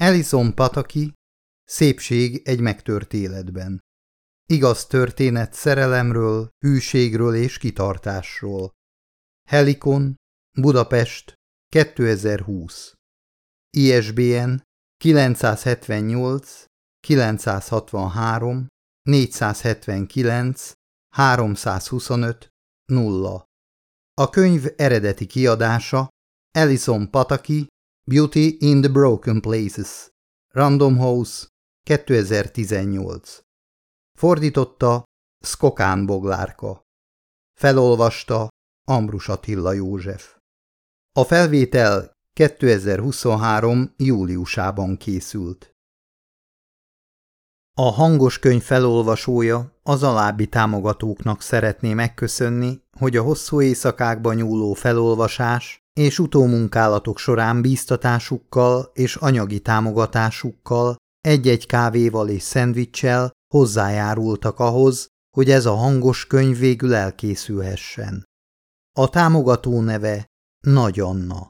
Elison Pataki, Szépség egy megtört életben. Igaz történet szerelemről, hűségről és kitartásról. Helikon, Budapest, 2020. ISBN 978 963 479 325 0. A könyv eredeti kiadása Ellison Pataki Beauty in the Broken Places Random House 2018 Fordította Skokán Boglárka Felolvasta Ambrus Attila József A felvétel 2023. júliusában készült. A hangos könyv felolvasója az alábbi támogatóknak szeretné megköszönni, hogy a hosszú éjszakákban nyúló felolvasás és utómunkálatok során bíztatásukkal és anyagi támogatásukkal egy-egy kávéval és szendvicssel hozzájárultak ahhoz, hogy ez a hangos könyv végül elkészülhessen. A támogató neve Nagy Anna.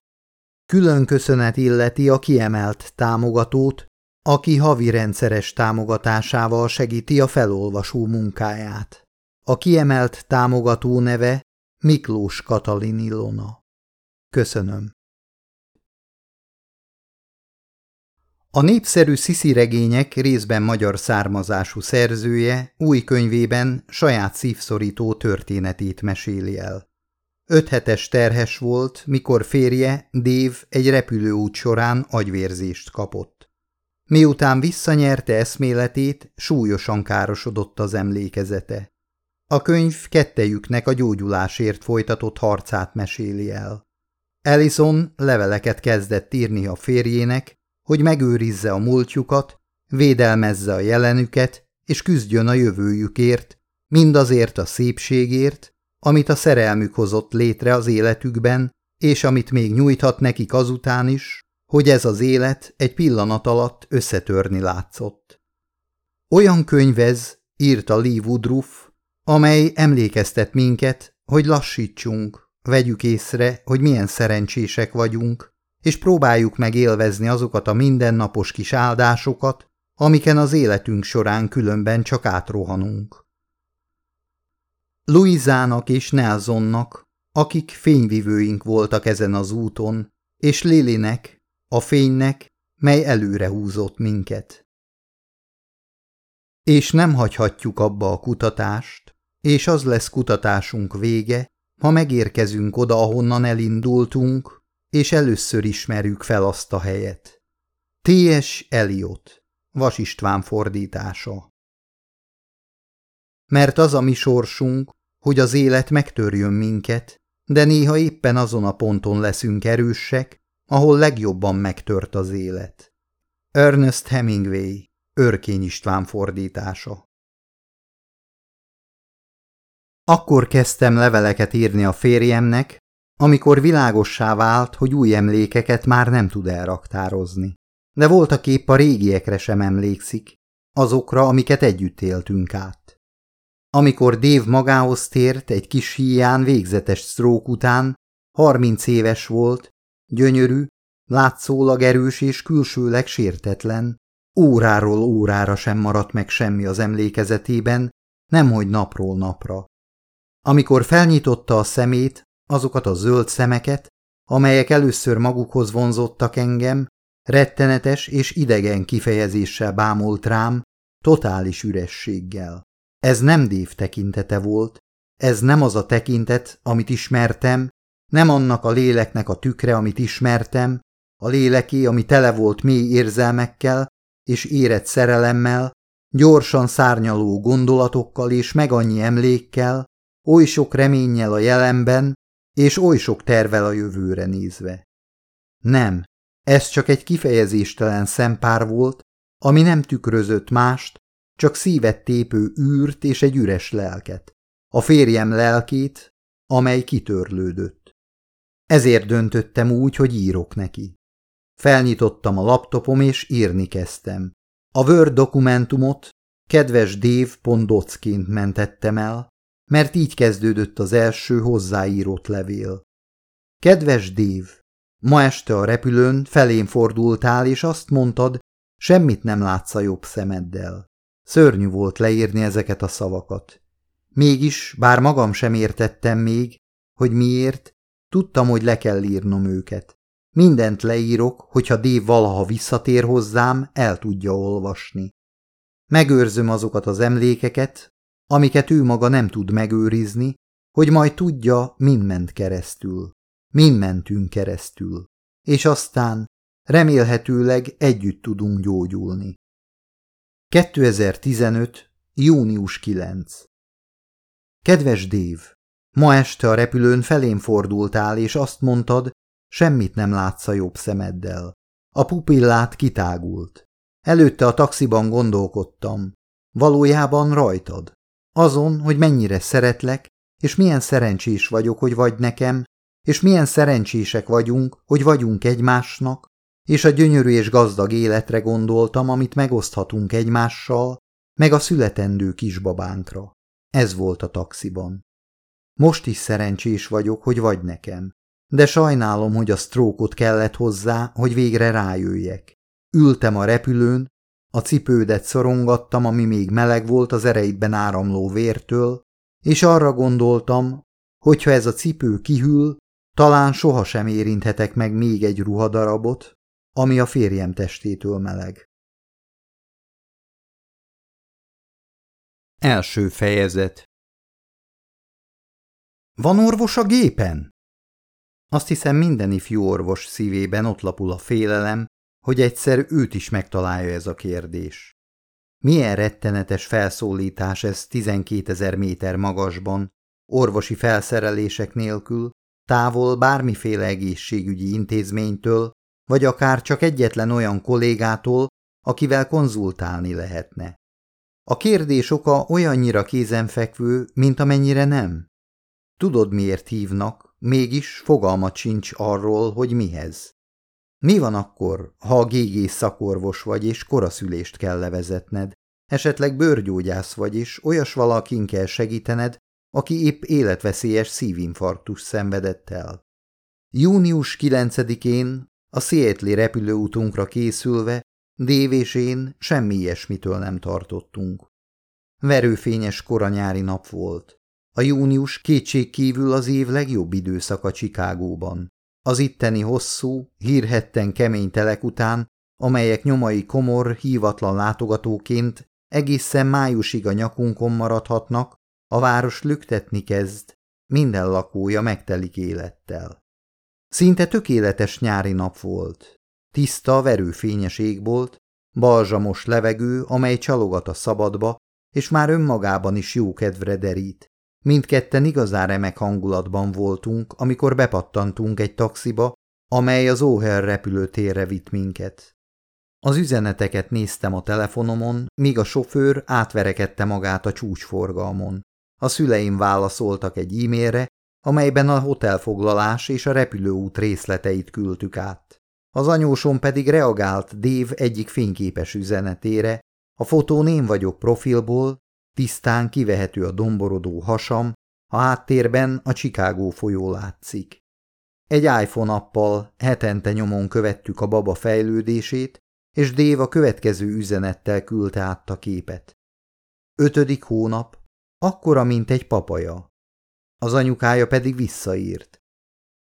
Külön köszönet illeti a kiemelt támogatót, aki havi rendszeres támogatásával segíti a felolvasó munkáját. A kiemelt támogató neve Miklós Katalin Ilona. Köszönöm. A népszerű Sziszi regények részben magyar származású szerzője új könyvében saját szívszorító történetét meséli el. Öt hetes terhes volt, mikor férje, Dév egy repülőút során agyvérzést kapott. Miután visszanyerte eszméletét, súlyosan károsodott az emlékezete. A könyv kettejüknek a gyógyulásért folytatott harcát meséli el. Ellison leveleket kezdett írni a férjének, hogy megőrizze a múltjukat, védelmezze a jelenüket, és küzdjön a jövőjükért, mindazért a szépségért, amit a szerelmük hozott létre az életükben, és amit még nyújthat nekik azután is, hogy ez az élet egy pillanat alatt összetörni látszott. Olyan könyvez, írta Lee Woodruff, amely emlékeztet minket, hogy lassítsunk, vegyük észre, hogy milyen szerencsések vagyunk, és próbáljuk meg élvezni azokat a mindennapos kis áldásokat, amiken az életünk során különben csak átrohanunk. Louisának és Nelsonnak, akik fényvivőink voltak ezen az úton, és Lilinek, a fénynek, mely előre húzott minket. És nem hagyhatjuk abba a kutatást, és az lesz kutatásunk vége, ha megérkezünk oda, ahonnan elindultunk, és először ismerjük fel azt a helyet. T.S. Eliot, Vas István fordítása Mert az a mi sorsunk, hogy az élet megtörjön minket, de néha éppen azon a ponton leszünk erősek, ahol legjobban megtört az élet. Ernest Hemingway, Örkény István fordítása Akkor kezdtem leveleket írni a férjemnek, amikor világossá vált, hogy új emlékeket már nem tud elraktározni. De voltak épp a régiekre sem emlékszik, azokra, amiket együtt éltünk át. Amikor Dév magához tért egy kis híján végzetes sztrók után, harminc éves volt, gyönyörű, látszólag erős és külsőleg sértetlen, óráról órára sem maradt meg semmi az emlékezetében, nemhogy napról napra. Amikor felnyitotta a szemét, azokat a zöld szemeket, amelyek először magukhoz vonzottak engem, rettenetes és idegen kifejezéssel bámult rám, totális ürességgel. Ez nem dév tekintete volt, ez nem az a tekintet, amit ismertem, nem annak a léleknek a tükre, amit ismertem, a léleké, ami tele volt mély érzelmekkel és érett szerelemmel, gyorsan szárnyaló gondolatokkal és meg annyi emlékkel, oly sok reménnyel a jelenben, és oly sok tervel a jövőre nézve. Nem, ez csak egy kifejezéstelen szempár volt, ami nem tükrözött mást, csak szívet tépő űrt és egy üres lelket. A férjem lelkét, amely kitörlődött. Ezért döntöttem úgy, hogy írok neki. Felnyitottam a laptopom és írni kezdtem. A Word dokumentumot kedves Dave.docként mentettem el, mert így kezdődött az első hozzáírott levél. Kedves Dév, Ma este a repülőn felén fordultál, és azt mondtad, semmit nem látsz a jobb szemeddel. Szörnyű volt leírni ezeket a szavakat. Mégis, bár magam sem értettem még, hogy miért, tudtam, hogy le kell írnom őket. Mindent leírok, hogyha Dév valaha visszatér hozzám, el tudja olvasni. Megőrzöm azokat az emlékeket, amiket ő maga nem tud megőrizni, hogy majd tudja, mind ment keresztül. Mind mentünk keresztül. És aztán remélhetőleg együtt tudunk gyógyulni. 2015. június 9. Kedves Dév! Ma este a repülőn felém fordultál, és azt mondtad, semmit nem látsz a jobb szemeddel. A pupillát kitágult. Előtte a taxiban gondolkodtam. Valójában rajtad. Azon, hogy mennyire szeretlek, és milyen szerencsés vagyok, hogy vagy nekem, és milyen szerencsések vagyunk, hogy vagyunk egymásnak, és a gyönyörű és gazdag életre gondoltam, amit megoszthatunk egymással, meg a születendő kisbabánkra. Ez volt a taxiban. Most is szerencsés vagyok, hogy vagy nekem, de sajnálom, hogy a sztrókot kellett hozzá, hogy végre rájöjjek. Ültem a repülőn, a cipődet szorongattam, ami még meleg volt az ereidben áramló vértől, és arra gondoltam, hogyha ez a cipő kihűl, talán sohasem érinthetek meg még egy ruhadarabot, ami a férjem testétől meleg. Első fejezet Van orvos a gépen? Azt hiszem minden ifjú orvos szívében ott lapul a félelem, hogy egyszer őt is megtalálja ez a kérdés. Milyen rettenetes felszólítás ez 12 ezer méter magasban, orvosi felszerelések nélkül, távol bármiféle egészségügyi intézménytől, vagy akár csak egyetlen olyan kollégától, akivel konzultálni lehetne. A kérdés oka olyannyira kézenfekvő, mint amennyire nem. Tudod, miért hívnak, mégis fogalmat sincs arról, hogy mihez. Mi van akkor, ha GG szakorvos vagy és koraszülést kell levezetned, esetleg bőrgyógyász vagy és olyas valakin kell segítened, aki épp életveszélyes szívinfarktus szenvedett el. Június 9-én a Seattle repülőútunkra készülve Dave és én semmi ilyesmitől nem tartottunk. Verőfényes koranyári nap volt. A június kétség az év legjobb időszaka Csikágóban. Az itteni hosszú, hírhetten kemény telek után, amelyek nyomai komor, hívatlan látogatóként egészen májusig a nyakunkon maradhatnak, a város lüktetni kezd, minden lakója megtelik élettel. Szinte tökéletes nyári nap volt. Tiszta, verőfényes égbolt, balzsamos levegő, amely csalogat a szabadba, és már önmagában is jó kedvre derít. Mindketten igazán remek hangulatban voltunk, amikor bepattantunk egy taxiba, amely az O'Hare repülőtérre vitt minket. Az üzeneteket néztem a telefonomon, míg a sofőr átverekedte magát a csúcsforgalmon. A szüleim válaszoltak egy e-mailre, amelyben a hotelfoglalás és a repülőút részleteit küldtük át. Az anyósom pedig reagált Dave egyik fényképes üzenetére, a fotón én vagyok profilból, tisztán kivehető a domborodó hasam, a háttérben a Chicago folyó látszik. Egy iPhone appal hetente nyomon követtük a baba fejlődését, és Dave a következő üzenettel küldte át a képet. Ötödik hónap, akkora, mint egy papaja. Az anyukája pedig visszaírt.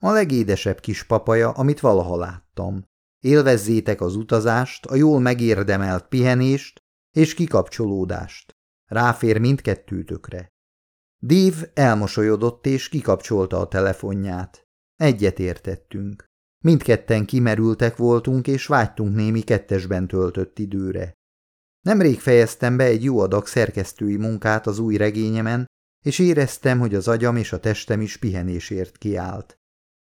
A legédesebb kis papaja, amit valaha láttam. Élvezzétek az utazást, a jól megérdemelt pihenést és kikapcsolódást. Ráfér mindkettőtökre. Dave elmosolyodott és kikapcsolta a telefonját. Egyet értettünk. Mindketten kimerültek voltunk, és vágytunk némi kettesben töltött időre. Nemrég fejeztem be egy jó adag szerkesztői munkát az új regényemen, és éreztem, hogy az agyam és a testem is pihenésért kiállt.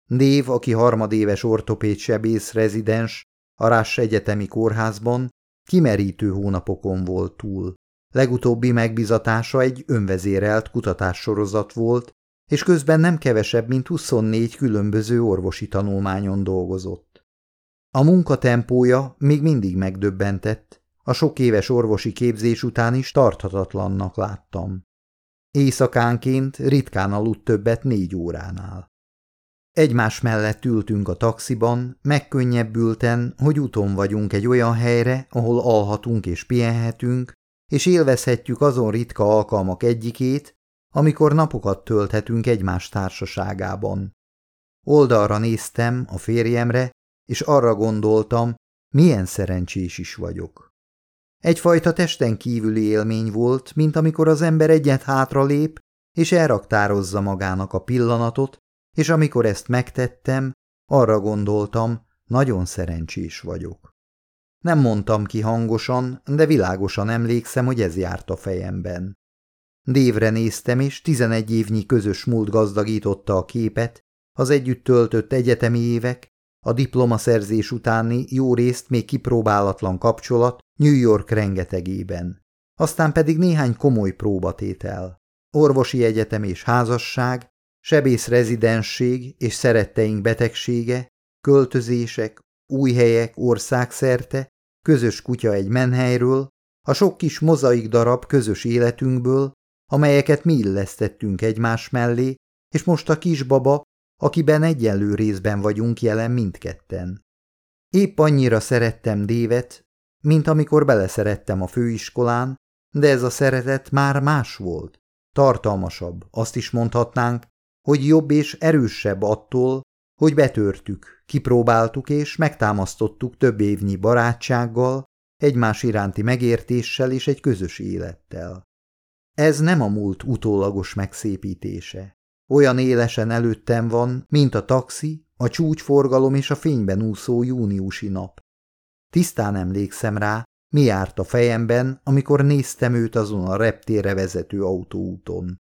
Dév, aki harmadéves ortopéd sebész rezidens a Ráss Egyetemi Kórházban, kimerítő hónapokon volt túl. Legutóbbi megbizatása egy önvezérelt kutatássorozat volt, és közben nem kevesebb, mint 24 különböző orvosi tanulmányon dolgozott. A munkatempója még mindig megdöbbentett, a sok éves orvosi képzés után is tarthatatlannak láttam. Éjszakánként ritkán aludt többet négy óránál. Egymás mellett ültünk a taxiban, megkönnyebbülten, hogy úton vagyunk egy olyan helyre, ahol alhatunk és pihenhetünk, és élvezhetjük azon ritka alkalmak egyikét, amikor napokat tölthetünk egymás társaságában. Oldalra néztem a férjemre, és arra gondoltam, milyen szerencsés is vagyok. Egyfajta testen kívüli élmény volt, mint amikor az ember egyet hátra lép, és elraktározza magának a pillanatot, és amikor ezt megtettem, arra gondoltam, nagyon szerencsés vagyok. Nem mondtam ki hangosan, de világosan emlékszem, hogy ez járt a fejemben. Dévre néztem, és tizenegy évnyi közös múlt gazdagította a képet, az együtt töltött egyetemi évek, a diplomaszerzés utáni jó részt még kipróbálatlan kapcsolat New York rengetegében. Aztán pedig néhány komoly próbatétel. Orvosi egyetem és házasság, sebész rezidensség és szeretteink betegsége, költözések, új helyek országszerte, közös kutya egy menhelyről, a sok kis mozaik darab közös életünkből, amelyeket mi illesztettünk egymás mellé, és most a kisbaba, akiben egyenlő részben vagyunk jelen mindketten. Épp annyira szerettem Dévet, mint amikor beleszerettem a főiskolán, de ez a szeretet már más volt, tartalmasabb, azt is mondhatnánk, hogy jobb és erősebb attól, hogy betörtük, kipróbáltuk és megtámasztottuk több évnyi barátsággal, egymás iránti megértéssel és egy közös élettel. Ez nem a múlt utólagos megszépítése. Olyan élesen előttem van, mint a taxi, a csúcsforgalom és a fényben úszó júniusi nap. Tisztán emlékszem rá, mi járt a fejemben, amikor néztem őt azon a reptére vezető autóúton.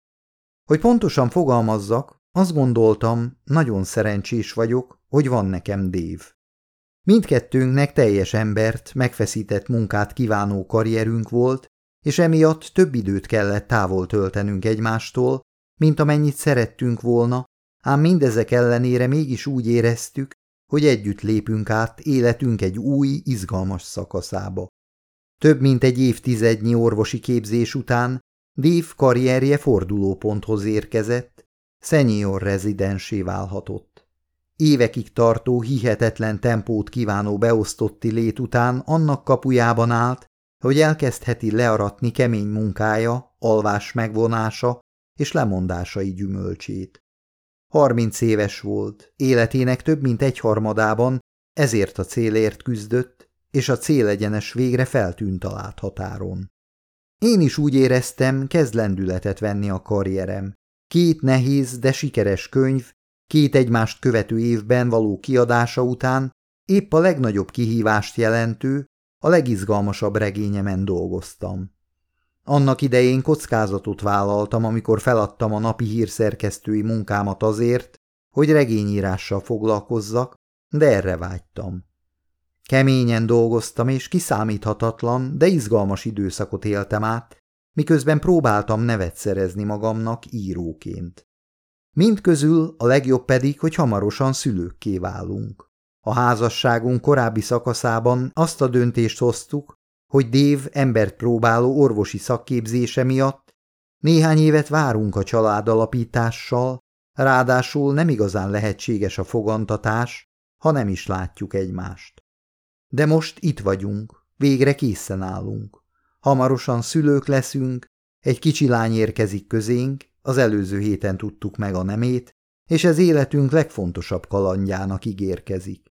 Hogy pontosan fogalmazzak, azt gondoltam, nagyon szerencsés vagyok, hogy van nekem Dév. Mindkettőnknek teljes embert, megfeszített munkát kívánó karrierünk volt, és emiatt több időt kellett távol töltenünk egymástól, mint amennyit szerettünk volna, ám mindezek ellenére mégis úgy éreztük, hogy együtt lépünk át életünk egy új, izgalmas szakaszába. Több mint egy évtizednyi orvosi képzés után Dave karrierje fordulóponthoz érkezett, senior rezidensé válhatott. Évekig tartó, hihetetlen tempót kívánó beosztotti lét után annak kapujában állt, hogy elkezdheti learatni kemény munkája, alvás megvonása és lemondásai gyümölcsét. Harminc éves volt, életének több mint egyharmadában ezért a célért küzdött, és a célegyenes végre feltűnt a láthatáron. Én is úgy éreztem, kezd lendületet venni a karrierem. Két nehéz, de sikeres könyv, két egymást követő évben való kiadása után épp a legnagyobb kihívást jelentő, a legizgalmasabb regényemen dolgoztam. Annak idején kockázatot vállaltam, amikor feladtam a napi hírszerkesztői munkámat azért, hogy regényírással foglalkozzak, de erre vágytam. Keményen dolgoztam, és kiszámíthatatlan, de izgalmas időszakot éltem át, miközben próbáltam nevet szerezni magamnak íróként. Mindközül a legjobb pedig, hogy hamarosan szülőkké válunk. A házasságunk korábbi szakaszában azt a döntést hoztuk, hogy Dév embert próbáló orvosi szakképzése miatt néhány évet várunk a családalapítással, ráadásul nem igazán lehetséges a fogantatás, ha nem is látjuk egymást. De most itt vagyunk, végre készen állunk. Hamarosan szülők leszünk, egy kicsi lány érkezik közénk, az előző héten tudtuk meg a nemét, és ez életünk legfontosabb kalandjának ígérkezik.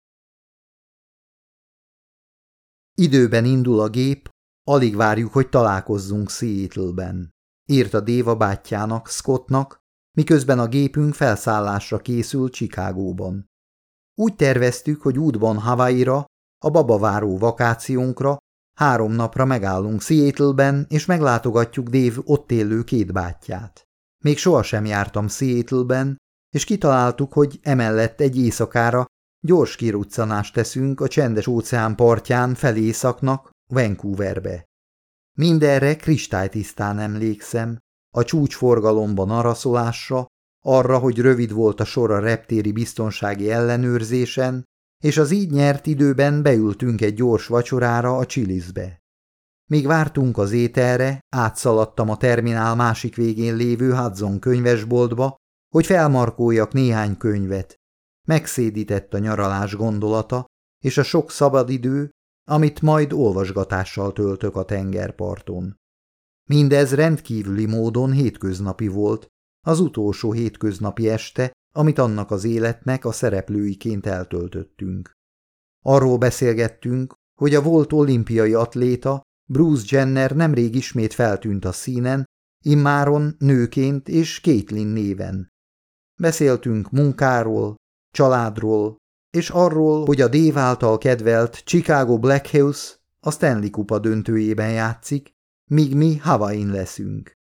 Időben indul a gép, alig várjuk, hogy találkozzunk Seattle-ben. Írta Déva bátyjának, Scottnak, miközben a gépünk felszállásra készül Chicagóban. Úgy terveztük, hogy útban Hawaii-ra, a babaváró vakációnkra, három napra megállunk Seattle-ben, és meglátogatjuk Dave ott élő két bátyját. Még sohasem jártam Seattle-ben, és kitaláltuk, hogy emellett egy éjszakára Gyors kiruccanást teszünk a csendes óceán partján felészaknak, Vancouverbe. Mindenre kristálytisztán emlékszem, a csúcsforgalomban araszolásra, arra, hogy rövid volt a sor a reptéri biztonsági ellenőrzésen, és az így nyert időben beültünk egy gyors vacsorára a Csilizbe. Míg vártunk az ételre, átszaladtam a terminál másik végén lévő Hudson könyvesboltba, hogy felmarkoljak néhány könyvet, megszédített a nyaralás gondolata, és a sok szabadidő, amit majd olvasgatással töltök a tengerparton. Mindez rendkívüli módon hétköznapi volt, az utolsó hétköznapi este, amit annak az életnek a szereplőiként eltöltöttünk. Arról beszélgettünk, hogy a volt olimpiai atléta Bruce Jenner nemrég ismét feltűnt a színen, immáron nőként és Caitlin néven. Beszéltünk munkáról, családról, és arról, hogy a Dave által kedvelt Chicago Black Hills a Stanley Kupa döntőjében játszik, míg mi Havain leszünk.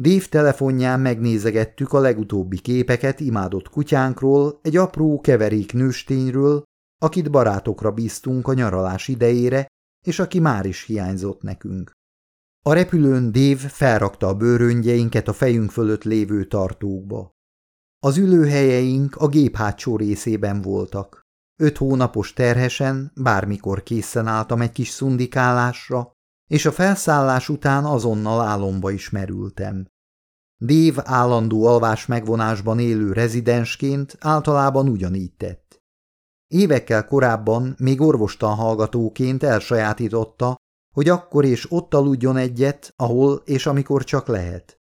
Dave telefonján megnézegettük a legutóbbi képeket imádott kutyánkról, egy apró keverék nőstényről, akit barátokra bíztunk a nyaralás idejére, és aki már is hiányzott nekünk. A repülőn Dave felrakta a bőröngyeinket a fejünk fölött lévő tartókba. Az ülőhelyeink a gép hátsó részében voltak. Öt hónapos terhesen bármikor készen álltam egy kis szundikálásra, és a felszállás után azonnal álomba is merültem. Dave állandó alvás megvonásban élő rezidensként általában ugyanígy tett. Évekkel korábban még orvostan hallgatóként elsajátította, hogy akkor és ott aludjon egyet, ahol és amikor csak lehet.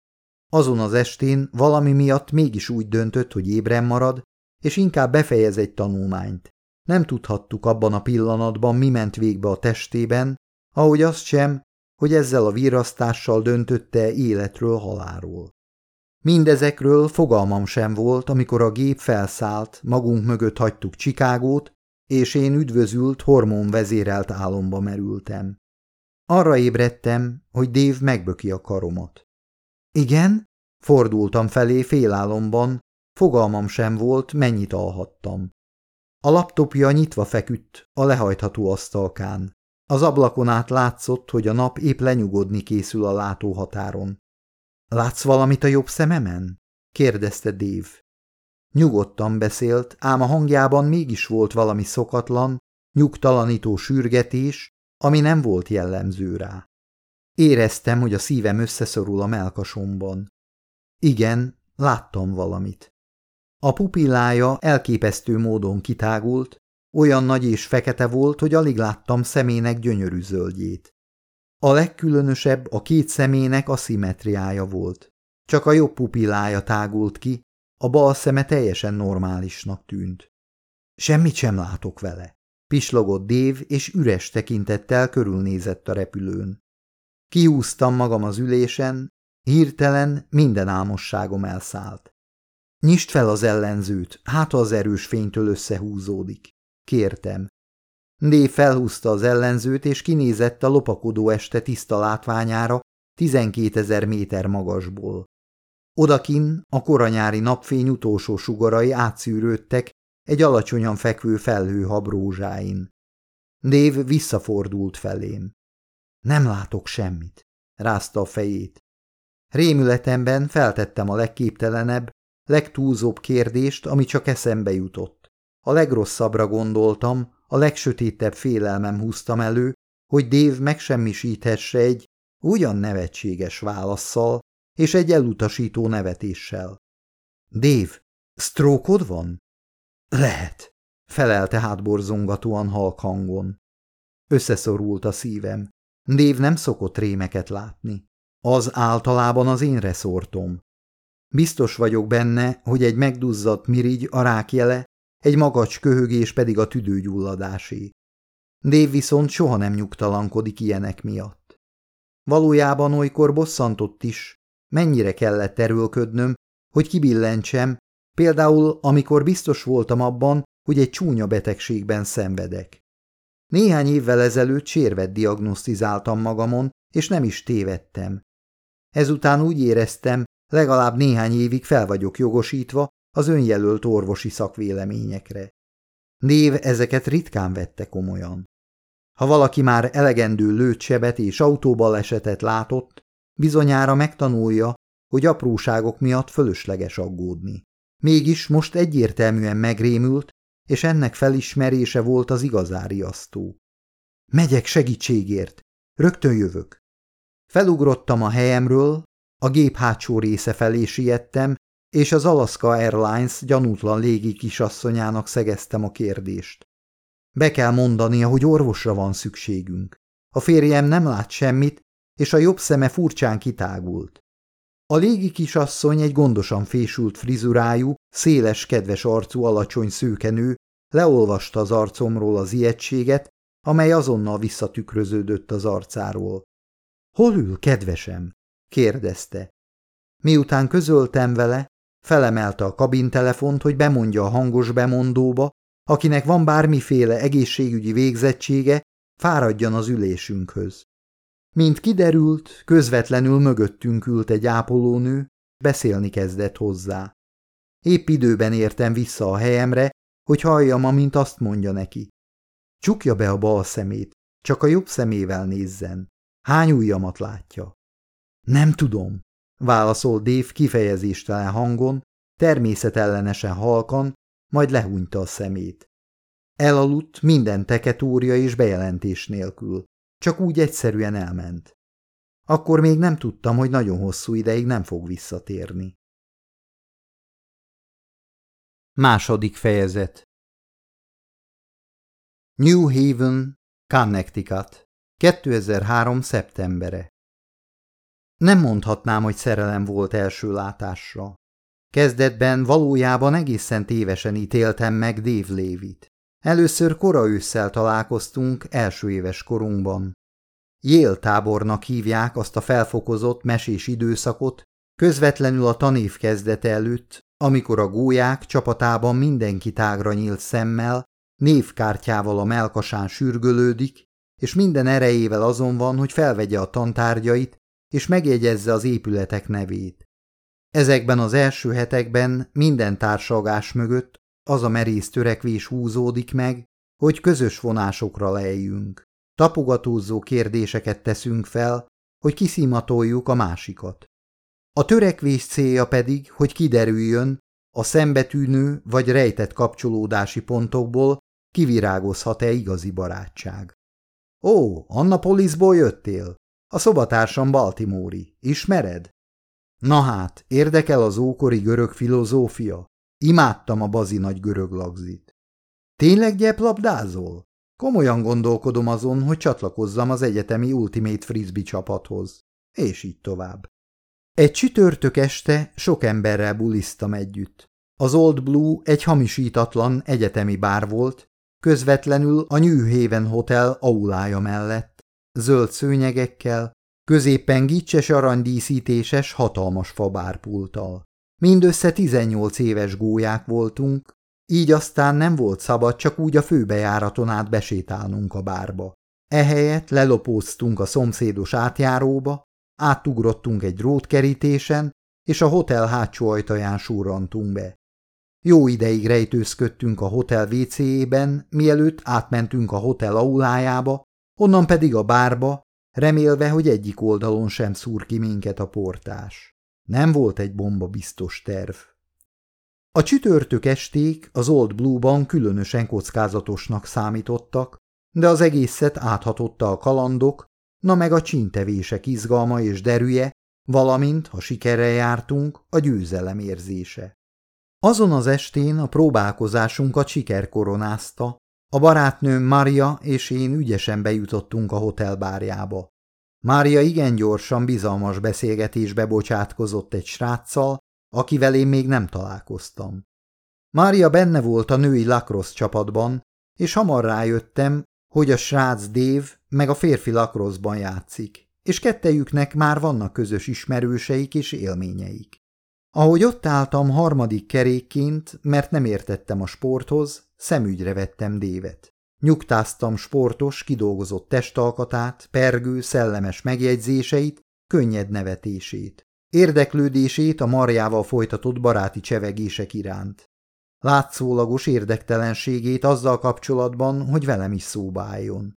Azon az estén valami miatt mégis úgy döntött, hogy ébren marad, és inkább befejez egy tanulmányt. Nem tudhattuk abban a pillanatban, mi ment végbe a testében, ahogy azt sem, hogy ezzel a virasztással döntötte életről haláról. Mindezekről fogalmam sem volt, amikor a gép felszállt, magunk mögött hagytuk Csikágót, és én üdvözült, hormonvezérelt álomba merültem. Arra ébredtem, hogy Dave megböki a karomat. Igen? Fordultam felé félálomban, fogalmam sem volt, mennyit alhattam. A laptopja nyitva feküdt a lehajtható asztalkán. Az ablakon át látszott, hogy a nap épp lenyugodni készül a látóhatáron. Látsz valamit a jobb szememen? kérdezte Dave. Nyugodtan beszélt, ám a hangjában mégis volt valami szokatlan, nyugtalanító sürgetés, ami nem volt jellemző rá. Éreztem, hogy a szívem összeszorul a melkasomban. Igen, láttam valamit. A pupillája elképesztő módon kitágult, olyan nagy és fekete volt, hogy alig láttam szemének gyönyörű zöldjét. A legkülönösebb a két szemének a volt. Csak a jobb pupillája tágult ki, a bal szeme teljesen normálisnak tűnt. Semmit sem látok vele. Pislogott Dév, és üres tekintettel körülnézett a repülőn. Kihúztam magam az ülésen, hirtelen minden álmosságom elszállt. Nyisd fel az ellenzőt, hát az erős fénytől összehúzódik. Kértem. Dé felhúzta az ellenzőt, és kinézett a lopakodó este tiszta látványára tizenkét ezer méter magasból. Odakin a koranyári napfény utolsó sugarai átszűrődtek egy alacsonyan fekvő felhő habrózsáin. Dév visszafordult felém. Nem látok semmit, rázta a fejét. Rémületemben feltettem a legképtelenebb, legtúlzóbb kérdést, ami csak eszembe jutott. A legrosszabbra gondoltam, a legsötétebb félelmem húztam elő, hogy Dév megsemmisíthesse egy ugyan nevetséges válaszszal és egy elutasító nevetéssel. Dév, sztrókod van? Lehet, felelte hátborzongatóan halk hangon. Összeszorult a szívem. Dév nem szokott rémeket látni. Az általában az én reszortom. Biztos vagyok benne, hogy egy megduzzadt mirigy a rákjele, egy magacs köhögés pedig a tüdőgyulladásé. Dév viszont soha nem nyugtalankodik ilyenek miatt. Valójában olykor bosszantott is, mennyire kellett erőlködnöm, hogy kibillentsem, például amikor biztos voltam abban, hogy egy csúnya betegségben szenvedek. Néhány évvel ezelőtt sérvet diagnosztizáltam magamon, és nem is tévedtem. Ezután úgy éreztem, legalább néhány évig fel vagyok jogosítva az önjelölt orvosi szakvéleményekre. Név ezeket ritkán vette komolyan. Ha valaki már elegendő lőtsebet és autóbalesetet látott, bizonyára megtanulja, hogy apróságok miatt fölösleges aggódni. Mégis most egyértelműen megrémült, és ennek felismerése volt az igazán riasztó. Megyek segítségért, rögtön jövök. Felugrottam a helyemről, a gép hátsó része felé siettem, és az Alaska Airlines gyanútlan légi kisasszonyának szegeztem a kérdést. Be kell mondania, hogy orvosra van szükségünk. A férjem nem lát semmit, és a jobb szeme furcsán kitágult. A légi kisasszony egy gondosan fésült frizurájú, széles, kedves arcú, alacsony szőkenő, leolvasta az arcomról az ijegységet, amely azonnal visszatükröződött az arcáról. – Hol ül, kedvesem? – kérdezte. Miután közöltem vele, felemelte a kabintelefont, hogy bemondja a hangos bemondóba, akinek van bármiféle egészségügyi végzettsége, fáradjon az ülésünkhöz. Mint kiderült, közvetlenül mögöttünk ült egy ápolónő, beszélni kezdett hozzá. Épp időben értem vissza a helyemre, hogy halljam, amint azt mondja neki. Csukja be a bal szemét, csak a jobb szemével nézzen. Hány ujjamat látja? Nem tudom, válaszol Dave kifejezéstelen hangon, természetellenesen halkan, majd lehúnyta a szemét. Elaludt minden teketúrja és bejelentés nélkül. Csak úgy egyszerűen elment. Akkor még nem tudtam, hogy nagyon hosszú ideig nem fog visszatérni. Második fejezet New Haven, Connecticut 2003. szeptembere Nem mondhatnám, hogy szerelem volt első látásra. Kezdetben valójában egészen tévesen ítéltem meg Dave Lévit. Először kora ősszel találkoztunk első éves korunkban. Jél tábornak hívják azt a felfokozott mesés időszakot, közvetlenül a tanév kezdete előtt, amikor a gólyák csapatában mindenki tágra nyílt szemmel, névkártyával a melkasán sürgölődik, és minden erejével azon van, hogy felvegye a tantárgyait, és megjegyezze az épületek nevét. Ezekben az első hetekben minden társalgás mögött az a merész törekvés húzódik meg, hogy közös vonásokra lejjünk. Tapogatózó kérdéseket teszünk fel, hogy kiszimatoljuk a másikat. A törekvés célja pedig, hogy kiderüljön, a szembetűnő vagy rejtett kapcsolódási pontokból kivirágozhat-e igazi barátság. Ó, Annapolisból jöttél? A szobatársam Baltimóri. Ismered? Na hát, érdekel az ókori görög filozófia? Imádtam a bazi nagy görög lagzit. Tényleg gyeplabdázol? Komolyan gondolkodom azon, hogy csatlakozzam az egyetemi Ultimate Frisbee csapathoz. És így tovább. Egy csütörtök este sok emberrel bulisztam együtt. Az Old Blue egy hamisítatlan egyetemi bár volt, közvetlenül a New Haven Hotel aulája mellett, zöld szőnyegekkel, középen gicses aranydíszítéses hatalmas fabárpulttal. Mindössze 18 éves gólyák voltunk, így aztán nem volt szabad csak úgy a főbejáraton át besétálnunk a bárba. Ehelyett lelopóztunk a szomszédos átjáróba, átugrottunk egy drótkerítésen, és a hotel hátsó ajtaján surrantunk be. Jó ideig rejtőzködtünk a hotel WC-ében, mielőtt átmentünk a hotel aulájába, onnan pedig a bárba, remélve, hogy egyik oldalon sem szúr ki minket a portás. Nem volt egy bomba biztos terv. A csütörtök esték az Old Blue-ban különösen kockázatosnak számítottak, de az egészet áthatotta a kalandok, na meg a csintevések izgalma és derűje, valamint, ha sikerrel jártunk, a győzelem érzése. Azon az estén a próbálkozásunkat siker koronázta, a barátnőm Maria és én ügyesen bejutottunk a hotel bárjába. Mária igen gyorsan bizalmas beszélgetésbe bocsátkozott egy sráccal, akivel én még nem találkoztam. Mária benne volt a női lacrosse csapatban, és hamar rájöttem, hogy a srác Dave meg a férfi lacrosse játszik, és kettejüknek már vannak közös ismerőseik és élményeik. Ahogy ott álltam harmadik kerékként, mert nem értettem a sporthoz, szemügyre vettem Dévet. Nyugtáztam sportos, kidolgozott testalkatát, pergő, szellemes megjegyzéseit, könnyed nevetését. Érdeklődését a Marjával folytatott baráti csevegések iránt. Látszólagos érdektelenségét azzal kapcsolatban, hogy velem is szóba álljon.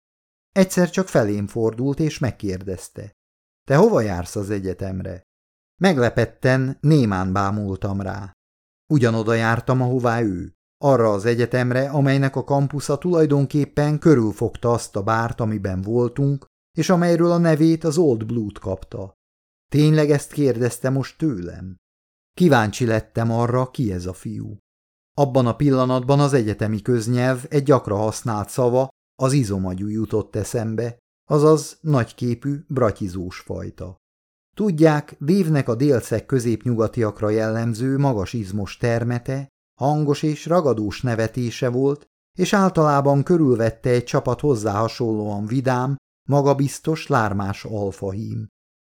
Egyszer csak felém fordult és megkérdezte. Te hova jársz az egyetemre? Meglepetten némán bámultam rá. Ugyanoda jártam, ahová ő arra az egyetemre, amelynek a kampusza tulajdonképpen körülfogta azt a bárt, amiben voltunk, és amelyről a nevét az Old Blue-t kapta. Tényleg ezt kérdezte most tőlem? Kíváncsi lettem arra, ki ez a fiú. Abban a pillanatban az egyetemi köznyelv egy gyakra használt szava, az izomagyú jutott eszembe, azaz nagyképű, bratyizós fajta. Tudják, Dévnek a délszeg középnyugatiakra jellemző magas izmos termete, hangos és ragadós nevetése volt, és általában körülvette egy csapat hozzá hasonlóan vidám, magabiztos, lármás alfahím.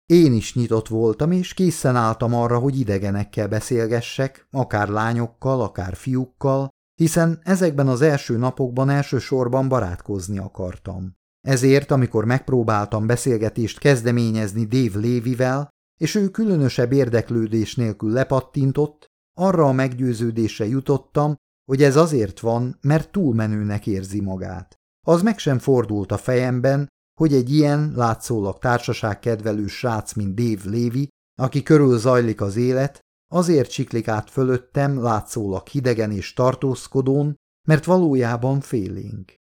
Én is nyitott voltam, és készen álltam arra, hogy idegenekkel beszélgessek, akár lányokkal, akár fiúkkal, hiszen ezekben az első napokban elsősorban barátkozni akartam. Ezért, amikor megpróbáltam beszélgetést kezdeményezni Dave Lévivel, és ő különösebb érdeklődés nélkül lepattintott, arra a meggyőződésre jutottam, hogy ez azért van, mert túlmenőnek érzi magát. Az meg sem fordult a fejemben, hogy egy ilyen, látszólag társaságkedvelő srác, mint Dave Lévi, aki körül zajlik az élet, azért csiklik át fölöttem, látszólag hidegen és tartózkodón, mert valójában félénk.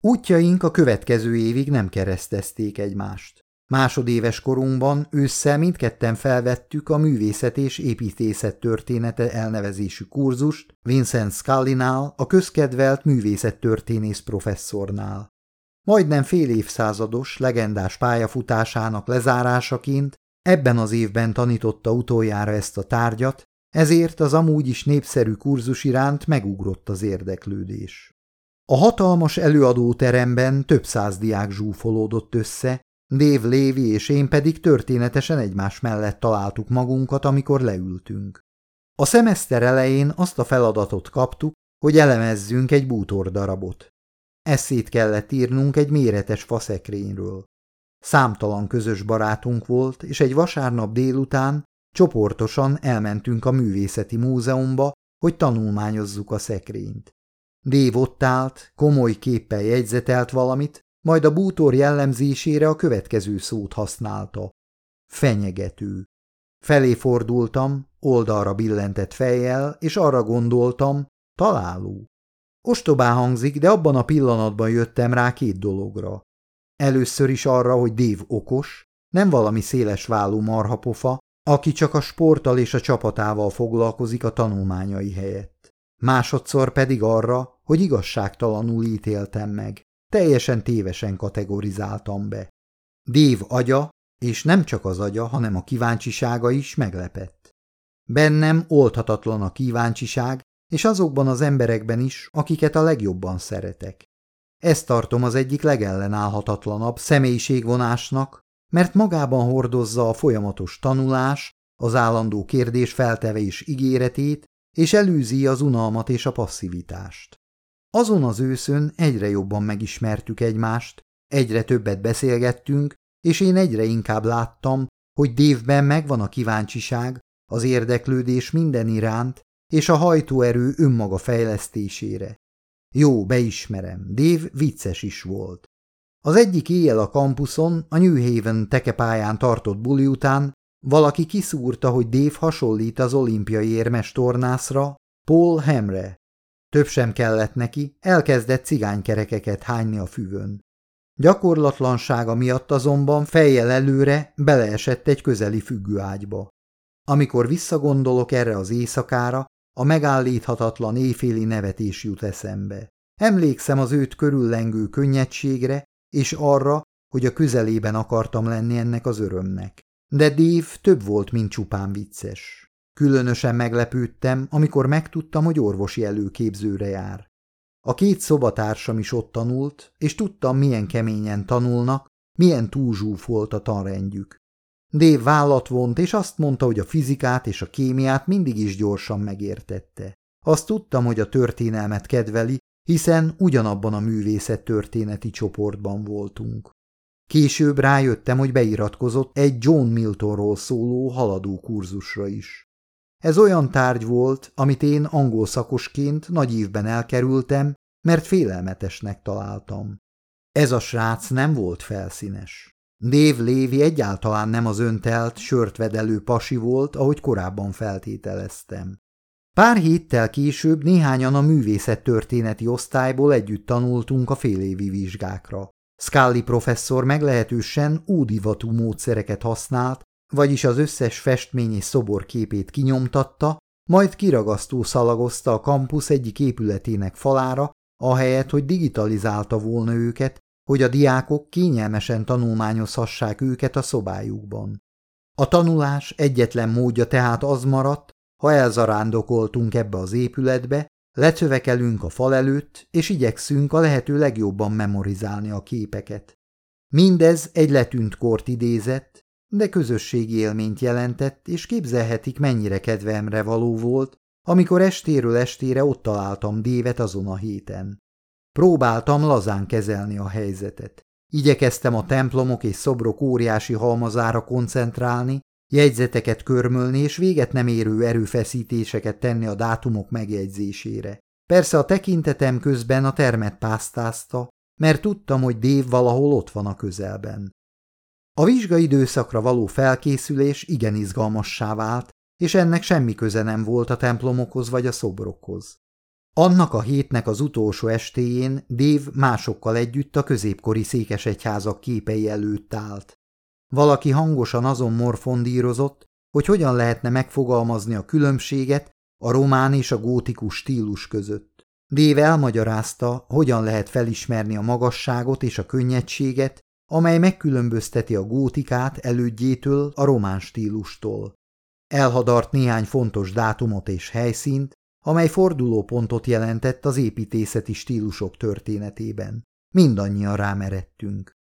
Útjaink a következő évig nem keresztezték egymást. Másodéves korunkban ősszel mindketten felvettük a művészet és építészet története elnevezésű kurzust Vincent Scully-nál, a közkedvelt művészettörténész professzornál. Majdnem fél évszázados, legendás pályafutásának lezárásaként ebben az évben tanította utoljára ezt a tárgyat, ezért az amúgy is népszerű kurzus iránt megugrott az érdeklődés. A hatalmas előadóteremben több száz diák zsúfolódott össze, Dave Lévi és én pedig történetesen egymás mellett találtuk magunkat, amikor leültünk. A szemeszter elején azt a feladatot kaptuk, hogy elemezzünk egy bútor darabot. Eszét kellett írnunk egy méretes faszekrényről. Számtalan közös barátunk volt, és egy vasárnap délután csoportosan elmentünk a művészeti múzeumba, hogy tanulmányozzuk a szekrényt. Dév ott állt, komoly képpel jegyzetelt valamit, majd a bútor jellemzésére a következő szót használta. Fenyegető. Felé fordultam, oldalra billentett fejjel, és arra gondoltam, találó. Ostobá hangzik, de abban a pillanatban jöttem rá két dologra. Először is arra, hogy Dév okos, nem valami széles vállú marhapofa, aki csak a sporttal és a csapatával foglalkozik a tanulmányai helyett. Másodszor pedig arra, hogy igazságtalanul ítéltem meg. Teljesen tévesen kategorizáltam be. Dév agya, és nem csak az agya, hanem a kíváncsisága is meglepett. Bennem oldhatatlan a kíváncsiság, és azokban az emberekben is, akiket a legjobban szeretek. Ezt tartom az egyik legellenállhatatlanabb személyiségvonásnak, mert magában hordozza a folyamatos tanulás, az állandó kérdés feltevés ígéretét, és elűzi az unalmat és a passzivitást. Azon az őszön egyre jobban megismertük egymást, egyre többet beszélgettünk, és én egyre inkább láttam, hogy Dévben megvan a kíváncsiság, az érdeklődés minden iránt, és a hajtóerő önmaga fejlesztésére. Jó, beismerem, Dave vicces is volt. Az egyik éjjel a kampuszon, a New Haven tekepályán tartott buli után valaki kiszúrta, hogy Dave hasonlít az olimpiai érmes tornászra, Paul Hemre. Több sem kellett neki, elkezdett cigánykerekeket hányni a füvön. Gyakorlatlansága miatt azonban fejjel előre beleesett egy közeli függőágyba. Amikor visszagondolok erre az éjszakára, a megállíthatatlan éjféli nevetés jut eszembe. Emlékszem az őt körüllengő könnyedségre, és arra, hogy a közelében akartam lenni ennek az örömnek. De Dave több volt, mint csupán vicces. Különösen meglepődtem, amikor megtudtam, hogy orvosi előképzőre jár. A két szobatársam is ott tanult, és tudtam, milyen keményen tanulnak, milyen túlzsúf volt a tanrendjük. Dave vállat vont, és azt mondta, hogy a fizikát és a kémiát mindig is gyorsan megértette. Azt tudtam, hogy a történelmet kedveli, hiszen ugyanabban a művészet történeti csoportban voltunk. Később rájöttem, hogy beiratkozott egy John Miltonról szóló haladó kurzusra is. Ez olyan tárgy volt, amit én angol szakosként nagy évben elkerültem, mert félelmetesnek találtam. Ez a srác nem volt felszínes. Dave Lévi egyáltalán nem az öntelt, sörtvedelő pasi volt, ahogy korábban feltételeztem. Pár héttel később néhányan a művészettörténeti osztályból együtt tanultunk a félévi vizsgákra. Scully professzor meglehetősen ódivatú módszereket használt, vagyis az összes festmény és szobor képét kinyomtatta, majd kiragasztó szalagozta a kampusz egyik épületének falára, ahelyett, hogy digitalizálta volna őket, hogy a diákok kényelmesen tanulmányozhassák őket a szobájukban. A tanulás egyetlen módja tehát az maradt, ha elzarándokoltunk ebbe az épületbe, lecövekelünk a fal előtt, és igyekszünk a lehető legjobban memorizálni a képeket. Mindez egy letűnt kort idézett, de közösségi élményt jelentett, és képzelhetik, mennyire kedvemre való volt, amikor estéről estére ott találtam Dévet azon a héten. Próbáltam lazán kezelni a helyzetet. Igyekeztem a templomok és szobrok óriási halmazára koncentrálni, jegyzeteket körmölni és véget nem érő erőfeszítéseket tenni a dátumok megjegyzésére. Persze a tekintetem közben a termet pásztázta, mert tudtam, hogy Dév valahol ott van a közelben. A vizsgai időszakra való felkészülés igen izgalmassá vált, és ennek semmi köze nem volt a templomokhoz vagy a szobrokhoz. Annak a hétnek az utolsó estéjén Dév másokkal együtt a középkori székesegyházak képei előtt állt. Valaki hangosan azon morfondírozott, hogy hogyan lehetne megfogalmazni a különbséget a román és a gótikus stílus között. Dév elmagyarázta, hogyan lehet felismerni a magasságot és a könnyedséget, amely megkülönbözteti a gótikát elődjétől a román stílustól. Elhadart néhány fontos dátumot és helyszínt, amely fordulópontot jelentett az építészeti stílusok történetében. Mindannyian rámeredtünk.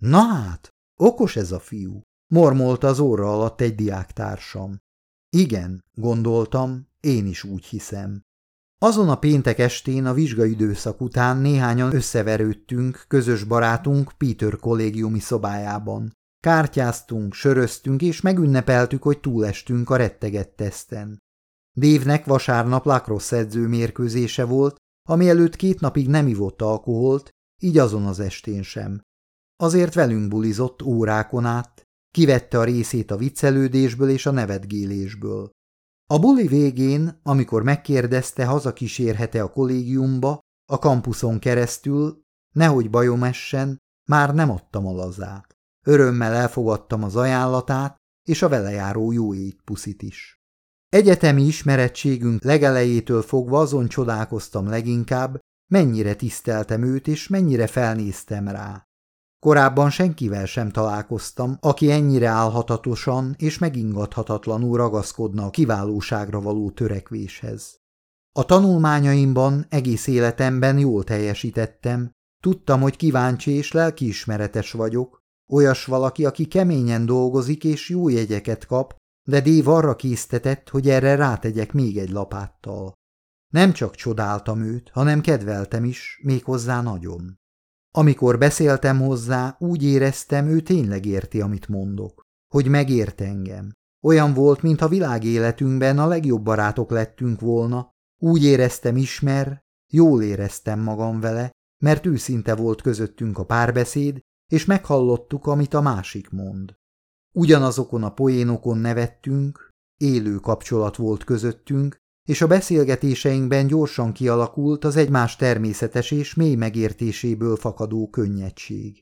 Na hát, okos ez a fiú, mormolta az óra alatt egy diáktársam. Igen, gondoltam, én is úgy hiszem. Azon a péntek estén a vizsgaidőszak után néhányan összeverődtünk közös barátunk Peter kollégiumi szobájában. Kártyáztunk, söröztünk és megünnepeltük, hogy túlestünk a rettegett teszten. Dévnek vasárnap lacrosse edző mérkőzése volt, ami előtt két napig nem ivott alkoholt, így azon az estén sem. Azért velünk bulizott órákon át, kivette a részét a viccelődésből és a nevetgélésből. A buli végén, amikor megkérdezte, hazakísérhete a kollégiumba, a kampuszon keresztül, nehogy bajom essen, már nem adtam a lazát. Örömmel elfogadtam az ajánlatát, és a vele járó jó puszit is. Egyetemi ismerettségünk legelejétől fogva azon csodálkoztam leginkább, mennyire tiszteltem őt, és mennyire felnéztem rá. Korábban senkivel sem találkoztam, aki ennyire állhatatosan és megingathatatlanul ragaszkodna a kiválóságra való törekvéshez. A tanulmányaimban egész életemben jól teljesítettem, tudtam, hogy kíváncsi és lelkiismeretes vagyok, olyas valaki, aki keményen dolgozik és jó jegyeket kap, de Dév arra késztetett, hogy erre rátegyek még egy lapáttal. Nem csak csodáltam őt, hanem kedveltem is, méghozzá nagyon. Amikor beszéltem hozzá, úgy éreztem, ő tényleg érti, amit mondok. Hogy megért engem. Olyan volt, mintha világéletünkben a legjobb barátok lettünk volna. Úgy éreztem ismer, jól éreztem magam vele, mert őszinte volt közöttünk a párbeszéd, és meghallottuk, amit a másik mond. Ugyanazokon a poénokon nevettünk, élő kapcsolat volt közöttünk, és a beszélgetéseinkben gyorsan kialakult az egymás természetes és mély megértéséből fakadó könnyedség.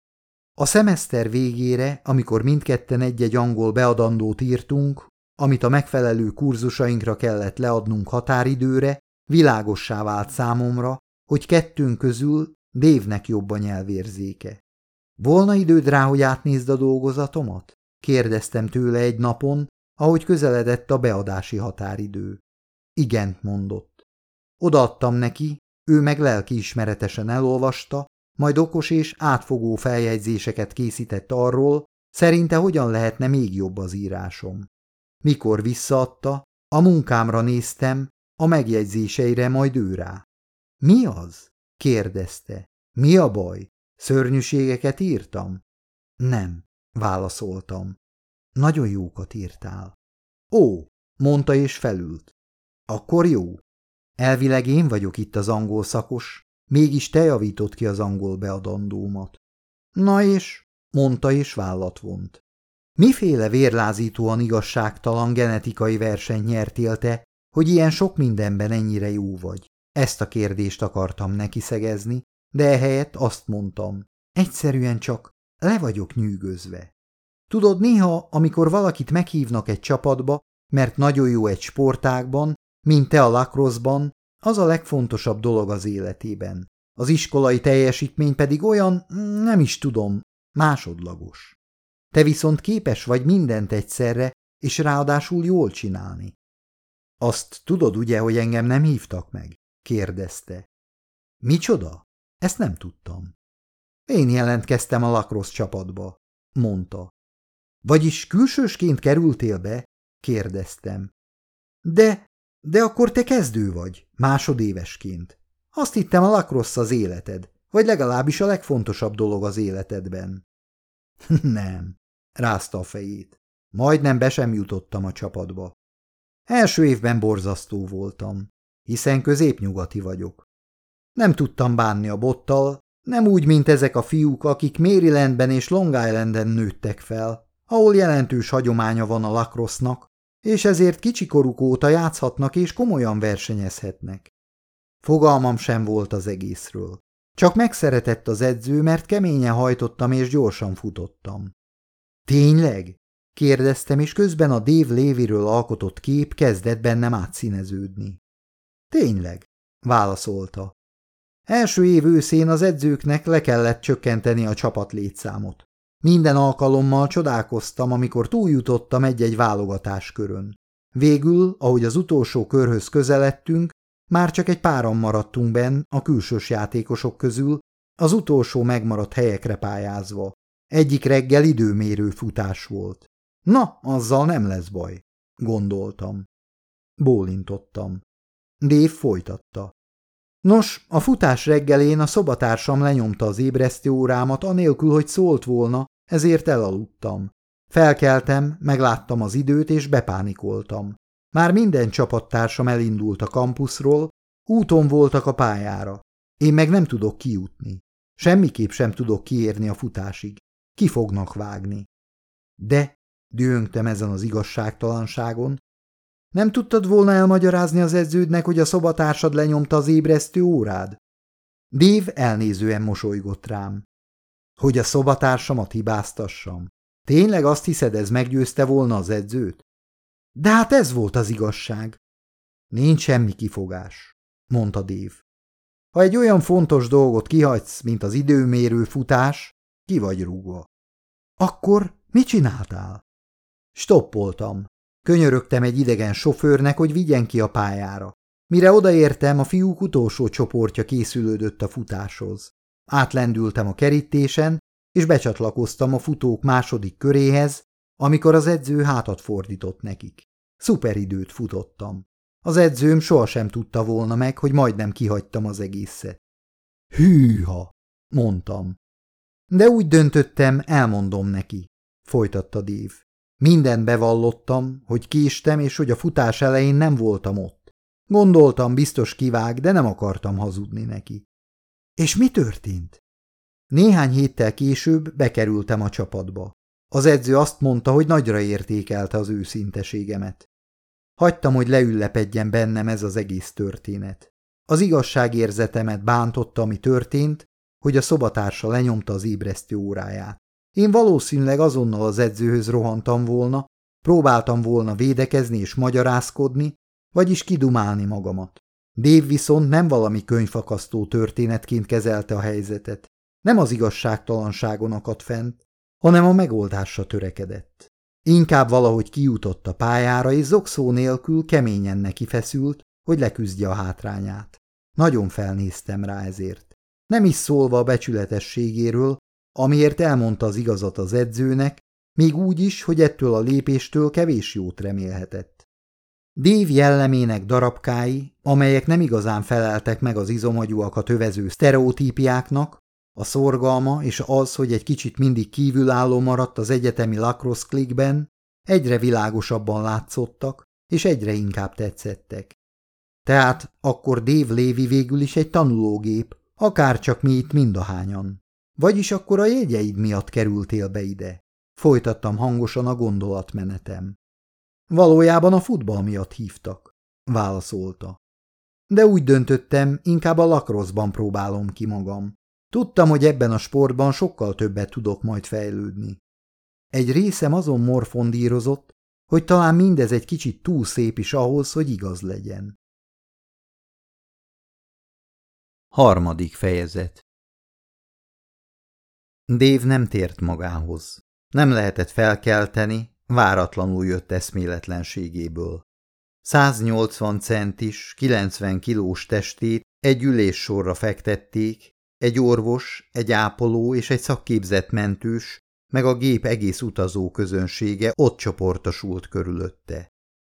A szemeszter végére, amikor mindketten egy-egy angol beadandót írtunk, amit a megfelelő kurzusainkra kellett leadnunk határidőre, világossá vált számomra, hogy kettőnk közül Dévnek jobb a nyelvérzéke. Volna időd rá, hogy átnézd a dolgozatomat? kérdeztem tőle egy napon, ahogy közeledett a beadási határidő. Igent mondott. Odaadtam neki, ő meg lelkiismeretesen elolvasta, majd okos és átfogó feljegyzéseket készített arról, szerinte hogyan lehetne még jobb az írásom. Mikor visszaadta, a munkámra néztem, a megjegyzéseire majd ő rá. Mi az? kérdezte. Mi a baj? Szörnyűségeket írtam? Nem, válaszoltam. Nagyon jókat írtál. Ó, mondta és felült. Akkor jó. Elvileg én vagyok itt az angol szakos, mégis te javított ki az angol beadandómat. Na és, mondta és vállat vont. Miféle vérlázítóan igazságtalan genetikai versenyt nyertél te, hogy ilyen sok mindenben ennyire jó vagy? Ezt a kérdést akartam neki szegezni, de ehelyett azt mondtam. Egyszerűen csak le vagyok nyűgözve. Tudod, néha, amikor valakit meghívnak egy csapatba, mert nagyon jó egy sportágban, mint te a lakroszban, az a legfontosabb dolog az életében. Az iskolai teljesítmény pedig olyan, nem is tudom, másodlagos. Te viszont képes vagy mindent egyszerre, és ráadásul jól csinálni. Azt tudod ugye, hogy engem nem hívtak meg? kérdezte. Micsoda? Ezt nem tudtam. Én jelentkeztem a lakrosz csapatba, mondta. Vagyis külsősként kerültél be? kérdeztem. De, de akkor te kezdő vagy, másodévesként. Azt hittem a lakrossz az életed, vagy legalábbis a legfontosabb dolog az életedben. nem, rázta a fejét. Majdnem be sem jutottam a csapatba. Első évben borzasztó voltam, hiszen középnyugati vagyok. Nem tudtam bánni a bottal, nem úgy, mint ezek a fiúk, akik Marylandben és Long Islanden nőttek fel, ahol jelentős hagyománya van a lakrosznak, és ezért kicsikoruk óta játszhatnak és komolyan versenyezhetnek. Fogalmam sem volt az egészről. Csak megszeretett az edző, mert keményen hajtottam és gyorsan futottam. Tényleg? kérdeztem, és közben a Dave Léviről alkotott kép kezdett bennem átszíneződni. Tényleg, válaszolta. Első év őszén az edzőknek le kellett csökkenteni a csapat létszámot. Minden alkalommal csodálkoztam, amikor túljutottam egy-egy válogatáskörön. Végül, ahogy az utolsó körhöz közeledtünk, már csak egy páran maradtunk benn a külsős játékosok közül, az utolsó megmaradt helyekre pályázva. Egyik reggel időmérő futás volt. Na, azzal nem lesz baj, gondoltam. Bólintottam. Dave folytatta. Nos, a futás reggelén a szobatársam lenyomta az ébresztő órámat anélkül, hogy szólt volna, ezért elaludtam. Felkeltem, megláttam az időt, és bepánikoltam. Már minden csapattársam elindult a kampuszról, úton voltak a pályára. Én meg nem tudok kijutni. Semmiképp sem tudok kiérni a futásig. Ki fognak vágni. De, dühöngtem ezen az igazságtalanságon, nem tudtad volna elmagyarázni az edződnek, hogy a szobatársad lenyomta az ébresztő órád? Dév elnézően mosolygott rám. Hogy a szobatársamat hibáztassam. Tényleg azt hiszed, ez meggyőzte volna az edzőt? De hát ez volt az igazság. Nincs semmi kifogás, mondta Dév. Ha egy olyan fontos dolgot kihagysz, mint az időmérő futás, ki vagy rúgva. Akkor mit csináltál? Stoppoltam. Könyörögtem egy idegen sofőrnek, hogy vigyen ki a pályára. Mire odaértem, a fiúk utolsó csoportja készülődött a futáshoz. Átlendültem a kerítésen, és becsatlakoztam a futók második köréhez, amikor az edző hátat fordított nekik. Szuperidőt futottam. Az edzőm sohasem tudta volna meg, hogy majdnem kihagytam az egészet. Hűha, mondtam. De úgy döntöttem, elmondom neki, folytatta Dév. Minden bevallottam, hogy késtem, és hogy a futás elején nem voltam ott. Gondoltam, biztos kivág, de nem akartam hazudni neki. És mi történt? Néhány héttel később bekerültem a csapatba. Az edző azt mondta, hogy nagyra értékelte az őszinteségemet. Hagytam, hogy leüllepedjen bennem ez az egész történet. Az igazságérzetemet bántotta, ami történt, hogy a szobatársa lenyomta az ébresztő óráját. Én valószínűleg azonnal az edzőhöz rohantam volna, próbáltam volna védekezni és magyarázkodni, vagyis kidumálni magamat. Dave viszont nem valami könyvfakasztó történetként kezelte a helyzetet. Nem az igazságtalanságon akadt fent, hanem a megoldásra törekedett. Inkább valahogy kijutott a pályára, és zokszó nélkül keményen neki feszült, hogy leküzdje a hátrányát. Nagyon felnéztem rá ezért. Nem is szólva a becsületességéről, amiért elmondta az igazat az edzőnek, még úgy is, hogy ettől a lépéstől kevés jót remélhetett. Dév jellemének darabkái, amelyek nem igazán feleltek meg az izomagyúakat övező sztereotípiáknak, a szorgalma és az, hogy egy kicsit mindig kívülálló maradt az egyetemi lacrosse egyre világosabban látszottak, és egyre inkább tetszettek. Tehát akkor Dave Lévi végül is egy tanulógép, akárcsak mi itt mindahányan. Vagyis akkor a jegyeid miatt kerültél be ide? Folytattam hangosan a gondolatmenetem. Valójában a futball miatt hívtak, válaszolta. De úgy döntöttem, inkább a lakroszban próbálom ki magam. Tudtam, hogy ebben a sportban sokkal többet tudok majd fejlődni. Egy részem azon morfondírozott, hogy talán mindez egy kicsit túl szép is ahhoz, hogy igaz legyen. Harmadik fejezet Dév nem tért magához. Nem lehetett felkelteni, váratlanul jött eszméletlenségéből. 180 centis, 90 kilós testét egy üléssorra fektették, egy orvos, egy ápoló és egy szakképzett mentős, meg a gép egész utazó közönsége ott csoportosult körülötte.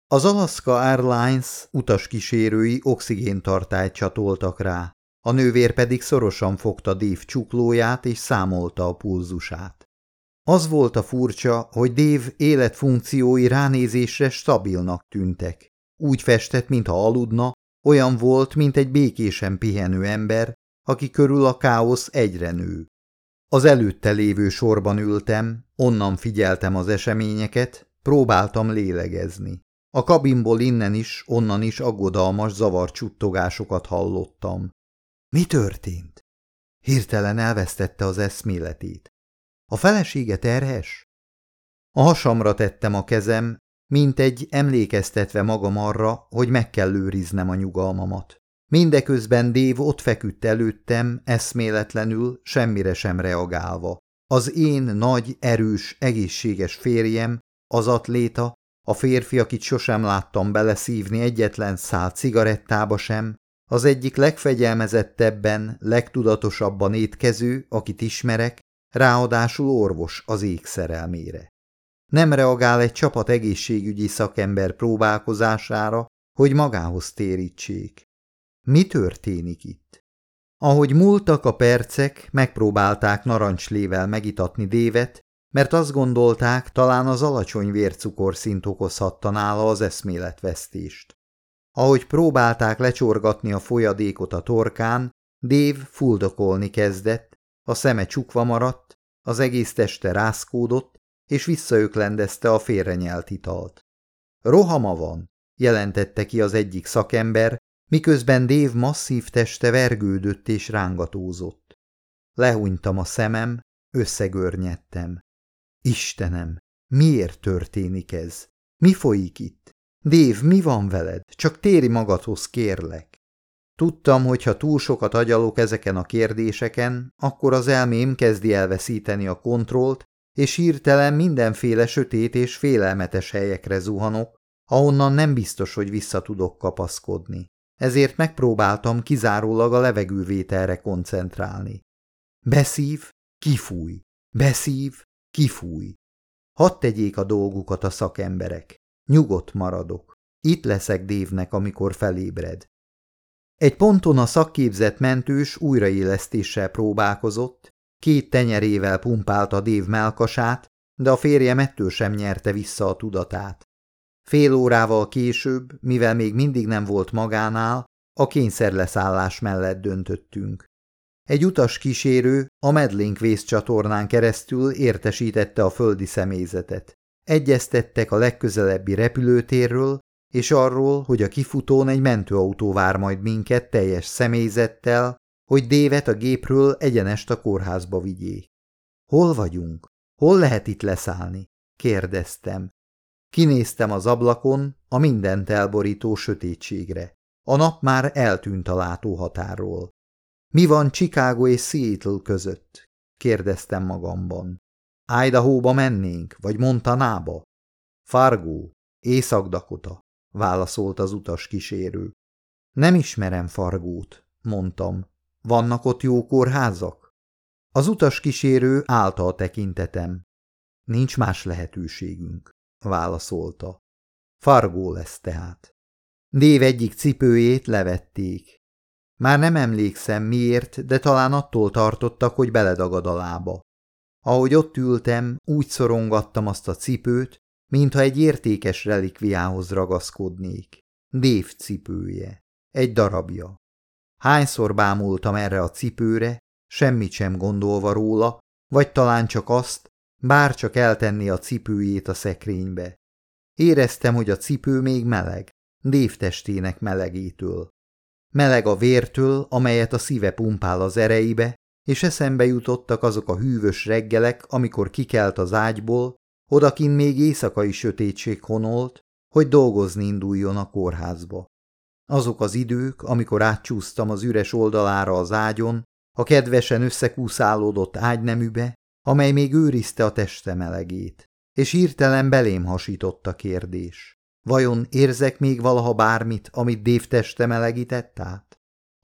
Az Alaska Airlines utaskísérői oxigéntartályt csatoltak rá, a nővér pedig szorosan fogta Dave csuklóját és számolta a pulzusát. Az volt a furcsa, hogy Dave életfunkciói ránézésre stabilnak tűntek. Úgy festett, mintha aludna, olyan volt, mint egy békésen pihenő ember, aki körül a káosz egyre nő. Az előtte lévő sorban ültem, onnan figyeltem az eseményeket, próbáltam lélegezni. A kabinból innen is, onnan is aggodalmas zavarcsuttogásokat hallottam. Mi történt? Hirtelen elvesztette az eszméletét. A felesége terhes? A hasamra tettem a kezem, mint egy emlékeztetve magam arra, hogy meg kell őriznem a nyugalmamat. Mindeközben Dév ott feküdt előttem, eszméletlenül, semmire sem reagálva. Az én nagy, erős, egészséges férjem, az atléta, a férfi, akit sosem láttam beleszívni egyetlen szál cigarettába sem, az egyik legfegyelmezettebben, legtudatosabban étkező, akit ismerek, ráadásul orvos az ég szerelmére. Nem reagál egy csapat egészségügyi szakember próbálkozására, hogy magához térítsék. Mi történik itt? Ahogy múltak a percek, megpróbálták narancslével megitatni Dévet, mert azt gondolták, talán az alacsony vércukorszint okozhatta nála az eszméletvesztést. Ahogy próbálták lecsorgatni a folyadékot a torkán, Dév fuldokolni kezdett, a szeme csukva maradt, az egész teste rászkódott, és visszaöklendezte a félrenyelt italt. Rohama van, jelentette ki az egyik szakember, miközben Dév masszív teste vergődött és rángatózott. Lehúnytam a szemem, összegörnyedtem. Istenem, miért történik ez? Mi folyik itt? Dév, mi van veled? Csak téri magadhoz, kérlek. Tudtam, hogy ha túl sokat agyalok ezeken a kérdéseken, akkor az elmém kezdi elveszíteni a kontrollt, és hirtelen mindenféle sötét és félelmetes helyekre zuhanok, ahonnan nem biztos, hogy vissza tudok kapaszkodni. Ezért megpróbáltam kizárólag a levegővételre koncentrálni. Beszív, kifúj, beszív, kifúj. Hadd tegyék a dolgukat a szakemberek. Nyugodt maradok. Itt leszek Dévnek, amikor felébred. Egy ponton a szakképzett mentős újraélesztéssel próbálkozott, két tenyerével pumpálta Dév melkasát, de a férjem ettől sem nyerte vissza a tudatát. Fél órával később, mivel még mindig nem volt magánál, a kényszerleszállás mellett döntöttünk. Egy utas kísérő a Medlink vészcsatornán keresztül értesítette a földi személyzetet. Egyeztettek a legközelebbi repülőtérről, és arról, hogy a kifutón egy mentőautó vár majd minket teljes személyzettel, hogy Dévet a gépről egyenest a kórházba vigyék. Hol vagyunk? Hol lehet itt leszállni? kérdeztem. Kinéztem az ablakon a mindent elborító sötétségre. A nap már eltűnt a látóhatárról. Mi van Chicago és Seattle között? kérdeztem magamban. Idaho-ba mennénk, vagy Montanába? Fargo, Észak-Dakota, válaszolt az utas kísérő. Nem ismerem Fargót, mondtam. Vannak ott jó kórházak? Az utas kísérő állta a tekintetem. Nincs más lehetőségünk, válaszolta. Fargó lesz tehát. Dév egyik cipőjét levették. Már nem emlékszem miért, de talán attól tartottak, hogy beledagad a lába. Ahogy ott ültem, úgy szorongattam azt a cipőt, mintha egy értékes relikviához ragaszkodnék. Dév cipője. Egy darabja. Hányszor bámultam erre a cipőre, semmit sem gondolva róla, vagy talán csak azt, bár csak eltenni a cipőjét a szekrénybe. Éreztem, hogy a cipő még meleg, dévtestének melegétől. Meleg a vértől, amelyet a szíve pumpál az ereibe, és eszembe jutottak azok a hűvös reggelek, amikor kikelt az ágyból, odakin még éjszakai sötétség honolt, hogy dolgozni induljon a kórházba. Azok az idők, amikor átcsúsztam az üres oldalára az ágyon, a kedvesen összekúszálódott ágyneműbe, amely még őrizte a teste melegét, és hirtelen belém hasított a kérdés. Vajon érzek még valaha bármit, amit Dév teste melegített át?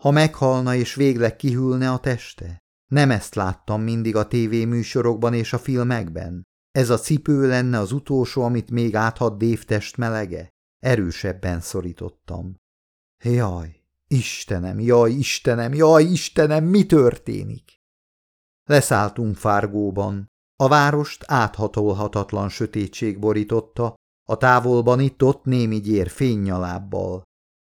Ha meghalna és végleg kihűlne a teste? Nem ezt láttam mindig a tévéműsorokban és a filmekben. Ez a cipő lenne az utolsó, amit még áthat Dév test melege? Erősebben szorítottam. Jaj, Istenem, jaj, Istenem, jaj, Istenem, mi történik? Leszálltunk Fárgóban. A várost áthatolhatatlan sötétség borította, a távolban itt-ott némi gyér fénynyalábbal.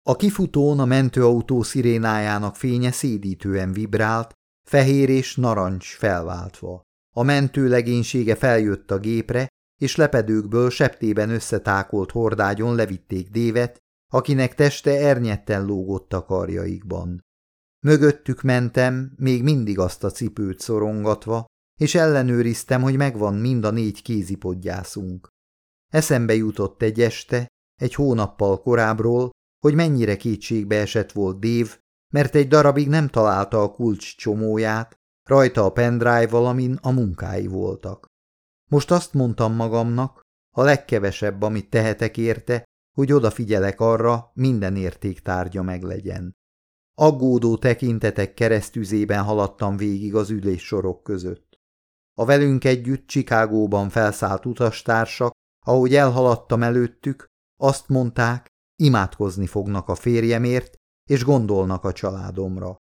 A kifutón a mentőautó szirénájának fénye szédítően vibrált, fehér és narancs felváltva. A mentő legénysége feljött a gépre, és lepedőkből septében összetákolt hordágyon levitték dévet, akinek teste ernyetten lógott a karjaikban. Mögöttük mentem, még mindig azt a cipőt szorongatva, és ellenőriztem, hogy megvan mind a négy kézipodgyászunk. Eszembe jutott egy este, egy hónappal korábbról, hogy mennyire kétségbe esett volt Dév, mert egy darabig nem találta a kulcs csomóját, rajta a pendrive valamin a munkái voltak. Most azt mondtam magamnak, a legkevesebb, amit tehetek érte, hogy odafigyelek arra, minden értéktárgya meglegyen. Aggódó tekintetek keresztüzében haladtam végig az üléssorok között. A velünk együtt Csikágóban felszállt utastársak, ahogy elhaladtam előttük, azt mondták, imádkozni fognak a férjemért, és gondolnak a családomra.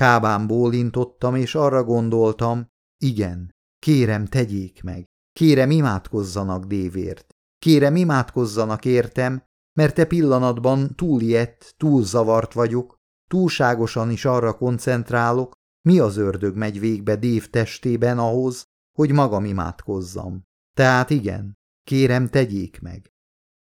Kábán bólintottam, és arra gondoltam, igen, kérem, tegyék meg, kérem, imádkozzanak dévért. Kérem, imádkozzanak értem, mert te pillanatban túl ilyet, túl zavart vagyok, túlságosan is arra koncentrálok, mi az ördög megy végbe Dév testében ahhoz, hogy magam imádkozzam. Tehát igen, kérem tegyék meg.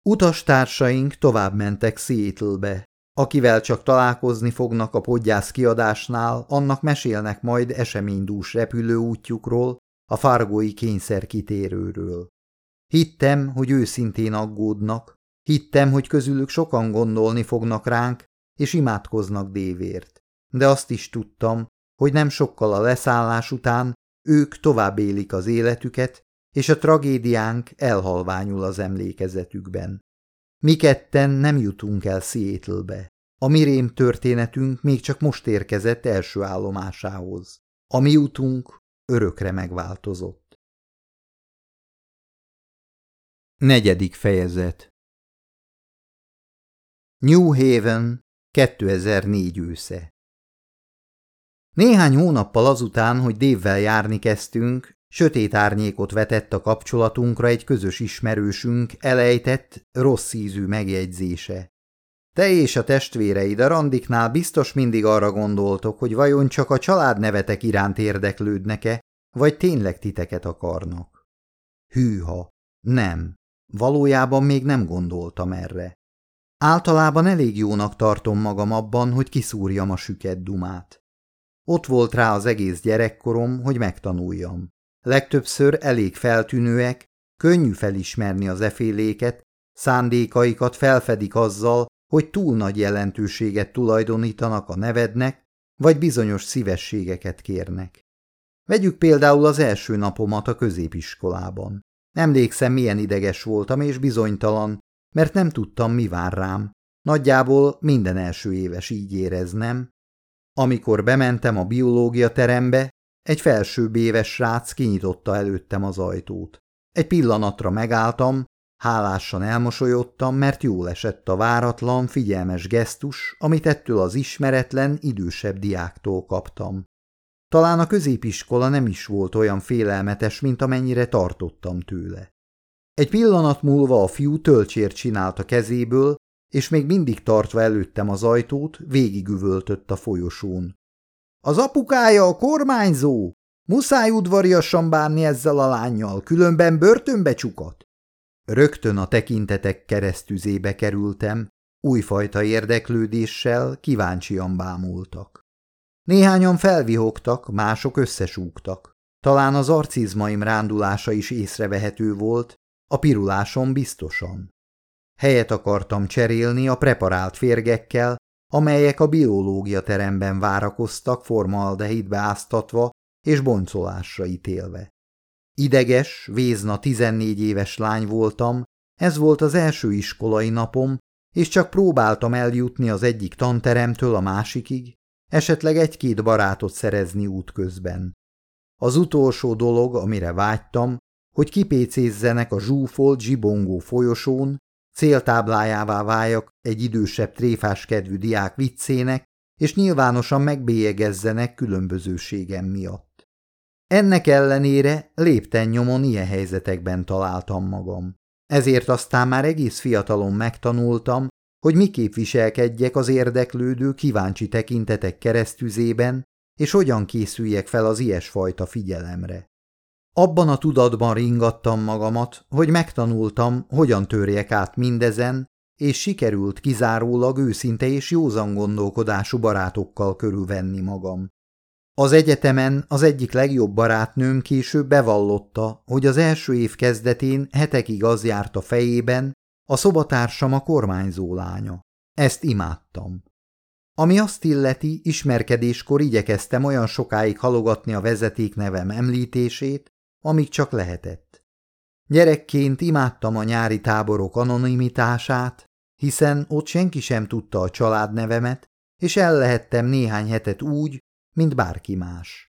Utastársaink tovább mentek Seattle-be. Akivel csak találkozni fognak a podgyász kiadásnál, annak mesélnek majd eseménydús repülőútjukról, a fargói kényszer kitérőről. Hittem, hogy őszintén aggódnak, hittem, hogy közülük sokan gondolni fognak ránk, és imádkoznak dévért. De azt is tudtam, hogy nem sokkal a leszállás után ők tovább élik az életüket, és a tragédiánk elhalványul az emlékezetükben. Mi ketten nem jutunk el Seattle-be. A mi rém történetünk még csak most érkezett első állomásához. A mi utunk örökre megváltozott. Negyedik fejezet New Haven, 2004 ősze Néhány hónappal azután, hogy dévvel járni kezdtünk, sötét árnyékot vetett a kapcsolatunkra egy közös ismerősünk elejtett, rossz ízű megjegyzése. Te és a testvéreid a randiknál biztos mindig arra gondoltok, hogy vajon csak a családnevetek iránt érdeklődnek-e, vagy tényleg titeket akarnak. Hűha, nem. Valójában még nem gondoltam erre. Általában elég jónak tartom magam abban, hogy kiszúrjam a süket dumát. Ott volt rá az egész gyerekkorom, hogy megtanuljam. Legtöbbször elég feltűnőek, könnyű felismerni az eféléket, szándékaikat felfedik azzal, hogy túl nagy jelentőséget tulajdonítanak a nevednek, vagy bizonyos szívességeket kérnek. Vegyük például az első napomat a középiskolában. Emlékszem, milyen ideges voltam és bizonytalan, mert nem tudtam, mi vár rám. Nagyjából minden első éves így éreznem. Amikor bementem a biológia terembe, egy felsőbb éves srác kinyitotta előttem az ajtót. Egy pillanatra megálltam, hálásan elmosolyodtam, mert jól esett a váratlan, figyelmes gesztus, amit ettől az ismeretlen, idősebb diáktól kaptam. Talán a középiskola nem is volt olyan félelmetes, mint amennyire tartottam tőle. Egy pillanat múlva a fiú tölcsért csinált a kezéből, és még mindig tartva előttem az ajtót, végigüvöltött a folyosón. Az apukája a kormányzó! Muszáj udvariasan bánni ezzel a lányjal, különben börtönbe csukat. Rögtön a tekintetek keresztüzébe kerültem, újfajta érdeklődéssel kíváncsian bámultak. Néhányan felvihogtak, mások összesúgtak. Talán az arcizmaim rándulása is észrevehető volt, a pirulásom biztosan. Helyet akartam cserélni a preparált férgekkel, amelyek a biológia teremben várakoztak formaldehidbe áztatva és boncolásra ítélve. Ideges, vézna 14 éves lány voltam, ez volt az első iskolai napom, és csak próbáltam eljutni az egyik tanteremtől a másikig, esetleg egy-két barátot szerezni útközben. Az utolsó dolog, amire vágytam, hogy kipécézzenek a zsúfolt, zsibongó folyosón, céltáblájává váljak egy idősebb tréfás kedvű diák viccének, és nyilvánosan megbélyegezzenek különbözőségem miatt. Ennek ellenére lépten nyomon ilyen helyzetekben találtam magam. Ezért aztán már egész fiatalon megtanultam, hogy miképp viselkedjek az érdeklődő, kíváncsi tekintetek keresztüzében, és hogyan készüljek fel az ilyesfajta figyelemre. Abban a tudatban ringattam magamat, hogy megtanultam, hogyan törjek át mindezen, és sikerült kizárólag őszinte és józan gondolkodású barátokkal körülvenni magam. Az egyetemen az egyik legjobb barátnőm később bevallotta, hogy az első év kezdetén hetekig az járt a fejében, a szobatársam a kormányzó lánya. Ezt imádtam. Ami azt illeti, ismerkedéskor igyekeztem olyan sokáig halogatni a vezetéknevem említését, amíg csak lehetett. Gyerekként imádtam a nyári táborok anonimitását, hiszen ott senki sem tudta a családnevemet, és el lehettem néhány hetet úgy, mint bárki más.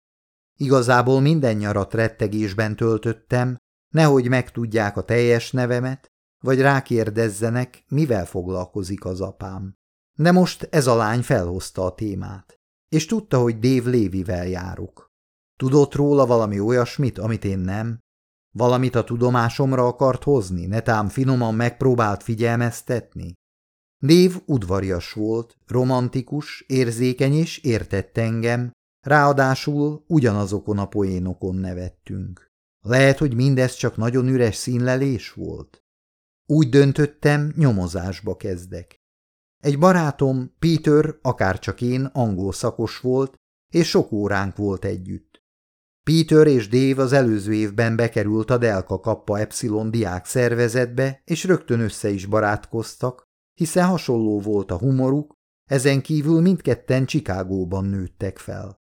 Igazából minden nyarat rettegésben töltöttem, nehogy megtudják a teljes nevemet, vagy rákérdezzenek, mivel foglalkozik az apám. De most ez a lány felhozta a témát, és tudta, hogy Dave Lévivel járok. Tudott róla valami olyasmit, amit én nem? Valamit a tudomásomra akart hozni, netám finoman megpróbált figyelmeztetni? Dave udvarias volt, romantikus, érzékeny és értett engem, ráadásul ugyanazokon a poénokon nevettünk. Lehet, hogy mindez csak nagyon üres színlelés volt? Úgy döntöttem, nyomozásba kezdek. Egy barátom, Peter, akárcsak én, angol szakos volt, és sok óránk volt együtt. Peter és Dave az előző évben bekerült a Delka Kappa Epsilon diák szervezetbe, és rögtön össze is barátkoztak, hiszen hasonló volt a humoruk, ezen kívül mindketten Csikágóban nőttek fel.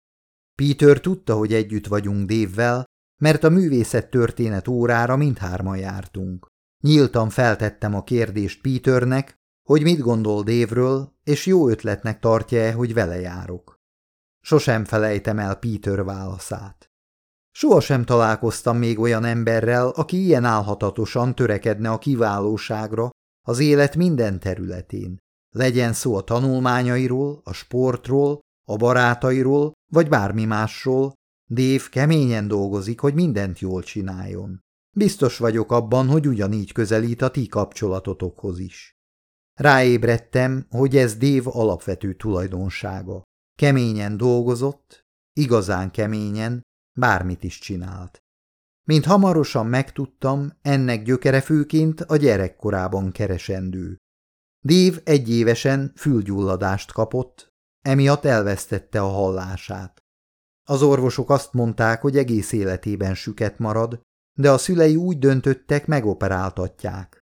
Peter tudta, hogy együtt vagyunk Dévvel, mert a művészet történet órára mindhárman jártunk. Nyíltan feltettem a kérdést Peternek, hogy mit gondol Dévről, és jó ötletnek tartja-e, hogy vele járok. Sosem felejtem el Peter válaszát. Sohasem találkoztam még olyan emberrel, aki ilyen álhatatosan törekedne a kiválóságra az élet minden területén. Legyen szó a tanulmányairól, a sportról, a barátairól, vagy bármi másról, Dave keményen dolgozik, hogy mindent jól csináljon. Biztos vagyok abban, hogy ugyanígy közelít a ti kapcsolatotokhoz is. Ráébredtem, hogy ez Dave alapvető tulajdonsága. Keményen dolgozott, igazán keményen, bármit is csinált. Mint hamarosan megtudtam, ennek gyökere főként a gyerekkorában keresendő. Dave egyévesen fülgyulladást kapott, emiatt elvesztette a hallását. Az orvosok azt mondták, hogy egész életében süket marad, de a szülei úgy döntöttek, megoperáltatják.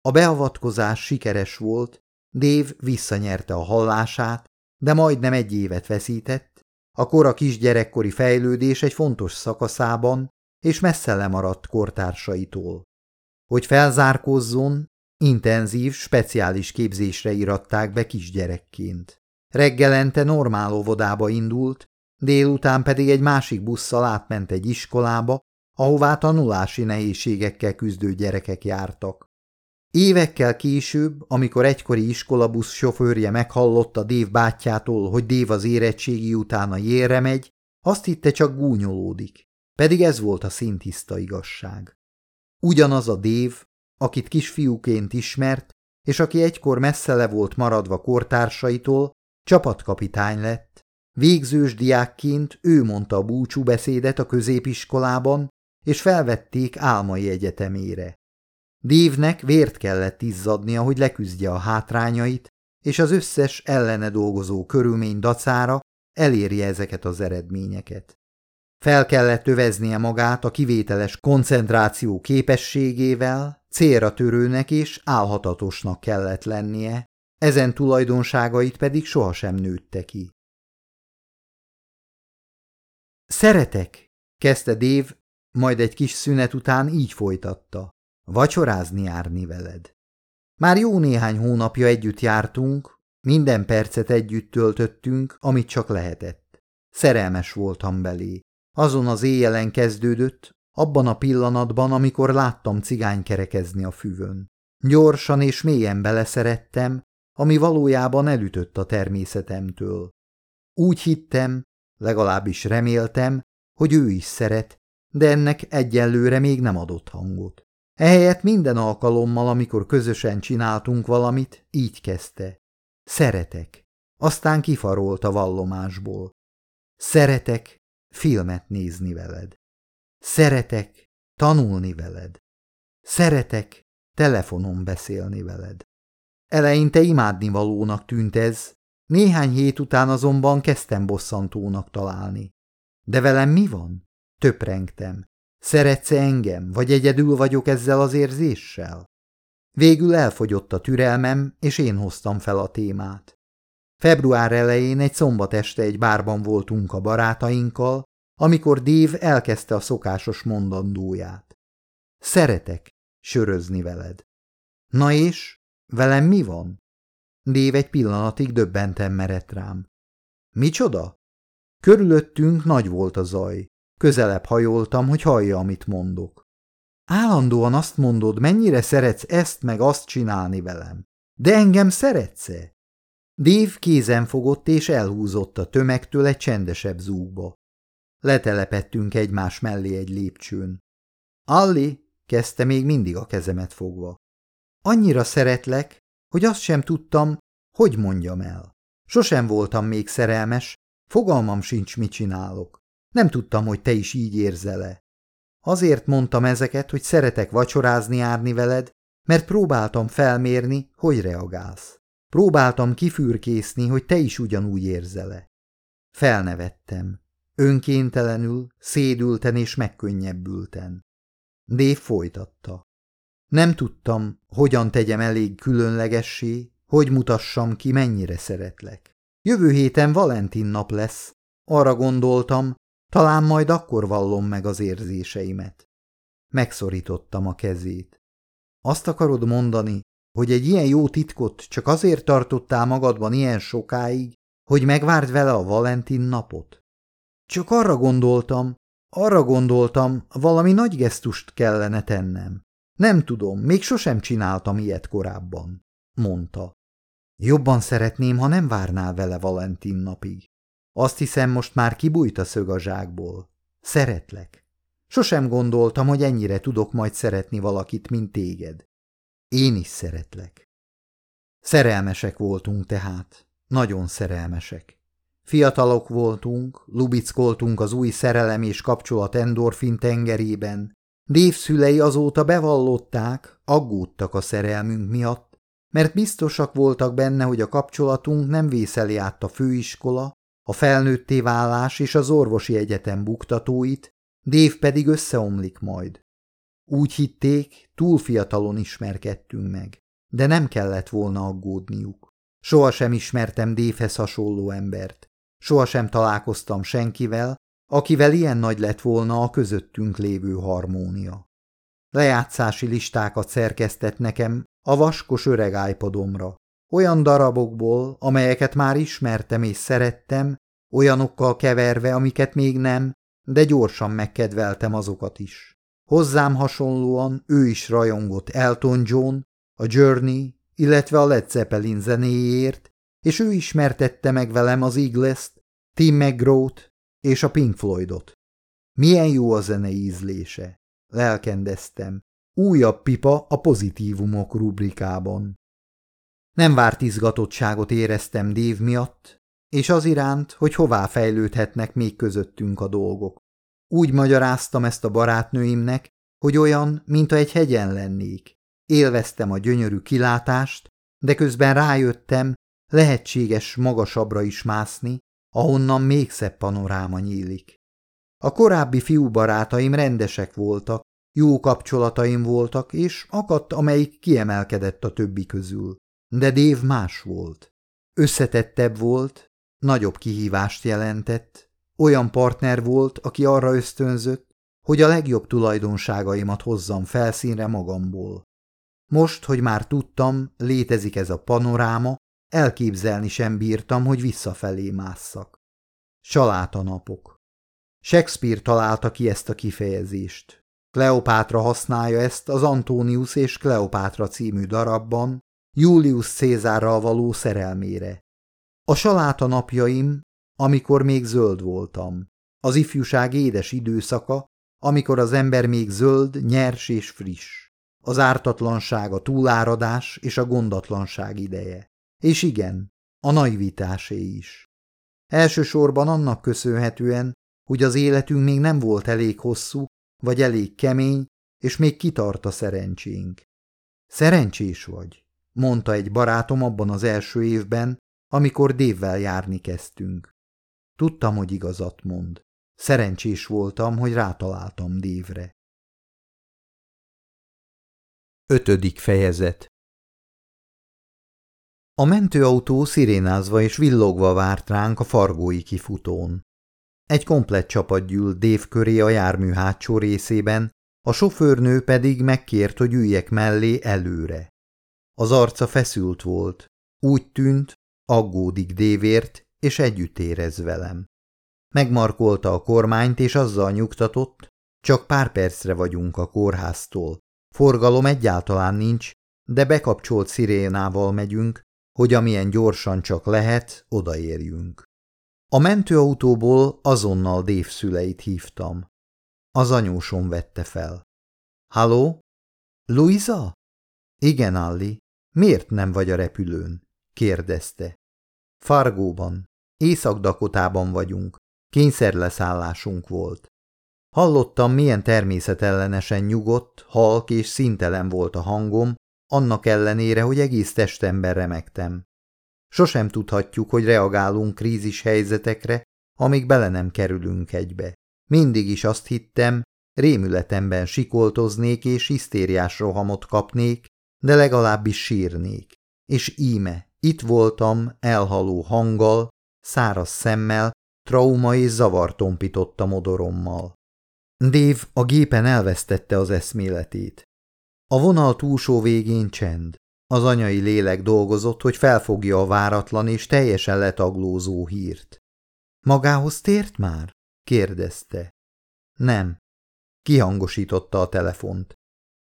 A beavatkozás sikeres volt, Dave visszanyerte a hallását, de majdnem egy évet veszített, a kora kisgyerekkori fejlődés egy fontos szakaszában, és messze lemaradt kortársaitól. Hogy felzárkozzon, intenzív, speciális képzésre iratták be kisgyerekként. Reggelente normál óvodába indult, délután pedig egy másik busszal átment egy iskolába, ahová tanulási nehézségekkel küzdő gyerekek jártak. Évekkel később, amikor egykori iskolabusz sofőrje meghallotta Dév bátyjától, hogy Dév az érettségi után a jérre megy, azt hitte csak gúnyolódik, pedig ez volt a szintiszta igazság. Ugyanaz a Dév, akit kisfiúként ismert, és aki egykor messze le volt maradva kortársaitól, csapatkapitány lett. Végzős diákként ő mondta a búcsú beszédet a középiskolában, és felvették álmai egyetemére. Dévnek vért kellett izzadnia, hogy leküzdje a hátrányait, és az összes ellene dolgozó körülmény dacára elérje ezeket az eredményeket. Fel kellett öveznie magát a kivételes koncentráció képességével, célra törőnek és álhatatosnak kellett lennie, ezen tulajdonságait pedig sohasem nőtte ki. Szeretek, kezdte Dév, majd egy kis szünet után így folytatta. Vacsorázni járni veled. Már jó néhány hónapja együtt jártunk, minden percet együtt töltöttünk, amit csak lehetett. Szerelmes voltam belé. Azon az éjjelen kezdődött, abban a pillanatban, amikor láttam cigány kerekezni a füvön. Gyorsan és mélyen beleszerettem, ami valójában elütött a természetemtől. Úgy hittem, legalábbis reméltem, hogy ő is szeret, de ennek egyelőre még nem adott hangot. Ehelyett minden alkalommal, amikor közösen csináltunk valamit, így kezdte. Szeretek. Aztán kifarolt a vallomásból. Szeretek filmet nézni veled. Szeretek tanulni veled. Szeretek telefonon beszélni veled. Eleinte imádnivalónak tűnt ez, néhány hét után azonban kezdtem bosszantónak találni. De velem mi van? Töprengtem. Szeretsz engem, vagy egyedül vagyok ezzel az érzéssel? Végül elfogyott a türelmem, és én hoztam fel a témát. Február elején egy szombat este egy bárban voltunk a barátainkkal, amikor Dév elkezdte a szokásos mondandóját. Szeretek sörözni veled. Na és? Velem mi van? Dév egy pillanatig döbbenten merett rám. Micsoda? Körülöttünk nagy volt a zaj. Közelebb hajoltam, hogy hallja, amit mondok. Állandóan azt mondod, mennyire szeretsz ezt meg azt csinálni velem. De engem szeretsz-e? Dév kézen fogott és elhúzott a tömegtől egy csendesebb zúgba. Letelepettünk egymás mellé egy lépcsőn. Alli, kezdte még mindig a kezemet fogva. Annyira szeretlek, hogy azt sem tudtam, hogy mondjam el. Sosem voltam még szerelmes, fogalmam sincs, mit csinálok. Nem tudtam, hogy te is így érzel-e. Azért mondtam ezeket, hogy szeretek vacsorázni járni veled, mert próbáltam felmérni, hogy reagálsz. Próbáltam kifürkészni, hogy te is ugyanúgy érzele. Felnevettem. Önkéntelenül, szédülten és megkönnyebbülten. Dév folytatta. Nem tudtam, hogyan tegyem elég különlegessé, hogy mutassam ki, mennyire szeretlek. Jövő héten Valentin nap lesz. Arra gondoltam, talán majd akkor vallom meg az érzéseimet. Megszorítottam a kezét. Azt akarod mondani, hogy egy ilyen jó titkot csak azért tartottál magadban ilyen sokáig, hogy megvárd vele a Valentin napot? Csak arra gondoltam, arra gondoltam, valami nagy gesztust kellene tennem. Nem tudom, még sosem csináltam ilyet korábban, mondta. Jobban szeretném, ha nem várnál vele Valentin napig. Azt hiszem, most már kibújt a szög a zsákból. Szeretlek. Sosem gondoltam, hogy ennyire tudok majd szeretni valakit, mint téged. Én is szeretlek. Szerelmesek voltunk tehát, nagyon szerelmesek. Fiatalok voltunk, lubickoltunk az új szerelem és kapcsolat endorfin tengerében. Dév szülei azóta bevallották, aggódtak a szerelmünk miatt, mert biztosak voltak benne, hogy a kapcsolatunk nem vészeli át a főiskola, a felnőtté válás és az orvosi egyetem buktatóit, Dév pedig összeomlik majd. Úgy hitték, túl fiatalon ismerkedtünk meg, de nem kellett volna aggódniuk. Soha sem ismertem Dévhez hasonló embert. Sohasem találkoztam senkivel, akivel ilyen nagy lett volna a közöttünk lévő harmónia. Lejátszási listákat szerkesztett nekem a vaskos öreg iPodomra, olyan darabokból, amelyeket már ismertem és szerettem, olyanokkal keverve, amiket még nem, de gyorsan megkedveltem azokat is. Hozzám hasonlóan ő is rajongott Elton John, a Journey, illetve a Led Zeppelin zenéjéért, és ő ismertette meg velem az Eagles-t, Tim McGraw-t és a Pink Floydot. Milyen jó a zene ízlése, lelkendeztem. Újabb pipa a pozitívumok rubrikában. Nem várt izgatottságot éreztem Dév miatt, és az iránt, hogy hová fejlődhetnek még közöttünk a dolgok. Úgy magyaráztam ezt a barátnőimnek, hogy olyan, mint egy hegyen lennék. Élveztem a gyönyörű kilátást, de közben rájöttem, lehetséges magasabbra is mászni, ahonnan még szebb panoráma nyílik. A korábbi fiúbarátaim rendesek voltak, jó kapcsolataim voltak, és akadt, amelyik kiemelkedett a többi közül. De Dév más volt. Összetettebb volt, nagyobb kihívást jelentett, olyan partner volt, aki arra ösztönzött, hogy a legjobb tulajdonságaimat hozzam felszínre magamból. Most, hogy már tudtam, létezik ez a panoráma, elképzelni sem bírtam, hogy visszafelé másszak. Salátanapok. Shakespeare találta ki ezt a kifejezést. Kleopátra használja ezt az Antonius és Kleopátra című darabban, Julius Cézárral való szerelmére. A saláta napjaim, amikor még zöld voltam. Az ifjúság édes időszaka, amikor az ember még zöld, nyers és friss. Az ártatlanság, a túláradás és a gondatlanság ideje. És igen, a naivitásé is. Elsősorban annak köszönhetően, hogy az életünk még nem volt elég hosszú, vagy elég kemény, és még kitart a szerencsénk. Szerencsés vagy, mondta egy barátom abban az első évben, amikor dévvel járni kezdtünk. Tudtam, hogy igazat mond. Szerencsés voltam, hogy rátaláltam dévre. Ötödik fejezet A mentőautó szirénázva és villogva várt ránk a fargói kifutón. Egy komplett csapat gyűlt Dév köré a jármű hátsó részében, a sofőrnő pedig megkért, hogy üljek mellé előre. Az arca feszült volt, úgy tűnt, aggódik Dévért, és együtt érez velem. Megmarkolta a kormányt, és azzal nyugtatott, csak pár percre vagyunk a kórháztól. Forgalom egyáltalán nincs, de bekapcsolt szirénával megyünk, hogy amilyen gyorsan csak lehet, odaérjünk. A mentőautóból azonnal Dév szüleit hívtam. Az anyósom vette fel. Halló? Luisa? Igen, Alli. Miért nem vagy a repülőn? kérdezte. Fargóban, Észak-Dakotában vagyunk. Kényszerleszállásunk volt. Hallottam, milyen természetellenesen nyugodt, halk és szintelen volt a hangom, annak ellenére, hogy egész testemben remektem. Sosem tudhatjuk, hogy reagálunk krízis helyzetekre, amíg bele nem kerülünk egybe. Mindig is azt hittem, rémületemben sikoltoznék és hisztériás rohamot kapnék, de legalábbis sírnék. És íme, itt voltam, elhaló hanggal, száraz szemmel, trauma és zavar tompította modorommal. Dév a gépen elvesztette az eszméletét. A vonal túlsó végén csend. Az anyai lélek dolgozott, hogy felfogja a váratlan és teljesen letaglózó hírt. Magához tért már? kérdezte. Nem. Kihangosította a telefont.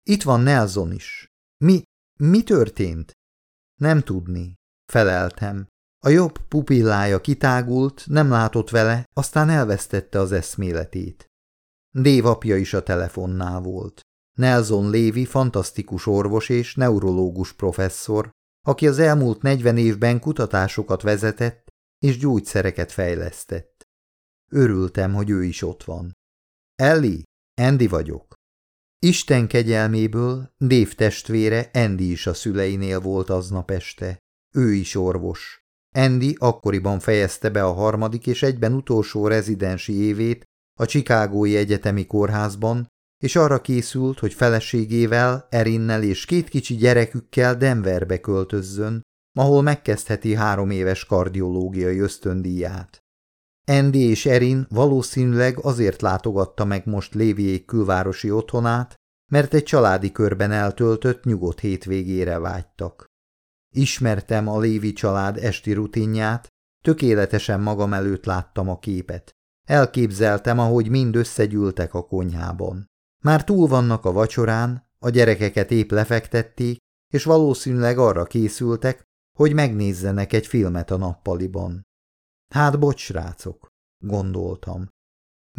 Itt van Nelson is. Mi, mi történt? Nem tudni. Feleltem. A jobb pupillája kitágult, nem látott vele, aztán elvesztette az eszméletét. Dév apja is a telefonnál volt. Nelson Lévi fantasztikus orvos és neurológus professzor, aki az elmúlt negyven évben kutatásokat vezetett és gyógyszereket fejlesztett. Örültem, hogy ő is ott van. Ellie, Andy vagyok. Isten kegyelméből Dév testvére Andy is a szüleinél volt aznap este. Ő is orvos. Andy akkoriban fejezte be a harmadik és egyben utolsó rezidensi évét a Chicagói Egyetemi Kórházban, és arra készült, hogy feleségével, Erinnel és két kicsi gyerekükkel Denverbe költözzön, ahol megkezdheti három éves kardiológiai ösztöndíját. Andy és Erin valószínűleg azért látogatta meg most Léviék külvárosi otthonát, mert egy családi körben eltöltött nyugodt hétvégére vágytak. Ismertem a Lévi család esti rutinját, tökéletesen magam előtt láttam a képet. Elképzeltem, ahogy mind összegyűltek a konyhában. Már túl vannak a vacsorán, a gyerekeket épp lefektették, és valószínűleg arra készültek, hogy megnézzenek egy filmet a nappaliban. Hát bocs, srácok, gondoltam.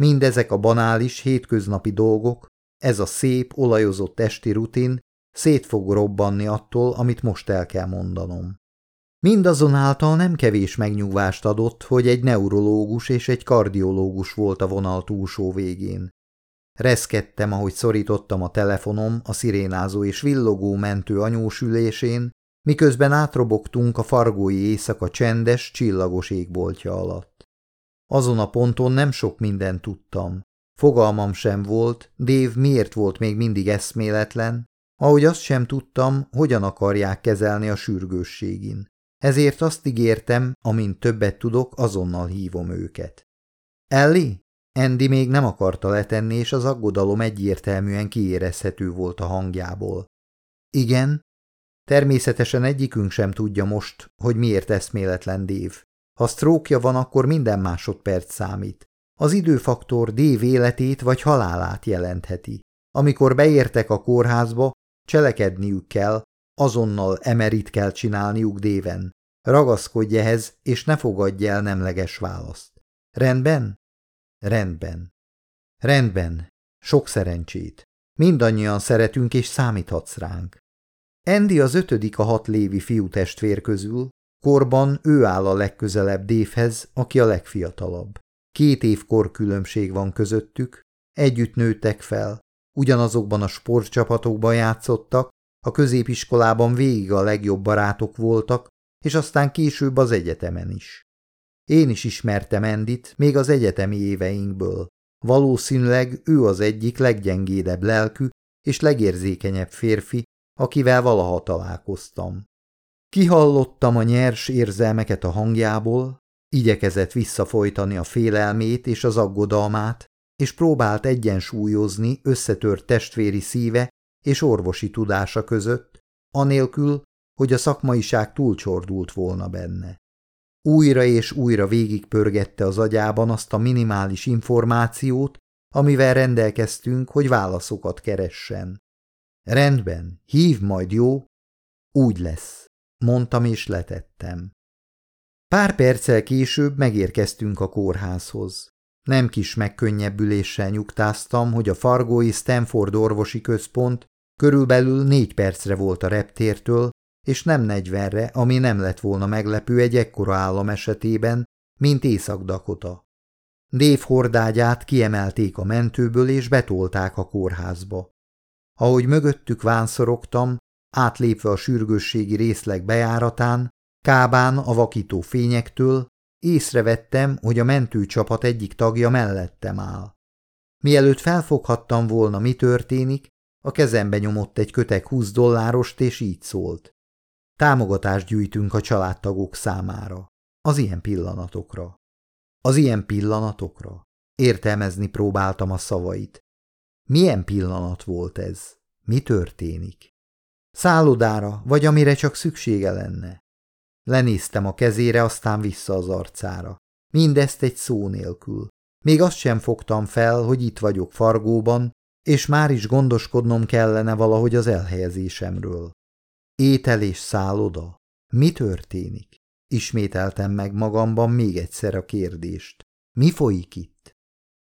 Mindezek a banális, hétköznapi dolgok, ez a szép, olajozott testi rutin szét fog robbanni attól, amit most el kell mondanom. Mindazonáltal nem kevés megnyugvást adott, hogy egy neurológus és egy kardiológus volt a vonal túlsó végén. Reszkedtem, ahogy szorítottam a telefonom a szirénázó és villogó mentő anyósülésén, miközben átrobogtunk a fargói éjszaka csendes, csillagos égboltja alatt. Azon a ponton nem sok mindent tudtam. Fogalmam sem volt, Dave miért volt még mindig eszméletlen, ahogy azt sem tudtam, hogyan akarják kezelni a sürgősségin. Ezért azt ígértem, amint többet tudok, azonnal hívom őket. Ellie? Andy még nem akarta letenni, és az aggodalom egyértelműen kiérezhető volt a hangjából. Igen? Természetesen egyikünk sem tudja most, hogy miért eszméletlen Dave. Ha sztrókja van, akkor minden másodperc számít. Az időfaktor Dave életét vagy halálát jelentheti. Amikor beértek a kórházba, cselekedniük kell, azonnal emerit kell csinálniuk Déven. Ragaszkodj ehhez, és ne fogadj el nemleges választ. Rendben? Rendben. Rendben. Sok szerencsét. Mindannyian szeretünk és számíthatsz ránk. Andy az ötödik a hat lévi fiútestvér közül, korban ő áll a legközelebb Dévhez, aki a legfiatalabb. Két év korkülönbség van közöttük, együtt nőttek fel, ugyanazokban a sportcsapatokban játszottak, a középiskolában végig a legjobb barátok voltak, és aztán később az egyetemen is. Én is ismertem Endit, még az egyetemi éveinkből. Valószínűleg ő az egyik leggyengédebb lelkű és legérzékenyebb férfi, akivel valaha találkoztam. Kihallottam a nyers érzelmeket a hangjából, igyekezett visszafolytani a félelmét és az aggodalmát, és próbált egyensúlyozni összetört testvéri szíve és orvosi tudása között, anélkül, hogy a szakmaiság túlcsordult volna benne. Újra és újra végigpörgette az agyában azt a minimális információt, amivel rendelkeztünk, hogy válaszokat keressen. Rendben, hív majd, jó? Úgy lesz, mondtam és letettem. Pár perccel később megérkeztünk a kórházhoz. Nem kis megkönnyebbüléssel nyugtáztam, hogy a Fargói Stanford orvosi központ körülbelül négy percre volt a reptértől, és nem negyvenre, ami nem lett volna meglepő egy ekkora állam esetében, mint Észak-Dakota. Dév hordágyát kiemelték a mentőből és betolták a kórházba. Ahogy mögöttük vánszorogtam, átlépve a sürgősségi részleg bejáratán, kábán a vakító fényektől, észrevettem, hogy a mentőcsapat egyik tagja mellettem áll. Mielőtt felfoghattam volna, mi történik, a kezembe nyomott egy kötek 20 dollárost, és így szólt. Támogatást gyűjtünk a családtagok számára. Az ilyen pillanatokra. Az ilyen pillanatokra. Értelmezni próbáltam a szavait. Milyen pillanat volt ez? Mi történik? Szállodára, vagy amire csak szüksége lenne. Lenéztem a kezére, aztán vissza az arcára. Mindezt egy szó nélkül. Még azt sem fogtam fel, hogy itt vagyok Fargóban, és már is gondoskodnom kellene valahogy az elhelyezésemről. Étel és szálloda? Mi történik? Ismételtem meg magamban még egyszer a kérdést. Mi folyik itt?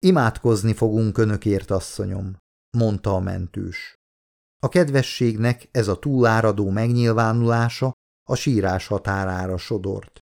Imádkozni fogunk önökért, asszonyom, mondta a mentős. A kedvességnek ez a túláradó megnyilvánulása a sírás határára sodort.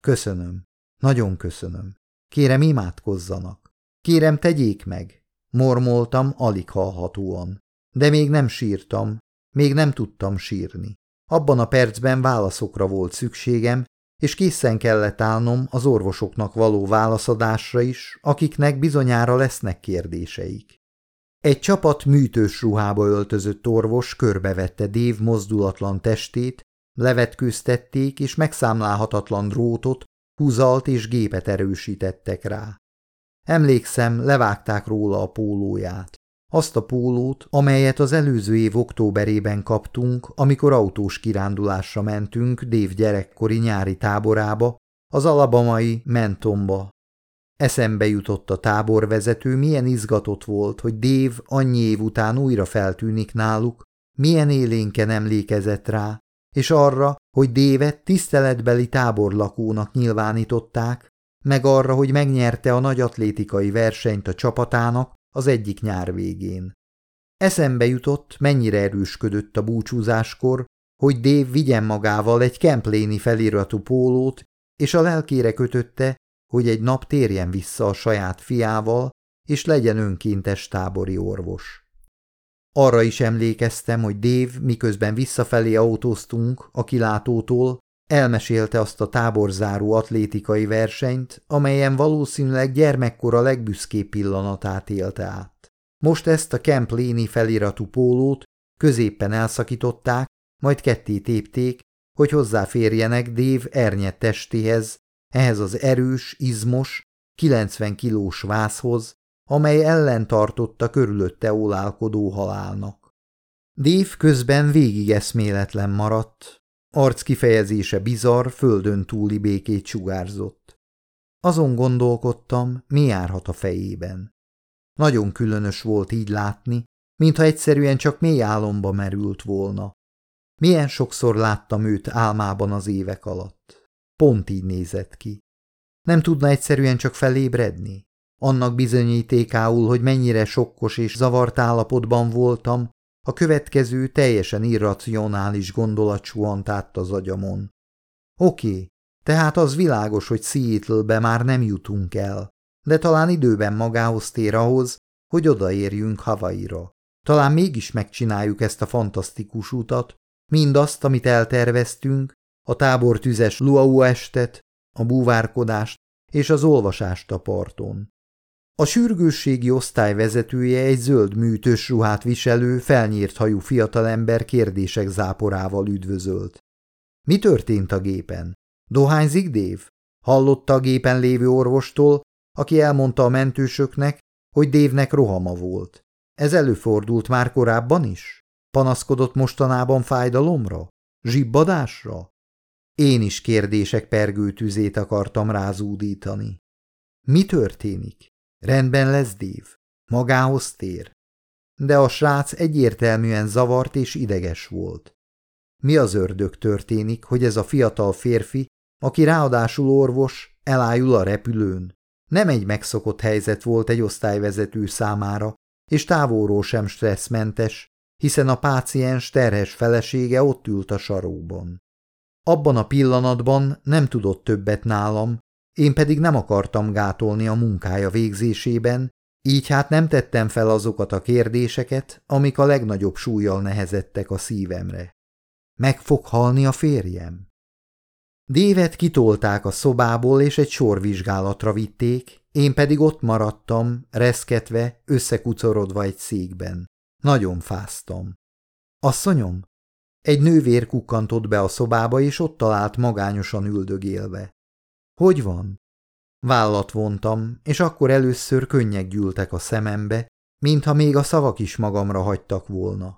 Köszönöm, nagyon köszönöm. Kérem, imádkozzanak. Kérem, tegyék meg. Mormoltam alig hallhatóan. De még nem sírtam, még nem tudtam sírni. Abban a percben válaszokra volt szükségem, és készen kellett állnom az orvosoknak való válaszadásra is, akiknek bizonyára lesznek kérdéseik. Egy csapat műtős ruhába öltözött orvos körbevette Dév mozdulatlan testét, levetkőztették és megszámlálhatatlan drótot, húzalt és gépet erősítettek rá. Emlékszem, levágták róla a pólóját. Azt a pólót, amelyet az előző év októberében kaptunk, amikor autós kirándulásra mentünk Dév gyerekkori nyári táborába, az alabamai Mentomba. Eszembe jutott a táborvezető, milyen izgatott volt, hogy Dév annyi év után újra feltűnik náluk, milyen élénken emlékezett rá, és arra, hogy Dévet tiszteletbeli táborlakónak nyilvánították, meg arra, hogy megnyerte a nagy atlétikai versenyt a csapatának az egyik nyár végén. Eszembe jutott, mennyire erősködött a búcsúzáskor, hogy Dave vigyen magával egy kempléni feliratú pólót, és a lelkére kötötte, hogy egy nap térjen vissza a saját fiával, és legyen önkéntes tábori orvos. Arra is emlékeztem, hogy Dave, miközben visszafelé autóztunk a kilátótól, Elmesélte azt a táborzáró atlétikai versenyt, amelyen valószínűleg gyermekkora legbüszkébb pillanatát élte át. Most ezt a Camp Léni feliratú pólót középpen elszakították, majd ketté tépték, hogy hozzáférjenek Dév ernyett testéhez, ehhez az erős, izmos, 90 kilós vászhoz, amely ellen tartotta körülötte ólálkodó halálnak. Dév közben végig eszméletlen maradt, arc kifejezése bizarr, földön túli békét sugárzott. Azon gondolkodtam, mi járhat a fejében. Nagyon különös volt így látni, mintha egyszerűen csak mély álomba merült volna. Milyen sokszor láttam őt álmában az évek alatt. Pont így nézett ki. Nem tudna egyszerűen csak felébredni? Annak bizonyítékául, hogy mennyire sokkos és zavart állapotban voltam, a következő teljesen irracionális gondolat suhant át az agyamon. Oké, tehát az világos, hogy Seattle-be már nem jutunk el, de talán időben magához tér ahhoz, hogy odaérjünk Havaira. Talán mégis megcsináljuk ezt a fantasztikus utat, mindazt, amit elterveztünk, a tábor tüzes luau estet, a búvárkodást és az olvasást a parton. A sürgősségi osztály vezetője egy zöld műtős ruhát viselő, felnyírt hajú fiatalember kérdések záporával üdvözölt. Mi történt a gépen? Dohányzik Dév? Hallotta a gépen lévő orvostól, aki elmondta a mentősöknek, hogy Dévnek rohama volt. Ez előfordult már korábban is? Panaszkodott mostanában fájdalomra? Zsibbadásra? Én is kérdések pergő tüzét akartam rázúdítani. Mi történik? Rendben lesz Dév. Magához tér. De a srác egyértelműen zavart és ideges volt. Mi az ördög történik, hogy ez a fiatal férfi, aki ráadásul orvos, elájul a repülőn? Nem egy megszokott helyzet volt egy osztályvezető számára, és távolról sem stresszmentes, hiszen a páciens terhes felesége ott ült a saróban. Abban a pillanatban nem tudott többet nálam, én pedig nem akartam gátolni a munkája végzésében, így hát nem tettem fel azokat a kérdéseket, amik a legnagyobb súlyjal nehezettek a szívemre. Meg fog halni a férjem? Dévet kitolták a szobából, és egy sorvizsgálatra vitték, én pedig ott maradtam, reszketve, összekucorodva egy székben. Nagyon fáztam. Asszonyom? Egy nővér kukkantott be a szobába, és ott talált magányosan üldögélve. Hogy van? Vállat vontam, és akkor először könnyek gyűltek a szemembe, mintha még a szavak is magamra hagytak volna.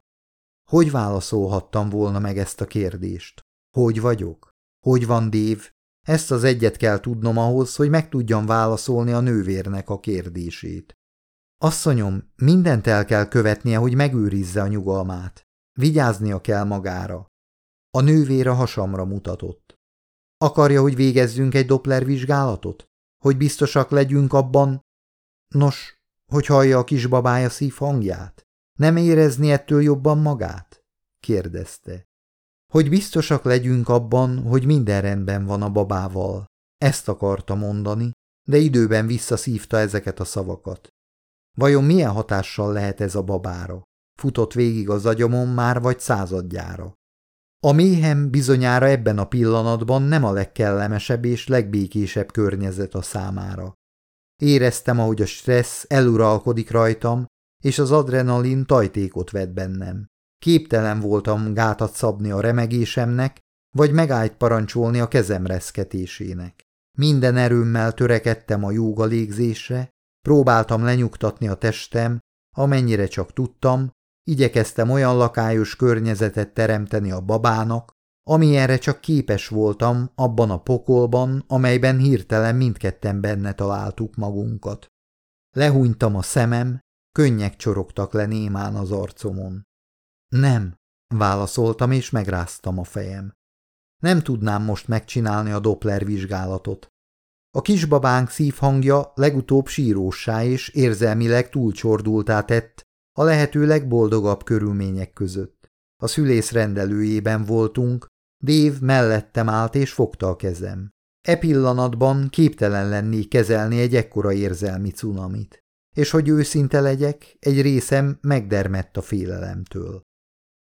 Hogy válaszolhattam volna meg ezt a kérdést? Hogy vagyok? Hogy van Dév? Ezt az egyet kell tudnom ahhoz, hogy meg tudjam válaszolni a nővérnek a kérdését. Asszonyom, mindent el kell követnie, hogy megőrizze a nyugalmát. Vigyáznia kell magára. A nővér a hasamra mutatott. Akarja, hogy végezzünk egy Doppler vizsgálatot? Hogy biztosak legyünk abban? Nos, hogy hallja a kisbabája szív hangját? Nem érezni ettől jobban magát? kérdezte. Hogy biztosak legyünk abban, hogy minden rendben van a babával. Ezt akarta mondani, de időben visszaszívta ezeket a szavakat. Vajon milyen hatással lehet ez a babára? Futott végig az agyomon már vagy századjára. A méhem bizonyára ebben a pillanatban nem a legkellemesebb és legbékésebb környezet a számára. Éreztem, ahogy a stressz eluralkodik rajtam, és az adrenalin tajtékot vett bennem. Képtelen voltam gátat szabni a remegésemnek, vagy megállt parancsolni a kezem reszketésének. Minden erőmmel törekedtem a jóga légzésre, próbáltam lenyugtatni a testem, amennyire csak tudtam, Igyekeztem olyan lakályos környezetet teremteni a babának, amilyenre csak képes voltam abban a pokolban, amelyben hirtelen mindketten benne találtuk magunkat. Lehúnytam a szemem, könnyek csorogtak le némán az arcomon. Nem, válaszoltam és megráztam a fejem. Nem tudnám most megcsinálni a Doppler vizsgálatot. A kisbabánk szívhangja legutóbb sírósá és érzelmileg túlcsordultá tett, a lehető legboldogabb körülmények között. A szülész rendelőjében voltunk, Dév mellettem állt és fogta a kezem. E pillanatban képtelen lennék kezelni egy ekkora érzelmi cunamit. És hogy őszinte legyek, egy részem megdermett a félelemtől.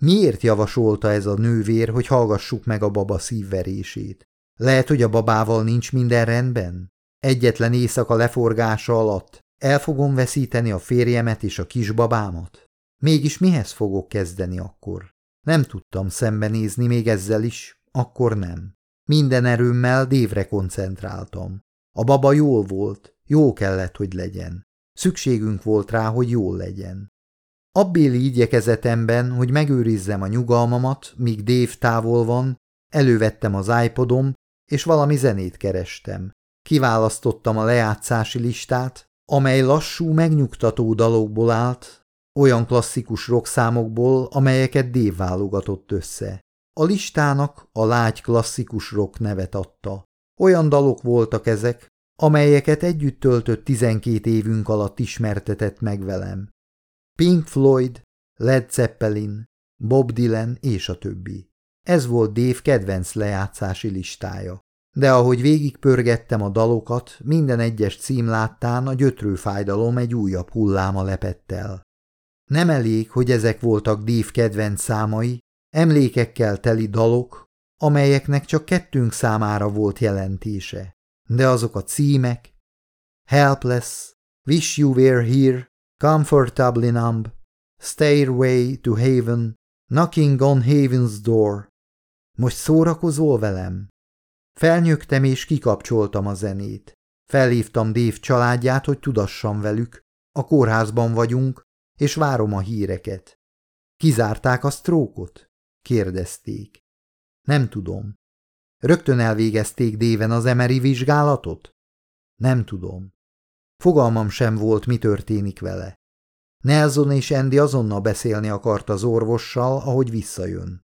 Miért javasolta ez a nővér, hogy hallgassuk meg a baba szívverését? Lehet, hogy a babával nincs minden rendben? Egyetlen éjszaka leforgása alatt el fogom veszíteni a férjemet és a kisbabámat? Mégis mihez fogok kezdeni akkor? Nem tudtam szembenézni még ezzel is, akkor nem. Minden erőmmel dévre koncentráltam. A baba jól volt, jó kellett, hogy legyen. Szükségünk volt rá, hogy jól legyen. Abbéli igyekezetemben, hogy megőrizzem a nyugalmamat, míg Dév távol van, elővettem az iPodom, és valami zenét kerestem. Kiválasztottam a lejátszási listát, amely lassú, megnyugtató dalokból állt, olyan klasszikus rockszámokból, amelyeket Dév válogatott össze. A listának a lágy klasszikus rock nevet adta. Olyan dalok voltak ezek, amelyeket együtt töltött tizenkét évünk alatt ismertetett meg velem. Pink Floyd, Led Zeppelin, Bob Dylan és a többi. Ez volt Dave kedvenc lejátszási listája. De ahogy végigpörgettem a dalokat, minden egyes cím láttán a gyötrőfájdalom egy újabb hulláma lepett el. Nem elég, hogy ezek voltak Dave kedvenc számai, emlékekkel teli dalok, amelyeknek csak kettőnk számára volt jelentése. De azok a címek Helpless, Wish You Were Here, Comfortably Numb, Stairway to Haven, Knocking on Haven's Door. Most szórakozol velem? Felnyögtem és kikapcsoltam a zenét. Felhívtam Dave családját, hogy tudassam velük. A kórházban vagyunk, és várom a híreket. Kizárták a sztrókot? kérdezték. Nem tudom. Rögtön elvégezték Déven az emeri vizsgálatot? Nem tudom. Fogalmam sem volt, mi történik vele. Nelson és Andy azonnal beszélni akart az orvossal, ahogy visszajön.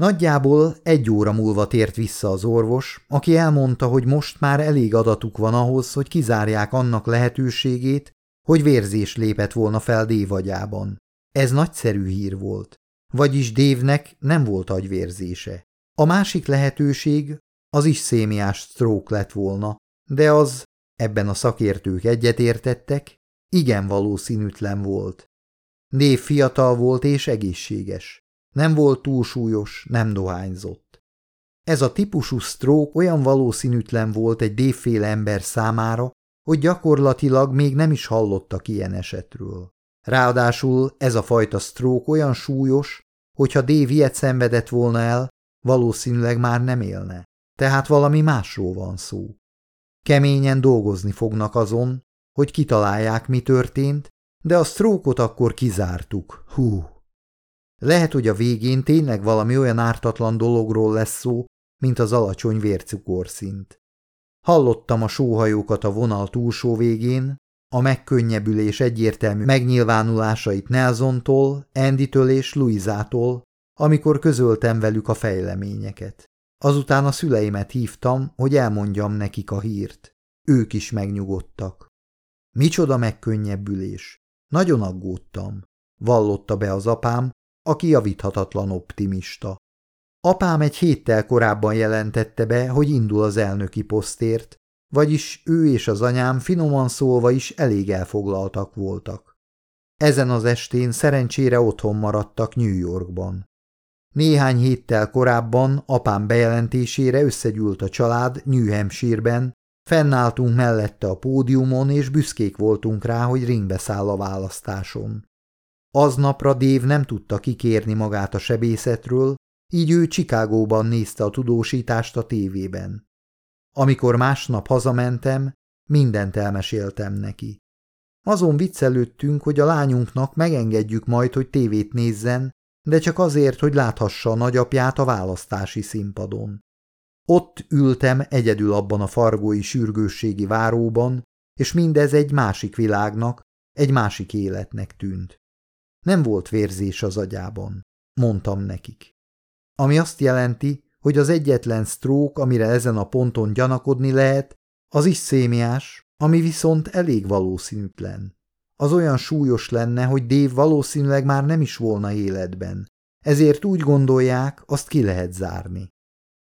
Nagyjából egy óra múlva tért vissza az orvos, aki elmondta, hogy most már elég adatuk van ahhoz, hogy kizárják annak lehetőségét, hogy vérzés lépett volna fel Dévagyában. Ez nagyszerű hír volt. Vagyis Dévnek nem volt agyvérzése. A másik lehetőség az is szémiás stroke lett volna, de az, ebben a szakértők egyetértettek, igen valószínűtlen volt. Dév fiatal volt és egészséges. Nem volt túlsúlyos, nem dohányzott. Ez a típusú stroke olyan valószínűtlen volt egy dévféle ember számára, hogy gyakorlatilag még nem is hallottak ilyen esetről. Ráadásul ez a fajta stroke olyan súlyos, hogyha Dave ilyet szenvedett volna el, valószínűleg már nem élne. Tehát valami másról van szó. Keményen dolgozni fognak azon, hogy kitalálják, mi történt, de a sztrókot akkor kizártuk. Hú! Lehet, hogy a végén tényleg valami olyan ártatlan dologról lesz szó, mint az alacsony vércukorszint. Hallottam a sóhajókat a vonal túlsó végén, a megkönnyebbülés egyértelmű megnyilvánulásait Nelsontól, Andytől és Louisától, amikor közöltem velük a fejleményeket. Azután a szüleimet hívtam, hogy elmondjam nekik a hírt. Ők is megnyugodtak. Micsoda megkönnyebbülés. Nagyon aggódtam. Vallotta be az apám, aki javíthatatlan optimista. Apám egy héttel korábban jelentette be, hogy indul az elnöki posztért, vagyis ő és az anyám finoman szólva is elég elfoglaltak voltak. Ezen az estén szerencsére otthon maradtak New Yorkban. Néhány héttel korábban apám bejelentésére összegyűlt a család New Hampshire-ben, fennálltunk mellette a pódiumon, és büszkék voltunk rá, hogy ringbe száll a választáson. Aznapra Dév nem tudta kikérni magát a sebészetről, így ő Csikágóban nézte a tudósítást a tévében. Amikor másnap hazamentem, mindent elmeséltem neki. Azon viccelődtünk, hogy a lányunknak megengedjük majd, hogy tévét nézzen, de csak azért, hogy láthassa a nagyapját a választási színpadon. Ott ültem egyedül abban a fargói sürgősségi váróban, és mindez egy másik világnak, egy másik életnek tűnt. Nem volt vérzés az agyában, mondtam nekik. Ami azt jelenti, hogy az egyetlen stroke, amire ezen a ponton gyanakodni lehet, az is szémiás, ami viszont elég valószínűtlen. Az olyan súlyos lenne, hogy Dave valószínűleg már nem is volna életben. Ezért úgy gondolják, azt ki lehet zárni.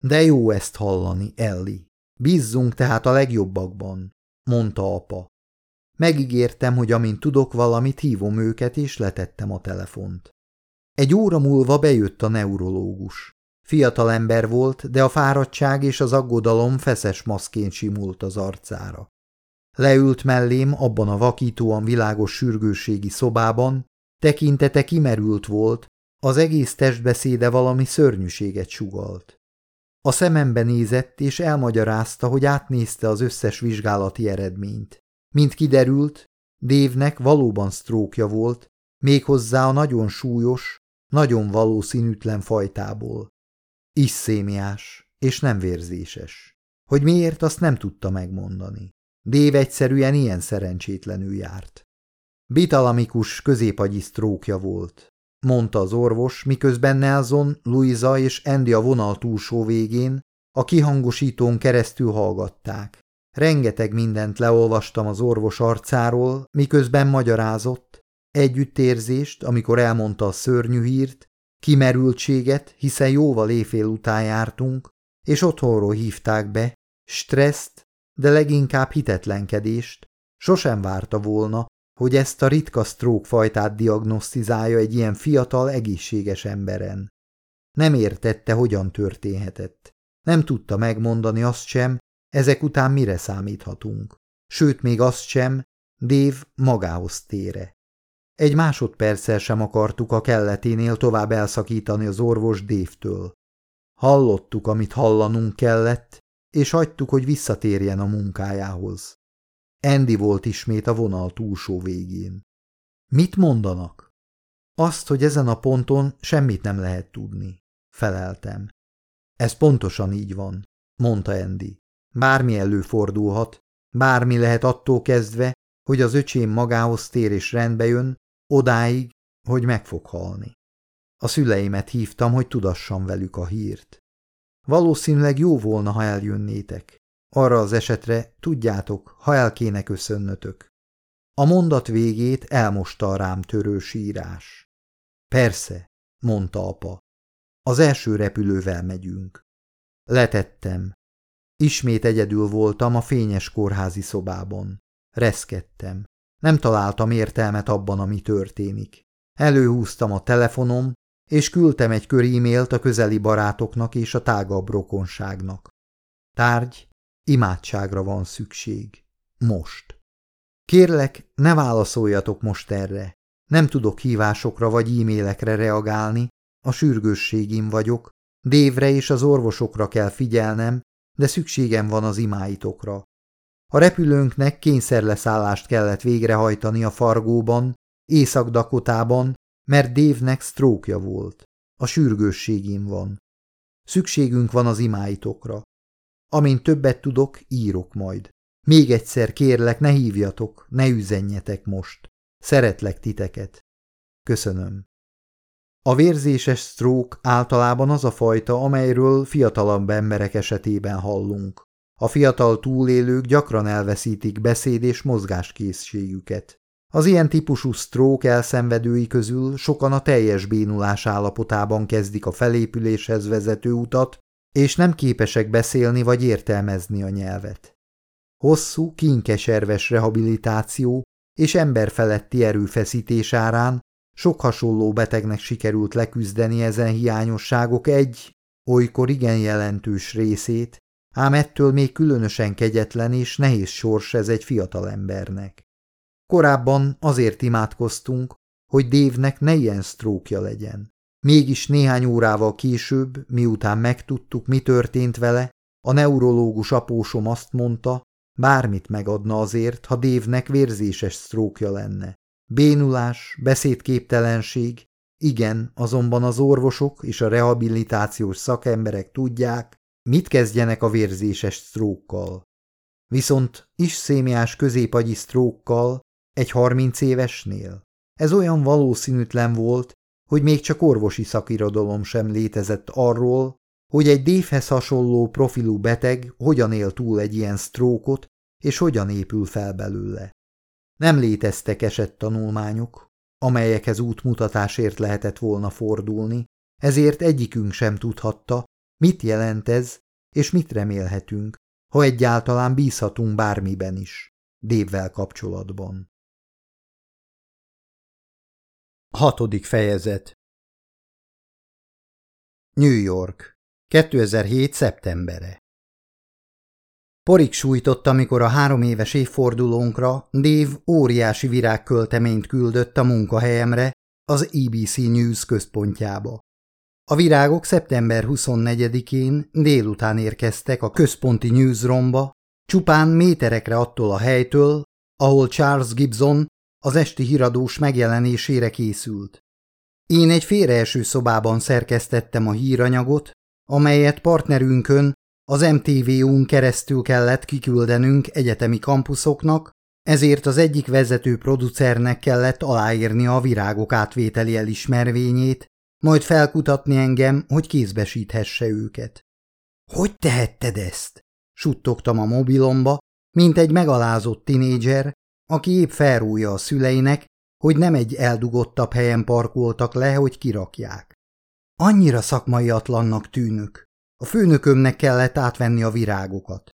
De jó ezt hallani, Elli. Bízzunk tehát a legjobbakban, mondta apa. Megígértem, hogy amint tudok valamit, hívom őket, és letettem a telefont. Egy óra múlva bejött a neurológus. Fiatal ember volt, de a fáradtság és az aggodalom feszes maszként simult az arcára. Leült mellém abban a vakítóan világos sürgőségi szobában, tekintete kimerült volt, az egész testbeszéde valami szörnyűséget sugalt. A szemembe nézett, és elmagyarázta, hogy átnézte az összes vizsgálati eredményt. Mint kiderült, Dévnek valóban sztrókja volt, méghozzá a nagyon súlyos, nagyon valószínűtlen fajtából. Isszémiás, és nem vérzéses. Hogy miért, azt nem tudta megmondani. Dév egyszerűen ilyen szerencsétlenül járt. Bitalamikus középagyi sztrókja volt, mondta az orvos, miközben Nelson, Louisa és Andy a vonal túlsó végén a kihangosítón keresztül hallgatták. Rengeteg mindent leolvastam az orvos arcáról, miközben magyarázott, együttérzést, amikor elmondta a szörnyű hírt, kimerültséget, hiszen jóval éjfél után jártunk, és otthonról hívták be, stresszt, de leginkább hitetlenkedést, sosem várta volna, hogy ezt a ritka stroke fajtát diagnosztizálja egy ilyen fiatal, egészséges emberen. Nem értette, hogyan történhetett. Nem tudta megmondani azt sem, ezek után mire számíthatunk. Sőt, még azt sem, Dév magához tére. Egy másodperccel sem akartuk a kelleténél tovább elszakítani az orvos Dévtől. Hallottuk, amit hallanunk kellett, és hagytuk, hogy visszatérjen a munkájához. Andy volt ismét a vonal túlsó végén. Mit mondanak? Azt, hogy ezen a ponton semmit nem lehet tudni. Feleltem. Ez pontosan így van, mondta Andy. Bármi előfordulhat, bármi lehet attól kezdve, hogy az öcsém magához tér és rendbe jön, odáig, hogy meg fog halni. A szüleimet hívtam, hogy tudassam velük a hírt. Valószínűleg jó volna, ha eljönnétek. Arra az esetre, tudjátok, ha el kéne köszönnötök. A mondat végét elmosta a rám törő sírás. Persze, mondta apa. Az első repülővel megyünk. Letettem. Ismét egyedül voltam a fényes kórházi szobában. Reszkedtem. Nem találtam értelmet abban, ami történik. Előhúztam a telefonom, és küldtem egy kör e-mailt a közeli barátoknak és a tágabb rokonságnak. Tárgy, imádságra van szükség. Most. Kérlek, ne válaszoljatok most erre. Nem tudok hívásokra vagy e-mailekre reagálni, a sürgősségim vagyok, Dévre és az orvosokra kell figyelnem, de szükségem van az imáitokra. A repülőnknek kényszerleszállást kellett végrehajtani a Fargóban, Észak-Dakotában, mert Dévnek sztrókja volt. A sürgősségim van. Szükségünk van az imáitokra. Amint többet tudok, írok majd. Még egyszer kérlek, ne hívjatok, ne üzenjetek most. Szeretlek titeket. Köszönöm. A vérzéses stroke általában az a fajta, amelyről fiatalabb emberek esetében hallunk. A fiatal túlélők gyakran elveszítik beszéd és mozgáskészségüket. Az ilyen típusú stroke elszenvedői közül sokan a teljes bénulás állapotában kezdik a felépüléshez vezető utat, és nem képesek beszélni vagy értelmezni a nyelvet. Hosszú, kínkeserves rehabilitáció és emberfeletti erőfeszítés árán sok hasonló betegnek sikerült leküzdeni ezen hiányosságok egy, olykor igen jelentős részét, ám ettől még különösen kegyetlen és nehéz sors ez egy fiatal embernek. Korábban azért imádkoztunk, hogy Dévnek ne ilyen sztrókja legyen. Mégis néhány órával később, miután megtudtuk, mi történt vele, a neurológus apósom azt mondta, bármit megadna azért, ha Dévnek vérzéses sztrókja lenne. Bénulás, beszédképtelenség, igen, azonban az orvosok és a rehabilitációs szakemberek tudják, mit kezdjenek a vérzéses sztrókkal. Viszont isszémiás középagyi sztrókkal egy harminc évesnél. Ez olyan valószínűtlen volt, hogy még csak orvosi szakirodalom sem létezett arról, hogy egy dévhez hasonló profilú beteg hogyan él túl egy ilyen sztrókot, és hogyan épül fel belőle. Nem léteztek esettanulmányok, amelyekhez útmutatásért lehetett volna fordulni, ezért egyikünk sem tudhatta, mit jelent ez, és mit remélhetünk, ha egyáltalán bízhatunk bármiben is, Dévvel kapcsolatban. Hatodik fejezet New York. 2007. szeptembere. Porig sújtott, amikor a három éves évfordulónkra Dave óriási virágkölteményt küldött a munkahelyemre, az ABC News központjába. A virágok szeptember 24-én délután érkeztek a központi newsroomba, csupán méterekre attól a helytől, ahol Charles Gibson az esti híradós megjelenésére készült. Én egy félreeső szobában szerkesztettem a híranyagot, amelyet partnerünkön, az MTV-ún keresztül kellett kiküldenünk egyetemi kampuszoknak, ezért az egyik vezető producernek kellett aláírni a virágok átvételi elismervényét, majd felkutatni engem, hogy kézbesíthesse őket. – Hogy tehetted ezt? – suttogtam a mobilomba, mint egy megalázott tinédzser, aki épp felrújja a szüleinek, hogy nem egy eldugottabb helyen parkoltak le, hogy kirakják. Annyira szakmaiatlannak tűnök. A főnökömnek kellett átvenni a virágokat.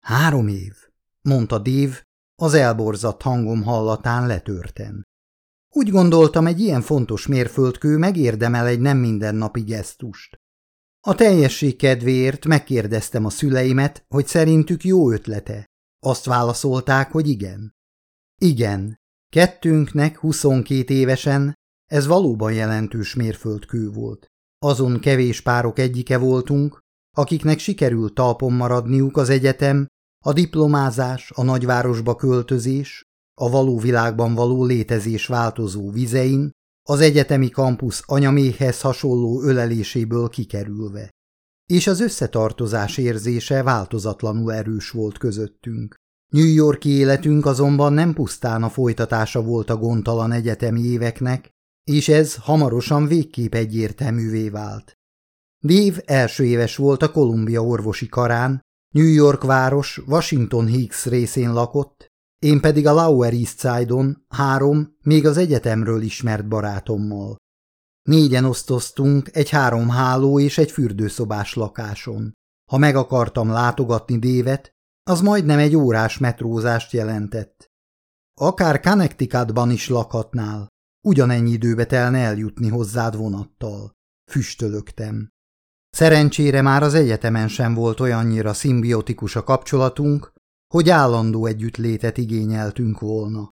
Három év, mondta Dév, az elborzadt hangom hallatán letörten. Úgy gondoltam, egy ilyen fontos mérföldkő megérdemel egy nem mindennapi gesztust. A teljesség kedvéért megkérdeztem a szüleimet, hogy szerintük jó ötlete. Azt válaszolták, hogy igen. Igen, kettőnknek 22 évesen ez valóban jelentős mérföldkő volt. Azon kevés párok egyike voltunk, akiknek sikerült talpon maradniuk az egyetem, a diplomázás, a nagyvárosba költözés, a való világban való létezés változó vizein, az egyetemi kampusz anyaméhez hasonló öleléséből kikerülve. És az összetartozás érzése változatlanul erős volt közöttünk. New Yorki életünk azonban nem pusztán a folytatása volt a gondtalan egyetemi éveknek, és ez hamarosan végképp egyértelművé vált. Dave első éves volt a Columbia orvosi karán, New York város Washington Hicks részén lakott, én pedig a Lower East Side-on három, még az egyetemről ismert barátommal. Négyen osztoztunk egy három háló és egy fürdőszobás lakáson. Ha meg akartam látogatni Dévet, az majdnem egy órás metrózást jelentett. Akár Connecticutban is lakhatnál, ugyanennyi időbe telne eljutni hozzád vonattal. Füstölögtem. Szerencsére már az egyetemen sem volt olyannyira szimbiotikus a kapcsolatunk, hogy állandó együttlétet igényeltünk volna.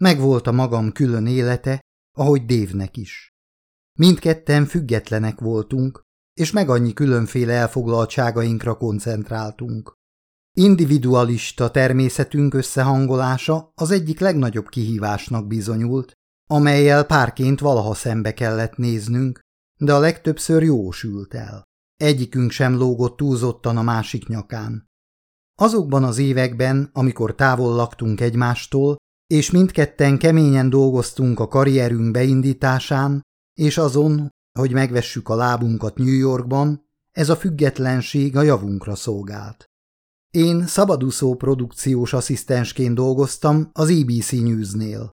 Megvolt a magam külön élete, ahogy Dévnek is. Mindketten függetlenek voltunk, és meg annyi különféle elfoglaltságainkra koncentráltunk. Individualista természetünk összehangolása az egyik legnagyobb kihívásnak bizonyult, amelyel párként valaha szembe kellett néznünk, de a legtöbbször jósült el. Egyikünk sem lógott túlzottan a másik nyakán. Azokban az években, amikor távol laktunk egymástól, és mindketten keményen dolgoztunk a karrierünk beindításán, és azon, hogy megvessük a lábunkat New Yorkban, ez a függetlenség a javunkra szolgált. Én szabadúszó produkciós asszisztensként dolgoztam az ABC Newsnél.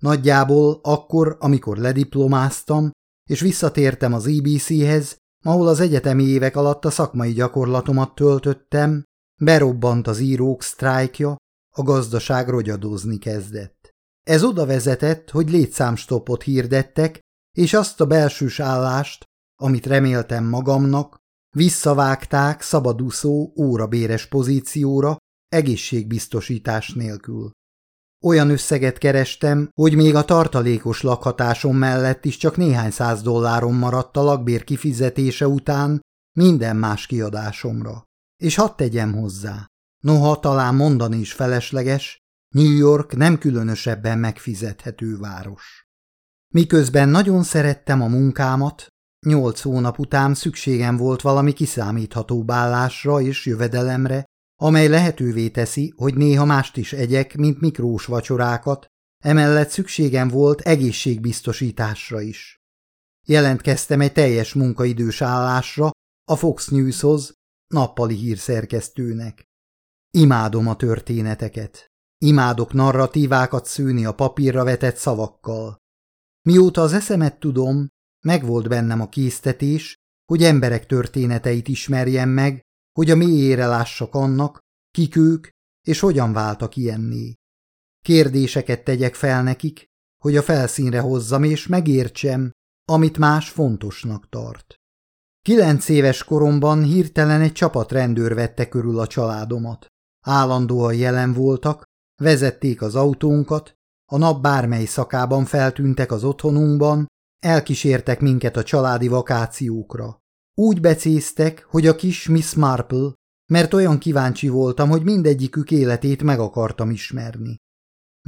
Nagyjából akkor, amikor lediplomáztam, és visszatértem az ABC-hez, ahol az egyetemi évek alatt a szakmai gyakorlatomat töltöttem, berobbant az írók sztrájkja, a gazdaság rogyadozni kezdett. Ez oda vezetett, hogy létszámstopot hirdettek, és azt a belsős állást, amit reméltem magamnak, visszavágták szabadúszó órabéres pozícióra egészségbiztosítás nélkül. Olyan összeget kerestem, hogy még a tartalékos lakhatásom mellett is csak néhány száz dollárom maradt a lakbér kifizetése után minden más kiadásomra. És hadd tegyem hozzá, noha talán mondani is felesleges, New York nem különösebben megfizethető város. Miközben nagyon szerettem a munkámat, nyolc hónap után szükségem volt valami kiszámítható bállásra és jövedelemre, amely lehetővé teszi, hogy néha mást is egyek, mint mikrós vacsorákat, emellett szükségem volt egészségbiztosításra is. Jelentkeztem egy teljes munkaidős állásra a Fox Newshoz, nappali hírszerkesztőnek. Imádom a történeteket. Imádok narratívákat szűni a papírra vetett szavakkal. Mióta az eszemet tudom, megvolt bennem a késztetés, hogy emberek történeteit ismerjem meg, hogy a mélyére lássak annak, kik ők, és hogyan váltak ilyenné. Kérdéseket tegyek fel nekik, hogy a felszínre hozzam és megértsem, amit más fontosnak tart. Kilenc éves koromban hirtelen egy csapat rendőr vette körül a családomat. Állandóan jelen voltak, vezették az autónkat, a nap bármely szakában feltűntek az otthonunkban, elkísértek minket a családi vakációkra. Úgy becéztek, hogy a kis Miss Marple, mert olyan kíváncsi voltam, hogy mindegyikük életét meg akartam ismerni.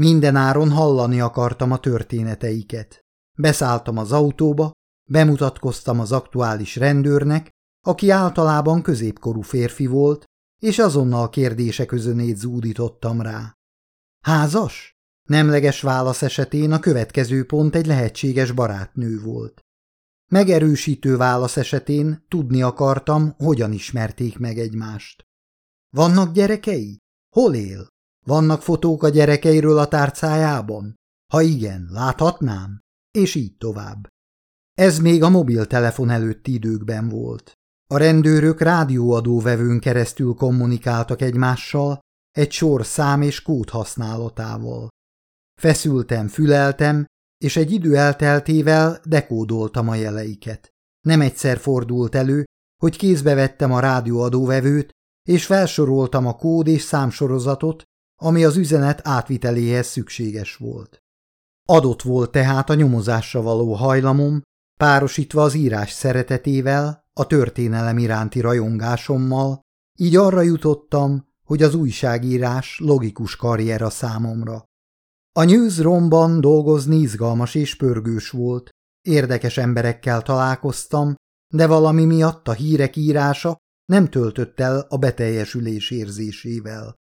Minden áron hallani akartam a történeteiket. Beszálltam az autóba, bemutatkoztam az aktuális rendőrnek, aki általában középkorú férfi volt, és azonnal kérdése közönét zúdítottam rá. Házas? Nemleges válasz esetén a következő pont egy lehetséges barátnő volt. Megerősítő válasz esetén tudni akartam, hogyan ismerték meg egymást. Vannak gyerekei? Hol él? Vannak fotók a gyerekeiről a tárcájában? Ha igen, láthatnám? És így tovább. Ez még a mobiltelefon előtti időkben volt. A rendőrök rádióadóvevőn keresztül kommunikáltak egymással, egy sor szám és kód használatával. Feszültem, füleltem, és egy idő elteltével dekódoltam a jeleiket. Nem egyszer fordult elő, hogy kézbe vettem a rádióadóvevőt, és felsoroltam a kód és számsorozatot, ami az üzenet átviteléhez szükséges volt. Adott volt tehát a nyomozásra való hajlamom, párosítva az írás szeretetével, a történelem iránti rajongásommal, így arra jutottam, hogy az újságírás logikus karrier a számomra. A newsroomban dolgozni izgalmas és pörgős volt, érdekes emberekkel találkoztam, de valami miatt a hírek írása nem töltött el a beteljesülés érzésével.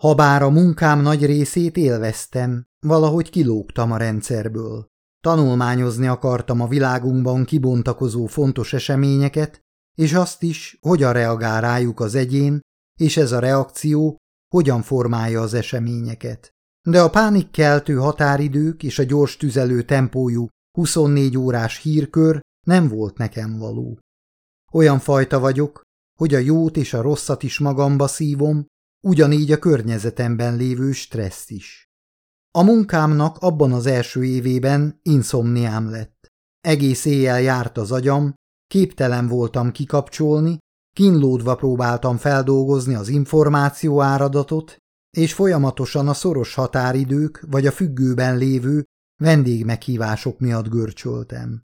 Habár a munkám nagy részét élveztem, valahogy kilógtam a rendszerből. Tanulmányozni akartam a világunkban kibontakozó fontos eseményeket, és azt is, hogyan reagál rájuk az egyén, és ez a reakció hogyan formálja az eseményeket. De a pánikkeltő határidők és a gyors tüzelő tempójú 24 órás hírkör nem volt nekem való. Olyan fajta vagyok, hogy a jót és a rosszat is magamba szívom, ugyanígy a környezetemben lévő stresszt is. A munkámnak abban az első évében inszomniám lett. Egész éjjel járt az agyam, képtelen voltam kikapcsolni, kínlódva próbáltam feldolgozni az információ áradatot, és folyamatosan a szoros határidők vagy a függőben lévő vendégmeghívások miatt görcsöltem.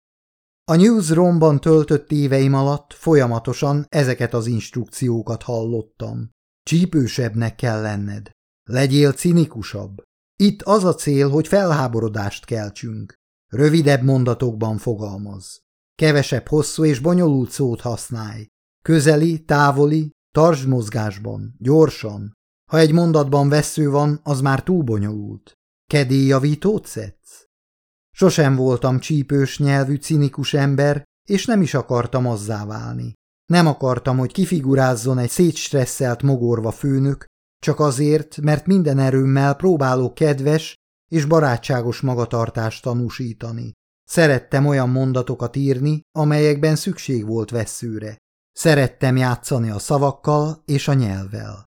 A newsroomban töltött éveim alatt folyamatosan ezeket az instrukciókat hallottam. Csípősebbnek kell lenned. Legyél cinikusabb. Itt az a cél, hogy felháborodást keltsünk. Rövidebb mondatokban fogalmaz. Kevesebb hosszú és bonyolult szót használj. Közeli, távoli, tartsd mozgásban, gyorsan. Ha egy mondatban vesző van, az már túl bonyolult. Kedélyjavítót szedsz? Sosem voltam csípős nyelvű, cinikus ember, és nem is akartam azzá válni. Nem akartam, hogy kifigurázzon egy szétstresszelt mogorva főnök, csak azért, mert minden erőmmel próbálok kedves és barátságos magatartást tanúsítani. Szerettem olyan mondatokat írni, amelyekben szükség volt veszőre. Szerettem játszani a szavakkal és a nyelvvel.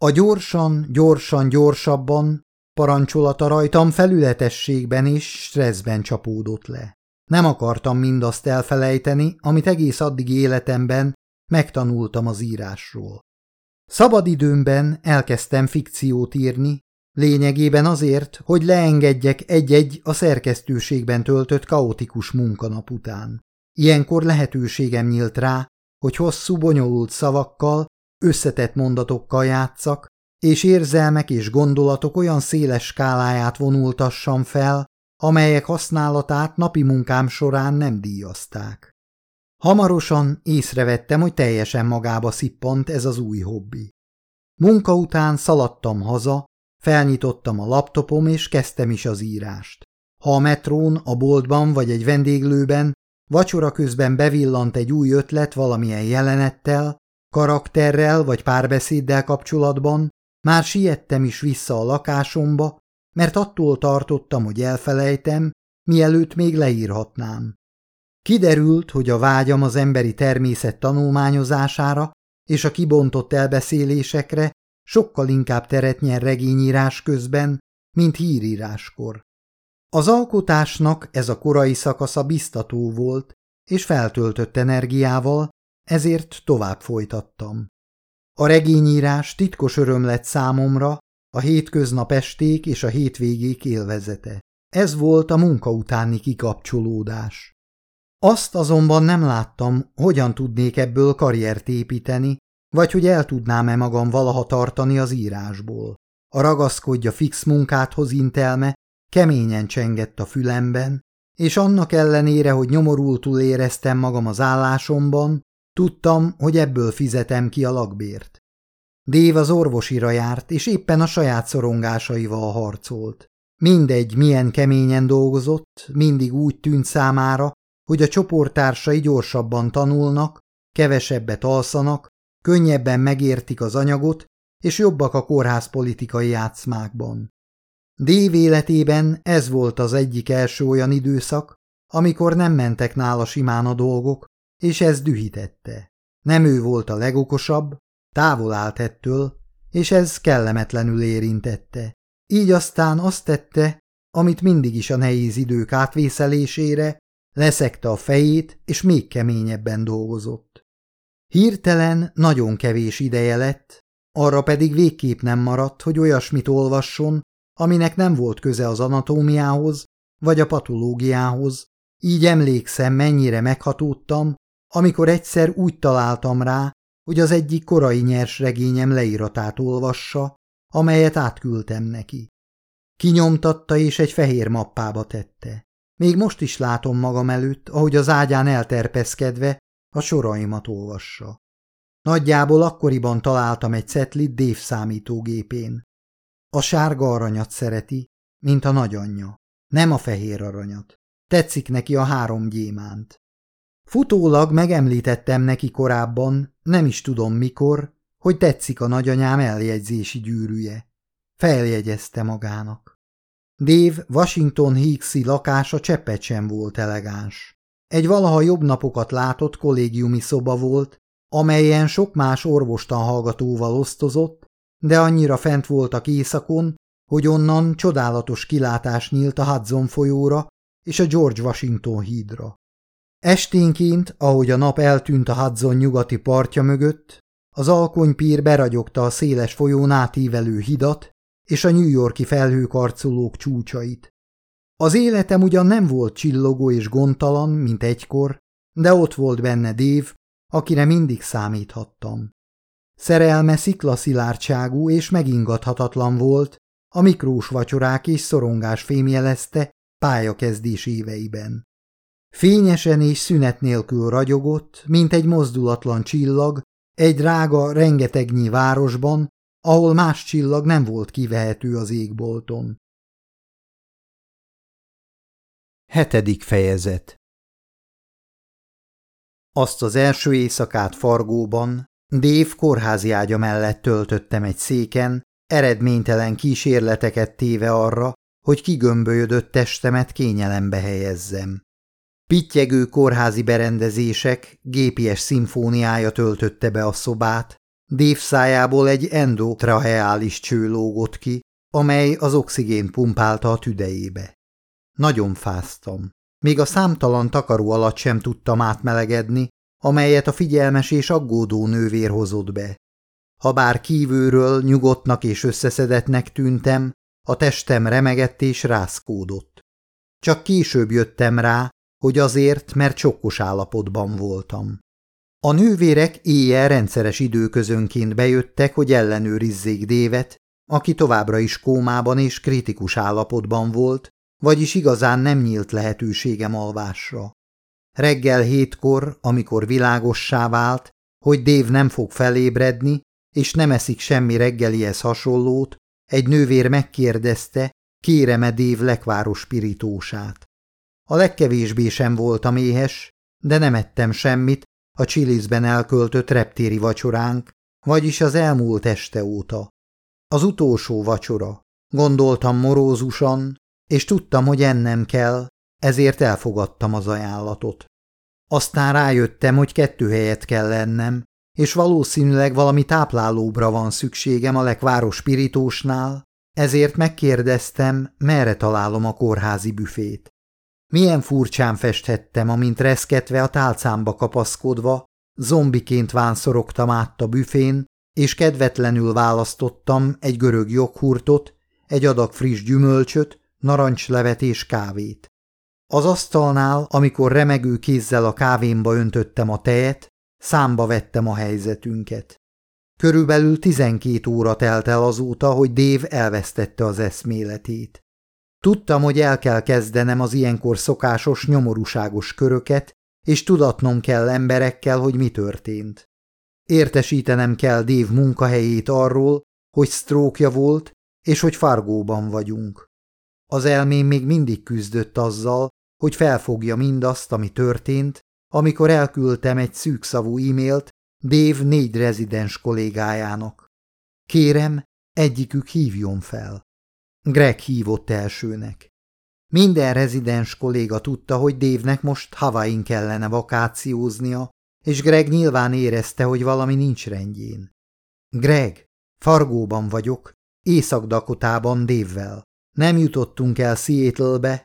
A gyorsan, gyorsan, gyorsabban parancsolata rajtam felületességben és stresszben csapódott le. Nem akartam mindazt elfelejteni, amit egész addig életemben megtanultam az írásról. Szabadidőmben elkezdtem fikciót írni, lényegében azért, hogy leengedjek egy-egy a szerkesztőségben töltött kaotikus munkanap után. Ilyenkor lehetőségem nyílt rá, hogy hosszú, bonyolult szavakkal, összetett mondatokkal játszak, és érzelmek és gondolatok olyan széles skáláját vonultassam fel, amelyek használatát napi munkám során nem díjazták. Hamarosan észrevettem, hogy teljesen magába szippant ez az új hobbi. Munka után szaladtam haza, felnyitottam a laptopom és kezdtem is az írást. Ha a metrón, a boltban vagy egy vendéglőben vacsora közben bevillant egy új ötlet valamilyen jelenettel, karakterrel vagy párbeszéddel kapcsolatban, már siettem is vissza a lakásomba, mert attól tartottam, hogy elfelejtem, mielőtt még leírhatnám. Kiderült, hogy a vágyam az emberi természet tanulmányozására és a kibontott elbeszélésekre sokkal inkább teret nyer regényírás közben, mint híríráskor. Az alkotásnak ez a korai szakasza biztató volt, és feltöltött energiával, ezért tovább folytattam. A regényírás titkos öröm lett számomra, a hétköznap esték és a hétvégék élvezete. Ez volt a munka utáni kikapcsolódás. Azt azonban nem láttam, hogyan tudnék ebből karriert építeni, vagy hogy el tudnám-e magam valaha tartani az írásból. A ragaszkodja fix munkáthoz intelme keményen csengett a fülemben, és annak ellenére, hogy nyomorultul éreztem magam az állásomban, tudtam, hogy ebből fizetem ki a lakbért. Dév az orvosira járt, és éppen a saját szorongásaival harcolt. Mindegy, milyen keményen dolgozott, mindig úgy tűnt számára, hogy a csoporttársai gyorsabban tanulnak, kevesebbet alszanak, könnyebben megértik az anyagot, és jobbak a kórházpolitikai játszmákban. Dév életében ez volt az egyik első olyan időszak, amikor nem mentek nála simán a dolgok, és ez dühítette. Nem ő volt a legokosabb, távol állt ettől, és ez kellemetlenül érintette. Így aztán azt tette, amit mindig is a nehéz idők átvészelésére, leszekte a fejét, és még keményebben dolgozott. Hirtelen nagyon kevés ideje lett, arra pedig végképp nem maradt, hogy olyasmit olvasson, aminek nem volt köze az anatómiához vagy a patológiához, így emlékszem, mennyire meghatódtam, amikor egyszer úgy találtam rá, hogy az egyik korai nyers regényem leíratát olvassa, amelyet átküldtem neki. Kinyomtatta és egy fehér mappába tette. Még most is látom magam előtt, ahogy az ágyán elterpeszkedve a soraimat olvassa. Nagyjából akkoriban találtam egy cetlit Dave számítógépén. A sárga aranyat szereti, mint a nagyanyja, nem a fehér aranyat. Tetszik neki a három gyémánt. Futólag megemlítettem neki korábban, nem is tudom mikor, hogy tetszik a nagyanyám eljegyzési gyűrűje. Feljegyezte magának. Dave Washington Hicksy lakása cseppet sem volt elegáns. Egy valaha jobb napokat látott kollégiumi szoba volt, amelyen sok más orvostan hallgatóval osztozott, de annyira fent voltak éjszakon, hogy onnan csodálatos kilátás nyílt a Hudson folyóra és a George Washington hídra. Esténként, ahogy a nap eltűnt a Hudson nyugati partja mögött, az alkonypír beragyogta a széles folyón átívelő hidat és a New Yorki felhőkarcolók csúcsait. Az életem ugyan nem volt csillogó és gondtalan, mint egykor, de ott volt benne Dév, akire mindig számíthattam. Szerelme sziklaszilárdságú és megingathatatlan volt, a mikrós vacsorák és szorongás fémjelezte pályakezdés éveiben. Fényesen és szünet nélkül ragyogott, mint egy mozdulatlan csillag, egy rága, rengetegnyi városban, ahol más csillag nem volt kivehető az égbolton. Hetedik fejezet Azt az első éjszakát Fargóban, Dév kórházi ágya mellett töltöttem egy széken, eredménytelen kísérleteket téve arra, hogy kigömbölyödött testemet kényelembe helyezzem. Pittyegő kórházi berendezések, gépies szimfóniája töltötte be a szobát, Dév szájából egy endotraheális cső lógott ki, amely az oxigént pumpálta a tüdejébe. Nagyon fáztam. Még a számtalan takaró alatt sem tudtam átmelegedni, amelyet a figyelmes és aggódó nővér hozott be. Habár kívülről nyugodtnak és összeszedetnek tűntem, a testem remegett és rászkódott. Csak később jöttem rá, hogy azért, mert csokkos állapotban voltam. A nővérek éjjel rendszeres időközönként bejöttek, hogy ellenőrizzék Dévet, aki továbbra is kómában és kritikus állapotban volt, vagyis igazán nem nyílt lehetőségem alvásra. Reggel hétkor, amikor világossá vált, hogy Dév nem fog felébredni, és nem eszik semmi reggelihez hasonlót, egy nővér megkérdezte, kérem-e Dév lekváros spirítósát. A legkevésbé sem voltam éhes, de nem ettem semmit a Csilizben elköltött reptéri vacsoránk, vagyis az elmúlt este óta. Az utolsó vacsora. Gondoltam morózusan, és tudtam, hogy ennem kell, ezért elfogadtam az ajánlatot. Aztán rájöttem, hogy kettő helyet kell lennem, és valószínűleg valami táplálóbra van szükségem a lekváros spirítósnál, ezért megkérdeztem, merre találom a kórházi büfét. Milyen furcsán festhettem, amint reszketve a tálcámba kapaszkodva, zombiként vánszorogtam át a büfén, és kedvetlenül választottam egy görög joghurtot, egy adag friss gyümölcsöt, narancslevet és kávét. Az asztalnál, amikor remegő kézzel a kávémba öntöttem a tejet, számba vettem a helyzetünket. Körülbelül tizenkét óra telt el azóta, hogy Dév elvesztette az eszméletét. Tudtam, hogy el kell kezdenem az ilyenkor szokásos, nyomorúságos köröket, és tudatnom kell emberekkel, hogy mi történt. Értesítenem kell Dév munkahelyét arról, hogy sztrókja volt, és hogy Fargóban vagyunk. Az elmém még mindig küzdött azzal, hogy felfogja mindazt, ami történt, amikor elküldtem egy szűkszavú e-mailt Dave négy rezidens kollégájának. Kérem, egyikük hívjon fel. Greg hívott elsőnek. Minden rezidens kolléga tudta, hogy Dévnek most Havain kellene vakációznia, és Greg nyilván érezte, hogy valami nincs rendjén. Greg, Fargóban vagyok, Észak-Dakotában Dévvel. Nem jutottunk el Seattle-be.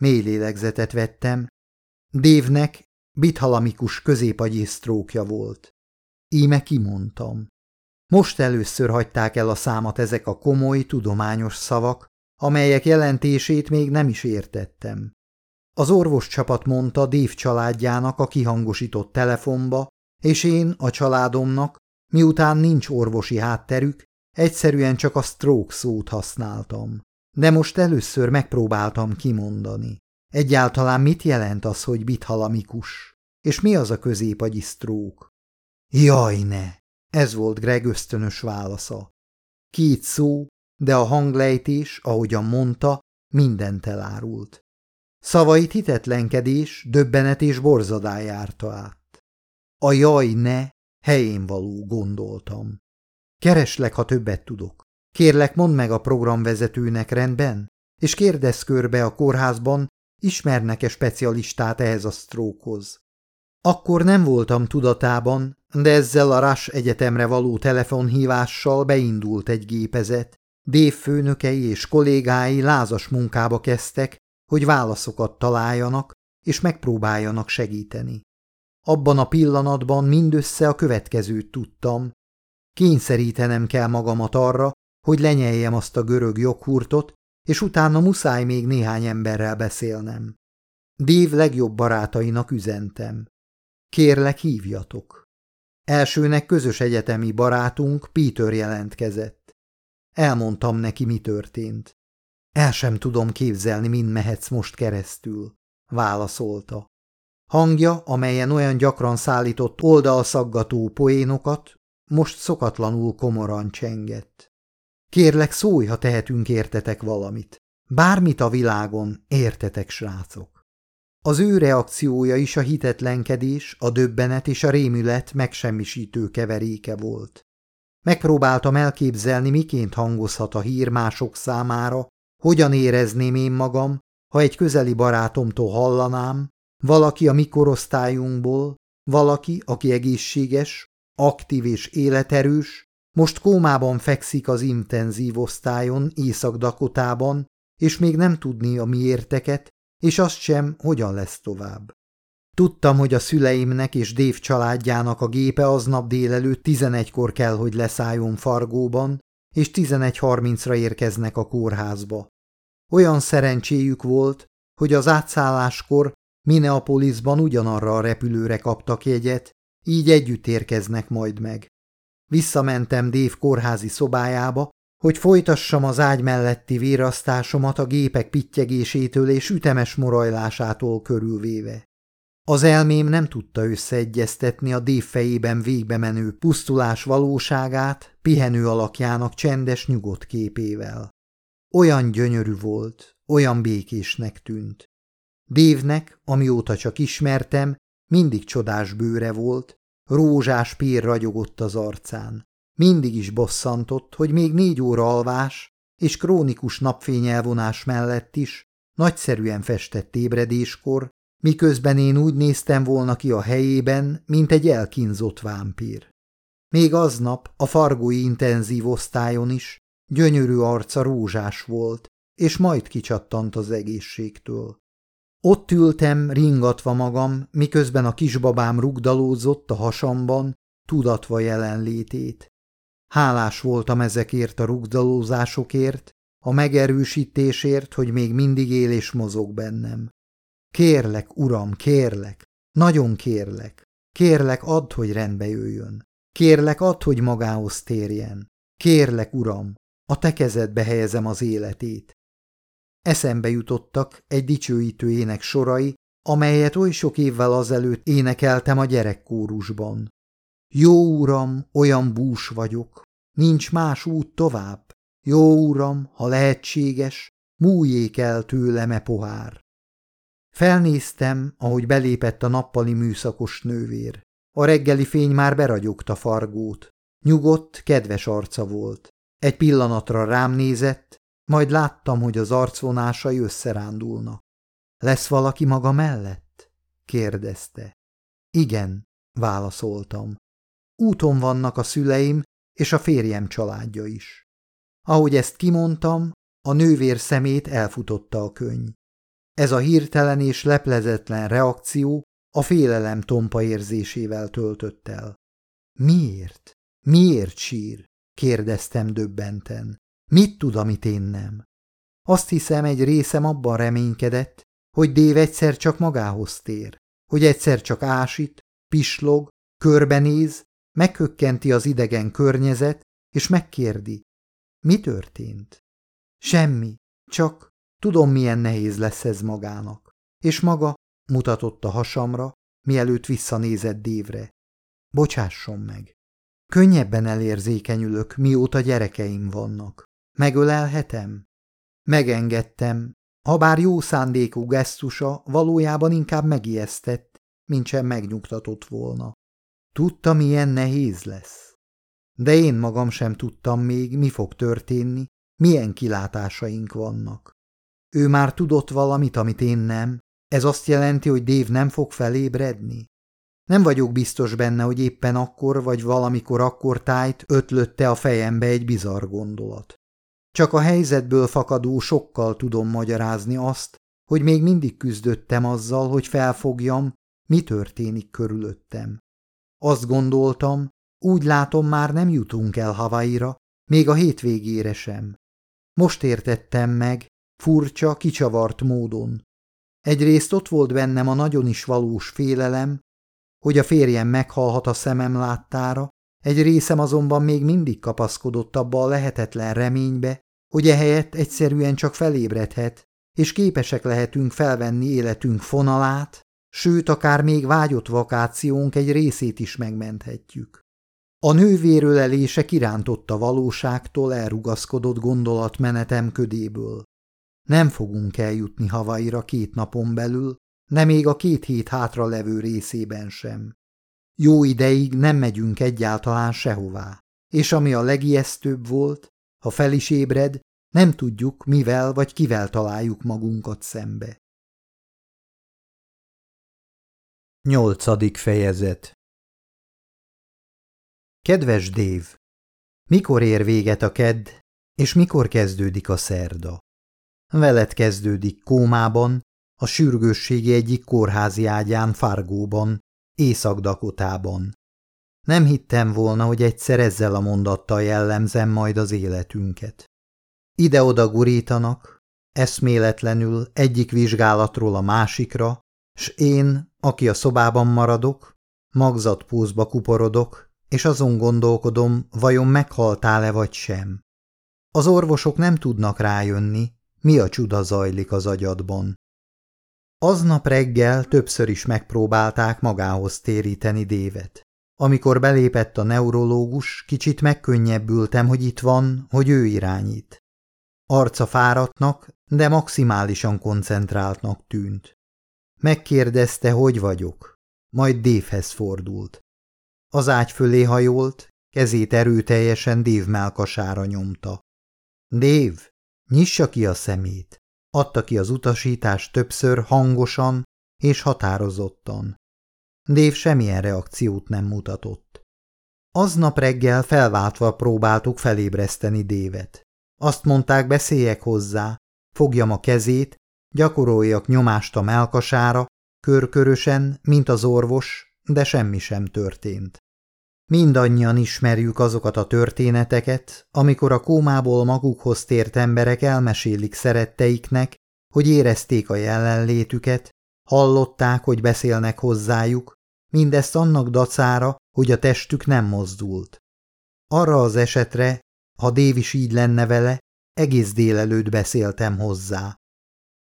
Mély lélegzetet vettem. Dévnek bithalamikus középagyisztrókja volt. Íme kimondtam. Most először hagyták el a számat ezek a komoly, tudományos szavak, amelyek jelentését még nem is értettem. Az orvoscsapat mondta Dév családjának a kihangosított telefonba, és én a családomnak, miután nincs orvosi hátterük, egyszerűen csak a stroke szót használtam. De most először megpróbáltam kimondani. Egyáltalán mit jelent az, hogy bithalamikus? És mi az a középagyi stroke? Jaj, ne! Ez volt Greg ösztönös válasza. Két szó, de a hanglejtés, ahogyan mondta, mindent elárult. Szavait hitetlenkedés, döbbenet és borzadá járta át. A jaj ne, helyén való, gondoltam. Kereslek, ha többet tudok. Kérlek, mondd meg a programvezetőnek rendben, és kérdezz körbe a kórházban, ismernek-e specialistát ehhez a sztrókhoz. Akkor nem voltam tudatában, de ezzel a Rush egyetemre való telefonhívással beindult egy gépezet. Dév főnökei és kollégái lázas munkába kezdtek, hogy válaszokat találjanak és megpróbáljanak segíteni. Abban a pillanatban mindössze a következőt tudtam. Kényszerítenem kell magamat arra, hogy lenyeljem azt a görög joghurtot, és utána muszáj még néhány emberrel beszélnem. Dév legjobb barátainak üzentem. Kérlek, hívjatok. Elsőnek közös egyetemi barátunk Peter jelentkezett. Elmondtam neki, mi történt. El sem tudom képzelni, mind mehetsz most keresztül, válaszolta. Hangja, amelyen olyan gyakran szállított oldalszaggató poénokat, most szokatlanul komoran csengett. Kérlek, szólj, ha tehetünk értetek valamit. Bármit a világon, értetek, srácok. Az ő reakciója is a hitetlenkedés, a döbbenet és a rémület megsemmisítő keveréke volt. Megpróbáltam elképzelni, miként hangozhat a hír mások számára, hogyan érezném én magam, ha egy közeli barátomtól hallanám, valaki a mi korosztályunkból, valaki, aki egészséges, aktív és életerős, most kómában fekszik az intenzív osztályon Észak-Dakotában, és még nem tudni a miérteket, és azt sem, hogyan lesz tovább. Tudtam, hogy a szüleimnek és Dév családjának a gépe aznap délelőtt 11-kor kell, hogy leszálljon Fargóban, és 11.30-ra érkeznek a kórházba. Olyan szerencséjük volt, hogy az átszálláskor Minneapolisban ugyanarra a repülőre kaptak jegyet, így együtt érkeznek majd meg. Visszamentem Dév kórházi szobájába, hogy folytassam az ágy melletti vérasztásomat a gépek pittyegésétől és ütemes morajlásától körülvéve. Az elmém nem tudta összeegyeztetni a Dév fejében végbe menő pusztulás valóságát pihenő alakjának csendes nyugodt képével. Olyan gyönyörű volt, olyan békésnek tűnt. Dévnek, amióta csak ismertem, mindig csodás bőre volt, Rózsás pér ragyogott az arcán. Mindig is bosszantott, hogy még négy óra alvás és krónikus napfényelvonás mellett is nagyszerűen festett ébredéskor, miközben én úgy néztem volna ki a helyében, mint egy elkínzott vámpír. Még aznap a fargói intenzív osztályon is gyönyörű arca rózsás volt, és majd kicsattant az egészségtől. Ott ültem, ringatva magam, miközben a kisbabám rugdalózott a hasamban, tudatva jelenlétét. Hálás voltam ezekért a rugdalózásokért, a megerősítésért, hogy még mindig él és mozog bennem. Kérlek, uram, kérlek, nagyon kérlek, kérlek add, hogy rendbe jöjjön. Kérlek add, hogy magához térjen. Kérlek, uram, a te kezedbe helyezem az életét. Eszembe jutottak egy dicsőítő ének sorai, amelyet oly sok évvel azelőtt énekeltem a gyerekkórusban. Jó uram, olyan bús vagyok, nincs más út tovább. Jó uram, ha lehetséges, múljék el tőlem e pohár. Felnéztem, ahogy belépett a nappali műszakos nővér. A reggeli fény már beragyogta fargót. Nyugodt, kedves arca volt. Egy pillanatra rám nézett, majd láttam, hogy az arcvonásai összerándulnak. Lesz valaki maga mellett? kérdezte. Igen, válaszoltam. Úton vannak a szüleim és a férjem családja is. Ahogy ezt kimondtam, a nővér szemét elfutotta a könyv. Ez a hirtelen és leplezetlen reakció a félelem tompa érzésével töltött el. Miért? Miért sír? kérdeztem döbbenten. Mit tud, amit én nem? Azt hiszem, egy részem abban reménykedett, hogy Dév egyszer csak magához tér, hogy egyszer csak ásít, pislog, körbenéz, megkökkenti az idegen környezet, és megkérdi, mi történt? Semmi, csak tudom, milyen nehéz lesz ez magának. És maga mutatott a hasamra, mielőtt visszanézett Dévre. Bocsásson meg. Könnyebben elérzékenyülök, mióta gyerekeim vannak. Megölelhetem? Megengedtem, ha bár jó szándékú gesztusa valójában inkább megijesztett, mint sem megnyugtatott volna. Tudta, milyen nehéz lesz. De én magam sem tudtam még, mi fog történni, milyen kilátásaink vannak. Ő már tudott valamit, amit én nem. Ez azt jelenti, hogy Dév nem fog felébredni? Nem vagyok biztos benne, hogy éppen akkor vagy valamikor akkor tájt ötlötte a fejembe egy bizarr gondolat. Csak a helyzetből fakadó sokkal tudom magyarázni azt, hogy még mindig küzdöttem azzal, hogy felfogjam, mi történik körülöttem. Azt gondoltam, úgy látom már nem jutunk el Havaira, még a hétvégére sem. Most értettem meg, furcsa, kicsavart módon. Egyrészt ott volt bennem a nagyon is valós félelem, hogy a férjem meghalhat a szemem láttára, egy részem azonban még mindig kapaszkodott abba a lehetetlen reménybe, hogy ehelyett egyszerűen csak felébredhet, és képesek lehetünk felvenni életünk fonalát, sőt, akár még vágyott vakációnk egy részét is megmenthetjük. A nővéről elése kirántotta valóságtól elrugaszkodott gondolatmenetem ködéből. Nem fogunk eljutni Havaira két napon belül, de még a két hét hátra levő részében sem. Jó ideig nem megyünk egyáltalán sehová, és ami a legijesztőbb volt, ha fel is ébred, nem tudjuk, mivel vagy kivel találjuk magunkat szembe. Nyolcadik fejezet Kedves Dév! Mikor ér véget a kedd, és mikor kezdődik a szerda? Veled kezdődik kómában, a sürgősségi egyik kórházi ágyán Fargóban, Észak-Dakotában. Nem hittem volna, hogy egyszer ezzel a mondattal jellemzem majd az életünket. Ide-oda gurítanak, eszméletlenül egyik vizsgálatról a másikra, s én, aki a szobában maradok, magzatpúzba kuporodok, és azon gondolkodom, vajon meghaltál-e vagy sem. Az orvosok nem tudnak rájönni, mi a csuda zajlik az agyadban. Aznap reggel többször is megpróbálták magához téríteni Dévet. Amikor belépett a neurológus, kicsit megkönnyebbültem, hogy itt van, hogy ő irányít. Arca fáradtnak, de maximálisan koncentráltnak tűnt. Megkérdezte, hogy vagyok, majd Dévhez fordult. Az ágy fölé hajolt, kezét erőteljesen Dév melkasára nyomta. Dév, nyissa ki a szemét! Adta ki az utasítást többször hangosan és határozottan. Dév semmilyen reakciót nem mutatott. Aznap reggel felváltva próbáltuk felébreszteni Dévet. Azt mondták, beszéljek hozzá, fogjam a kezét, gyakoroljak nyomást a melkasára, körkörösen, mint az orvos, de semmi sem történt. Mindannyian ismerjük azokat a történeteket, amikor a kómából magukhoz tért emberek elmesélik szeretteiknek, hogy érezték a jelenlétüket, hallották, hogy beszélnek hozzájuk, mindezt annak dacára, hogy a testük nem mozdult. Arra az esetre, ha Dév is így lenne vele, egész délelőtt beszéltem hozzá.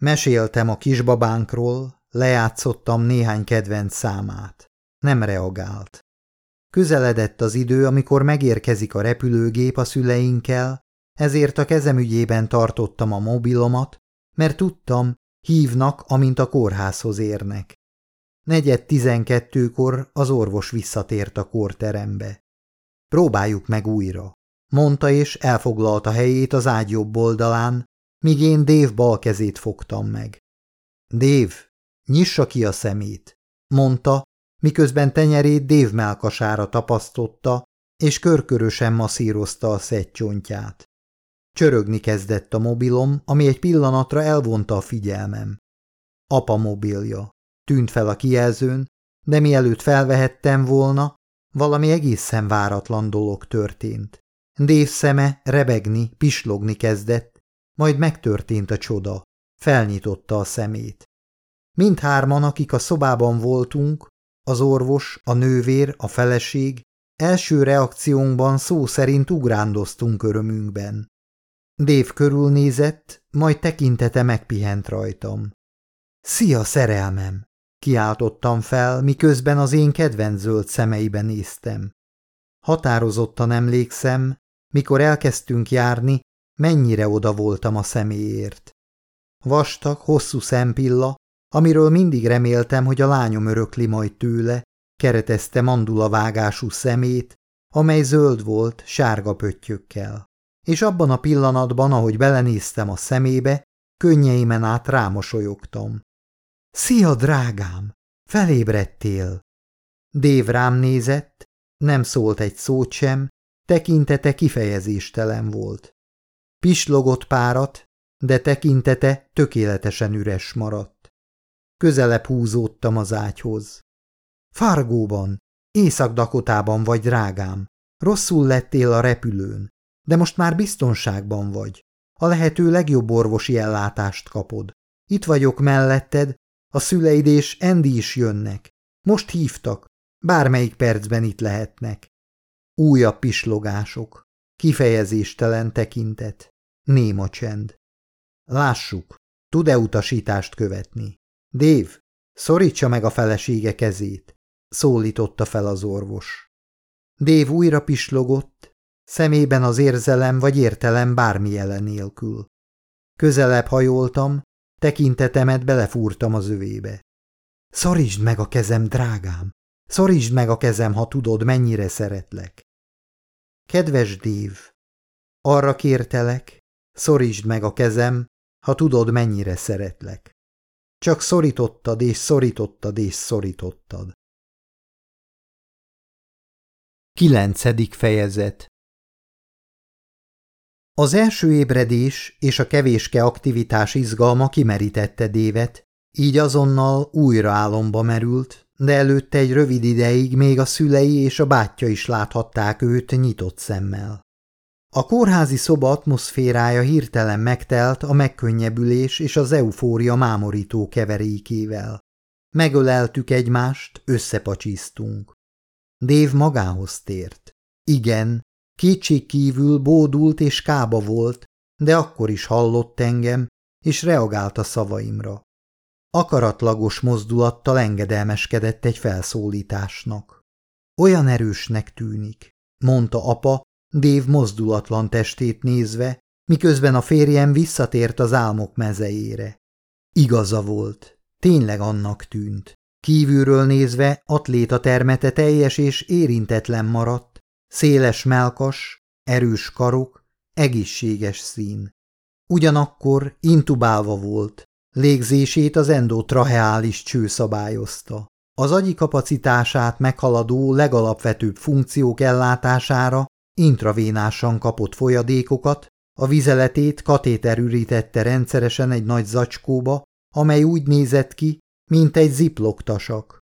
Meséltem a kisbabánkról, lejátszottam néhány kedvenc számát. Nem reagált. Közeledett az idő, amikor megérkezik a repülőgép a szüleinkkel, ezért a kezem ügyében tartottam a mobilomat, mert tudtam, hívnak, amint a kórházhoz érnek. Negyed tizenkettőkor az orvos visszatért a kórterembe. Próbáljuk meg újra, mondta és elfoglalta helyét az ágy jobb oldalán, míg én Dév bal kezét fogtam meg. Dév, nyissa ki a szemét, mondta, miközben tenyerét Dév melkasára tapasztotta, és körkörösen masszírozta a szettcsontját. Csörögni kezdett a mobilom, ami egy pillanatra elvonta a figyelmem. Apa mobilja. Tűnt fel a kijelzőn, de mielőtt felvehettem volna, valami egészen váratlan dolog történt. Dév szeme rebegni, pislogni kezdett, majd megtörtént a csoda. Felnyitotta a szemét. Mindhárman, akik a szobában voltunk, az orvos, a nővér, a feleség, első reakciónkban szó szerint ugrándoztunk örömünkben. Dév körülnézett, majd tekintete megpihent rajtam. Szia, szerelmem! Kiáltottam fel, miközben az én kedvenc zöld szemeibe néztem. Határozottan emlékszem, mikor elkezdtünk járni, mennyire oda voltam a személyért. Vastag, hosszú szempilla, amiről mindig reméltem, hogy a lányom örökli majd tőle, keretezte mandulavágású szemét, amely zöld volt, sárga pöttyökkel. És abban a pillanatban, ahogy belenéztem a szemébe, könnyeimen át rámosolyogtam. Szia, drágám! Felébredtél! Dév rám nézett, nem szólt egy szót sem, tekintete kifejezéstelen volt. Pislogott párat, de tekintete tökéletesen üres maradt. Közelebb húzódtam az ágyhoz. Fargóban, Észak-Dakotában vagy, drágám. Rosszul lettél a repülőn, de most már biztonságban vagy. A lehető legjobb orvosi ellátást kapod. Itt vagyok melletted, a szüleid és Andy is jönnek. Most hívtak. Bármelyik percben itt lehetnek. Újabb pislogások. Kifejezéstelen tekintet. Néma csend. Lássuk, tud-e utasítást követni? Dév, szorítsa meg a felesége kezét, szólította fel az orvos. Dév újra pislogott, szemében az érzelem vagy értelem bármi jelen nélkül. Közelebb hajoltam, tekintetemet belefúrtam az övébe. Szorítsd meg a kezem, drágám! Szorítsd meg a kezem, ha tudod, mennyire szeretlek. Kedves Dév, arra kértelek, szorítsd meg a kezem, ha tudod, mennyire szeretlek. Csak szorítottad és szorítottad és szorítottad. Kilencedik fejezet Az első ébredés és a kevéske aktivitás izgalma kimerítette Dévet, így azonnal újra álomba merült, de előtte egy rövid ideig még a szülei és a bátyja is láthatták őt nyitott szemmel. A kórházi szoba atmoszférája hirtelen megtelt a megkönnyebbülés és az eufória mámorító keverékével. Megöleltük egymást, összepacsisztunk. Dév magához tért. Igen, kétség kívül bódult és kába volt, de akkor is hallott engem, és reagált a szavaimra. Akaratlagos mozdulattal engedelmeskedett egy felszólításnak. Olyan erősnek tűnik, mondta apa, Dév mozdulatlan testét nézve, miközben a férjem visszatért az álmok mezejére. Igaza volt, tényleg annak tűnt. Kívülről nézve atléta termete teljes és érintetlen maradt, széles melkas, erős karok, egészséges szín. Ugyanakkor intubálva volt, légzését az endotraheális cső szabályozta. Az agyi kapacitását meghaladó legalapvetőbb funkciók ellátására intravénásan kapott folyadékokat, a vizeletét katéter ürítette rendszeresen egy nagy zacskóba, amely úgy nézett ki, mint egy ziploktasak.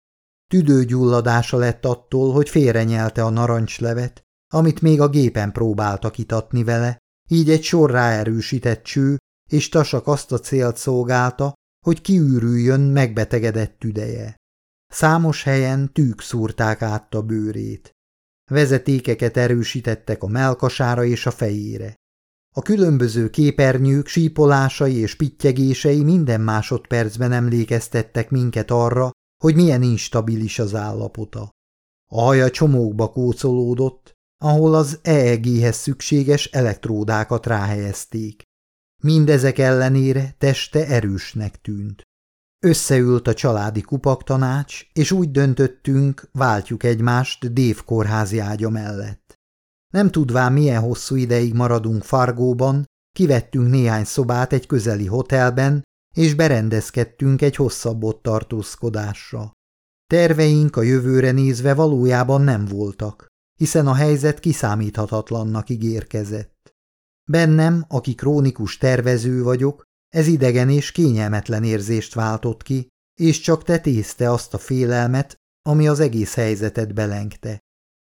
Tüdőgyulladása lett attól, hogy félrenyelte a narancslevet, amit még a gépen próbáltak itatni vele, így egy sor ráerősített cső és tasak azt a célt szolgálta, hogy kiürüljön megbetegedett tüdeje. Számos helyen tűk szúrták át a bőrét. Vezetékeket erősítettek a melkasára és a fejére. A különböző képernyők sípolásai és pittyegései minden másodpercben emlékeztettek minket arra, hogy milyen instabilis az állapota. A haja csomókba kócolódott, ahol az EEG-hez szükséges elektródákat ráhelyezték. Mindezek ellenére teste erősnek tűnt. Összeült a családi kupaktanács, és úgy döntöttünk, váltjuk egymást Dév kórházi ágya mellett. Nem tudván milyen hosszú ideig maradunk Fargóban, kivettünk néhány szobát egy közeli hotelben, és berendezkedtünk egy hosszabb ott tartózkodásra. Terveink a jövőre nézve valójában nem voltak, hiszen a helyzet kiszámíthatatlannak ígérkezett. Bennem, aki krónikus tervező vagyok, ez idegen és kényelmetlen érzést váltott ki, és csak tetézte azt a félelmet, ami az egész helyzetet belengte.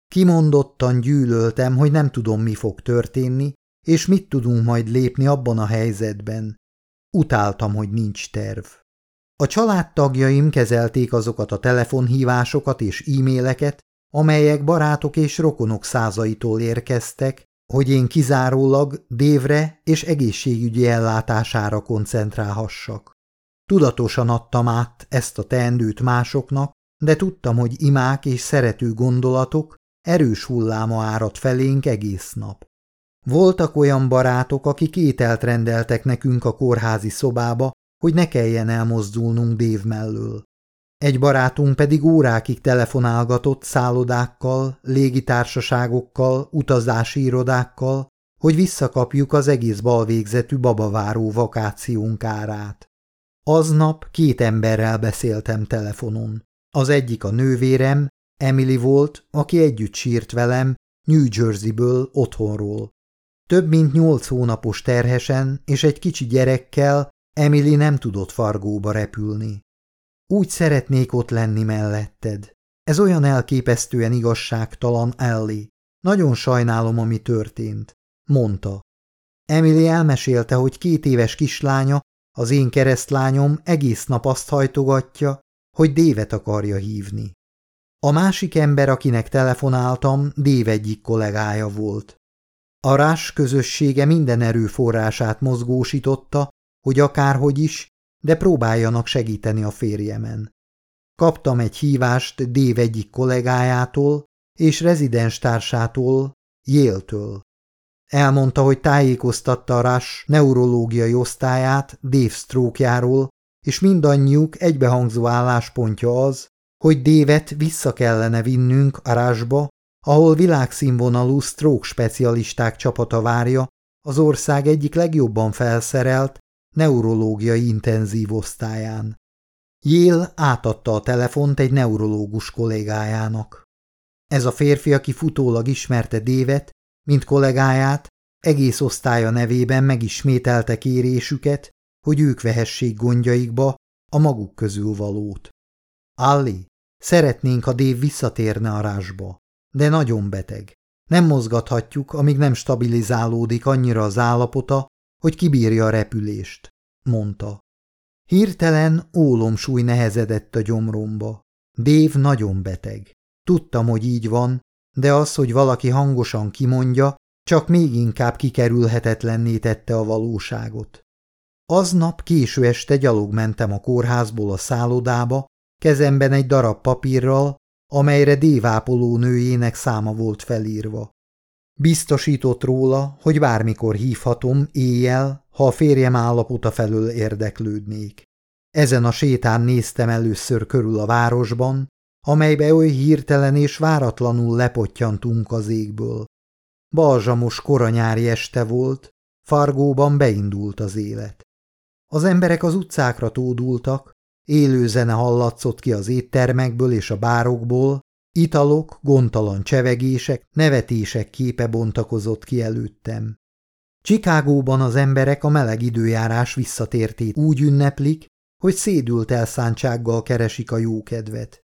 Kimondottan gyűlöltem, hogy nem tudom, mi fog történni, és mit tudunk majd lépni abban a helyzetben. Utáltam, hogy nincs terv. A családtagjaim kezelték azokat a telefonhívásokat és e-maileket, amelyek barátok és rokonok százaitól érkeztek, hogy én kizárólag dévre és egészségügyi ellátására koncentrálhassak. Tudatosan adtam át ezt a teendőt másoknak, de tudtam, hogy imák és szerető gondolatok erős hulláma árad felénk egész nap. Voltak olyan barátok, akik ételt rendeltek nekünk a kórházi szobába, hogy ne kelljen elmozdulnunk Dév mellől. Egy barátunk pedig órákig telefonálgatott szállodákkal, légitársaságokkal, utazási irodákkal, hogy visszakapjuk az egész balvégzetű babaváró vakációnk árát. Aznap két emberrel beszéltem telefonon. Az egyik a nővérem, Emily volt, aki együtt sírt velem New Jerseyből otthonról. Több mint nyolc hónapos terhesen és egy kicsi gyerekkel Emily nem tudott Fargóba repülni. Úgy szeretnék ott lenni melletted. Ez olyan elképesztően igazságtalan, Ellie. Nagyon sajnálom, ami történt, mondta. Emily elmesélte, hogy két éves kislánya, az én keresztlányom egész nap azt hajtogatja, hogy Dévet akarja hívni. A másik ember, akinek telefonáltam, Dév egyik kollégája volt. A rás közössége minden erőforrását mozgósította, hogy akárhogy is, de próbáljanak segíteni a férjemen. Kaptam egy hívást Dév egyik kollégájától és rezidens társától, Yale-től. Elmondta, hogy tájékoztatta a Rush neurológiai osztályát Dave stroke és mindannyiuk egybehangzó álláspontja az, hogy Dévet vissza kellene vinnünk a Rushba, ahol világszínvonalú stroke specialisták csapata várja, az ország egyik legjobban felszerelt, neurológiai intenzív osztályán. Jél átadta a telefont egy neurológus kollégájának. Ez a férfi, aki futólag ismerte Dévet, mint kollégáját, egész osztálya nevében megismételte kérésüket, hogy ők vehessék gondjaikba a maguk közül valót. Alli, szeretnénk, ha Dév visszatérne a rásba, de nagyon beteg. Nem mozgathatjuk, amíg nem stabilizálódik annyira az állapota, hogy kibírja a repülést, mondta. Hirtelen ólomsúly nehezedett a gyomromba. Dév nagyon beteg. Tudtam, hogy így van, de az, hogy valaki hangosan kimondja, csak még inkább kikerülhetetlenné tette a valóságot. Aznap késő este gyalog mentem a kórházból a szállodába, kezemben egy darab papírral, amelyre dévápoló nőjének száma volt felírva. Biztosított róla, hogy bármikor hívhatom éjjel, ha a férjem állapota felől érdeklődnék. Ezen a sétán néztem először körül a városban, amelybe oly hirtelen és váratlanul lepottyantunk az égből. Balzsamos koranyári este volt, Fargóban beindult az élet. Az emberek az utcákra tódultak, élő zene hallatszott ki az éttermekből és a bárokból, Italok, gondtalan csevegések, nevetések képe bontakozott ki előttem. Csikágóban az emberek a meleg időjárás visszatértét úgy ünneplik, hogy szédült elszántsággal keresik a jókedvet.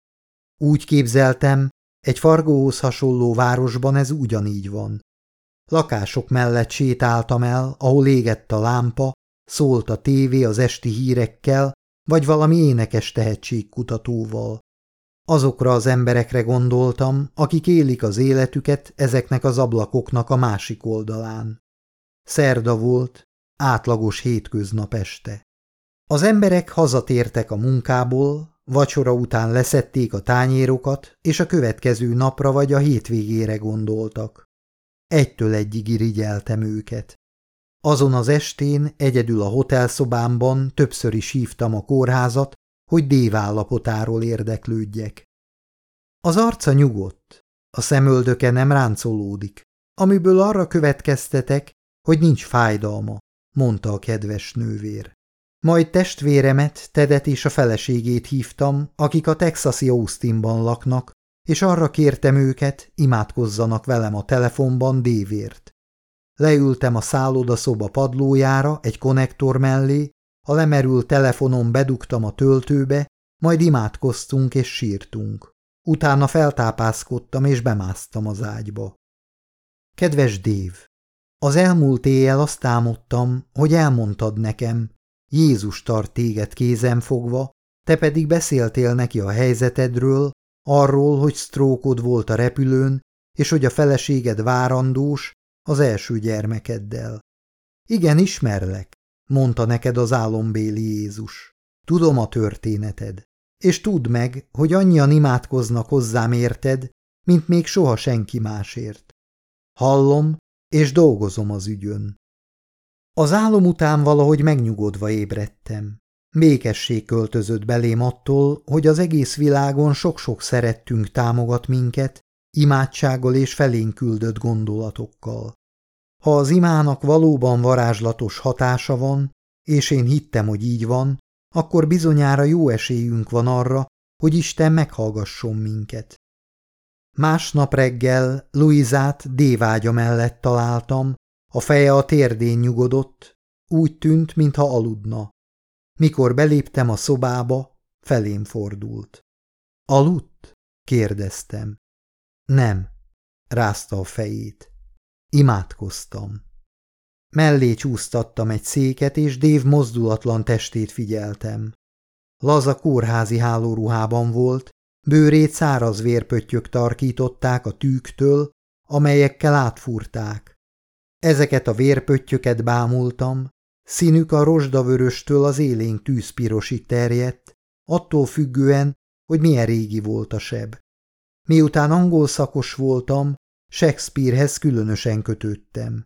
Úgy képzeltem, egy fargóhoz hasonló városban ez ugyanígy van. Lakások mellett sétáltam el, ahol égett a lámpa, szólt a tévé az esti hírekkel, vagy valami énekes tehetségkutatóval. Azokra az emberekre gondoltam, akik élik az életüket ezeknek az ablakoknak a másik oldalán. Szerda volt, átlagos hétköznap este. Az emberek hazatértek a munkából, vacsora után leszették a tányérokat, és a következő napra vagy a hétvégére gondoltak. Egytől egyig irigyeltem őket. Azon az estén egyedül a hotelszobámban többször is hívtam a kórházat, hogy dévállapotáról érdeklődjek. Az arca nyugodt, a szemöldöke nem ráncolódik, amiből arra következtetek, hogy nincs fájdalma, mondta a kedves nővér. Majd testvéremet, Tedet és a feleségét hívtam, akik a texasi Austinban laknak, és arra kértem őket, imádkozzanak velem a telefonban dévért. Leültem a szálloda szoba padlójára egy konnektor mellé, a lemerült telefonon bedugtam a töltőbe, majd imádkoztunk és sírtunk. Utána feltápászkodtam és bemásztam az ágyba. Kedves Dév! Az elmúlt éjjel azt álmodtam, hogy elmondtad nekem, Jézus tart téged kézen fogva, te pedig beszéltél neki a helyzetedről, arról, hogy sztrókod volt a repülőn, és hogy a feleséged várandós az első gyermekeddel. Igen, ismerlek, mondta neked az álombéli Jézus. Tudom a történeted, és tudd meg, hogy annyian imádkoznak hozzám érted, mint még soha senki másért. Hallom, és dolgozom az ügyön. Az álom után valahogy megnyugodva ébredtem. Békesség költözött belém attól, hogy az egész világon sok-sok szerettünk támogat minket, imádsággal és felénk gondolatokkal. Ha az imának valóban varázslatos hatása van, és én hittem, hogy így van, akkor bizonyára jó esélyünk van arra, hogy Isten meghallgasson minket. Másnap reggel Luizát dévágya mellett találtam, a feje a térdén nyugodott, úgy tűnt, mintha aludna. Mikor beléptem a szobába, felém fordult. Aludt? kérdeztem. Nem, rázta a fejét. Imádkoztam. Mellé csúsztattam egy széket, és Dév mozdulatlan testét figyeltem. Laza kórházi hálóruhában volt, bőrét száraz vérpöttyök tarkították a tűktől, amelyekkel átfúrták. Ezeket a vérpöttyöket bámultam, színük a rozsdavöröstől az élénk tűzpirosig terjedt, attól függően, hogy milyen régi volt a seb. Miután angol szakos voltam, Shakespearehez különösen kötődtem.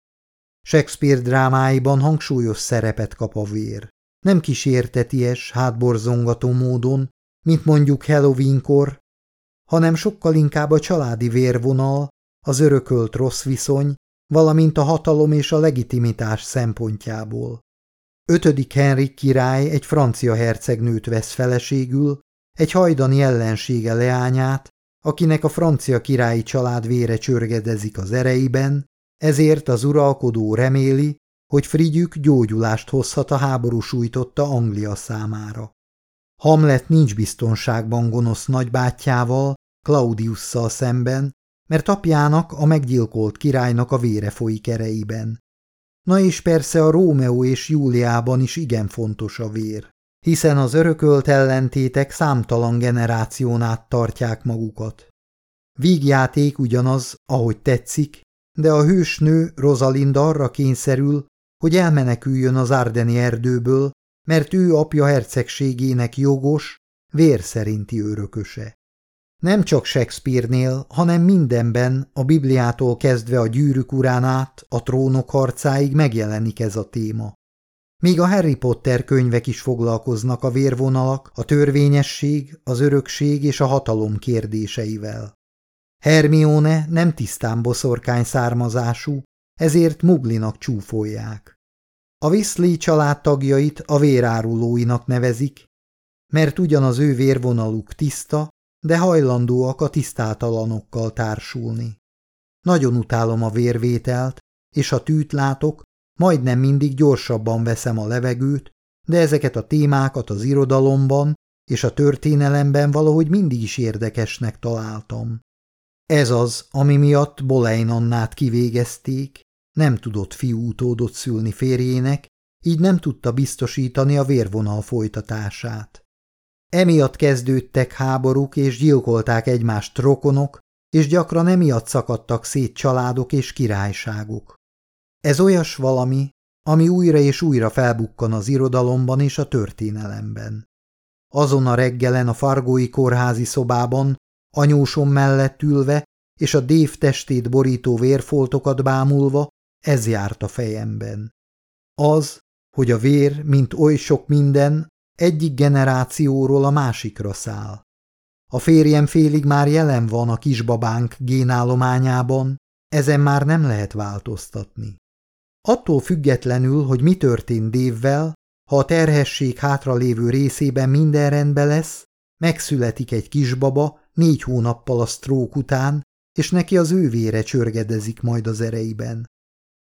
Shakespeare drámáiban hangsúlyos szerepet kap a vér. Nem kísérteties, hátborzongató módon, mint mondjuk Halloweenkor, hanem sokkal inkább a családi vérvonal, az örökölt rossz viszony, valamint a hatalom és a legitimitás szempontjából. Ötödik Henrik király egy francia hercegnőt vesz feleségül, egy hajdani ellensége leányát, akinek a francia királyi család vére csörgedezik az ereiben, ezért az uralkodó reméli, hogy Frigyük gyógyulást hozhat a háború sújtotta Anglia számára. Hamlet nincs biztonságban gonosz nagybátyjával, Claudiusszal szemben, mert apjának, a meggyilkolt királynak a vére folyik ereiben. Na és persze a Rómeó és Júliában is igen fontos a vér, hiszen az örökölt ellentétek számtalan generáción át tartják magukat. Vígjáték ugyanaz, ahogy tetszik, de a hősnő Rosalinda arra kényszerül, hogy elmeneküljön az Ardeni erdőből, mert ő apja hercegségének jogos, vér szerinti örököse. Nem csak Shakespeare-nél, hanem mindenben, a Bibliától kezdve a gyűrűk urán át, a trónok harcáig megjelenik ez a téma. Míg a Harry Potter könyvek is foglalkoznak a vérvonalak, a törvényesség, az örökség és a hatalom kérdéseivel. Hermione nem tisztán boszorkány származású, ezért Muglinak csúfolják. A Weasley család tagjait a vérárulóinak nevezik, mert ugyanaz ő vérvonaluk tiszta, de hajlandóak a tisztátalanokkal társulni. Nagyon utálom a vérvételt, és ha tűt látok, majdnem mindig gyorsabban veszem a levegőt, de ezeket a témákat az irodalomban és a történelemben valahogy mindig is érdekesnek találtam. Ez az, ami miatt Bolein Annát kivégezték, nem tudott fiútódot szülni férjének, így nem tudta biztosítani a vérvonal folytatását. Emiatt kezdődtek háborúk és gyilkolták egymást rokonok, és gyakran emiatt szakadtak szét családok és királyságok. Ez olyas valami, ami újra és újra felbukkan az irodalomban és a történelemben. Azon a reggelen a Fargói kórházi szobában, anyósom mellett ülve és a dév testét borító vérfoltokat bámulva, ez járt a fejemben. Az, hogy a vér, mint oly sok minden, egyik generációról a másikra száll. A férjem félig már jelen van a kisbabánk génállományában, ezen már nem lehet változtatni. Attól függetlenül, hogy mi történt Dévvel, ha a terhesség hátralévő részében minden rendben lesz, megszületik egy kisbaba négy hónappal a sztrók után, és neki az ő vére csörgedezik majd az ereiben.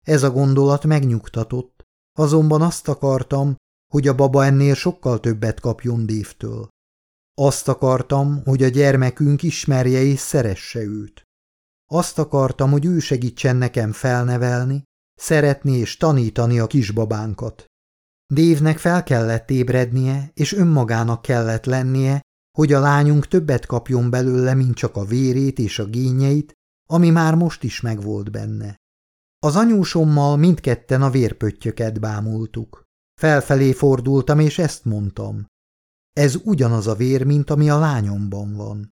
Ez a gondolat megnyugtatott, azonban azt akartam, hogy a baba ennél sokkal többet kapjon Dévtől. Azt akartam, hogy a gyermekünk ismerje és szeresse őt. Azt akartam, hogy ő segítsen nekem felnevelni, szeretni és tanítani a kisbabánkat. Dévnek fel kellett ébrednie, és önmagának kellett lennie, hogy a lányunk többet kapjon belőle, mint csak a vérét és a gényeit, ami már most is megvolt benne. Az anyósommal mindketten a vérpöttyöket bámultuk. Felfelé fordultam, és ezt mondtam. Ez ugyanaz a vér, mint ami a lányomban van.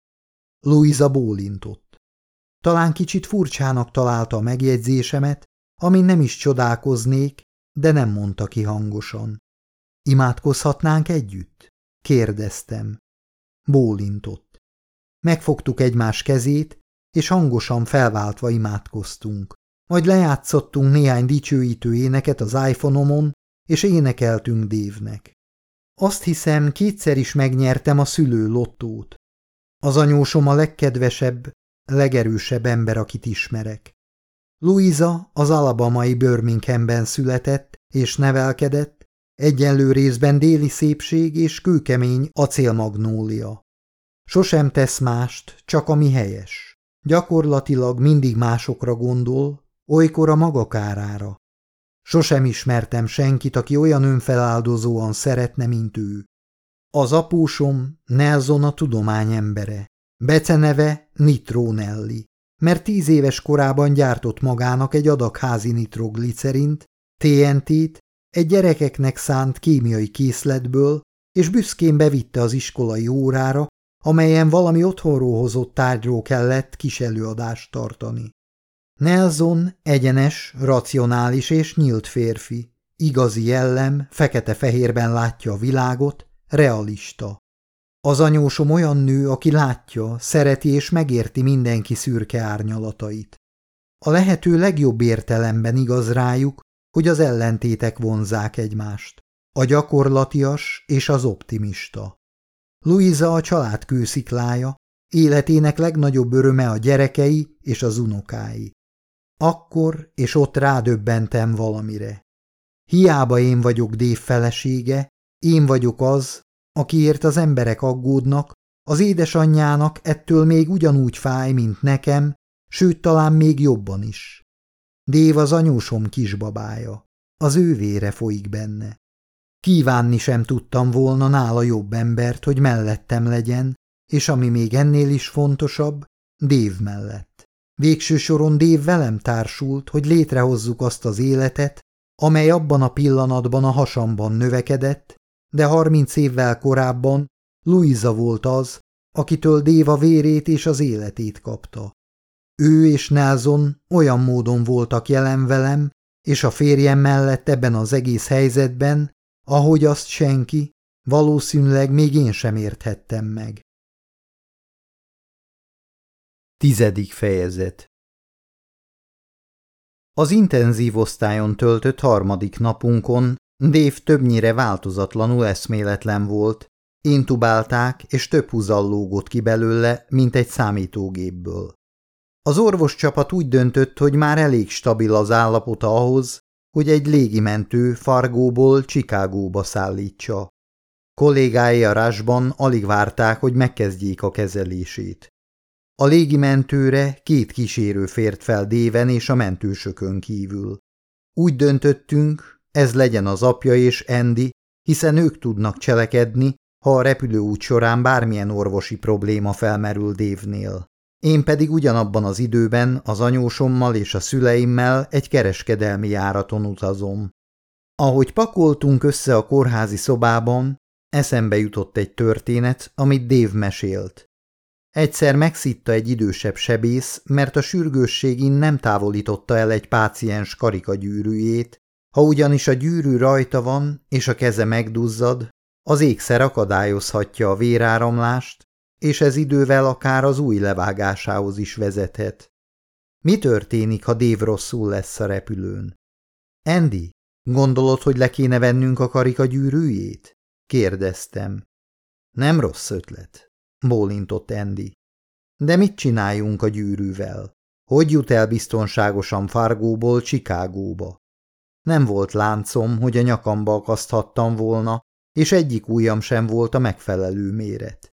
Luisa bólintott. Talán kicsit furcsának találta a megjegyzésemet, amin nem is csodálkoznék, de nem mondta ki hangosan. Imádkozhatnánk együtt? kérdeztem. Bólintott. Megfogtuk egymás kezét, és hangosan felváltva imádkoztunk. Majd lejátszottunk néhány dicsőítő éneket az iPhone-omon, és énekeltünk Dévnek. Azt hiszem, kétszer is megnyertem a szülő lottót. Az anyósom a legkedvesebb, legerősebb ember, akit ismerek. Louisa az alabamai Birminghamben született és nevelkedett, egyenlő részben déli szépség és kőkemény acélmagnólia. Sosem tesz mást, csak ami helyes. Gyakorlatilag mindig másokra gondol, olykor a maga kárára. Sosem ismertem senkit, aki olyan önfeláldozóan szeretne, mint ő. Az apósom Nelson a tudomány embere. Beceneve Nitronelli mert tíz éves korában gyártott magának egy adag házi nitroglicerint, TNT-t, egy gyerekeknek szánt kémiai készletből, és büszkén bevitte az iskolai órára, amelyen valami otthonról hozott tárgyról kellett kis előadást tartani. Nelson egyenes, racionális és nyílt férfi, igazi jellem, fekete-fehérben látja a világot, realista. Az anyósom olyan nő, aki látja, szereti és megérti mindenki szürke árnyalatait. A lehető legjobb értelemben igaz rájuk, hogy az ellentétek vonzák egymást. A gyakorlatias és az optimista. Luisa a család kősziklája, életének legnagyobb öröme a gyerekei és az unokái. Akkor és ott rádöbbentem valamire. Hiába én vagyok Dév felesége, én vagyok az, akiért az emberek aggódnak, az édesanyjának ettől még ugyanúgy fáj, mint nekem, sőt talán még jobban is. Dév az anyósom kisbabája, az ő vére folyik benne. Kívánni sem tudtam volna nála jobb embert, hogy mellettem legyen, és ami még ennél is fontosabb, Dév mellett. Végső soron Dév velem társult, hogy létrehozzuk azt az életet, amely abban a pillanatban a hasamban növekedett, de harminc évvel korábban Luisa volt az, akitől Déva vérét és az életét kapta. Ő és Nelson olyan módon voltak jelen velem, és a férjem mellett ebben az egész helyzetben, ahogy azt senki, valószínűleg még én sem érthettem meg. Tizedik fejezet Az intenzív osztályon töltött harmadik napunkon Dave többnyire változatlanul eszméletlen volt, intubálták, és több húzal lógott ki belőle, mint egy számítógépből. Az orvos csapat úgy döntött, hogy már elég stabil az állapota ahhoz, hogy egy légimentő Fargóból Chicagóba szállítsa. Kollégái a rásban alig várták, hogy megkezdjék a kezelését. A légimentőre két kísérő fért fel Déven és a mentősökön kívül. Úgy döntöttünk, ez legyen az apja és Andy, hiszen ők tudnak cselekedni, ha a repülőút során bármilyen orvosi probléma felmerül Dévnél. Én pedig ugyanabban az időben az anyósommal és a szüleimmel egy kereskedelmi járaton utazom. Ahogy pakoltunk össze a kórházi szobában, eszembe jutott egy történet, amit Dév mesélt. Egyszer megszitta egy idősebb sebész, mert a sürgősségin nem távolította el egy páciens karikagyűrűjét, ha ugyanis a gyűrű rajta van, és a keze megduzzad, az ékszer akadályozhatja a véráramlást, és ez idővel akár az új levágásához is vezethet. Mi történik, ha Dév rosszul lesz a repülőn? Andy, gondolod, hogy le kéne vennünk a karika gyűrűjét? kérdeztem. Nem rossz ötlet, bólintott Andy. De mit csináljunk a gyűrűvel? Hogy jut el biztonságosan Fargóból Csikágóba? Nem volt láncom, hogy a nyakamba akaszthattam volna, és egyik ujjam sem volt a megfelelő méret.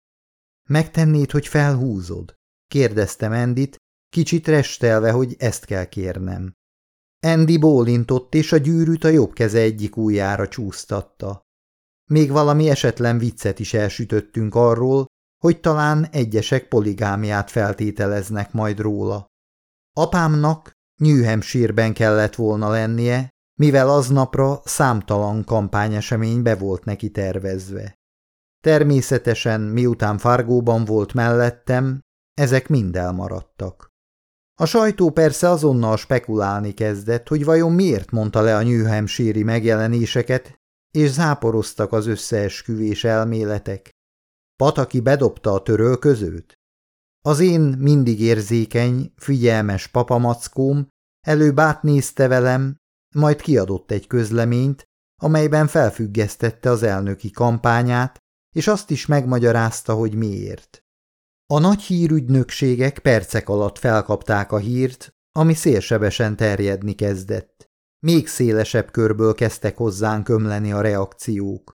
Megtennéd, hogy felhúzod? kérdeztem Endit, kicsit restelve, hogy ezt kell kérnem. Endi bólintott, és a gyűrűt a jobb keze egyik ujjára csúsztatta. Még valami esetlen viccet is elsütöttünk arról, hogy talán egyesek poligámiát feltételeznek majd róla. Apámnak New kellett volna lennie, mivel aznapra számtalan kampányesemény be volt neki tervezve. Természetesen, miután Fargóban volt mellettem, ezek mind elmaradtak. A sajtó persze azonnal spekulálni kezdett, hogy vajon miért mondta le a New megjelenéseket, és záporoztak az összeesküvés elméletek. Pataki bedobta a törölközőt. Az én mindig érzékeny, figyelmes papamackóm előbb átnézte velem, majd kiadott egy közleményt, amelyben felfüggesztette az elnöki kampányát, és azt is megmagyarázta, hogy miért. A nagy hírügynökségek percek alatt felkapták a hírt, ami szélsebesen terjedni kezdett. Még szélesebb körből kezdtek hozzánk ömleni a reakciók.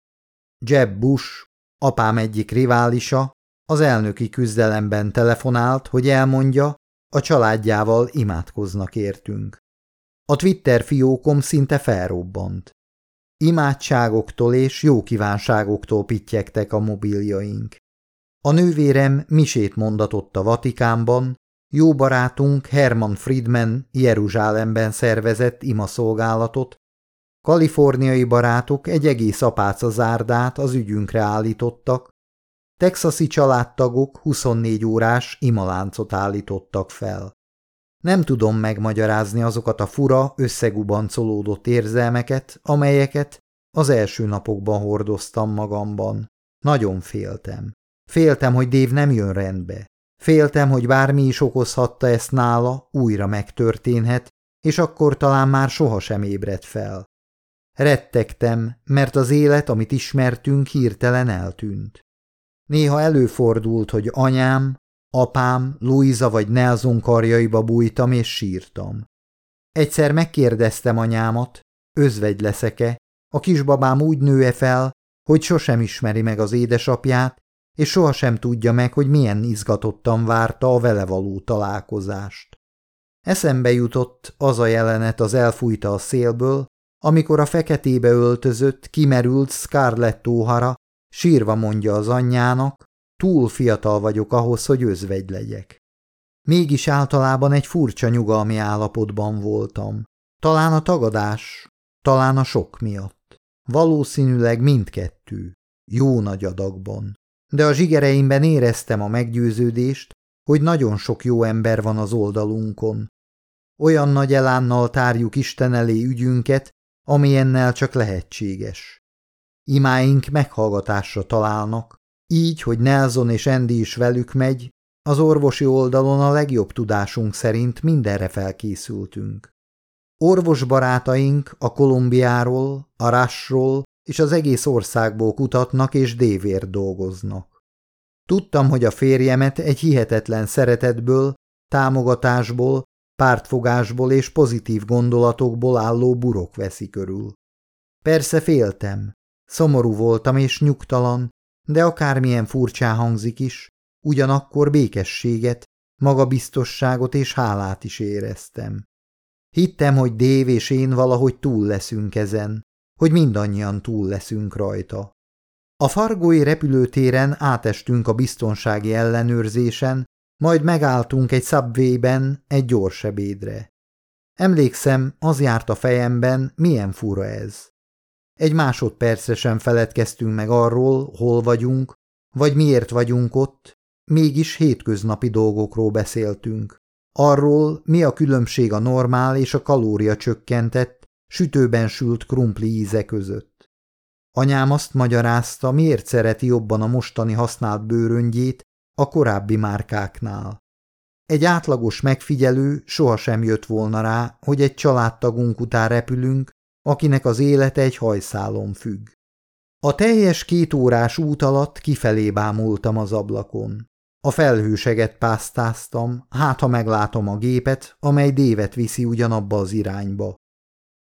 Jeb Bush, apám egyik riválisa, az elnöki küzdelemben telefonált, hogy elmondja, a családjával imádkoznak értünk. A Twitter fiókom szinte felrobbant. Imádságoktól és jó kívánságoktól a mobiljaink. A nővérem misét mondatott a Vatikánban, jó barátunk Herman Friedman Jeruzsálemben szervezett imaszolgálatot, kaliforniai barátok egy egész apáca zárdát az ügyünkre állítottak, texasi családtagok 24 órás imaláncot állítottak fel. Nem tudom megmagyarázni azokat a fura, összegubancolódott érzelmeket, amelyeket az első napokban hordoztam magamban. Nagyon féltem. Féltem, hogy Dév nem jön rendbe. Féltem, hogy bármi is okozhatta ezt nála, újra megtörténhet, és akkor talán már sohasem ébred fel. Rettegtem, mert az élet, amit ismertünk, hirtelen eltűnt. Néha előfordult, hogy anyám, Apám, Louisa vagy Nelson karjaiba bújtam és sírtam. Egyszer megkérdeztem anyámat, özvegy leszeke, a kisbabám úgy nőe fel, hogy sosem ismeri meg az édesapját, és sohasem tudja meg, hogy milyen izgatottan várta a vele való találkozást. Eszembe jutott az a jelenet az elfújta a szélből, amikor a feketébe öltözött, kimerült Scarlett O'Hara sírva mondja az anyjának, Túl fiatal vagyok ahhoz, hogy özvegy legyek. Mégis általában egy furcsa nyugalmi állapotban voltam. Talán a tagadás, talán a sok miatt. Valószínűleg mindkettő, jó nagy adagban. De a zsigereimben éreztem a meggyőződést, hogy nagyon sok jó ember van az oldalunkon. Olyan nagy elánnal tárjuk Isten elé ügyünket, amilyennel csak lehetséges. Imáink meghallgatásra találnak, így, hogy Nelson és Andy is velük megy, az orvosi oldalon a legjobb tudásunk szerint mindenre felkészültünk. Orvosbarátaink a Kolumbiáról, a Rásról és az egész országból kutatnak és dévér dolgoznak. Tudtam, hogy a férjemet egy hihetetlen szeretetből, támogatásból, pártfogásból és pozitív gondolatokból álló burok veszi körül. Persze féltem, szomorú voltam és nyugtalan, de akármilyen furcsán hangzik is, ugyanakkor békességet, magabiztosságot és hálát is éreztem. Hittem, hogy Dév és én valahogy túl leszünk ezen, hogy mindannyian túl leszünk rajta. A fargói repülőtéren átestünk a biztonsági ellenőrzésen, majd megálltunk egy subwayben egy gyors ebédre. Emlékszem, az járt a fejemben, milyen fura ez. Egy másodpercre sem feledkeztünk meg arról, hol vagyunk, vagy miért vagyunk ott, mégis hétköznapi dolgokról beszéltünk. Arról, mi a különbség a normál és a kalória csökkentett, sütőben sült krumpli íze között. Anyám azt magyarázta, miért szereti jobban a mostani használt bőröngyét a korábbi márkáknál. Egy átlagos megfigyelő sohasem jött volna rá, hogy egy családtagunk után repülünk, akinek az élete egy hajszálon függ. A teljes két órás út alatt kifelé bámultam az ablakon. A felhőseget pásztáztam, hát ha meglátom a gépet, amely dévet viszi ugyanabba az irányba.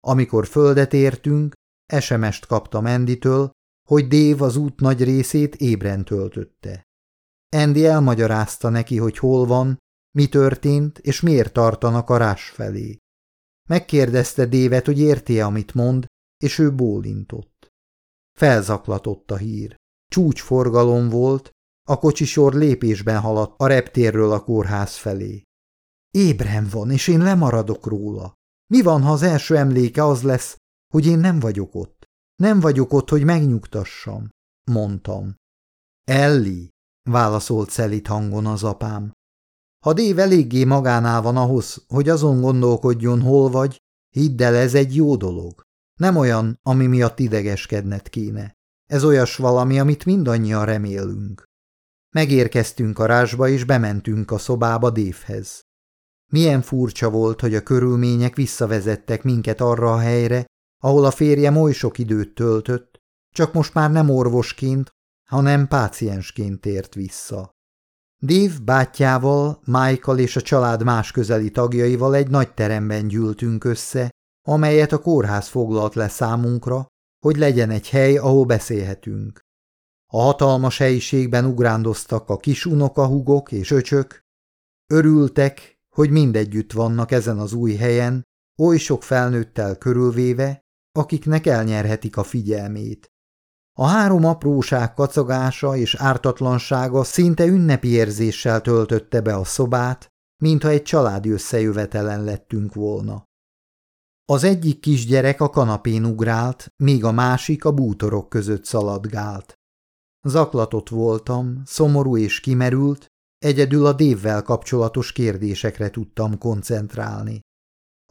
Amikor földet értünk, SMS-t kaptam Enditől, hogy Dév az út nagy részét ébren töltötte. Andy elmagyarázta neki, hogy hol van, mi történt, és miért tartanak a rás felé. Megkérdezte Dévet, hogy érti-e, amit mond, és ő bólintott. Felzaklatott a hír. Csúcsforgalom volt, a kocsisor lépésben haladt a reptérről a kórház felé. Ébren van, és én lemaradok róla. Mi van, ha az első emléke az lesz, hogy én nem vagyok ott? Nem vagyok ott, hogy megnyugtassam, mondtam. Elli, válaszolt szelit hangon az apám. Ha Dév eléggé magánál van ahhoz, hogy azon gondolkodjon, hol vagy, hidd el, ez egy jó dolog. Nem olyan, ami miatt idegeskedned kéne. Ez olyas valami, amit mindannyian remélünk. Megérkeztünk a rásba, és bementünk a szobába Dévhez. Milyen furcsa volt, hogy a körülmények visszavezettek minket arra a helyre, ahol a férjem oly sok időt töltött, csak most már nem orvosként, hanem páciensként tért vissza. Dave bátyjával, Michael és a család más közeli tagjaival egy nagy teremben gyűltünk össze, amelyet a kórház foglalt le számunkra, hogy legyen egy hely, ahol beszélhetünk. A hatalmas helyiségben ugrándoztak a kis unokahugok és öcsök, örültek, hogy mindegyütt vannak ezen az új helyen, oly sok felnőttel körülvéve, akiknek elnyerhetik a figyelmét. A három apróság kacagása és ártatlansága szinte ünnepi érzéssel töltötte be a szobát, mintha egy családi összejövetelen lettünk volna. Az egyik kisgyerek a kanapén ugrált, míg a másik a bútorok között szaladgált. Zaklatott voltam, szomorú és kimerült, egyedül a dévvel kapcsolatos kérdésekre tudtam koncentrálni.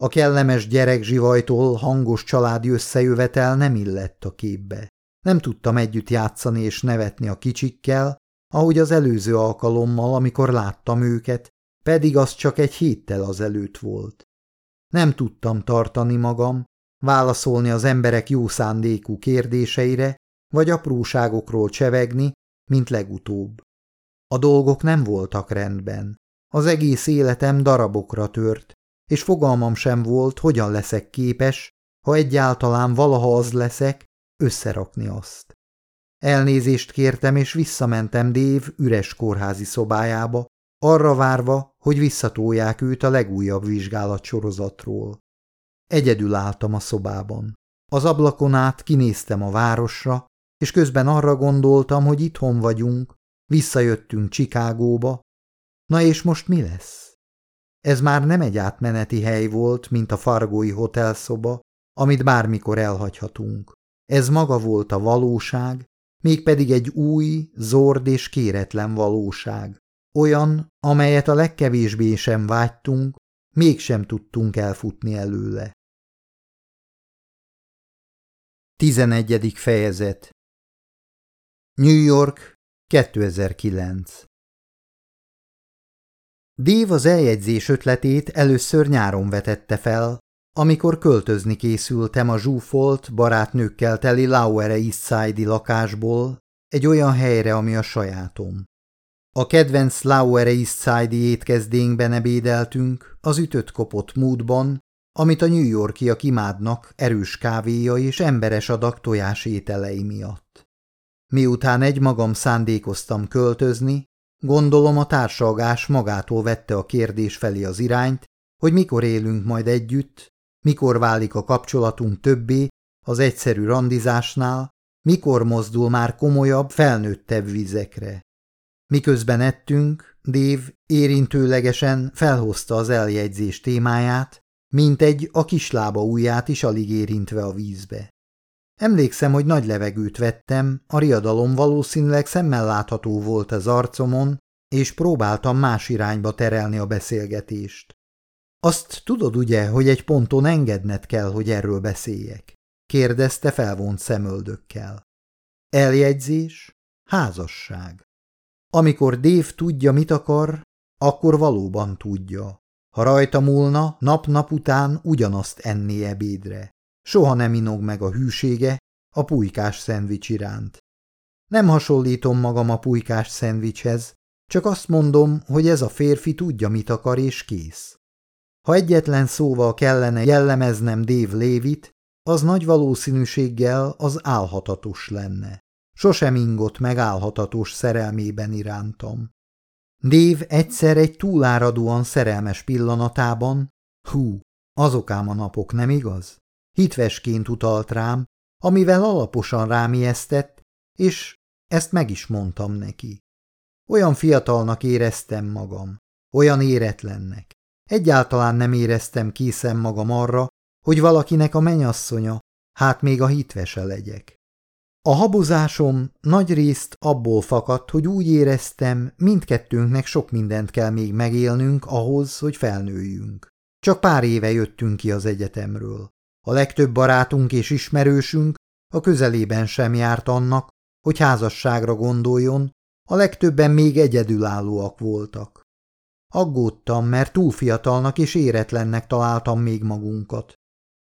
A kellemes gyerekzsivajtól hangos családi összejövetel nem illett a képbe. Nem tudtam együtt játszani és nevetni a kicsikkel, ahogy az előző alkalommal, amikor láttam őket, pedig az csak egy héttel azelőtt volt. Nem tudtam tartani magam, válaszolni az emberek jó szándékú kérdéseire, vagy apróságokról csevegni, mint legutóbb. A dolgok nem voltak rendben. Az egész életem darabokra tört, és fogalmam sem volt, hogyan leszek képes, ha egyáltalán valaha az leszek, összerakni azt. Elnézést kértem, és visszamentem Dév üres kórházi szobájába, arra várva, hogy visszatolják őt a legújabb vizsgálatsorozatról. Egyedül álltam a szobában. Az ablakon át kinéztem a városra, és közben arra gondoltam, hogy itthon vagyunk, visszajöttünk Csikágóba. Na és most mi lesz? Ez már nem egy átmeneti hely volt, mint a Fargói hotelszoba, amit bármikor elhagyhatunk. Ez maga volt a valóság, mégpedig egy új, zord és kéretlen valóság. Olyan, amelyet a legkevésbé sem vágytunk, mégsem tudtunk elfutni előle. 11. fejezet New York, 2009 Dave az eljegyzés ötletét először nyáron vetette fel, amikor költözni készültem a zsúfolt, barátnőkkel teli Lauere Eastside-i lakásból egy olyan helyre, ami a sajátom. A kedvenc Lauere Eastside-i étkezdénkben ebédeltünk, az ütött kopott módban, amit a New Yorkiak imádnak erős kávéja és emberes adag tojás ételei miatt. Miután egy magam szándékoztam költözni, gondolom a társalgás magától vette a kérdés felé az irányt, hogy mikor élünk majd együtt, mikor válik a kapcsolatunk többé az egyszerű randizásnál, mikor mozdul már komolyabb, felnőttebb vizekre. Miközben ettünk, Dave érintőlegesen felhozta az eljegyzés témáját, mint egy a kislába ujját is alig érintve a vízbe. Emlékszem, hogy nagy levegőt vettem, a riadalom valószínűleg szemmel látható volt az arcomon, és próbáltam más irányba terelni a beszélgetést. Azt tudod ugye, hogy egy ponton engedned kell, hogy erről beszéljek? kérdezte felvont szemöldökkel. Eljegyzés, házasság. Amikor Dév tudja, mit akar, akkor valóban tudja. Ha rajta múlna, nap-nap után ugyanazt enné ebédre. Soha nem inog meg a hűsége a pulykás szendvics iránt. Nem hasonlítom magam a pulykás szendvicshez, csak azt mondom, hogy ez a férfi tudja, mit akar, és kész. Ha egyetlen szóval kellene jellemeznem Dave Lévit, az nagy valószínűséggel az álhatatos lenne. Sosem ingott meg álhatatos szerelmében irántam. Dave egyszer egy túláradóan szerelmes pillanatában, hú, azokám a napok, nem igaz? Hitvesként utalt rám, amivel alaposan rám ijesztett, és ezt meg is mondtam neki. Olyan fiatalnak éreztem magam, olyan éretlennek. Egyáltalán nem éreztem készen magam arra, hogy valakinek a menyasszonya, hát még a hitvese legyek. A habozásom nagy részt abból fakadt, hogy úgy éreztem, mindkettőnknek sok mindent kell még megélnünk ahhoz, hogy felnőjünk. Csak pár éve jöttünk ki az egyetemről. A legtöbb barátunk és ismerősünk a közelében sem járt annak, hogy házasságra gondoljon, a legtöbben még egyedülállóak voltak. Aggódtam, mert túl fiatalnak és éretlennek találtam még magunkat.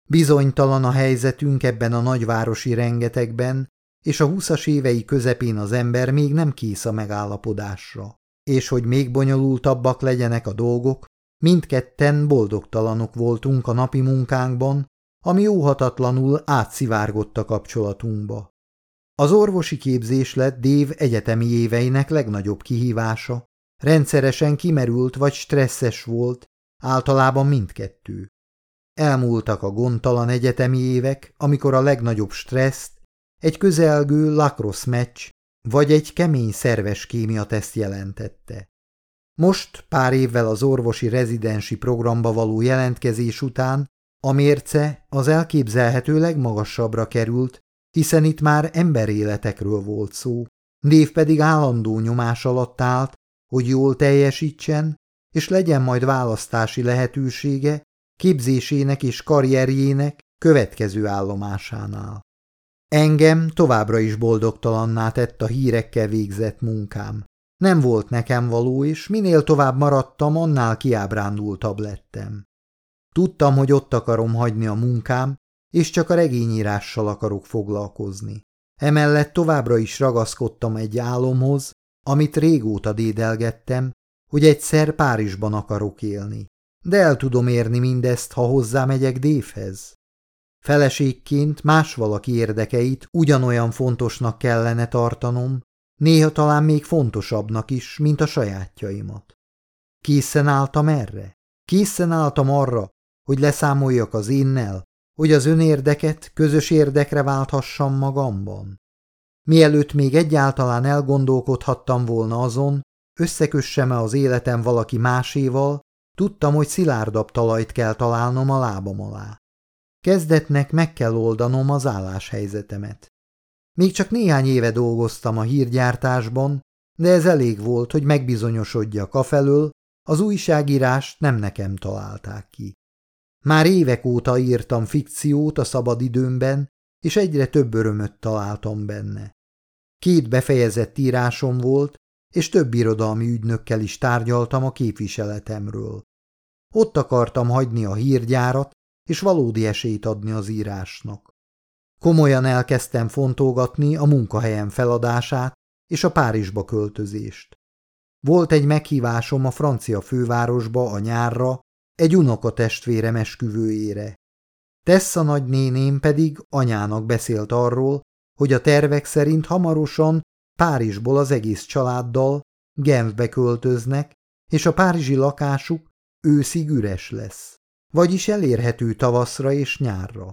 Bizonytalan a helyzetünk ebben a nagyvárosi rengetegben, és a húszas évei közepén az ember még nem kész a megállapodásra. És hogy még bonyolultabbak legyenek a dolgok, mindketten boldogtalanok voltunk a napi munkánkban, ami óhatatlanul átszivárgott a kapcsolatunkba. Az orvosi képzés lett Dév egyetemi éveinek legnagyobb kihívása. Rendszeresen kimerült vagy stresszes volt, általában mindkettő. Elmúltak a gondtalan egyetemi évek, amikor a legnagyobb stresszt egy közelgő lacrosse meccs vagy egy kemény szerves kémiateszt jelentette. Most, pár évvel az orvosi rezidensi programba való jelentkezés után a mérce az elképzelhető legmagasabbra került, hiszen itt már emberéletekről volt szó, Név pedig állandó nyomás alatt állt, hogy jól teljesítsen, és legyen majd választási lehetősége képzésének és karrierjének következő állomásánál. Engem továbbra is boldogtalanná tett a hírekkel végzett munkám. Nem volt nekem való, és minél tovább maradtam, annál kiábrándultabb lettem. Tudtam, hogy ott akarom hagyni a munkám, és csak a regényírással akarok foglalkozni. Emellett továbbra is ragaszkodtam egy álomhoz, amit régóta dédelgettem, hogy egyszer Párizsban akarok élni. De el tudom érni mindezt, ha hozzámegyek Dévhez. Feleségként más valaki érdekeit ugyanolyan fontosnak kellene tartanom, néha talán még fontosabbnak is, mint a sajátjaimat. Készen álltam erre? Készen álltam arra, hogy leszámoljak az énnel, hogy az önérdeket közös érdekre válthassam magamban? Mielőtt még egyáltalán elgondolkodhattam volna azon, összekössem-e az életem valaki máséval, tudtam, hogy szilárdabb talajt kell találnom a lábam alá. Kezdetnek meg kell oldanom az álláshelyzetemet. Még csak néhány éve dolgoztam a hírgyártásban, de ez elég volt, hogy megbizonyosodjak afelől, az újságírást nem nekem találták ki. Már évek óta írtam fikciót a szabadidőmben, és egyre több örömöt találtam benne. Két befejezett írásom volt, és több irodalmi ügynökkel is tárgyaltam a képviseletemről. Ott akartam hagyni a hírgyárat, és valódi esélyt adni az írásnak. Komolyan elkezdtem fontolgatni a munkahelyem feladását és a Párizsba költözést. Volt egy meghívásom a francia fővárosba a nyárra, egy unokatestvérem esküvőjére. Tessa nagynéném pedig anyának beszélt arról, hogy a tervek szerint hamarosan Párizsból az egész családdal Genfbe költöznek, és a párizsi lakásuk őszig üres lesz, vagyis elérhető tavaszra és nyárra.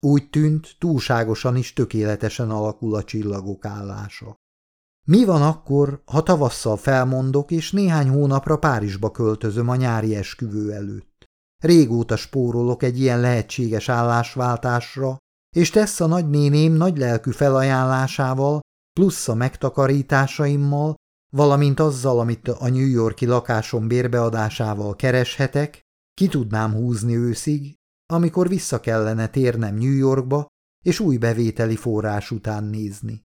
Úgy tűnt, túlságosan is tökéletesen alakul a csillagok állása. Mi van akkor, ha tavasszal felmondok, és néhány hónapra Párizsba költözöm a nyári esküvő előtt? Régóta spórolok egy ilyen lehetséges állásváltásra, és tesz a nagynéném nagy lelkű felajánlásával, plusz a megtakarításaimmal, valamint azzal, amit a New Yorki lakásom bérbeadásával kereshetek, ki tudnám húzni őszig, amikor vissza kellene térnem New Yorkba, és új bevételi forrás után nézni.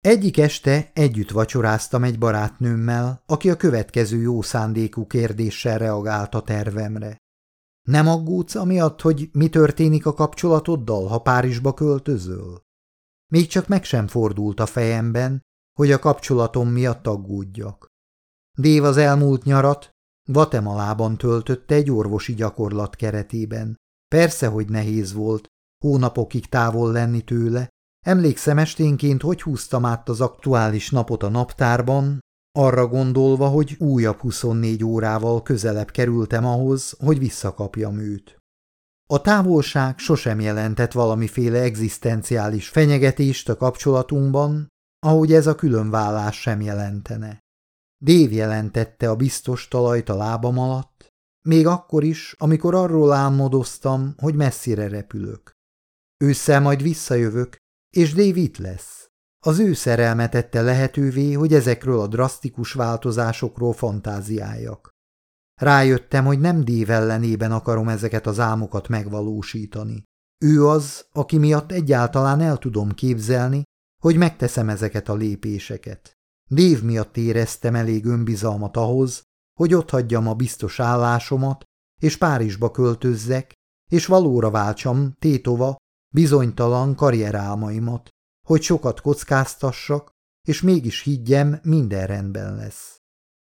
Egyik este együtt vacsoráztam egy barátnőmmel, aki a következő jó szándékú kérdéssel reagált a tervemre. Nem aggódsz amiatt, hogy mi történik a kapcsolatoddal, ha Párizsba költözöl? Még csak meg sem fordult a fejemben, hogy a kapcsolatom miatt aggódjak. Dév az elmúlt nyarat Guatemalában töltötte egy orvosi gyakorlat keretében. Persze, hogy nehéz volt hónapokig távol lenni tőle. Emlékszem esténként, hogy húztam át az aktuális napot a naptárban, arra gondolva, hogy újabb 24 órával közelebb kerültem ahhoz, hogy visszakapjam őt. A távolság sosem jelentett valamiféle egzisztenciális fenyegetést a kapcsolatunkban, ahogy ez a különvállás sem jelentene. Dév jelentette a biztos talajt a lábam alatt, még akkor is, amikor arról álmodoztam, hogy messzire repülök. Ősszel majd visszajövök, és Dév itt lesz. Az ő szerelme tette lehetővé, hogy ezekről a drasztikus változásokról fantáziáljak. Rájöttem, hogy nem Dév ellenében akarom ezeket az álmokat megvalósítani. Ő az, aki miatt egyáltalán el tudom képzelni, hogy megteszem ezeket a lépéseket. Dév miatt éreztem elég önbizalmat ahhoz, hogy otthagyjam a biztos állásomat, és Párizsba költözzek, és valóra váltsam tétova bizonytalan karrierálmaimat, hogy sokat kockáztassak, és mégis higgyem, minden rendben lesz.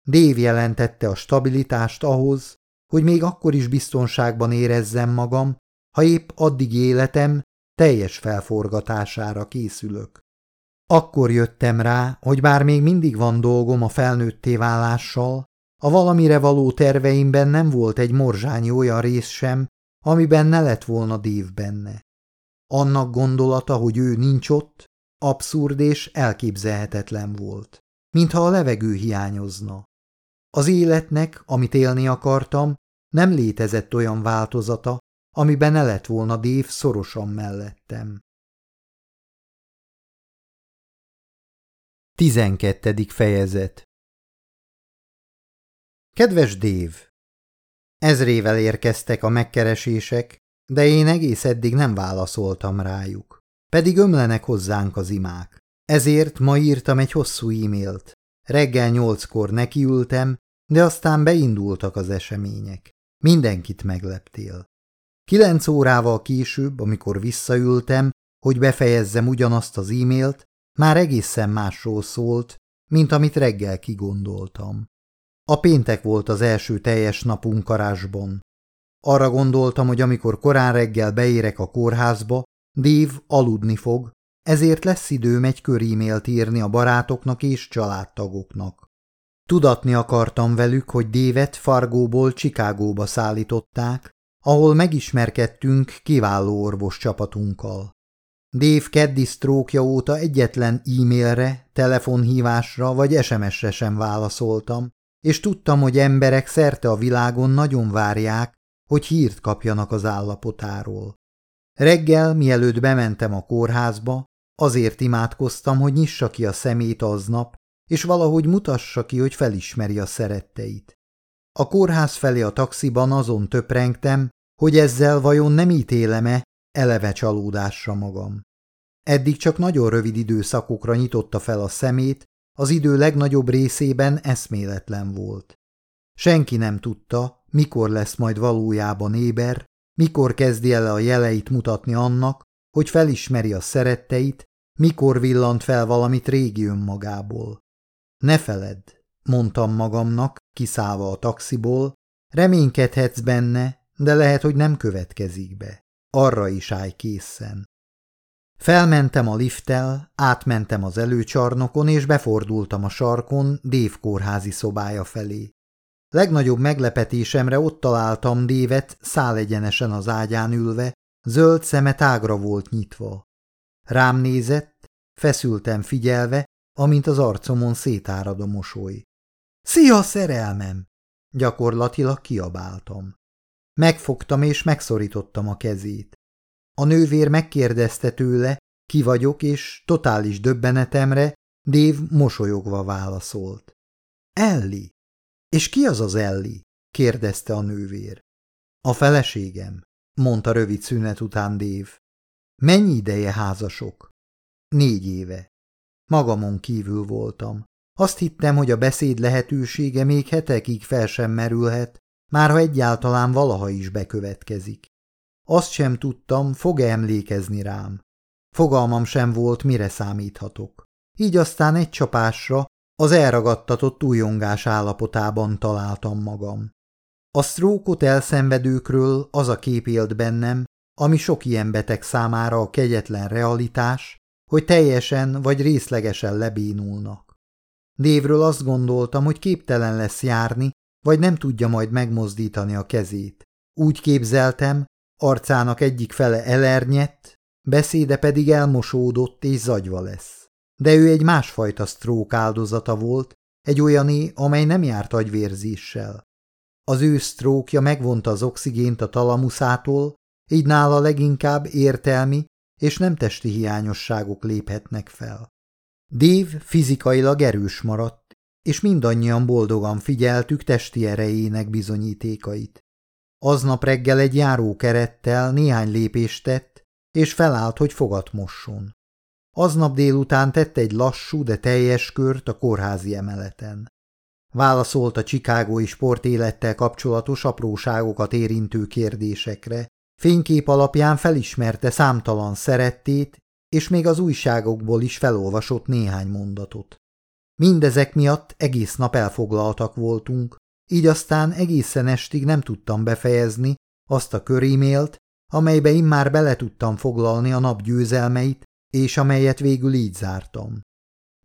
Dév jelentette a stabilitást ahhoz, hogy még akkor is biztonságban érezzem magam, ha épp addig életem teljes felforgatására készülök. Akkor jöttem rá, hogy bár még mindig van dolgom a felnőtté válással, a valamire való terveimben nem volt egy morzsányi olyan rész sem, amiben ne lett volna dév benne. Annak gondolata, hogy ő nincs ott, abszurd és elképzelhetetlen volt, mintha a levegő hiányozna. Az életnek, amit élni akartam, nem létezett olyan változata, amiben ne lett volna Dév szorosan mellettem. 12. fejezet Kedves Dév! Ezrével érkeztek a megkeresések, de én egész eddig nem válaszoltam rájuk. Pedig ömlenek hozzánk az imák. Ezért ma írtam egy hosszú e-mailt. Reggel nyolckor nekiültem, de aztán beindultak az események. Mindenkit megleptél. Kilenc órával később, amikor visszaültem, hogy befejezzem ugyanazt az e-mailt, már egészen másról szólt, mint amit reggel kigondoltam. A péntek volt az első teljes napunk karásban. Arra gondoltam, hogy amikor korán reggel beérek a kórházba, Dév aludni fog, ezért lesz időm egy kör e-mailt írni a barátoknak és családtagoknak. Tudatni akartam velük, hogy Dévet Fargóból Csikágóba szállították, ahol megismerkedtünk kiváló orvos csapatunkkal. Dave keddi sztrókja óta egyetlen e-mailre, telefonhívásra vagy SMS-re sem válaszoltam, és tudtam, hogy emberek szerte a világon nagyon várják, hogy hírt kapjanak az állapotáról. Reggel, mielőtt bementem a kórházba, azért imádkoztam, hogy nyissa ki a szemét aznap, és valahogy mutassa ki, hogy felismeri a szeretteit. A kórház felé a taxiban azon töprengtem, hogy ezzel vajon nem ítélem-e eleve csalódásra magam. Eddig csak nagyon rövid időszakokra nyitotta fel a szemét, az idő legnagyobb részében eszméletlen volt. Senki nem tudta, mikor lesz majd valójában éber, mikor kezdi el a jeleit mutatni annak, hogy felismeri a szeretteit, mikor villant fel valamit régi önmagából. Ne feledd, mondtam magamnak, kiszállva a taxiból, Reménykedhetsz benne, de lehet, hogy nem következik be. Arra is állj készen. Felmentem a lifttel, átmentem az előcsarnokon, és befordultam a sarkon Dév kórházi szobája felé. Legnagyobb meglepetésemre ott találtam Dévet szálegyenesen az ágyán ülve, zöld szeme tágra volt nyitva. Rám nézett, feszültem figyelve, amint az arcomon szétárad a mosoly. – Szia, szerelmem! – gyakorlatilag kiabáltam. Megfogtam és megszorítottam a kezét. A nővér megkérdezte tőle, ki vagyok, és totális döbbenetemre Dév mosolyogva válaszolt. Elli. És ki az az Elli? kérdezte a nővér. A feleségem, mondta rövid szünet után Dév. Mennyi ideje házasok? Négy éve. Magamon kívül voltam. Azt hittem, hogy a beszéd lehetősége még hetekig fel sem merülhet, már ha egyáltalán valaha is bekövetkezik. Azt sem tudtam, fog-e emlékezni rám. Fogalmam sem volt, mire számíthatok. Így aztán egy csapásra az elragadtatott újongás állapotában találtam magam. A sztrókot elszenvedőkről az a kép élt bennem, ami sok ilyen beteg számára a kegyetlen realitás, hogy teljesen vagy részlegesen lebénulnak. Dévről azt gondoltam, hogy képtelen lesz járni, vagy nem tudja majd megmozdítani a kezét. Úgy képzeltem, arcának egyik fele elernyett, beszéde pedig elmosódott és zagyva lesz. De ő egy másfajta sztrók áldozata volt, egy olyané, amely nem járt agyvérzéssel. Az ő sztrókja megvonta az oxigént a talamuszától, így nála leginkább értelmi és nem testi hiányosságok léphetnek fel. Dév fizikailag erős maradt, és mindannyian boldogan figyeltük testi erejének bizonyítékait. Aznap reggel egy járókerettel néhány lépést tett, és felállt, hogy fogat mosson. Aznap délután tett egy lassú, de teljes kört a kórházi emeleten. Válaszolt a csikágói sportélettel kapcsolatos apróságokat érintő kérdésekre, fénykép alapján felismerte számtalan szerettét, és még az újságokból is felolvasott néhány mondatot. Mindezek miatt egész nap elfoglaltak voltunk, így aztán egészen estig nem tudtam befejezni azt a körímélt, amelybe immár bele tudtam foglalni a nap győzelmeit, és amelyet végül így zártam.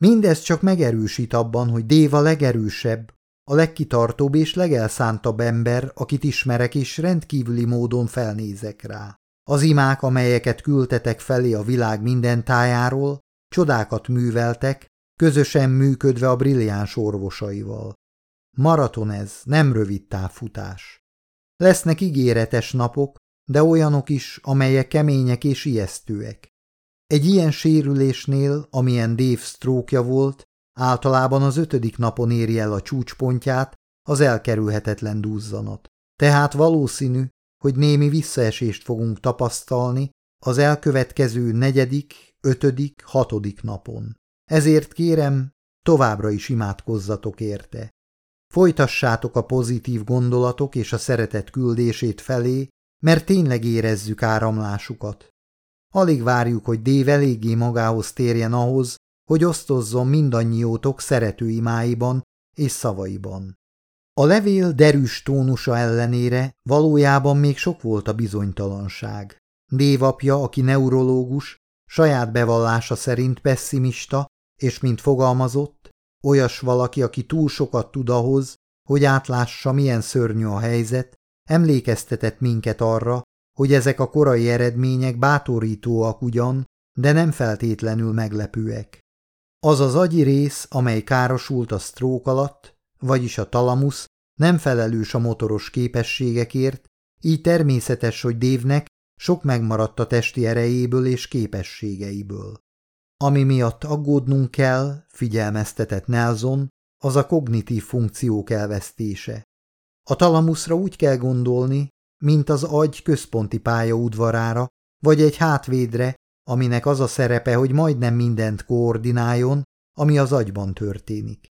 Mindez csak megerősít abban, hogy Déva legerősebb, a legkitartóbb és legelszántabb ember, akit ismerek, és rendkívüli módon felnézek rá. Az imák, amelyeket küldtetek felé a világ minden tájáról, csodákat műveltek, közösen működve a brilliáns orvosaival. Maraton ez, nem rövid távfutás. Lesznek ígéretes napok, de olyanok is, amelyek kemények és ijesztőek. Egy ilyen sérülésnél, amilyen Dave stroke volt, általában az ötödik napon éri el a csúcspontját az elkerülhetetlen duzzanat. Tehát valószínű, hogy némi visszaesést fogunk tapasztalni az elkövetkező negyedik, ötödik, hatodik napon. Ezért kérem, továbbra is imádkozzatok érte. Folytassátok a pozitív gondolatok és a szeretet küldését felé, mert tényleg érezzük áramlásukat. Alig várjuk, hogy Dév eléggé magához térjen ahhoz, hogy osztozzon mindannyiótok szerető imáiban és szavaiban. A levél derűs tónusa ellenére valójában még sok volt a bizonytalanság. Dév apja, aki neurológus, saját bevallása szerint pessimista, és mint fogalmazott, olyas valaki, aki túl sokat tud ahhoz, hogy átlássa, milyen szörnyű a helyzet, emlékeztetett minket arra, hogy ezek a korai eredmények bátorítóak ugyan, de nem feltétlenül meglepőek. Az az agyi rész, amely károsult a sztrók alatt, vagyis a talamusz, nem felelős a motoros képességekért, így természetes, hogy Dévnek sok megmaradt a testi erejéből és képességeiből. Ami miatt aggódnunk kell, figyelmeztetett Nelson, az a kognitív funkciók elvesztése. A talamuszra úgy kell gondolni, mint az agy központi pályaudvarára, vagy egy hátvédre, aminek az a szerepe, hogy majdnem mindent koordináljon, ami az agyban történik.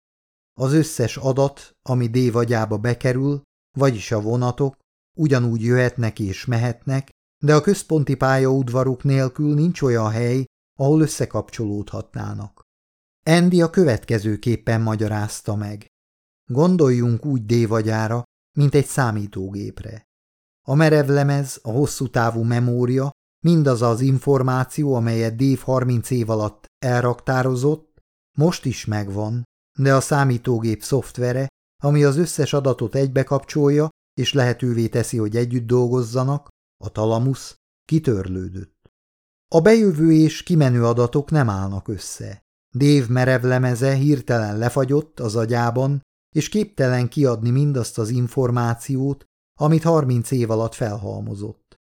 Az összes adat, ami dévagyába bekerül, vagyis a vonatok, ugyanúgy jöhetnek és mehetnek, de a központi pályaudvaruk nélkül nincs olyan hely, ahol összekapcsolódhatnának. Andy a következőképpen magyarázta meg. Gondoljunk úgy dévagyára, mint egy számítógépre. A merevlemez, a hosszú távú memória, mindaz az információ, amelyet Dave 30 év alatt elraktározott, most is megvan, de a számítógép szoftvere, ami az összes adatot egybekapcsolja és lehetővé teszi, hogy együtt dolgozzanak, a talamusz, kitörlődött. A bejövő és kimenő adatok nem állnak össze. Dave merevlemeze hirtelen lefagyott az agyában, és képtelen kiadni mindazt az információt, amit harminc év alatt felhalmozott.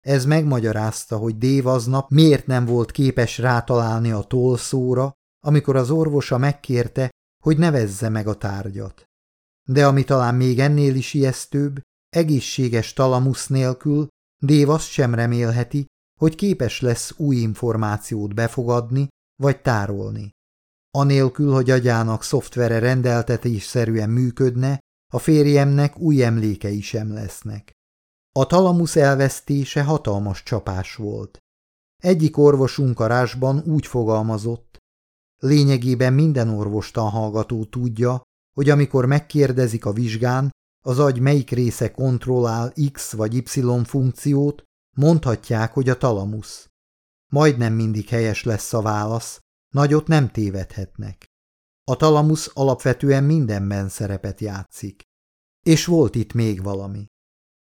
Ez megmagyarázta, hogy Dave aznap miért nem volt képes rátalálni a tolszóra, amikor az orvosa megkérte, hogy nevezze meg a tárgyat. De ami talán még ennél is ijesztőbb, egészséges talamusz nélkül Dave azt sem remélheti, hogy képes lesz új információt befogadni vagy tárolni. Anélkül, hogy agyának szoftvere rendeltetésszerűen működne, a férjemnek új emlékei sem lesznek. A talamusz elvesztése hatalmas csapás volt. Egyik orvosunk a rásban úgy fogalmazott, lényegében minden orvostan hallgató tudja, hogy amikor megkérdezik a vizsgán, az agy melyik része kontrollál X vagy Y funkciót, mondhatják, hogy a talamusz. Majdnem mindig helyes lesz a válasz, nagyot nem tévedhetnek. A talamusz alapvetően mindenben szerepet játszik. És volt itt még valami.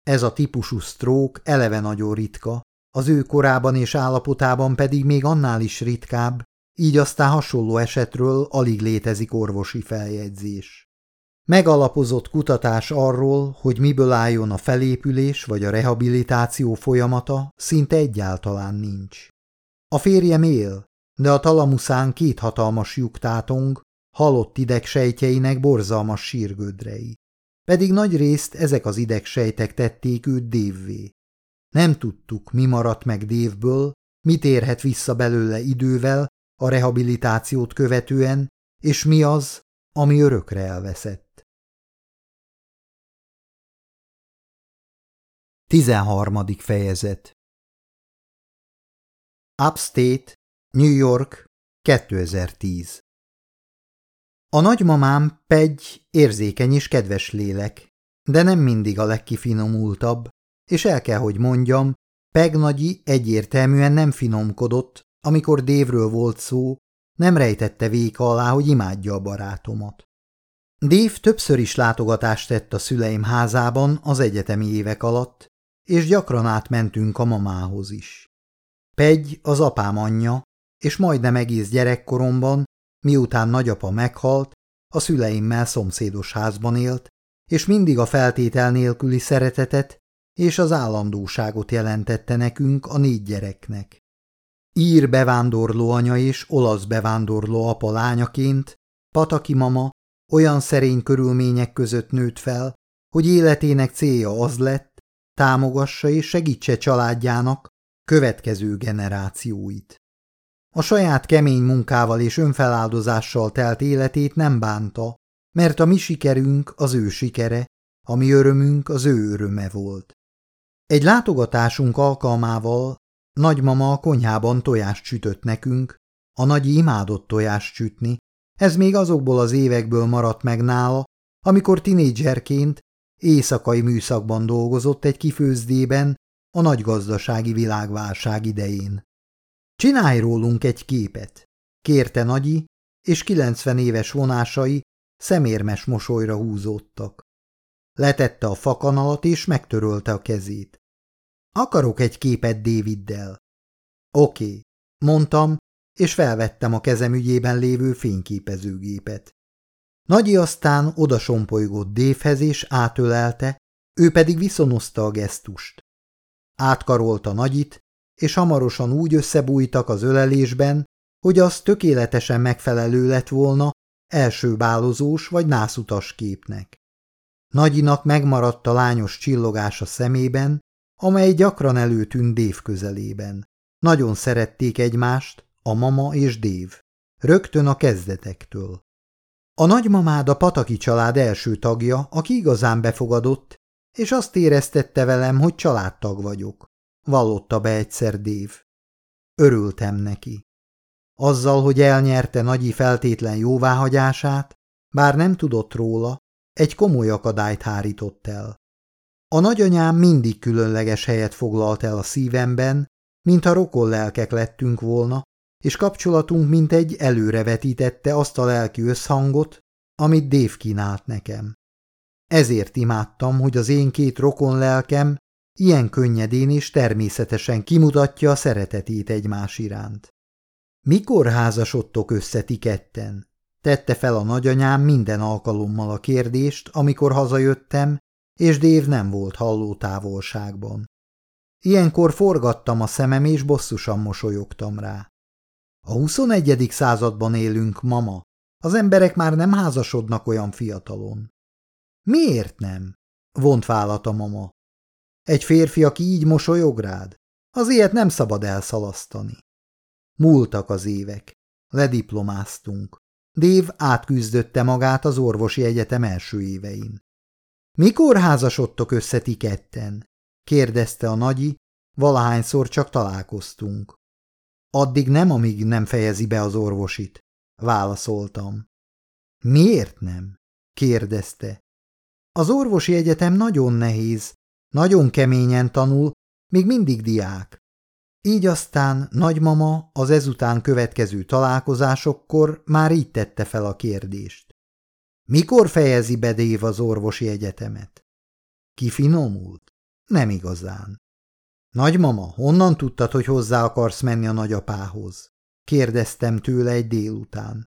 Ez a típusú sztrók eleve nagyon ritka, az ő korában és állapotában pedig még annál is ritkább, így aztán hasonló esetről alig létezik orvosi feljegyzés. Megalapozott kutatás arról, hogy miből álljon a felépülés vagy a rehabilitáció folyamata, szinte egyáltalán nincs. A férjem él, de a talamuszán két hatalmas lyuk tátong, halott idegsejtjeinek borzalmas sírgödrei. Pedig nagy részt ezek az idegsejtek tették őt dévvé. Nem tudtuk, mi maradt meg dévből, mit érhet vissza belőle idővel, a rehabilitációt követően, és mi az, ami örökre elveszett. 13. fejezet Upstate, New York, 2010 A nagymamám Pegy érzékeny és kedves lélek, de nem mindig a legkifinomultabb, és el kell, hogy mondjam, Peg nagyi egyértelműen nem finomkodott, amikor Dévről volt szó, nem rejtette véka alá, hogy imádja a barátomat. Dév többször is látogatást tett a szüleim házában az egyetemi évek alatt, és gyakran átmentünk a mamához is. Pegy az apám anyja, és majdnem egész gyerekkoromban, miután nagyapa meghalt, a szüleimmel szomszédos házban élt, és mindig a feltétel nélküli szeretetet és az állandóságot jelentette nekünk a négy gyereknek. Ír bevándorló anya és olasz bevándorló apa lányaként Pataki mama olyan szerény körülmények között nőtt fel, hogy életének célja az lett, támogassa és segítse családjának következő generációit. A saját kemény munkával és önfeláldozással telt életét nem bánta, mert a mi sikerünk az ő sikere, a mi örömünk az ő öröme volt. Egy látogatásunk alkalmával nagymama a konyhában tojást sütött nekünk, a nagy imádott tojást sütni, ez még azokból az évekből maradt meg nála, amikor tinédzserként éjszakai műszakban dolgozott egy kifőzdében a nagy gazdasági világválság idején. Csinálj rólunk egy képet, kérte Nagyi, és 90 éves vonásai szemérmes mosolyra húzódtak. Letette a fakanalat, és megtörölte a kezét. Akarok egy képet Daviddel. Oké, mondtam, és felvettem a kezem ügyében lévő fényképezőgépet. Nagyi aztán odasompolygott Dévhez és átölelte, ő pedig viszonozta a gesztust. Átkarolta Nagyit, és hamarosan úgy összebújtak az ölelésben, hogy az tökéletesen megfelelő lett volna első bálozós vagy nászutas képnek. Nagyinak megmaradt a lányos csillogás a szemében, amely gyakran előtűnt Dév közelében. Nagyon szerették egymást, a mama és Dév, rögtön a kezdetektől. A nagymamád a Pataki család első tagja, aki igazán befogadott, és azt éreztette velem, hogy családtag vagyok, vallotta be egyszer Dév. Örültem neki. Azzal, hogy elnyerte nagyi feltétlen jóváhagyását, bár nem tudott róla, egy komoly akadályt hárított el. A nagyanyám mindig különleges helyet foglalt el a szívemben, mint a rokon lelkek lettünk volna, és kapcsolatunk mint egy előrevetítette azt a lelki összhangot, amit Dév kínált nekem. Ezért imádtam, hogy az én két rokon lelkem ilyen könnyedén és természetesen kimutatja a szeretetét egymás iránt. Mikor házasodtok össze ti ketten? Tette fel a nagyanyám minden alkalommal a kérdést, amikor hazajöttem, és Dév nem volt halló távolságban. Ilyenkor forgattam a szemem, és bosszusan mosolyogtam rá. A 21. században élünk, mama. Az emberek már nem házasodnak olyan fiatalon. Miért nem? Vont vállat a mama. Egy férfi, aki így mosolyog rád? Az ilyet nem szabad elszalasztani. Múltak az évek. Lediplomáztunk. Dév átküzdötte magát az orvosi egyetem első évein. Mikor házasodtok össze ti ketten? kérdezte a nagyi, valahányszor csak találkoztunk. Addig nem, amíg nem fejezi be az orvosit, válaszoltam. Miért nem? kérdezte. Az orvosi egyetem nagyon nehéz, nagyon keményen tanul, még mindig diák. Így aztán nagymama az ezután következő találkozásokkor már így tette fel a kérdést. Mikor fejezi be Dév az orvosi egyetemet? Kifinomult? Nem igazán. Nagymama, honnan tudtad, hogy hozzá akarsz menni a nagyapához? Kérdeztem tőle egy délután.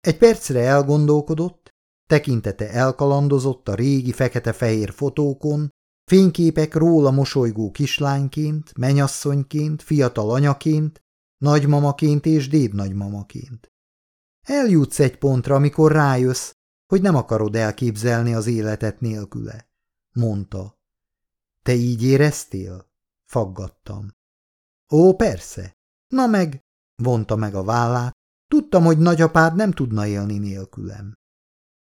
Egy percre elgondolkodott, tekintete elkalandozott a régi fekete-fehér fotókon, fényképek róla mosolygó kislányként, menyasszonyként, fiatal anyaként, nagymamaként és dédnagymamaként. Eljutsz egy pontra, amikor rájössz, hogy nem akarod elképzelni az életet nélküle, mondta. Te így éreztél? Faggattam. Ó, persze. Na meg, vonta meg a vállát, tudtam, hogy nagyapád nem tudna élni nélkülem.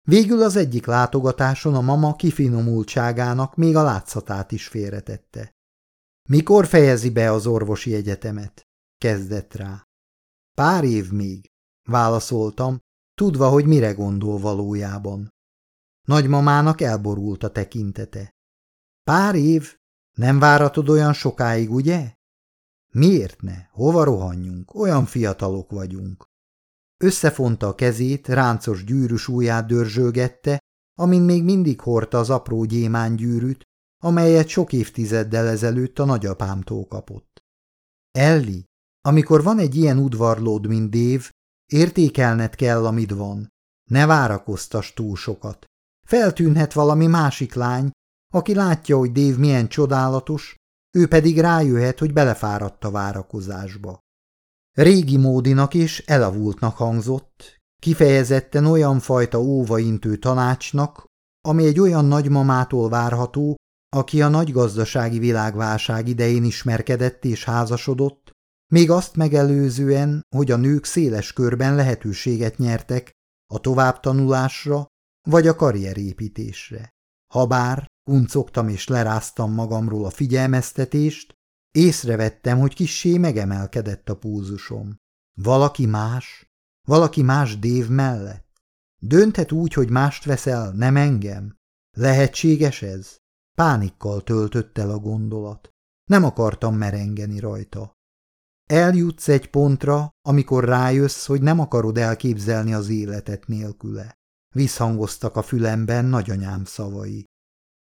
Végül az egyik látogatáson a mama kifinomultságának még a látszatát is félretette. Mikor fejezi be az orvosi egyetemet? Kezdett rá. Pár év még, válaszoltam, tudva, hogy mire gondol valójában. Nagymamának elborult a tekintete. Pár év? Nem váratod olyan sokáig, ugye? Miért ne? Hova rohanjunk? Olyan fiatalok vagyunk. Összefonta a kezét, ráncos gyűrűs ujját dörzsölgette, amin még mindig hordta az apró gyémángyűrűt, amelyet sok évtizeddel ezelőtt a nagyapámtól kapott. Elli, amikor van egy ilyen udvarlód, mint Dév, értékelned kell, amit van. Ne várakoztas túl sokat. Feltűnhet valami másik lány, aki látja, hogy Dév milyen csodálatos, ő pedig rájöhet, hogy belefáradt a várakozásba. Régi módinak és elavultnak hangzott, kifejezetten olyan fajta óvaintő tanácsnak, ami egy olyan nagymamától várható, aki a nagy gazdasági világválság idején ismerkedett és házasodott, még azt megelőzően, hogy a nők széles körben lehetőséget nyertek a továbbtanulásra vagy a karrierépítésre. Habár kuncogtam és leráztam magamról a figyelmeztetést, Észrevettem, hogy kissé megemelkedett a púzusom. Valaki más? Valaki más Dév mellett? Dönthet úgy, hogy mást veszel, nem engem? Lehetséges ez? Pánikkal töltött el a gondolat. Nem akartam merengeni rajta. Eljutsz egy pontra, amikor rájössz, hogy nem akarod elképzelni az életet nélküle. Visszhangoztak a fülemben nagyanyám szavai.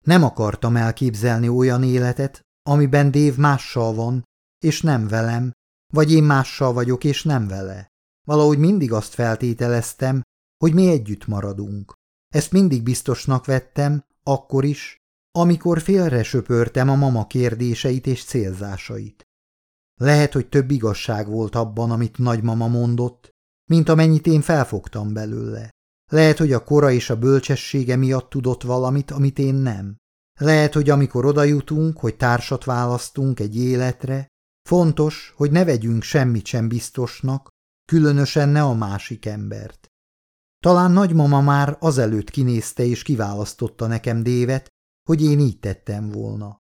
Nem akartam elképzelni olyan életet, amiben Dév mással van, és nem velem, vagy én mással vagyok, és nem vele. Valahogy mindig azt feltételeztem, hogy mi együtt maradunk. Ezt mindig biztosnak vettem, akkor is, amikor félre söpörtem a mama kérdéseit és célzásait. Lehet, hogy több igazság volt abban, amit nagymama mondott, mint amennyit én felfogtam belőle. Lehet, hogy a kora és a bölcsessége miatt tudott valamit, amit én nem. Lehet, hogy amikor oda jutunk, hogy társat választunk egy életre, fontos, hogy ne vegyünk semmit sem biztosnak, különösen ne a másik embert. Talán nagymama már azelőtt kinézte és kiválasztotta nekem Dévet, hogy én így tettem volna.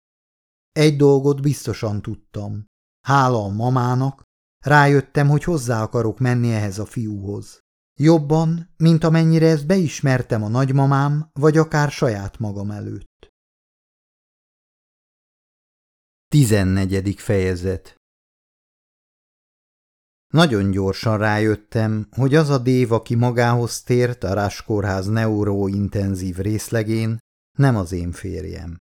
Egy dolgot biztosan tudtam. Hála a mamának, rájöttem, hogy hozzá akarok menni ehhez a fiúhoz. Jobban, mint amennyire ezt beismertem a nagymamám, vagy akár saját magam előtt. 14. fejezet Nagyon gyorsan rájöttem, hogy az a dév, aki magához tért a Ráskórház neurointenzív részlegén, nem az én férjem.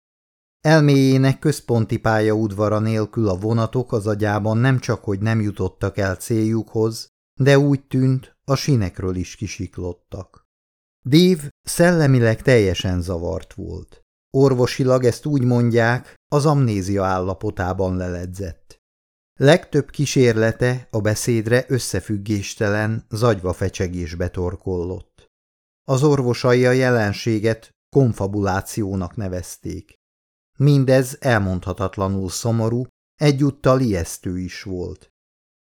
Elméjének központi pálya udvara nélkül a vonatok az agyában nem csak, hogy nem jutottak el céljukhoz, de úgy tűnt, a sinekről is kisiklottak. Dév szellemileg teljesen zavart volt. Orvosilag ezt úgy mondják, az amnézia állapotában leledzett. Legtöbb kísérlete a beszédre összefüggéstelen, zagyva fecsegésbe torkollott. Az orvosai a jelenséget konfabulációnak nevezték. Mindez elmondhatatlanul szomorú, egyúttal ijesztő is volt.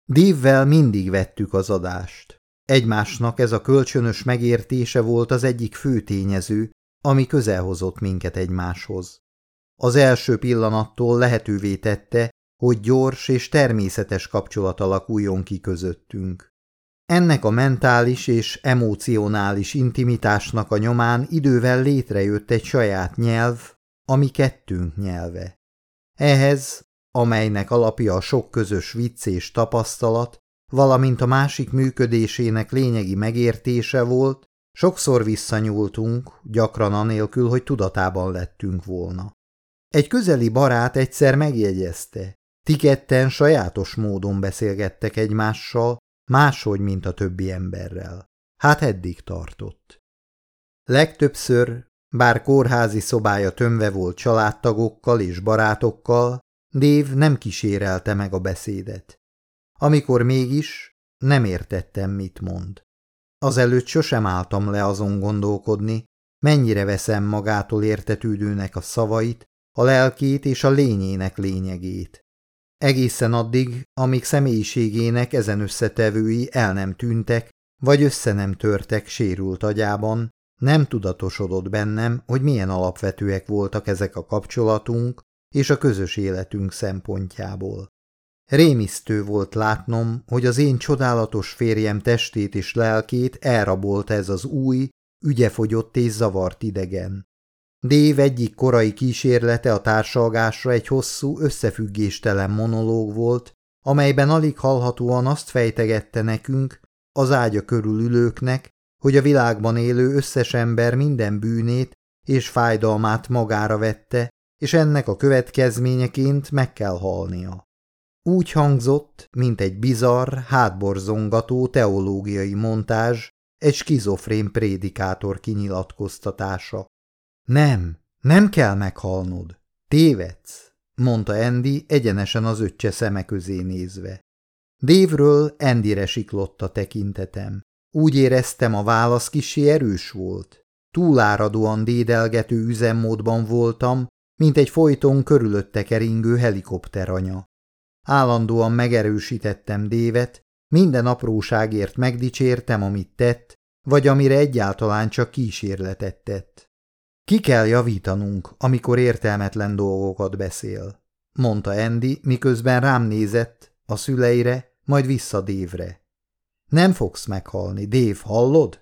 Dévvel mindig vettük az adást. Egymásnak ez a kölcsönös megértése volt az egyik fő tényező, ami közelhozott minket egymáshoz. Az első pillanattól lehetővé tette, hogy gyors és természetes kapcsolat alakuljon ki közöttünk. Ennek a mentális és emocionális intimitásnak a nyomán idővel létrejött egy saját nyelv, ami kettőnk nyelve. Ehhez, amelynek alapja a sok közös vicc és tapasztalat, valamint a másik működésének lényegi megértése volt, sokszor visszanyúltunk, gyakran anélkül, hogy tudatában lettünk volna. Egy közeli barát egyszer megjegyezte, ti ketten sajátos módon beszélgettek egymással, máshogy, mint a többi emberrel. Hát eddig tartott. Legtöbbször, bár kórházi szobája tömve volt családtagokkal és barátokkal, Dév nem kísérelte meg a beszédet. Amikor mégis, nem értettem, mit mond. Azelőtt sosem álltam le azon gondolkodni, mennyire veszem magától értetődőnek a szavait, a lelkét és a lényének lényegét. Egészen addig, amíg személyiségének ezen összetevői el nem tűntek, vagy össze nem törtek sérült agyában, nem tudatosodott bennem, hogy milyen alapvetőek voltak ezek a kapcsolatunk és a közös életünk szempontjából. Rémisztő volt látnom, hogy az én csodálatos férjem testét és lelkét elrabolt ez az új, ügyefogyott és zavart idegen. Dév egyik korai kísérlete a társalgásra egy hosszú, összefüggéstelen monológ volt, amelyben alig hallhatóan azt fejtegette nekünk, az ágya körül ülőknek, hogy a világban élő összes ember minden bűnét és fájdalmát magára vette, és ennek a következményeként meg kell halnia. Úgy hangzott, mint egy bizarr, hátborzongató teológiai montázs, egy skizofrén prédikátor kinyilatkoztatása. Nem, nem kell meghalnod. Tévedsz, mondta Andy egyenesen az öccse szeme közé nézve. Dévről Endire siklott a tekintetem. Úgy éreztem, a válasz kisé erős volt. Túláradóan dédelgető üzemmódban voltam, mint egy folyton körülötte keringő helikopteranya. Állandóan megerősítettem Dévet, minden apróságért megdicsértem, amit tett, vagy amire egyáltalán csak kísérletet tett. Ki kell javítanunk, amikor értelmetlen dolgokat beszél, mondta Andy, miközben rám nézett, a szüleire, majd vissza Dévre. Nem fogsz meghalni, Dév, hallod?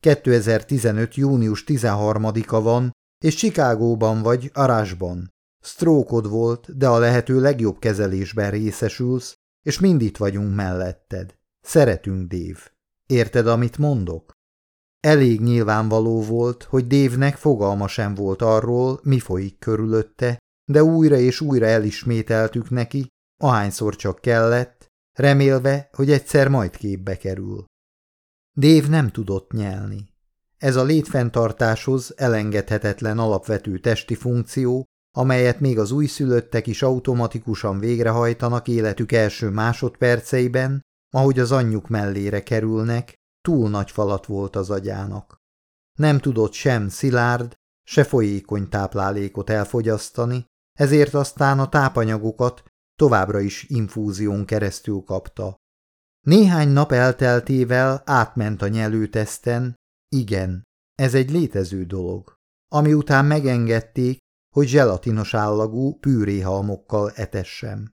2015. június 13-a van, és Chicagóban vagy Arásban. Sztrókod volt, de a lehető legjobb kezelésben részesülsz, és mind itt vagyunk melletted. Szeretünk, Dév. Érted, amit mondok? Elég nyilvánvaló volt, hogy Dévnek fogalma sem volt arról, mi folyik körülötte, de újra és újra elismételtük neki, ahányszor csak kellett, remélve, hogy egyszer majd képbe kerül. Dév nem tudott nyelni. Ez a létfenntartáshoz elengedhetetlen alapvető testi funkció, amelyet még az újszülöttek is automatikusan végrehajtanak életük első másodperceiben, ahogy az anyjuk mellére kerülnek, túl nagy falat volt az agyának. Nem tudott sem szilárd, se folyékony táplálékot elfogyasztani, ezért aztán a tápanyagokat továbbra is infúzión keresztül kapta. Néhány nap elteltével átment a nyelőteszten, igen, ez egy létező dolog, ami után megengedték, hogy zselatinos állagú pűréhalmokkal etessem.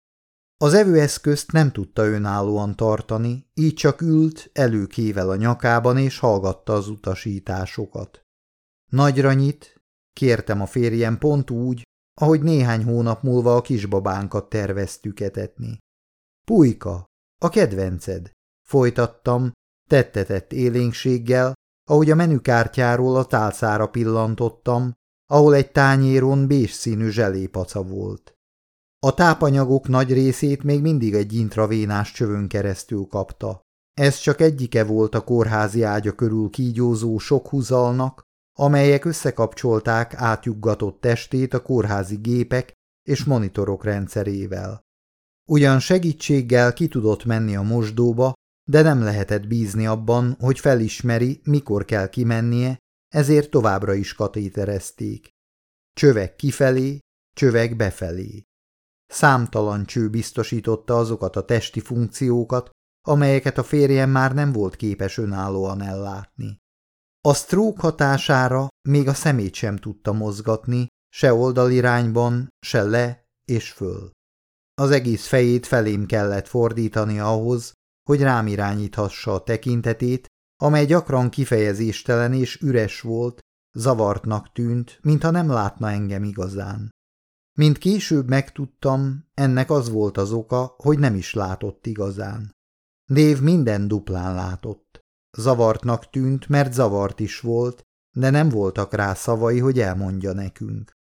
Az evőeszközt nem tudta önállóan tartani, így csak ült előkével a nyakában és hallgatta az utasításokat. Nagyra nyit, kértem a férjem pont úgy, ahogy néhány hónap múlva a kisbabánkat terveztük etetni. Pulyka, a kedvenced, folytattam, tettetett élénkséggel, ahogy a menükártyáról a tálcára pillantottam, ahol egy tányéron bés színű zselépaca volt. A tápanyagok nagy részét még mindig egy intravénás csövön keresztül kapta. Ez csak egyike volt a kórházi ágya körül kígyózó sok húzalnak, amelyek összekapcsolták átjuggatott testét a kórházi gépek és monitorok rendszerével. Ugyan segítséggel ki tudott menni a mosdóba, de nem lehetett bízni abban, hogy felismeri, mikor kell kimennie, ezért továbbra is katéterezték. Csövek kifelé, csövek befelé. Számtalan cső biztosította azokat a testi funkciókat, amelyeket a férjem már nem volt képes önállóan ellátni. A sztrók hatására még a szemét sem tudta mozgatni, se oldalirányban, se le és föl. Az egész fejét felém kellett fordítani ahhoz, hogy rám irányíthassa a tekintetét, amely gyakran kifejezéstelen és üres volt, zavartnak tűnt, mintha nem látna engem igazán. Mint később megtudtam, ennek az volt az oka, hogy nem is látott igazán. Dév minden duplán látott. Zavartnak tűnt, mert zavart is volt, de nem voltak rá szavai, hogy elmondja nekünk.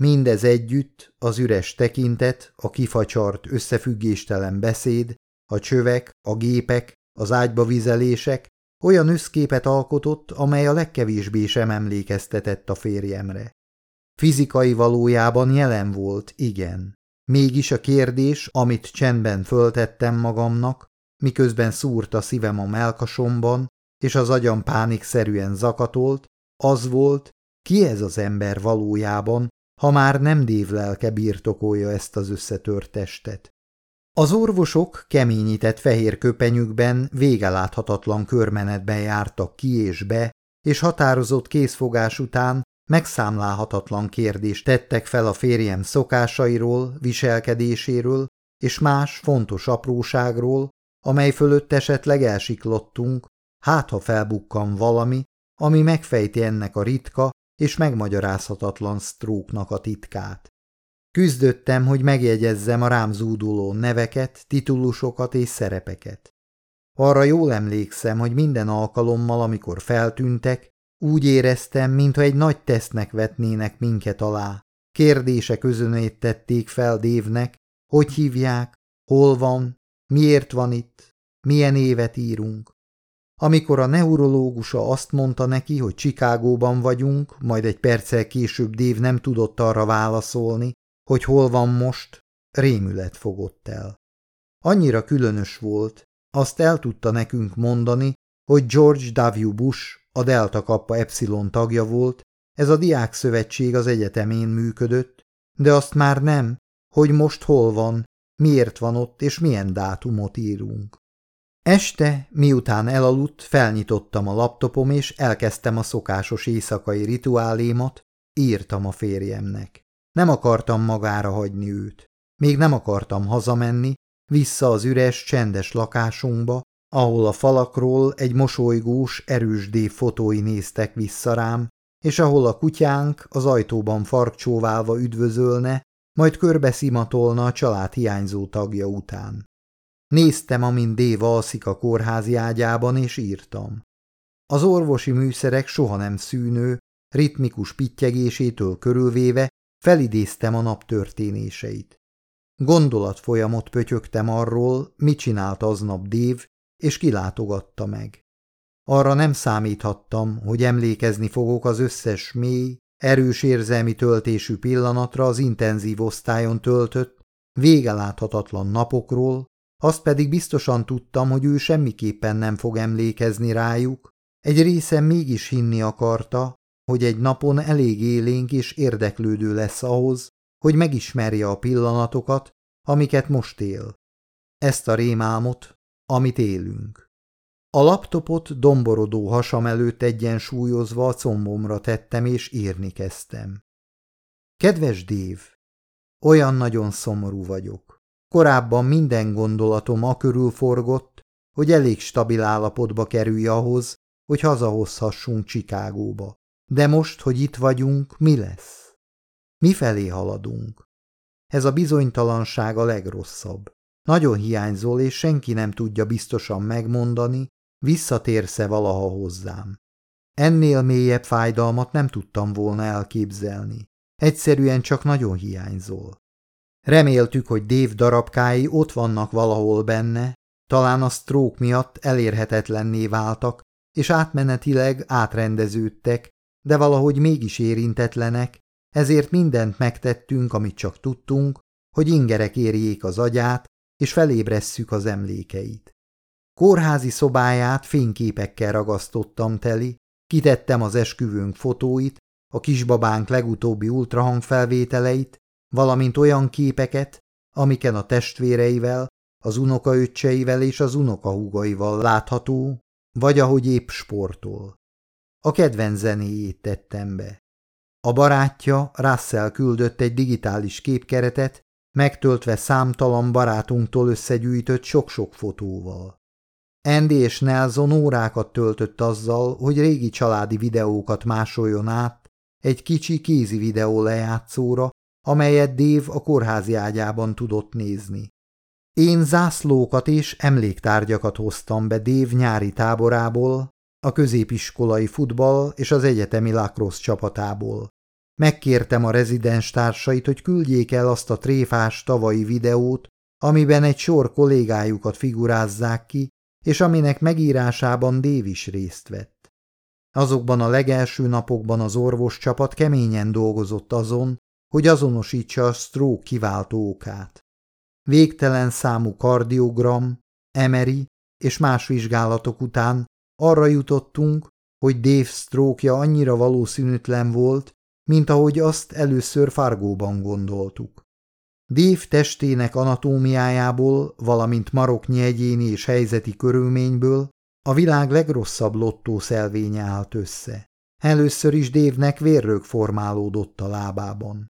Mindez együtt, az üres tekintet, a kifacsart, összefüggéstelen beszéd, a csövek, a gépek, az ágyba vizelések olyan összképet alkotott, amely a legkevésbé sem emlékeztetett a férjemre. Fizikai valójában jelen volt, igen. Mégis a kérdés, amit csendben föltettem magamnak, miközben szúrt a szívem a melkasomban, és az agyam pánikszerűen zakatolt, az volt, ki ez az ember valójában, ha már nem dévlelke birtokolja ezt az összetört testet. Az orvosok keményített fehér köpenyükben végeláthatatlan körmenetben jártak ki és be, és határozott készfogás után megszámlálhatatlan kérdést tettek fel a férjem szokásairól, viselkedéséről és más fontos apróságról, amely fölött esetleg elsiklottunk, hát ha felbukkan valami, ami megfejti ennek a ritka és megmagyarázhatatlan sztróknak a titkát. Küzdöttem, hogy megjegyezzem a rám zúduló neveket, titulusokat és szerepeket. Arra jól emlékszem, hogy minden alkalommal, amikor feltűntek, úgy éreztem, mintha egy nagy tesznek vetnének minket alá. Kérdése közönét tették fel Dévnek, hogy hívják, hol van, miért van itt, milyen évet írunk. Amikor a neurológusa azt mondta neki, hogy Csikágóban vagyunk, majd egy perccel később Dév nem tudott arra válaszolni, hogy hol van most, rémület fogott el. Annyira különös volt, azt el tudta nekünk mondani, hogy George W. Bush a Delta Kappa Epsilon tagja volt, ez a diák szövetség az egyetemén működött, de azt már nem, hogy most hol van, miért van ott és milyen dátumot írunk. Este, miután elaludt, felnyitottam a laptopom és elkezdtem a szokásos éjszakai rituálémat, írtam a férjemnek. Nem akartam magára hagyni őt. Még nem akartam hazamenni, vissza az üres, csendes lakásunkba, ahol a falakról egy mosolygós, erős dév fotói néztek vissza rám, és ahol a kutyánk az ajtóban farkcsóválva üdvözölne, majd körbeszimatolna a család hiányzó tagja után. Néztem, amint Déva alszik a kórházi ágyában, és írtam. Az orvosi műszerek soha nem szűnő, ritmikus pittyegésétől körülvéve felidéztem a nap történéseit. Gondolatfolyamot pötyögtem arról, mit csinált aznap Dév, és kilátogatta meg. Arra nem számíthattam, hogy emlékezni fogok az összes mély, erős érzelmi töltésű pillanatra az intenzív osztályon töltött, végeláthatatlan napokról, azt pedig biztosan tudtam, hogy ő semmiképpen nem fog emlékezni rájuk, egy része mégis hinni akarta, hogy egy napon elég élénk és érdeklődő lesz ahhoz, hogy megismerje a pillanatokat, amiket most él. Ezt a rémálmot, amit élünk. A laptopot domborodó hasam előtt egyensúlyozva a combomra tettem és írni kezdtem. Kedves Dév! Olyan nagyon szomorú vagyok. Korábban minden gondolatom a körül forgott, hogy elég stabil állapotba kerülj ahhoz, hogy hazahozhassunk Csikágóba. De most, hogy itt vagyunk, mi lesz? Mifelé haladunk? Ez a bizonytalanság a legrosszabb. Nagyon hiányzol, és senki nem tudja biztosan megmondani, visszatérsz-e valaha hozzám. Ennél mélyebb fájdalmat nem tudtam volna elképzelni. Egyszerűen csak nagyon hiányzol. Reméltük, hogy Dave darabkái ott vannak valahol benne, talán a stroke miatt elérhetetlenné váltak, és átmenetileg átrendeződtek, de valahogy mégis érintetlenek, ezért mindent megtettünk, amit csak tudtunk, hogy ingerek érjék az agyát, és felébresszük az emlékeit. Kórházi szobáját fényképekkel ragasztottam teli, kitettem az esküvőnk fotóit, a kisbabánk legutóbbi ultrahangfelvételeit, valamint olyan képeket, amiken a testvéreivel, az unokaöccseivel és az unokahúgaival látható, vagy ahogy épp sportol. A kedvenc zenéjét tettem be. A barátja Russell küldött egy digitális képkeretet, megtöltve számtalan barátunktól összegyűjtött sok-sok fotóval. Andy és Nelson órákat töltött azzal, hogy régi családi videókat másoljon át egy kicsi kézi videó lejátszóra, amelyet Dave a kórházi ágyában tudott nézni. Én zászlókat és emléktárgyakat hoztam be Dave nyári táborából, a középiskolai futball és az egyetemi lacrosse csapatából. Megkértem a rezidens társait, hogy küldjék el azt a tréfás tavalyi videót, amiben egy sor kollégájukat figurázzák ki, és aminek megírásában is részt vett. Azokban a legelső napokban az orvos csapat keményen dolgozott azon, hogy azonosítsa a stroke kiváltó okát. Végtelen számú kardiogram, emeri és más vizsgálatok után arra jutottunk, hogy Dave stroke annyira valószínűtlen volt, mint ahogy azt először Fargóban gondoltuk. Dave testének anatómiájából, valamint maroknyi egyéni és helyzeti körülményből a világ legrosszabb lottó szelvénye állt össze. Először is Dévnek vérrög formálódott a lábában.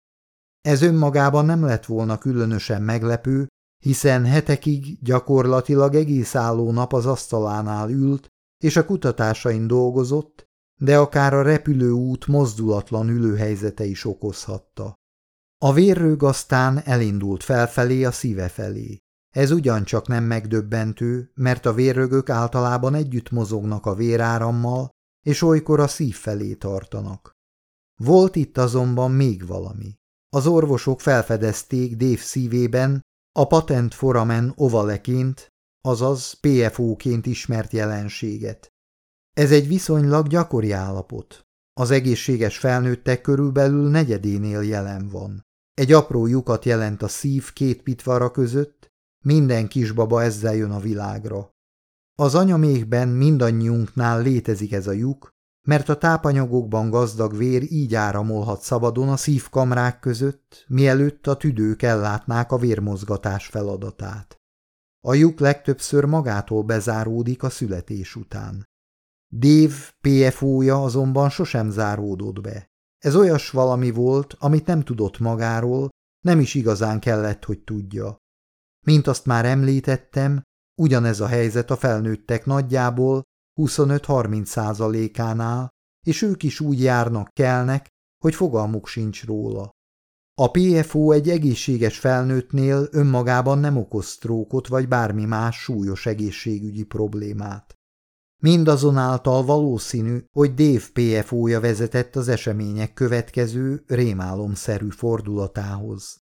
Ez önmagában nem lett volna különösen meglepő, hiszen hetekig gyakorlatilag egész álló nap az asztalánál ült, és a kutatásain dolgozott, de akár a repülőút mozdulatlan ülőhelyzete is okozhatta. A vérrög aztán elindult felfelé a szíve felé. Ez ugyancsak nem megdöbbentő, mert a vérrögök általában együtt mozognak a vérárammal, és olykor a szív felé tartanak. Volt itt azonban még valami. Az orvosok felfedezték Dave szívében a patent foramen ovaleként, azaz PFO-ként ismert jelenséget. Ez egy viszonylag gyakori állapot. Az egészséges felnőttek körülbelül negyedénél jelen van. Egy apró lyukat jelent a szív két pitvara között, minden kisbaba ezzel jön a világra. Az anyamékben mindannyiunknál létezik ez a lyuk, mert a tápanyagokban gazdag vér így áramolhat szabadon a szívkamrák között, mielőtt a tüdők ellátnák a vérmozgatás feladatát. A lyuk legtöbbször magától bezáródik a születés után. Dave PFO-ja azonban sosem záródott be. Ez olyas valami volt, amit nem tudott magáról, nem is igazán kellett, hogy tudja. Mint azt már említettem, ugyanez a helyzet a felnőttek nagyjából 25-30 százalékánál, és ők is úgy járnak kelnek, hogy fogalmuk sincs róla. A PFO egy egészséges felnőttnél önmagában nem okoz sztrókot vagy bármi más súlyos egészségügyi problémát. Mindazonáltal valószínű, hogy Dave PFO-ja vezetett az események következő rémálomszerű fordulatához.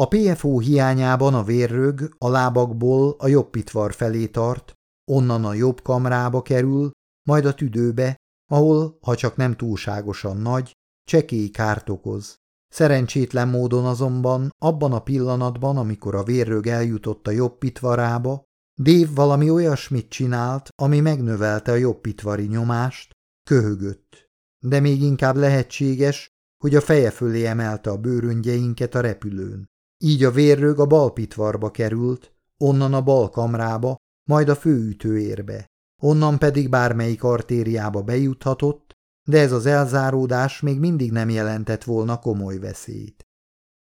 A PFO hiányában a vérrög a lábakból a jobb pitvar felé tart, onnan a jobb kamrába kerül, majd a tüdőbe, ahol, ha csak nem túlságosan nagy, csekély kárt okoz. Szerencsétlen módon azonban abban a pillanatban, amikor a vérrög eljutott a jobb pitvarába, Dave valami olyasmit csinált, ami megnövelte a jobb pitvari nyomást, köhögött. De még inkább lehetséges, hogy a feje fölé emelte a bőröngyeinket a repülőn. Így a vérrög a bal pitvarba került, onnan a bal kamrába, majd a főütőérbe. Onnan pedig bármelyik artériába bejuthatott, de ez az elzáródás még mindig nem jelentett volna komoly veszélyt.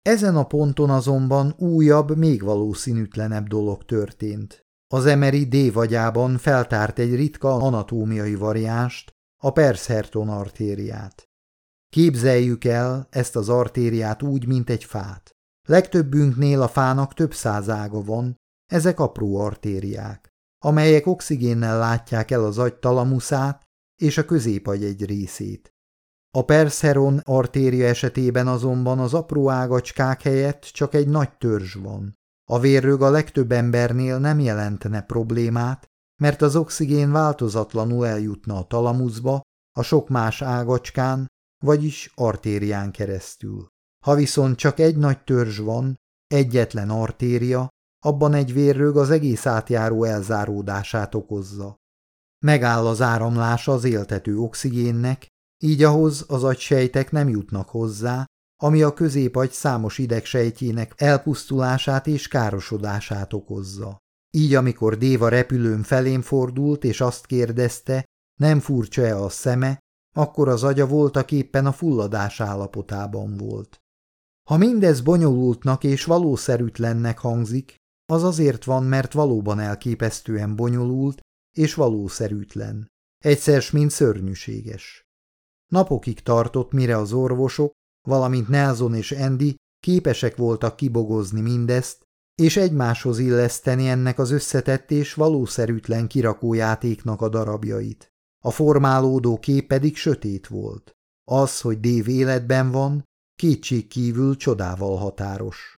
Ezen a ponton azonban újabb, még valószínűtlenebb dolog történt. Az emeri D-vagyában feltárt egy ritka anatómiai variást, a Persherton artériát. Képzeljük el ezt az artériát úgy, mint egy fát. Legtöbbünknél a fának több száz ága van, ezek apró artériák, amelyek oxigénnel látják el az agy talamuszát és a középagy egy részét. A Persheron artéria esetében azonban az apró ágacskák helyett csak egy nagy törzs van. A vérrög a legtöbb embernél nem jelentene problémát, mert az oxigén változatlanul eljutna a talamuszba, a sok más ágacskán, vagyis artérián keresztül. Ha viszont csak egy nagy törzs van, egyetlen artéria, abban egy vérrög az egész átjáró elzáródását okozza. Megáll az áramlása az éltető oxigénnek, így ahhoz az agysejtek nem jutnak hozzá, ami a középagy számos idegsejtjének elpusztulását és károsodását okozza. Így amikor Déva repülőn felém fordult és azt kérdezte, nem furcsa-e a szeme, akkor az agya voltak éppen a fulladás állapotában volt. Ha mindez bonyolultnak és valószerűtlennek hangzik, az azért van, mert valóban elképesztően bonyolult és valószerűtlen. Egyszer mint szörnyűséges. Napokig tartott, mire az orvosok, valamint Nelson és Andy képesek voltak kibogozni mindezt, és egymáshoz illeszteni ennek az összetett és valószerűtlen kirakójátéknak a darabjait. A formálódó kép pedig sötét volt. Az, hogy Dave életben van, kétség kívül csodával határos.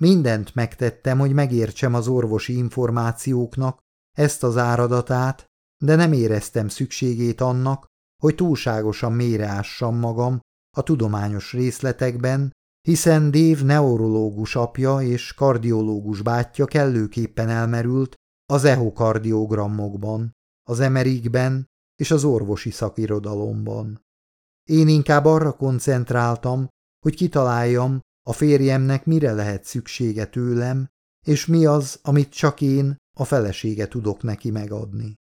Mindent megtettem, hogy megértsem az orvosi információknak ezt az áradatát, de nem éreztem szükségét annak, hogy túlságosan mélyreássam magam a tudományos részletekben, hiszen Dave neurológus apja és kardiológus bátyja kellőképpen elmerült az echokardiogramokban, az emerikben és az orvosi szakirodalomban. Én inkább arra koncentráltam, hogy kitaláljam, a férjemnek mire lehet szüksége tőlem, és mi az, amit csak én, a felesége tudok neki megadni.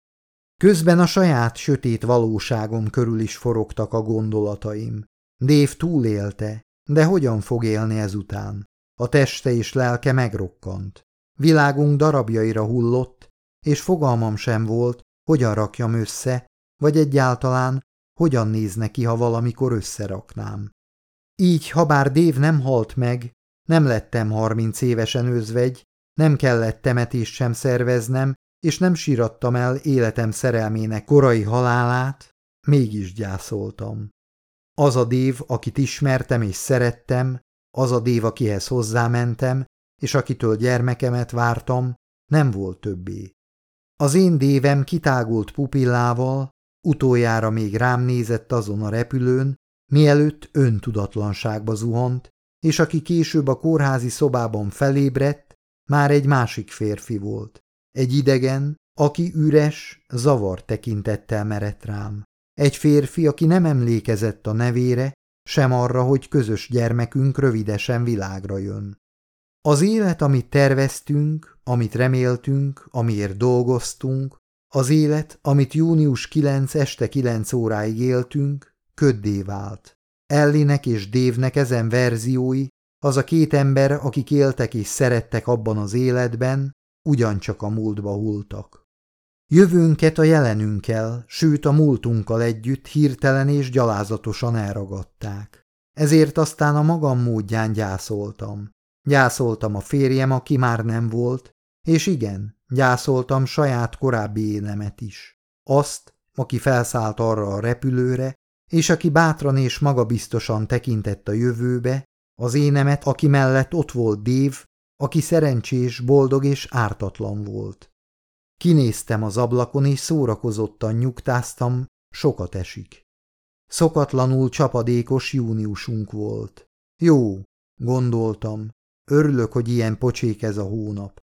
Közben a saját sötét valóságom körül is forogtak a gondolataim. Dév túlélte, de hogyan fog élni ezután? A teste és lelke megrokkant. Világunk darabjaira hullott, és fogalmam sem volt, hogyan rakjam össze, vagy egyáltalán hogyan néz neki, ha valamikor összeraknám. Így, ha bár Dév nem halt meg, nem lettem harminc évesen özvegy, nem kellett temetést sem szerveznem, és nem sírattam el életem szerelmének korai halálát, mégis gyászoltam. Az a dév, akit ismertem és szerettem, az a dév, akihez hozzámentem, és akitől gyermekemet vártam, nem volt többé. Az én dévem kitágult pupillával, utoljára még rám nézett azon a repülőn, mielőtt öntudatlanságba zuhant, és aki később a kórházi szobában felébredt, már egy másik férfi volt. Egy idegen, aki üres, zavar tekintettel merett rám. Egy férfi, aki nem emlékezett a nevére, sem arra, hogy közös gyermekünk rövidesen világra jön. Az élet, amit terveztünk, amit reméltünk, amiért dolgoztunk, az élet, amit június 9 este 9 óráig éltünk, köddé vált. Ellinek és Dévnek ezen verziói, az a két ember, akik éltek és szerettek abban az életben, ugyancsak a múltba hultak. Jövőnket a jelenünkkel, sőt a múltunkkal együtt hirtelen és gyalázatosan elragadták. Ezért aztán a magam módján gyászoltam. Gyászoltam a férjem, aki már nem volt, és igen, gyászoltam saját korábbi énemet is. Azt, aki felszállt arra a repülőre, és aki bátran és magabiztosan tekintett a jövőbe, az énemet, aki mellett ott volt Dév, aki szerencsés, boldog és ártatlan volt. Kinéztem az ablakon, és szórakozottan nyugtáztam, sokat esik. Szokatlanul csapadékos júniusunk volt. Jó, gondoltam, örülök, hogy ilyen pocsék ez a hónap.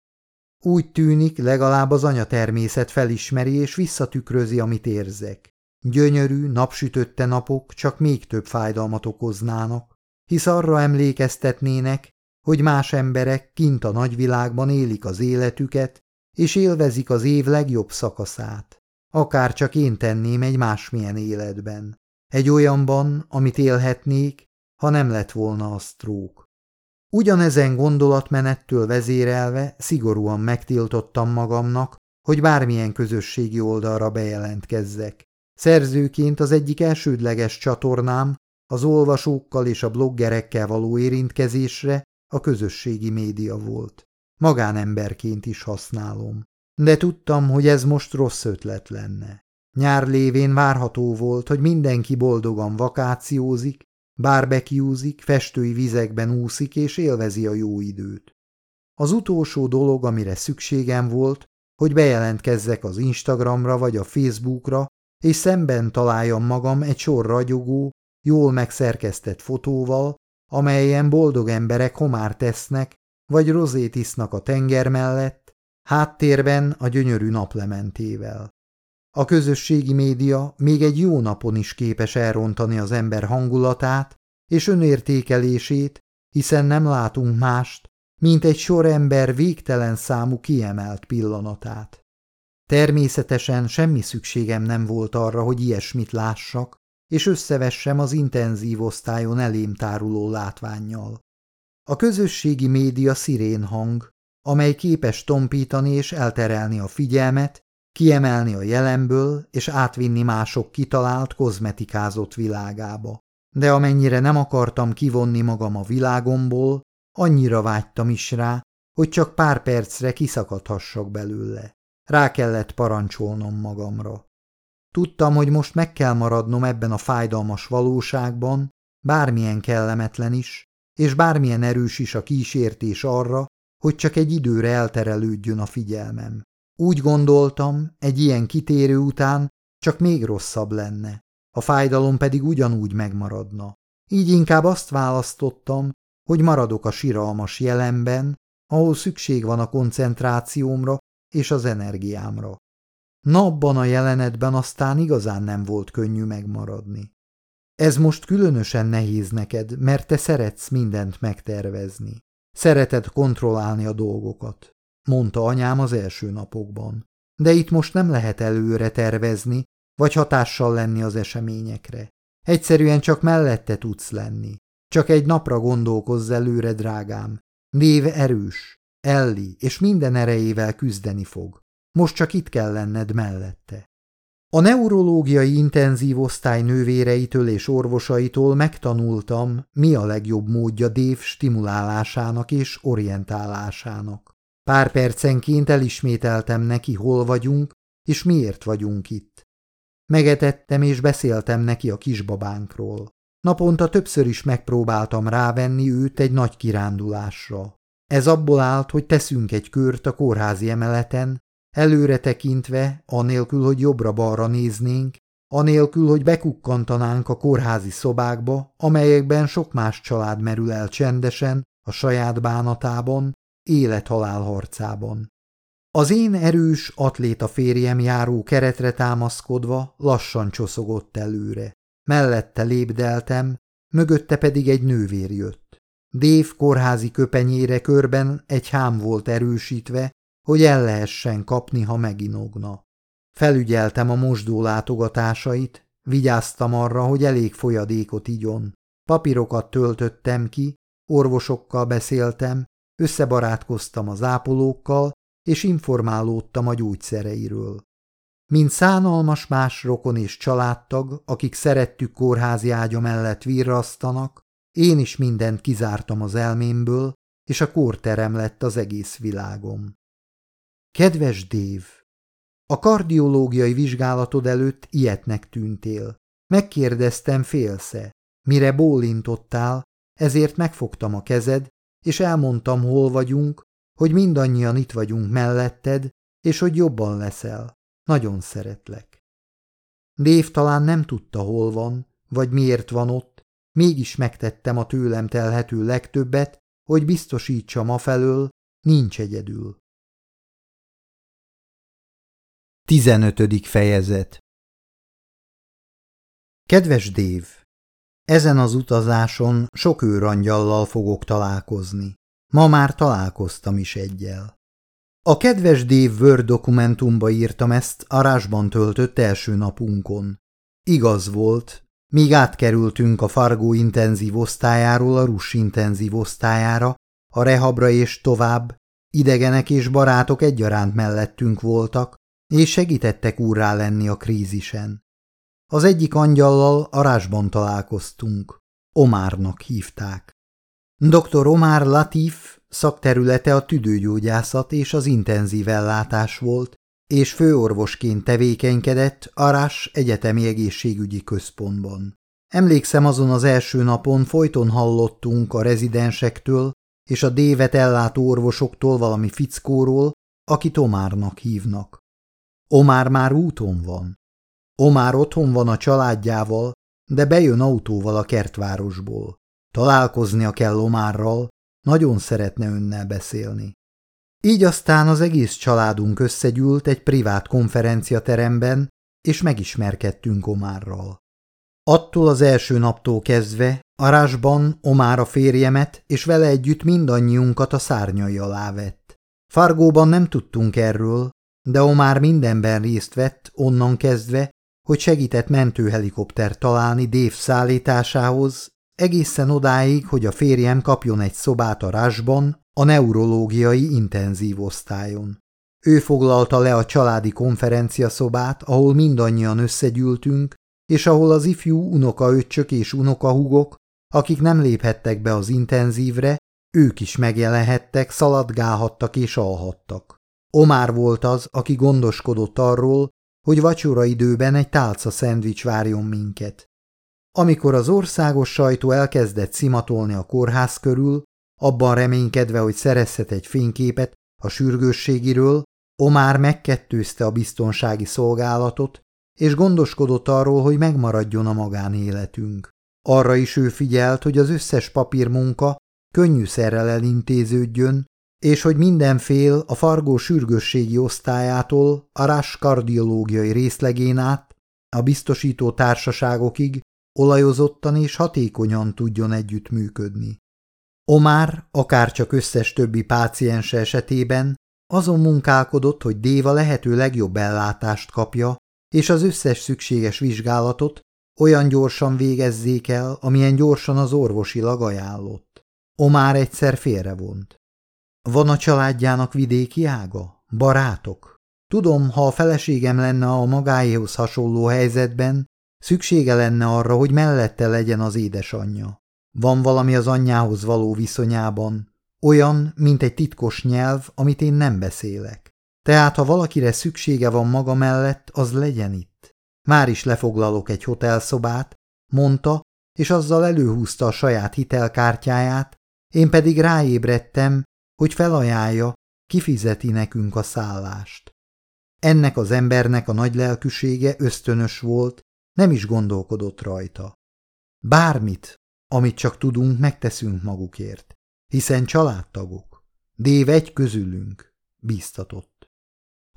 Úgy tűnik, legalább az anya természet felismeri és visszatükrözi, amit érzek. Gyönyörű, napsütötte napok csak még több fájdalmat okoznának, hisz arra emlékeztetnének, hogy más emberek kint a nagyvilágban élik az életüket, és élvezik az év legjobb szakaszát. Akár csak én tenném egy másmilyen életben. Egy olyanban, amit élhetnék, ha nem lett volna a sztrók. Ugyanezen gondolatmenettől vezérelve szigorúan megtiltottam magamnak, hogy bármilyen közösségi oldalra bejelentkezzek. Szerzőként az egyik elsődleges csatornám az olvasókkal és a bloggerekkel való érintkezésre a közösségi média volt. Magánemberként is használom. De tudtam, hogy ez most rossz ötlet lenne. Nyár lévén várható volt, hogy mindenki boldogan vakációzik, bárbekiúzik, festői vizekben úszik és élvezi a jó időt. Az utolsó dolog, amire szükségem volt, hogy bejelentkezzek az Instagramra vagy a Facebookra, és szemben találjam magam egy sor ragyogó, jól megszerkesztett fotóval, amelyen boldog emberek homár tesznek, vagy rozét isznak a tenger mellett, háttérben a gyönyörű naplementével. A közösségi média még egy jó napon is képes elrontani az ember hangulatát és önértékelését, hiszen nem látunk mást, mint egy sor ember végtelen számú kiemelt pillanatát. Természetesen semmi szükségem nem volt arra, hogy ilyesmit lássak, és összevessem az intenzív osztályon elém táruló látványjal. A közösségi média szirén hang, amely képes tompítani és elterelni a figyelmet, kiemelni a jelenből és átvinni mások kitalált, kozmetikázott világába. De amennyire nem akartam kivonni magam a világomból, annyira vágytam is rá, hogy csak pár percre kiszakadhassak belőle. Rá kellett parancsolnom magamra. Tudtam, hogy most meg kell maradnom ebben a fájdalmas valóságban, bármilyen kellemetlen is, és bármilyen erős is a kísértés arra, hogy csak egy időre elterelődjön a figyelmem. Úgy gondoltam, egy ilyen kitérő után csak még rosszabb lenne, a fájdalom pedig ugyanúgy megmaradna. Így inkább azt választottam, hogy maradok a siralmas jelenben, ahol szükség van a koncentrációmra és az energiámra. Napban a jelenetben aztán igazán nem volt könnyű megmaradni. Ez most különösen nehéz neked, mert te szeretsz mindent megtervezni. Szereted kontrollálni a dolgokat, mondta anyám az első napokban. De itt most nem lehet előre tervezni, vagy hatással lenni az eseményekre. Egyszerűen csak mellette tudsz lenni. Csak egy napra gondolkozz előre, drágám. Név erős, Elli, és minden erejével küzdeni fog. Most csak itt kell lenned mellette. A neurológiai intenzív osztály nővéreitől és orvosaitól megtanultam, mi a legjobb módja Dév stimulálásának és orientálásának. Pár percenként elismételtem neki, hol vagyunk, és miért vagyunk itt. Megetettem és beszéltem neki a kisbabánkról. Naponta többször is megpróbáltam rávenni őt egy nagy kirándulásra. Ez abból állt, hogy teszünk egy kört a kórházi emeleten, Előre tekintve, anélkül, hogy jobbra-balra néznénk, anélkül, hogy bekukkantanánk a kórházi szobákba, amelyekben sok más család merül el csendesen, a saját bánatában, élet-halál harcában. Az én erős atléta férjem járó keretre támaszkodva lassan csoszogott előre. Mellette lépdeltem, mögötte pedig egy nővér jött. Dév kórházi köpenyére körben egy hám volt erősítve, hogy el lehessen kapni, ha meginogna. Felügyeltem a mosdó látogatásait, vigyáztam arra, hogy elég folyadékot igyon. Papírokat töltöttem ki, orvosokkal beszéltem, összebarátkoztam az ápolókkal, és informálódtam a gyógyszereiről. Mint szánalmas más rokon és családtag, akik szerettük kórházi ágya mellett virrasztanak, én is mindent kizártam az elmémből, és a kórterem lett az egész világom. Kedves Dév! A kardiológiai vizsgálatod előtt ilyetnek tűntél. Megkérdeztem félsze. Mire bólintottál, ezért megfogtam a kezed, és elmondtam, hol vagyunk, hogy mindannyian itt vagyunk melletted, és hogy jobban leszel. Nagyon szeretlek. Dév talán nem tudta, hol van, vagy miért van ott, mégis megtettem a tőlem telhető legtöbbet, hogy biztosítsam afelől, nincs egyedül. 15. fejezet Kedves Dév! Ezen az utazáson sok őrangyallal fogok találkozni. Ma már találkoztam is egyel. A kedves Dév Word dokumentumba írtam ezt a rásban töltött első napunkon. Igaz volt, míg átkerültünk a Fargó intenzív osztályáról a Russ intenzív osztályára, a rehabra és tovább, idegenek és barátok egyaránt mellettünk voltak, és segítettek úrrá lenni a krízisen. Az egyik angyallal arásban találkoztunk. Omárnak hívták. Dr. Omar Latif szakterülete a tüdőgyógyászat és az intenzív ellátás volt, és főorvosként tevékenykedett Arás Egyetemi Egészségügyi Központban. Emlékszem azon az első napon folyton hallottunk a rezidensektől és a dévet ellátó orvosoktól valami fickóról, aki Omárnak hívnak. Omár már úton van. Omár otthon van a családjával, de bejön autóval a kertvárosból. Találkoznia kell Omárral, nagyon szeretne önnel beszélni. Így aztán az egész családunk összegyűlt egy privát konferenciateremben, és megismerkedtünk Omárral. Attól az első naptól kezdve Arásban Omár a férjemet és vele együtt mindannyiunkat a szárnyai alá vett. Fargóban nem tudtunk erről, de Omár mindenben részt vett, onnan kezdve, hogy segített mentőhelikopter találni Dév szállításához, egészen odáig, hogy a férjem kapjon egy szobát a rásban, a neurológiai intenzív osztályon. Ő foglalta le a családi konferencia szobát, ahol mindannyian összegyűltünk, és ahol az ifjú unokaöccsök és unokahugok, akik nem léphettek be az intenzívre, ők is megjelenhettek, szaladgálhattak és alhattak. Omár volt az, aki gondoskodott arról, hogy vacsora időben egy tálca szendvics várjon minket. Amikor az országos sajtó elkezdett szimatolni a kórház körül, abban reménykedve, hogy szerezhet egy fényképet a sürgősségiről, Omár megkettőzte a biztonsági szolgálatot, és gondoskodott arról, hogy megmaradjon a magánéletünk. Arra is ő figyelt, hogy az összes papírmunka könnyűszerrel elintéződjön, és hogy mindenfél a Fargó sürgősségi osztályától a rás kardiológiai részlegén át a biztosító társaságokig olajozottan és hatékonyan tudjon együttműködni. Omár, akárcsak összes többi páciens esetében azon munkálkodott, hogy Déva lehető legjobb ellátást kapja, és az összes szükséges vizsgálatot olyan gyorsan végezzék el, amilyen gyorsan az orvosilag ajánlott. Omár egyszer félrevont. Van a családjának vidéki ága? Barátok? Tudom, ha a feleségem lenne a magáéhoz hasonló helyzetben, szüksége lenne arra, hogy mellette legyen az édesanyja. Van valami az anyjához való viszonyában, olyan, mint egy titkos nyelv, amit én nem beszélek. Tehát, ha valakire szüksége van maga mellett, az legyen itt. Már is lefoglalok egy hotelszobát, mondta, és azzal előhúzta a saját hitelkártyáját, én pedig ráébredtem, hogy felajánlja, kifizeti nekünk a szállást. Ennek az embernek a nagy lelkűsége ösztönös volt, nem is gondolkodott rajta. Bármit, amit csak tudunk, megteszünk magukért, hiszen családtagok. Dév egy közülünk, bíztatott.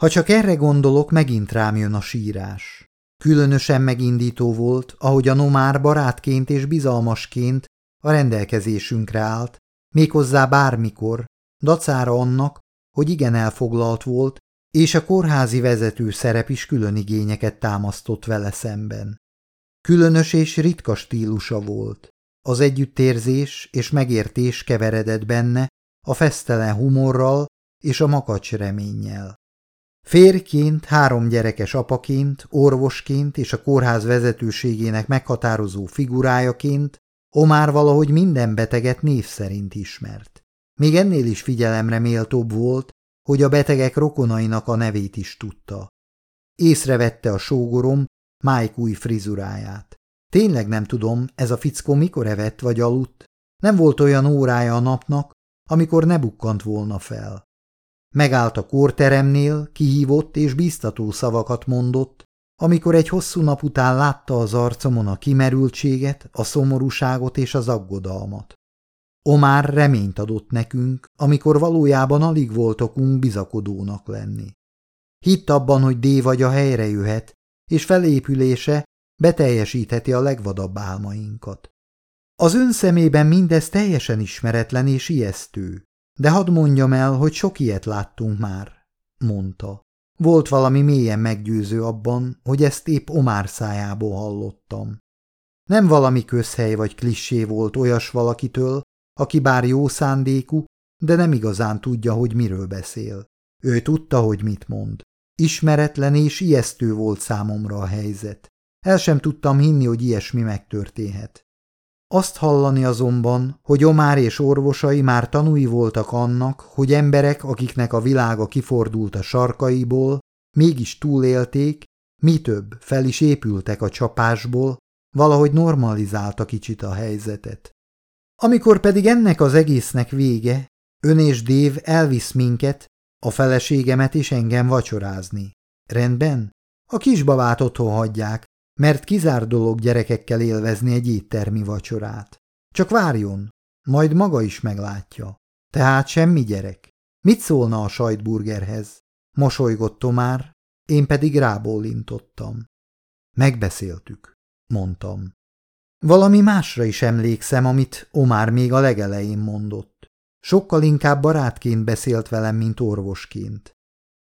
Ha csak erre gondolok, megint rám jön a sírás. Különösen megindító volt, ahogy a nomár barátként és bizalmasként a rendelkezésünkre állt, méghozzá bármikor, dacára annak, hogy igen elfoglalt volt, és a kórházi vezető szerep is külön igényeket támasztott vele szemben. Különös és ritka stílusa volt. Az együttérzés és megértés keveredett benne a fesztelen humorral és a makacs reménnyel. Férként, három gyerekes apaként, orvosként és a kórház vezetőségének meghatározó figurájaként Omár valahogy minden beteget név szerint ismert. Még ennél is figyelemre méltóbb volt, hogy a betegek rokonainak a nevét is tudta. Észrevette a sógorom Mike új frizuráját. Tényleg nem tudom, ez a fickó mikor evett vagy aludt. Nem volt olyan órája a napnak, amikor ne bukkant volna fel. Megállt a kórteremnél, kihívott és biztató szavakat mondott, amikor egy hosszú nap után látta az arcomon a kimerültséget, a szomorúságot és az aggodalmat. Omár reményt adott nekünk, amikor valójában alig volt okunk bizakodónak lenni. Hitt abban, hogy Dévagya helyre jöhet, és felépülése beteljesítheti a legvadabb álmainkat. Az ön szemében mindez teljesen ismeretlen és ijesztő, de hadd mondjam el, hogy sok ilyet láttunk már, mondta. Volt valami mélyen meggyőző abban, hogy ezt épp Omár szájából hallottam. Nem valami közhely vagy klissé volt olyas valakitől, aki bár jó szándékú, de nem igazán tudja, hogy miről beszél. Ő tudta, hogy mit mond. Ismeretlen és ijesztő volt számomra a helyzet. El sem tudtam hinni, hogy ilyesmi megtörténhet. Azt hallani azonban, hogy Omár és orvosai már tanúi voltak annak, hogy emberek, akiknek a világa kifordult a sarkaiból, mégis túlélték, mi több, fel is épültek a csapásból, valahogy normalizálta kicsit a helyzetet. Amikor pedig ennek az egésznek vége, ön és Dév elvisz minket, a feleségemet és engem vacsorázni. Rendben? A kisbabát otthon hagyják, mert kizár dolog gyerekekkel élvezni egy éttermi vacsorát. Csak várjon, majd maga is meglátja. Tehát semmi gyerek. Mit szólna a sajtburgerhez? Mosolygott Tomár, én pedig rábólintottam. Megbeszéltük, mondtam. Valami másra is emlékszem, amit Omár még a legelején mondott. Sokkal inkább barátként beszélt velem, mint orvosként.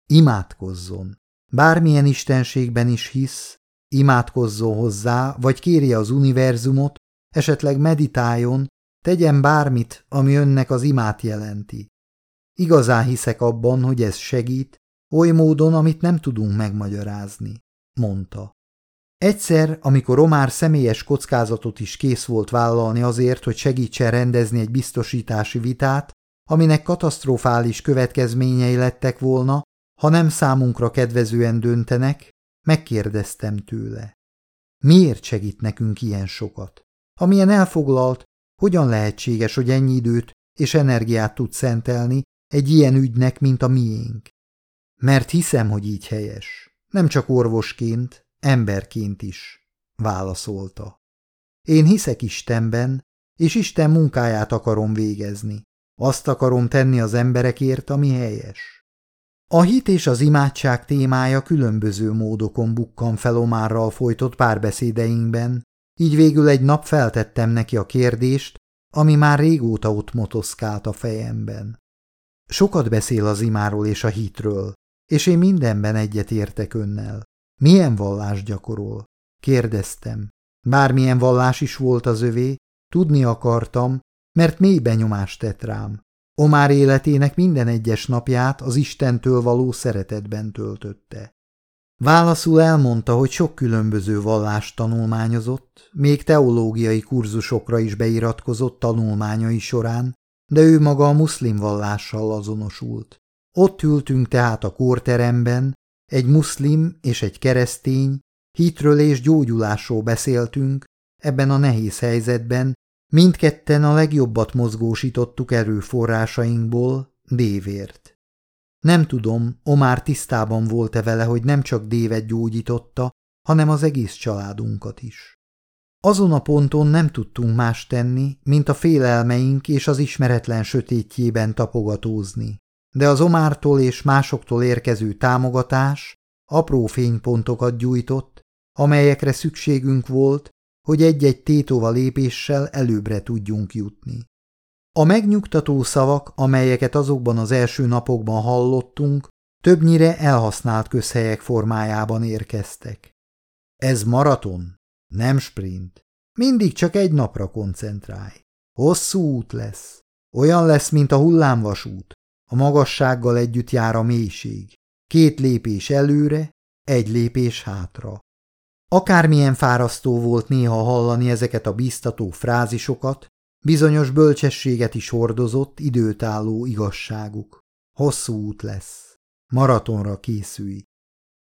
Imádkozzon. Bármilyen istenségben is hisz, imádkozzon hozzá, vagy kérje az univerzumot, esetleg meditáljon, tegyen bármit, ami önnek az imát jelenti. Igazán hiszek abban, hogy ez segít, oly módon, amit nem tudunk megmagyarázni, mondta. Egyszer, amikor Omár személyes kockázatot is kész volt vállalni azért, hogy segítsen rendezni egy biztosítási vitát, aminek katasztrofális következményei lettek volna, ha nem számunkra kedvezően döntenek, megkérdeztem tőle. Miért segít nekünk ilyen sokat? Amilyen elfoglalt, hogyan lehetséges, hogy ennyi időt és energiát tud szentelni egy ilyen ügynek, mint a miénk? Mert hiszem, hogy így helyes. Nem csak orvosként, emberként is, válaszolta. Én hiszek Istenben, és Isten munkáját akarom végezni. Azt akarom tenni az emberekért, ami helyes. A hit és az imádság témája különböző módokon bukkan fel Omárral folytott párbeszédeinkben, így végül egy nap feltettem neki a kérdést, ami már régóta ott motoszkált a fejemben. Sokat beszél az imáról és a hitről, és én mindenben egyet értek önnel. Milyen vallás gyakorol? Kérdeztem. Bármilyen vallás is volt az övé, tudni akartam, mert mély benyomást tett rám. Omár életének minden egyes napját az Istentől való szeretetben töltötte. Válaszul elmondta, hogy sok különböző vallást tanulmányozott, még teológiai kurzusokra is beiratkozott tanulmányai során, de ő maga a muszlim vallással azonosult. Ott ültünk tehát a kórteremben, egy muszlim és egy keresztény, hitről és gyógyulásról beszéltünk, ebben a nehéz helyzetben mindketten a legjobbat mozgósítottuk erőforrásainkból, Dévért. Nem tudom, Omár tisztában volt-e vele, hogy nem csak Dévet gyógyította, hanem az egész családunkat is. Azon a ponton nem tudtunk más tenni, mint a félelmeink és az ismeretlen sötétjében tapogatózni de az Omártól és másoktól érkező támogatás apró fénypontokat gyújtott, amelyekre szükségünk volt, hogy egy-egy tétova lépéssel előbbre tudjunk jutni. A megnyugtató szavak, amelyeket azokban az első napokban hallottunk, többnyire elhasznált közhelyek formájában érkeztek. Ez maraton, nem sprint. Mindig csak egy napra koncentrálj. Hosszú út lesz. Olyan lesz, mint a hullámvasút, a magassággal együtt jár a mélység. Két lépés előre, egy lépés hátra. Akármilyen fárasztó volt néha hallani ezeket a biztató frázisokat, bizonyos bölcsességet is hordozott időtálló igazságuk. Hosszú út lesz. Maratonra készülj.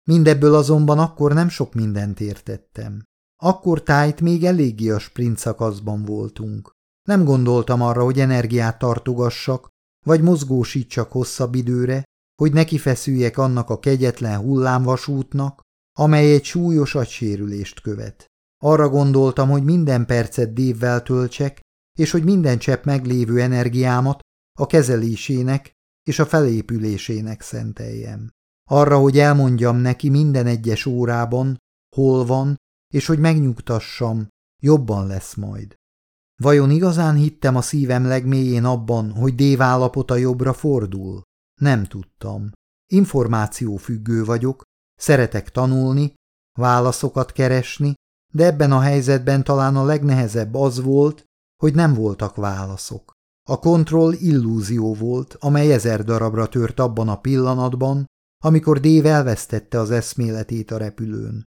Mindebből azonban akkor nem sok mindent értettem. Akkor tájt még eléggé a sprint szakaszban voltunk. Nem gondoltam arra, hogy energiát tartogassak, vagy mozgósítsak hosszabb időre, hogy neki feszüljek annak a kegyetlen hullámvasútnak, amely egy súlyos agysérülést követ. Arra gondoltam, hogy minden percet dévvel töltsek, és hogy minden csepp meglévő energiámat a kezelésének és a felépülésének szenteljem. Arra, hogy elmondjam neki minden egyes órában, hol van, és hogy megnyugtassam, jobban lesz majd. Vajon igazán hittem a szívem legmélyén abban, hogy Dév állapota jobbra fordul? Nem tudtam. Információfüggő vagyok, szeretek tanulni, válaszokat keresni, de ebben a helyzetben talán a legnehezebb az volt, hogy nem voltak válaszok. A kontroll illúzió volt, amely ezer darabra tört abban a pillanatban, amikor Dave elvesztette az eszméletét a repülőn.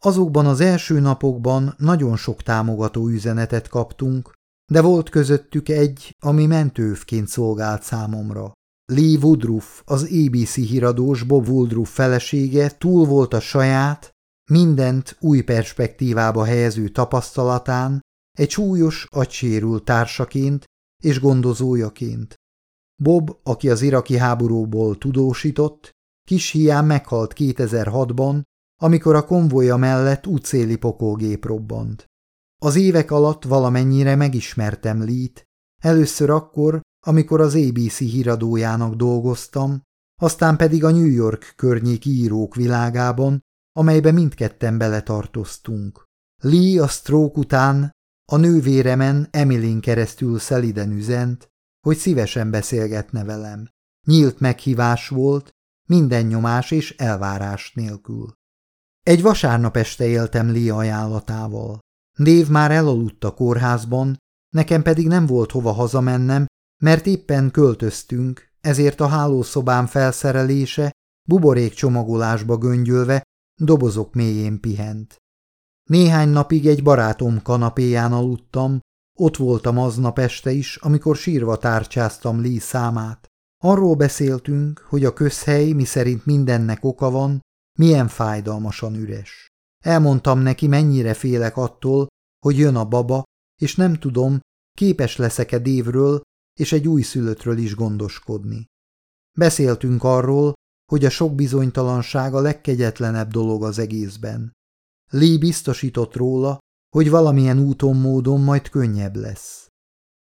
Azokban az első napokban nagyon sok támogató üzenetet kaptunk, de volt közöttük egy, ami mentővként szolgált számomra. Lee Woodruff, az ABC híradós Bob Woodruff felesége túl volt a saját, mindent új perspektívába helyező tapasztalatán, egy súlyos, agysérült társaként és gondozójaként. Bob, aki az iraki háborúból tudósított, kis hián meghalt 2006-ban, amikor a konvoja mellett útszéli pokolgép robbant. Az évek alatt valamennyire megismertem Lee-t, először akkor, amikor az ABC híradójának dolgoztam, aztán pedig a New York környéki írók világában, amelybe mindketten beletartoztunk. Lee a stroke után a nővéremen Emilin keresztül szeliden üzent, hogy szívesen beszélgetne velem. Nyílt meghívás volt, minden nyomás és elvárás nélkül. Egy vasárnap este éltem Lee ajánlatával. Dév már elaludt a kórházban, nekem pedig nem volt hova hazamennem, mert éppen költöztünk, ezért a hálószobám felszerelése buborék csomagolásba göngyölve dobozok mélyén pihent. Néhány napig egy barátom kanapéján aludtam, ott voltam aznap este is, amikor sírva tárcsáztam Lee számát. Arról beszéltünk, hogy a közhely, miszerint mindennek oka van, milyen fájdalmasan üres. Elmondtam neki, mennyire félek attól, hogy jön a baba, és nem tudom, képes leszek-e Dévről és egy újszülöttről is gondoskodni. Beszéltünk arról, hogy a sok bizonytalanság a legkegyetlenebb dolog az egészben. Lee biztosított róla, hogy valamilyen úton módon majd könnyebb lesz.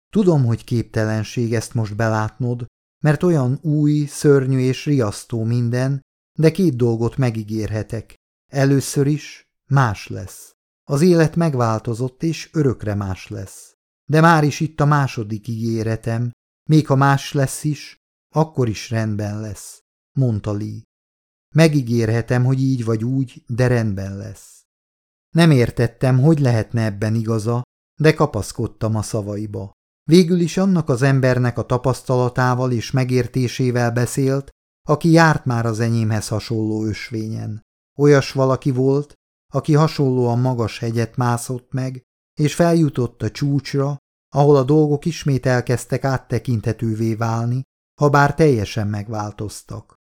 Tudom, hogy képtelenség ezt most belátnod, mert olyan új, szörnyű és riasztó minden, de két dolgot megígérhetek. Először is más lesz. Az élet megváltozott, és örökre más lesz. De már is itt a második ígéretem, még ha más lesz is, akkor is rendben lesz, mondta Lee. Megígérhetem, hogy így vagy úgy, de rendben lesz. Nem értettem, hogy lehetne ebben igaza, de kapaszkodtam a szavaiba. Végül is annak az embernek a tapasztalatával és megértésével beszélt, aki járt már az enyémhez hasonló ösvényen. Olyas valaki volt, aki hasonlóan magas hegyet mászott meg, és feljutott a csúcsra, ahol a dolgok ismét elkezdtek áttekintetővé válni, ha bár teljesen megváltoztak.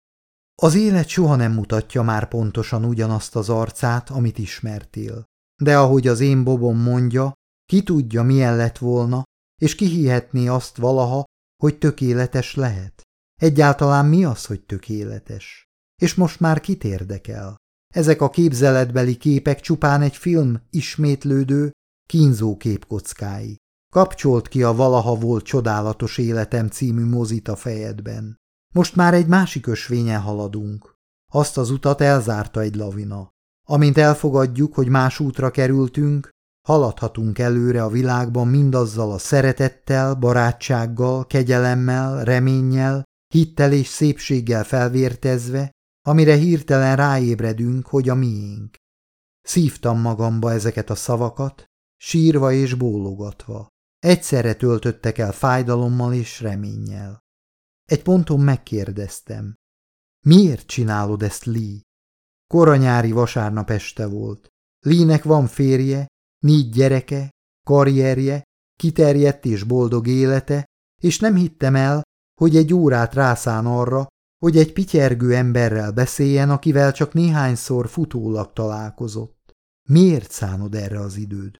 Az élet soha nem mutatja már pontosan ugyanazt az arcát, amit ismertél. De ahogy az én bobom mondja, ki tudja, milyen lett volna, és ki hihetné azt valaha, hogy tökéletes lehet. Egyáltalán mi az, hogy tökéletes? És most már kit érdekel? Ezek a képzeletbeli képek csupán egy film ismétlődő, kínzó képkockái. Kapcsolt ki a valaha volt csodálatos életem című mozit a fejedben. Most már egy másik ösvényen haladunk. Azt az utat elzárta egy lavina. Amint elfogadjuk, hogy más útra kerültünk, haladhatunk előre a világban mindazzal a szeretettel, barátsággal, kegyelemmel, reménnyel, hittel és szépséggel felvértezve, amire hirtelen ráébredünk, hogy a miénk. Szívtam magamba ezeket a szavakat, sírva és bólogatva. Egyszerre töltöttek el fájdalommal és reménnyel. Egy ponton megkérdeztem. Miért csinálod ezt, Lee? Koranyári vasárnap este volt. Lee-nek van férje, négy gyereke, karrierje, kiterjedt és boldog élete, és nem hittem el, hogy egy órát rászán arra, hogy egy pityergő emberrel beszéljen, akivel csak néhányszor futólag találkozott. Miért szánod erre az időd?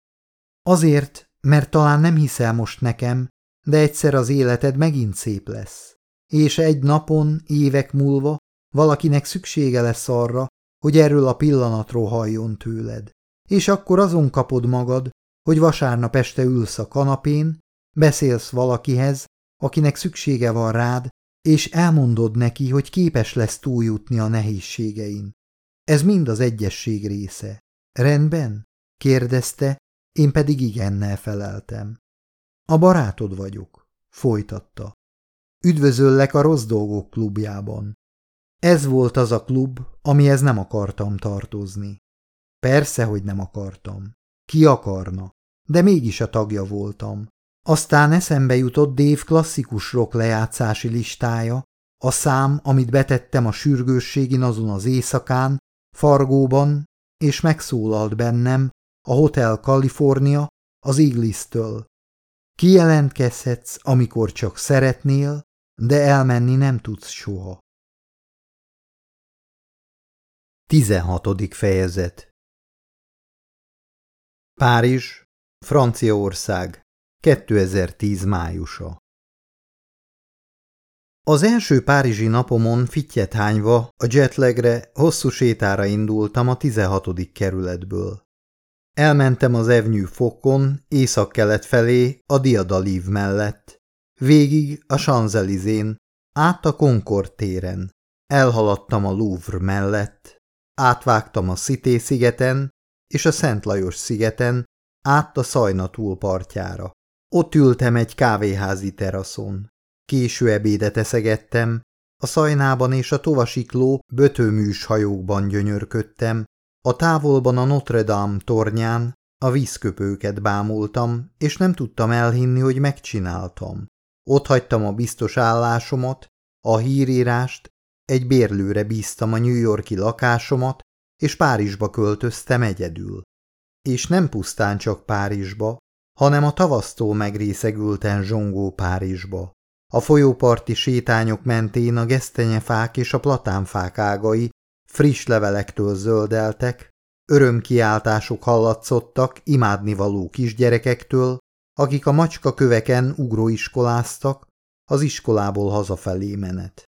Azért, mert talán nem hiszel most nekem, de egyszer az életed megint szép lesz. És egy napon, évek múlva valakinek szüksége lesz arra, hogy erről a pillanatról halljon tőled. És akkor azon kapod magad, hogy vasárnap este ülsz a kanapén, beszélsz valakihez, akinek szüksége van rád, és elmondod neki, hogy képes lesz túljutni a nehézségein. Ez mind az egyesség része. Rendben? kérdezte, én pedig igennel feleltem. A barátod vagyok, folytatta. Üdvözöllek a rossz dolgok klubjában. Ez volt az a klub, amihez nem akartam tartozni. Persze, hogy nem akartam. Ki akarna? De mégis a tagja voltam. Aztán eszembe jutott Dave klasszikus rock lejátszási listája, a szám, amit betettem a sürgősségin azon az éjszakán, Fargóban, és megszólalt bennem a Hotel California az Iglis-től. Kijelentkezhetsz, amikor csak szeretnél, de elmenni nem tudsz soha. 16. fejezet Párizs, Franciaország, 2010 májusa Az első párizsi napomon fittyet hányva a jetlagre hosszú sétára indultam a 16. kerületből. Elmentem az evnyű fokon, észak-kelet felé, a Diadalív mellett, végig a Champs-Élysén, át a Concord téren, elhaladtam a Louvre mellett, átvágtam a Cité szigeten és a Szent Lajos szigeten, át a Szajna túlpartjára. Ott ültem egy kávéházi teraszon. Késő ebédet eszegettem, a szajnában és a tovasikló bötőműs hajókban gyönyörködtem, a távolban a Notre Dame tornyán a vízköpőket bámultam, és nem tudtam elhinni, hogy megcsináltam. Ott hagytam a biztos állásomat, a hírírást, egy bérlőre bíztam a New Yorki lakásomat, és Párizsba költöztem egyedül. És nem pusztán csak Párizsba, hanem a tavasztól megrészegülten zsongó Párizsba. A folyóparti sétányok mentén a gesztenyefák és a platánfák ágai friss levelektől zöldeltek, örömkiáltások hallatszottak imádnivaló kisgyerekektől, akik a macska köveken ugróiskoláztak, az iskolából hazafelé menet.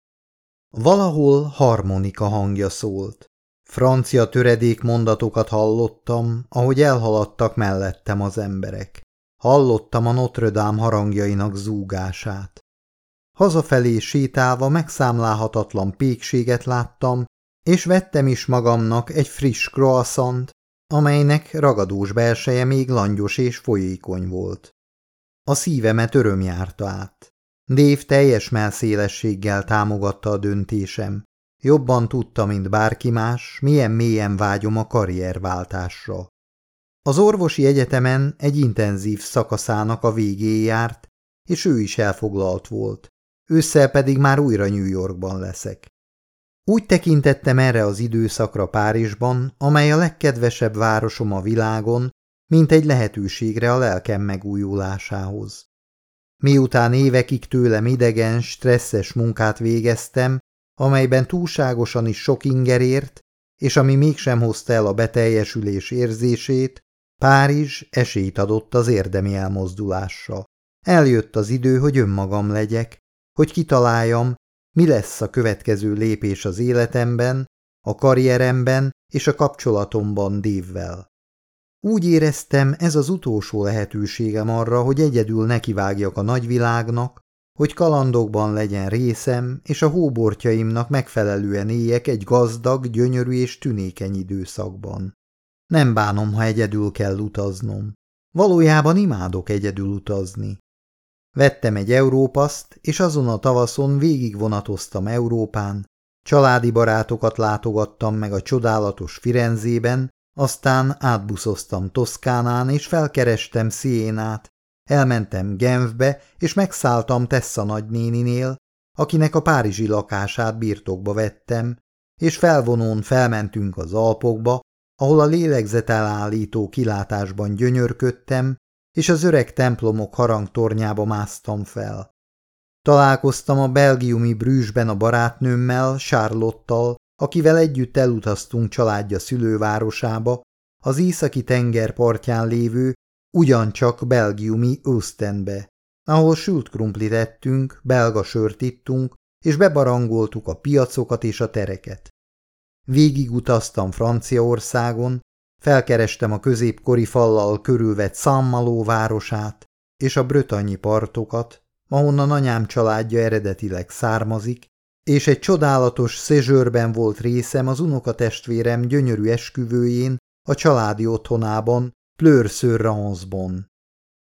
Valahol harmonika hangja szólt. Francia töredék mondatokat hallottam, ahogy elhaladtak mellettem az emberek. Hallottam a Notre Dame harangjainak zúgását. Hazafelé sétálva megszámlálhatatlan pékséget láttam, és vettem is magamnak egy friss croissant, amelynek ragadós belseje még langyos és folyékony volt. A szívemet öröm járta át. Dév teljes melszélességgel támogatta a döntésem. Jobban tudta, mint bárki más, milyen mélyen vágyom a karrierváltásra. Az orvosi egyetemen egy intenzív szakaszának a végé járt, és ő is elfoglalt volt. Ősszel pedig már újra New Yorkban leszek. Úgy tekintettem erre az időszakra Párizsban, amely a legkedvesebb városom a világon, mint egy lehetőségre a lelkem megújulásához. Miután évekig tőlem idegen, stresszes munkát végeztem, amelyben túlságosan is sok inger ért, és ami mégsem hozta el a beteljesülés érzését, Párizs esélyt adott az érdemi elmozdulásra. Eljött az idő, hogy önmagam legyek, hogy kitaláljam, mi lesz a következő lépés az életemben, a karrieremben és a kapcsolatomban Dévvel. Úgy éreztem, ez az utolsó lehetőségem arra, hogy egyedül nekivágjak a nagyvilágnak, hogy kalandokban legyen részem, és a hóbortjaimnak megfelelően éljek egy gazdag, gyönyörű és tünékeny időszakban. Nem bánom, ha egyedül kell utaznom. Valójában imádok egyedül utazni. Vettem egy Európaszt, és azon a tavaszon végigvonatoztam Európán, családi barátokat látogattam meg a csodálatos Firenzében, aztán átbuszoztam Toszkánán, és felkerestem Sziénát, elmentem Genfbe, és megszálltam Tessa nagynéninél, akinek a párizsi lakását birtokba vettem, és felvonón felmentünk az Alpokba, ahol a lélegzetelállító kilátásban gyönyörködtem, és az öreg templomok harangtornyába másztam fel. Találkoztam a belgiumi Brűsben a barátnőmmel, Charlottal, akivel együtt elutaztunk családja szülővárosába, az északi tenger partján lévő, ugyancsak belgiumi Ösztenbe, ahol sült krumplit ettünk, belga sört ittunk, és bebarangoltuk a piacokat és a tereket. Végigutaztam Franciaországon, felkerestem a középkori fallal körülvett Szammaló városát és a brötanyi partokat, ahonnan anyám családja eredetileg származik, és egy csodálatos szezsőrben volt részem az unokatestvérem gyönyörű esküvőjén a családi otthonában, sur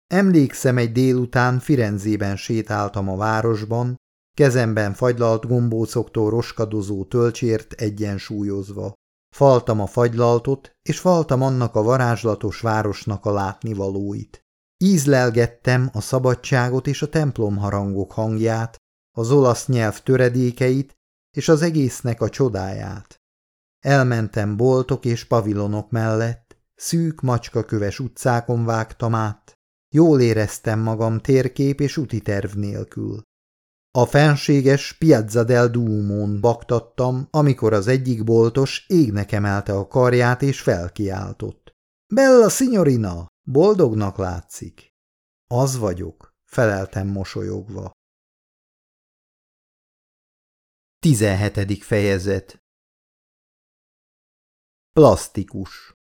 Emlékszem, egy délután Firenzében sétáltam a városban, kezemben fagylalt gombócoktól roskadozó tölcsért egyensúlyozva. Faltam a fagylaltot, és faltam annak a varázslatos városnak a látnivalóit. Ízlelgettem a szabadságot és a templomharangok hangját, az olasz nyelv töredékeit és az egésznek a csodáját. Elmentem boltok és pavilonok mellett, szűk macskaköves utcákon vágtam át, jól éreztem magam térkép és terv nélkül. A fenséges Piazza del Duomo-n baktattam, amikor az egyik boltos égnek emelte a karját és felkiáltott. – Bella signorina! Boldognak látszik. – Az vagyok, feleltem mosolyogva. 17. fejezet Plastikus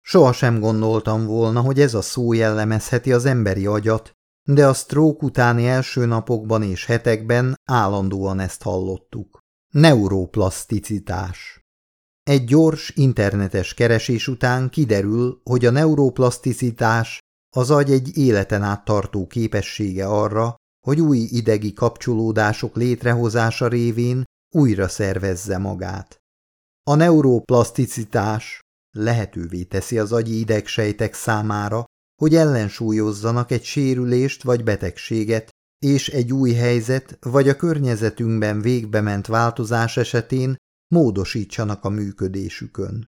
Soha sem gondoltam volna, hogy ez a szó jellemezheti az emberi agyat, de a sztrók utáni első napokban és hetekben állandóan ezt hallottuk. Neuroplaszticitás Egy gyors internetes keresés után kiderül, hogy a neuroplaszticitás az agy egy életen át tartó képessége arra, hogy új idegi kapcsolódások létrehozása révén újra szervezze magát. A neuroplaszticitás lehetővé teszi az agyi idegsejtek számára, hogy ellensúlyozzanak egy sérülést vagy betegséget, és egy új helyzet vagy a környezetünkben végbe ment változás esetén módosítsanak a működésükön.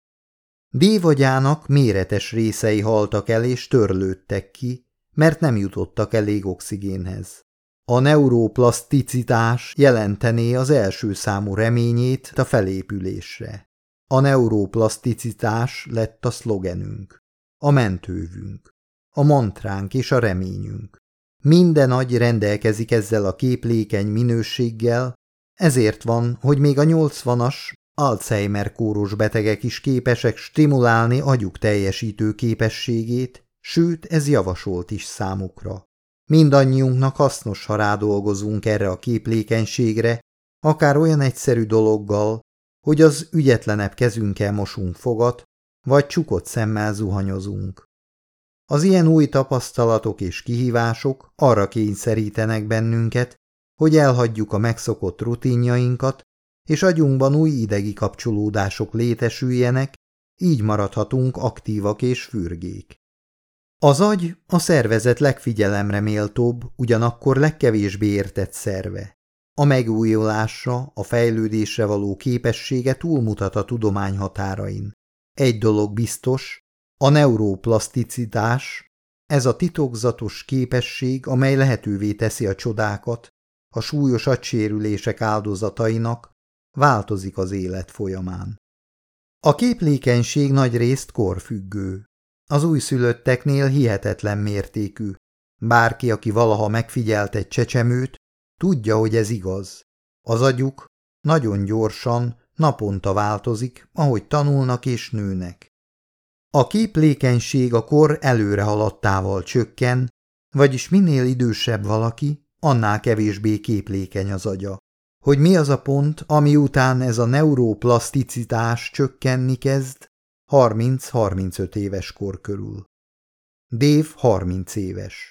Dévagyának méretes részei haltak el és törlődtek ki, mert nem jutottak elég oxigénhez. A neuroplaszticitás jelentené az első számú reményét a felépülésre. A neuroplaszticitás lett a szlogenünk, a mentővünk a mantránk és a reményünk. Minden agy rendelkezik ezzel a képlékeny minőséggel, ezért van, hogy még a 80-as Alzheimer kóros betegek is képesek stimulálni agyuk teljesítő képességét, sőt ez javasolt is számukra. Mindannyiunknak hasznos, ha rádolgozunk erre a képlékenységre, akár olyan egyszerű dologgal, hogy az ügyetlenebb kezünkkel mosunk fogat, vagy csukott szemmel zuhanyozunk. Az ilyen új tapasztalatok és kihívások arra kényszerítenek bennünket, hogy elhagyjuk a megszokott rutinjainkat, és agyunkban új idegi kapcsolódások létesüljenek, így maradhatunk aktívak és fürgék. Az agy a szervezet legfigyelemre méltóbb, ugyanakkor legkevésbé értett szerve. A megújulásra, a fejlődésre való képessége túlmutat a tudomány határain. Egy dolog biztos, a neuroplaszticitás, ez a titokzatos képesség, amely lehetővé teszi a csodákat, a súlyos agysérülések áldozatainak, változik az élet folyamán. A képlékenység nagy részt korfüggő. Az újszülötteknél hihetetlen mértékű. Bárki, aki valaha megfigyelt egy csecsemőt, tudja, hogy ez igaz. Az agyuk nagyon gyorsan, naponta változik, ahogy tanulnak és nőnek. A képlékenység a kor előre haladtával csökken, vagyis minél idősebb valaki, annál kevésbé képlékeny az agya. Hogy mi az a pont, ami után ez a neuroplaszticitás csökkenni kezd? 30-35 éves kor körül. Dave 30 éves.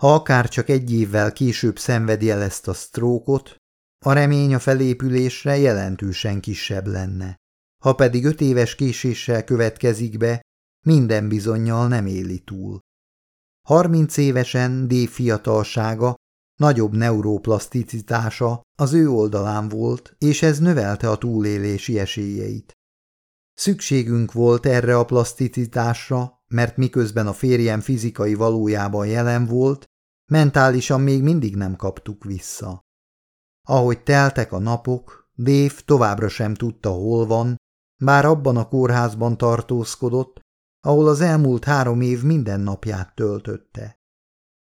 Ha akár csak egy évvel később szenvedi el ezt a sztrókot, a remény a felépülésre jelentősen kisebb lenne. Ha pedig öt éves késéssel következik be, minden bizonyal nem éli túl. Harminc évesen D fiatalsága, nagyobb neuroplaszticitása az ő oldalán volt, és ez növelte a túlélési esélyeit. Szükségünk volt erre a plaszticitásra, mert miközben a férjem fizikai valójában jelen volt, mentálisan még mindig nem kaptuk vissza. Ahogy teltek a napok, Dave továbbra sem tudta, hol van, bár abban a kórházban tartózkodott, ahol az elmúlt három év minden napját töltötte.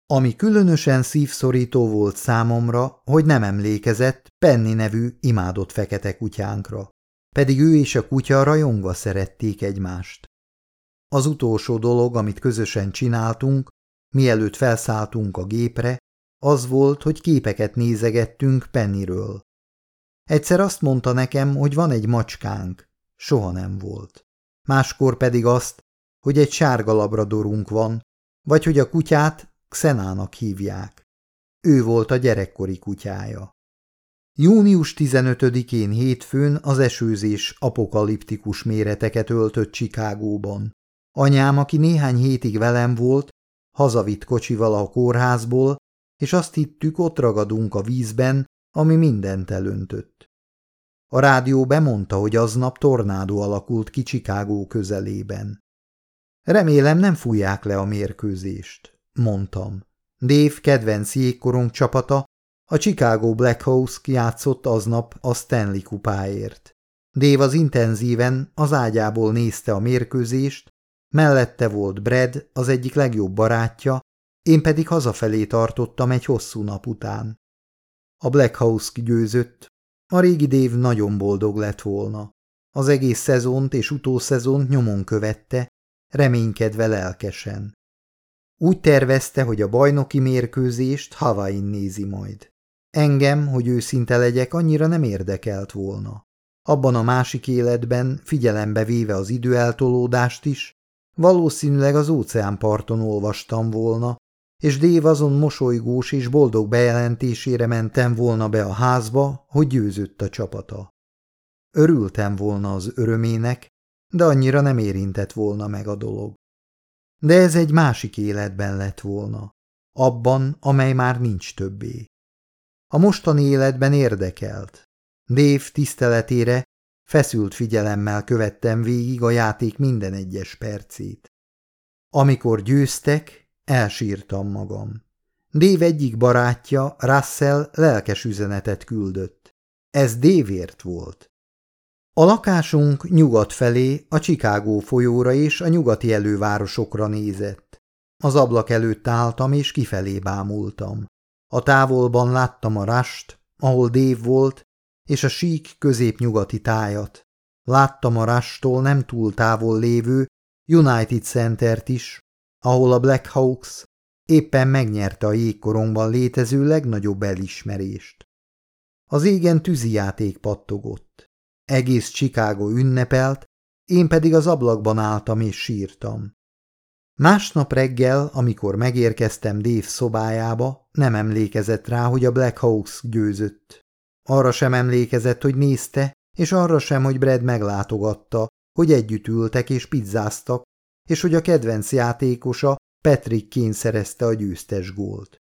Ami különösen szívszorító volt számomra, hogy nem emlékezett Penny nevű imádott fekete kutyánkra, pedig ő és a kutya rajongva szerették egymást. Az utolsó dolog, amit közösen csináltunk, mielőtt felszálltunk a gépre, az volt, hogy képeket nézegettünk Pennyről. Egyszer azt mondta nekem, hogy van egy macskánk, soha nem volt. Máskor pedig azt, hogy egy sárga labradorunk van, vagy hogy a kutyát Xenának hívják. Ő volt a gyerekkori kutyája. Június 15-én hétfőn az esőzés apokaliptikus méreteket öltött Csikágóban. Anyám, aki néhány hétig velem volt, hazavitt kocsival a kórházból, és azt hittük, ott ragadunk a vízben, ami mindent elöntött. A rádió bemondta, hogy aznap tornádó alakult ki Csikágó közelében. Remélem nem fújják le a mérkőzést, mondtam. Dave kedvenc jégkorong csapata, a Chicago Blackhawks játszott aznap a Stanley kupáért. Dave az intenzíven az ágyából nézte a mérkőzést, mellette volt Brad, az egyik legjobb barátja, én pedig hazafelé tartottam egy hosszú nap után. A Blackhawks győzött, a régi Dave nagyon boldog lett volna. Az egész szezont és utószezont nyomon követte, reménykedve lelkesen. Úgy tervezte, hogy a bajnoki mérkőzést Havain nézi majd. Engem, hogy őszinte legyek, annyira nem érdekelt volna. Abban a másik életben, figyelembe véve az időeltolódást is, valószínűleg az óceánparton olvastam volna, és Dév azon mosolygós és boldog bejelentésére mentem volna be a házba, hogy győzött a csapata. Örültem volna az örömének, de annyira nem érintett volna meg a dolog. De ez egy másik életben lett volna, abban, amely már nincs többé. A mostani életben érdekelt. Dév tiszteletére feszült figyelemmel követtem végig a játék minden egyes percét. Amikor győztek, elsírtam magam. Dév egyik barátja, Russell lelkes üzenetet küldött. Ez Dévért volt. A lakásunk nyugat felé, a Chicago folyóra és a nyugati elővárosokra nézett. Az ablak előtt álltam és kifelé bámultam. A távolban láttam a rast, ahol Dave volt, és a sík középnyugati tájat. Láttam a rastól nem túl távol lévő United Centert is, ahol a Black Hawks éppen megnyerte a jégkorongban létező legnagyobb elismerést. Az égen tűzijáték pattogott. Egész Chicago ünnepelt, én pedig az ablakban álltam és sírtam. Másnap reggel, amikor megérkeztem Dave szobájába, nem emlékezett rá, hogy a Black Hawks győzött. Arra sem emlékezett, hogy nézte, és arra sem, hogy Brad meglátogatta, hogy együtt ültek és pizzáztak, és hogy a kedvenc játékosa Patrick kényszerezte a győztes gólt.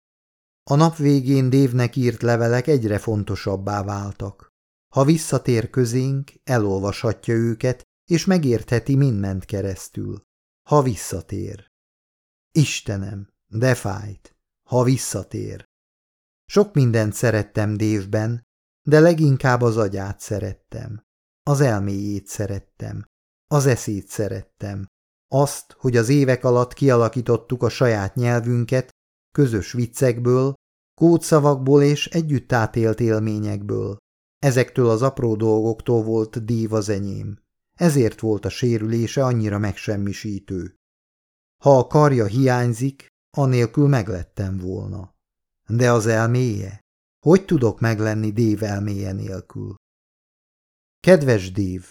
A nap végén Dévnek írt levelek egyre fontosabbá váltak. Ha visszatér közénk, elolvashatja őket, és megértheti mindent keresztül. Ha visszatér. Istenem, de fájt, ha visszatér. Sok mindent szerettem Dévben, de leginkább az agyát szerettem. Az elméjét szerettem. Az eszét szerettem. Azt, hogy az évek alatt kialakítottuk a saját nyelvünket, közös viccekből, kódszavakból és együtt átélt élményekből. Ezektől az apró dolgoktól volt dív az enyém. Ezért volt a sérülése annyira megsemmisítő. Ha a karja hiányzik, anélkül meglettem volna. De az elméje? Hogy tudok meglenni Dév elméje nélkül? Kedves Dév,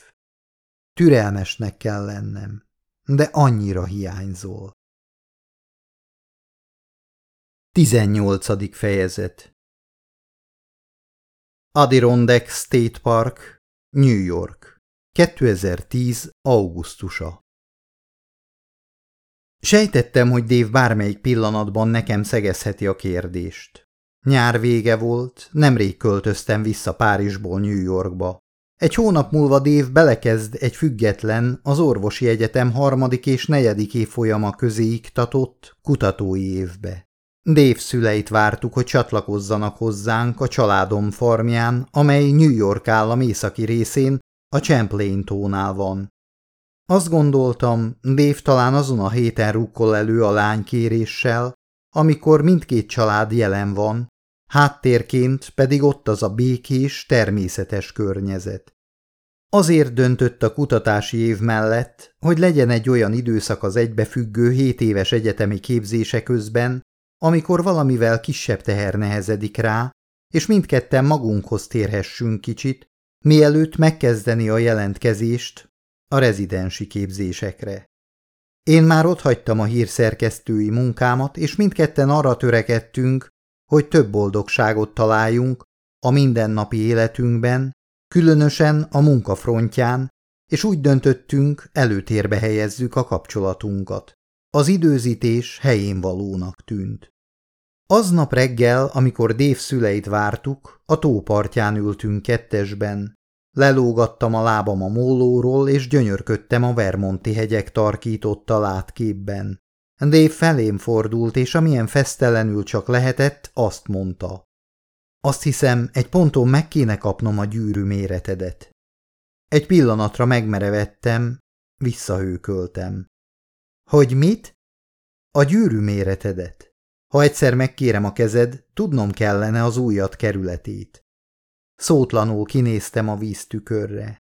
türelmesnek kell lennem, de annyira hiányzol. 18. fejezet Adirondack State Park, New York 2010. augusztusa Sejtettem, hogy Dév bármelyik pillanatban nekem szegezheti a kérdést. Nyár vége volt, nemrég költöztem vissza Párizsból New Yorkba. Egy hónap múlva Dév belekezd egy független, az orvosi egyetem harmadik és negyedik évfolyama közé iktatott kutatói évbe. Dave szüleit vártuk, hogy csatlakozzanak hozzánk a családom farmján, amely New York állam északi részén, a Champlain tónál van. Azt gondoltam, Dave talán azon a héten rukkol elő a lány kéréssel, amikor mindkét család jelen van, háttérként pedig ott az a békés, természetes környezet. Azért döntött a kutatási év mellett, hogy legyen egy olyan időszak az egybefüggő 7 éves egyetemi képzése közben, amikor valamivel kisebb teher nehezedik rá, és mindketten magunkhoz térhessünk kicsit, mielőtt megkezdeni a jelentkezést a rezidensi képzésekre. Én már ott hagytam a hírszerkesztői munkámat, és mindketten arra törekedtünk, hogy több boldogságot találjunk, a mindennapi életünkben, különösen a munkafrontján, és úgy döntöttünk, előtérbe helyezzük a kapcsolatunkat. Az időzítés helyén valónak tűnt. Aznap reggel, amikor Dév szüleit vártuk, a tópartján ültünk kettesben. Lelógattam a lábam a mólóról, és gyönyörködtem a Vermonti hegyek tarkította látképben. Dave felém fordult, és amilyen fesztelenül csak lehetett, azt mondta. Azt hiszem, egy ponton meg kéne kapnom a gyűrű méretedet. Egy pillanatra megmerevettem, visszahőköltem. Hogy mit? A gyűrű méretedet. Ha egyszer megkérem a kezed, tudnom kellene az újat kerületét. Szótlanul kinéztem a víztükörre.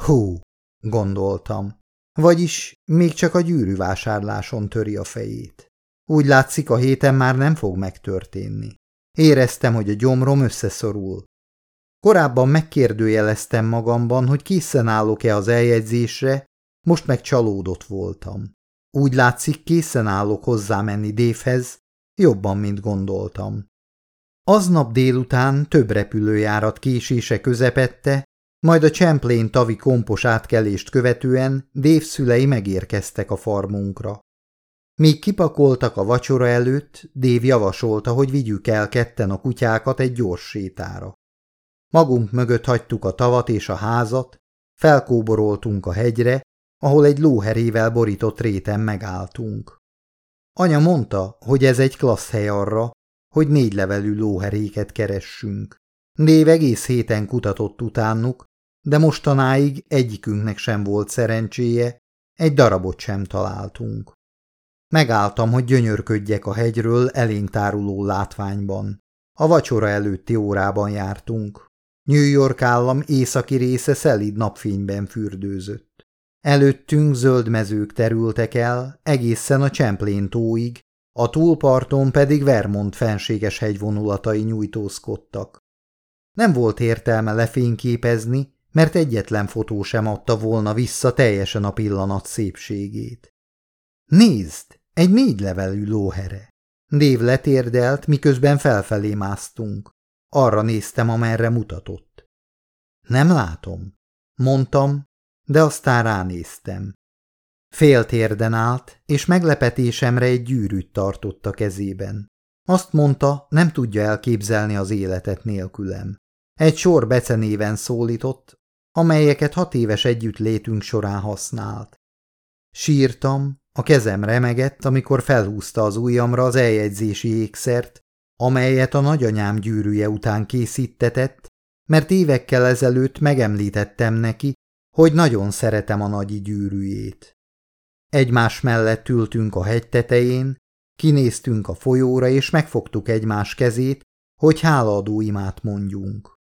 Hú, gondoltam. Vagyis még csak a gyűrűvásárláson töri a fejét. Úgy látszik, a héten már nem fog megtörténni. Éreztem, hogy a gyomrom összeszorul. Korábban megkérdőjeleztem magamban, hogy készen állok-e az eljegyzésre, most meg csalódott voltam. Úgy látszik, készen állok hozzá menni Dévhez, jobban, mint gondoltam. Aznap délután több repülőjárat késése közepette, majd a Champlain tavi kompos átkelést követően Dave szülei megérkeztek a farmunkra. Míg kipakoltak a vacsora előtt, Dave javasolta, hogy vigyük el ketten a kutyákat egy gyors sétára. Magunk mögött hagytuk a tavat és a házat, felkóboroltunk a hegyre, ahol egy lóherével borított réten megálltunk. Anya mondta, hogy ez egy klassz hely arra, hogy négy levelű lóheréket keressünk. Dév egész héten kutatott utánuk, de mostanáig egyikünknek sem volt szerencséje, egy darabot sem találtunk. Megálltam, hogy gyönyörködjek a hegyről elénk látványban. A vacsora előtti órában jártunk. New York állam északi része szelíd napfényben fürdőzött. Előttünk zöld mezők terültek el, egészen a Champlain tóig, a túlparton pedig Vermont fenséges hegyvonulatai nyújtózkodtak. Nem volt értelme lefényképezni, mert egyetlen fotó sem adta volna vissza teljesen a pillanat szépségét. Nézd, egy négy levelű lóhere. Dév letérdelt, miközben felfelé másztunk. Arra néztem, amerre mutatott. Nem látom, mondtam, de aztán ránéztem. Fél térden állt, és meglepetésemre egy gyűrűt tartott a kezében. Azt mondta, nem tudja elképzelni az életet nélkülem. Egy sor becenéven szólított, amelyeket hat éves együttlétünk során használt. Sírtam, a kezem remegett, amikor felhúzta az ujjamra az eljegyzési ékszert, amelyet a nagyanyám gyűrűje után készítetett, mert évekkel ezelőtt megemlítettem neki, hogy nagyon szeretem a nagy gyűrűjét. Egymás mellett ültünk a hegy tetején, kinéztünk a folyóra, és megfogtuk egymás kezét, hogy hálaadó imát mondjunk.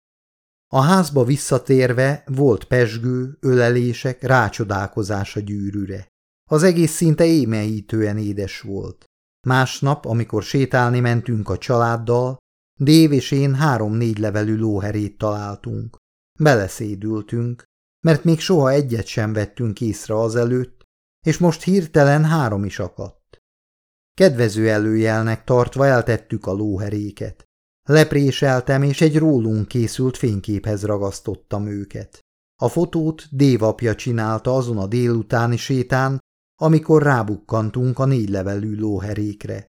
A házba visszatérve volt pesgő, ölelések, rácsodálkozás a gyűrűre. Az egész szinte émeítően édes volt. Másnap, amikor sétálni mentünk a családdal, Dév és én három-négy levelű lóherét találtunk. Beleszédültünk, mert még soha egyet sem vettünk észre azelőtt, és most hirtelen három is akadt. Kedvező előjelnek tartva eltettük a lóheréket. Lepréseltem, és egy rólunk készült fényképhez ragasztottam őket. A fotót dévapja csinálta azon a délutáni sétán, amikor rábukkantunk a négy levelű lóherékre.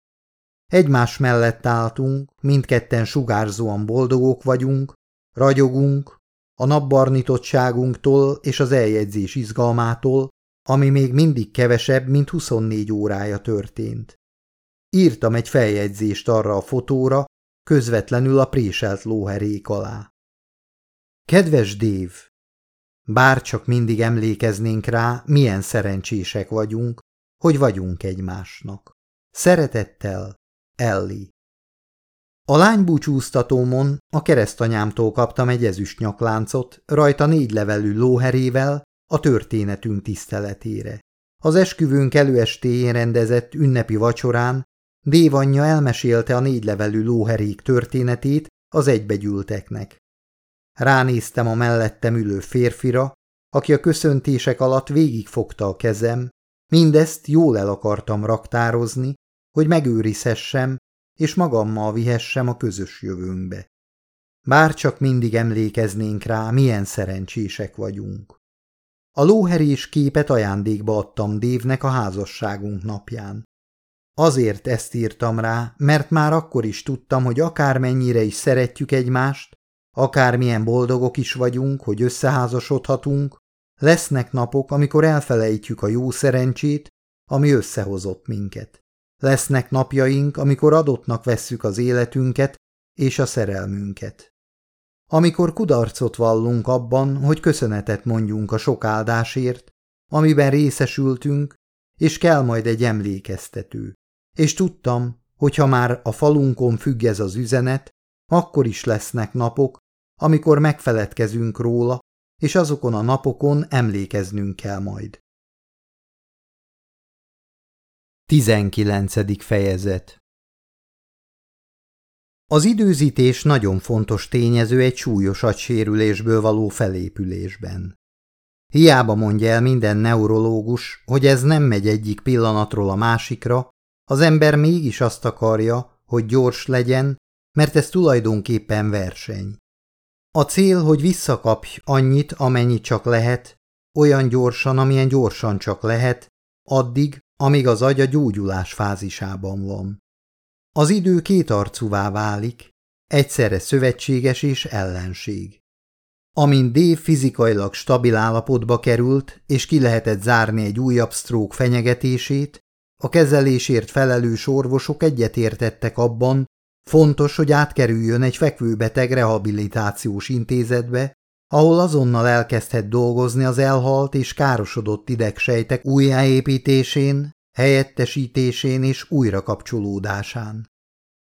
Egymás mellett álltunk, mindketten sugárzóan boldogok vagyunk, ragyogunk, a napbarnitottságunktól és az eljegyzés izgalmától, ami még mindig kevesebb, mint 24 órája történt. Írtam egy feljegyzést arra a fotóra, közvetlenül a préselt lóherék alá. Kedves Dév! Bár csak mindig emlékeznénk rá, milyen szerencsések vagyunk, hogy vagyunk egymásnak. Szeretettel, Elli. A lány búcsúztatómon a keresztanyámtól kaptam egy ezüst nyakláncot, rajta négy levelű lóherével, a történetünk tiszteletére. Az esküvőnk előestéjén rendezett ünnepi vacsorán Dévanyja elmesélte a négy levelű lóherék történetét az egybegyűlteknek. Ránéztem a mellettem ülő férfira, aki a köszöntések alatt végigfogta a kezem, mindezt jól el akartam raktározni, hogy megőrizhessem, és magammal vihessem a közös jövőnkbe. Bár csak mindig emlékeznénk rá, milyen szerencsések vagyunk. A lóherés képet ajándékba adtam Dévnek a házasságunk napján. Azért ezt írtam rá, mert már akkor is tudtam, hogy akármennyire is szeretjük egymást, akármilyen boldogok is vagyunk, hogy összeházasodhatunk, lesznek napok, amikor elfelejtjük a jó szerencsét, ami összehozott minket. Lesznek napjaink, amikor adottnak vesszük az életünket és a szerelmünket. Amikor kudarcot vallunk abban, hogy köszönetet mondjunk a sok áldásért, amiben részesültünk, és kell majd egy emlékeztető. És tudtam, hogy ha már a falunkon függ ez az üzenet, akkor is lesznek napok, amikor megfeledkezünk róla, és azokon a napokon emlékeznünk kell majd. 19. fejezet Az időzítés nagyon fontos tényező egy súlyos agysérülésből való felépülésben. Hiába mondja el minden neurológus, hogy ez nem megy egyik pillanatról a másikra, az ember mégis azt akarja, hogy gyors legyen, mert ez tulajdonképpen verseny. A cél, hogy visszakapj annyit, amennyit csak lehet, olyan gyorsan, amilyen gyorsan csak lehet, addig, amíg az agy a gyógyulás fázisában van. Az idő kétarcúvá válik, egyszerre szövetséges és ellenség. Amint Dave fizikailag stabil állapotba került, és ki lehetett zárni egy újabb sztrók fenyegetését, a kezelésért felelős orvosok egyetértettek abban, fontos, hogy átkerüljön egy fekvőbeteg rehabilitációs intézetbe, ahol azonnal elkezdhet dolgozni az elhalt és károsodott idegsejtek újjáépítésén, helyettesítésén és újrakapcsolódásán.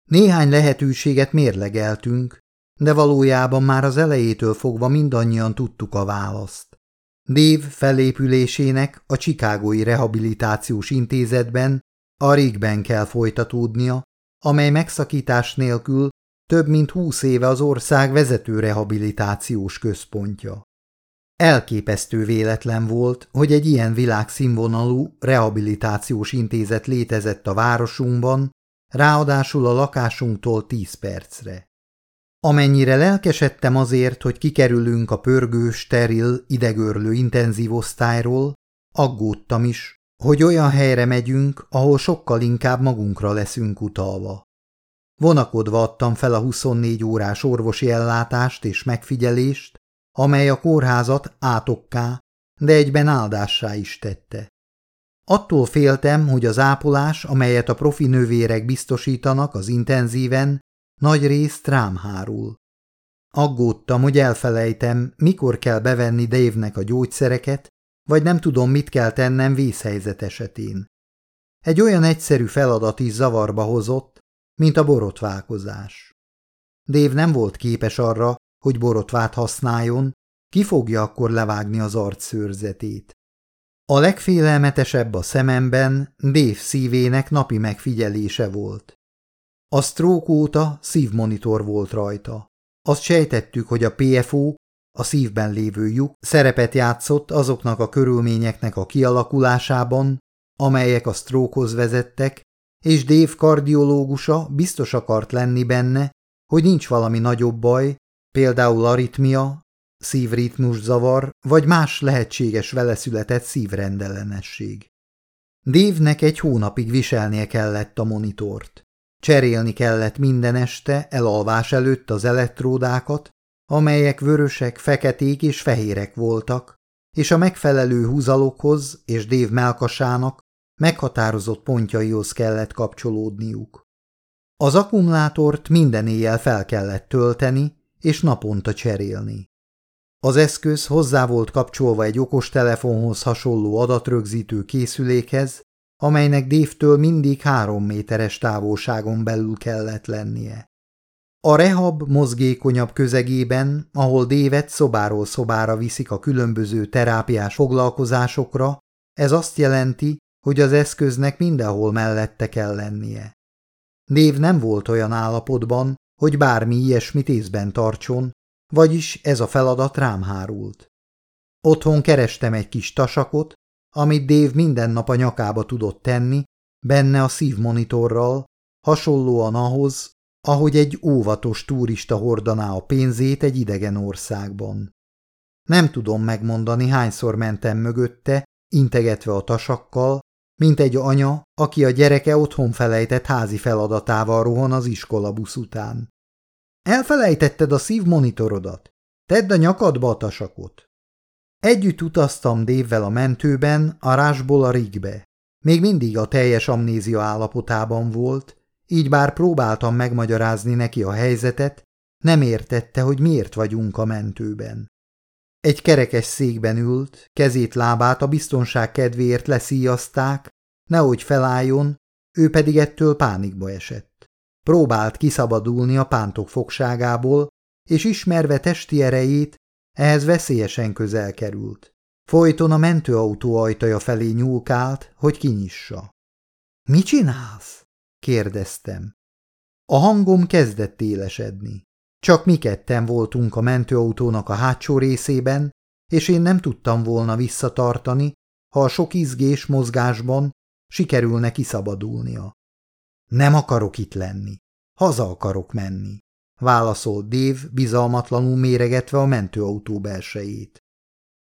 Néhány lehetőséget mérlegeltünk, de valójában már az elejétől fogva mindannyian tudtuk a választ. Dave felépülésének a Csikágói Rehabilitációs Intézetben, a Rigben kell folytatódnia, amely megszakítás nélkül több mint húsz éve az ország vezető rehabilitációs központja. Elképesztő véletlen volt, hogy egy ilyen világszínvonalú rehabilitációs intézet létezett a városunkban, ráadásul a lakásunktól tíz percre. Amennyire lelkesedtem azért, hogy kikerülünk a pörgő, steril, idegörlő intenzív osztályról, aggódtam is, hogy olyan helyre megyünk, ahol sokkal inkább magunkra leszünk utalva. Vonakodva adtam fel a 24 órás orvosi ellátást és megfigyelést, amely a kórházat átokká, de egyben áldássá is tette. Attól féltem, hogy az ápolás, amelyet a profi nővérek biztosítanak az intenzíven, nagy részt rám hárul. Aggódtam, hogy elfelejtem, mikor kell bevenni Dave-nek a gyógyszereket, vagy nem tudom, mit kell tennem vészhelyzet esetén. Egy olyan egyszerű feladat is zavarba hozott, mint a borotválkozás. Dave nem volt képes arra, hogy borotvát használjon, ki fogja akkor levágni az arc szőrzetét. A legfélelmetesebb a szememben Dave szívének napi megfigyelése volt. A stroke óta szívmonitor volt rajta. Azt sejtettük, hogy a PFO, a szívben lévő lyuk szerepet játszott azoknak a körülményeknek a kialakulásában, amelyek a sztrókhoz vezettek, és Dave kardiológusa biztos akart lenni benne, hogy nincs valami nagyobb baj, például aritmia, szívritmuszavar vagy más lehetséges vele született szívrendellenesség. Dévnek egy hónapig viselnie kellett a monitort. Cserélni kellett minden este elalvás előtt az elektródákat, amelyek vörösek, feketék és fehérek voltak, és a megfelelő húzalokhoz és Dév melkasának meghatározott pontjaihoz kellett kapcsolódniuk. Az akkumulátort minden éjjel fel kellett tölteni, és naponta cserélni. Az eszköz hozzá volt kapcsolva egy okostelefonhoz hasonló adatrögzítő készülékhez, amelynek Dévtől mindig három méteres távolságon belül kellett lennie. A rehab mozgékonyabb közegében, ahol Dévet szobáról szobára viszik a különböző terápiás foglalkozásokra, ez azt jelenti, hogy az eszköznek mindenhol mellette kell lennie. Dév nem volt olyan állapotban, hogy bármi ilyesmit észben tartson, vagyis ez a feladat rám hárult. Otthon kerestem egy kis tasakot, amit Dave minden nap a nyakába tudott tenni, benne a szívmonitorral, hasonlóan ahhoz, ahogy egy óvatos turista hordaná a pénzét egy idegen országban. Nem tudom megmondani, hányszor mentem mögötte, integetve a tasakkal, mint egy anya, aki a gyereke otthon felejtett házi feladatával rohan az iskolabusz után. Elfelejtetted a szívmonitorodat? Tedd a nyakadba a tasakot. Együtt utaztam Dévvel a mentőben, a rásból a rigbe. Még mindig a teljes amnézia állapotában volt, így bár próbáltam megmagyarázni neki a helyzetet, nem értette, hogy miért vagyunk a mentőben. Egy kerekes székben ült, kezét lábát a biztonság kedvéért leszíjazták, nehogy felálljon, ő pedig ettől pánikba esett. Próbált kiszabadulni a pántok fogságából, és ismerve testi erejét, ehhez veszélyesen közel került. Folyton a mentőautó ajtaja felé nyúlkált, hogy kinyissa. – Mi csinálsz? – kérdeztem. A hangom kezdett élesedni. Csak mi ketten voltunk a mentőautónak a hátsó részében, és én nem tudtam volna visszatartani, ha a sok izgés mozgásban sikerülne kiszabadulnia. Nem akarok itt lenni. Haza akarok menni, válaszolt Dév bizalmatlanul méregetve a mentőautó belsejét.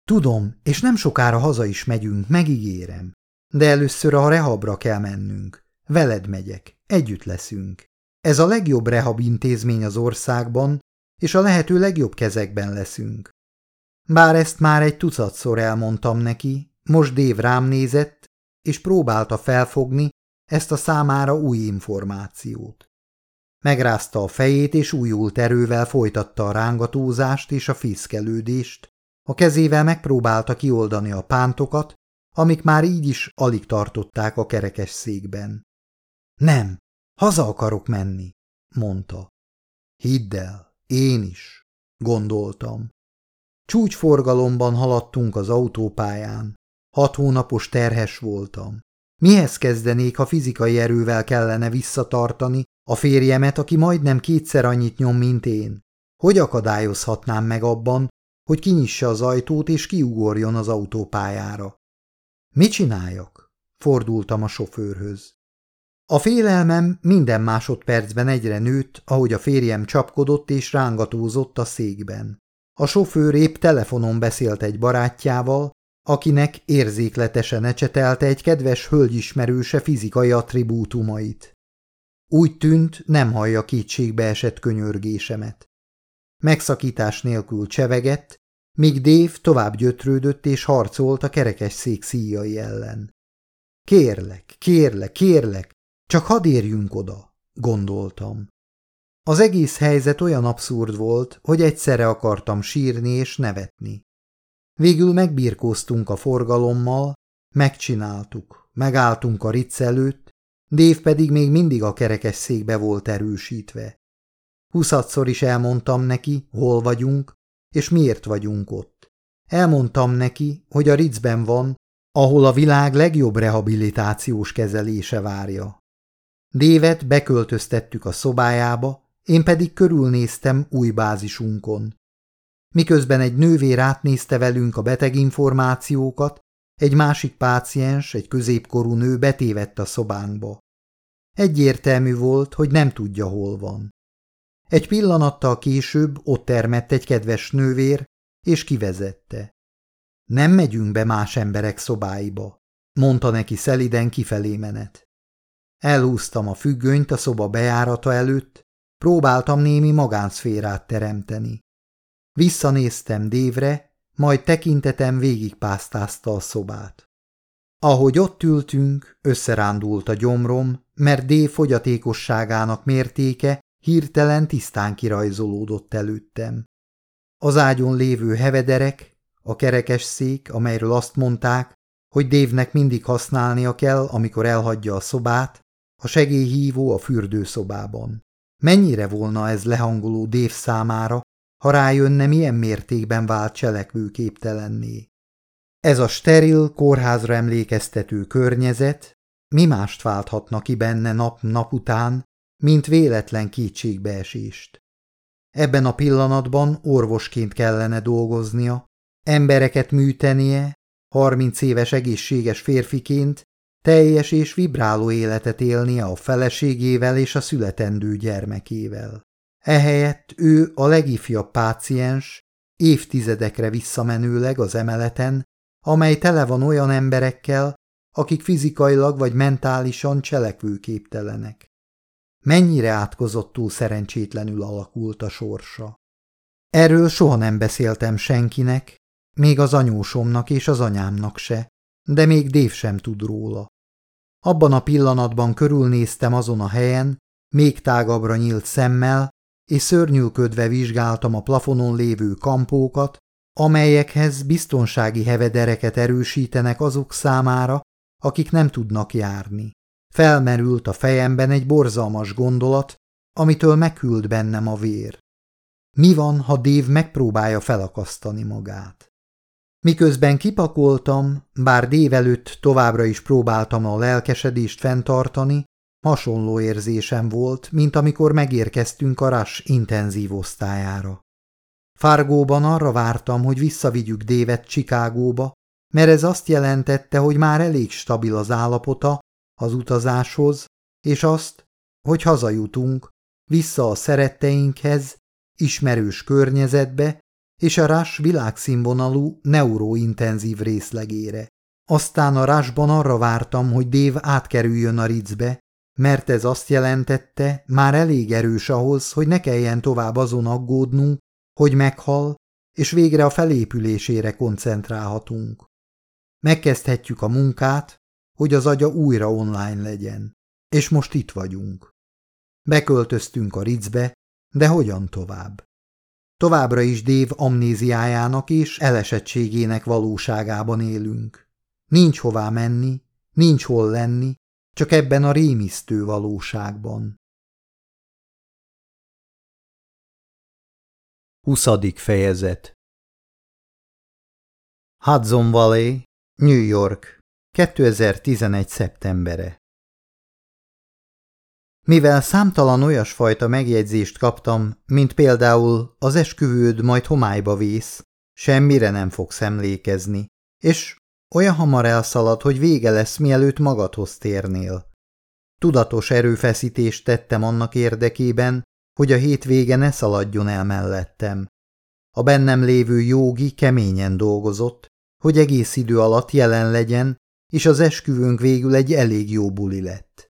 Tudom, és nem sokára haza is megyünk, megígérem. De először a rehabra kell mennünk. Veled megyek, együtt leszünk. Ez a legjobb rehab intézmény az országban, és a lehető legjobb kezekben leszünk. Bár ezt már egy tucatszor elmondtam neki, most Dév rám nézett, és próbálta felfogni ezt a számára új információt. Megrázta a fejét, és újult erővel folytatta a rángatózást és a fészkelődést, a kezével megpróbálta kioldani a pántokat, amik már így is alig tartották a kerekes székben. Nem, Haza akarok menni, mondta. Hidd el, én is, gondoltam. Csúcsforgalomban haladtunk az autópályán. Hat hónapos terhes voltam. Mihez kezdenék, ha fizikai erővel kellene visszatartani a férjemet, aki majdnem kétszer annyit nyom, mint én? Hogy akadályozhatnám meg abban, hogy kinyissa az ajtót és kiugorjon az autópályára? Mit csináljak? Fordultam a sofőrhöz. A félelmem minden másodpercben egyre nőtt, ahogy a férjem csapkodott és rángatózott a székben. A sofőr épp telefonon beszélt egy barátjával, akinek érzékletesen ecsetelte egy kedves hölgyismerőse fizikai attribútumait. Úgy tűnt, nem hallja kétségbe esett könyörgésemet. Megszakítás nélkül csevegett, míg Dév tovább gyötrődött és harcolt a kerekes szék szíjai ellen. Kérlek, kérlek, kérlek, csak hadd érjünk oda, gondoltam. Az egész helyzet olyan abszurd volt, hogy egyszerre akartam sírni és nevetni. Végül megbírkóztunk a forgalommal, megcsináltuk, megálltunk a ritz előtt, Dév pedig még mindig a kerekes székbe volt erősítve. Huszadszor is elmondtam neki, hol vagyunk, és miért vagyunk ott. Elmondtam neki, hogy a Ritzben van, ahol a világ legjobb rehabilitációs kezelése várja. Dévet beköltöztettük a szobájába, én pedig körülnéztem új bázisunkon. Miközben egy nővér átnézte velünk a beteginformációkat, egy másik páciens, egy középkorú nő betévett a szobánkba. Egyértelmű volt, hogy nem tudja, hol van. Egy pillanattal később ott termett egy kedves nővér, és kivezette. Nem megyünk be más emberek szobáiba, mondta neki szeliden kifelé menet. Elhúztam a függönyt a szoba bejárata előtt, próbáltam némi magánszférát teremteni. Visszanéztem Dévre, majd tekintetem végigpásztázta a szobát. Ahogy ott ültünk, összerándult a gyomrom, mert Dév fogyatékosságának mértéke hirtelen tisztán kirajzolódott előttem. Az ágyon lévő hevederek, a kerekes szék, amelyről azt mondták, hogy Dévnek mindig használnia kell, amikor elhagyja a szobát, a segélyhívó a fürdőszobában. Mennyire volna ez lehangoló Dév számára, ha rájönne, milyen mértékben vált cselekvőképtelenné. Ez a steril, kórházra emlékeztető környezet mi mást válthatna ki benne nap-nap után, mint véletlen kétségbeesést. Ebben a pillanatban orvosként kellene dolgoznia, embereket műtenie, harminc éves egészséges férfiként teljes és vibráló életet élnie a feleségével és a születendő gyermekével. Ehelyett ő a legifjabb páciens, évtizedekre visszamenőleg az emeleten, amely tele van olyan emberekkel, akik fizikailag vagy mentálisan cselekvőképtelenek. Mennyire átkozottul szerencsétlenül alakult a sorsa. Erről soha nem beszéltem senkinek, még az anyósomnak és az anyámnak se, de még Dév sem tud róla. Abban a pillanatban körülnéztem azon a helyen, még tágabbra nyílt szemmel, és szörnyűködve vizsgáltam a plafonon lévő kampókat, amelyekhez biztonsági hevedereket erősítenek azok számára, akik nem tudnak járni. Felmerült a fejemben egy borzalmas gondolat, amitől megküld bennem a vér. Mi van, ha Dév megpróbálja felakasztani magát? Miközben kipakoltam, bár Dév előtt továbbra is próbáltam a lelkesedést fenntartani, hasonló érzésem volt, mint amikor megérkeztünk a RAS intenzív osztályára. Fargóban arra vártam, hogy visszavigyük Dévet Csikágóba, mert ez azt jelentette, hogy már elég stabil az állapota az utazáshoz, és azt, hogy hazajutunk, vissza a szeretteinkhez, ismerős környezetbe és a rás világszínvonalú neurointenzív részlegére. Aztán a rásban arra vártam, hogy Dév átkerüljön a ricbe, mert ez azt jelentette, már elég erős ahhoz, hogy ne kelljen tovább azon aggódnunk, hogy meghal, és végre a felépülésére koncentrálhatunk. Megkezdhetjük a munkát, hogy az agya újra online legyen. És most itt vagyunk. Beköltöztünk a ricbe, de hogyan tovább? Továbbra is Dév amnéziájának és elesettségének valóságában élünk. Nincs hová menni, nincs hol lenni, csak ebben a rémisztő valóságban. 20. fejezet Hudson Valley, New York, 2011. szeptembere Mivel számtalan olyasfajta megjegyzést kaptam, mint például az esküvőd majd homályba vész, semmire nem fogsz emlékezni, és olyan hamar elszalad, hogy vége lesz, mielőtt magadhoz térnél. Tudatos erőfeszítést tettem annak érdekében, hogy a hétvége ne szaladjon el mellettem. A bennem lévő jogi keményen dolgozott, hogy egész idő alatt jelen legyen, és az esküvőnk végül egy elég jó buli lett.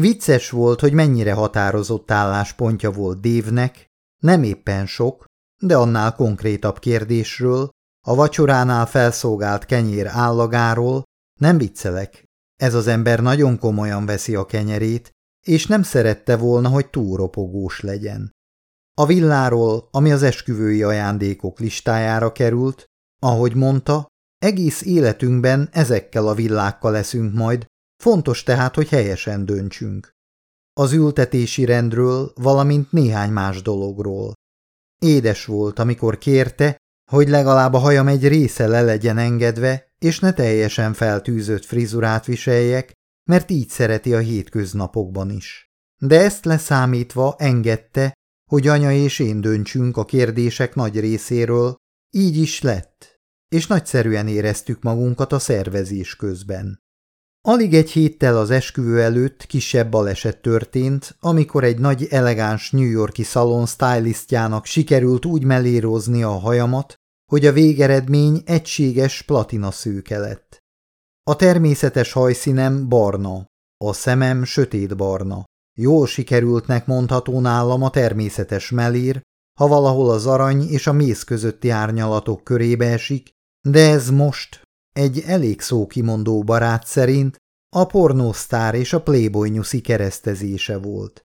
Vicces volt, hogy mennyire határozott álláspontja volt Dévnek, nem éppen sok, de annál konkrétabb kérdésről, a vacsoránál felszolgált kenyér állagáról, nem viccelek, ez az ember nagyon komolyan veszi a kenyerét, és nem szerette volna, hogy túlropogós legyen. A villáról, ami az esküvői ajándékok listájára került, ahogy mondta, egész életünkben ezekkel a villákkal leszünk majd, fontos tehát, hogy helyesen döntsünk. Az ültetési rendről, valamint néhány más dologról. Édes volt, amikor kérte, hogy legalább a hajam egy része le legyen engedve, és ne teljesen feltűzött frizurát viseljek, mert így szereti a hétköznapokban is. De ezt leszámítva engedte, hogy anya és én döntsünk a kérdések nagy részéről, így is lett, és nagyszerűen éreztük magunkat a szervezés közben. Alig egy héttel az esküvő előtt kisebb baleset történt, amikor egy nagy elegáns New Yorki szalon stylistjának sikerült úgy mellérozni a hajamat, hogy a végeredmény egységes platina szőke lett. A természetes hajszínem barna, a szemem sötét barna. Jól sikerültnek mondható nálam a természetes melír, ha valahol az arany és a méz közötti árnyalatok körébe esik, de ez most, egy elég szókimondó barát szerint, a pornósztár és a playboy nyuszi keresztezése volt.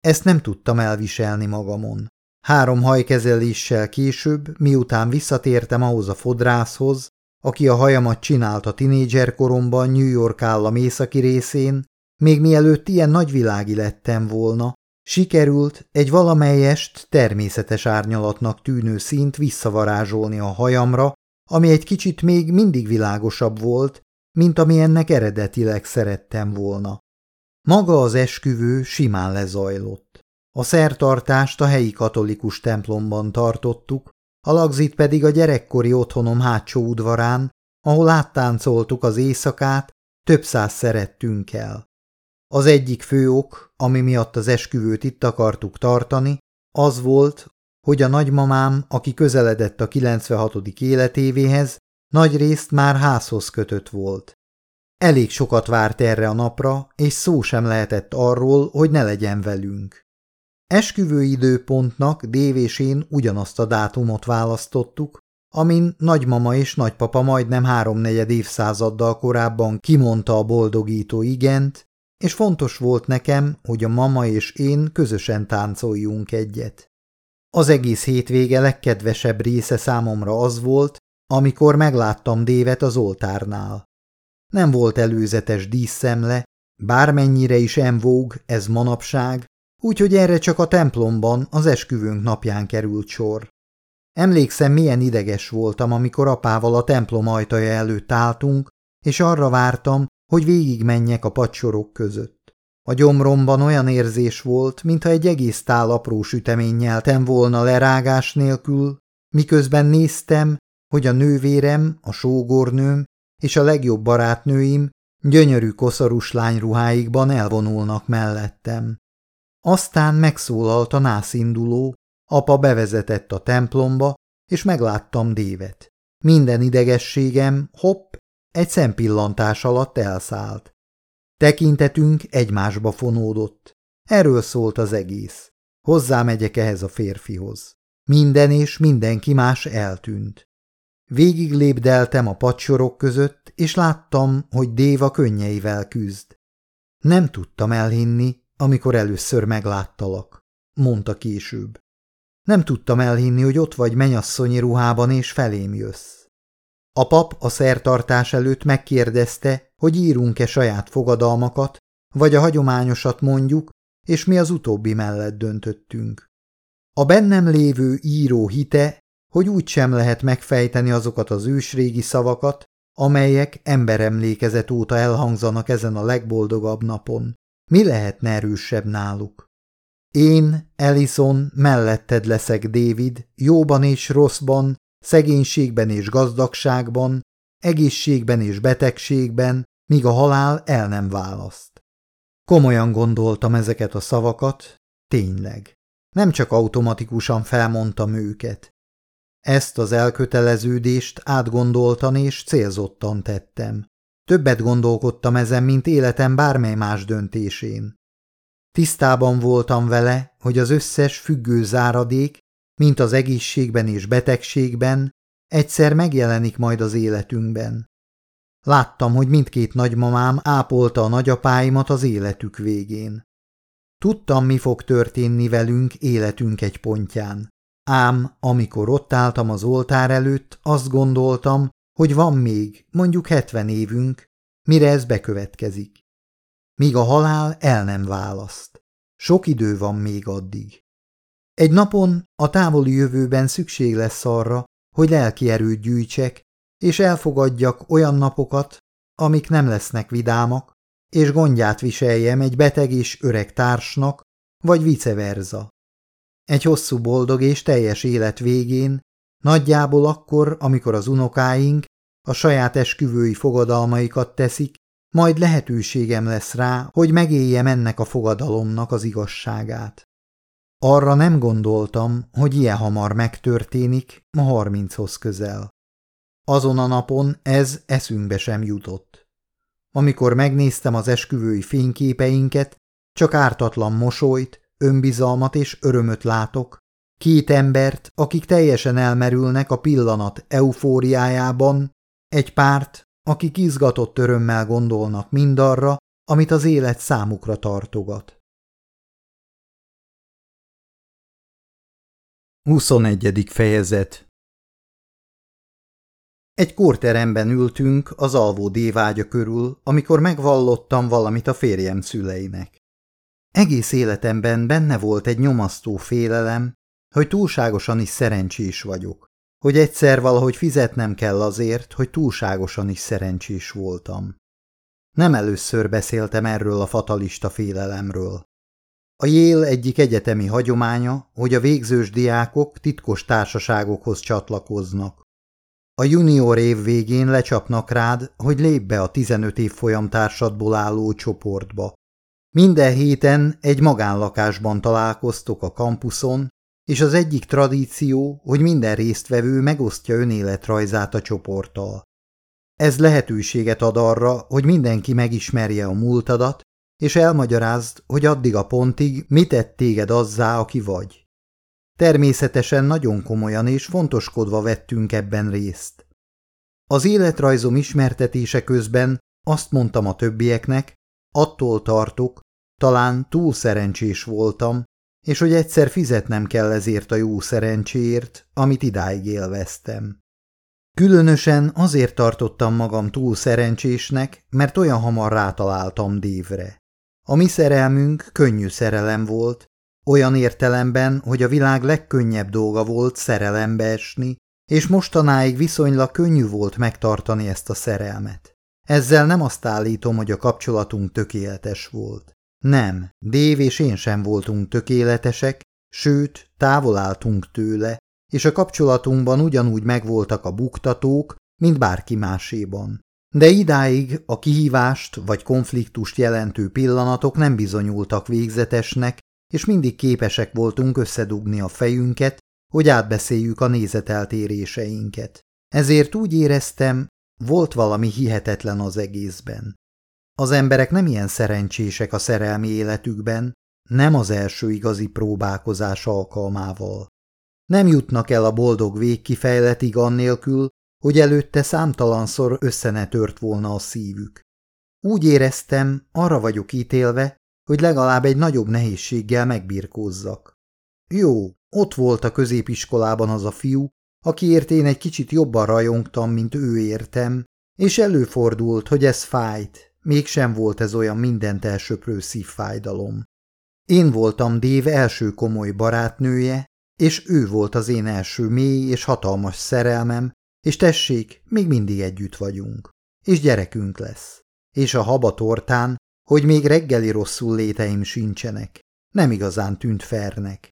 Ezt nem tudtam elviselni magamon. Három hajkezeléssel később, miután visszatértem ahhoz a fodrászhoz, aki a hajamat csinálta tinédzser koromban New York állam északi részén, még mielőtt ilyen nagyvilági lettem volna, sikerült egy valamelyest természetes árnyalatnak tűnő színt visszavarázsolni a hajamra, ami egy kicsit még mindig világosabb volt, mint ami ennek eredetileg szerettem volna. Maga az esküvő simán lezajlott. A szertartást a helyi katolikus templomban tartottuk, a lagzit pedig a gyerekkori otthonom hátsó udvarán, ahol áttáncoltuk az éjszakát, több száz szerettünk el. Az egyik fő ok, ami miatt az esküvőt itt akartuk tartani, az volt, hogy a nagymamám, aki közeledett a 96. életévéhez, nagy részt már házhoz kötött volt. Elég sokat várt erre a napra, és szó sem lehetett arról, hogy ne legyen velünk. Esküvő időpontnak dévésén ugyanazt a dátumot választottuk, amin nagymama és nagypapa majdnem háromnegyed évszázaddal korábban kimondta a boldogító igent, és fontos volt nekem, hogy a mama és én közösen táncoljunk egyet. Az egész hétvége legkedvesebb része számomra az volt, amikor megláttam Dévet az oltárnál. Nem volt előzetes díszszemle, bármennyire is envóg ez manapság, úgyhogy erre csak a templomban az esküvőnk napján került sor. Emlékszem, milyen ideges voltam, amikor apával a templom ajtaja előtt álltunk, és arra vártam, hogy végigmenjek a padsorok között. A gyomromban olyan érzés volt, mintha egy egész tál apró sütemény volna lerágás nélkül, miközben néztem, hogy a nővérem, a sógornőm és a legjobb barátnőim gyönyörű koszorús lányruháikban elvonulnak mellettem. Aztán megszólalt a nászinduló, apa bevezetett a templomba, és megláttam Dévet. Minden idegességem, hopp, egy szempillantás alatt elszállt. Tekintetünk egymásba fonódott. Erről szólt az egész. Hozzámegyek ehhez a férfihoz. Minden és mindenki más eltűnt. Végig lépdeltem a padsorok között, és láttam, hogy Déva könnyeivel küzd. Nem tudtam elhinni, amikor először megláttalak, mondta később. Nem tudtam elhinni, hogy ott vagy menyasszonyi ruhában és felém jössz. A pap a szertartás előtt megkérdezte, hogy írunk-e saját fogadalmakat, vagy a hagyományosat mondjuk, és mi az utóbbi mellett döntöttünk. A bennem lévő író hite, hogy úgy sem lehet megfejteni azokat az ősrégi szavakat, amelyek emberemlékezet óta elhangzanak ezen a legboldogabb napon. Mi lehetne erősebb náluk? Én, Ellison, melletted leszek, David, jóban és rosszban, szegénységben és gazdagságban, egészségben és betegségben, míg a halál el nem választ. Komolyan gondoltam ezeket a szavakat, tényleg. Nem csak automatikusan felmondtam őket. Ezt az elköteleződést átgondoltan és célzottan tettem. Többet gondolkodtam ezen, mint életem bármely más döntésén. Tisztában voltam vele, hogy az összes függő záradék, mint az egészségben és betegségben, egyszer megjelenik majd az életünkben. Láttam, hogy mindkét nagymamám ápolta a nagyapáimat az életük végén. Tudtam, mi fog történni velünk életünk egy pontján. Ám, amikor ott álltam az oltár előtt, azt gondoltam, hogy van még, mondjuk hetven évünk, mire ez bekövetkezik. Míg a halál el nem választ. Sok idő van még addig. Egy napon a távoli jövőben szükség lesz arra, hogy lelki erőt gyűjtsek, és elfogadjak olyan napokat, amik nem lesznek vidámak, és gondját viseljem egy beteg és öreg társnak, vagy vice versa. Egy hosszú boldog és teljes élet végén, nagyjából akkor, amikor az unokáink a saját esküvői fogadalmaikat teszik, majd lehetőségem lesz rá, hogy megéljem ennek a fogadalomnak az igazságát. Arra nem gondoltam, hogy ilyen hamar megtörténik, ma harminchoz közel. Azon a napon ez eszünkbe sem jutott. Amikor megnéztem az esküvői fényképeinket, csak ártatlan mosolyt, önbizalmat és örömöt látok, két embert, akik teljesen elmerülnek a pillanat eufóriájában, egy párt, akik izgatott örömmel gondolnak mindarra, amit az élet számukra tartogat. 21. fejezet Egy kórteremben ültünk az alvó dévágya körül, amikor megvallottam valamit a férjem szüleinek. Egész életemben benne volt egy nyomasztó félelem, hogy túlságosan is szerencsés vagyok, hogy egyszer valahogy fizetnem kell azért, hogy túlságosan is szerencsés voltam. Nem először beszéltem erről a fatalista félelemről. A jél egyik egyetemi hagyománya, hogy a végzős diákok titkos társaságokhoz csatlakoznak. A junior év végén lecsapnak rád, hogy lép be a 15 év folyamtársadból álló csoportba. Minden héten egy magánlakásban találkoztok a kampuszon, és az egyik tradíció, hogy minden résztvevő megosztja önéletrajzát a csoporttal. Ez lehetőséget ad arra, hogy mindenki megismerje a múltadat, és elmagyarázd, hogy addig a pontig mit tett téged azzá, aki vagy. Természetesen nagyon komolyan és fontoskodva vettünk ebben részt. Az életrajzom ismertetése közben azt mondtam a többieknek, attól tartok, talán túl szerencsés voltam, és hogy egyszer fizetnem kell ezért a jó szerencséért, amit idáig élveztem. Különösen azért tartottam magam túl szerencsésnek, mert olyan hamar rátaláltam Dévre. A mi szerelmünk könnyű szerelem volt, olyan értelemben, hogy a világ legkönnyebb dolga volt szerelembe esni, és mostanáig viszonylag könnyű volt megtartani ezt a szerelmet. Ezzel nem azt állítom, hogy a kapcsolatunk tökéletes volt. Nem, Dév és én sem voltunk tökéletesek, sőt, távol álltunk tőle, és a kapcsolatunkban ugyanúgy megvoltak a buktatók, mint bárki máséban. De idáig a kihívást vagy konfliktust jelentő pillanatok nem bizonyultak végzetesnek, és mindig képesek voltunk összedugni a fejünket, hogy átbeszéljük a nézeteltéréseinket. Ezért úgy éreztem, volt valami hihetetlen az egészben. Az emberek nem ilyen szerencsések a szerelmi életükben, nem az első igazi próbálkozás alkalmával. Nem jutnak el a boldog végkifejletig annélkül, hogy előtte számtalanszor összene tört volna a szívük. Úgy éreztem, arra vagyok ítélve, hogy legalább egy nagyobb nehézséggel megbirkózzak. Jó, ott volt a középiskolában az a fiú, akiért én egy kicsit jobban rajongtam, mint ő értem, és előfordult, hogy ez fájt, mégsem volt ez olyan mindent elsöprő szívfájdalom. Én voltam Dév első komoly barátnője, és ő volt az én első mély és hatalmas szerelmem, és tessék, még mindig együtt vagyunk. És gyerekünk lesz. És a habatortán, hogy még reggeli rosszul léteim sincsenek. Nem igazán tűnt fernek.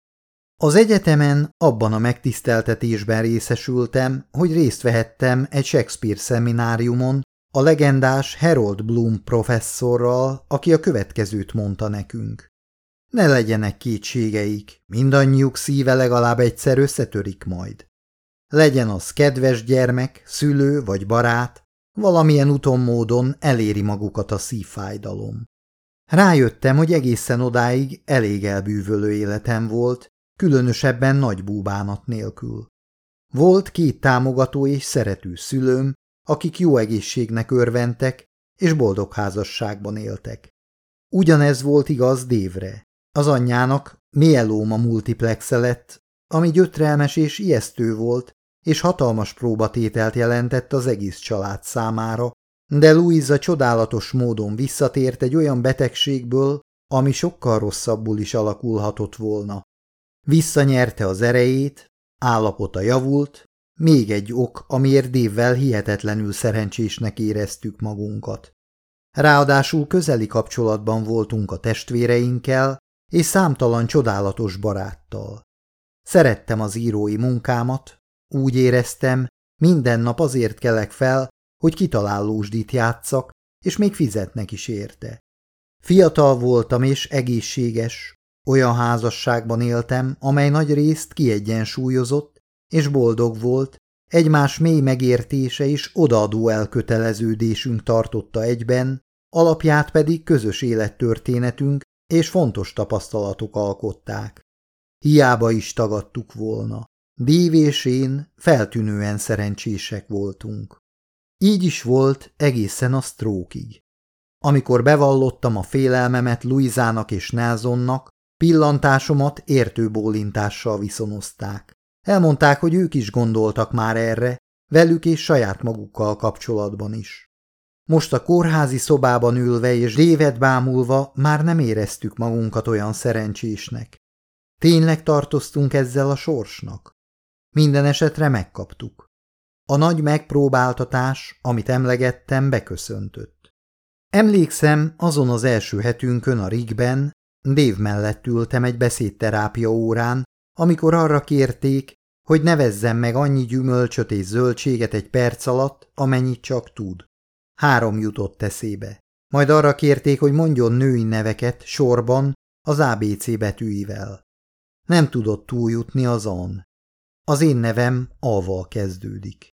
Az egyetemen abban a megtiszteltetésben részesültem, hogy részt vehettem egy Shakespeare szemináriumon, a legendás Harold Bloom professzorral, aki a következőt mondta nekünk. Ne legyenek kétségeik, mindannyiuk szíve legalább egyszer összetörik majd. Legyen az kedves gyermek, szülő vagy barát, valamilyen úton módon eléri magukat a szívfájdalom. Rájöttem, hogy egészen odáig elég elbűvölő életem volt, különösebben nagy búbánat nélkül. Volt két támogató és szerető szülőm, akik jó egészségnek örventek, és boldog házasságban éltek. Ugyanez volt igaz Dévre. Az anyjának mielóma multiplexe lett, ami gyötrelmes és ijesztő volt, és hatalmas próbatételt jelentett az egész család számára, de Louisa csodálatos módon visszatért egy olyan betegségből, ami sokkal rosszabbul is alakulhatott volna. Visszanyerte az erejét, állapota javult, még egy ok, amiért Dévvel hihetetlenül szerencsésnek éreztük magunkat. Ráadásul közeli kapcsolatban voltunk a testvéreinkkel és számtalan csodálatos baráttal. Szerettem az írói munkámat, úgy éreztem, minden nap azért kelek fel, hogy kitalálósdít játszak, és még fizetnek is érte. Fiatal voltam és egészséges, olyan házasságban éltem, amely nagy részt kiegyensúlyozott, és boldog volt, egymás mély megértése és odaadó elköteleződésünk tartotta egyben, alapját pedig közös élettörténetünk és fontos tapasztalatok alkották. Hiába is tagadtuk volna. Dív és én feltűnően szerencsések voltunk. Így is volt egészen a sztrókig. Amikor bevallottam a félelmemet Luizának és Nelsonnak, pillantásomat értő bólintással viszonozták. Elmondták, hogy ők is gondoltak már erre, velük és saját magukkal kapcsolatban is. Most a kórházi szobában ülve és dévet bámulva már nem éreztük magunkat olyan szerencsésnek. Tényleg tartoztunk ezzel a sorsnak? Minden esetre megkaptuk. A nagy megpróbáltatás, amit emlegettem, beköszöntött. Emlékszem, azon az első hetünkön a Rigben, Dév mellett ültem egy beszédterápia órán, amikor arra kérték, hogy nevezzem meg annyi gyümölcsöt és zöldséget egy perc alatt, amennyit csak tud. Három jutott eszébe. Majd arra kérték, hogy mondjon női neveket sorban az ABC betűivel. Nem tudott túljutni az an. Az én nevem A-val kezdődik.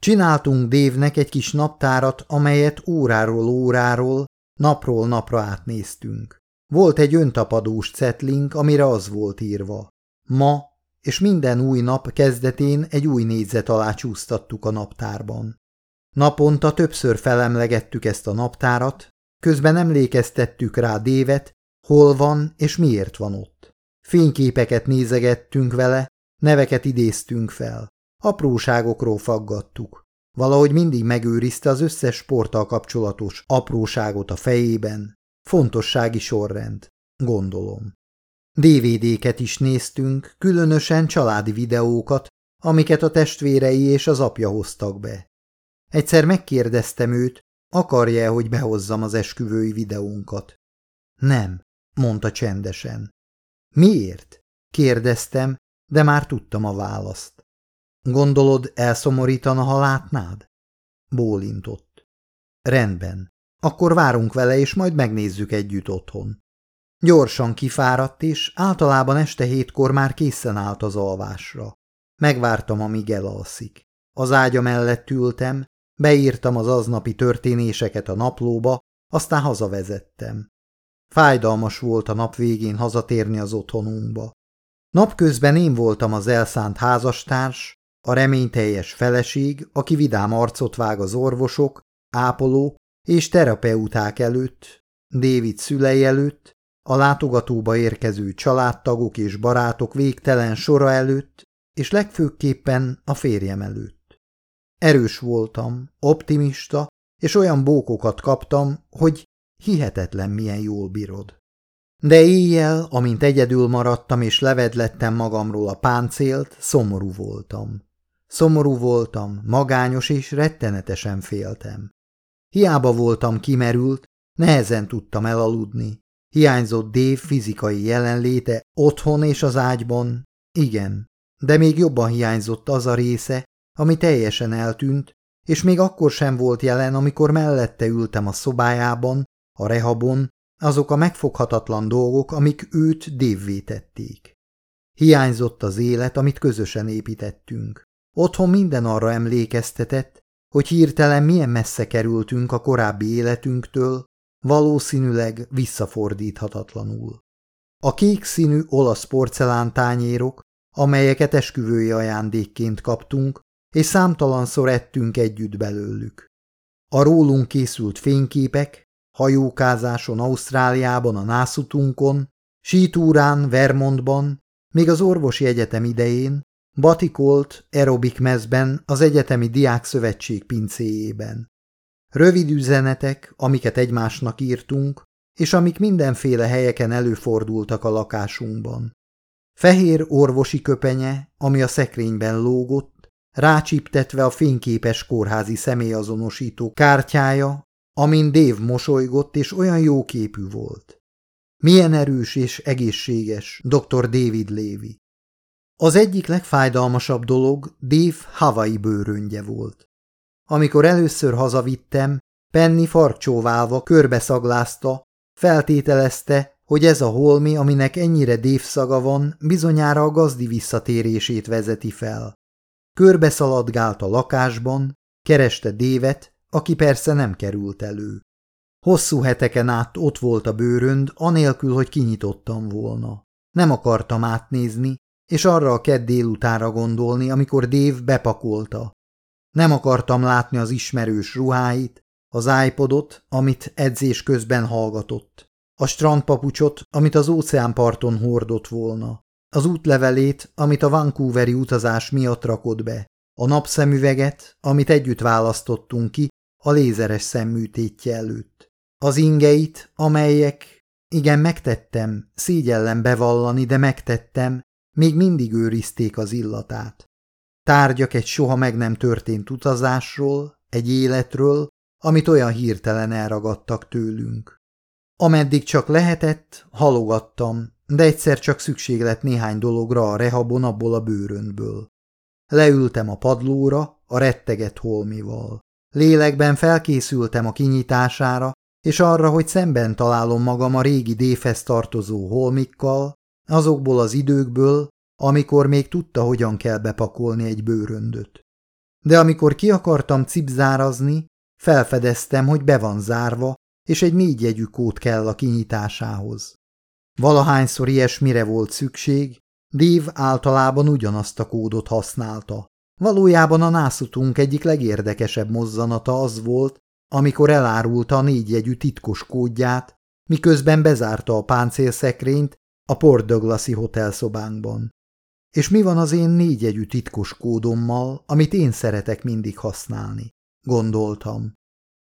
Csináltunk Dévnek egy kis naptárat, amelyet óráról óráról, napról napra átnéztünk. Volt egy öntapadós cetlink, amire az volt írva. Ma és minden új nap kezdetén egy új négyzet alá csúsztattuk a naptárban. Naponta többször felemlegettük ezt a naptárat, közben emlékeztettük rá Dévet, hol van és miért van ott. Fényképeket nézegettünk vele, neveket idéztünk fel, apróságokról faggattuk. Valahogy mindig megőrizte az összes sporttal kapcsolatos apróságot a fejében. Fontossági sorrend, gondolom. DVD-ket is néztünk, különösen családi videókat, amiket a testvérei és az apja hoztak be. Egyszer megkérdeztem őt, akarja-e, hogy behozzam az esküvői videónkat. Nem, mondta csendesen. Miért? kérdeztem, de már tudtam a választ. Gondolod, elszomorítana, ha látnád? Bólintott. Rendben, akkor várunk vele, és majd megnézzük együtt otthon. Gyorsan kifáradt, és általában este hétkor már készen állt az alvásra. Megvártam, amíg elalszik. Az ágya mellett ültem, beírtam az aznapi történéseket a naplóba, aztán hazavezettem. Fájdalmas volt a nap végén hazatérni az otthonunkba. Napközben én voltam az elszánt házastárs, a reményteljes feleség, aki vidám arcot vág az orvosok, ápoló és terapeuták előtt, David szülei előtt, a látogatóba érkező családtagok és barátok végtelen sora előtt, és legfőképpen a férjem előtt. Erős voltam, optimista, és olyan bókokat kaptam, hogy hihetetlen milyen jól bírod. De éjjel, amint egyedül maradtam és levedlettem magamról a páncélt, szomorú voltam. Szomorú voltam, magányos és rettenetesen féltem. Hiába voltam kimerült, nehezen tudtam elaludni, Hiányzott Dave fizikai jelenléte otthon és az ágyban, igen, de még jobban hiányzott az a része, ami teljesen eltűnt, és még akkor sem volt jelen, amikor mellette ültem a szobájában, a rehabon, azok a megfoghatatlan dolgok, amik őt dévvé tették. Hiányzott az élet, amit közösen építettünk. Otthon minden arra emlékeztetett, hogy hirtelen milyen messze kerültünk a korábbi életünktől, valószínűleg visszafordíthatatlanul. A kék színű olasz porcelántányérok, amelyeket esküvői ajándékként kaptunk, és számtalanszor ettünk együtt belőlük. A rólunk készült fényképek, hajókázáson Ausztráliában a nászutunkon, sítúrán Vermontban, még az orvosi egyetem idején, batikolt aerobik mezben az Egyetemi Diákszövetség pincéjében. Rövid üzenetek, amiket egymásnak írtunk, és amik mindenféle helyeken előfordultak a lakásunkban. Fehér orvosi köpenye, ami a szekrényben lógott, rácsiptetve a fényképes kórházi személyazonosító kártyája, amin Dév mosolygott és olyan jó képű volt. Milyen erős és egészséges dr. David Lévi. Az egyik legfájdalmasabb dolog Dave Hawaii bőröngye volt. Amikor először hazavittem, Penny farcsóválva körbeszaglázta, feltételezte, hogy ez a holmi, aminek ennyire dévszaga van, bizonyára a gazdi visszatérését vezeti fel. Körbeszaladgált a lakásban, kereste Dévet, aki persze nem került elő. Hosszú heteken át ott volt a bőrönd, anélkül, hogy kinyitottam volna. Nem akartam átnézni, és arra a kedd délutára gondolni, amikor Dév bepakolta. Nem akartam látni az ismerős ruháit, az iPodot, amit edzés közben hallgatott, a strandpapucsot, amit az óceánparton hordott volna, az útlevelét, amit a Vancouveri utazás miatt rakott be, a napszemüveget, amit együtt választottunk ki a lézeres szemműtétje előtt, az ingeit, amelyek, igen, megtettem, szégyellem bevallani, de megtettem, még mindig őrizték az illatát. Tárgyak egy soha meg nem történt utazásról, egy életről, amit olyan hirtelen elragadtak tőlünk. Ameddig csak lehetett, halogattam, de egyszer csak szükség lett néhány dologra a rehabon abból a bőröndből. leültem a padlóra a retteget holmival. Lélekben felkészültem a kinyitására, és arra, hogy szemben találom magam a régi défesz tartozó holmikkal, azokból az időkből, amikor még tudta, hogyan kell bepakolni egy bőröndöt. De amikor ki akartam cipzárazni, felfedeztem, hogy be van zárva, és egy négyjegyű kód kell a kinyitásához. Valahányszor ilyesmire volt szükség, Dév általában ugyanazt a kódot használta. Valójában a nászutunk egyik legérdekesebb mozzanata az volt, amikor elárulta a négyjegyű titkos kódját, miközben bezárta a páncélszekrényt a Port Douglasi hotelszobánkban. És mi van az én négyjegyű titkos kódommal, amit én szeretek mindig használni? Gondoltam.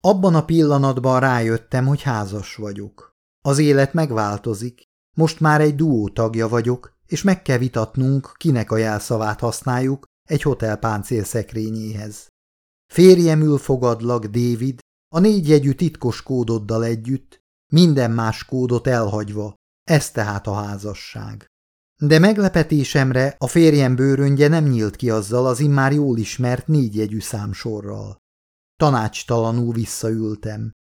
Abban a pillanatban rájöttem, hogy házas vagyok. Az élet megváltozik, most már egy duó tagja vagyok, és meg kell vitatnunk, kinek a jelszavát használjuk egy hotel páncélszekrényéhez. Férjem ül fogadlak, David, a négyjegyű titkos kódoddal együtt, minden más kódot elhagyva, ez tehát a házasság. De meglepetésemre a férjem bőröngye nem nyílt ki azzal az immár jól ismert négyjegyű számsorral. Tanácstalanul visszaültem.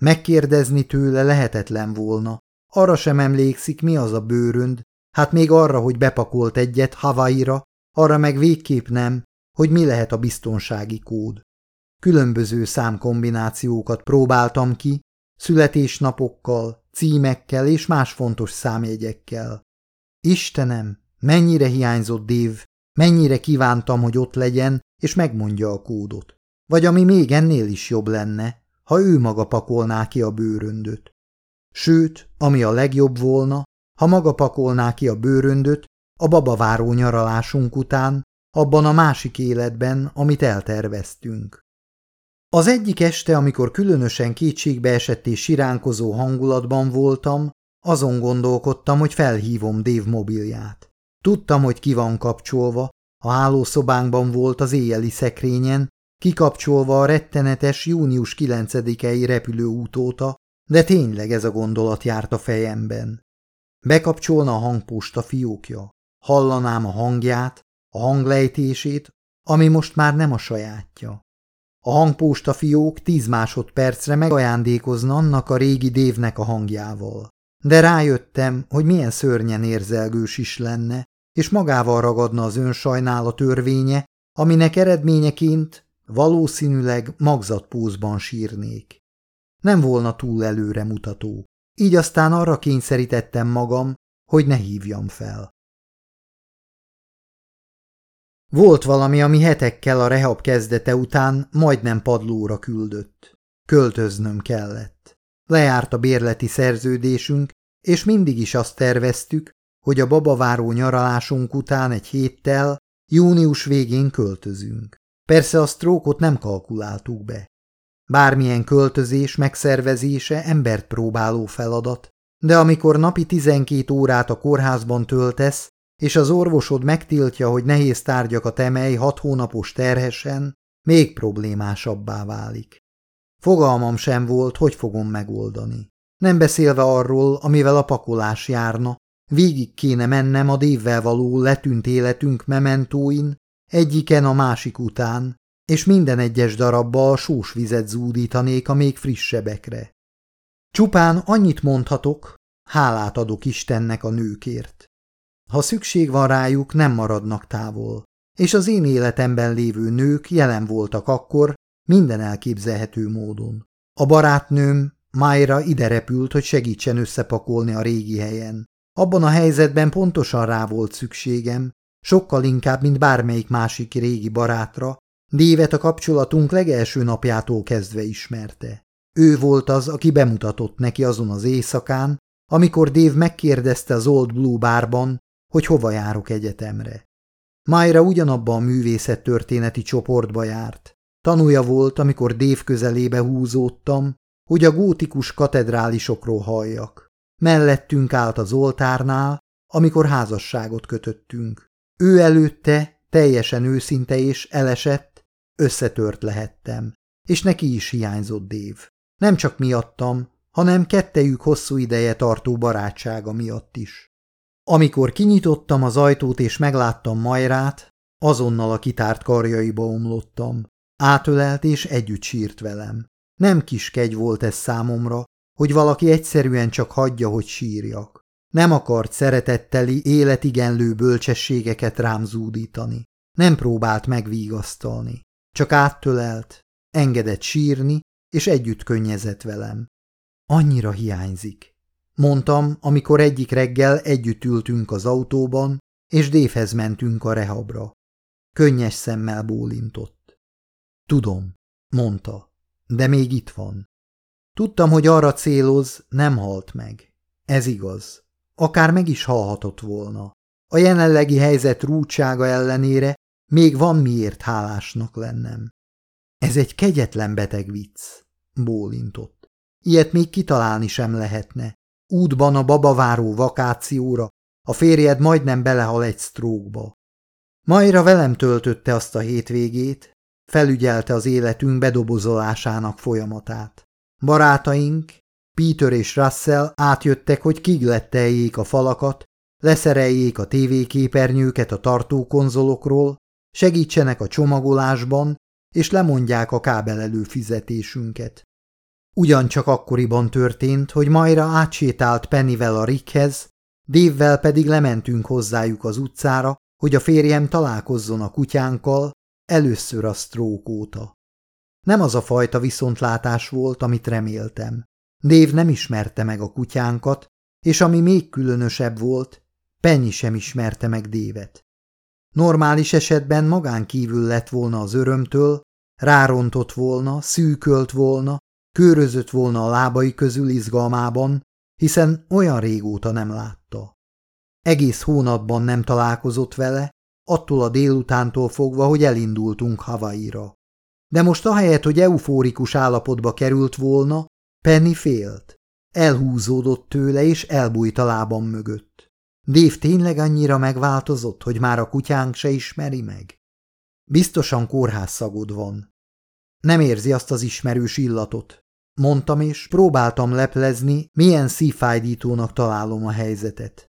Megkérdezni tőle lehetetlen volna, arra sem emlékszik, mi az a bőrönd, hát még arra, hogy bepakolt egyet Havaira, arra meg végképp nem, hogy mi lehet a biztonsági kód. Különböző számkombinációkat próbáltam ki, születésnapokkal, címekkel és más fontos számjegyekkel. Istenem, mennyire hiányzott Dév, mennyire kívántam, hogy ott legyen, és megmondja a kódot. Vagy ami még ennél is jobb lenne, ha ő maga pakolná ki a bőröndöt. Sőt, ami a legjobb volna, ha maga pakolná ki a bőröndöt a babaváró nyaralásunk után, abban a másik életben, amit elterveztünk. Az egyik este, amikor különösen kétségbe esett és siránkozó hangulatban voltam, azon gondolkodtam, hogy felhívom Dave mobilját. Tudtam, hogy ki van kapcsolva, a hálószobánkban volt az éjjeli szekrényen, kikapcsolva a rettenetes június 9-i repülőút óta, de tényleg ez a gondolat járt a fejemben. Bekapcsolna a hangposta fiókja, hallanám a hangját, a hanglejtését, ami most már nem a sajátja. A hangposta fiók tíz másodpercre megajándékozna annak a régi dévnek a hangjával. De rájöttem, hogy milyen szörnyen érzelgős is lenne, és magával ragadna az önsajnál a törvénye, aminek eredményeként valószínűleg magzatpózban sírnék. Nem volna túl előre mutató, így aztán arra kényszerítettem magam, hogy ne hívjam fel. Volt valami, ami hetekkel a rehab kezdete után majdnem padlóra küldött. Költöznöm kellett. Lejárt a bérleti szerződésünk, és mindig is azt terveztük, hogy a babaváró nyaralásunk után egy héttel, június végén költözünk. Persze a sztrókot nem kalkuláltuk be. Bármilyen költözés megszervezése embert próbáló feladat, de amikor napi 12 órát a kórházban töltesz, és az orvosod megtiltja, hogy nehéz tárgyakat emelj hat hónapos terhesen, még problémásabbá válik. Fogalmam sem volt, hogy fogom megoldani. Nem beszélve arról, amivel a pakolás járna, végig kéne mennem a dévvel való letűnt életünk mementóin, egyiken a másik után, és minden egyes darabba a sós vizet zúdítanék a még frissebbekre. Csupán annyit mondhatok, hálát adok Istennek a nőkért. Ha szükség van rájuk, nem maradnak távol, és az én életemben lévő nők jelen voltak akkor, minden elképzelhető módon. A barátnőm, Mayra ide repült, hogy segítsen összepakolni a régi helyen. Abban a helyzetben pontosan rá volt szükségem, sokkal inkább, mint bármelyik másik régi barátra, Dévet a kapcsolatunk legelső napjától kezdve ismerte. Ő volt az, aki bemutatott neki azon az éjszakán, amikor Dév megkérdezte az Old Blue bárban, hogy hova járok egyetemre. Mayra ugyanabban a művészettörténeti csoportba járt. Tanúja volt, amikor Dév közelébe húzódtam, hogy a gótikus katedrálisokról halljak. Mellettünk állt az oltárnál, amikor házasságot kötöttünk. Ő előtte teljesen őszinte és elesett, összetört lehettem, és neki is hiányzott Dév. Nem csak miattam, hanem kettejük hosszú ideje tartó barátsága miatt is. Amikor kinyitottam az ajtót és megláttam Majrát, Azonnal a kitárt karjaiba omlottam. Átölelt és együtt sírt velem. Nem kis kegy volt ez számomra, hogy valaki egyszerűen csak hagyja, hogy sírjak. Nem akart szeretetteli, életigenlő bölcsességeket rám zúdítani. Nem próbált megvigasztalni. Csak áttölelt, engedett sírni, és együtt könnyezett velem. Annyira hiányzik. Mondtam, amikor egyik reggel együtt ültünk az autóban, és Dévhez mentünk a rehabra. Könnyes szemmel bólintott. Tudom, mondta, de még itt van. Tudtam, hogy arra céloz, nem halt meg. Ez igaz. Akár meg is halhatott volna. A jelenlegi helyzet rúdsága ellenére még van miért hálásnak lennem. Ez egy kegyetlen beteg vicc, bólintott. Ilyet még kitalálni sem lehetne. Útban a babaváró vakációra a férjed majdnem belehal egy sztrókba. Majra velem töltötte azt a hétvégét, felügyelte az életünk bedobozolásának folyamatát. Barátaink, Peter és Russell átjöttek, hogy kigletteljék a falakat, leszereljék a tévéképernyőket a tartókonzolokról, segítsenek a csomagolásban, és lemondják a kábelelő fizetésünket. Ugyancsak akkoriban történt, hogy Majra átsétált Pennyvel a Rickhez, Dévvel pedig lementünk hozzájuk az utcára, hogy a férjem találkozzon a kutyánkkal, először a sztrók óta. Nem az a fajta viszontlátás volt, amit reméltem. Dév nem ismerte meg a kutyánkat, és ami még különösebb volt, Penny sem ismerte meg Dévet. Normális esetben magán kívül lett volna az örömtől, rárontott volna, szűkölt volna, körözött volna a lábai közül izgalmában, hiszen olyan régóta nem látta. Egész hónapban nem találkozott vele, attól a délutántól fogva, hogy elindultunk Havaira. De most ahelyett, hogy eufórikus állapotba került volna, Penny félt. Elhúzódott tőle, és elbújt a lábam mögött. Dév tényleg annyira megváltozott, hogy már a kutyánk se ismeri meg? Biztosan kórházszagod van. Nem érzi azt az ismerős illatot. Mondtam, és próbáltam leplezni, milyen szívfájdítónak találom a helyzetet.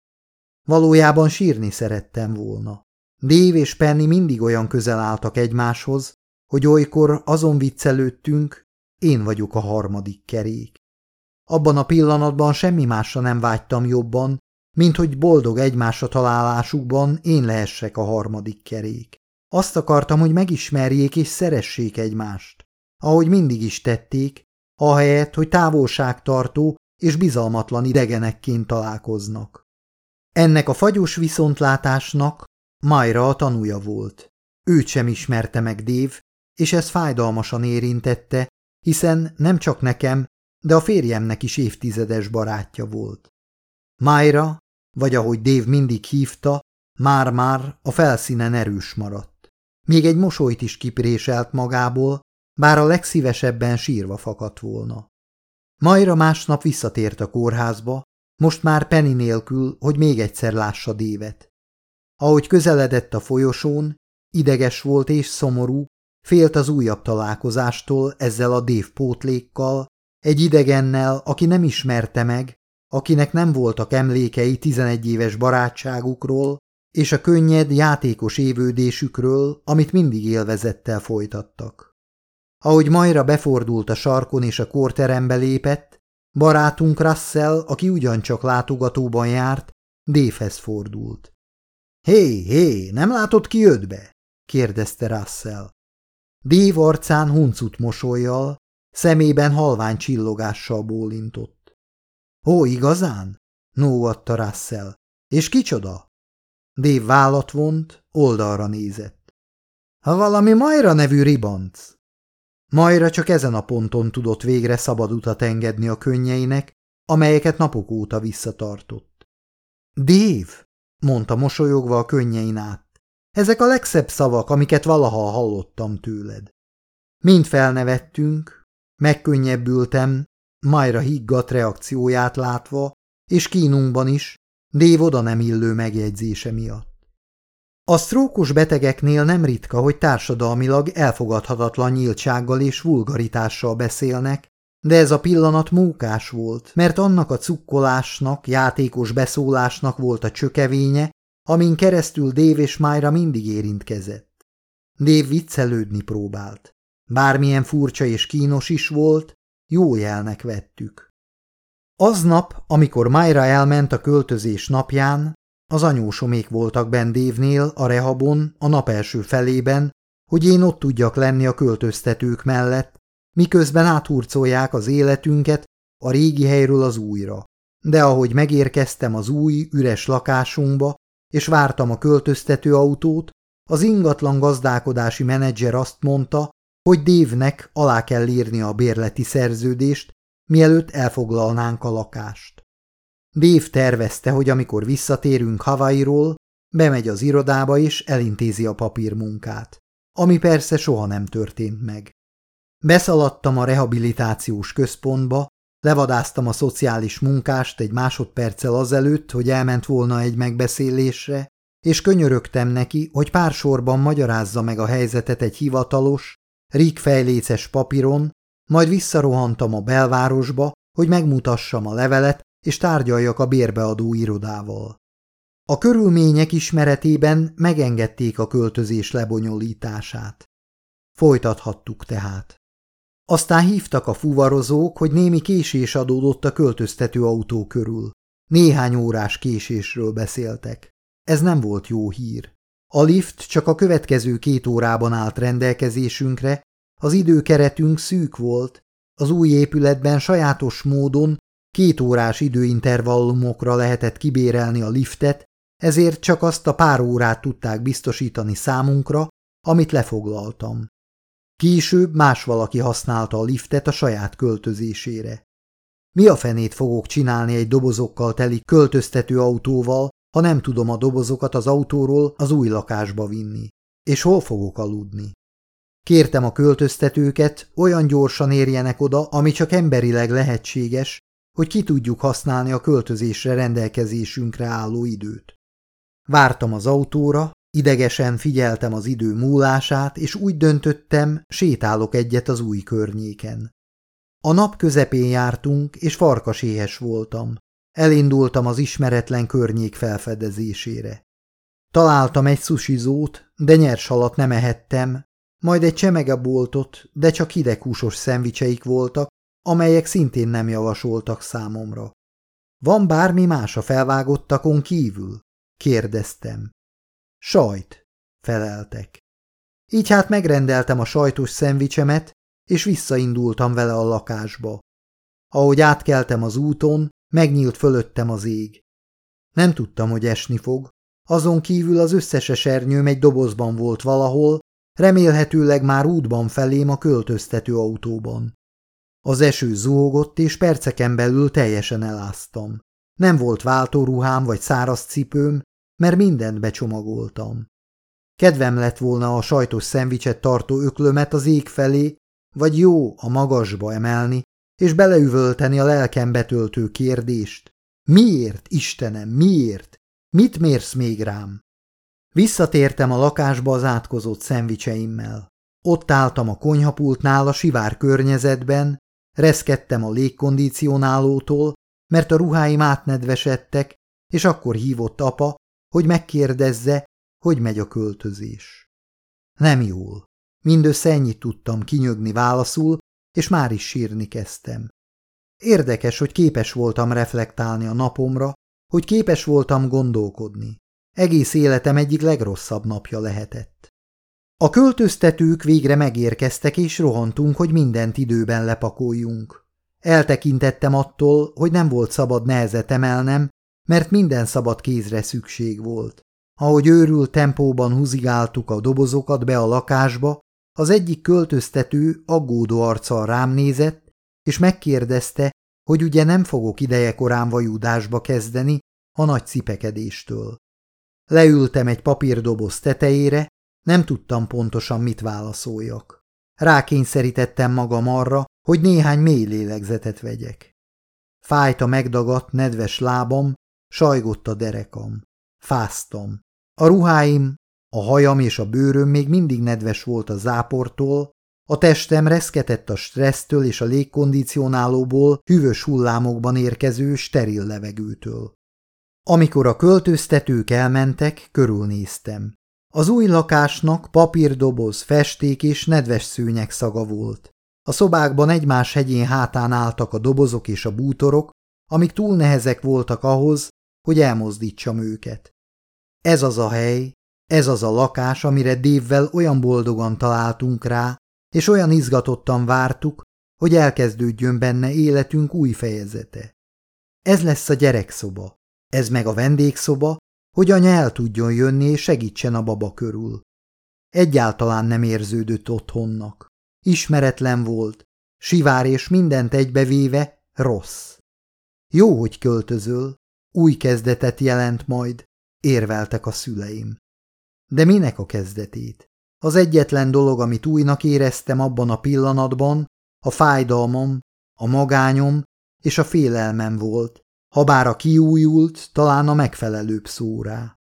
Valójában sírni szerettem volna. Dév és Penny mindig olyan közel álltak egymáshoz, hogy olykor azon viccelődtünk, én vagyok a harmadik kerék. Abban a pillanatban semmi másra nem vágytam jobban, mint hogy boldog egymásra találásukban én lehessek a harmadik kerék. Azt akartam, hogy megismerjék és szeressék egymást, ahogy mindig is tették, ahelyett, hogy távolságtartó és bizalmatlan idegenekként találkoznak. Ennek a fagyos viszontlátásnak Majra a tanúja volt. Őt sem ismerte meg Dév, és ez fájdalmasan érintette, hiszen nem csak nekem, de a férjemnek is évtizedes barátja volt. Majra, vagy ahogy Dév mindig hívta, már-már a felszínen erős maradt. Még egy mosolyt is kipréselt magából, bár a legszívesebben sírva fakadt volna. Majra másnap visszatért a kórházba, most már Penny nélkül, hogy még egyszer lássa Dévet. Ahogy közeledett a folyosón, ideges volt és szomorú, félt az újabb találkozástól ezzel a Dév pótlékkal, egy idegennel, aki nem ismerte meg, akinek nem voltak emlékei tizenegy éves barátságukról, és a könnyed, játékos évődésükről, amit mindig élvezettel folytattak. Ahogy Majra befordult a sarkon és a kórterembe lépett, barátunk Russell, aki ugyancsak látogatóban járt, Dévhez fordult. Hé, hé, nem látod ki jött kérdezte Russell. Dév arcán huncut mosolyjal, szemében halvány csillogással bólintott. Ó, igazán? nógatta Russell. És kicsoda? Dév vállat vont, oldalra nézett. Ha valami Majra nevű ribanc. Majra csak ezen a ponton tudott végre szabad utat engedni a könnyeinek, amelyeket napok óta visszatartott. Dév, mondta mosolyogva a könnyein át, ezek a legszebb szavak, amiket valaha hallottam tőled. Mind felnevettünk, megkönnyebbültem, Majra higgadt reakcióját látva, és kínunkban is, Dév oda nem illő megjegyzése miatt. A sztrókos betegeknél nem ritka, hogy társadalmilag elfogadhatatlan nyíltsággal és vulgaritással beszélnek, de ez a pillanat mókás volt, mert annak a cukkolásnak, játékos beszólásnak volt a csökevénye, amin keresztül Dave és Myra mindig érintkezett. Dave viccelődni próbált. Bármilyen furcsa és kínos is volt, jó jelnek vettük. Aznap, amikor Myra elment a költözés napján, az anyósomék voltak benn a rehabon, a nap első felében, hogy én ott tudjak lenni a költöztetők mellett, miközben áthurcolják az életünket a régi helyről az újra. De ahogy megérkeztem az új, üres lakásunkba, és vártam a költöztető autót, az ingatlan gazdálkodási menedzser azt mondta, hogy Dévnek alá kell írni a bérleti szerződést, mielőtt elfoglalnánk a lakást. Dave tervezte, hogy amikor visszatérünk Hawaii-ról, bemegy az irodába és elintézi a papírmunkát, ami persze soha nem történt meg. Beszaladtam a rehabilitációs központba, levadáztam a szociális munkást egy másodperccel azelőtt, hogy elment volna egy megbeszélésre, és könyörögtem neki, hogy pár sorban magyarázza meg a helyzetet egy hivatalos, rígfejléces papíron, majd visszarohantam a belvárosba, hogy megmutassam a levelet, és tárgyaljak a bérbeadó irodával. A körülmények ismeretében megengedték a költözés lebonyolítását. Folytathattuk tehát. Aztán hívtak a fuvarozók, hogy némi késés adódott a költöztető autó körül. Néhány órás késésről beszéltek. Ez nem volt jó hír. A lift csak a következő két órában állt rendelkezésünkre, az időkeretünk szűk volt, az új épületben sajátos módon két órás időintervallumokra lehetett kibérelni a liftet, ezért csak azt a pár órát tudták biztosítani számunkra, amit lefoglaltam. Később más valaki használta a liftet a saját költözésére. Mi a fenét fogok csinálni egy dobozokkal teli költöztető autóval, ha nem tudom a dobozokat az autóról az új lakásba vinni? És hol fogok aludni? Kértem a költöztetőket, olyan gyorsan érjenek oda, ami csak emberileg lehetséges, hogy ki tudjuk használni a költözésre rendelkezésünkre álló időt. Vártam az autóra, idegesen figyeltem az idő múlását, és úgy döntöttem, sétálok egyet az új környéken. A nap közepén jártunk, és farkaséhes voltam. Elindultam az ismeretlen környék felfedezésére. Találtam egy szusizót, de nyers halat nem ehettem, majd egy csemegeboltot, de csak hideghúsos szendvicseik voltak, amelyek szintén nem javasoltak számomra. Van bármi más a felvágottakon kívül? kérdeztem. Sajt, feleltek. Így hát megrendeltem a sajtos szendvicsemet, és visszaindultam vele a lakásba. Ahogy átkeltem az úton, megnyílt fölöttem az ég. Nem tudtam, hogy esni fog, azon kívül az összes esernyőm egy dobozban volt valahol, remélhetőleg már útban felém a költöztető autóban. Az eső zuhogott, és perceken belül teljesen eláztam. Nem volt váltóruhám vagy száraz cipőm, mert mindent becsomagoltam. Kedvem lett volna a sajtos szendvicset tartó öklömet az ég felé, vagy jó a magasba emelni, és beleüvölteni a lelkem betöltő kérdést. Miért, Istenem, miért? Mit mérsz még rám? Visszatértem a lakásba az átkozott szendvicseimmel. Ott álltam a konyhapultnál a sivár környezetben, reszkedtem a légkondicionálótól, mert a ruháim átnedvesedtek, és akkor hívott apa, hogy megkérdezze, hogy megy a költözés. Nem jól. Mindössze ennyit tudtam kinyögni válaszul, és már is sírni kezdtem. Érdekes, hogy képes voltam reflektálni a napomra, hogy képes voltam gondolkodni. Egész életem egyik legrosszabb napja lehetett. A költöztetők végre megérkeztek, és rohantunk, hogy mindent időben lepakoljunk. Eltekintettem attól, hogy nem volt szabad nehezet emelnem, mert minden szabad kézre szükség volt. Ahogy őrült tempóban húzigáltuk a dobozokat be a lakásba, az egyik költöztető aggódó arccal rám nézett, és megkérdezte, hogy ugye nem fogok ideje korán vajúdásba kezdeni a nagy cipekedéstől. Leültem egy papírdoboz tetejére, nem tudtam pontosan mit válaszoljak. Rákényszerítettem magam arra, hogy néhány mély lélegzetet vegyek. Fájt a megdagadt, nedves lábam, sajgott a derekam. Fáztam. A ruháim, a hajam és a bőröm még mindig nedves volt a záportól, a testem reszketett a stressztől és a légkondicionálóból hűvös hullámokban érkező steril levegőtől. Amikor a költöztetők elmentek, körülnéztem. Az új lakásnak papírdoboz, festék és nedves szőnyeg szaga volt. A szobákban egymás hegyén hátán álltak a dobozok és a bútorok, amik túl nehezek voltak ahhoz, hogy elmozdítsam őket. Ez az a hely, ez az a lakás, amire Dévvel olyan boldogan találtunk rá, és olyan izgatottan vártuk, hogy elkezdődjön benne életünk új fejezete. Ez lesz a gyerekszoba, ez meg a vendégszoba, hogy anya el tudjon jönni és segítsen a baba körül. Egyáltalán nem érződött otthonnak. Ismeretlen volt, sivár és mindent egybevéve rossz. Jó, hogy költözöl, új kezdetet jelent majd, érveltek a szüleim. De minek a kezdetét? Az egyetlen dolog, amit újnak éreztem abban a pillanatban, a fájdalmam, a magányom és a félelmem volt, habár a kiújult, talán a megfelelőbb szórá.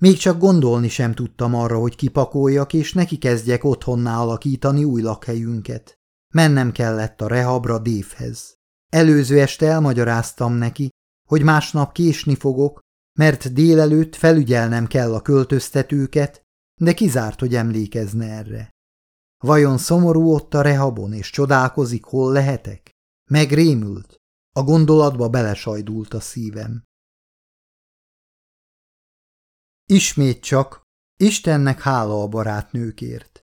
Még csak gondolni sem tudtam arra, hogy kipakoljak, és neki kezdjek otthonná alakítani új lakhelyünket. Mennem kellett a rehabra Dévhez. Előző este elmagyaráztam neki, hogy másnap késni fogok, mert délelőtt felügyelnem kell a költöztetőket, de kizárt, hogy emlékezne erre. Vajon szomorú ott a rehabon, és csodálkozik, hol lehetek? Megrémült. A gondolatba belesajdult a szívem. Ismét csak, Istennek hála a barátnőkért.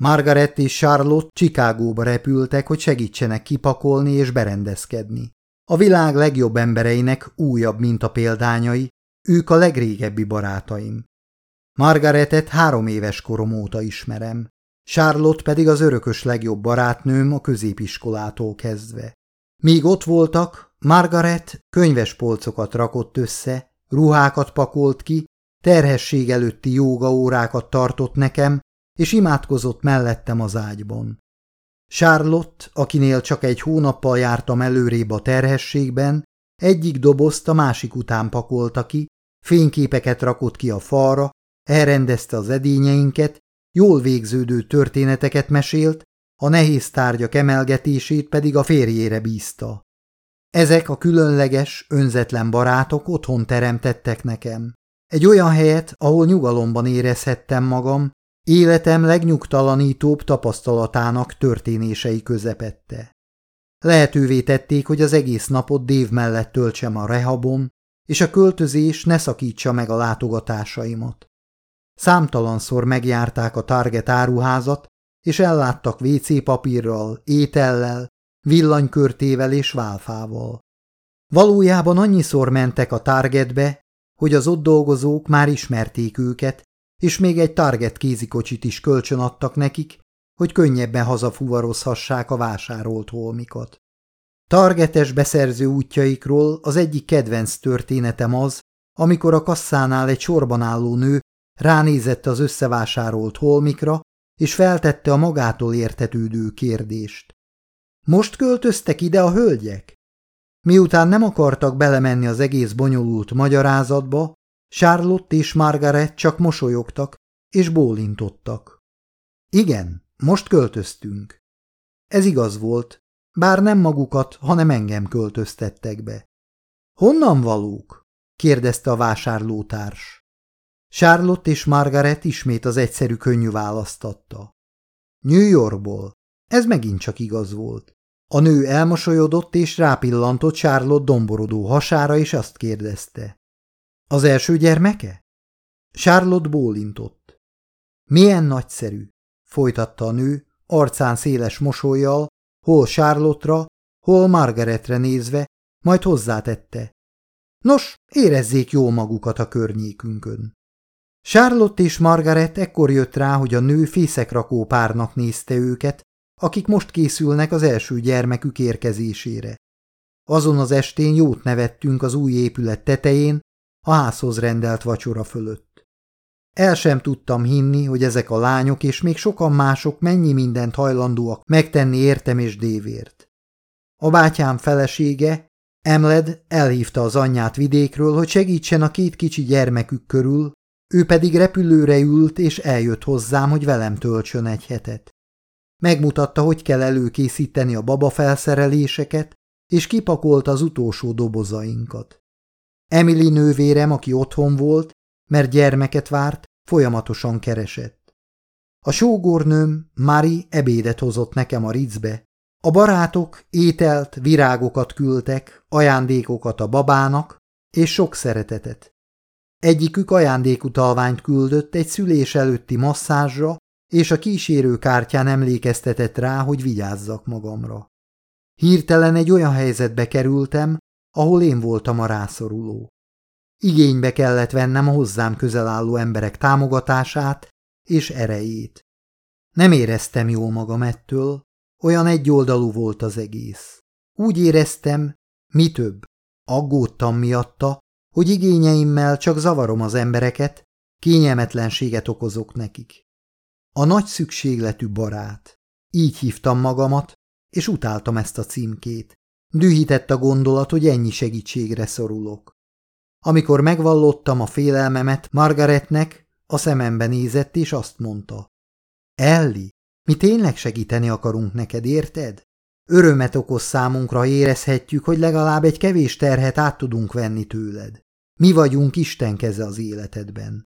Margaret és Charlotte Chicagóba repültek, hogy segítsenek kipakolni és berendezkedni. A világ legjobb embereinek újabb mint a példányai, ők a legrégebbi barátaim. Margaretet három éves korom óta ismerem, Charlotte pedig az örökös legjobb barátnőm a középiskolától kezdve. Míg ott voltak, Margaret könyves polcokat rakott össze, ruhákat pakolt ki, terhesség előtti jógaórákat tartott nekem, és imádkozott mellettem az ágyban. Charlotte, akinél csak egy hónappal jártam előrébb a terhességben, egyik dobozt a másik után pakolta ki, fényképeket rakott ki a falra, elrendezte az edényeinket, jól végződő történeteket mesélt, a nehéz tárgyak emelgetését pedig a férjére bízta. Ezek a különleges, önzetlen barátok otthon teremtettek nekem. Egy olyan helyet, ahol nyugalomban érezhettem magam, életem legnyugtalanítóbb tapasztalatának történései közepette. Lehetővé tették, hogy az egész napot Dév mellett töltsem a rehabon, és a költözés ne szakítsa meg a látogatásaimat. Számtalanszor megjárták a Target áruházat, és elláttak WC papírral, étellel, villanykörtével és válfával. Valójában annyiszor mentek a Targetbe, hogy az ott dolgozók már ismerték őket, és még egy Target kézikocsit is kölcsön adtak nekik, hogy könnyebben hazafuvarozhassák a vásárolt holmikat. Targetes beszerző útjaikról az egyik kedvenc történetem az, amikor a kasszánál egy sorban álló nő ránézett az összevásárolt holmikra, és feltette a magától értetődő kérdést. Most költöztek ide a hölgyek? Miután nem akartak belemenni az egész bonyolult magyarázatba, Charlotte és Margaret csak mosolyogtak és bólintottak. Igen, most költöztünk. Ez igaz volt, bár nem magukat, hanem engem költöztettek be. Honnan valók? kérdezte a vásárlótárs. Charlotte és Margaret ismét az egyszerű könnyű választatta. New Yorkból. Ez megint csak igaz volt. A nő elmosolyodott és rápillantott Charlotte domborodó hasára, és azt kérdezte. Az első gyermeke? Charlotte bólintott. Milyen nagyszerű, folytatta a nő, arcán széles mosolyjal, hol Charlotte-ra, hol Margaretre nézve, majd hozzátette. Nos, érezzék jó magukat a környékünkön. Charlotte és Margaret ekkor jött rá, hogy a nő fészekrakó párnak nézte őket, akik most készülnek az első gyermekük érkezésére. Azon az estén jót nevettünk az új épület tetején, a házhoz rendelt vacsora fölött. El sem tudtam hinni, hogy ezek a lányok és még sokan mások mennyi mindent hajlandóak megtenni értem és dévért. A bátyám felesége, Emled elhívta az anyját vidékről, hogy segítsen a két kicsi gyermekük körül, ő pedig repülőre ült és eljött hozzám, hogy velem töltsön egy hetet. Megmutatta, hogy kell előkészíteni a baba felszereléseket, és kipakolta az utolsó dobozainkat. Emily nővérem, aki otthon volt, mert gyermeket várt, folyamatosan keresett. A sógornőm, Mari ebédet hozott nekem a ricbe. A barátok ételt, virágokat küldtek, ajándékokat a babának, és sok szeretetet. Egyikük ajándékutalványt küldött egy szülés előtti masszázsra, és a kísérő kártyán emlékeztetett rá, hogy vigyázzak magamra. Hirtelen egy olyan helyzetbe kerültem, ahol én voltam a rászoruló. Igénybe kellett vennem a hozzám közel álló emberek támogatását és erejét. Nem éreztem jól magam ettől, olyan egyoldalú volt az egész. Úgy éreztem, mi több, aggódtam miatta, hogy igényeimmel csak zavarom az embereket, kényelmetlenséget okozok nekik. A nagy szükségletű barát. Így hívtam magamat, és utáltam ezt a címkét. Dühített a gondolat, hogy ennyi segítségre szorulok. Amikor megvallottam a félelmemet Margaretnek, a szemembe nézett, és azt mondta. Elli, mi tényleg segíteni akarunk neked, érted? Örömet okoz számunkra, érezhetjük, hogy legalább egy kevés terhet át tudunk venni tőled. Mi vagyunk Isten keze az életedben.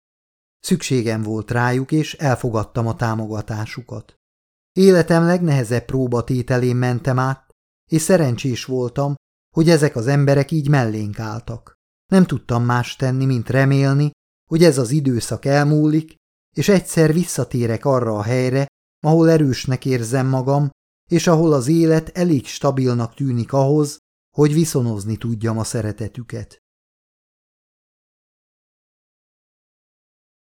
Szükségem volt rájuk, és elfogadtam a támogatásukat. Életem legnehezebb próbatételén mentem át, és szerencsés voltam, hogy ezek az emberek így mellénk álltak. Nem tudtam más tenni, mint remélni, hogy ez az időszak elmúlik, és egyszer visszatérek arra a helyre, ahol erősnek érzem magam, és ahol az élet elég stabilnak tűnik ahhoz, hogy viszonozni tudjam a szeretetüket.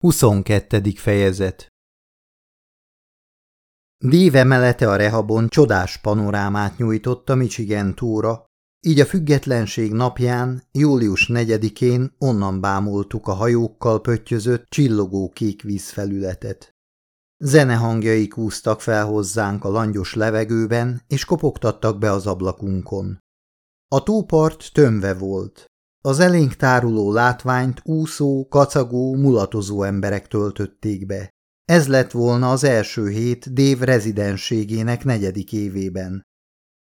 22. fejezet Déve emelete a rehabon csodás panorámát nyújtott a Michigan túra, így a függetlenség napján, július 4-én onnan bámultuk a hajókkal pöttyözött, csillogó kék vízfelületet. Zenehangjaik húztak fel hozzánk a langyos levegőben, és kopogtattak be az ablakunkon. A tópart tömve volt. Az elénk táruló látványt úszó, kacagó, mulatozó emberek töltötték be. Ez lett volna az első hét Dév rezidenségének negyedik évében.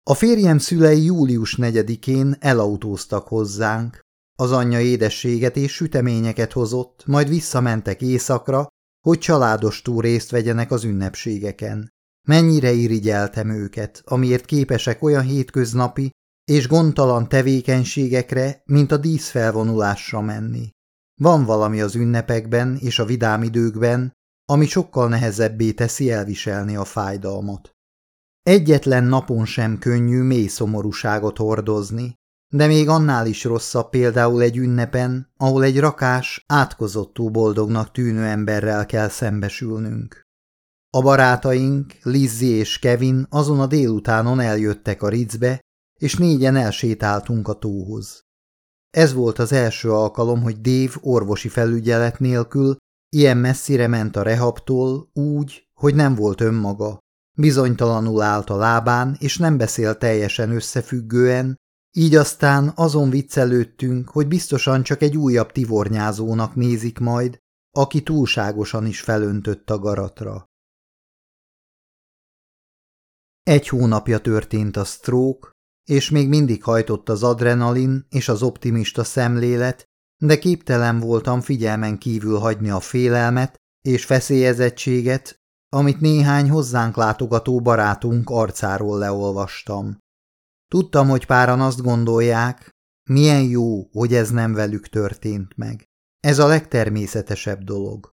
A férjem szülei július negyedikén elautóztak hozzánk. Az anyja édességet és süteményeket hozott, majd visszamentek éjszakra, hogy családostól részt vegyenek az ünnepségeken. Mennyire irigyeltem őket, amiért képesek olyan hétköznapi és gondtalan tevékenységekre, mint a díszfelvonulásra menni. Van valami az ünnepekben és a vidám időkben, ami sokkal nehezebbé teszi elviselni a fájdalmat. Egyetlen napon sem könnyű mély szomorúságot hordozni, de még annál is rosszabb például egy ünnepen, ahol egy rakás, átkozottú boldognak tűnő emberrel kell szembesülnünk. A barátaink, Lizzie és Kevin azon a délutánon eljöttek a ricbe, és négyen elsétáltunk a tóhoz. Ez volt az első alkalom, hogy Dave orvosi felügyelet nélkül ilyen messzire ment a rehabtól úgy, hogy nem volt önmaga. Bizonytalanul állt a lábán, és nem beszél teljesen összefüggően, így aztán azon viccelődtünk, hogy biztosan csak egy újabb tivornyázónak nézik majd, aki túlságosan is felöntött a garatra. Egy hónapja történt a stroke, és még mindig hajtott az adrenalin és az optimista szemlélet, de képtelen voltam figyelmen kívül hagyni a félelmet és feszélyezettséget, amit néhány hozzánk látogató barátunk arcáról leolvastam. Tudtam, hogy páran azt gondolják, milyen jó, hogy ez nem velük történt meg. Ez a legtermészetesebb dolog.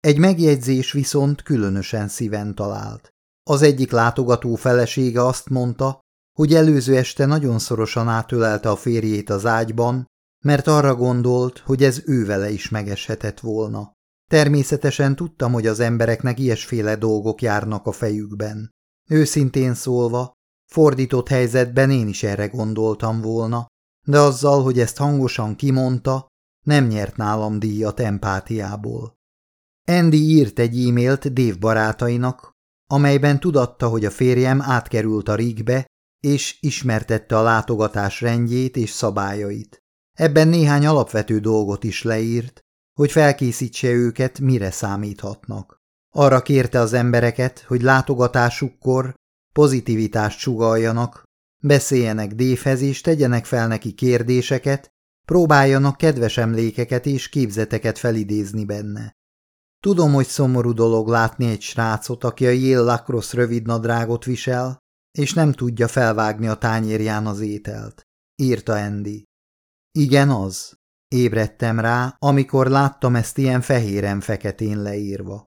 Egy megjegyzés viszont különösen szíven talált. Az egyik látogató felesége azt mondta, hogy előző este nagyon szorosan átölelte a férjét az ágyban, mert arra gondolt, hogy ez ő vele is megeshetett volna. Természetesen tudtam, hogy az embereknek ilyesféle dolgok járnak a fejükben. Őszintén szólva, fordított helyzetben én is erre gondoltam volna, de azzal, hogy ezt hangosan kimondta, nem nyert nálam díjat empátiából. Andy írt egy e-mailt Dave barátainak, amelyben tudatta, hogy a férjem átkerült a rigbe, és ismertette a látogatás rendjét és szabályait. Ebben néhány alapvető dolgot is leírt, hogy felkészítse őket, mire számíthatnak. Arra kérte az embereket, hogy látogatásukkor pozitivitást sugaljanak, beszéljenek Dévhez és tegyenek fel neki kérdéseket, Próbáljanak kedves emlékeket és képzeteket felidézni benne. Tudom, hogy szomorú dolog látni egy srácot, aki a Yale Lacrosse rövid nadrágot visel, és nem tudja felvágni a tányérján az ételt, írta Andy. Igen, az. Ébredtem rá, amikor láttam ezt ilyen fehéren-feketén leírva.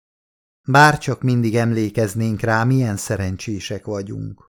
Bár csak mindig emlékeznénk rá, milyen szerencsések vagyunk.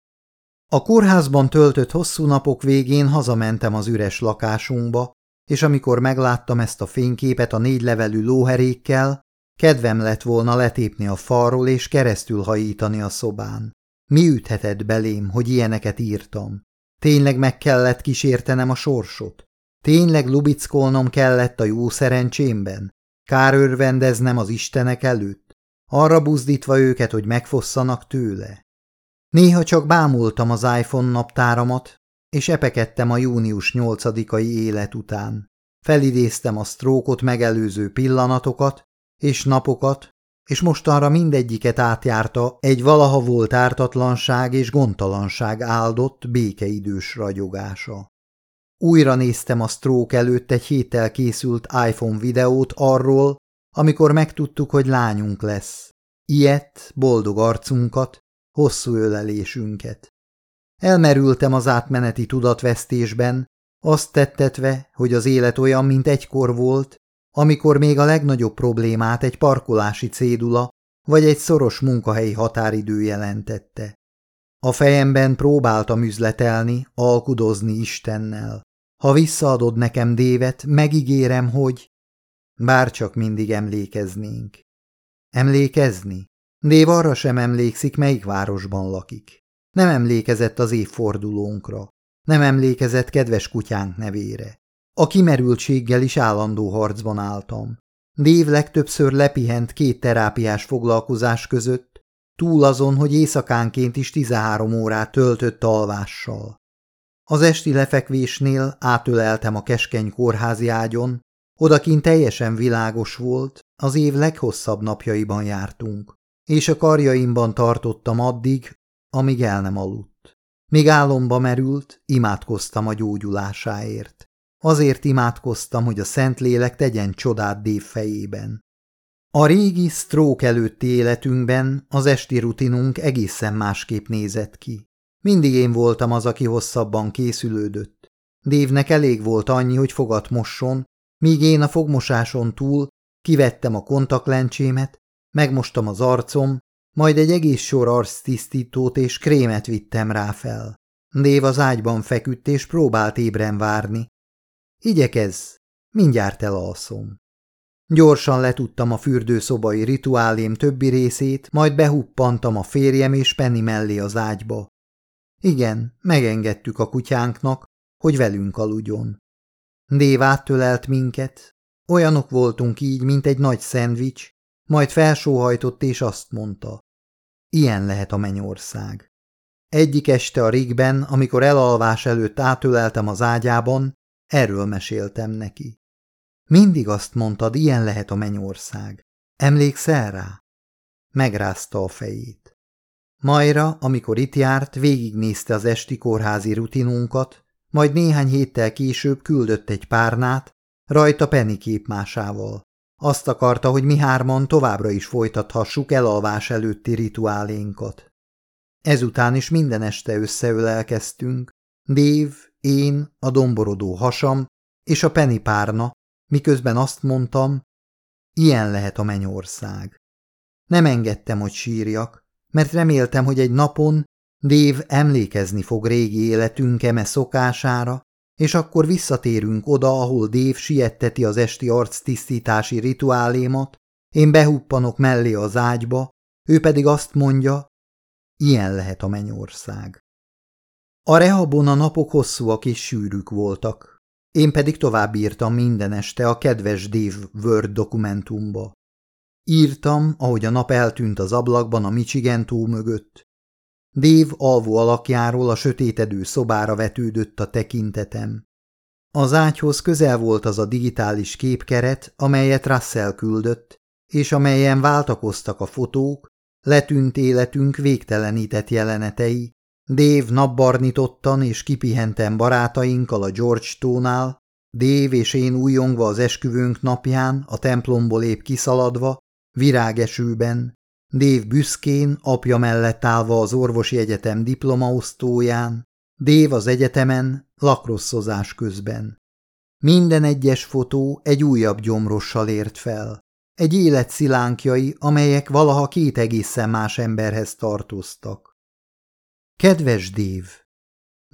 A kórházban töltött hosszú napok végén hazamentem az üres lakásunkba, és amikor megláttam ezt a fényképet a négy levelű lóherékkel, kedvem lett volna letépni a falról és keresztül hajítani a szobán. Mi üthetett belém, hogy ilyeneket írtam? Tényleg meg kellett kísértenem a sorsot? Tényleg lubickolnom kellett a jó szerencsémben? Kár örvendeznem az istenek előtt? Arra buzdítva őket, hogy megfosszanak tőle? Néha csak bámultam az iPhone naptáramat, és epekedtem a június 8-ai élet után. Felidéztem a sztrókot megelőző pillanatokat és napokat, és mostanra mindegyiket átjárta egy valaha volt ártatlanság és gondtalanság áldott békeidős ragyogása. Újra néztem a sztrók előtt egy héttel készült iPhone videót arról, amikor megtudtuk, hogy lányunk lesz. Ilyet, boldog arcunkat, hosszú ölelésünket. Elmerültem az átmeneti tudatvesztésben, azt tettetve, hogy az élet olyan, mint egykor volt, amikor még a legnagyobb problémát egy parkolási cédula vagy egy szoros munkahelyi határidő jelentette. A fejemben próbáltam üzletelni, alkudozni Istennel. Ha visszaadod nekem dévet, megígérem, hogy... Bár csak mindig emlékeznénk. Emlékezni? Dév arra sem emlékszik, melyik városban lakik. Nem emlékezett az évfordulónkra. Nem emlékezett kedves kutyánk nevére. A kimerültséggel is állandó harcban álltam. Dév legtöbbször lepihent két terápiás foglalkozás között, túl azon, hogy éjszakánként is 13 órát töltött alvással. Az esti lefekvésnél átöleltem a keskeny kórházi ágyon, odakint teljesen világos volt, az év leghosszabb napjaiban jártunk, és a karjaimban tartottam addig, amíg el nem aludt. Míg álomba merült, imádkoztam a gyógyulásáért. Azért imádkoztam, hogy a Szentlélek tegyen csodát Dév fejében. A régi stroke előtti életünkben az esti rutinunk egészen másképp nézett ki. Mindig én voltam az, aki hosszabban készülődött. Dévnek elég volt annyi, hogy fogat mosson, míg én a fogmosáson túl kivettem a kontaktlencsémet, megmostam az arcom, majd egy egész sor arctisztítót és krémet vittem rá fel. Dév az ágyban feküdt és próbált ébren várni. Igyekez, mindjárt elalszom. Gyorsan letudtam a fürdőszobai rituálém többi részét, majd behuppantam a férjem és Penny mellé az ágyba. Igen, megengedtük a kutyánknak, hogy velünk aludjon. Dév áttölelt minket, olyanok voltunk így, mint egy nagy szendvics, majd felsóhajtott és azt mondta. Ilyen lehet a mennyország. Egyik este a rigben, amikor elalvás előtt átöleltem az ágyában, erről meséltem neki. Mindig azt mondtad, ilyen lehet a mennyország. Emlékszel rá? Megrázta a fejét. Majra, amikor itt járt, végignézte az esti kórházi rutinunkat, majd néhány héttel később küldött egy párnát, rajta Penny képmásával. Azt akarta, hogy mi hárman továbbra is folytathassuk elalvás előtti rituálénkat. Ezután is minden este összeölelkeztünk, Dév, én, a domborodó hasam és a Penny párna, miközben azt mondtam, ilyen lehet a mennyország. Nem engedtem, hogy sírjak, mert reméltem, hogy egy napon Dév emlékezni fog régi életünk eme szokására, és akkor visszatérünk oda, ahol Dév sietteti az esti arctisztítási rituálémat, én behuppanok mellé az ágyba, ő pedig azt mondja, ilyen lehet a mennyország. A rehabon a napok hosszúak és sűrűk voltak, én pedig tovább írtam minden este a kedves Dév Word dokumentumba. Írtam, ahogy a nap eltűnt az ablakban a Michigan tó mögött, Dév alvó alakjáról a sötétedő szobára vetődött a tekintetem. Az ágyhoz közel volt az a digitális képkeret, amelyet Russell küldött, és amelyen váltakoztak a fotók, letűnt életünk végtelenített jelenetei, Dév napbarnitottan és kipihenten barátainkkal a George tónál, Dév és én újongva az esküvőnk napján, a templomból épp kiszaladva, virágesőben, Dév büszkén, apja mellett állva az orvosi egyetem diplomaosztóján, Dév az egyetemen, lakrosszozás közben. Minden egyes fotó egy újabb gyomrossal ért fel. Egy élet szilánkjai, amelyek valaha két egészen más emberhez tartoztak. Kedves Dév!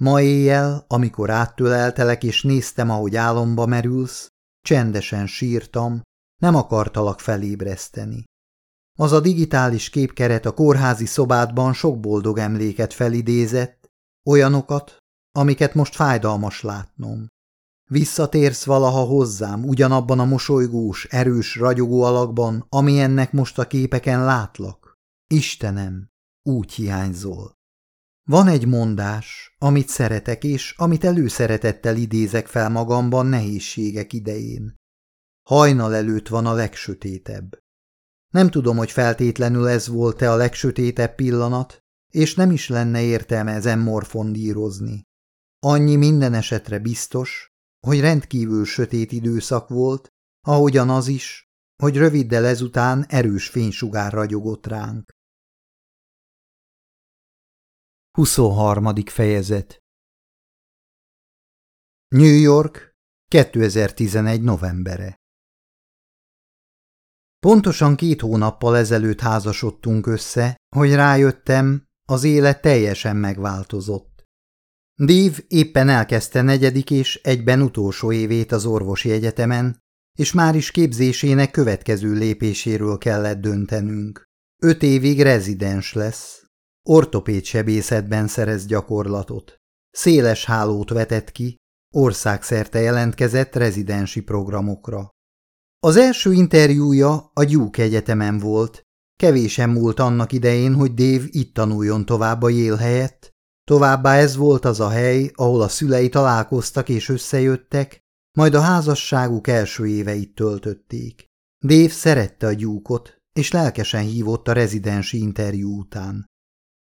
Ma éjjel, amikor áttöleltelek és néztem, ahogy álomba merülsz, csendesen sírtam, nem akartalak felébreszteni. Az a digitális képkeret a kórházi szobádban sok boldog emléket felidézett, olyanokat, amiket most fájdalmas látnom. Visszatérsz valaha hozzám ugyanabban a mosolygós, erős, ragyogó alakban, amilyennek most a képeken látlak? Istenem, úgy hiányzol. Van egy mondás, amit szeretek, és amit előszeretettel idézek fel magamban nehézségek idején. Hajnal előtt van a legsötétebb. Nem tudom, hogy feltétlenül ez volt-e a legsötétebb pillanat, és nem is lenne értelme ezen morfondírozni. Annyi minden esetre biztos, hogy rendkívül sötét időszak volt, ahogyan az is, hogy röviddel ezután erős fénysugár ragyogott ránk. 23. fejezet New York, 2011. novembere Pontosan két hónappal ezelőtt házasodtunk össze, hogy rájöttem, az élet teljesen megváltozott. Dív éppen elkezdte negyedik és egyben utolsó évét az orvosi egyetemen, és már is képzésének következő lépéséről kellett döntenünk. Öt évig rezidens lesz. Ortopéd sebészetben szerez gyakorlatot. Széles hálót vetett ki, országszerte jelentkezett rezidensi programokra. Az első interjúja a Duke Egyetemen volt. Kevésen múlt annak idején, hogy Dave itt tanuljon tovább a Yale helyett, továbbá ez volt az a hely, ahol a szülei találkoztak és összejöttek, majd a házasságuk első éveit töltötték. Dave szerette a gyúkot, és lelkesen hívott a rezidensi interjú után.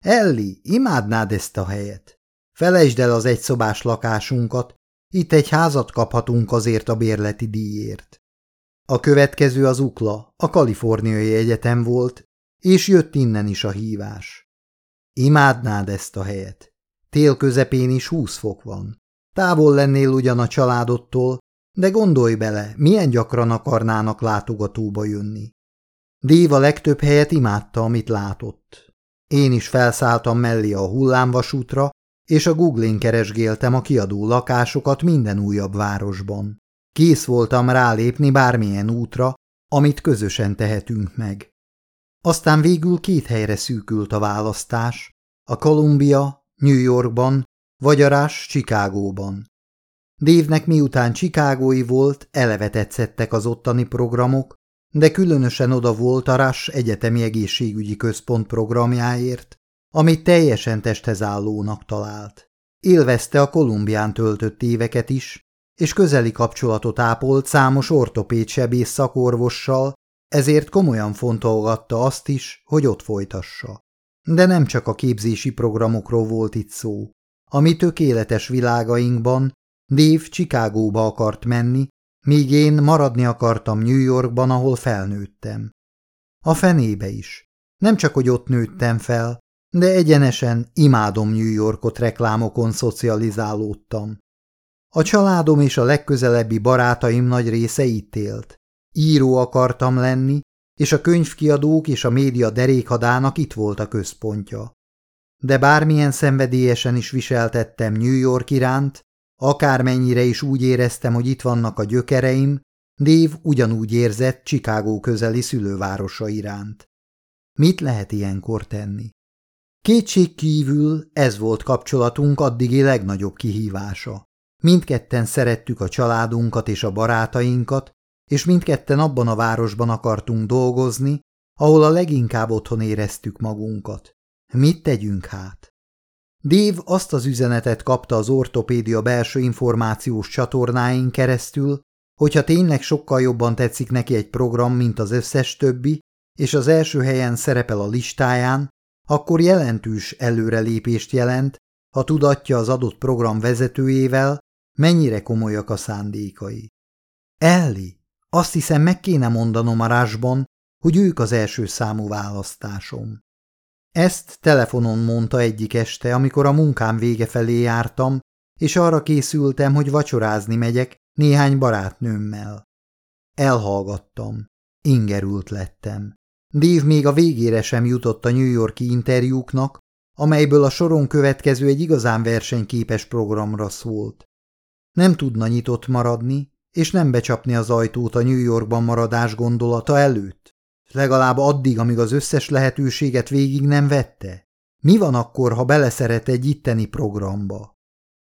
Elli, imádnád ezt a helyet. Felejtsd el az egyszobás lakásunkat, itt egy házat kaphatunk azért a bérleti díjért. A következő az UKLA, a Kaliforniai Egyetem volt, és jött innen is a hívás. Imádnád ezt a helyet. Tél közepén is húsz fok van. Távol lennél ugyan a családodtól, de gondolj bele, milyen gyakran akarnának látogatóba jönni. Déva legtöbb helyet imádta, amit látott. Én is felszálltam mellé a hullámvasútra, és a Google-in keresgéltem a kiadó lakásokat minden újabb városban. Kész voltam rálépni bármilyen útra, amit közösen tehetünk meg. Aztán végül két helyre szűkült a választás, a Columbia, New Yorkban, vagy a Rush Chicagóban. Dévnek miután Chicagói volt, eleve az ottani programok, de különösen oda volt a Rush Egyetemi Egészségügyi Központ programjáért, amit teljesen testhez állónak talált. Élvezte a Kolumbián töltött éveket is, és közeli kapcsolatot ápolt számos ortopéd sebész szakorvossal, ezért komolyan fontolgatta azt is, hogy ott folytassa. De nem csak a képzési programokról volt itt szó. A mi tökéletes világainkban Dave Chicagóba akart menni, míg én maradni akartam New Yorkban, ahol felnőttem. A fenébe is. Nem csak, hogy ott nőttem fel, de egyenesen imádom New Yorkot reklámokon szocializálódtam. A családom és a legközelebbi barátaim nagy része itt élt. Író akartam lenni, és a könyvkiadók és a média derékhadának itt volt a központja. De bármilyen szenvedélyesen is viseltettem New York iránt, akármennyire is úgy éreztem, hogy itt vannak a gyökereim, Dave ugyanúgy érzett Chicago közeli szülővárosa iránt. Mit lehet ilyenkor tenni? Kétség kívül ez volt kapcsolatunk addigi legnagyobb kihívása. Mindketten szerettük a családunkat és a barátainkat, és mindketten abban a városban akartunk dolgozni, ahol a leginkább otthon éreztük magunkat. Mit tegyünk hát? Dave azt az üzenetet kapta az ortopédia belső információs csatornáin keresztül, hogyha tényleg sokkal jobban tetszik neki egy program, mint az összes többi, és az első helyen szerepel a listáján, akkor jelentős előrelépést jelent, ha tudatja az adott program vezetőjével, mennyire komolyak a szándékai. Elli, azt hiszem meg kéne mondanom a rásban, hogy ők az első számú választásom. Ezt telefonon mondta egyik este, amikor a munkám vége felé jártam, és arra készültem, hogy vacsorázni megyek néhány barátnőmmel. Elhallgattam. Ingerült lettem. Dave még a végére sem jutott a New Yorki interjúknak, amelyből a soron következő egy igazán versenyképes programra szólt. Nem tudna nyitott maradni, és nem becsapni az ajtót a New Yorkban maradás gondolata előtt? Legalább addig, amíg az összes lehetőséget végig nem vette? Mi van akkor, ha beleszeret egy itteni programba?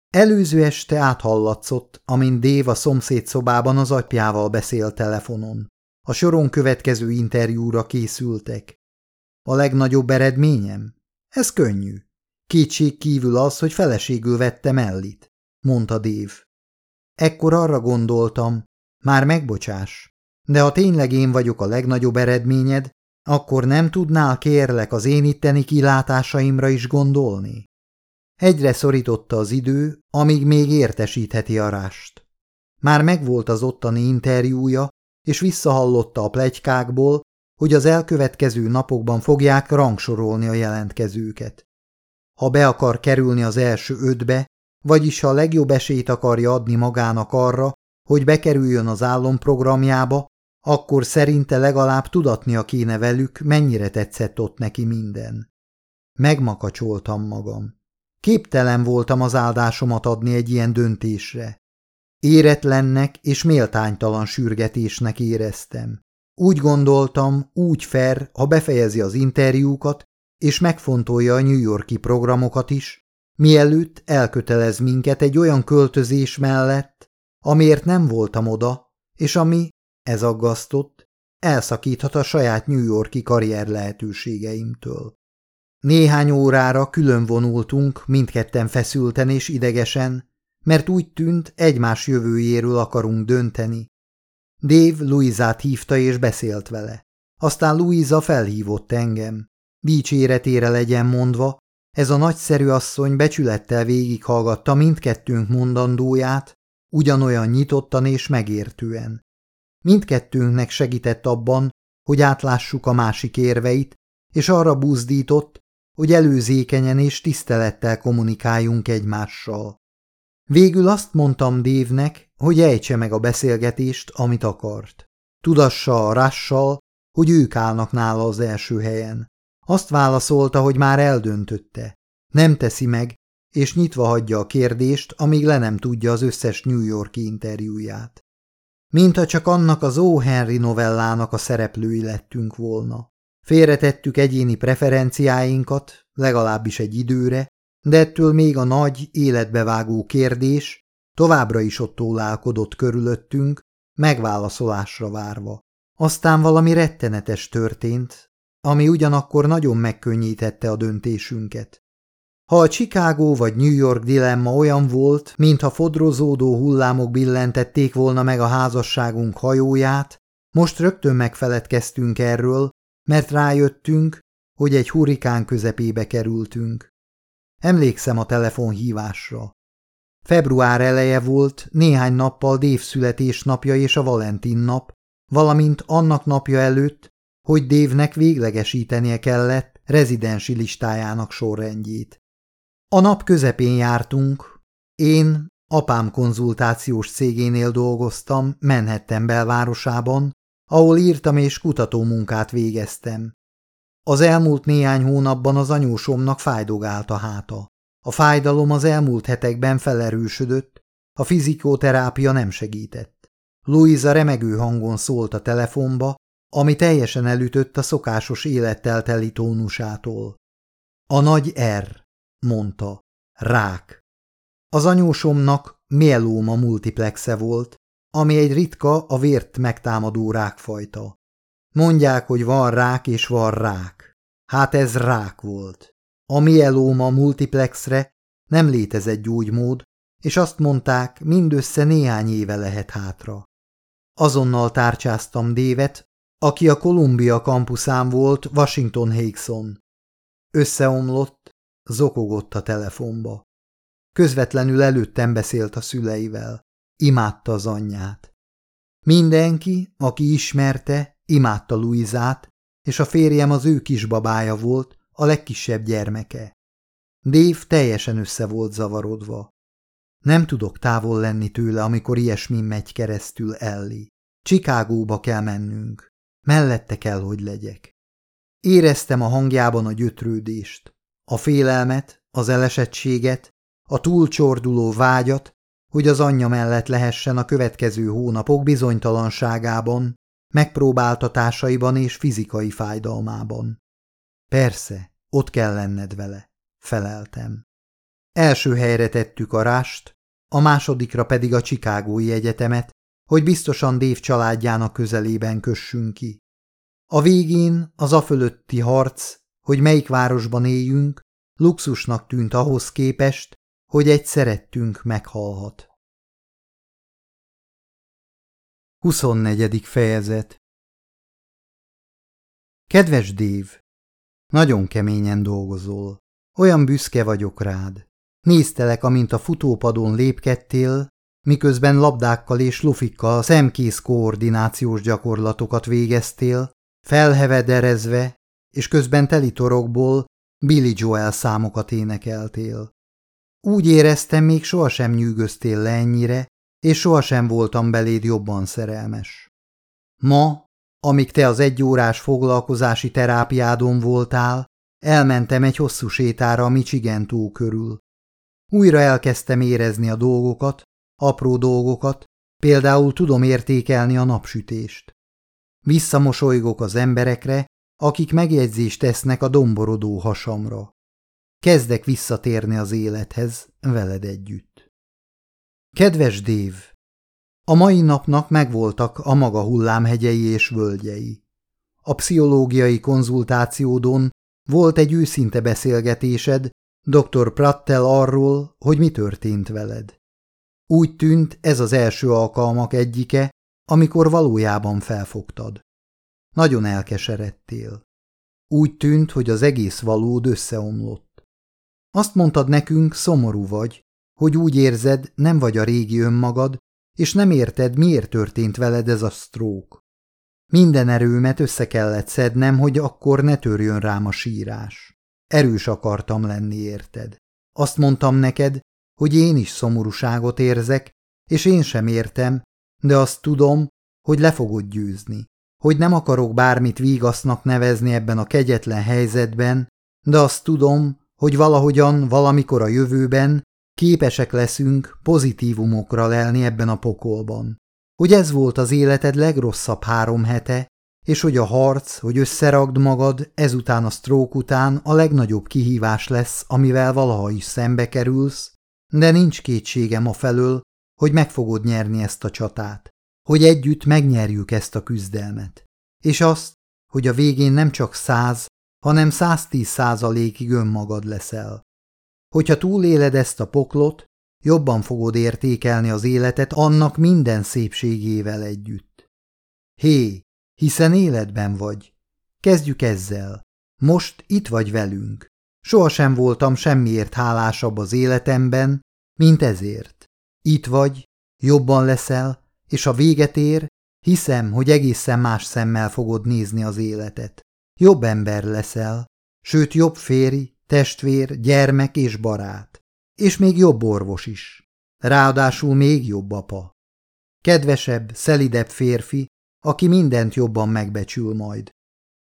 Előző este áthallatszott, amint a szomszéd szobában az apjával beszélt telefonon. A soron következő interjúra készültek. A legnagyobb eredményem? Ez könnyű. Kétség kívül az, hogy feleségül vettem Ellit, mondta Dév. Ekkor arra gondoltam, már megbocsás, de ha tényleg én vagyok a legnagyobb eredményed, akkor nem tudnál kérlek az én itteni kilátásaimra is gondolni? Egyre szorította az idő, amíg még értesítheti a rást. Már megvolt az ottani interjúja, és visszahallotta a plegykákból, hogy az elkövetkező napokban fogják rangsorolni a jelentkezőket. Ha be akar kerülni az első ötbe, vagyis ha a legjobb esélyt akarja adni magának arra, hogy bekerüljön az álomprogramjába, akkor szerinte legalább tudatnia kéne velük, mennyire tetszett ott neki minden. Megmakacsoltam magam. Képtelen voltam az áldásomat adni egy ilyen döntésre. Éretlennek és méltánytalan sürgetésnek éreztem. Úgy gondoltam, úgy fair, ha befejezi az interjúkat, és megfontolja a New Yorki programokat is, mielőtt elkötelez minket egy olyan költözés mellett, amiért nem voltam oda, és ami, ez aggasztott, elszakíthat a saját New Yorki karrier lehetőségeimtől. Néhány órára külön vonultunk, mindketten feszülten és idegesen, mert úgy tűnt, egymás jövőjéről akarunk dönteni. Dave Louisát hívta és beszélt vele. Aztán Louisa felhívott engem. Dicséretére legyen mondva, ez a nagyszerű asszony becsülettel végighallgatta mindkettőnk mondandóját, ugyanolyan nyitottan és megértően. Mindkettőnknek segített abban, hogy átlássuk a másik érveit, és arra buzdított, hogy előzékenyen és tisztelettel kommunikáljunk egymással. Végül azt mondtam Dévnek, hogy ejtse meg a beszélgetést, amit akart. Tudassa a rással, hogy ők állnak nála az első helyen. Azt válaszolta, hogy már eldöntötte. Nem teszi meg, és nyitva hagyja a kérdést, amíg le nem tudja az összes New Yorki interjúját. Mintha csak annak az O. Henry novellának a szereplői lettünk volna. Félretettük egyéni preferenciáinkat, legalábbis egy időre, de ettől még a nagy, életbevágó kérdés továbbra is ott tólálkodott körülöttünk, megválaszolásra várva. Aztán valami rettenetes történt, ami ugyanakkor nagyon megkönnyítette a döntésünket. Ha a Chicago vagy New York dilemma olyan volt, mintha fodrozódó hullámok billentették volna meg a házasságunk hajóját, most rögtön megfeledkeztünk erről, mert rájöttünk, hogy egy hurikán közepébe kerültünk. Emlékszem a telefonhívásra. Február eleje volt, néhány nappal Dév születésnapja és a Valentin nap, valamint annak napja előtt, hogy Dévnek véglegesítenie kellett rezidensi listájának sorrendjét. A nap közepén jártunk. Én apám konzultációs cégénél dolgoztam Manhattan belvárosában, ahol írtam és kutatómunkát végeztem. Az elmúlt néhány hónapban az anyósomnak fájdogált a háta. A fájdalom az elmúlt hetekben felerősödött, a fizikoterápia nem segített. Louisa remegő hangon szólt a telefonba, ami teljesen elütött a szokásos élettel teli tónusától. A nagy R, mondta. Rák. Az anyósomnak mielóma multiplexe volt, ami egy ritka, a vért megtámadó rákfajta. Mondják, hogy van rák és van rák. Hát ez rák volt. A mielóma multiplexre nem létezett gyógymód, és azt mondták, mindössze néhány éve lehet hátra. Azonnal tárcsáztam Dévet, aki a Columbia kampuszán volt Washington Hakeson. Összeomlott, zokogott a telefonba. Közvetlenül előttem beszélt a szüleivel. Imádta az anyját. Mindenki, aki ismerte, imádta Luizát, és a férjem az ő kisbabája volt, a legkisebb gyermeke. Dév teljesen össze volt zavarodva. Nem tudok távol lenni tőle, amikor ilyesmi megy keresztül Elli. Csikágóba kell mennünk. Mellette kell, hogy legyek. Éreztem a hangjában a gyötrődést, a félelmet, az elesettséget, a túlcsorduló vágyat, hogy az anyja mellett lehessen a következő hónapok bizonytalanságában, megpróbáltatásaiban és fizikai fájdalmában. Persze, ott kell lenned vele, feleltem. Első helyre tettük a rást, a másodikra pedig a Csikágói Egyetemet, hogy biztosan Dév családjának közelében kössünk ki. A végén az a fölötti harc, hogy melyik városban éljünk, luxusnak tűnt ahhoz képest, hogy egy szerettünk meghalhat. 24. fejezet Kedves Dév! Nagyon keményen dolgozol. Olyan büszke vagyok rád. Néztelek, amint a futópadon lépkedtél, miközben labdákkal és lufikkal szemkész koordinációs gyakorlatokat végeztél, felhevederezve, és közben telitorokból Billy Joel számokat énekeltél. Úgy éreztem, még sohasem nyűgöztél le ennyire, és sohasem voltam beléd jobban szerelmes. Ma, amíg te az egyórás foglalkozási terápiádon voltál, elmentem egy hosszú sétára a Michigan tó körül. Újra elkezdtem érezni a dolgokat, apró dolgokat, például tudom értékelni a napsütést. Visszamosolygok az emberekre, akik megjegyzést tesznek a domborodó hasamra. Kezdek visszatérni az élethez veled együtt. Kedves Dév! A mai napnak megvoltak a maga hullámhegyei és völgyei. A pszichológiai konzultációdon volt egy őszinte beszélgetésed dr. Prattel arról, hogy mi történt veled. Úgy tűnt ez az első alkalmak egyike, amikor valójában felfogtad. Nagyon elkeseredtél. Úgy tűnt, hogy az egész valód összeomlott. Azt mondtad nekünk, szomorú vagy, hogy úgy érzed, nem vagy a régi önmagad, és nem érted, miért történt veled ez a sztrók. Minden erőmet össze kellett szednem, hogy akkor ne törjön rám a sírás. Erős akartam lenni, érted? Azt mondtam neked, hogy én is szomorúságot érzek, és én sem értem, de azt tudom, hogy le fogod győzni. Hogy nem akarok bármit vígasznak nevezni ebben a kegyetlen helyzetben, de azt tudom, hogy valahogyan, valamikor a jövőben képesek leszünk pozitívumokra lelni ebben a pokolban. Hogy ez volt az életed legrosszabb három hete, és hogy a harc, hogy összeragd magad ezután a sztrók után a legnagyobb kihívás lesz, amivel valaha is szembe kerülsz, de nincs kétségem a felől, hogy meg fogod nyerni ezt a csatát, hogy együtt megnyerjük ezt a küzdelmet, és azt, hogy a végén nem csak száz, hanem száztíz százalékig önmagad leszel. Hogyha túléled ezt a poklot, jobban fogod értékelni az életet annak minden szépségével együtt. Hé, hiszen életben vagy. Kezdjük ezzel. Most itt vagy velünk. Sohasem voltam semmiért hálásabb az életemben, mint ezért. Itt vagy, jobban leszel, és a véget ér, hiszem, hogy egészen más szemmel fogod nézni az életet. Jobb ember leszel, sőt jobb férj, testvér, gyermek és barát. És még jobb orvos is. Ráadásul még jobb apa. Kedvesebb, szelidebb férfi, aki mindent jobban megbecsül majd.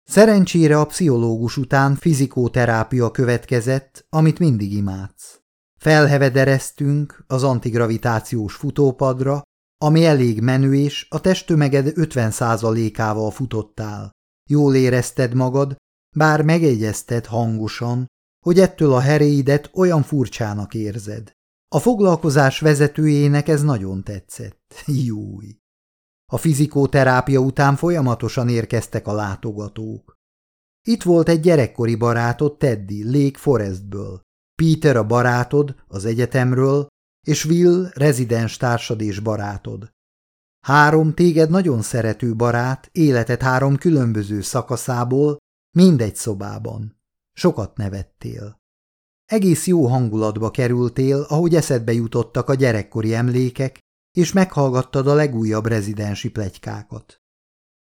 Szerencsére a pszichológus után fizikóterápia következett, amit mindig imádsz. Felhevedereztünk az antigravitációs futópadra, ami elég menő és a testtömeged 50%-ával futottál. Jól érezted magad, bár megegyezted hangosan, hogy ettől a heréidet olyan furcsának érzed. A foglalkozás vezetőjének ez nagyon tetszett. Júj! A fizikóterápia után folyamatosan érkeztek a látogatók. Itt volt egy gyerekkori barátod Teddy Lake Forestből, Peter a barátod az egyetemről, és Will rezidens társad és barátod. Három téged nagyon szerető barát, életet három különböző szakaszából, mindegy szobában. Sokat nevettél. Egész jó hangulatba kerültél, ahogy eszedbe jutottak a gyerekkori emlékek, és meghallgattad a legújabb rezidensi plegykákat.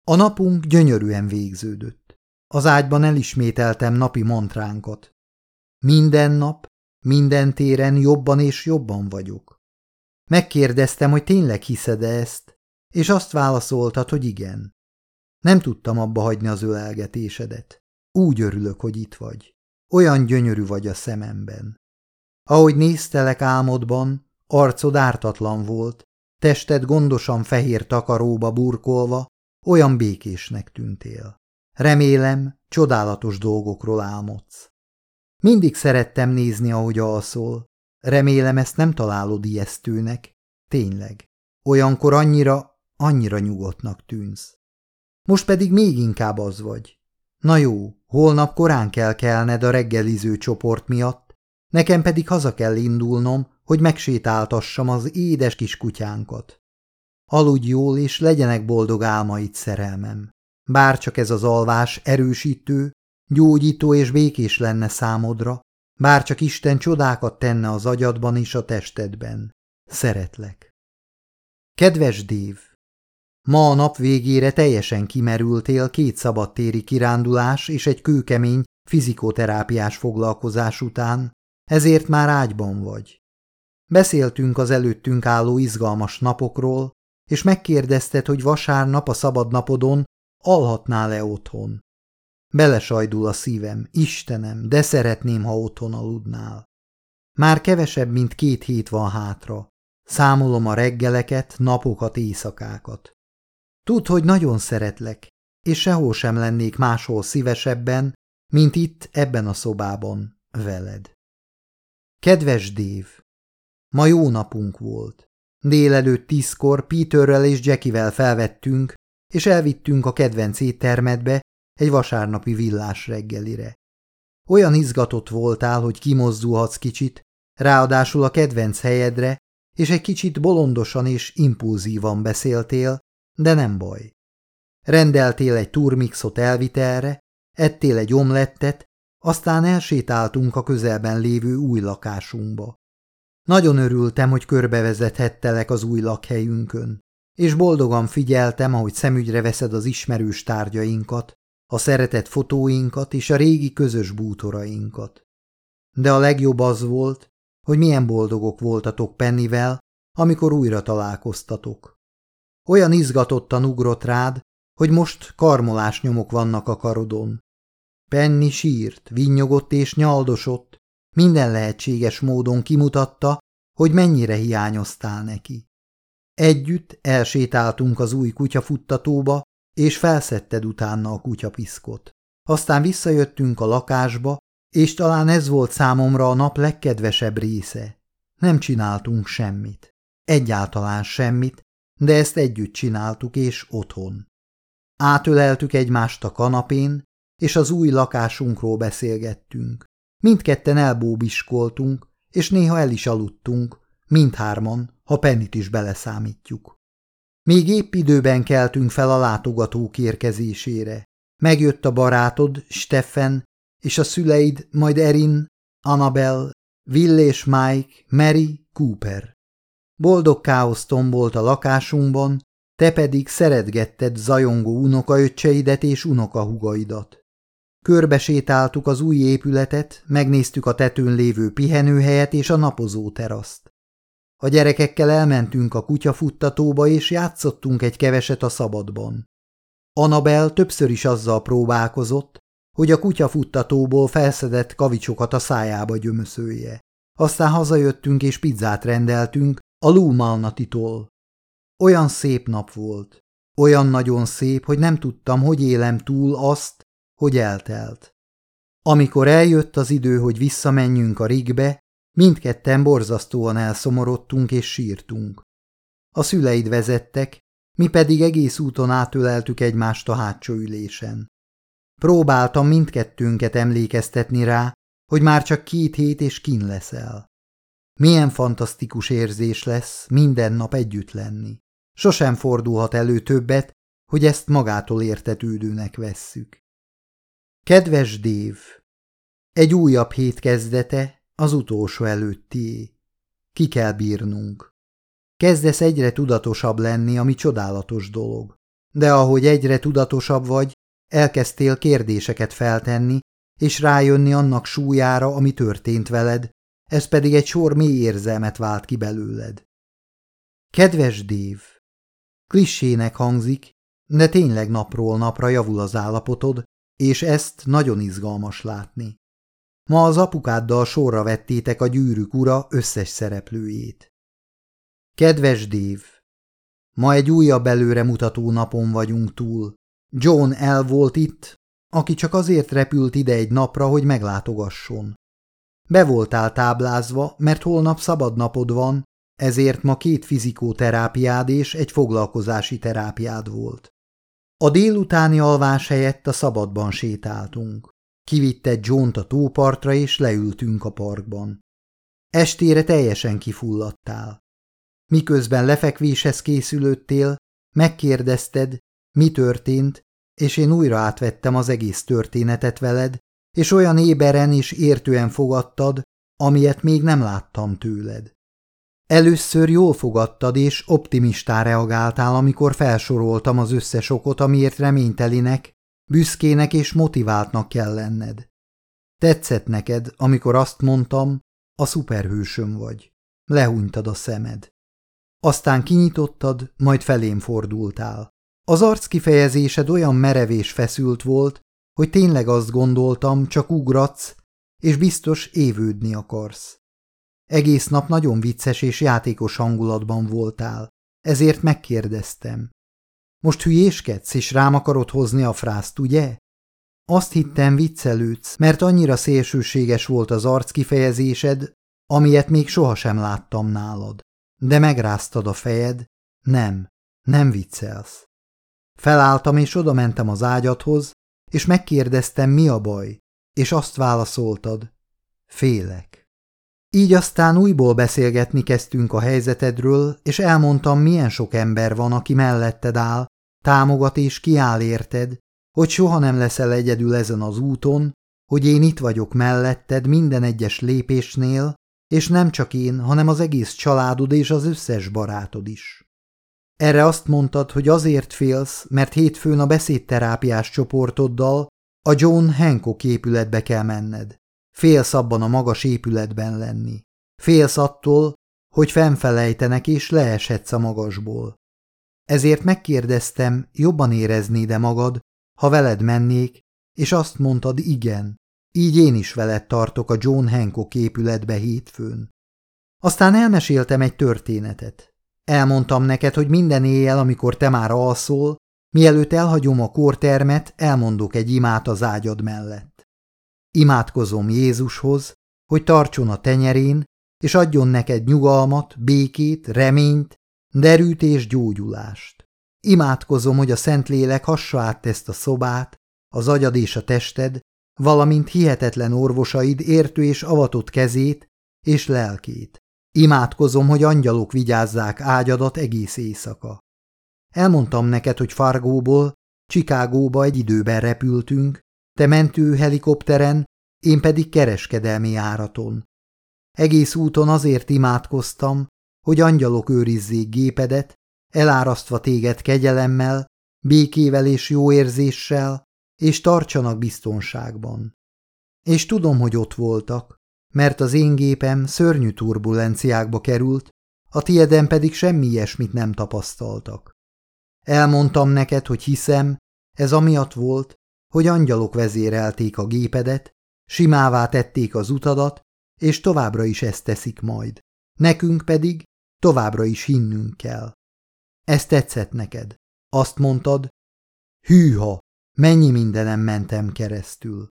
A napunk gyönyörűen végződött. Az ágyban elismételtem napi mantránkat. Minden nap, minden téren jobban és jobban vagyok. Megkérdeztem, hogy tényleg hiszed -e ezt, és azt válaszoltad, hogy igen. Nem tudtam abba hagyni az ölelgetésedet. Úgy örülök, hogy itt vagy. Olyan gyönyörű vagy a szememben. Ahogy néztelek álmodban, arcod ártatlan volt, tested gondosan fehér takaróba burkolva, olyan békésnek tűntél. Remélem, csodálatos dolgokról álmodsz. Mindig szerettem nézni, ahogy alszol. Remélem, ezt nem találod ijesztőnek. Tényleg. Olyankor annyira, annyira nyugodtnak tűnsz. Most pedig még inkább az vagy. Na jó, holnap korán kell kelned a reggeliző csoport miatt, nekem pedig haza kell indulnom, hogy megsétáltassam az édes kis kutyánkat. Aludj jól, és legyenek boldog álmaid, szerelmem. Bárcsak ez az alvás erősítő, gyógyító és békés lenne számodra, bárcsak Isten csodákat tenne az agyadban és a testedben. Szeretlek. Kedves Dév! Ma a nap végére teljesen kimerültél két szabadtéri kirándulás és egy kőkemény fizikoterápiás foglalkozás után, ezért már ágyban vagy. Beszéltünk az előttünk álló izgalmas napokról, és megkérdezted, hogy vasárnap a szabadnapodon alhatnál-e otthon. Belesajdul a szívem, Istenem, de szeretném, ha otthon aludnál. Már kevesebb, mint két hét van hátra. Számolom a reggeleket, napokat, éjszakákat. Tudd, hogy nagyon szeretlek, és sehol sem lennék máshol szívesebben, mint itt, ebben a szobában, veled. Kedves Dév! Ma jó napunk volt. Délelőtt tízkor Peterrel és Jackivel felvettünk, és elvittünk a kedvenc éttermedbe egy vasárnapi villás reggelire. Olyan izgatott voltál, hogy kimozdulhatsz kicsit, ráadásul a kedvenc helyedre, és egy kicsit bolondosan és impulzívan beszéltél, de nem baj. Rendeltél egy turmixot elvitelre, ettél egy omlettet, aztán elsétáltunk a közelben lévő új lakásunkba. Nagyon örültem, hogy körbevezethettelek az új lakhelyünkön, és boldogan figyeltem, ahogy szemügyre veszed az ismerős tárgyainkat, a szeretett fotóinkat és a régi közös bútorainkat. De a legjobb az volt, hogy milyen boldogok voltatok Pennivel, amikor újra találkoztatok. Olyan izgatottan ugrott rád, hogy most karmolás nyomok vannak a karodon. Penny sírt, vinnyogott és nyaldosott, minden lehetséges módon kimutatta, hogy mennyire hiányoztál neki. Együtt elsétáltunk az új kutyafuttatóba, és felszedted utána a kutyapiszkot. Aztán visszajöttünk a lakásba, és talán ez volt számomra a nap legkedvesebb része. Nem csináltunk semmit. Egyáltalán semmit, de ezt együtt csináltuk, és otthon. Átöleltük egymást a kanapén, és az új lakásunkról beszélgettünk. Mindketten elbóbiskoltunk, és néha el is aludtunk, mindhárman, ha Pennit is beleszámítjuk. Még épp időben keltünk fel a látogatók érkezésére. Megjött a barátod, Steffen, és a szüleid, majd Erin, Annabel, Will és Mike, Mary, Cooper. Boldog káosz tombolt a lakásunkban, te pedig szeretgetted zajongó unokaöccseidet és unokahugaidat. Körbesétáltuk az új épületet, megnéztük a tetőn lévő pihenőhelyet és a napozó teraszt. A gyerekekkel elmentünk a kutyafuttatóba, és játszottunk egy keveset a szabadban. Anabel többször is azzal próbálkozott, hogy a kutyafuttatóból felszedett kavicsokat a szájába gyömöszölje. Aztán hazajöttünk és pizzát rendeltünk a Lou Malnatitól. Olyan szép nap volt. Olyan nagyon szép, hogy nem tudtam, hogy élem túl azt, hogy eltelt. Amikor eljött az idő, hogy visszamenjünk a rigbe, mindketten borzasztóan elszomorodtunk és sírtunk. A szüleid vezettek, mi pedig egész úton átöleltük egymást a hátsó ülésen. Próbáltam mindkettőnket emlékeztetni rá, hogy már csak két hét és kin leszel. Milyen fantasztikus érzés lesz minden nap együtt lenni. Sosem fordulhat elő többet, hogy ezt magától értetődőnek vesszük. Kedves Dév! Egy újabb hét kezdete, az utolsó előttié. Ki kell bírnunk. Kezdesz egyre tudatosabb lenni, ami csodálatos dolog. De ahogy egyre tudatosabb vagy, elkezdtél kérdéseket feltenni, és rájönni annak súlyára, ami történt veled, ez pedig egy sor mély érzelmet vált ki belőled. Kedves Dév! Klissének hangzik, de tényleg napról napra javul az állapotod, és ezt nagyon izgalmas látni. Ma az apukáddal sorra vettétek a gyűrűk ura összes szereplőjét. Kedves Dév! Ma egy újabb előre mutató napon vagyunk túl. John el volt itt, aki csak azért repült ide egy napra, hogy meglátogasson. Be voltál táblázva, mert holnap szabad napod van, ezért ma két fizikóterápiád és egy foglalkozási terápiád volt. A délutáni alvás helyett a szabadban sétáltunk. Kivitte John-t a tópartra, és leültünk a parkban. Estére teljesen kifulladtál. Miközben lefekvéshez készülöttél, megkérdezted, mi történt, és én újra átvettem az egész történetet veled, és olyan éberen és értően fogadtad, amilyet még nem láttam tőled. Először jól fogadtad és optimistán reagáltál, amikor felsoroltam az összes okot, amiért reménytelinek, büszkének és motiváltnak kell lenned. Tetszett neked, amikor azt mondtam, a szuperhősöm vagy. Lehúnytad a szemed. Aztán kinyitottad, majd felém fordultál. Az arc kifejezésed olyan merevés feszült volt, hogy tényleg azt gondoltam, csak ugratsz, és biztos évődni akarsz. Egész nap nagyon vicces és játékos hangulatban voltál, ezért megkérdeztem. Most hülyéskedsz, és rám akarod hozni a frászt, ugye? Azt hittem viccelődsz, mert annyira szélsőséges volt az arc kifejezésed, amilyet még sohasem láttam nálad. De megráztad a fejed. Nem, nem viccelsz. Felálltam és odamentem az ágyadhoz, és megkérdeztem, mi a baj, és azt válaszoltad. Félek. Így aztán újból beszélgetni kezdtünk a helyzetedről, és elmondtam, milyen sok ember van, aki melletted áll, támogat és kiáll érted, hogy soha nem leszel egyedül ezen az úton, hogy én itt vagyok melletted minden egyes lépésnél, és nem csak én, hanem az egész családod és az összes barátod is. Erre azt mondtad, hogy azért félsz, mert hétfőn a beszédterápiás csoportoddal a John Hancock épületbe kell menned. Félsz abban a magas épületben lenni. Félsz attól, hogy fennfelejtenek és leeshetsz a magasból. Ezért megkérdeztem, jobban éreznéd-e magad, ha veled mennék, és azt mondtad igen. Így én is veled tartok a John Hancock épületbe hétfőn. Aztán elmeséltem egy történetet. Elmondtam neked, hogy minden éjjel, amikor te már alszol, mielőtt elhagyom a kórtermet, elmondok egy imát az ágyad mellett. Imádkozom Jézushoz, hogy tartson a tenyerén, és adjon neked nyugalmat, békét, reményt, derűt és gyógyulást. Imádkozom, hogy a Szentlélek hassa át ezt a szobát, az agyad és a tested, valamint hihetetlen orvosaid értő és avatott kezét és lelkét. Imádkozom, hogy angyalok vigyázzák ágyadat egész éjszaka. Elmondtam neked, hogy Fargóból Csikágóba egy időben repültünk, te mentő helikopteren, én pedig kereskedelmi áraton. Egész úton azért imádkoztam, hogy angyalok őrizzék gépedet, elárasztva téged kegyelemmel, békével és jó érzéssel, és tartsanak biztonságban. És tudom, hogy ott voltak, mert az én gépem szörnyű turbulenciákba került, a tieden pedig semmi ilyesmit nem tapasztaltak. Elmondtam neked, hogy hiszem, ez amiatt volt, hogy angyalok vezérelték a gépedet, simává tették az utadat, és továbbra is ezt teszik majd. Nekünk pedig továbbra is hinnünk kell. Ez tetszett neked. Azt mondtad, hűha, mennyi mindenem mentem keresztül.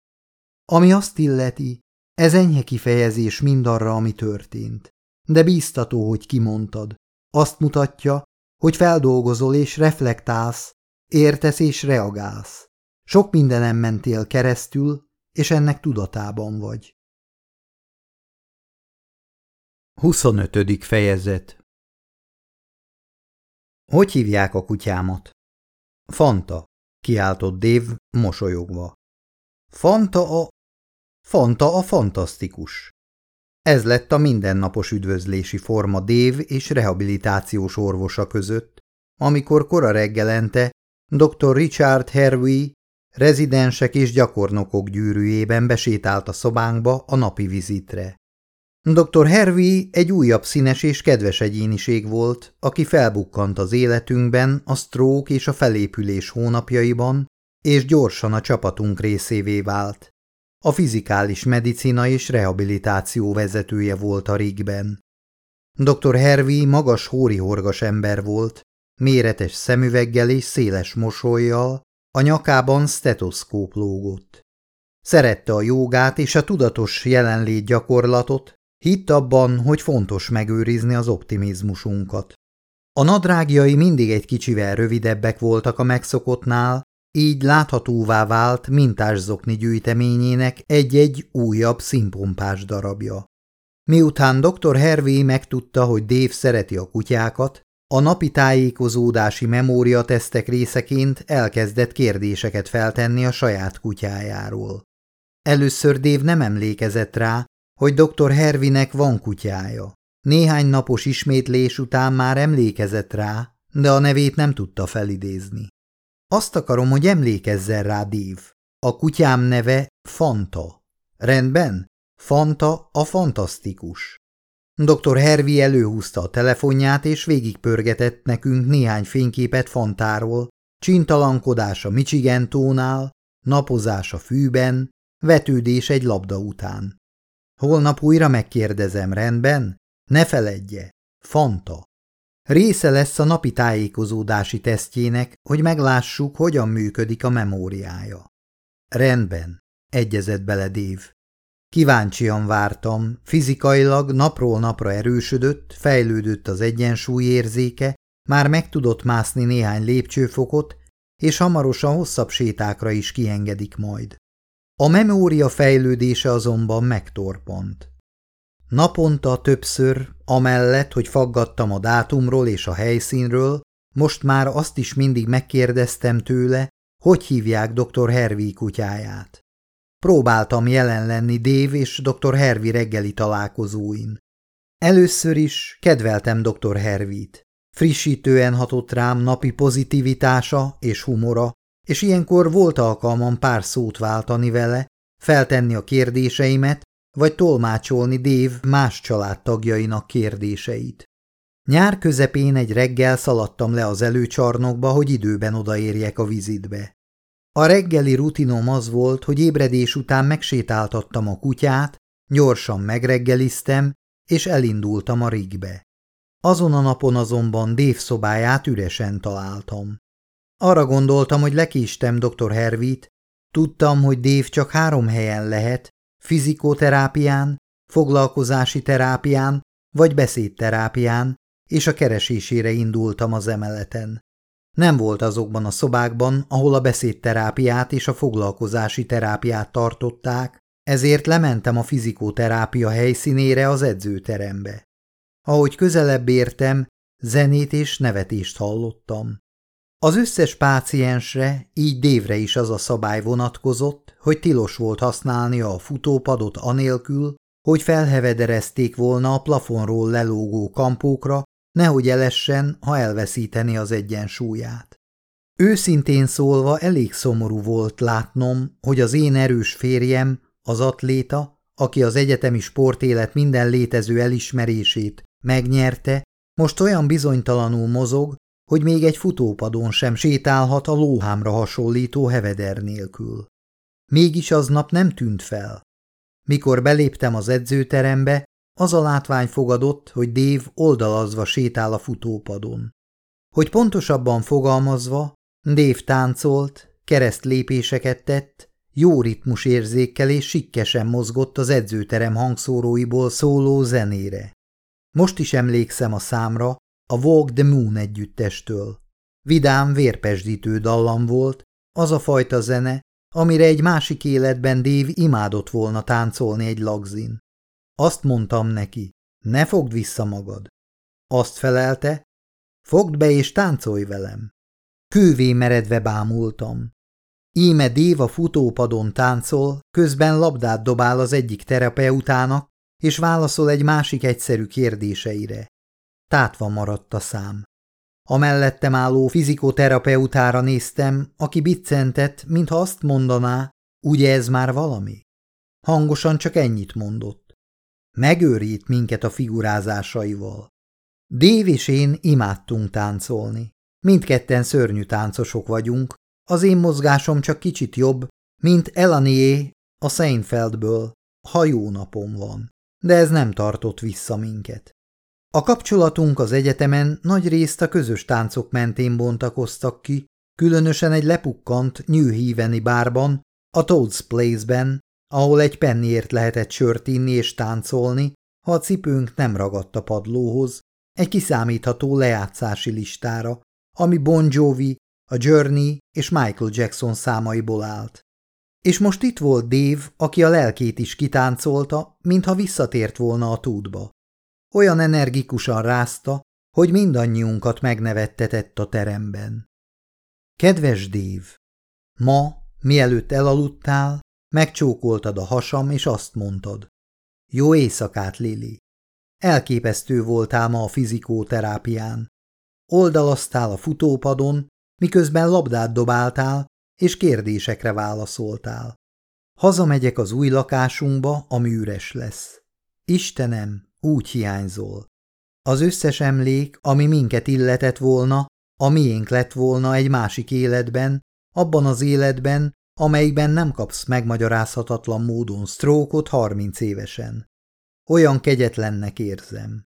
Ami azt illeti, ez enyhe kifejezés mindarra, ami történt. De bíztató, hogy kimondtad. Azt mutatja, hogy feldolgozol és reflektálsz, értesz és reagálsz. Sok mindenem mentél keresztül, és ennek tudatában vagy. 25. fejezet Hogy hívják a kutyámat? Fanta, kiáltott Dave mosolyogva. Fanta a... Fanta a fantasztikus. Ez lett a mindennapos üdvözlési forma Dév és rehabilitációs orvosa között, amikor kora reggelente dr. Richard Hervey rezidensek és gyakornokok gyűrűjében besétált a szobánkba a napi vizitre. Dr. Hervey egy újabb színes és kedves egyéniség volt, aki felbukkant az életünkben a sztrók és a felépülés hónapjaiban, és gyorsan a csapatunk részévé vált. A fizikális medicina és rehabilitáció vezetője volt a rigben. Dr. Hervey magas hóri-horgas ember volt, méretes szemüveggel és széles mosolyjal, a nyakában stetoszkóp lógott. Szerette a jogát és a tudatos jelenlét gyakorlatot, hitt abban, hogy fontos megőrizni az optimizmusunkat. A nadrágjai mindig egy kicsivel rövidebbek voltak a megszokottnál, így láthatóvá vált mintás zokni gyűjteményének egy-egy újabb színpompás darabja. Miután dr. Hervé megtudta, hogy Dave szereti a kutyákat, a napi tájékozódási memóriatesztek részeként elkezdett kérdéseket feltenni a saját kutyájáról. Először Dave nem emlékezett rá, hogy dr. Hervinek van kutyája. Néhány napos ismétlés után már emlékezett rá, de a nevét nem tudta felidézni. Azt akarom, hogy emlékezzen rá, Dave. A kutyám neve Fanta. Rendben? Fanta a fantasztikus. Dr. Hervi előhúzta a telefonját, és végigpörgetett nekünk néhány fényképet Fantáról, csintalankodás a Michigan tónál, napozás a fűben, vetődés egy labda után. Holnap újra megkérdezem, rendben? Ne feledje, Fanta. Része lesz a napi tájékozódási tesztjének, hogy meglássuk, hogyan működik a memóriája. Rendben, egyezett bele Dév. Kíváncsian vártam, fizikailag napról napra erősödött, fejlődött az egyensúly érzéke, már meg tudott mászni néhány lépcsőfokot, és hamarosan hosszabb sétákra is kiengedik majd. A memória fejlődése azonban megtorpant. Naponta többször, amellett, hogy faggattam a dátumról és a helyszínről, most már azt is mindig megkérdeztem tőle, hogy hívják dr. Hervi kutyáját. Próbáltam jelen lenni Dave és dr. Hervi reggeli találkozóin. Először is kedveltem dr. Hervit. Frissítően hatott rám napi pozitivitása és humora, és ilyenkor volt alkalmam pár szót váltani vele, feltenni a kérdéseimet, vagy tolmácsolni Dave más családtagjainak kérdéseit. Nyár közepén egy reggel szaladtam le az előcsarnokba, hogy időben odaérjek a vizitbe. A reggeli rutinom az volt, hogy ébredés után megsétáltattam a kutyát, gyorsan megreggeliztem, és elindultam a rigbe. Azon a napon azonban Dave szobáját üresen találtam. Arra gondoltam, hogy lekéstem dr. Hervit, tudtam, hogy Dave csak három helyen lehet, fizikoterápián, foglalkozási terápián vagy beszédterápián, és a keresésére indultam az emeleten. Nem volt azokban a szobákban, ahol a beszédterápiát és a foglalkozási terápiát tartották, ezért lementem a fizikoterápia helyszínére az edzőterembe. Ahogy közelebb értem, zenét és nevetést hallottam. Az összes páciensre, így Dévre is az a szabály vonatkozott, hogy tilos volt használnia a futópadot anélkül, hogy felhevederezték volna a plafonról lelógó kampókra, nehogy elessen, ha elveszíteni az egyensúlyát. Őszintén szólva elég szomorú volt látnom, hogy az én erős férjem, az atléta, aki az egyetemi sportélet minden létező elismerését megnyerte, most olyan bizonytalanul mozog, hogy még egy futópadon sem sétálhat a lóhámra hasonlító heveder nélkül. Mégis aznap nem tűnt fel. Mikor beléptem az edzőterembe, az a látvány fogadott, hogy Dév oldalazva sétál a futópadon. Hogy pontosabban fogalmazva, Dév táncolt, kereszt lépéseket tett, jó ritmus érzékkel és sikkesen mozgott az edzőterem hangszóróiból szóló zenére. Most is emlékszem a számra, a Walk the Moon együttestől. Vidám, vérpesdítő dallam volt, az a fajta zene, amire egy másik életben Dave imádott volna táncolni egy lagzin. Azt mondtam neki, ne fogd vissza magad. Azt felelte, fogd be és táncolj velem. Kővé meredve bámultam. Íme Déva futópadon táncol, közben labdát dobál az egyik terapeutának, és válaszol egy másik egyszerű kérdéseire. Tátva maradt a szám. A mellettem álló fizikoterapeutára néztem, aki biccentett, mintha azt mondaná, ugye ez már valami? Hangosan csak ennyit mondott. Megőrít minket a figurázásaival. Dave és én imádtunk táncolni. Mindketten szörnyű táncosok vagyunk, az én mozgásom csak kicsit jobb, mint Elanié a Seinfeldből, ha jó napom van. De ez nem tartott vissza minket. A kapcsolatunk az egyetemen nagy részt a közös táncok mentén bontakoztak ki, különösen egy lepukkant New Haven-i bárban, a Toad's Place-ben, ahol egy penniért lehetett sört inni és táncolni, ha a cipőnk nem ragadt a padlóhoz, egy kiszámítható lejátszási listára, ami Bon Jovi, a Journey és Michael Jackson számaiból állt. És most itt volt Dave, aki a lelkét is kitáncolta, mintha visszatért volna a tútba. Olyan energikusan rázta, hogy mindannyiunkat megnevettetett a teremben. Kedves Dave! Ma, mielőtt elaludtál, megcsókoltad a hasam, és azt mondtad. Jó éjszakát, Lili! Elképesztő voltál ma a fizikóterápián. Oldalaztál a futópadon, miközben labdát dobáltál, és kérdésekre válaszoltál. Hazamegyek az új lakásunkba, ami üres lesz. Istenem, úgy hiányzol. Az összes emlék, ami minket illetett volna, a miénk lett volna egy másik életben, abban az életben, amelyikben nem kapsz megmagyarázhatatlan módon sztrókot harminc évesen. Olyan kegyetlennek érzem.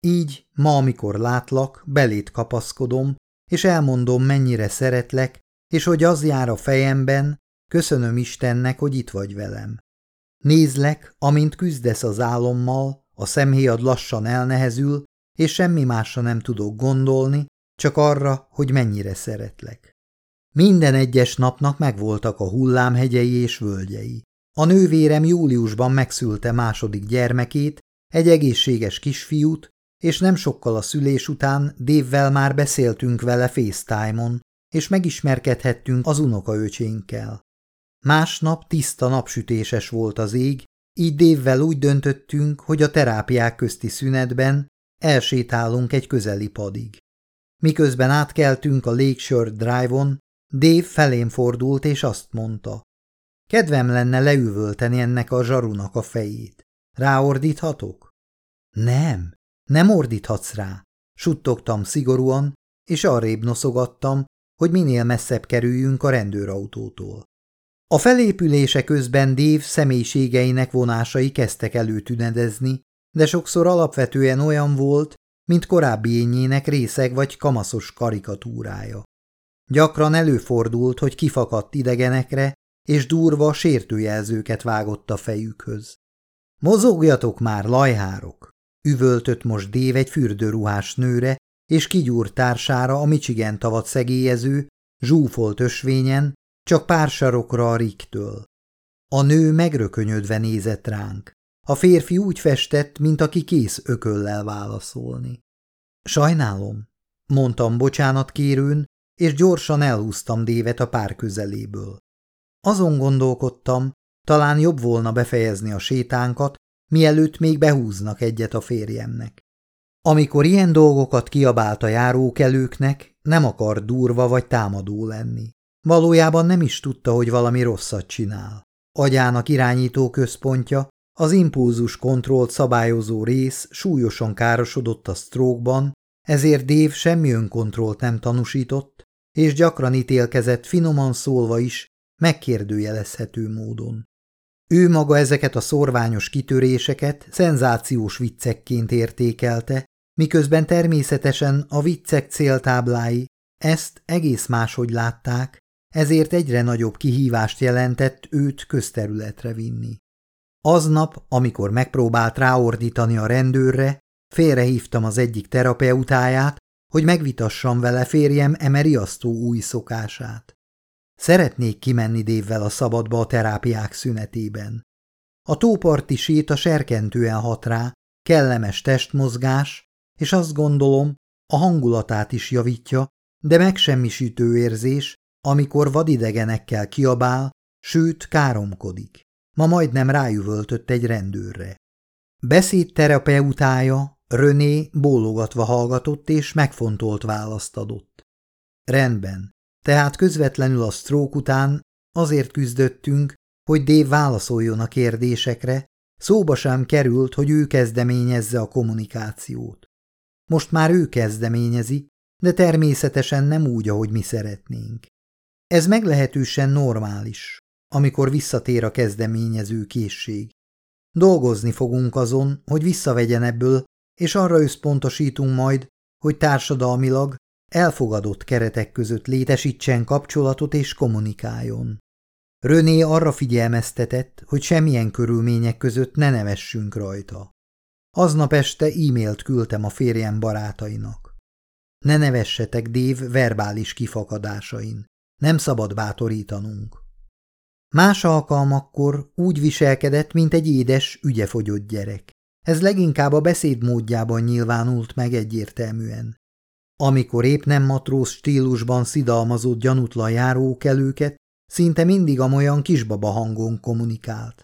Így, ma, amikor látlak, belét kapaszkodom, és elmondom, mennyire szeretlek, és hogy az jár a fejemben, köszönöm Istennek, hogy itt vagy velem. Nézlek, amint küzdesz az álommal, a szemhéjad lassan elnehezül, és semmi másra nem tudok gondolni, csak arra, hogy mennyire szeretlek. Minden egyes napnak megvoltak a hullámhegyei és völgyei. A nővérem júliusban megszülte második gyermekét, egy egészséges kisfiút, és nem sokkal a szülés után Dévvel már beszéltünk vele FaceTime-on, és megismerkedhettünk az unokaöcsénkkel. Másnap tiszta napsütéses volt az ég, így Dévvel úgy döntöttünk, hogy a terápiák közti szünetben elsétálunk egy közeli padig. Miközben átkeltünk a Lakeshore Drive-on, Dave felém fordult és azt mondta. Kedvem lenne leüvölteni ennek a zsarunak a fejét. Ráordíthatok? Nem, nem ordíthatsz rá. Suttogtam szigorúan, és arrébb noszogattam, hogy minél messzebb kerüljünk a rendőrautótól. A felépülése közben Dave személyiségeinek vonásai kezdtek előtünedezni, de sokszor alapvetően olyan volt, mint korábbi ényének részeg vagy kamaszos karikatúrája. Gyakran előfordult, hogy kifakadt idegenekre, és durva sértőjelzőket vágott a fejükhöz. Mozogjatok már, lajhárok! Üvöltött most Dév egy fürdőruhás nőre, és kigyúrt társára a Michigan tavat szegélyező, zsúfolt ösvényen, csak pár sarokra a riktől. A nő megrökönyödve nézett ránk. A férfi úgy festett, mint aki kész ököllel válaszolni. Sajnálom, mondtam bocsánat kérőn, és gyorsan elhúztam Dévet a pár közeléből. Azon gondolkodtam, talán jobb volna befejezni a sétánkat, mielőtt még behúznak egyet a férjemnek. Amikor ilyen dolgokat kiabált a járókelőknek, nem akar durva vagy támadó lenni. Valójában nem is tudta, hogy valami rosszat csinál. Agyának irányító központja, az impulzus kontrollt szabályozó rész súlyosan károsodott a sztrókban, ezért Dév semmi önkontrollt nem tanúsított, és gyakran ítélkezett finoman szólva is, megkérdőjelezhető módon. Ő maga ezeket a szorványos kitöréseket szenzációs viccekként értékelte, miközben természetesen a viccek céltáblái ezt egész máshogy látták, ezért egyre nagyobb kihívást jelentett őt közterületre vinni. Aznap, amikor megpróbált ráordítani a rendőrre, félrehívtam az egyik terapeutáját, hogy megvitassam vele férjem eme riasztó új szokását. Szeretnék kimenni dévvel a szabadba a terápiák szünetében. A tóparti séta serkentően hat rá, kellemes testmozgás, és azt gondolom, a hangulatát is javítja, de megsemmisítő érzés, amikor vadidegenekkel kiabál, sőt káromkodik. Ma majdnem rájüvöltött egy rendőrre. Beszédterapeutája René bólogatva hallgatott és megfontolt választ adott. Rendben, tehát közvetlenül a sztrók után azért küzdöttünk, hogy Dave válaszoljon a kérdésekre, szóba sem került, hogy ő kezdeményezze a kommunikációt. Most már ő kezdeményezi, de természetesen nem úgy, ahogy mi szeretnénk. Ez meglehetősen normális, amikor visszatér a kezdeményező készség. Dolgozni fogunk azon, hogy visszavegyen ebből, és arra összpontosítunk majd, hogy társadalmilag elfogadott keretek között létesítsen kapcsolatot és kommunikáljon. Röné arra figyelmeztetett, hogy semmilyen körülmények között ne nevessünk rajta. Aznap este e-mailt küldtem a férjem barátainak. Ne nevessetek Dév verbális kifakadásain. Nem szabad bátorítanunk. Más alkalmakkor úgy viselkedett, mint egy édes, ügyefogyott gyerek. Ez leginkább a beszédmódjában nyilvánult meg egyértelműen. Amikor épp nem matróz stílusban szidalmazott gyanútlan járókelőket, szinte mindig amolyan kisbaba hangon kommunikált.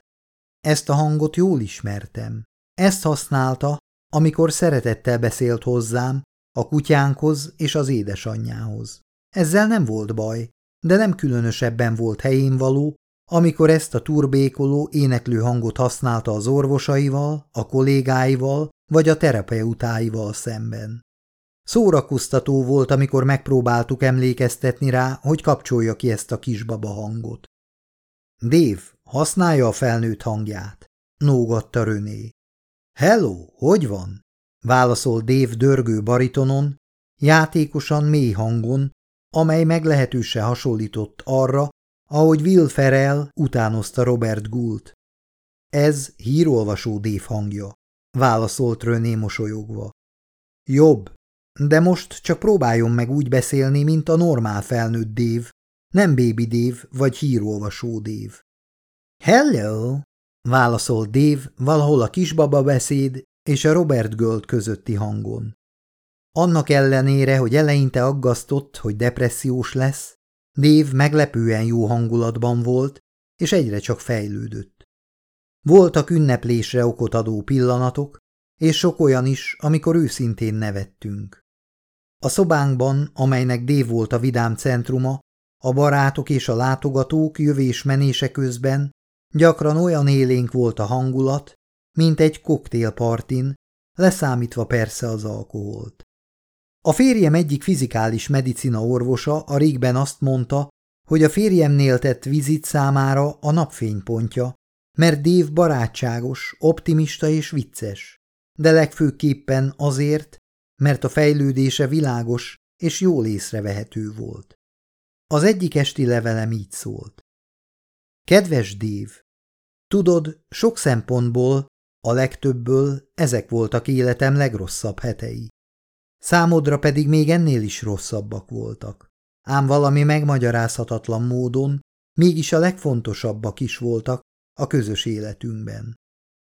Ezt a hangot jól ismertem. Ezt használta, amikor szeretettel beszélt hozzám, a kutyánkhoz és az édesanyjához. Ezzel nem volt baj, de nem különösebben volt helyén való, amikor ezt a turbékoló, éneklő hangot használta az orvosaival, a kollégáival vagy a terapeutáival szemben. Szórakoztató volt, amikor megpróbáltuk emlékeztetni rá, hogy kapcsolja ki ezt a kisbaba hangot. Dév, használja a felnőtt hangját, nógatta Röné. Hello, hogy van? válaszol Dév dörgő baritonon, játékosan mély hangon, amely meglehetősen hasonlított arra, ahogy Will Ferrell utánozta Robert Gould. Ez hírolvasó Dév hangja, válaszolt René mosolyogva. Jobb, de most csak próbáljon meg úgy beszélni, mint a normál felnőtt Dév, nem Baby Dév vagy hírolvasó Dév. Hello, válaszolt Dév valahol a kisbaba beszéd és a Robert Gold közötti hangon. Annak ellenére, hogy eleinte aggasztott, hogy depressziós lesz, Dév meglepően jó hangulatban volt, és egyre csak fejlődött. Voltak ünneplésre okot adó pillanatok, és sok olyan is, amikor őszintén nevettünk. A szobánkban, amelynek Dév volt a vidám centruma, a barátok és a látogatók jövés-menése közben gyakran olyan élénk volt a hangulat, mint egy koktélpartin, leszámítva persze az alkoholt. A férjem egyik fizikális medicina orvosa a régben azt mondta, hogy a férjemnél tett vizit számára a napfénypontja, mert Dév barátságos, optimista és vicces, de legfőképpen azért, mert a fejlődése világos és jól észrevehető volt. Az egyik esti levelem így szólt. Kedves Dév, tudod, sok szempontból, a legtöbbből ezek voltak életem legrosszabb hetei. Számodra pedig még ennél is rosszabbak voltak. Ám valami megmagyarázhatatlan módon mégis a legfontosabbak is voltak a közös életünkben.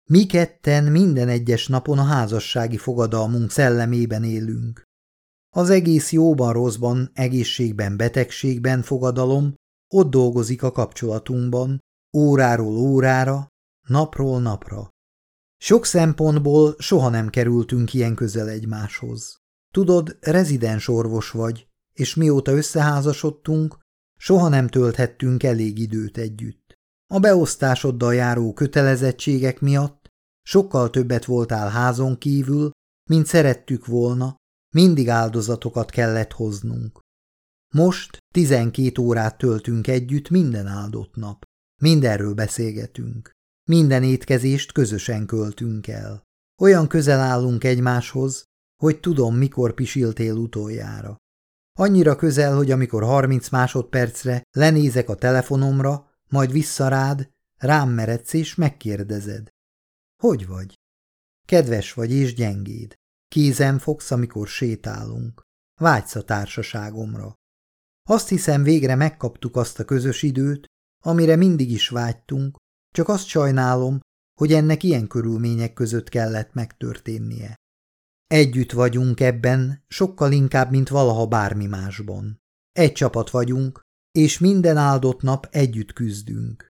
Mi ketten minden egyes napon a házassági fogadalmunk szellemében élünk. Az egész jóban, rosszban, egészségben, betegségben fogadalom ott dolgozik a kapcsolatunkban, óráról órára, napról napra. Sok szempontból soha nem kerültünk ilyen közel egymáshoz. Tudod, rezidens orvos vagy, és mióta összeházasodtunk, soha nem tölthettünk elég időt együtt. A beosztásoddal járó kötelezettségek miatt sokkal többet voltál házon kívül, mint szerettük volna, mindig áldozatokat kellett hoznunk. Most tizenkét órát töltünk együtt minden áldott nap. Mindenről beszélgetünk. Minden étkezést közösen költünk el. Olyan közel állunk egymáshoz, hogy tudom, mikor pisiltél utoljára. Annyira közel, hogy amikor harminc másodpercre lenézek a telefonomra, majd visszarád, rám meredsz és megkérdezed. Hogy vagy? Kedves vagy és gyengéd. Kézem fogsz, amikor sétálunk. Vágysz a társaságomra. Azt hiszem, végre megkaptuk azt a közös időt, amire mindig is vágytunk, csak azt sajnálom, hogy ennek ilyen körülmények között kellett megtörténnie. Együtt vagyunk ebben, sokkal inkább, mint valaha bármi másban. Egy csapat vagyunk, és minden áldott nap együtt küzdünk.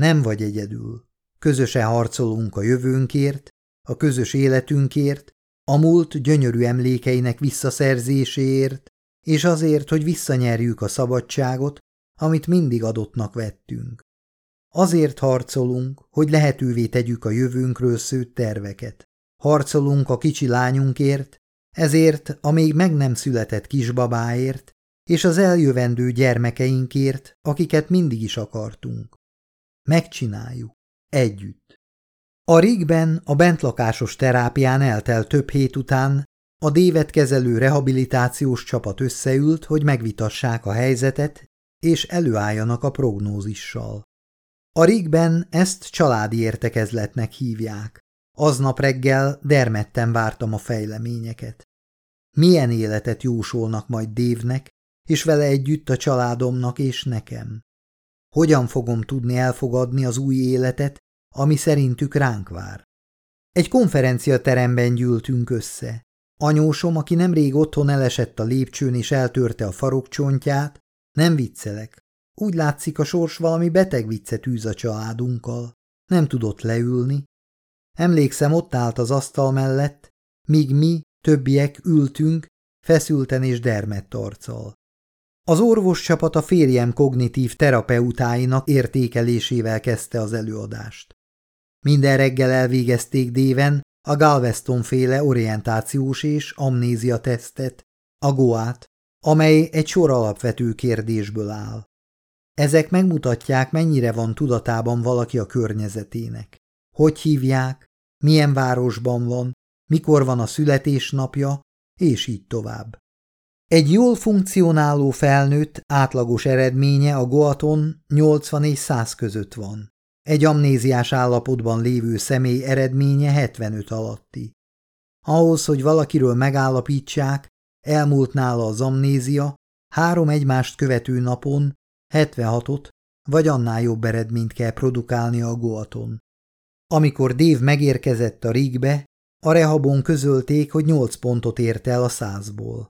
Nem vagy egyedül. Közösen harcolunk a jövőnkért, a közös életünkért, a múlt gyönyörű emlékeinek visszaszerzéséért, és azért, hogy visszanyerjük a szabadságot, amit mindig adottnak vettünk. Azért harcolunk, hogy lehetővé tegyük a jövőnkről szőtt terveket. Harcolunk a kicsi lányunkért, ezért a még meg nem született kisbabáért, és az eljövendő gyermekeinkért, akiket mindig is akartunk. Megcsináljuk. Együtt. A Rigben a bentlakásos terápián eltelt több hét után a dévet kezelő rehabilitációs csapat összeült, hogy megvitassák a helyzetet, és előálljanak a prognózissal. A Rigben ezt családi értekezletnek hívják. Aznap reggel dermedten vártam a fejleményeket. Milyen életet jósolnak majd Dévnek, és vele együtt a családomnak és nekem? Hogyan fogom tudni elfogadni az új életet, ami szerintük ránk vár? Egy konferenciateremben gyűltünk össze. Anyósom, aki nemrég otthon elesett a lépcsőn és eltörte a farokcsontját, nem viccelek. Úgy látszik, a sors valami beteg viccet űz a családunkkal. Nem tudott leülni. Emlékszem, ott állt az asztal mellett, míg mi, többiek ültünk, feszülten és dermedt arccal. Az orvoscsapat a férjem kognitív terapeutáinak értékelésével kezdte az előadást. Minden reggel elvégezték déven a Galveston féle orientációs és amnézia tesztet, a GOÁT, amely egy sor alapvető kérdésből áll. Ezek megmutatják, mennyire van tudatában valaki a környezetének. Hogy hívják, milyen városban van, mikor van a születésnapja, és így tovább. Egy jól funkcionáló felnőtt átlagos eredménye a Goaton 80 és 100 között van. Egy amnéziás állapotban lévő személy eredménye 75 alatti. Ahhoz, hogy valakiről megállapítsák, elmúlt nála az amnézia, három egymást követő napon 76-ot vagy annál jobb eredményt kell produkálni a Goaton. Amikor Dév megérkezett a Rigbe, a rehabon közölték, hogy 8 pontot ért el a százból.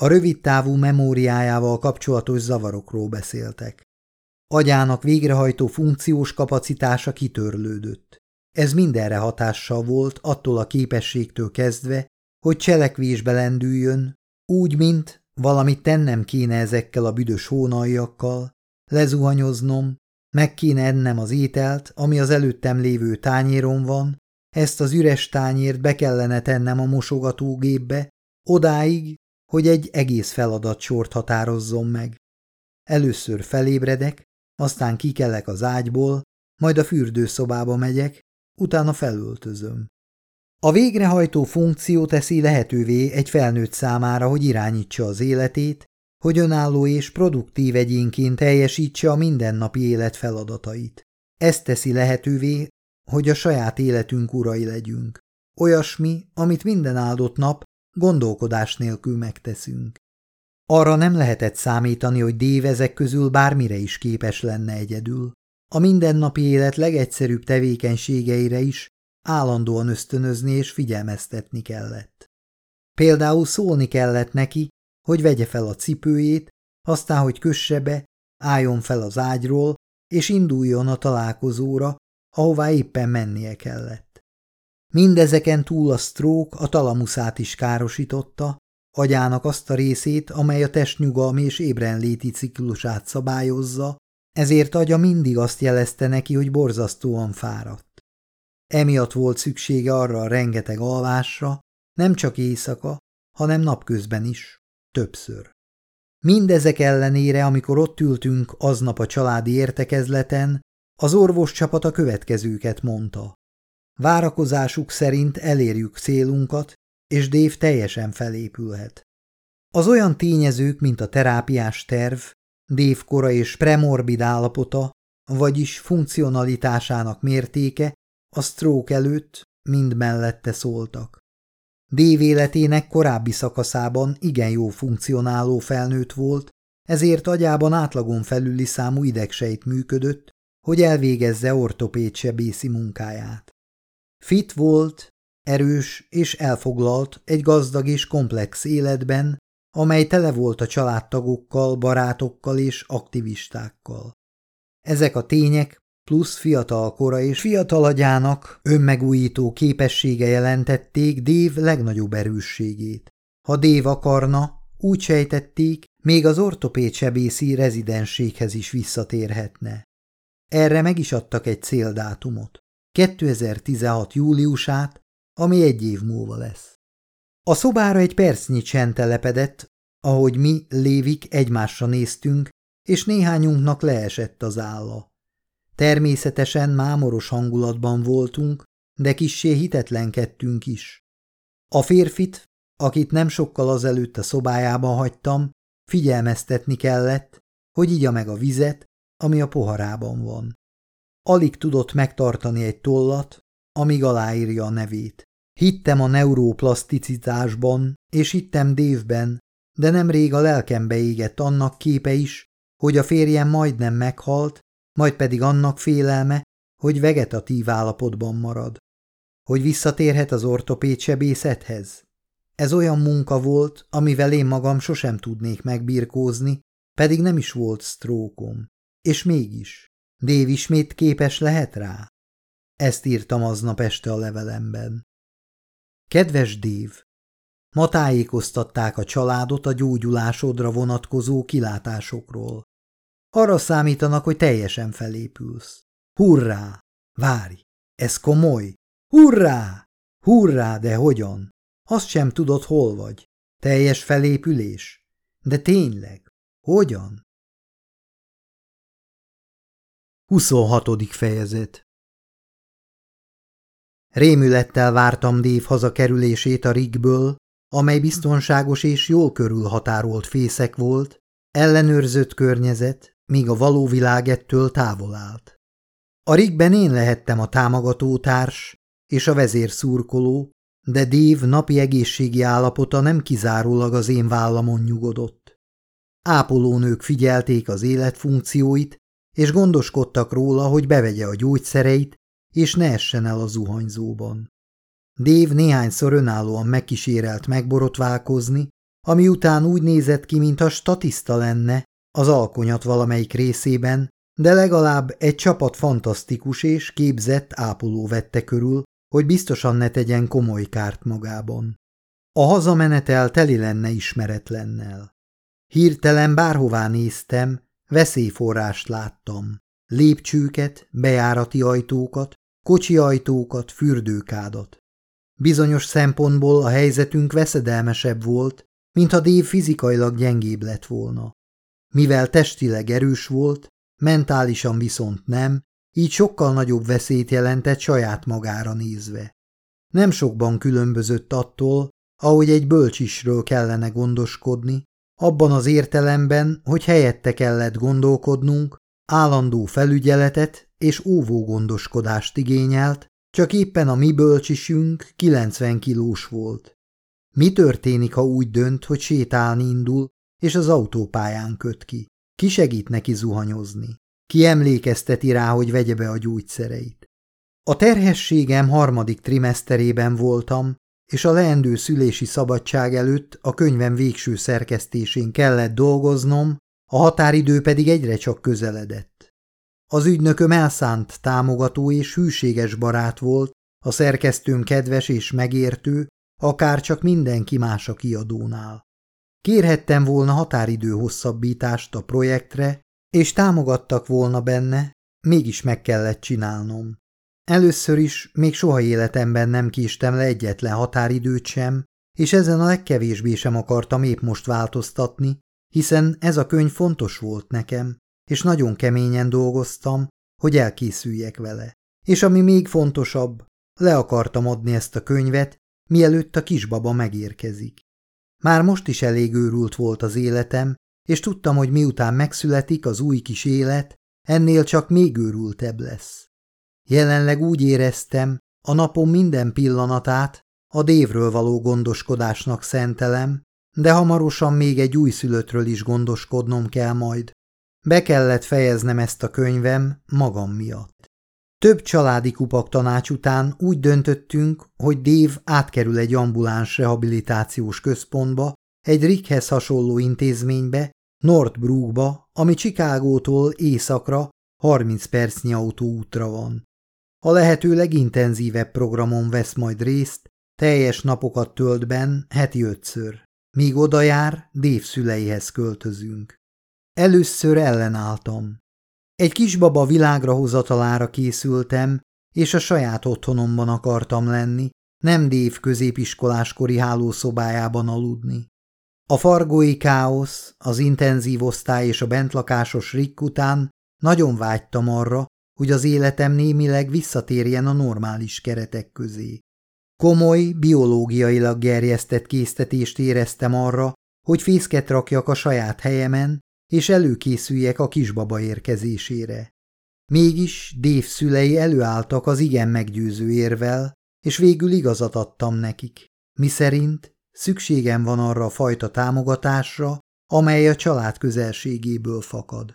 A rövid távú memóriájával kapcsolatos zavarokról beszéltek. Agyának végrehajtó funkciós kapacitása kitörlődött. Ez mindenre hatással volt attól a képességtől kezdve, hogy cselekvésbe lendüljön, úgy, mint valamit tennem kéne ezekkel a büdös hónaljakkal, lezuhanyoznom, meg kéne ennem az ételt, ami az előttem lévő tányéron van, ezt az üres tányért be kellene tennem a mosogatógépbe, odáig, hogy egy egész feladatsort határozzon meg. Először felébredek, aztán kikelek az ágyból, majd a fürdőszobába megyek, utána felöltözöm. A végrehajtó funkció teszi lehetővé egy felnőtt számára, hogy irányítsa az életét, hogy önálló és produktív egyénként teljesítse a mindennapi élet feladatait. Ez teszi lehetővé, hogy a saját életünk urai legyünk. Olyasmi, amit minden áldott nap gondolkodás nélkül megteszünk. Arra nem lehetett számítani, hogy Dév ezek közül bármire is képes lenne egyedül. A mindennapi élet legegyszerűbb tevékenységeire is állandóan ösztönözni és figyelmeztetni kellett. Például szólni kellett neki, hogy vegye fel a cipőjét, aztán, hogy kösse be, álljon fel az ágyról, és induljon a találkozóra, ahová éppen mennie kellett. Mindezeken túl a sztrók a talamuszát is károsította, agyának azt a részét, amely a testnyugalmi és ébrenléti ciklusát szabályozza, ezért agya mindig azt jelezte neki, hogy borzasztóan fáradt. Emiatt volt szüksége arra a rengeteg alvásra, nem csak éjszaka, hanem napközben is, többször. Mindezek ellenére, amikor ott ültünk aznap a családi értekezleten, az orvos csapat a következőket mondta. Várakozásuk szerint elérjük célunkat, és Dév teljesen felépülhet. Az olyan tényezők, mint a terápiás terv, Dév kora és premorbid állapota, vagyis funkcionalitásának mértéke a stroke előtt mind mellette szóltak. Dév életének korábbi szakaszában igen jó funkcionáló felnőtt volt, ezért agyában átlagon felüli számú idegsejt működött, hogy elvégezze ortopéd sebészi munkáját. Fit volt, erős és elfoglalt egy gazdag és komplex életben, amely tele volt a családtagokkal, barátokkal és aktivistákkal. Ezek a tények plusz fiatal kora és fiatal agyának önmegújító képessége jelentették Dév legnagyobb erősségét. Ha Dév akarna, úgy sejtették, még az ortopéd sebészi rezidensséghez is visszatérhetne. Erre meg is adtak egy céldátumot. 2016. júliusát, ami egy év múlva lesz. A szobára egy percnyi csend telepedett, ahogy mi, Lévik egymásra néztünk, és néhányunknak leesett az álla. Természetesen mámoros hangulatban voltunk, de kissé hitetlenkedtünk is. A férfit, akit nem sokkal azelőtt a szobájában hagytam, figyelmeztetni kellett, hogy igya meg a vizet, ami a poharában van. Alig tudott megtartani egy tollat, amíg aláírja a nevét. Hittem a neuroplaszticitásban, és hittem Dévben, de nemrég a lelkembe égett annak képe is, hogy a férjem majdnem meghalt, majd pedig annak félelme, hogy vegetatív állapotban marad. Hogy visszatérhet az ortopéd sebészethez? Ez olyan munka volt, amivel én magam sosem tudnék megbirkózni, pedig nem is volt sztrókom. És mégis, Dév ismét képes lehet rá? Ezt írtam aznap este a levelemben. Kedves Dév! Ma tájékoztatták a családot a gyógyulásodra vonatkozó kilátásokról. Arra számítanak, hogy teljesen felépülsz. Hurrá! Várj! Ez komoly! Hurrá! Hurrá, de hogyan? Azt sem tudod, hol vagy. Teljes felépülés? De tényleg? Hogyan? 26. fejezet Rémülettel vártam Dév hazakerülését a rigből, amely biztonságos és jól körülhatárolt fészek volt, ellenőrzött környezet, míg a való világ ettől távol állt. A rigben én lehettem a támogató társ és a vezér szurkoló, de Dév napi egészségi állapota nem kizárólag az én vállamon nyugodott. Ápolónők figyelték az életfunkcióit, és gondoskodtak róla, hogy bevegye a gyógyszereit, és ne essen el a zuhanyzóban. Dév néhányszor önállóan megkísérelt megborotválkozni, ami után úgy nézett ki, mintha statiszta lenne az alkonyat valamelyik részében, de legalább egy csapat fantasztikus és képzett ápoló vette körül, hogy biztosan ne tegyen komoly kárt magában. A hazamenetel teli lenne ismeretlennel. Hirtelen bárhová néztem, veszélyforrást láttam. Lépcsőket, bejárati ajtókat, kocsi ajtókat, fürdőkádat. Bizonyos szempontból a helyzetünk veszedelmesebb volt, mintha Dév fizikailag gyengébb lett volna. Mivel testileg erős volt, mentálisan viszont nem, így sokkal nagyobb veszélyt jelentett saját magára nézve. Nem sokban különbözött attól, ahogy egy bölcsisről kellene gondoskodni, abban az értelemben, hogy helyette kellett gondolkodnunk, állandó felügyeletet és óvó gondoskodást igényelt, csak éppen a mi bölcsisünk 90 kilós volt. Mi történik, ha úgy dönt, hogy sétálni indul, és az autópályán köt ki? Ki segít neki zuhanyozni? Ki emlékezteti rá, hogy vegye be a gyógyszereit? A terhességem harmadik trimeszterében voltam, és a leendő szülési szabadság előtt a könyvem végső szerkesztésén kellett dolgoznom, a határidő pedig egyre csak közeledett. Az ügynököm elszánt támogató és hűséges barát volt, a szerkesztőm kedves és megértő, akár csak mindenki más a kiadónál. Kérhettem volna határidő hosszabbítást a projektre, és támogattak volna benne, mégis meg kellett csinálnom. Először is még soha életemben nem késtem le egyetlen határidőt sem, és ezen a legkevésbé sem akartam épp most változtatni, hiszen ez a könyv fontos volt nekem, és nagyon keményen dolgoztam, hogy elkészüljek vele. És ami még fontosabb, le akartam adni ezt a könyvet, mielőtt a kisbaba megérkezik. Már most is elég őrült volt az életem, és tudtam, hogy miután megszületik az új kis élet, ennél csak még őrültebb lesz. Jelenleg úgy éreztem, a napom minden pillanatát a dévről való gondoskodásnak szentelem, de hamarosan még egy újszülöttről is gondoskodnom kell majd. Be kellett fejeznem ezt a könyvem magam miatt. Több családi kupak tanács után úgy döntöttünk, hogy Dév átkerül egy ambuláns rehabilitációs központba, egy Rickhez hasonló intézménybe, Northbrookba, ami Chicagótól északra 30 percnyi autóútra van. A lehető legintenzívebb programon vesz majd részt, teljes napokat tölt benn, heti ötször. Míg oda jár, Dév szüleihez költözünk. Először ellenálltam. Egy kisbaba világra hozatalára készültem, és a saját otthonomban akartam lenni, nem Dév középiskoláskori hálószobájában aludni. A fargói káosz, az intenzív osztály és a bentlakásos rikk után nagyon vágytam arra, hogy az életem némileg visszatérjen a normális keretek közé. Komoly, biológiailag gerjesztett késztetést éreztem arra, hogy fészket rakjak a saját helyemen, és előkészüljek a kisbaba érkezésére. Mégis Dév szülei előálltak az igen meggyőző érvel, és végül igazat adtam nekik, miszerint szükségem van arra a fajta támogatásra, amely a család közelségéből fakad.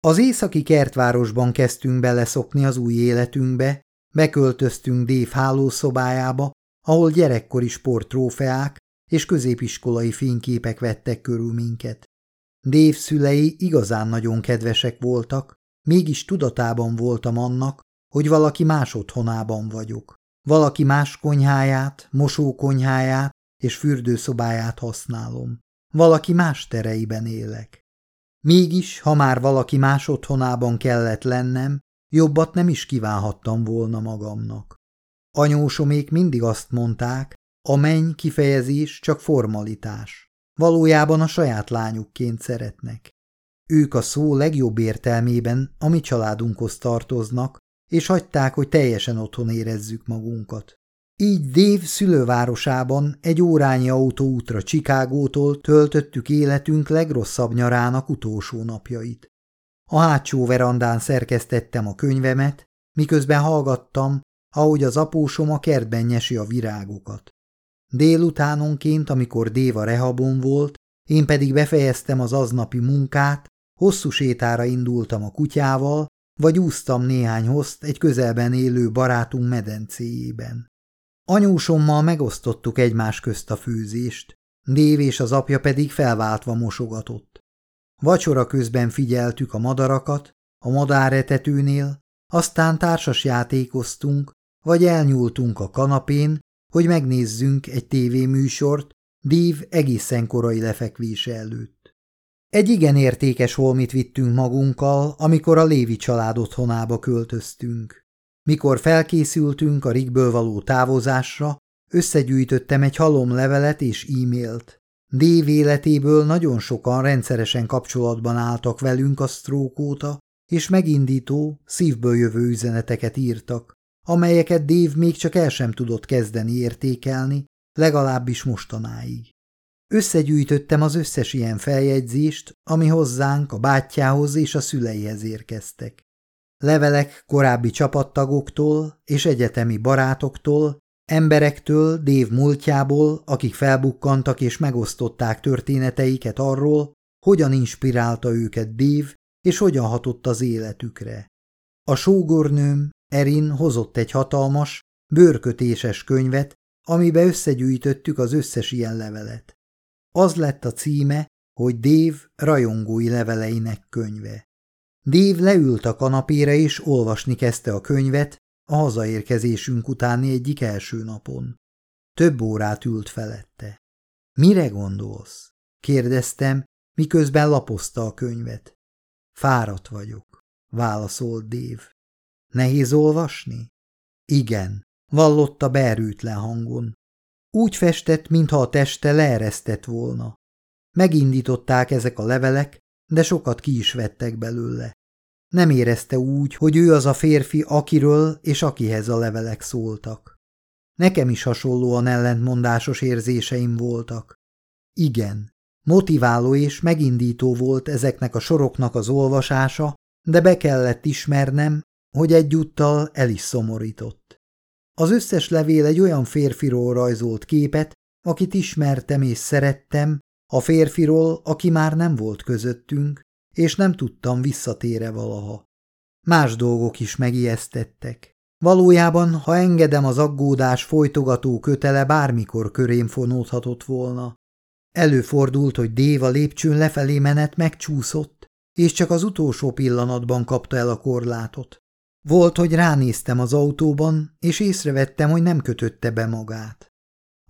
Az északi kertvárosban kezdtünk beleszokni az új életünkbe, beköltöztünk Dév hálószobájába, ahol gyerekkori sporttrófeák és középiskolai fényképek vettek körül minket. Dév szülei igazán nagyon kedvesek voltak, mégis tudatában voltam annak, hogy valaki más otthonában vagyok. Valaki más konyháját, mosókonyháját és fürdőszobáját használom. Valaki más tereiben élek. Mégis, ha már valaki más otthonában kellett lennem, jobbat nem is kívánhattam volna magamnak. Anyósomék mindig azt mondták, a menny kifejezés csak formalitás. Valójában a saját lányukként szeretnek. Ők a szó legjobb értelmében a mi családunkhoz tartoznak, és hagyták, hogy teljesen otthon érezzük magunkat. Így Dév szülővárosában egy órányi autóútra Csikágótól töltöttük életünk legrosszabb nyarának utolsó napjait. A hátsó verandán szerkesztettem a könyvemet, miközben hallgattam, ahogy az apósom a kertben nyesi a virágokat. Délutánonként, amikor Déva rehabon volt, én pedig befejeztem az aznapi munkát, hosszú sétára indultam a kutyával, vagy úsztam néhány hozt egy közelben élő barátunk medencéjében. Anyósommal megosztottuk egymás közt a főzést, Dév és az apja pedig felváltva mosogatott. Vacsora közben figyeltük a madarakat, a madáretetőnél, aztán társas játékoztunk, vagy elnyúltunk a kanapén, hogy megnézzünk egy tévéműsort Dív egészen korai lefekvése előtt. Egy igen értékes holmit vittünk magunkkal, amikor a Lévi család otthonába költöztünk. Mikor felkészültünk a Rigből való távozásra, összegyűjtöttem egy halomlevelet és e-mailt. Dév életéből nagyon sokan rendszeresen kapcsolatban álltak velünk a sztrókóta, és megindító, szívből jövő üzeneteket írtak, amelyeket Dév még csak el sem tudott kezdeni értékelni, legalábbis mostanáig. Összegyűjtöttem az összes ilyen feljegyzést, ami hozzánk, a bátyjához és a szüleihez érkeztek. Levelek korábbi csapattagoktól és egyetemi barátoktól, emberektől Dév múltjából, akik felbukkantak és megosztották történeteiket arról, hogyan inspirálta őket Dév, és hogyan hatott az életükre. A sógornőm, Erin hozott egy hatalmas, bőrkötéses könyvet, amibe összegyűjtöttük az összes ilyen levelet. Az lett a címe, hogy Dév rajongói leveleinek könyve. Dév leült a kanapére és olvasni kezdte a könyvet a hazaérkezésünk utáni egyik első napon. Több órát ült felette. Mire gondolsz? kérdeztem, miközben lapozta a könyvet. Fáradt vagyok, válaszolt Dév. Nehéz olvasni? Igen, vallotta beerőtlen hangon. Úgy festett, mintha a teste leeresztett volna. Megindították ezek a levelek, de sokat ki is vettek belőle. Nem érezte úgy, hogy ő az a férfi, akiről és akihez a levelek szóltak. Nekem is hasonlóan ellentmondásos érzéseim voltak. Igen, motiváló és megindító volt ezeknek a soroknak az olvasása, de be kellett ismernem, hogy egyúttal el is szomorított. Az összes levél egy olyan férfiról rajzolt képet, akit ismertem és szerettem, a férfiról, aki már nem volt közöttünk, és nem tudtam visszatére valaha. Más dolgok is megijesztettek. Valójában, ha engedem az aggódás folytogató kötele bármikor körém fonódhatott volna. Előfordult, hogy Déva lépcsőn lefelé menet megcsúszott, és csak az utolsó pillanatban kapta el a korlátot. Volt, hogy ránéztem az autóban, és észrevettem, hogy nem kötötte be magát.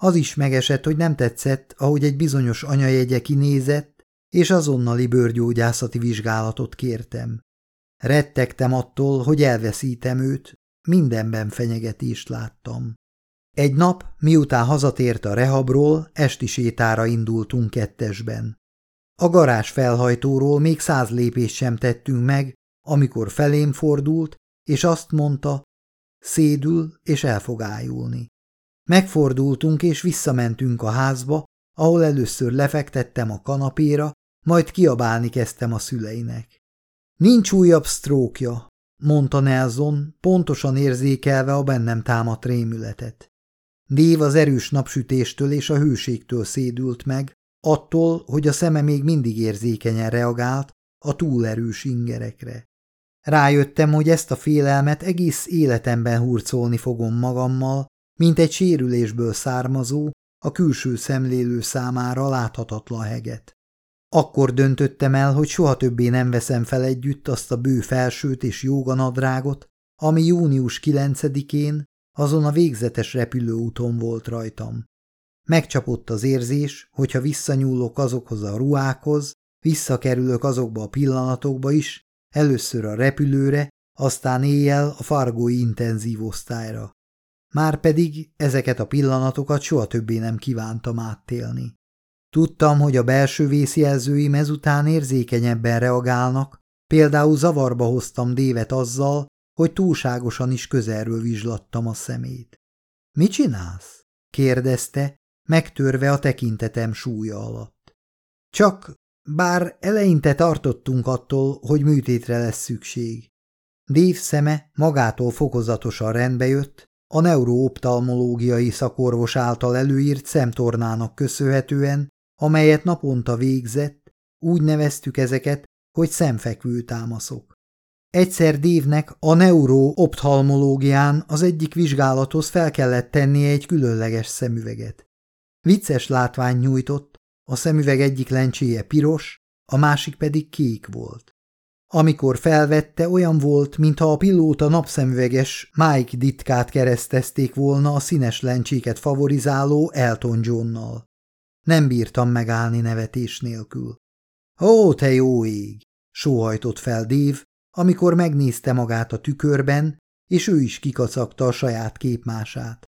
Az is megesett, hogy nem tetszett, ahogy egy bizonyos anyajegye kinézett, és azonnali bőrgyógyászati vizsgálatot kértem. Rettegtem attól, hogy elveszítem őt, mindenben fenyegetést láttam. Egy nap, miután hazatért a rehabról, esti sétára indultunk kettesben. A garázs felhajtóról még száz lépést sem tettünk meg, amikor felém fordult, és azt mondta, szédül és el fog ájulni. Megfordultunk és visszamentünk a házba, ahol először lefektettem a kanapéra, majd kiabálni kezdtem a szüleinek. Nincs újabb sztrókja, mondta Nelson, pontosan érzékelve a bennem támadt rémületet. Dév az erős napsütéstől és a hőségtől szédült meg, attól, hogy a szeme még mindig érzékenyen reagált a túlerős ingerekre. Rájöttem, hogy ezt a félelmet egész életemben hurcolni fogom magammal, mint egy sérülésből származó, a külső szemlélő számára láthatatlan heget. Akkor döntöttem el, hogy soha többé nem veszem fel együtt azt a bő felsőt és jóganadrágot, ami június 9-én azon a végzetes repülőúton volt rajtam. Megcsapott az érzés, hogyha visszanyúlok azokhoz a ruhákhoz, visszakerülök azokba a pillanatokba is, először a repülőre, aztán éjjel a fargói intenzív osztályra. Márpedig ezeket a pillanatokat soha többé nem kívántam áttélni. Tudtam, hogy a belső vészjelzőim ezután érzékenyebben reagálnak, például zavarba hoztam Dévet azzal, hogy túlságosan is közelről vizslattam a szemét. – Mi csinálsz? – kérdezte, megtörve a tekintetem súlya alatt. – Csak, bár eleinte tartottunk attól, hogy műtétre lesz szükség. Dave szeme magától fokozatosan rendbe jött, a neurooptalmológiai szakorvos által előírt szemtornának köszönhetően, amelyet naponta végzett, úgy neveztük ezeket, hogy szemfekvő támaszok. Egyszer Dévnek a neurooptalmológián az egyik vizsgálathoz fel kellett tennie egy különleges szemüveget. Vicces látvány nyújtott, a szemüveg egyik lencséje piros, a másik pedig kék volt. Amikor felvette, olyan volt, mintha a pilóta napszemüveges Mike Ditkát keresztezték volna a színes lencséket favorizáló Elton Johnnal. Nem bírtam megállni nevetés nélkül. Ó, te jó ég! sóhajtott fel Dév, amikor megnézte magát a tükörben, és ő is kikacagta a saját képmását.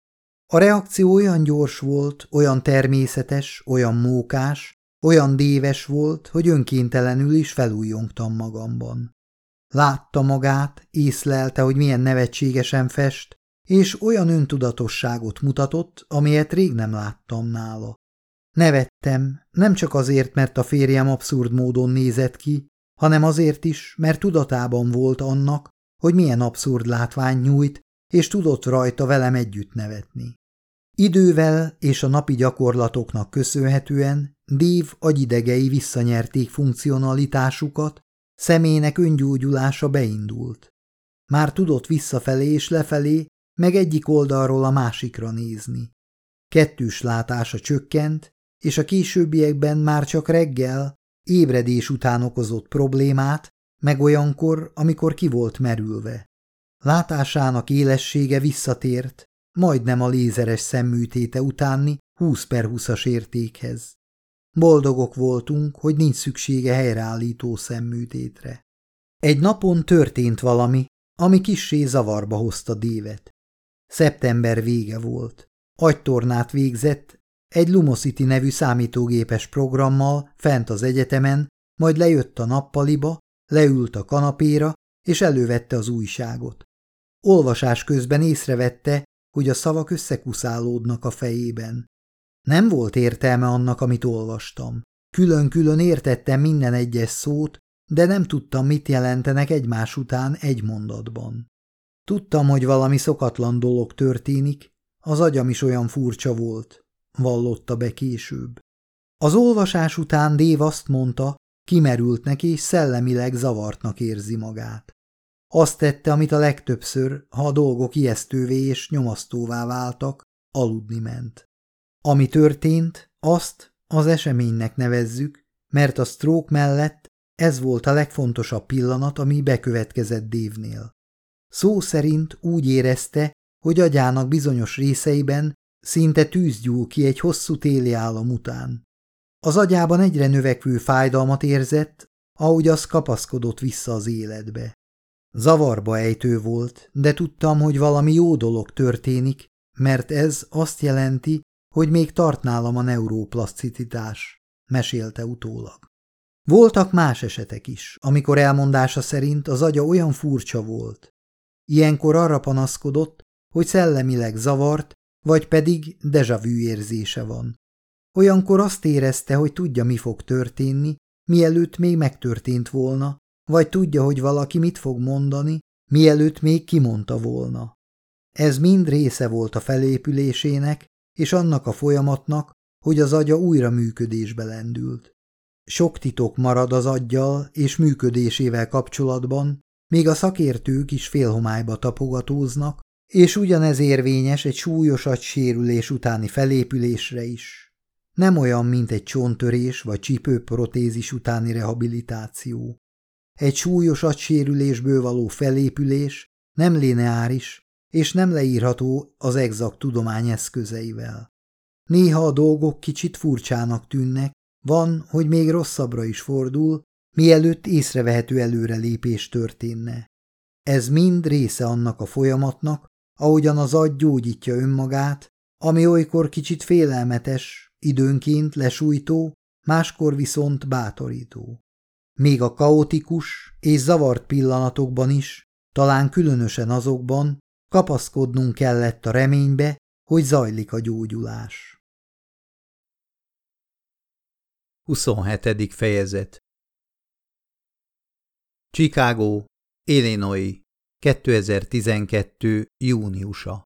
A reakció olyan gyors volt, olyan természetes, olyan mókás, olyan déves volt, hogy önkéntelenül is felújongtam magamban. Látta magát, észlelte, hogy milyen nevetségesen fest, és olyan öntudatosságot mutatott, amilyet rég nem láttam nála. Nevettem, nem csak azért, mert a férjem abszurd módon nézett ki, hanem azért is, mert tudatában volt annak, hogy milyen abszurd látvány nyújt, és tudott rajta velem együtt nevetni. Idővel és a napi gyakorlatoknak köszönhetően Dév agyidegei visszanyerték funkcionalitásukat, szemének öngyógyulása beindult. Már tudott visszafelé és lefelé, meg egyik oldalról a másikra nézni. Kettős látása csökkent, és a későbbiekben már csak reggel, ébredés után okozott problémát, meg olyankor, amikor ki volt merülve. Látásának élessége visszatért, majdnem a lézeres szemműtéte utáni 20 per 20-as értékhez. Boldogok voltunk, hogy nincs szüksége helyreállító szemműtétre. Egy napon történt valami, ami kissé zavarba hozta Dévet. Szeptember vége volt. Agytornát végzett, egy Lumosity nevű számítógépes programmal fent az egyetemen, majd lejött a nappaliba, leült a kanapéra, és elővette az újságot. Olvasás közben észrevette, hogy a szavak összekuszálódnak a fejében. Nem volt értelme annak, amit olvastam. Külön-külön értettem minden egyes szót, de nem tudtam, mit jelentenek egymás után egy mondatban. Tudtam, hogy valami szokatlan dolog történik, az agyam is olyan furcsa volt, vallotta be később. Az olvasás után Dév azt mondta, kimerültnek és szellemileg zavartnak érzi magát. Azt tette, amit a legtöbbször, ha a dolgok ijesztővé és nyomasztóvá váltak, aludni ment. Ami történt, azt az eseménynek nevezzük, mert a stroke mellett Ez volt a legfontosabb pillanat, ami bekövetkezett Dévnél. Szó szerint úgy érezte, hogy agyának bizonyos részeiben szinte tűz gyúl ki egy hosszú téli álom után. Az agyában egyre növekvő fájdalmat érzett, ahogy az kapaszkodott vissza az életbe. Zavarba ejtő volt, de tudtam, hogy valami jó dolog történik, mert ez azt jelenti, hogy még tart nálam a neuroplaszticitás, mesélte utólag. Voltak más esetek is, amikor elmondása szerint az agya olyan furcsa volt. Ilyenkor arra panaszkodott, hogy szellemileg zavart, vagy pedig vu érzése van. Olyankor azt érezte, hogy tudja, mi fog történni, mielőtt még megtörtént volna, vagy tudja, hogy valaki mit fog mondani, mielőtt még kimondta volna. Ez mind része volt a felépülésének, és annak a folyamatnak, hogy az agya újra működésbe lendült. Sok titok marad az aggyal és működésével kapcsolatban, még a szakértők is félhomályba tapogatóznak, és ugyanez érvényes egy súlyos agysérülés utáni felépülésre is. Nem olyan, mint egy csonttörés vagy csípőprotézis utáni rehabilitáció. Egy súlyos agysérülésből való felépülés nem lineáris, és nem leírható az exakt tudomány eszközeivel. Néha a dolgok kicsit furcsának tűnnek, van, hogy még rosszabbra is fordul, mielőtt észrevehető előrelépés történne. Ez mind része annak a folyamatnak, ahogyan az agy gyógyítja önmagát, ami olykor kicsit félelmetes, időnként lesújtó, máskor viszont bátorító. Még a kaotikus és zavart pillanatokban is, talán különösen azokban, kapaszkodnunk kellett a reménybe, hogy zajlik a gyógyulás. 27. fejezet Chicago, Illinois, 2012. júniusa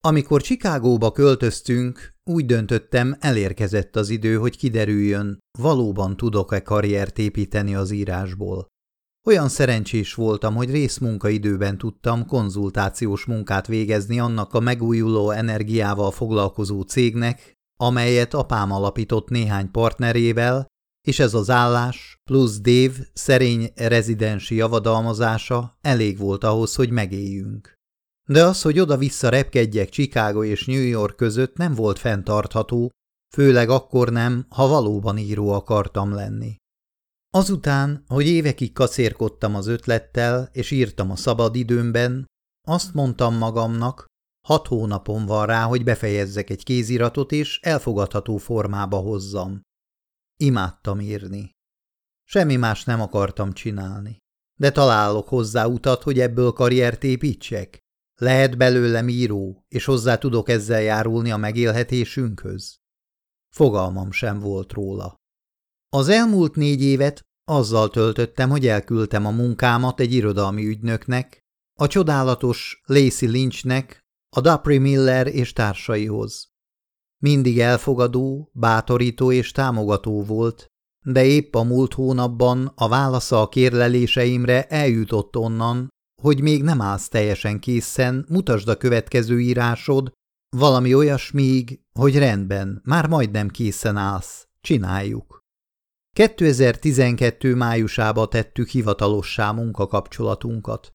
Amikor Chicagóba költöztünk, úgy döntöttem, elérkezett az idő, hogy kiderüljön, valóban tudok-e karriert építeni az írásból. Olyan szerencsés voltam, hogy részmunkaidőben tudtam konzultációs munkát végezni annak a megújuló energiával foglalkozó cégnek, amelyet apám alapított néhány partnerével, és ez az állás plusz Dave szerény rezidensi javadalmazása elég volt ahhoz, hogy megéljünk. De az, hogy oda-vissza repkedjek Chicago és New York között nem volt fenntartható, főleg akkor nem, ha valóban író akartam lenni. Azután, hogy évekig kacérkodtam az ötlettel, és írtam a szabadidőmben, azt mondtam magamnak, hat hónapon van rá, hogy befejezzek egy kéziratot, és elfogadható formába hozzam. Imádtam írni. Semmi más nem akartam csinálni. De találok hozzá utat, hogy ebből karriert építsek. Lehet belőlem író, és hozzá tudok ezzel járulni a megélhetésünkhöz. Fogalmam sem volt róla. Az elmúlt négy évet azzal töltöttem, hogy elküldtem a munkámat egy irodalmi ügynöknek, a csodálatos Lacey Lynchnek, a Dapri Miller és társaihoz. Mindig elfogadó, bátorító és támogató volt, de épp a múlt hónapban a válasza a kérleléseimre eljutott onnan, hogy még nem állsz teljesen készen, mutasd a következő írásod, valami olyasmíg, hogy rendben, már majdnem készen állsz, csináljuk. 2012. májusába tettük hivatalossá munkakapcsolatunkat.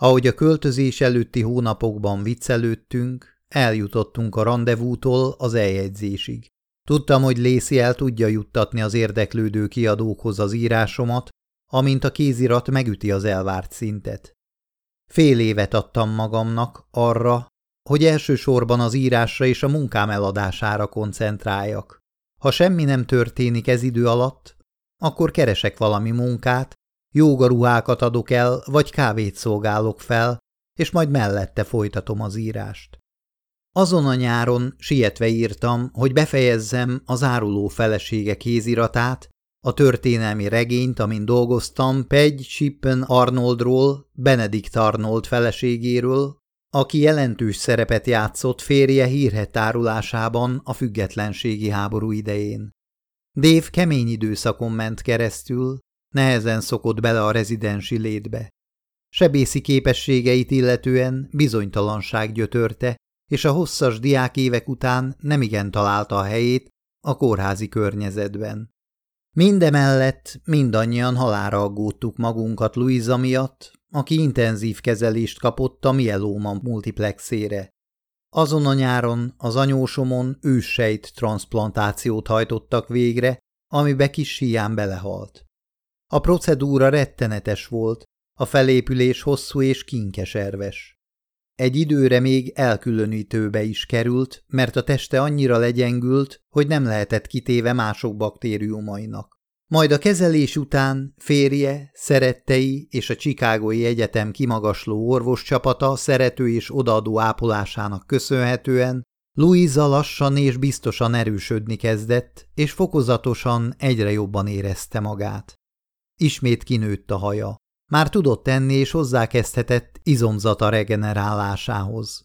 Ahogy a költözés előtti hónapokban viccelődtünk, eljutottunk a rendezvútól az eljegyzésig. Tudtam, hogy Lacey el tudja juttatni az érdeklődő kiadókhoz az írásomat, amint a kézirat megüti az elvárt szintet. Fél évet adtam magamnak arra, hogy elsősorban az írásra és a munkám eladására koncentráljak. Ha semmi nem történik ez idő alatt, akkor keresek valami munkát, jógaruhákat adok el, vagy kávét szolgálok fel, és majd mellette folytatom az írást. Azon a nyáron sietve írtam, hogy befejezzem az áruló felesége kéziratát, a történelmi regényt, amin dolgoztam Peggy Shippen Arnoldról, Benedict Arnold feleségéről, aki jelentős szerepet játszott férje hírhet árulásában a függetlenségi háború idején. Dave kemény időszakon ment keresztül, nehezen szokott bele a rezidensi létbe. Sebészi képességeit illetően bizonytalanság gyötörte, és a hosszas diák évek után nemigen találta a helyét a kórházi környezetben. Mindemellett mindannyian halára aggódtuk magunkat Luisa miatt, aki intenzív kezelést kapott a mielóma multiplexére. Azon a nyáron az anyósomon őssejt transplantációt hajtottak végre, amibe kis hián belehalt. A procedúra rettenetes volt, a felépülés hosszú és kinkeserves. Egy időre még elkülönítőbe is került, mert a teste annyira legyengült, hogy nem lehetett kitéve mások baktériumainak. Majd a kezelés után férje, szerettei és a Csikágoi Egyetem kimagasló orvoscsapata szerető és odaadó ápolásának köszönhetően Louisa lassan és biztosan erősödni kezdett, és fokozatosan egyre jobban érezte magát. Ismét kinőtt a haja. Már tudott tenni és hozzákezdhetett izomzata regenerálásához.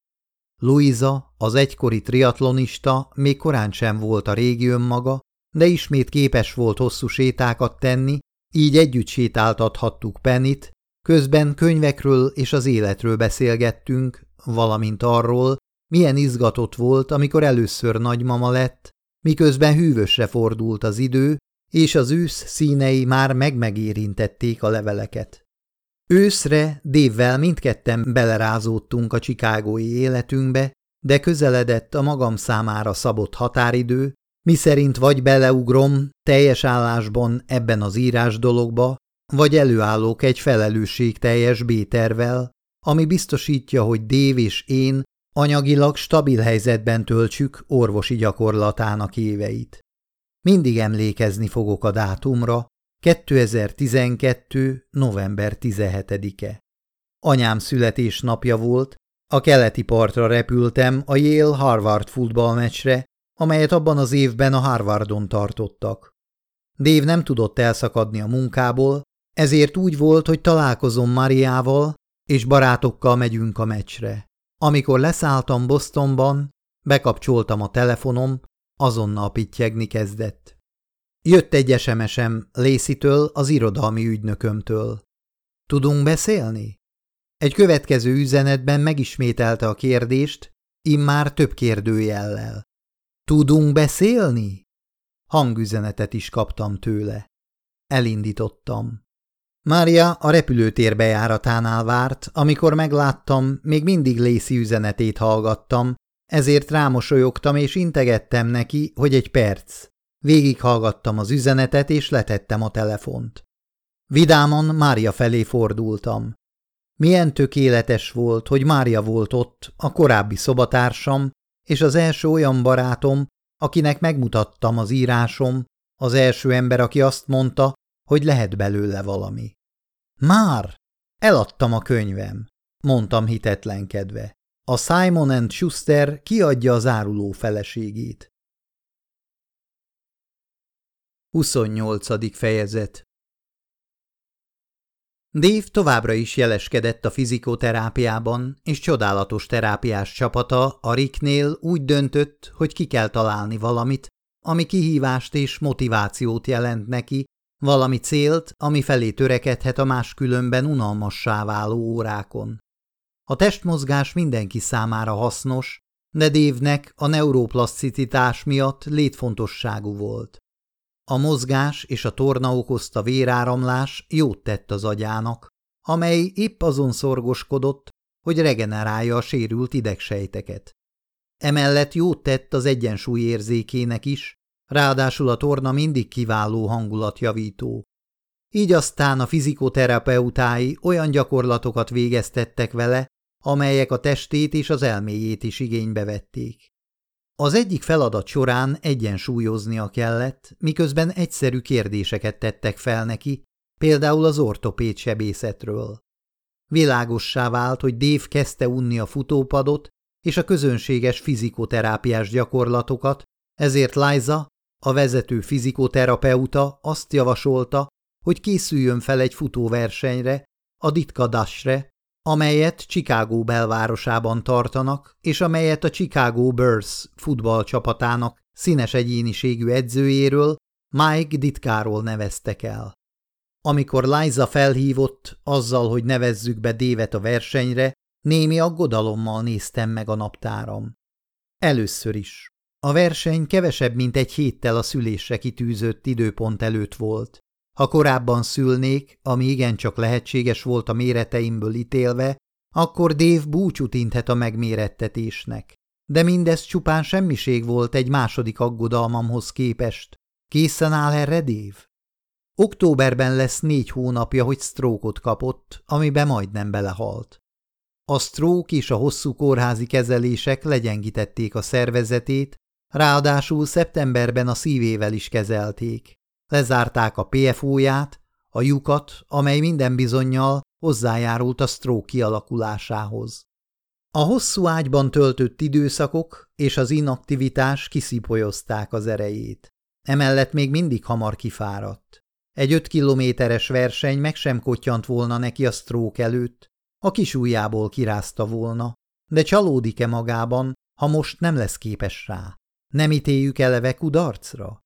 Louisa, az egykori triatlonista, még korán sem volt a régi önmaga, de ismét képes volt hosszú sétákat tenni, így együtt sétáltathattuk Pennit, közben könyvekről és az életről beszélgettünk, valamint arról, milyen izgatott volt, amikor először nagymama lett, miközben hűvösre fordult az idő, és az ősz színei már megmegérintették a leveleket. Őszre Dévvel mindketten belerázódtunk a csikágói életünkbe, de közeledett a magam számára szabott határidő, miszerint vagy beleugrom teljes állásban ebben az írás dologba, vagy előállok egy felelősségteljes B-tervel, ami biztosítja, hogy Dév és én anyagilag stabil helyzetben töltsük orvosi gyakorlatának éveit. Mindig emlékezni fogok a dátumra, 2012. november 17-e. Anyám születésnapja volt, a keleti partra repültem a Yale-Harvard futballmeccsre, amelyet abban az évben a Harvardon tartottak. Dave nem tudott elszakadni a munkából, ezért úgy volt, hogy találkozom Mariával, és barátokkal megyünk a meccsre. Amikor leszálltam Bostonban, bekapcsoltam a telefonom, azonnal pittyegni kezdett. Jött egy SMS-em Lacey-től, az irodalmi ügynökömtől. Tudunk beszélni? Egy következő üzenetben megismételte a kérdést, immár több kérdőjellel. Tudunk beszélni? Hangüzenetet is kaptam tőle. Elindítottam. Mária a repülőtér bejáratánál várt, amikor megláttam, még mindig Lészi üzenetét hallgattam, ezért rámosolyogtam és integettem neki, hogy egy perc. Végighallgattam az üzenetet és letettem a telefont. Vidáman Mária felé fordultam. Milyen tökéletes volt, hogy Mária volt ott, a korábbi szobatársam, és az első olyan barátom, akinek megmutattam az írásom, az első ember, aki azt mondta, hogy lehet belőle valami. Már! Eladtam a könyvem, mondtam hitetlenkedve. A Simon and Schuster kiadja az áruló feleségét. 28. fejezet Dave továbbra is jeleskedett a fizikoterápiában, és csodálatos terápiás csapata a Ricknél úgy döntött, hogy ki kell találni valamit, ami kihívást és motivációt jelent neki, valami célt, ami felé törekedhet a máskülönben unalmassá váló órákon. A testmozgás mindenki számára hasznos, de Dévnek a neuroplaszticitás miatt létfontosságú volt. A mozgás és a torna okozta véráramlás jót tett az agyának, amely épp azon szorgoskodott, hogy regenerálja a sérült idegsejteket. Emellett jót tett az egyensúly érzékének is, ráadásul a torna mindig kiváló hangulatjavító. Így aztán a fizikoterapeutái olyan gyakorlatokat végeztettek vele, amelyek a testét és az elméjét is igénybe vették. Az egyik feladat során egyensúlyoznia kellett, miközben egyszerű kérdéseket tettek fel neki, például az ortopéd sebészetről. Világossá vált, hogy Dave kezdte unni a futópadot és a közönséges fizikoterápiás gyakorlatokat, ezért Liza, a vezető fizikoterapeuta azt javasolta, hogy készüljön fel egy futóversenyre, a Ditka Dashre, amelyet Chicago belvárosában tartanak, és amelyet a Chicago Bears futballcsapatának színes egyéniségű edzőjéről, Mike Ditkáról neveztek el. Amikor Liza felhívott azzal, hogy nevezzük be Dévet a versenyre, némi aggodalommal néztem meg a naptáram. Először is. A verseny kevesebb, mint egy héttel a szülésre kitűzött időpont előtt volt. Ha korábban szülnék, ami igencsak lehetséges volt a méreteimből ítélve, akkor Dave búcsút inthet a megmérettetésnek. De mindez csupán semmiség volt egy második aggodalmamhoz képest. Készen áll erre Dave? Októberben lesz négy hónapja, hogy sztrókot kapott, amiben majdnem belehalt. A sztrók és a hosszú kórházi kezelések legyengítették a szervezetét, ráadásul szeptemberben a szívével is kezelték. Lezárták a PFO-ját, a lyukat, amely minden bizonyal hozzájárult a sztrók kialakulásához. A hosszú ágyban töltött időszakok és az inaktivitás kiszipolyozták az erejét. Emellett még mindig hamar kifáradt. Egy öt kilométeres verseny meg sem kottyant volna neki a sztrók előtt, a kis ujjából kirázta volna, de csalódik-e magában, ha most nem lesz képes rá? Nem ítéljük eleve kudarcra?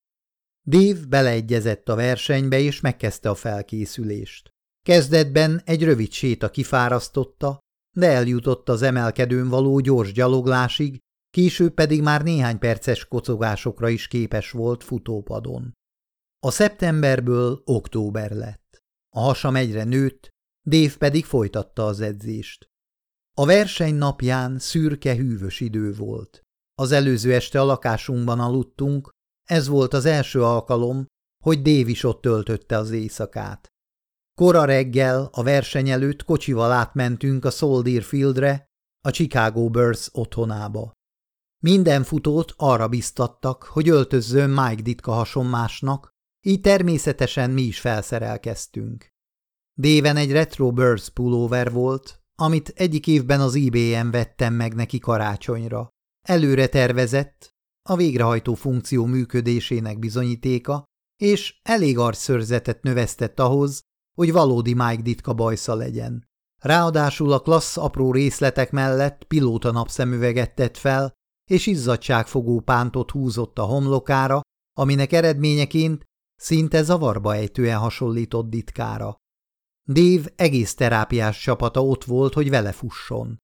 Dave beleegyezett a versenybe, és megkezdte a felkészülést. Kezdetben egy rövid séta kifárasztotta, de eljutott az emelkedőn való gyors gyaloglásig, később pedig már néhány perces kocogásokra is képes volt futópadon. A szeptemberből október lett. A hasam egyre nőtt, Dave pedig folytatta az edzést. A verseny napján szürke, hűvös idő volt. Az előző este a lakásunkban aludtunk, ez volt az első alkalom, hogy Dave is ott töltötte az éjszakát. Kora reggel, a verseny előtt kocsival átmentünk a Soldier Fieldre, a Chicago Bears otthonába. Minden futót arra biztattak, hogy öltözzön Mike Ditka hasonmásnak, így természetesen mi is felszerelkeztünk. Déven egy retro Birds pulóver volt, amit egyik évben az IBM vettem meg neki karácsonyra. Előre tervezett, a végrehajtó funkció működésének bizonyítéka, és elég arcszörzetet növesztett ahhoz, hogy valódi Mike Ditka bajsza legyen. Ráadásul a klassz apró részletek mellett pilóta napszemüveget tett fel, és izzadságfogó pántot húzott a homlokára, aminek eredményeként szinte zavarba ejtően hasonlított ditkára. Dave egész terápiás csapata ott volt, hogy vele fusson.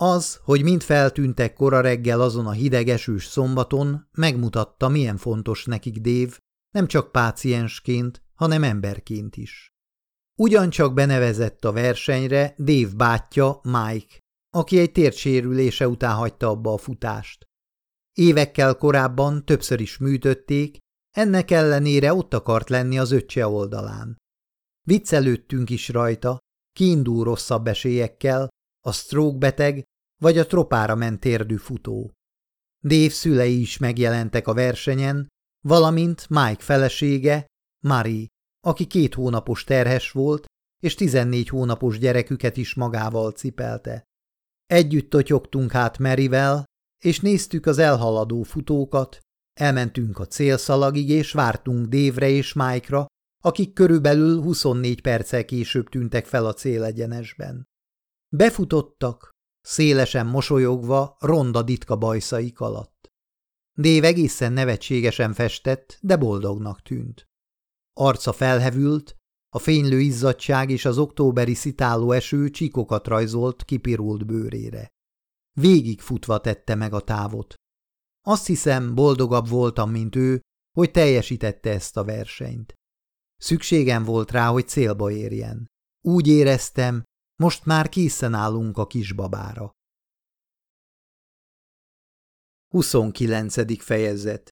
Az, hogy mind feltűntek kora reggel azon a hideg esős szombaton, megmutatta, milyen fontos nekik Dave, nem csak páciensként, hanem emberként is. Ugyancsak benevezett a versenyre Dave bátyja Mike, aki egy térdsérülése után hagyta abba a futást. Évekkel korábban többször is műtötték, ennek ellenére ott akart lenni az öccse oldalán. Viccelődtünk is rajta, kiindul rosszabb esélyekkel, a stroke beteg vagy a tropára ment térdű futó. Dave szülei is megjelentek a versenyen, valamint Mike felesége, Marie, aki két hónapos terhes volt, és tizennégy hónapos gyereküket is magával cipelte. Együtt totyogtunk hát Merivel, és néztük az elhaladó futókat, elmentünk a célszalagig, és vártunk Dévre és Mike-ra, akik körülbelül 24 perccel később tűntek fel a célegyenesben. Befutottak, szélesen mosolyogva, ronda ditka bajszaik alatt. Dév egészen nevetségesen festett, de boldognak tűnt. Arca felhevült, a fénylő izzadság és az októberi szitáló eső csíkokat rajzolt kipirult bőrére. Végig futva tette meg a távot. Azt hiszem, boldogabb voltam, mint ő, hogy teljesítette ezt a versenyt. Szükségem volt rá, hogy célba érjen. Úgy éreztem, most már készen állunk a kisbabára. 29. fejezet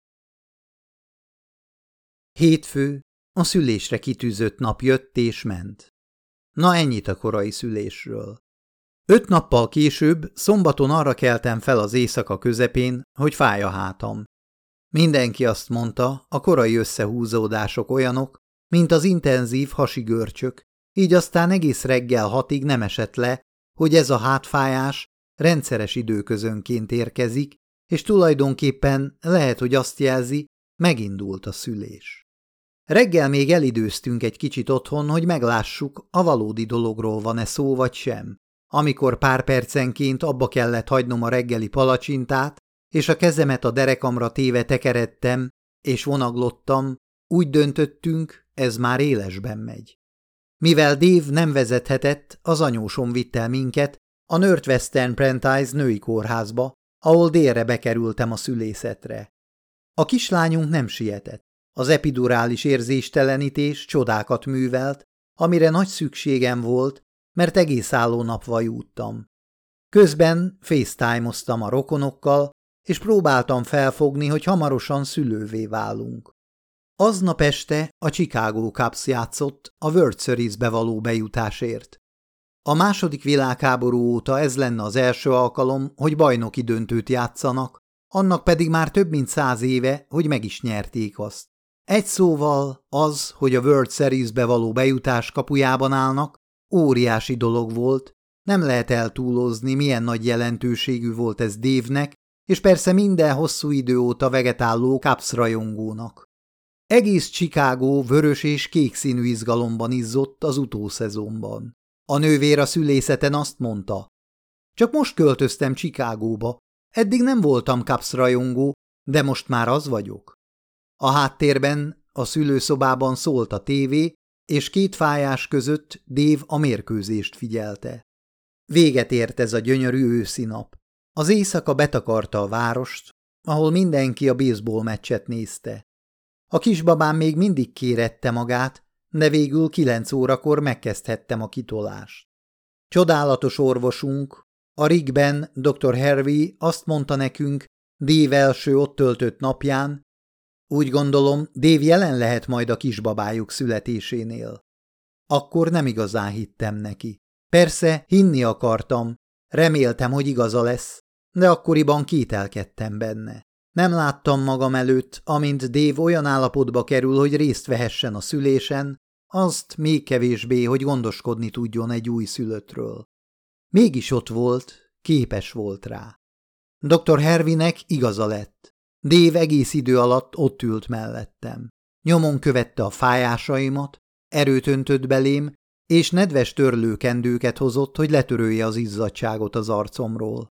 Hétfő, a szülésre kitűzött nap jött és ment. Na ennyit a korai szülésről. Öt nappal később, szombaton arra keltem fel az éjszaka közepén, hogy fáj a hátam. Mindenki azt mondta, a korai összehúzódások olyanok, mint az intenzív hasi görcsök, így aztán egész reggel hatig nem esett le, hogy ez a hátfájás rendszeres időközönként érkezik, és tulajdonképpen lehet, hogy azt jelzi, megindult a szülés. Reggel még elidőztünk egy kicsit otthon, hogy meglássuk, a valódi dologról van-e szó vagy sem. Amikor pár percenként abba kellett hagynom a reggeli palacsintát, és a kezemet a derekamra téve tekeredtem, és vonaglottam, úgy döntöttünk, ez már élesben megy. Mivel Dave nem vezethetett, az anyósom vitt el minket a Northwestern Prentice női kórházba, ahol délre bekerültem a szülészetre. A kislányunk nem sietett. Az epidurális érzéstelenítés csodákat művelt, amire nagy szükségem volt, mert egész álló nap vajúttam. Közben facetime a rokonokkal, és próbáltam felfogni, hogy hamarosan szülővé válunk. Aznap este a Chicago Cubs játszott a World Series-be való bejutásért. A második világháború óta ez lenne az első alkalom, hogy bajnoki döntőt játszanak, annak pedig már több mint száz éve, hogy meg is nyerték azt. Egy szóval az, hogy a World Series-be való bejutás kapujában állnak, óriási dolog volt, nem lehet eltúlozni, milyen nagy jelentőségű volt ez Dévnek, és persze minden hosszú idő óta vegetáló Cubs rajongónak. Egész Chicago vörös és kék színű izgalomban izzott az utószezonban. A nővér a szülészeten azt mondta, csak most költöztem Chicagóba, eddig nem voltam Cubs rajongó, de most már az vagyok. A háttérben, a szülőszobában szólt a tévé, és két fájás között Dév a mérkőzést figyelte. Véget ért ez a gyönyörű őszi nap. Az éjszaka betakarta a várost, ahol mindenki a baseball meccset nézte. A kisbabám még mindig kérette magát, de végül kilenc órakor megkezdhettem a kitolást. Csodálatos orvosunk, a Rigben dr. Harvey azt mondta nekünk, Dave első ott töltött napján, úgy gondolom, Dave jelen lehet majd a kisbabájuk születésénél. Akkor nem igazán hittem neki. Persze, hinni akartam, reméltem, hogy igaza lesz, de akkoriban kételkedtem benne. Nem láttam magam előtt, amint Dave olyan állapotba kerül, hogy részt vehessen a szülésen, azt még kevésbé, hogy gondoskodni tudjon egy új szülöttről. Mégis ott volt, képes volt rá. Dr. Hervinek igaza lett. Dave egész idő alatt ott ült mellettem. Nyomon követte a fájásaimat, erőt öntött belém, és nedves törlőkendőket hozott, hogy letörölje az izzadságot az arcomról.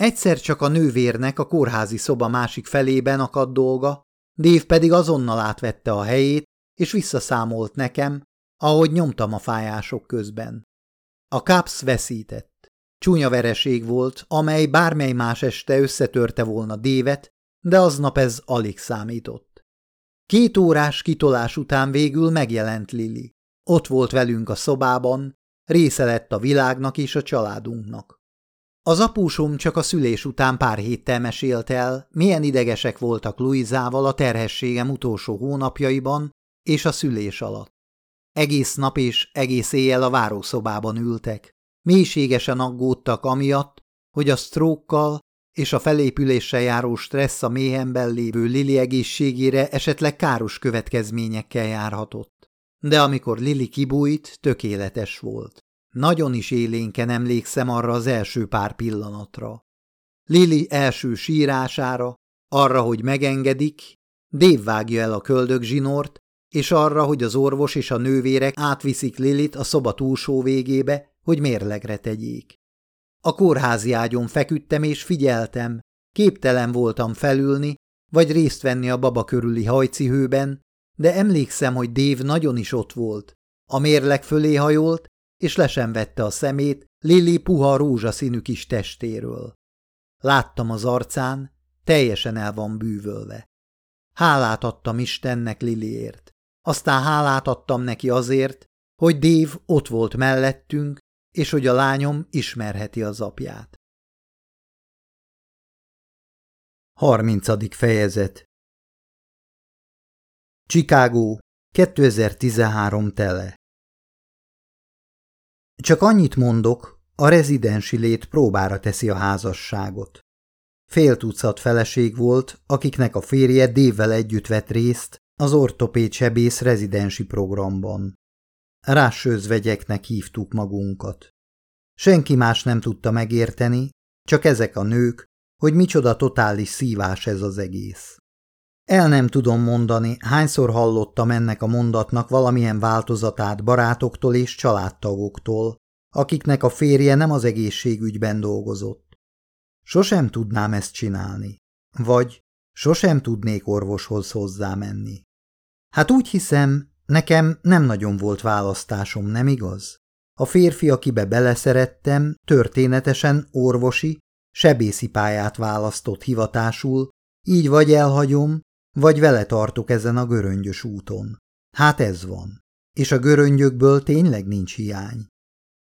Egyszer csak a nővérnek a kórházi szoba másik felében akadt dolga, Dave pedig azonnal átvette a helyét, és visszaszámolt nekem, ahogy nyomtam a fájások közben. A Caps veszített. Csúnya vereség volt, amely bármely más este összetörte volna Dévet, de aznap ez alig számított. Két órás kitolás után végül megjelent Lili. Ott volt velünk a szobában, része lett a világnak és a családunknak. Az apúsom csak a szülés után pár héttel mesélt el, milyen idegesek voltak Luizával a terhességem utolsó hónapjaiban és a szülés alatt. Egész nap és egész éjjel a várószobában ültek. Mélységesen aggódtak amiatt, hogy a sztrókkal és a felépüléssel járó stressz a méhenben lévő Lili egészségére esetleg káros következményekkel járhatott. De amikor Lili kibújt, tökéletes volt. Nagyon is élénken emlékszem arra az első pár pillanatra. Lili első sírására, arra, hogy megengedik, Dév vágja el a köldög zsinort, és arra, hogy az orvos és a nővérek átviszik Lilit a szoba túlsó végébe, hogy mérlegre tegyék. A kórházi ágyon feküdtem és figyeltem, képtelen voltam felülni, vagy részt venni a baba körüli hajcihőben, de emlékszem, hogy Dév nagyon is ott volt. A mérleg fölé hajolt, és le sem vette a szemét Lili puha rózsaszínű kis testéről. Láttam az arcán, teljesen el van bűvölve. Hálát adtam Istennek Liliért. Aztán hálát adtam neki azért, hogy Dév ott volt mellettünk, és hogy a lányom ismerheti az apját. 30. fejezet Chicago, 2013 tele Csak annyit mondok, a rezidensi lét próbára teszi a házasságot. Fél tucat feleség volt, akiknek a férje Dévvel együtt vett részt az ortopéd sebész rezidensi programban. Rássőzvegyeknek hívtuk magunkat. Senki más nem tudta megérteni, csak ezek a nők, hogy micsoda totális szívás ez az egész. El nem tudom mondani, hányszor hallottam ennek a mondatnak valamilyen változatát barátoktól és családtagoktól, akiknek a férje nem az egészségügyben dolgozott. Sosem tudnám ezt csinálni, vagy sosem tudnék orvoshoz hozzámenni. Hát úgy hiszem, nekem nem nagyon volt választásom, nem igaz? A férfi, akibe beleszerettem, történetesen orvosi, sebészi pályát választott hivatásul, így vagy elhagyom, vagy vele tartok ezen a göröngyös úton. Hát ez van. És a göröngyökből tényleg nincs hiány.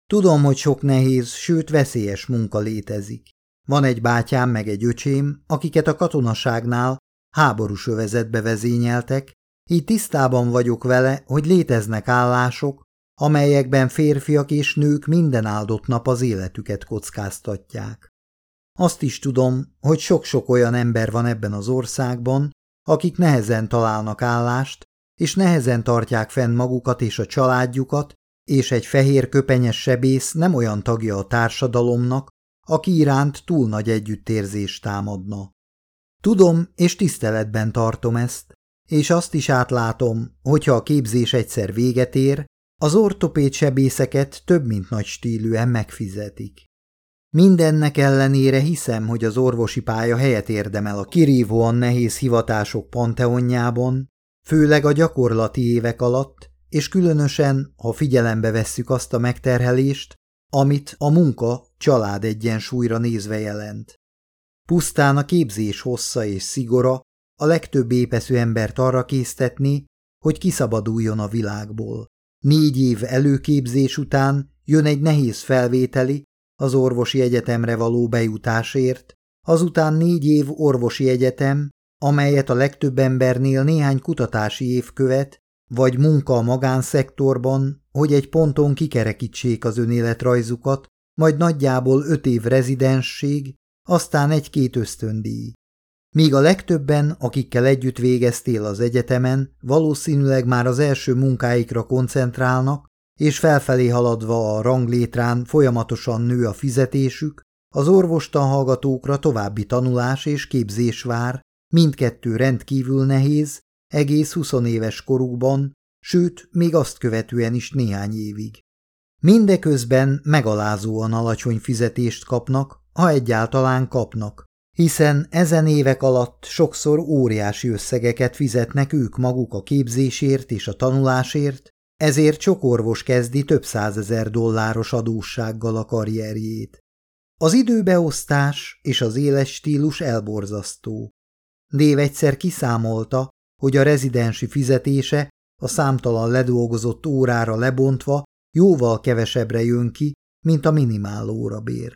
Tudom, hogy sok nehéz, sőt veszélyes munka létezik. Van egy bátyám meg egy öcsém, akiket a katonaságnál háborús övezetbe vezényeltek, így tisztában vagyok vele, hogy léteznek állások, amelyekben férfiak és nők minden áldott nap az életüket kockáztatják. Azt is tudom, hogy sok-sok olyan ember van ebben az országban, akik nehezen találnak állást, és nehezen tartják fenn magukat és a családjukat, és egy fehér köpenyes sebész nem olyan tagja a társadalomnak, aki iránt túl nagy együttérzést támadna. Tudom és tiszteletben tartom ezt, és azt is átlátom, hogyha a képzés egyszer véget ér, az ortopéd sebészeket több mint nagy stílűen megfizetik. Mindennek ellenére hiszem, hogy az orvosi pálya helyet érdemel a kirívóan nehéz hivatások panteonjában, főleg a gyakorlati évek alatt, és különösen, ha figyelembe vesszük azt a megterhelést, amit a munka család egyensúlyra nézve jelent. Pusztán a képzés hossza és szigora a legtöbb épesző embert arra késztetni, hogy kiszabaduljon a világból. Négy év előképzés után jön egy nehéz felvételi, az orvosi egyetemre való bejutásért, azután négy év orvosi egyetem, amelyet a legtöbb embernél néhány kutatási év követ, vagy munka a magánszektorban, hogy egy ponton kikerekítsék az önéletrajzukat, majd nagyjából öt év rezidensség, aztán egy-két ösztöndíj. Míg a legtöbben, akikkel együtt végeztél az egyetemen, valószínűleg már az első munkáikra koncentrálnak, és felfelé haladva a ranglétrán folyamatosan nő a fizetésük, az orvostan hallgatókra további tanulás és képzés vár, mindkettő rendkívül nehéz, egész huszonéves korukban, sőt, még azt követően is néhány évig. Mindeközben megalázóan alacsony fizetést kapnak, ha egyáltalán kapnak, hiszen ezen évek alatt sokszor óriási összegeket fizetnek ők maguk a képzésért és a tanulásért, ezért sok orvos kezdi több százezer dolláros adóssággal a karrierjét. Az időbeosztás és az éles stílus elborzasztó. Dév egyszer kiszámolta, hogy a rezidensi fizetése a számtalan ledolgozott órára lebontva jóval kevesebbre jön ki, mint a minimál órabér.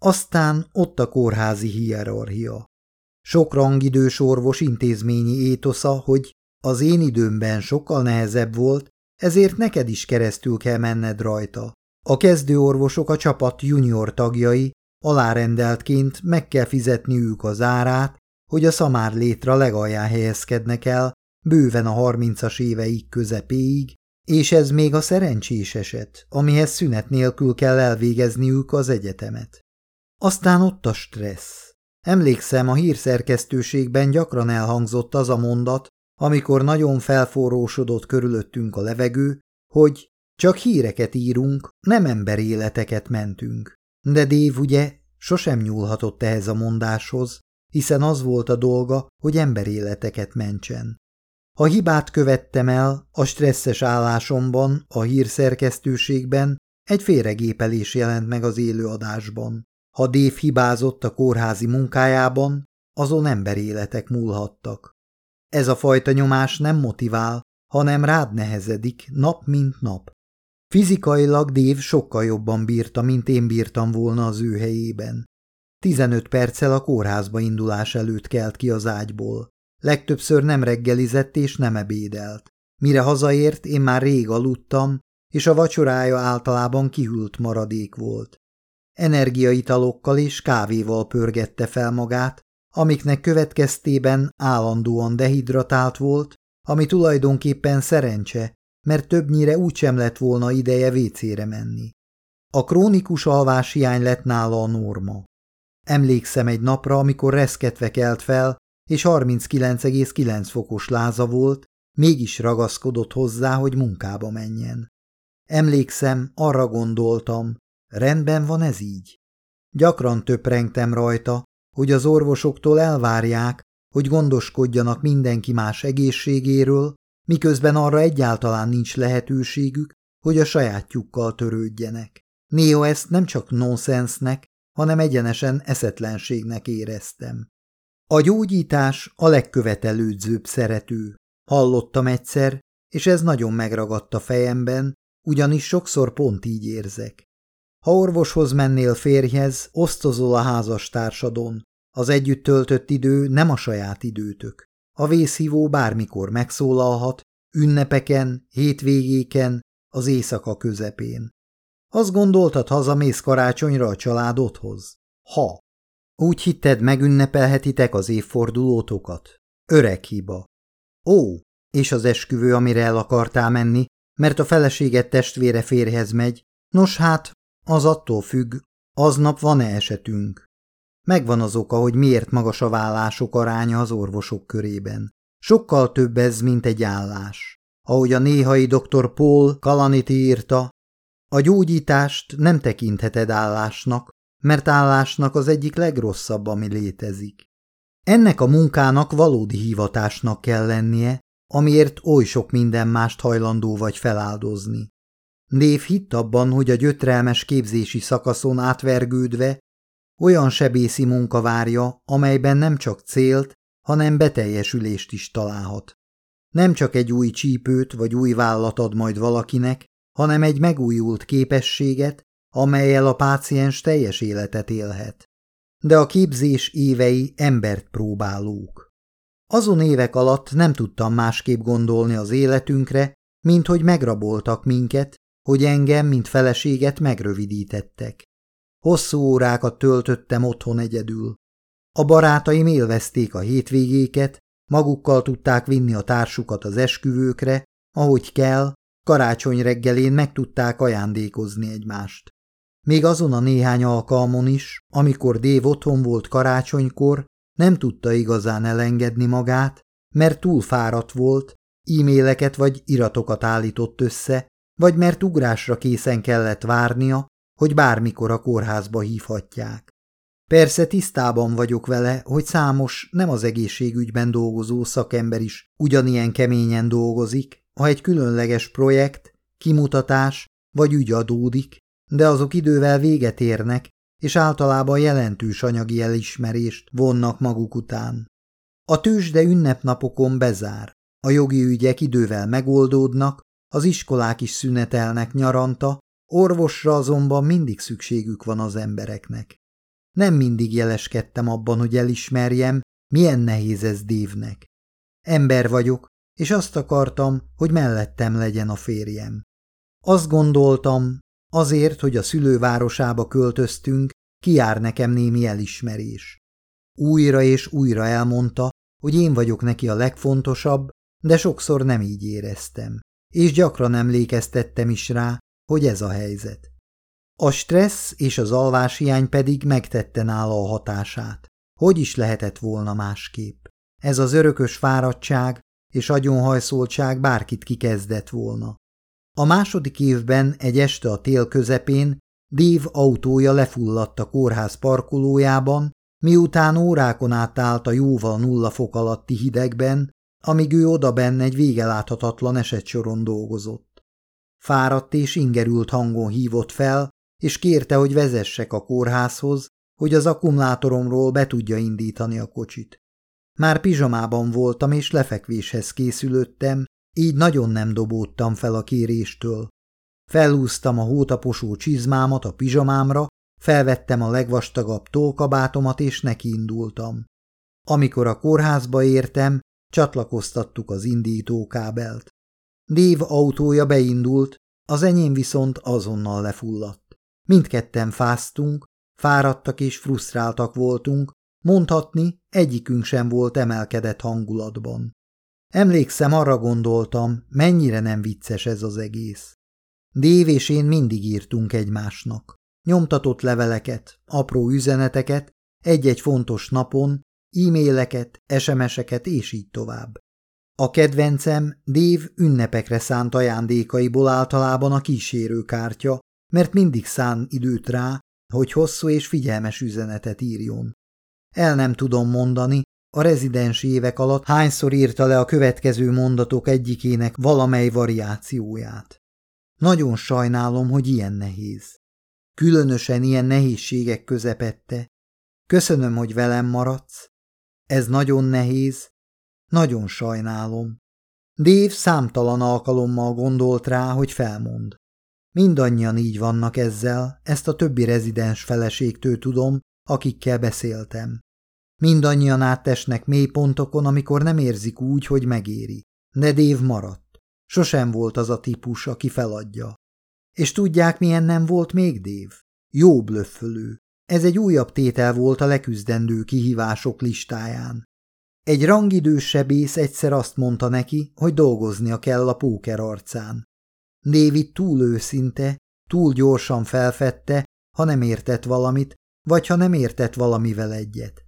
Aztán ott a kórházi hierarchia. Sok rangidős orvos intézményi étosza, hogy az én időmben sokkal nehezebb volt, ezért neked is keresztül kell menned rajta. A kezdőorvosok a csapat junior tagjai, alárendeltként meg kell fizetniük az árát, hogy a szamár létra legalján helyezkednek el, bőven a harmincas éveik közepéig, és ez még a szerencsés eset, amihez szünet nélkül kell elvégezniük az egyetemet. Aztán ott a stressz. Emlékszem, a hírszerkesztőségben gyakran elhangzott az a mondat, amikor nagyon felforrósodott körülöttünk a levegő, hogy csak híreket írunk, nem emberéleteket mentünk. De Dév ugye sosem nyúlhatott ehhez a mondáshoz, hiszen az volt a dolga, hogy emberéleteket mentsen. Ha hibát követtem el, a stresszes állásomban, a hírszerkesztőségben egy félregépelés jelent meg az élőadásban. Ha Dév hibázott a kórházi munkájában, azon emberéletek múlhattak. Ez a fajta nyomás nem motivál, hanem rád nehezedik nap mint nap. Fizikailag Dév sokkal jobban bírta, mint én bírtam volna az ő helyében. Tizenöt perccel a kórházba indulás előtt kelt ki az ágyból. Legtöbbször nem reggelizett és nem ebédelt. Mire hazaért, én már rég aludtam, és a vacsorája általában kihűlt maradék volt. Energiaitalokkal és kávéval pörgette fel magát, amiknek következtében állandóan dehidratált volt, ami tulajdonképpen szerencse, mert többnyire úgysem lett volna ideje vécére menni. A krónikus alváshiány lett nála a norma. Emlékszem egy napra, amikor reszketve kelt fel, és 39,9 fokos láza volt, mégis ragaszkodott hozzá, hogy munkába menjen. Emlékszem, arra gondoltam, rendben van ez így. Gyakran töprengtem rajta, hogy az orvosoktól elvárják, hogy gondoskodjanak mindenki más egészségéről, miközben arra egyáltalán nincs lehetőségük, hogy a sajátjukkal törődjenek. Néha ezt nem csak nonsensnek, hanem egyenesen eszetlenségnek éreztem. A gyógyítás a legkövetelődzőbb szerető. Hallottam egyszer, és ez nagyon megragadta fejemben, ugyanis sokszor pont így érzek. Ha orvoshoz mennél férjhez, osztozol a házastársadon. Az együtt töltött idő nem a saját időtök. A vészhívó bármikor megszólalhat, ünnepeken, hétvégéken, az éjszaka közepén. Azt gondoltad, hazamész karácsonyra a családodhoz? Ha. Úgy hitted, megünnepelhetitek az évfordulótokat? Öreg hiba. Ó, és az esküvő, amire el akartál menni, mert a feleséget testvére férhez megy, nos hát, az attól függ, aznap van-e esetünk. Megvan az oka, hogy miért magas a vállások aránya az orvosok körében. Sokkal több ez, mint egy állás. Ahogy a néhai dr. Paul Kalaniti írta, a gyógyítást nem tekintheted állásnak, mert állásnak az egyik legrosszabb, ami létezik. Ennek a munkának valódi hivatásnak kell lennie, amiért oly sok minden mást hajlandó vagy feláldozni. Név hitt abban, hogy a gyötrelmes képzési szakaszon átvergődve olyan sebészi munka várja, amelyben nem csak célt, hanem beteljesülést is találhat. Nem csak egy új csípőt vagy új vállat ad majd valakinek, hanem egy megújult képességet, amelyel a páciens teljes életet élhet. De a képzés évei embert próbálók. Azon évek alatt nem tudtam másképp gondolni az életünkre, mint hogy megraboltak minket, hogy engem, mint feleséget megrövidítettek. Hosszú órákat töltöttem otthon egyedül. A barátaim élvezték a hétvégéket, magukkal tudták vinni a társukat az esküvőkre, ahogy kell, karácsony reggelén meg tudták ajándékozni egymást. Még azon a néhány alkalmon is, amikor Dév otthon volt karácsonykor, nem tudta igazán elengedni magát, mert túl fáradt volt, e-maileket vagy iratokat állított össze, vagy mert ugrásra készen kellett várnia, hogy bármikor a kórházba hívhatják. Persze tisztában vagyok vele, hogy számos nem az egészségügyben dolgozó szakember is ugyanilyen keményen dolgozik, ha egy különleges projekt, kimutatás vagy ügy adódik, de azok idővel véget érnek, és általában jelentős anyagi elismerést vonnak maguk után. A tőzsde ünnepnapokon bezár, a jogi ügyek idővel megoldódnak, az iskolák is szünetelnek nyaranta, orvosra azonban mindig szükségük van az embereknek. Nem mindig jeleskedtem abban, hogy elismerjem, milyen nehéz ez dévnek. Ember vagyok, és azt akartam, hogy mellettem legyen a férjem. Azt gondoltam, azért, hogy a szülővárosába költöztünk, kiár nekem némi elismerés. Újra és újra elmondta, hogy én vagyok neki a legfontosabb, de sokszor nem így éreztem, és gyakran emlékeztettem is rá, hogy ez a helyzet. A stressz és az alváshiány pedig megtette nála a hatását. Hogy is lehetett volna másképp? Ez az örökös fáradtság és agyonhajszoltság bárkit kikezdett volna. A második évben egy este a tél közepén Dév autója lefulladt a kórház parkolójában, miután órákon át állt a jóval nulla fok alatti hidegben, amíg ő odabenn egy végeláthatatlan esetsoron dolgozott. Fáradt és ingerült hangon hívott fel, és kérte, hogy vezessek a kórházhoz, hogy az akkumulátoromról be tudja indítani a kocsit. Már pizsamában voltam, és lefekvéshez készülöttem, így nagyon nem dobódtam fel a kéréstől. Felúztam a hótaposó csizmámat a pizsamámra, felvettem a legvastagabb tolkabátomat, és nekiindultam. Amikor a kórházba értem, csatlakoztattuk az indítókábelt. Dév autója beindult, az enyém viszont azonnal lefulladt. Mindketten fáztunk, fáradtak és frusztráltak voltunk, mondhatni egyikünk sem volt emelkedett hangulatban. Emlékszem, arra gondoltam, mennyire nem vicces ez az egész. Dév és én mindig írtunk egymásnak. Nyomtatott leveleket, apró üzeneteket, egy-egy fontos napon, e-maileket, SMS-eket és így tovább. A kedvencem Dév ünnepekre szánt ajándékaiból általában a kísérőkártya, mert mindig szán időt rá, hogy hosszú és figyelmes üzenetet írjon. El nem tudom mondani, a rezidens évek alatt hányszor írta le a következő mondatok egyikének valamely variációját. Nagyon sajnálom, hogy ilyen nehéz. különösen ilyen nehézségek közepette. Köszönöm, hogy velem maradsz. Ez nagyon nehéz, nagyon sajnálom. Dave számtalan alkalommal gondolt rá, hogy felmond. Mindannyian így vannak ezzel, ezt a többi rezidens feleségtől tudom, akikkel beszéltem. Mindannyian áttesnek mély pontokon, amikor nem érzik úgy, hogy megéri. De Dave maradt. Sosem volt az a típus, aki feladja. És tudják, milyen nem volt még Dave? Jó blöffölő. Ez egy újabb tétel volt a leküzdendő kihívások listáján. Egy rangidős sebész egyszer azt mondta neki, hogy dolgoznia kell a póker arcán. David túl őszinte, túl gyorsan felfedte, ha nem értett valamit, vagy ha nem értett valamivel egyet.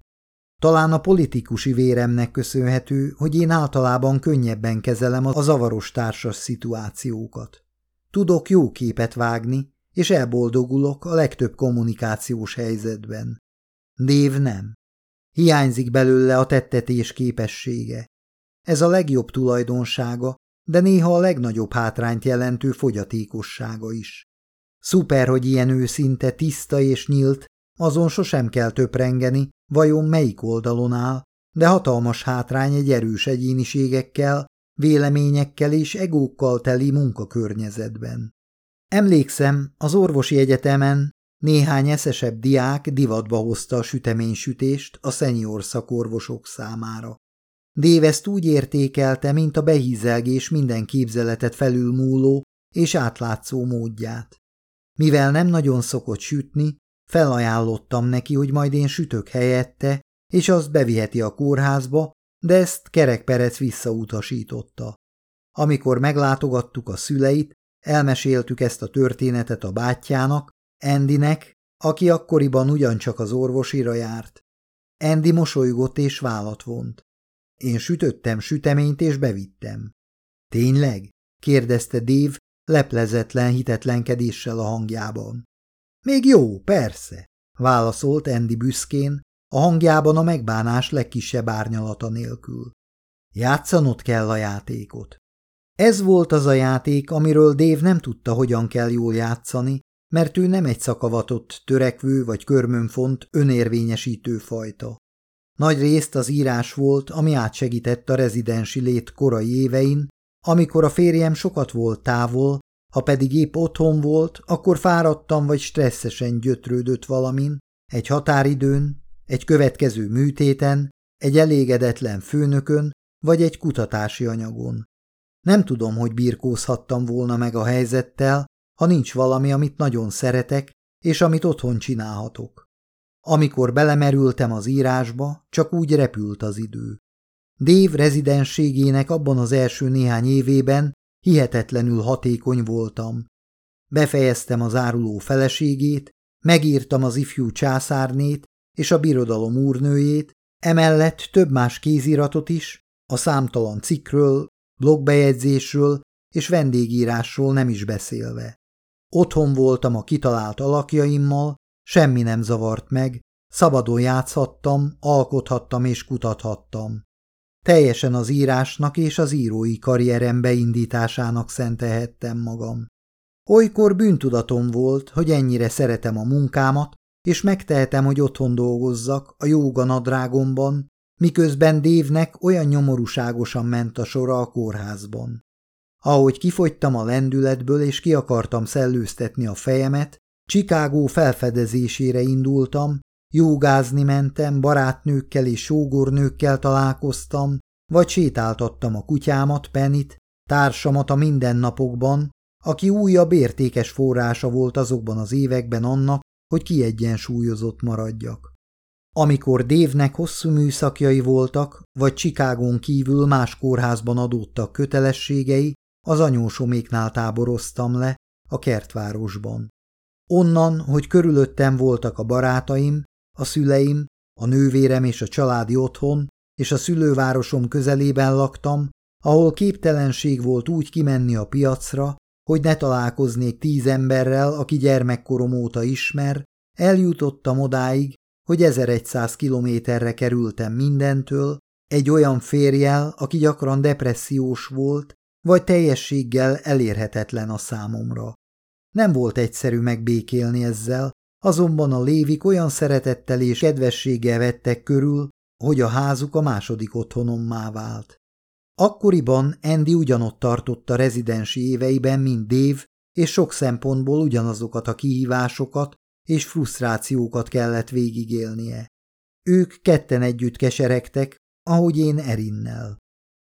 Talán a politikusi véremnek köszönhető, hogy én általában könnyebben kezelem a zavaros társas szituációkat. Tudok jó képet vágni, és elboldogulok a legtöbb kommunikációs helyzetben. Dév nem. Hiányzik belőle a tettetés képessége. Ez a legjobb tulajdonsága, de néha a legnagyobb hátrányt jelentő fogyatékossága is. Szuper, hogy ilyen őszinte, tiszta és nyílt, azon sosem kell töprengeni, vajon melyik oldalon áll, de hatalmas hátrány egy erős egyéniségekkel, véleményekkel és egókkal teli munkakörnyezetben. Emlékszem, az orvosi egyetemen néhány eszesebb diák divatba hozta a süteménysütést a szenior szakorvosok számára. Dév ezt úgy értékelte, mint a behízelgés minden képzeletet felülmúló és átlátszó módját. Mivel nem nagyon szokott sütni, felajánlottam neki, hogy majd én sütök helyette, és azt beviheti a kórházba, de ezt kerekperec visszautasította. Amikor meglátogattuk a szüleit, elmeséltük ezt a történetet a bátyjának, Endinek, aki akkoriban ugyancsak az orvosira járt. Endi mosolygott és vállat vont. Én sütöttem süteményt és bevittem. Tényleg? kérdezte Dave leplezetlen hitetlenkedéssel a hangjában. Még jó, persze, válaszolt Andy büszkén, a hangjában a megbánás legkisebb árnyalata nélkül. Játszanod kell a játékot. Ez volt az a játék, amiről Dave nem tudta, hogyan kell jól játszani, mert ő nem egy szakavatott, törekvő vagy körmönfont, önérvényesítő fajta. Nagy részt az írás volt, ami átsegített a rezidensi lét korai évein, amikor a férjem sokat volt távol, ha pedig épp otthon volt, akkor fáradtam vagy stresszesen gyötrődött valamin, egy határidőn, egy következő műtéten, egy elégedetlen főnökön vagy egy kutatási anyagon. Nem tudom, hogy birkózhattam volna meg a helyzettel, ha nincs valami, amit nagyon szeretek, és amit otthon csinálhatok. Amikor belemerültem az írásba, csak úgy repült az idő. Dév rezidenségének abban az első néhány évében hihetetlenül hatékony voltam. Befejeztem az áruló feleségét, megírtam az ifjú császárnét és a birodalom úrnőjét, emellett több más kéziratot is, a számtalan cikkről, blogbejegyzésről és vendégírásról nem is beszélve. Otthon voltam a kitalált alakjaimmal, semmi nem zavart meg, szabadon játszhattam, alkothattam és kutathattam. Teljesen az írásnak és az írói karrierem beindításának szentelhettem magam. Olykor bűntudatom volt, hogy ennyire szeretem a munkámat, és megtehetem, hogy otthon dolgozzak, a jóga nadrágomban, miközben Dévnek olyan nyomorúságosan ment a sora a kórházban. Ahogy kifogytam a lendületből és ki akartam szellőztetni a fejemet, Chicago felfedezésére indultam, jógázni mentem, barátnőkkel és sógornőkkel találkoztam, vagy sétáltattam a kutyámat, Penit, társamat a mindennapokban, aki újabb értékes forrása volt azokban az években annak, hogy kiegyensúlyozott maradjak. Amikor Dévnek hosszú műszakjai voltak, vagy Csikágon kívül más kórházban adódtak kötelességei, az anyósoméknál táboroztam le, a kertvárosban. Onnan, hogy körülöttem voltak a barátaim, a szüleim, a nővérem és a családi otthon, és a szülővárosom közelében laktam, ahol képtelenség volt úgy kimenni a piacra, hogy ne találkoznék tíz emberrel, aki gyermekkorom óta ismer, eljutottam odáig, hogy 1100 kilométerre kerültem mindentől, egy olyan férjel, aki gyakran depressziós volt, vagy teljességgel elérhetetlen a számomra. Nem volt egyszerű megbékélni ezzel, azonban a lévik olyan szeretettel és kedvességgel vettek körül, hogy a házuk a második otthonommá vált. Akkoriban Andy ugyanott tartotta rezidensi éveiben, mint Dave, és sok szempontból ugyanazokat a kihívásokat és frusztrációkat kellett végigélnie. Ők ketten együtt keseregtek, ahogy én Erinnel.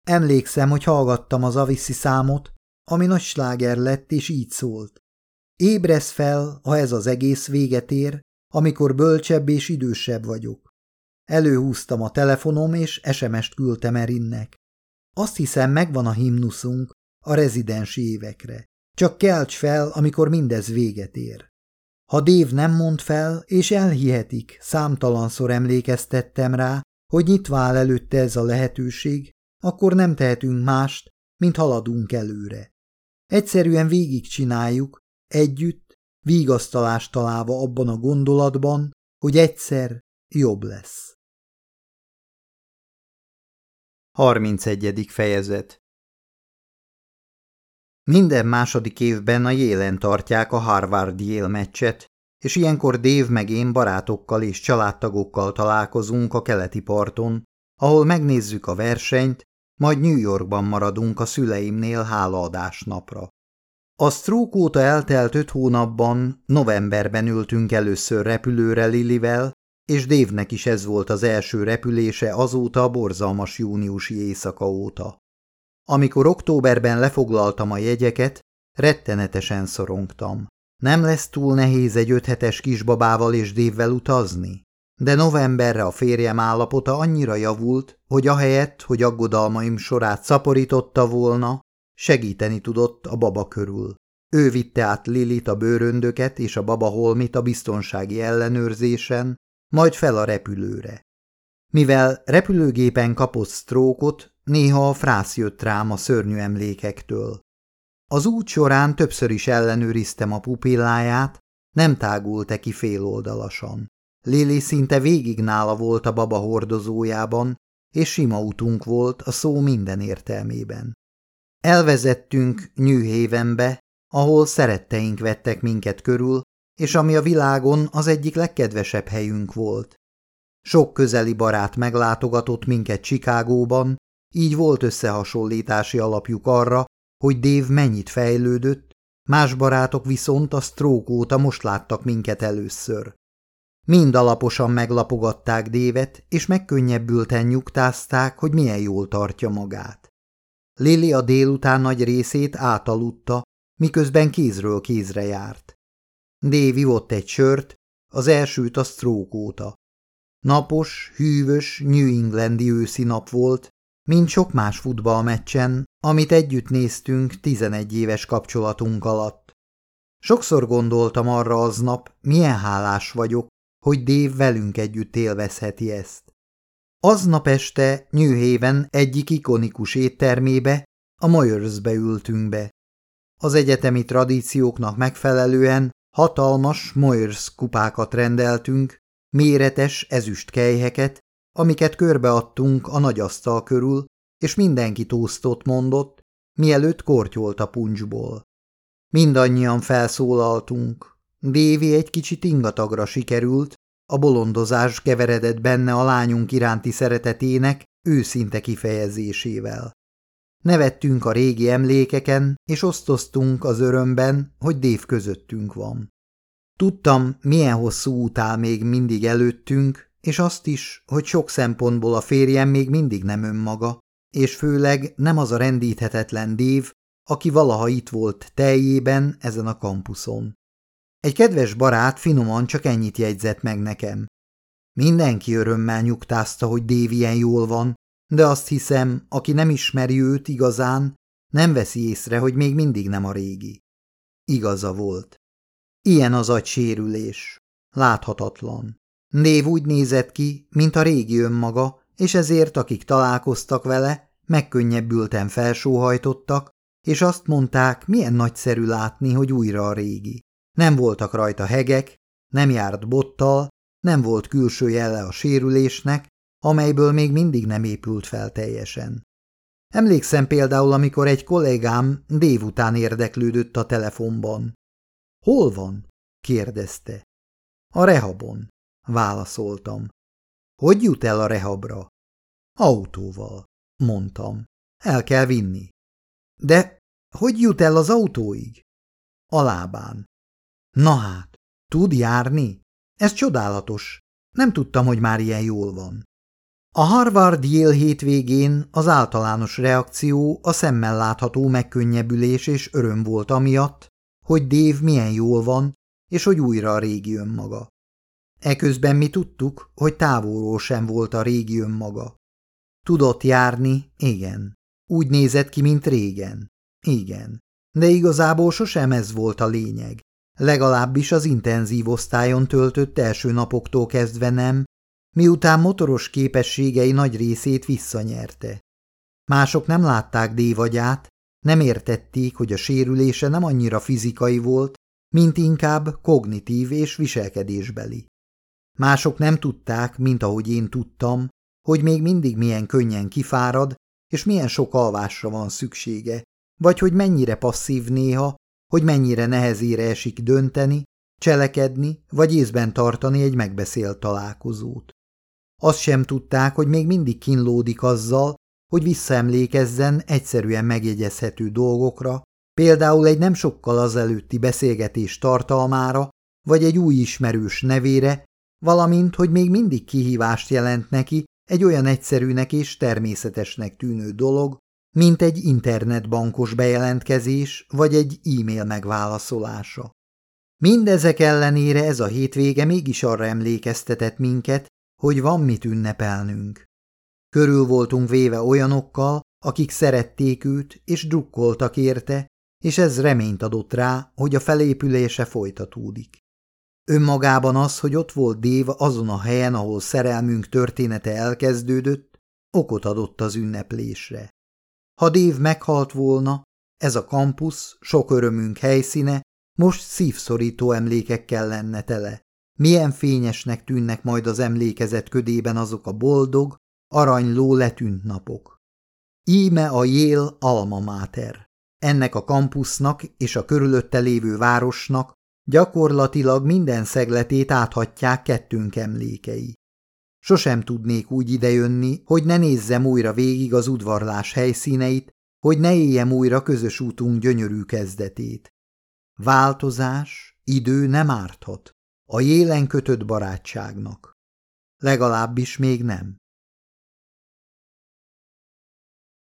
Emlékszem, hogy hallgattam az aviszi számot, ami nagy sláger lett, és így szólt. Ébresz fel, ha ez az egész véget ér, amikor bölcsebb és idősebb vagyok. Előhúztam a telefonom, és SMS-t küldtem Erinnek. Azt hiszem, megvan a himnuszunk a rezidensi évekre. Csak kelts fel, amikor mindez véget ér. Ha Dév nem mond fel, és elhihetik, számtalanszor emlékeztettem rá, hogy nyitva áll előtte ez a lehetőség, akkor nem tehetünk mást, mint haladunk előre. Egyszerűen végigcsináljuk, együtt, vigasztalást találva abban a gondolatban, hogy egyszer jobb lesz. 31. fejezet Minden második évben a jélen tartják a Harvard-Yale meccset, és ilyenkor Dave meg én barátokkal és családtagokkal találkozunk a keleti parton, ahol megnézzük a versenyt, majd New Yorkban maradunk a szüleimnél hálaadás napra. A stroke óta eltelt öt hónapban, novemberben ültünk először repülőre Lilivel, és Dévnek is ez volt az első repülése azóta a borzalmas júniusi éjszaka óta. Amikor októberben lefoglaltam a jegyeket, rettenetesen szorongtam. Nem lesz túl nehéz egy öthetes kisbabával és Dévvel utazni? De novemberre a férjem állapota annyira javult, hogy ahelyett, hogy aggodalmaim sorát szaporította volna, segíteni tudott a baba körül. Ő vitte át Lilit a bőröndöket és a baba holmit a biztonsági ellenőrzésen, majd fel a repülőre. Mivel repülőgépen kapott sztrókot, néha a frász jött rám a szörnyű emlékektől. Az út során többször is ellenőriztem a pupilláját, nem tágult-e ki féloldalasan. Lili szinte végig nála volt a baba hordozójában, és sima utunk volt a szó minden értelmében. Elvezettünk Nyűhévenbe, ahol szeretteink vettek minket körül, és ami a világon az egyik legkedvesebb helyünk volt. Sok közeli barát meglátogatott minket Csikágóban, így volt összehasonlítási alapjuk arra, hogy Dév mennyit fejlődött, más barátok viszont a stroke óta most láttak minket először. Mind alaposan meglapogatták Dévet, és megkönnyebbülten nyugtázták, hogy milyen jól tartja magát. Lili a délután nagy részét átaludta, miközben kézről kézre járt. Dévi ivott egy sört, az elsőt a stroke óta. Napos, hűvös, New Englandi őszi nap volt, mint sok más futballmeccsen, amit együtt néztünk 11 éves kapcsolatunk alatt. Sokszor gondoltam arra aznap, milyen hálás vagyok, hogy Dév velünk együtt élvezheti ezt. Aznap este New Haven egyik ikonikus éttermébe, a Moyersbe ültünk be. Az egyetemi tradícióknak megfelelően hatalmas Moyers kupákat rendeltünk, méretes ezüst kejheket, amiket körbeadtunk a nagy asztal körül, és mindenki tóztot mondott, mielőtt kortyolt a puncsból. Mindannyian felszólaltunk. Dévi egy kicsit ingatagra sikerült, a bolondozás keveredett benne a lányunk iránti szeretetének őszinte kifejezésével. Nevettünk a régi emlékeken, és osztoztunk az örömben, hogy Dév közöttünk van. Tudtam, milyen hosszú út áll még mindig előttünk, és azt is, hogy sok szempontból a férjem még mindig nem önmaga, és főleg nem az a rendíthetetlen Dév, aki valaha itt volt teljében ezen a kampuszon. Egy kedves barát finoman csak ennyit jegyzett meg nekem. Mindenki örömmel nyugtázta, hogy Dév jól van, de azt hiszem, aki nem ismeri őt igazán, nem veszi észre, hogy még mindig nem a régi. Igaza volt. Ilyen az agysérülés. Láthatatlan. Név úgy nézett ki, mint a régi önmaga, és ezért akik találkoztak vele, megkönnyebbülten felsóhajtottak, és azt mondták, milyen nagyszerű látni, hogy újra a régi. Nem voltak rajta hegek, nem járt bottal, nem volt külső jelle a sérülésnek, amelyből még mindig nem épült fel teljesen. Emlékszem például, amikor egy kollégám dévután érdeklődött a telefonban. Hol van? kérdezte. A rehabon, válaszoltam. Hogy jut el a rehabra? Autóval, mondtam. El kell vinni. De hogy jut el az autóig? A lábán. Na hát, tud járni? Ez csodálatos. Nem tudtam, hogy már ilyen jól van. A Harvard Yale hétvégén az általános reakció a szemmel látható megkönnyebbülés és öröm volt amiatt, hogy Dave milyen jól van, és hogy újra a régi önmaga. Eközben mi tudtuk, hogy távolról sem volt a régi önmaga. Tudott járni, igen. Úgy nézett ki, mint régen. Igen. De igazából sosem ez volt a lényeg. Legalábbis az intenzív osztályon töltött első napoktól kezdve nem, miután motoros képességei nagy részét visszanyerte. Mások nem látták dévagyát, nem értették, hogy a sérülése nem annyira fizikai volt, mint inkább kognitív és viselkedésbeli. Mások nem tudták, mint ahogy én tudtam, hogy még mindig milyen könnyen kifárad, és milyen sok alvásra van szüksége, vagy hogy mennyire passzív néha, hogy mennyire nehezére esik dönteni, cselekedni, vagy észben tartani egy megbeszélt találkozót. Azt sem tudták, hogy még mindig kínlódik azzal, hogy visszaemlékezzen egyszerűen megjegyezhető dolgokra, például egy nem sokkal azelőtti beszélgetés tartalmára, vagy egy új ismerős nevére, valamint, hogy még mindig kihívást jelent neki egy olyan egyszerűnek és természetesnek tűnő dolog, mint egy internetbankos bejelentkezés vagy egy e-mail megválaszolása. Mindezek ellenére ez a hétvége mégis arra emlékeztetett minket, hogy van mit ünnepelnünk. Körül voltunk véve olyanokkal, akik szerették őt és drukkoltak érte, és ez reményt adott rá, hogy a felépülése folytatódik. Önmagában az, hogy ott volt Dév azon a helyen, ahol szerelmünk története elkezdődött, okot adott az ünneplésre. Ha Dév meghalt volna, ez a kampusz, sok örömünk helyszíne, most szívszorító emlékekkel lenne tele. Milyen fényesnek tűnnek majd az emlékezet ködében azok a boldog, aranyló letűnt napok. Íme a Jél alma mater. Ennek a kampusznak és a körülötte lévő városnak gyakorlatilag minden szegletét áthatják kettőnk emlékei. Sosem tudnék úgy idejönni, hogy ne nézzem újra végig az udvarlás helyszíneit, hogy ne éljem újra közös útunk gyönyörű kezdetét. Változás, idő nem árthat. A jélen kötött barátságnak. Legalábbis még nem.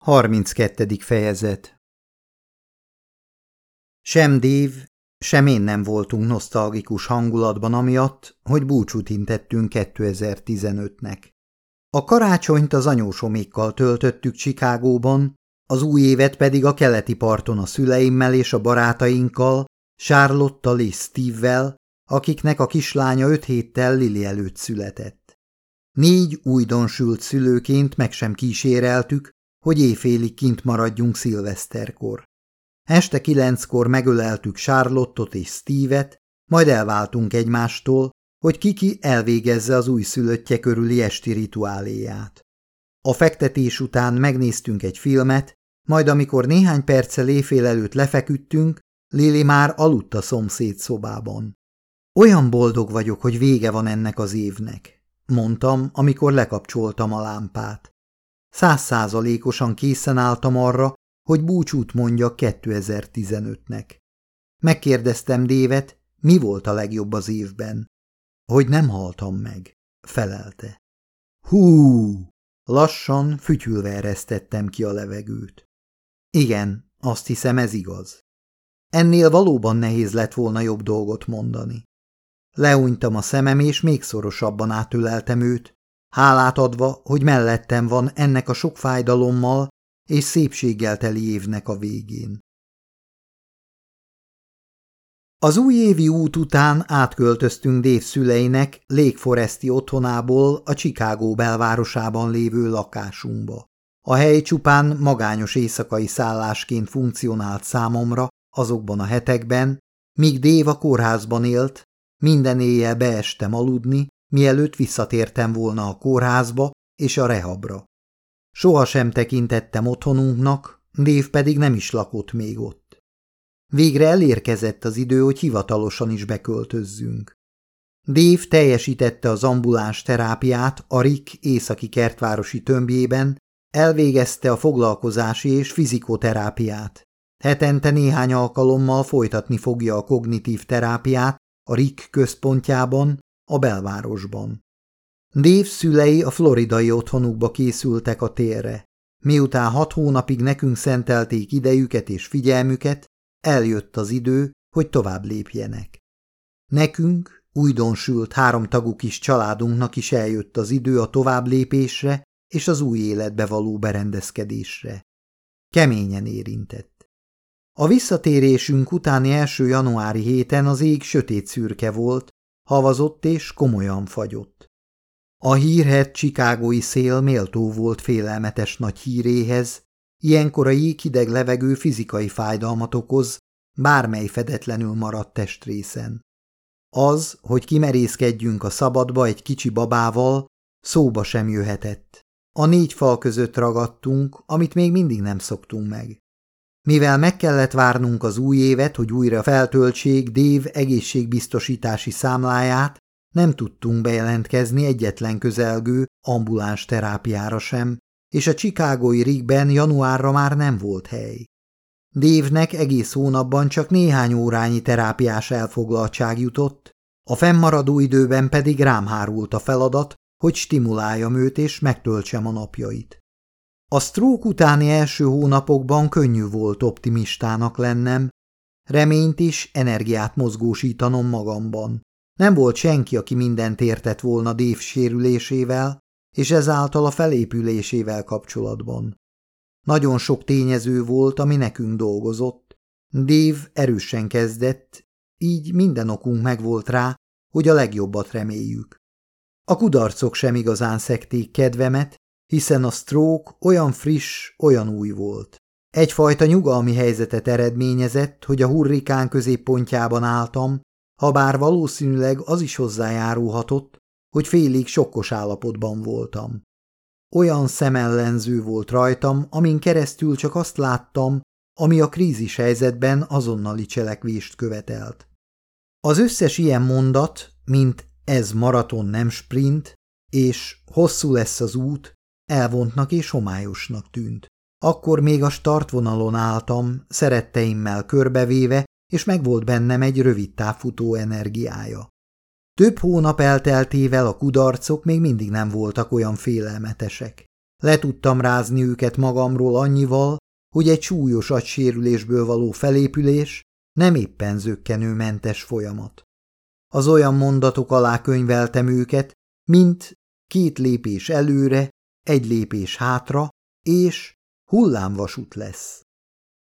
32. fejezet Sem Dév, sem én nem voltunk nosztalgikus hangulatban amiatt, hogy búcsút intettünk 2015-nek. A karácsonyt az anyósomékkal töltöttük Csikágóban, az új évet pedig a keleti parton a szüleimmel és a barátainkkal, Charlotte és Steve-vel, akiknek a kislánya öt héttel Lili előtt született. Négy újdonsült szülőként meg sem kíséreltük, hogy éjfélig kint maradjunk szilveszterkor. Este kilenckor megöleltük Charlottot és Steve-et, majd elváltunk egymástól, hogy Kiki elvégezze az újszülöttje körüli esti rituáléját. A fektetés után megnéztünk egy filmet, majd amikor néhány perccel éjfél előtt lefeküdtünk, Lili már aludt a szomszéd szobában. Olyan boldog vagyok, hogy vége van ennek az évnek, mondtam, amikor lekapcsoltam a lámpát. Százszázalékosan készen álltam arra, hogy búcsút mondjak 2015-nek. Megkérdeztem Dévet, mi volt a legjobb az évben. Hogy nem haltam meg, felelte. Hú! Lassan, fütyülve eresztettem ki a levegőt. Igen, azt hiszem ez igaz. Ennél valóban nehéz lett volna jobb dolgot mondani. Leúnytam a szemem, és még szorosabban átöleltem őt, hálát adva, hogy mellettem van ennek a sok fájdalommal és szépséggel teli évnek a végén. Az újévi út után átköltöztünk Dave szüleinek Lake Foresti otthonából a Chicago belvárosában lévő lakásunkba. A hely csupán magányos éjszakai szállásként funkcionált számomra azokban a hetekben, míg Dave a kórházban élt, minden éjjel beestem aludni, mielőtt visszatértem volna a kórházba és a rehabra. Soha sem tekintettem otthonunknak, Dave pedig nem is lakott még ott. Végre elérkezett az idő, hogy hivatalosan is beköltözzünk. Dave teljesítette az ambuláns terápiát a Rick északi kertvárosi tömbjében, elvégezte a foglalkozási és fizikoterápiát. Hetente néhány alkalommal folytatni fogja a kognitív terápiát a Rick központjában, a belvárosban. Dave szülei a floridai otthonukba készültek a térre. Miután hat hónapig nekünk szentelték idejüket és figyelmüket, eljött az idő, hogy tovább lépjenek. Nekünk, újdonsült háromtagú kis családunknak is eljött az idő a tovább lépésre és az új életbe való berendezkedésre. Keményen érintett. A visszatérésünk utáni első januári héten az ég sötét szürke volt, havazott és komolyan fagyott. A hírhet csikágói szél méltó volt félelmetes nagy híréhez, ilyenkor a jéghideg levegő fizikai fájdalmat okoz, bármely fedetlenül maradt testrészen. Az, hogy kimerészkedjünk a szabadba egy kicsi babával, szóba sem jöhetett. A négy fal között ragadtunk, amit még mindig nem szoktunk meg. Mivel meg kellett várnunk az új évet, hogy újra feltöltsék Dév egészségbiztosítási számláját, nem tudtunk bejelentkezni egyetlen közelgő ambuláns terápiára sem, és a csikágói rigben januárra már nem volt hely. Dévnek egész hónapban csak néhány órányi terápiás elfoglaltság jutott, a fennmaradó időben pedig rám hárult a feladat, hogy stimuláljam őt és megtöltsem a napjait. A sztrók utáni első hónapokban könnyű volt optimistának lennem, reményt és energiát mozgósítanom magamban. Nem volt senki, aki mindent értett volna Dév sérülésével, és ezáltal a felépülésével kapcsolatban. Nagyon sok tényező volt, ami nekünk dolgozott. Dév erősen kezdett, így minden okunk megvolt rá, hogy a legjobbat reméljük. A kudarcok sem igazán szekték kedvemet, hiszen a stroke olyan friss, olyan új volt. Egyfajta nyugalmi helyzetet eredményezett, hogy a hurrikán középpontjában álltam, ha bár valószínűleg az is hozzájárulhatott, hogy félig sokkos állapotban voltam. Olyan szemellenző volt rajtam, amin keresztül csak azt láttam, ami a krízis helyzetben azonnali cselekvést követelt. Az összes ilyen mondat, mint ez maraton nem sprint, és hosszú lesz az út, elvontnak és homályosnak tűnt. Akkor még a startvonalon álltam, szeretteimmel körbevéve, és megvolt bennem egy rövid távfutó energiája. Több hónap elteltével a kudarcok még mindig nem voltak olyan félelmetesek. Le tudtam rázni őket magamról annyival, hogy egy súlyos agysérülésből való felépülés nem éppen zöggenőmentes folyamat. Az olyan mondatok alá könyveltem őket, mint két lépés előre, egy lépés hátra, és hullámvasút lesz.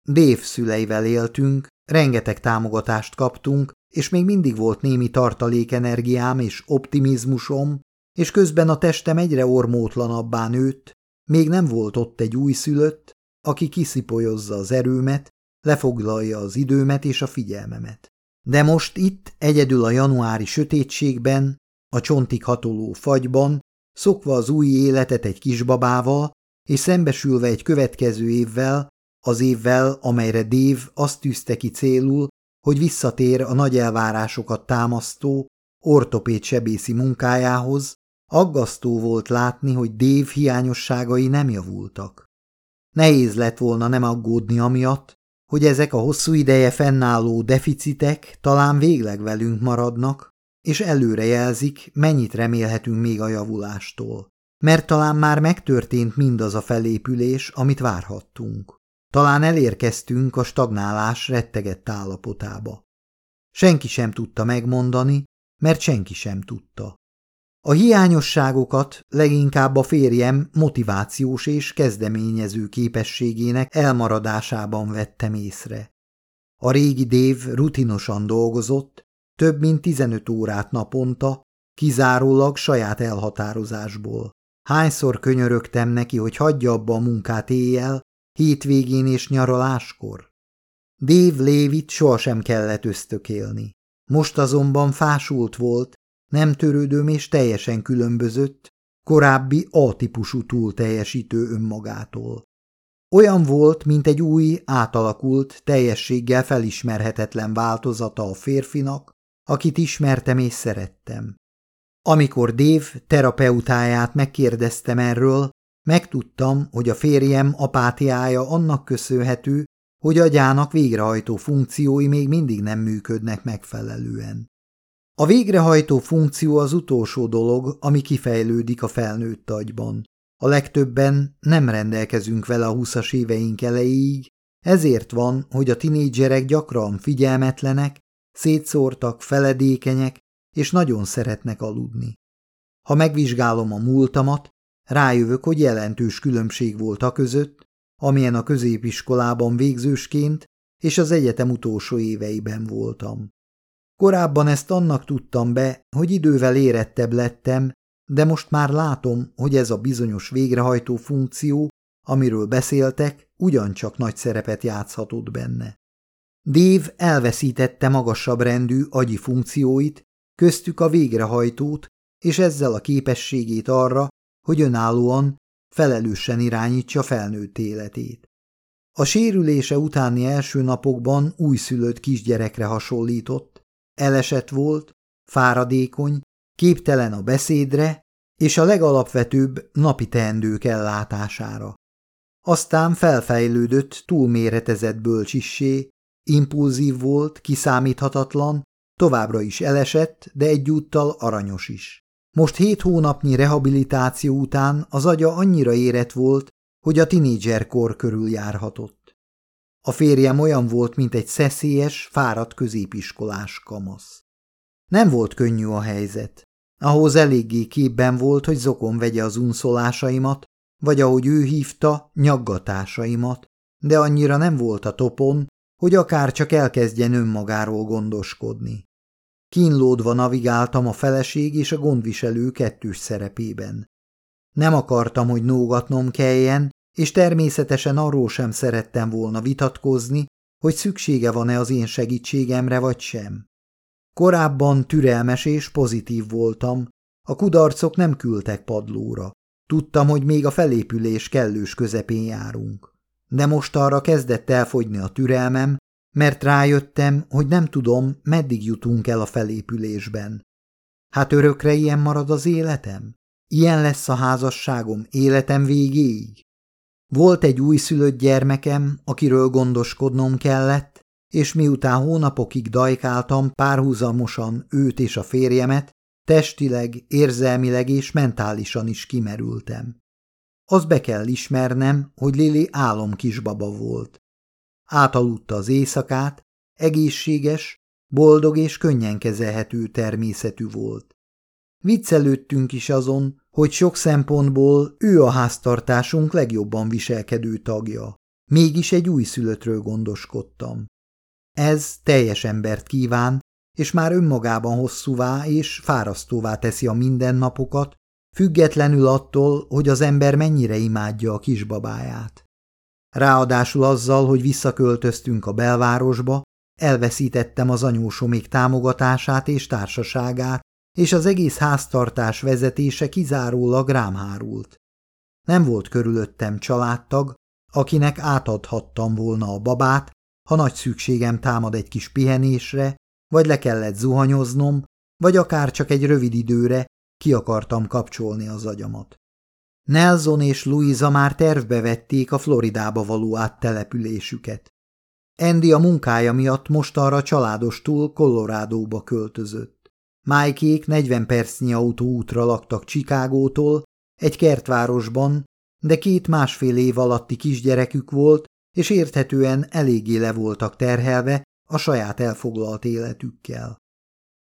Dév szüleivel éltünk, rengeteg támogatást kaptunk, és még mindig volt némi tartalékenergiám és optimizmusom, és közben a testem egyre ormótlanabbá nőtt, még nem volt ott egy újszülött, aki kiszipolyozza az erőmet, lefoglalja az időmet és a figyelmemet. De most itt, egyedül a januári sötétségben, a csontig hatoló fagyban, szokva az új életet egy kisbabával, és szembesülve egy következő évvel, az évvel, amelyre Dév azt tűzte ki célul, hogy visszatér a nagy elvárásokat támasztó, ortopéd sebészi munkájához, aggasztó volt látni, hogy Dév hiányosságai nem javultak. Nehéz lett volna nem aggódni amiatt, hogy ezek a hosszú ideje fennálló deficitek talán végleg velünk maradnak, és előrejelzik, mennyit remélhetünk még a javulástól. Mert talán már megtörtént mindaz a felépülés, amit várhattunk. Talán elérkeztünk a stagnálás rettegett állapotába. Senki sem tudta megmondani, mert senki sem tudta. A hiányosságokat leginkább a férjem motivációs és kezdeményező képességének elmaradásában vettem észre. A régi dév rutinosan dolgozott, több mint 15 órát naponta, kizárólag saját elhatározásból. Hányszor könyörögtem neki, hogy hagyja abba a munkát éjjel, hétvégén és nyaraláskor? Dave Lévit sohasem kellett ösztökélni. Most azonban fásult volt, nem törődöm és teljesen különbözött, korábbi A-típusú túlteljesítő önmagától. Olyan volt, mint egy új, átalakult, teljességgel felismerhetetlen változata a férfinak, akit ismertem és szerettem. Amikor Dave terapeutáját megkérdeztem erről, megtudtam, hogy a férjem apátiája annak köszönhető, hogy agyának végrehajtó funkciói még mindig nem működnek megfelelően. A végrehajtó funkció az utolsó dolog, ami kifejlődik a felnőtt agyban. A legtöbben nem rendelkezünk vele a húszas éveink elejéig, ezért van, hogy a tinédzserek gyakran figyelmetlenek, szétszórtak, feledékenyek, és nagyon szeretnek aludni. Ha megvizsgálom a múltamat, rájövök, hogy jelentős különbség volt a között, amilyen a középiskolában végzősként és az egyetem utolsó éveiben voltam. Korábban ezt annak tudtam be, hogy idővel érettebb lettem, de most már látom, hogy ez a bizonyos végrehajtó funkció, amiről beszéltek, ugyancsak nagy szerepet játszhatott benne. Dave elveszítette magasabb rendű agyi funkcióit, köztük a végrehajtót, és ezzel a képességét arra, hogy önállóan, felelősen irányítsa felnőtt életét. A sérülése utáni első napokban újszülött kisgyerekre hasonlított, elesett volt, fáradékony, képtelen a beszédre és a legalapvetőbb napi teendők ellátására. Aztán felfejlődött, túlméretezett bölcsissé, impulzív volt, kiszámíthatatlan, továbbra is elesett, de egyúttal aranyos is. Most hét hónapnyi rehabilitáció után az agya annyira érett volt, hogy a tinédzserkor körül járhatott. A férjem olyan volt, mint egy szeszélyes, fáradt középiskolás kamasz. Nem volt könnyű a helyzet. Ahhoz eléggé képben volt, hogy zokon vegye az unszolásaimat, vagy ahogy ő hívta, nyaggatásaimat, de annyira nem volt a topon, hogy akár csak elkezdjen önmagáról gondoskodni. Kínlódva navigáltam a feleség és a gondviselő kettős szerepében. Nem akartam, hogy nógatnom kelljen, és természetesen arról sem szerettem volna vitatkozni, hogy szüksége van-e az én segítségemre vagy sem. Korábban türelmes és pozitív voltam, a kudarcok nem küldtek padlóra. Tudtam, hogy még a felépülés kellős közepén járunk. De most arra kezdett elfogyni a türelmem, mert rájöttem, hogy nem tudom, meddig jutunk el a felépülésben. Hát örökre ilyen marad az életem? Ilyen lesz a házasságom életem végéig? Volt egy újszülött gyermekem, akiről gondoskodnom kellett, és miután hónapokig dajkáltam párhuzamosan őt és a férjemet, testileg, érzelmileg és mentálisan is kimerültem. Az be kell ismernem, hogy Lili álomkisbaba volt. Átaludta az éjszakát, egészséges, boldog és könnyen kezelhető természetű volt. Viccelődtünk is azon, hogy sok szempontból ő a háztartásunk legjobban viselkedő tagja. Mégis egy újszülöttről gondoskodtam. Ez teljes embert kíván, és már önmagában hosszúvá és fárasztóvá teszi a mindennapokat, függetlenül attól, hogy az ember mennyire imádja a kisbabáját. Ráadásul azzal, hogy visszaköltöztünk a belvárosba, elveszítettem az anyósomik támogatását és társaságát, és az egész háztartás vezetése kizárólag rám hárult. Nem volt körülöttem családtag, akinek átadhattam volna a babát, ha nagy szükségem támad egy kis pihenésre, vagy le kellett zuhanyoznom, vagy akár csak egy rövid időre ki akartam kapcsolni az agyamat. Nelson és Louisa már tervbe vették a Floridába való áttelepülésüket. Andy a munkája miatt most arra családostól Colorádóba költözött. Májkék 40 percnyi autóútra laktak Csikágótól, egy kertvárosban, de két másfél év alatti kisgyerekük volt, és érthetően eléggé le voltak terhelve a saját elfoglalt életükkel.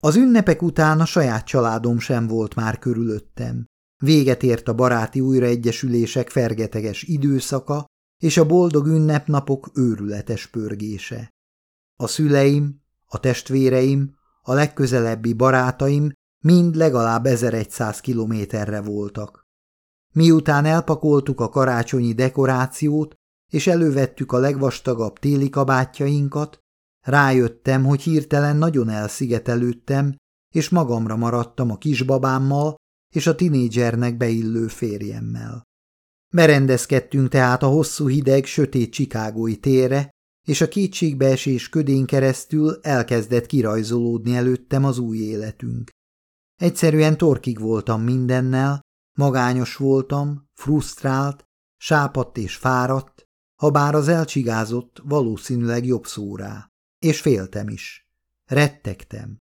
Az ünnepek után a saját családom sem volt már körülöttem. Véget ért a baráti újraegyesülések fergeteges időszaka és a boldog ünnepnapok őrületes pörgése. A szüleim, a testvéreim, a legközelebbi barátaim mind legalább 1100 kilométerre voltak. Miután elpakoltuk a karácsonyi dekorációt, és elővettük a legvastagabb téli kabátjainkat, rájöttem, hogy hirtelen nagyon elszigetelődtem, és magamra maradtam a kisbabámmal és a tinédzsernek beillő férjemmel. Berendezkedtünk tehát a hosszú hideg, sötét csikágói térre, és a kétségbeesés ködén keresztül elkezdett kirajzolódni előttem az új életünk. Egyszerűen torkig voltam mindennel, magányos voltam, frusztrált, sápadt és fáradt, ha bár az elcsigázott valószínűleg jobb szórá. És féltem is. Rettegtem.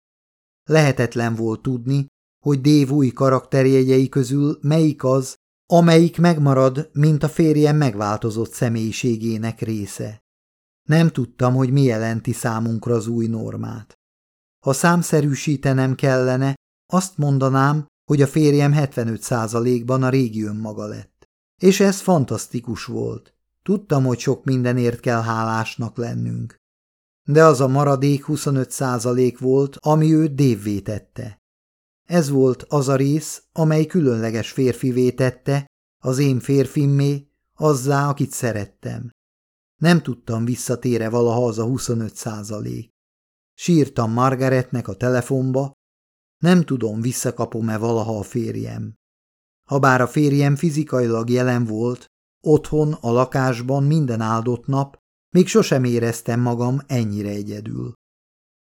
Lehetetlen volt tudni, hogy Dév új karakterjegyei közül melyik az, amelyik megmarad, mint a férjem megváltozott személyiségének része. Nem tudtam, hogy mi jelenti számunkra az új normát. Ha számszerűsítenem kellene, azt mondanám, hogy a férjem 75%-ban a régi önmaga lett. És ez fantasztikus volt. Tudtam, hogy sok mindenért kell hálásnak lennünk. De az a maradék 25% volt, ami őt dévvé tette. Ez volt az a rész, amely különleges férfivé tette, az én férfimmé, azzá, akit szerettem. Nem tudtam visszatére valaha az a 25 százalék. Sírtam Margaretnek a telefonba, nem tudom, visszakapom-e valaha a férjem. Habár a férjem fizikailag jelen volt, otthon, a lakásban minden áldott nap, még sosem éreztem magam ennyire egyedül.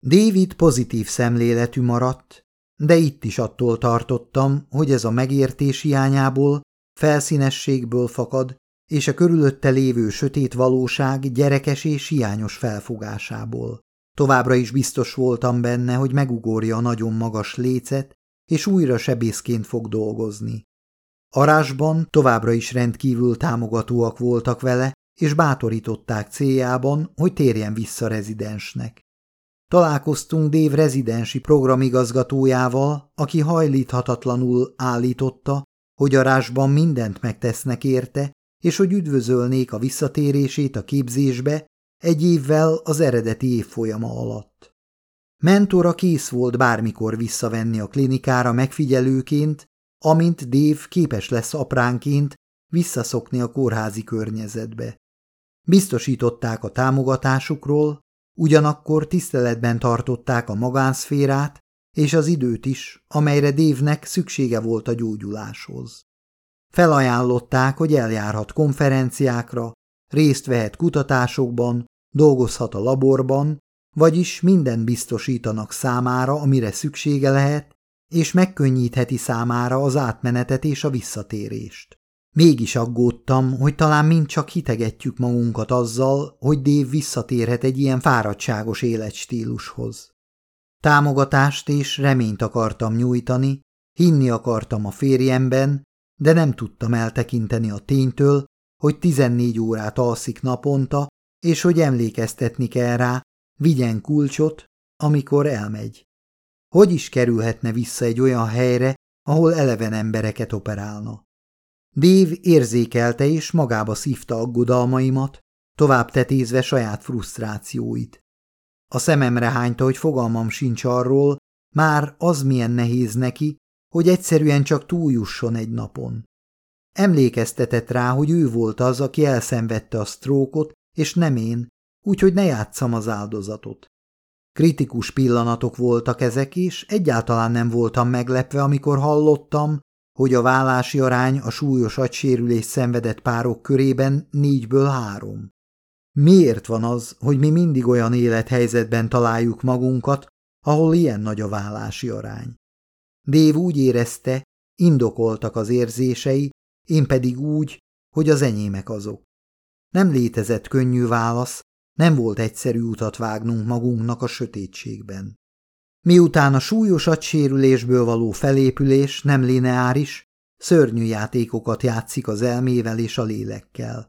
David pozitív szemléletű maradt, de itt is attól tartottam, hogy ez a megértés hiányából, felszínességből fakad, és a körülötte lévő sötét valóság gyerekes és hiányos felfogásából. Továbbra is biztos voltam benne, hogy megugorja a nagyon magas lécet, és újra sebészként fog dolgozni. Arásban továbbra is rendkívül támogatóak voltak vele, és bátorították céljában, hogy térjen vissza rezidensnek. Találkoztunk Dév rezidensi programigazgatójával, aki hajlíthatatlanul állította, hogy arásban mindent megtesznek érte, és hogy üdvözölnék a visszatérését a képzésbe egy évvel az eredeti évfolyama alatt. Mentora kész volt bármikor visszavenni a klinikára megfigyelőként, amint Dév képes lesz apránként visszaszokni a kórházi környezetbe. Biztosították a támogatásukról, ugyanakkor tiszteletben tartották a magánszférát és az időt is, amelyre Dévnek szüksége volt a gyógyuláshoz. Felajánlották, hogy eljárhat konferenciákra, részt vehet kutatásokban, dolgozhat a laborban, vagyis minden biztosítanak számára, amire szüksége lehet, és megkönnyítheti számára az átmenetet és a visszatérést. Mégis aggódtam, hogy talán mind csak hitegetjük magunkat azzal, hogy Dév visszatérhet egy ilyen fáradtságos életstílushoz. Támogatást és reményt akartam nyújtani, hinni akartam a férjemben, de nem tudtam eltekinteni a ténytől, hogy 14 órát alszik naponta, és hogy emlékeztetni kell rá, vigyen kulcsot, amikor elmegy. Hogy is kerülhetne vissza egy olyan helyre, ahol eleven embereket operálna? Dév érzékelte és magába szívta aggodalmaimat, tovább tetézve saját frusztrációit. A szememre hányta, hogy fogalmam sincs arról, már az milyen nehéz neki, hogy egyszerűen csak túljusson egy napon. Emlékeztetett rá, hogy ő volt az, aki elszenvedte a sztrókot, és nem én, úgyhogy ne játszam az áldozatot. Kritikus pillanatok voltak ezek is, egyáltalán nem voltam meglepve, amikor hallottam, hogy a vállási arány a súlyos agysérülés szenvedett párok körében négyből három. Miért van az, hogy mi mindig olyan élethelyzetben találjuk magunkat, ahol ilyen nagy a vállási arány? Dév úgy érezte, indokoltak az érzései, én pedig úgy, hogy az enyémek azok. Nem létezett könnyű válasz, nem volt egyszerű utat vágnunk magunknak a sötétségben. Miután a súlyos agysérülésből való felépülés nem lineáris, szörnyű játékokat játszik az elmével és a lélekkel.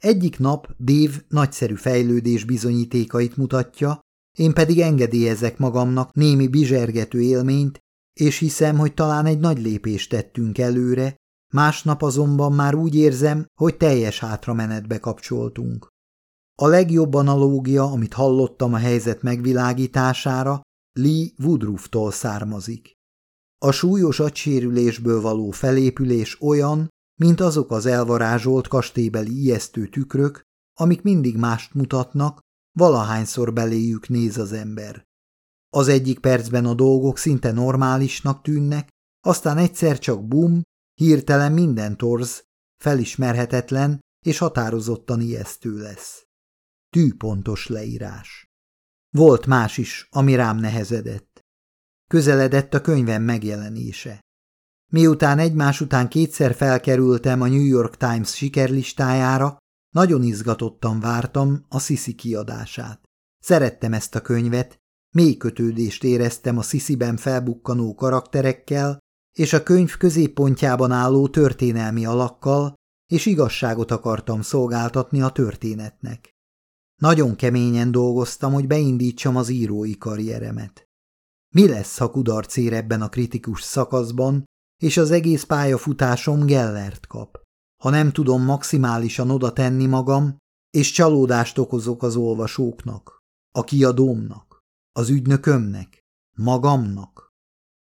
Egyik nap Dév nagyszerű fejlődés bizonyítékait mutatja, én pedig engedélyezek magamnak némi bizsergető élményt, és hiszem, hogy talán egy nagy lépést tettünk előre, másnap azonban már úgy érzem, hogy teljes hátramenetbe kapcsoltunk. A legjobb analógia, amit hallottam a helyzet megvilágítására, Lee Woodruff-tól származik. A súlyos agysérülésből való felépülés olyan, mint azok az elvarázsolt kastélybeli ijesztő tükrök, amik mindig mást mutatnak, valahányszor beléjük néz az ember. Az egyik percben a dolgok szinte normálisnak tűnnek, aztán egyszer csak bum, hirtelen minden torz, felismerhetetlen és határozottan ijesztő lesz. Tűpontos leírás. Volt más is, ami rám nehezedett. Közeledett a könyvem megjelenése. Miután egymás után kétszer felkerültem a New York Times sikerlistájára, nagyon izgatottan vártam a Sisi kiadását. Szerettem ezt a könyvet, mély kötődést éreztem a Sisiben felbukkanó karakterekkel, és a könyv középpontjában álló történelmi alakkal, és igazságot akartam szolgáltatni a történetnek. Nagyon keményen dolgoztam, hogy beindítsam az írói karrieremet. Mi lesz, ha kudarc ér ebben a kritikus szakaszban, és az egész pályafutásom Gellert kap? Ha nem tudom maximálisan oda tenni magam, és csalódást okozok az olvasóknak, a kiadómnak, az ügynökömnek, magamnak.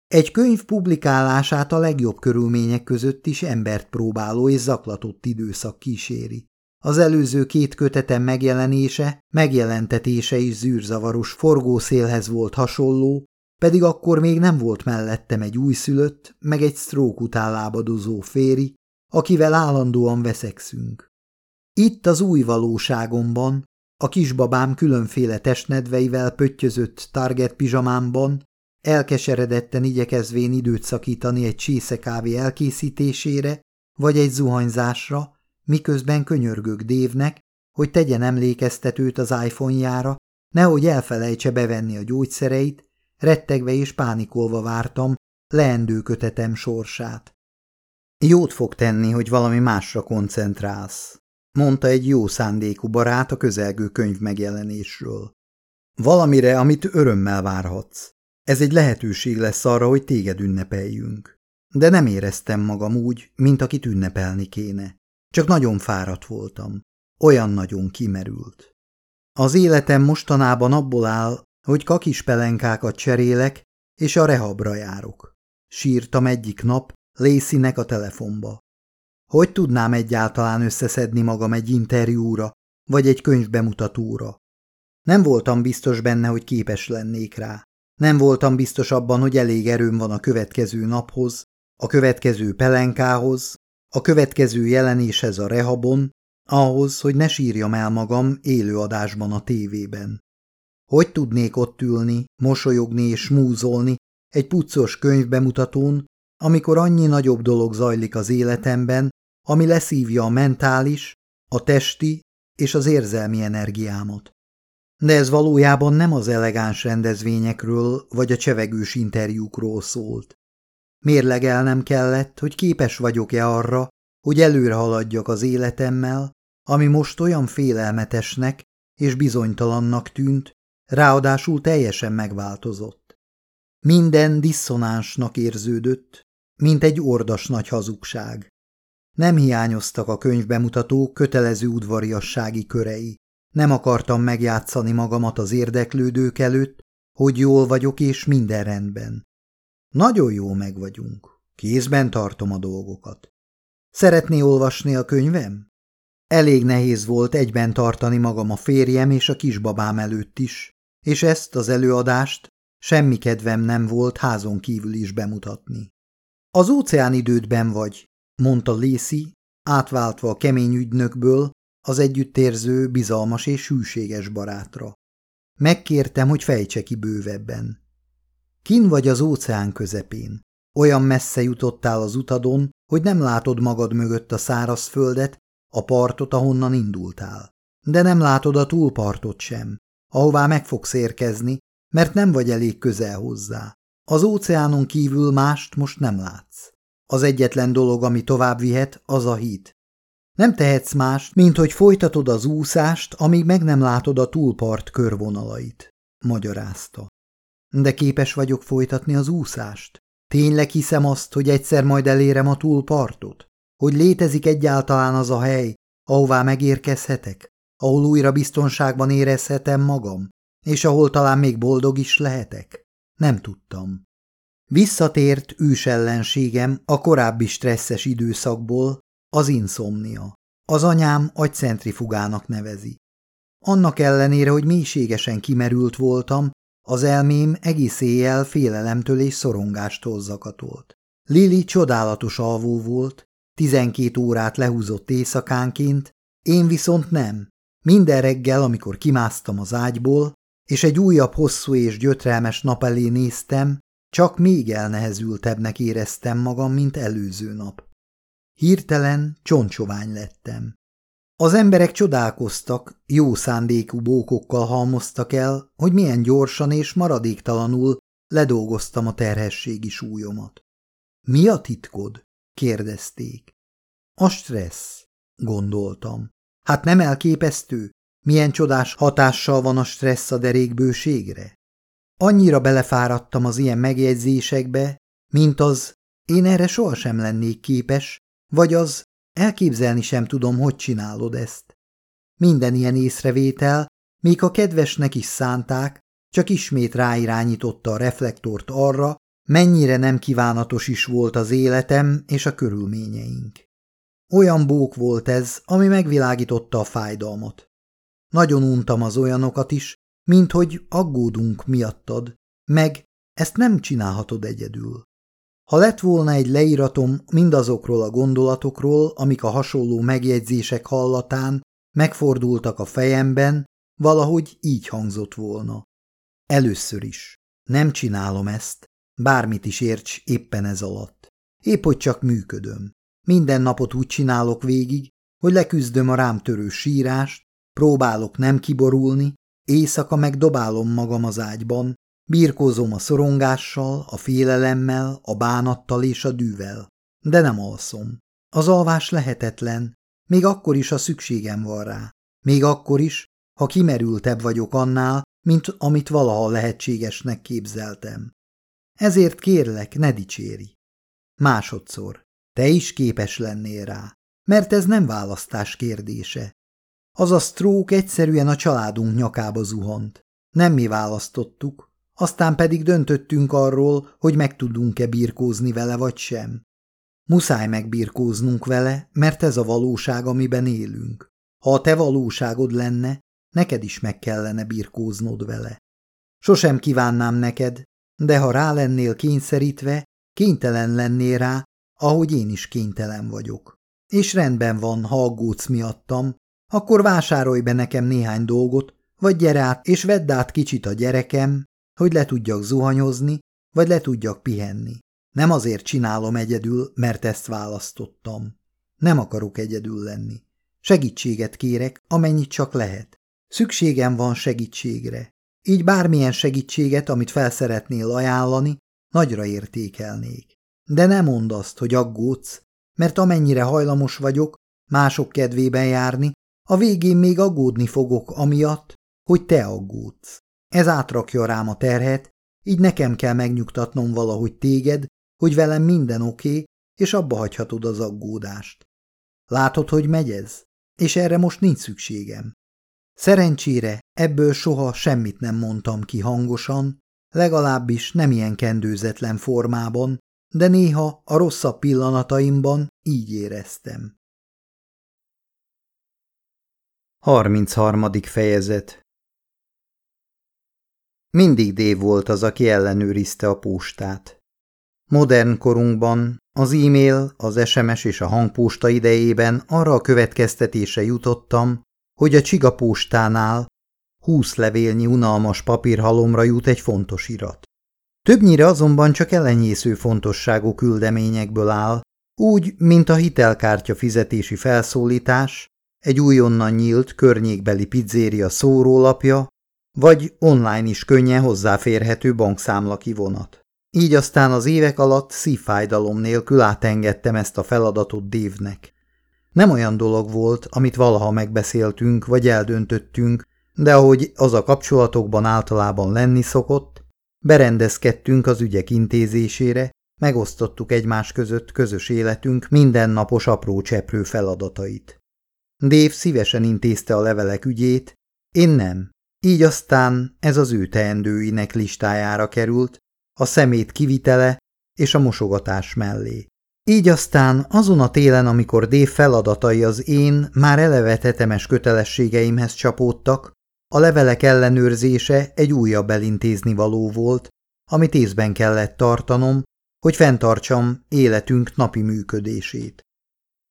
Egy könyv publikálását a legjobb körülmények között is embert próbáló és zaklatott időszak kíséri. Az előző két kötetem megjelenése, megjelentetése is zűrzavaros forgószélhez volt hasonló, pedig akkor még nem volt mellettem egy újszülött, meg egy sztrók után lábadozó féri, akivel állandóan veszekszünk. Itt az új valóságomban, a kisbabám különféle testnedveivel pöttyözött target pizsamámban, elkeseredetten igyekezvén időt szakítani egy csésze kávé elkészítésére, vagy egy zuhanyzásra, miközben könyörgök Dévnek, hogy tegyen emlékeztetőt az iPhone-jára, nehogy elfelejtse bevenni a gyógyszereit, rettegve és pánikolva vártam leendő kötetem sorsát. Jót fog tenni, hogy valami másra koncentrálsz, mondta egy jó szándékú barát a közelgő könyv megjelenésről. Valamire, amit örömmel várhatsz. Ez egy lehetőség lesz arra, hogy téged ünnepeljünk. De nem éreztem magam úgy, mint akit ünnepelni kéne. Csak nagyon fáradt voltam. Olyan nagyon kimerült. Az életem mostanában abból áll, hogy kakis pelenkákat cserélek, és a rehabra járok. Sírtam egyik nap Lacey-nek a telefonba. Hogy tudnám egyáltalán összeszedni magam egy interjúra, vagy egy könyvbemutatóra? Nem voltam biztos benne, hogy képes lennék rá. Nem voltam biztos abban, hogy elég erőm van a következő naphoz, a következő pelenkához, a következő jelenéshez a rehabon, ahhoz, hogy ne sírjam el magam élőadásban a tévében. Hogy tudnék ott ülni, mosolyogni és múzolni egy puccos könyvbemutatón, amikor annyi nagyobb dolog zajlik az életemben, ami leszívja a mentális, a testi és az érzelmi energiámat. De ez valójában nem az elegáns rendezvényekről vagy a csevegős interjúkról szólt. Mérlegelnem kellett, hogy képes vagyok-e arra, hogy előre haladjak az életemmel, ami most olyan félelmetesnek és bizonytalannak tűnt, ráadásul teljesen megváltozott. Minden diszonánsnak érződött, mint egy ordas nagy hazugság. Nem hiányoztak a könyvbemutató kötelező udvariassági körei. Nem akartam megjátszani magamat az érdeklődők előtt, hogy jól vagyok és minden rendben. Nagyon jó meg vagyunk. Kézben tartom a dolgokat. Szeretné olvasni a könyvem? Elég nehéz volt egyben tartani magam a férjem és a kisbabám előtt is, és ezt az előadást semmi kedvem nem volt házon kívül is bemutatni. Az óceánidődben vagy, mondta Lacey, átváltva a kemény ügynökből az együttérző, bizalmas és hűséges barátra. Megkértem, hogy fejtse ki bővebben. Kin vagy az óceán közepén. Olyan messze jutottál az utadon, hogy nem látod magad mögött a szárazföldet, a partot, ahonnan indultál. De nem látod a túlpartot sem, ahová meg fogsz érkezni, mert nem vagy elég közel hozzá. Az óceánon kívül mást most nem látsz. Az egyetlen dolog, ami tovább vihet, az a híd. Nem tehetsz más, mint hogy folytatod az úszást, amíg meg nem látod a túlpart körvonalait, magyarázta. De képes vagyok folytatni az úszást? Tényleg hiszem azt, hogy egyszer majd elérem a túlpartot? Hogy létezik egyáltalán az a hely, ahová megérkezhetek? Ahol újra biztonságban érezhetem magam? És ahol talán még boldog is lehetek? Nem tudtam. Visszatért ős ellenségem a korábbi stresszes időszakból, az inszomnia. Az anyám agycentrifugának nevezi. Annak ellenére, hogy mélységesen kimerült voltam, az elmém egész éjjel félelemtől és szorongástól zakatolt. Lili csodálatos alvó volt, tizenkét órát lehúzott éjszakánként, én viszont nem. Minden reggel, amikor kimásztam az ágyból, és egy újabb hosszú és gyötrelmes nap elé néztem, csak még elnehezültebbnek éreztem magam, mint előző nap. Hirtelen csoncsovány lettem. Az emberek csodálkoztak, jó szándékú bókokkal halmoztak el, hogy milyen gyorsan és maradéktalanul ledolgoztam a terhességi súlyomat. Mi a titkod? kérdezték. A stressz, gondoltam. Hát nem elképesztő? Milyen csodás hatással van a stressz a derékbőségre? Annyira belefáradtam az ilyen megjegyzésekbe, mint az, én erre sohasem lennék képes, vagy az, elképzelni sem tudom, hogy csinálod ezt. Minden ilyen észrevétel, még a kedvesnek is szánták, csak ismét ráirányította a reflektort arra, mennyire nem kívánatos is volt az életem és a körülményeink. Olyan bók volt ez, ami megvilágította a fájdalmat. Nagyon untam az olyanokat is, mint hogy aggódunk miattad, meg ezt nem csinálhatod egyedül. Ha lett volna egy leíratom mindazokról a gondolatokról, amik a hasonló megjegyzések hallatán megfordultak a fejemben, valahogy így hangzott volna. Először is. Nem csinálom ezt, bármit is érts éppen ez alatt. Épp hogy csak működöm. Minden napot úgy csinálok végig, hogy leküzdöm a rám törő sírást, próbálok nem kiborulni, éjszaka meg dobálom magam az ágyban, birkózom a szorongással, a félelemmel, a bánattal és a dűvel. De nem alszom. Az alvás lehetetlen, még akkor is, ha szükségem van rá. Még akkor is, ha kimerültebb vagyok annál, mint amit valaha lehetségesnek képzeltem. Ezért kérlek, ne dicséri. Másodszor, te is képes lennél rá, mert ez nem választás kérdése. Az a sztrók egyszerűen a családunk nyakába zuhant. Nem mi választottuk, aztán pedig döntöttünk arról, hogy meg tudunk-e birkózni vele vagy sem. Muszáj megbirkóznunk vele, mert ez a valóság, amiben élünk. Ha a te valóságod lenne, neked is meg kellene birkóznod vele. Sosem kívánnám neked, de ha rá lennél kényszerítve, kénytelen lennél rá, ahogy én is kénytelen vagyok. És rendben van, ha aggódsz miattam, akkor vásárolj be nekem néhány dolgot, vagy gyere át és vedd át kicsit a gyerekem, hogy le tudjak zuhanyozni, vagy le tudjak pihenni. Nem azért csinálom egyedül, mert ezt választottam. Nem akarok egyedül lenni. Segítséget kérek, amennyit csak lehet. Szükségem van segítségre. Így bármilyen segítséget, amit felszeretnél ajánlani, nagyra értékelnék. De nem mondd azt, hogy aggódsz, mert amennyire hajlamos vagyok mások kedvében járni, a végén még aggódni fogok amiatt, hogy te aggódsz. Ez átrakja rám a terhet, így nekem kell megnyugtatnom valahogy téged, hogy velem minden oké, okay, és abba hagyhatod az aggódást. Látod, hogy megy ez? És erre most nincs szükségem. Szerencsére ebből soha semmit nem mondtam ki hangosan, legalábbis nem ilyen kendőzetlen formában, de néha a rosszabb pillanataimban így éreztem. 33. fejezet Mindig Dév volt az, aki ellenőrizte a postát. Modern korunkban az e-mail, az SMS és a hangposta idejében arra a következtetése jutottam, hogy a csigapóstánál húsz levélnyi unalmas papírhalomra jut egy fontos irat. Többnyire azonban csak ellenyésző fontosságú küldeményekből áll, úgy, mint a hitelkártya fizetési felszólítás, egy újonnan nyílt környékbeli pizzéria szórólapja, vagy online is könnyen hozzáférhető bankszámla kivonat. Így aztán az évek alatt szívfájdalom nélkül átengedtem ezt a feladatot Dévnek. Nem olyan dolog volt, amit valaha megbeszéltünk vagy eldöntöttünk, de ahogy az a kapcsolatokban általában lenni szokott, berendezkedtünk az ügyek intézésére, megosztottuk egymás között közös életünk mindennapos apró cseprő feladatait. Dév szívesen intézte a levelek ügyét, én nem. Így aztán ez az ő teendőinek listájára került, a szemét kivitele és a mosogatás mellé. Így aztán azon a télen, amikor Dév feladatai az én már eleve tetemes kötelességeimhez csapódtak, a levelek ellenőrzése egy újabb elintézni való volt, amit észben kellett tartanom, hogy fenntartsam életünk napi működését.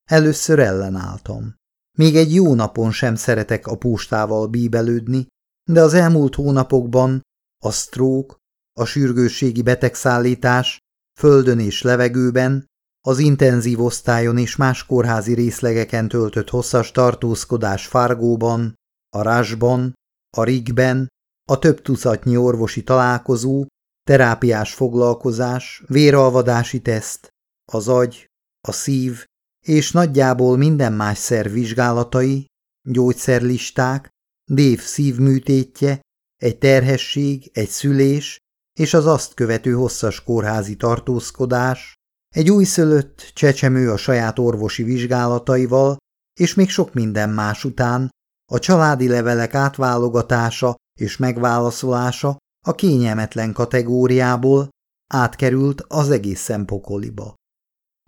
Először ellenálltam. Még egy jó napon sem szeretek a postával bíbelődni, de az elmúlt hónapokban a sztrók, a sürgősségi betegszállítás, földön és levegőben, az intenzív osztályon és más kórházi részlegeken töltött hosszas tartózkodás Fargóban, a Rásban, a Rigben, a több tucatnyi orvosi találkozó, terápiás foglalkozás, véralvadási teszt, az agy, a szív és nagyjából minden más szerv vizsgálatai, gyógyszerlisták, Dév szívműtétje, egy terhesség, egy szülés és az azt követő hosszas kórházi tartózkodás, egy újszülött csecsemő a saját orvosi vizsgálataival, és még sok minden más után, a családi levelek átválogatása és megválaszolása a kényelmetlen kategóriából átkerült az egészen pokoliba.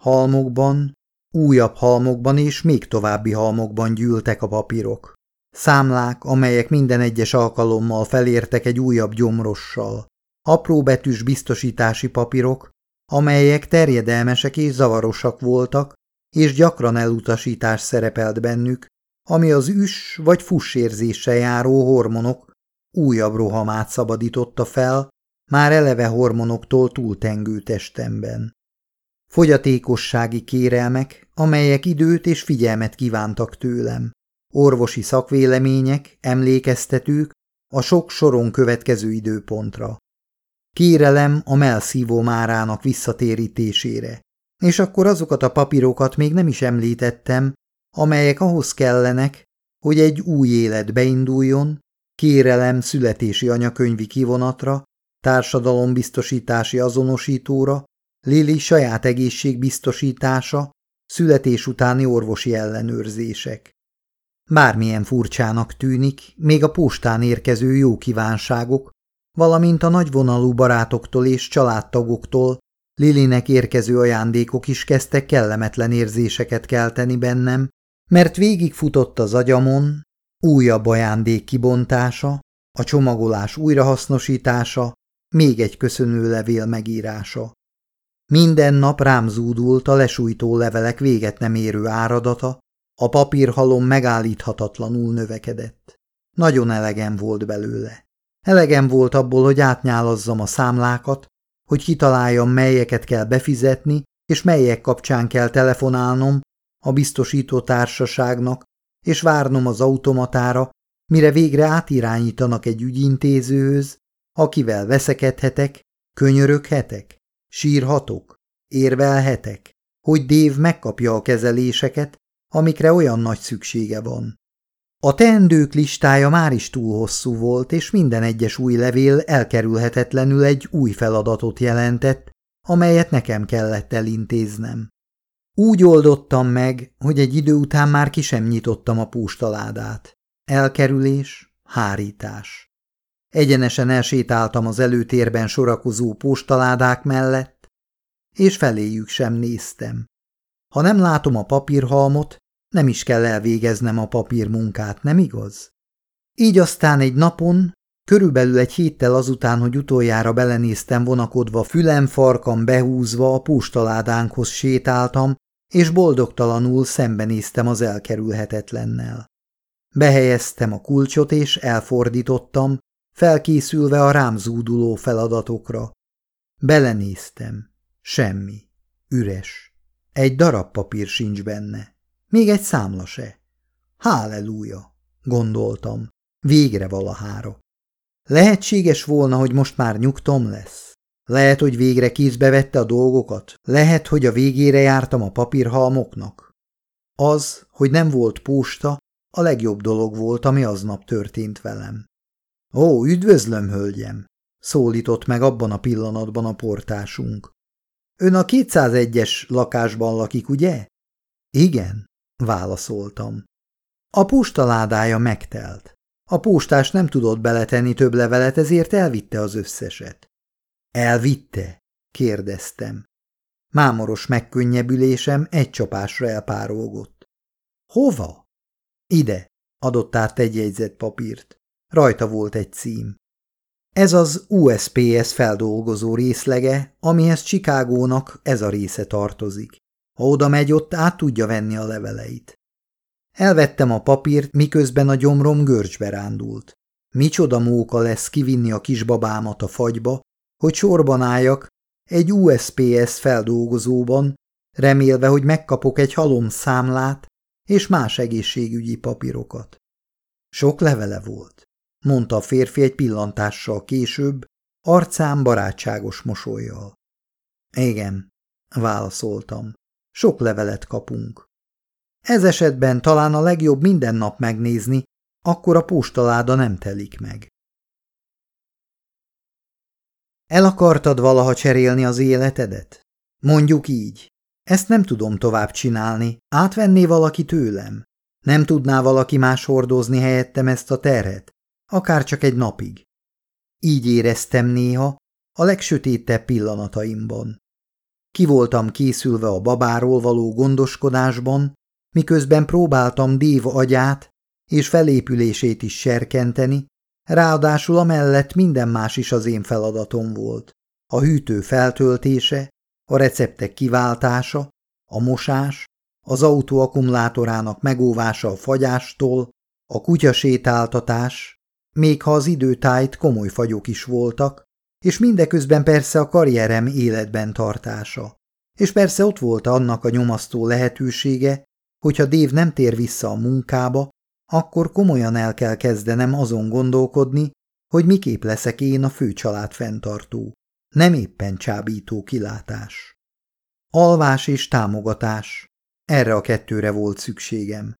Halmokban, újabb halmokban és még további halmokban gyűltek a papírok. Számlák, amelyek minden egyes alkalommal felértek egy újabb gyomrossal. Apró betűs biztosítási papírok, amelyek terjedelmesek és zavarosak voltak, és gyakran elutasítás szerepelt bennük, ami az üs vagy fuss járó hormonok újabb rohamát szabadította fel, már eleve hormonoktól túltengő testemben. Fogyatékossági kérelmek, amelyek időt és figyelmet kívántak tőlem. Orvosi szakvélemények, emlékeztetők a sok soron következő időpontra. Kérelem a melszívó márának visszatérítésére. És akkor azokat a papírokat még nem is említettem, amelyek ahhoz kellenek, hogy egy új élet beinduljon, kérelem születési anyakönyvi kivonatra, társadalombiztosítási azonosítóra, Lili saját egészségbiztosítása, születés utáni orvosi ellenőrzések. Bármilyen furcsának tűnik, még a postán érkező jó kívánságok, valamint a nagyvonalú barátoktól és családtagoktól Lilinek érkező ajándékok is kezdtek kellemetlen érzéseket kelteni bennem, mert végigfutott az agyamon, újabb ajándék kibontása, a csomagolás újrahasznosítása, még egy köszönőlevél megírása. Minden nap rám zúdult a lesújtó levelek véget nem érő áradata, a papírhalom megállíthatatlanul növekedett. Nagyon elegem volt belőle. Elegem volt abból, hogy átnyálazzam a számlákat, hogy kitaláljam, melyeket kell befizetni, és melyek kapcsán kell telefonálnom a biztosító társaságnak, és várnom az automatára, mire végre átirányítanak egy ügyintézőhöz, akivel veszekedhetek, könyöröghetek, sírhatok, érvelhetek, hogy Dév megkapja a kezeléseket, amikre olyan nagy szüksége van. A teendők listája már is túl hosszú volt, és minden egyes új levél elkerülhetetlenül egy új feladatot jelentett, amelyet nekem kellett elintéznem. Úgy oldottam meg, hogy egy idő után már ki sem nyitottam a pústaládát. Elkerülés, hárítás. Egyenesen elsétáltam az előtérben sorakozó postaládák mellett, és feléjük sem néztem. Ha nem látom a papírhalmot, nem is kell elvégeznem a papírmunkát, nem igaz? Így aztán egy napon, körülbelül egy héttel azután, hogy utoljára belenéztem vonakodva, fülem farkam behúzva a pustaládánkhoz sétáltam, és boldogtalanul szembenéztem az elkerülhetetlennel. Behelyeztem a kulcsot, és elfordítottam, felkészülve a rám zúduló feladatokra. Belenéztem. Semmi. Üres. Egy darab papír sincs benne. Még egy számla se. Hálelúja, gondoltam. Végre valahára. Lehetséges volna, hogy most már nyugtom lesz. Lehet, hogy végre kézbe vette a dolgokat. Lehet, hogy a végére jártam a papírhalmoknak. Az, hogy nem volt posta, a legjobb dolog volt, ami aznap történt velem. Ó, üdvözlöm, hölgyem! szólított meg abban a pillanatban a portásunk. Ön a 201-es lakásban lakik, ugye? Igen, válaszoltam. A postaládája megtelt. A postás nem tudott beletenni több levelet, ezért elvitte az összeset. Elvitte? kérdeztem. Mámoros megkönnyebbülésem egy csapásra elpárolgott. Hova? Ide, adott át egy jegyzett papírt. Rajta volt egy cím. Ez az USPS feldolgozó részlege, amihez Chicagónak ez a része tartozik. Ha oda megy, ott át tudja venni a leveleit. Elvettem a papírt, miközben a gyomrom görcsbe rándult. Micsoda móka lesz kivinni a kisbabámat a fagyba, hogy sorban álljak egy USPS feldolgozóban, remélve, hogy megkapok egy halom számlát és más egészségügyi papírokat. Sok levele volt, mondta a férfi egy pillantással később, arcán barátságos mosolyjal. Igen, válaszoltam, sok levelet kapunk. Ez esetben talán a legjobb minden nap megnézni, akkor a postaláda nem telik meg. El akartad valaha cserélni az életedet? Mondjuk így. Ezt nem tudom tovább csinálni, átvenné valaki tőlem. Nem tudná valaki más hordozni helyettem ezt a terhet, akár csak egy napig. Így éreztem néha, a legsötétebb pillanataimban. Ki voltam készülve a babáról való gondoskodásban, miközben próbáltam Dév agyát és felépülését is serkenteni, ráadásul amellett minden más is az én feladatom volt. A hűtő feltöltése, a receptek kiváltása, a mosás, az autó akkumulátorának megóvása a fagyástól, a kutyasétáltatás, még ha az időtájt komoly fagyok is voltak, és mindeközben persze a karrierem életben tartása. És persze ott volt annak a nyomasztó lehetősége, hogyha Dév nem tér vissza a munkába, akkor komolyan el kell kezdenem azon gondolkodni, hogy miképp leszek én a főcsalád fenntartó. Nem éppen csábító kilátás. Alvás és támogatás. Erre a kettőre volt szükségem.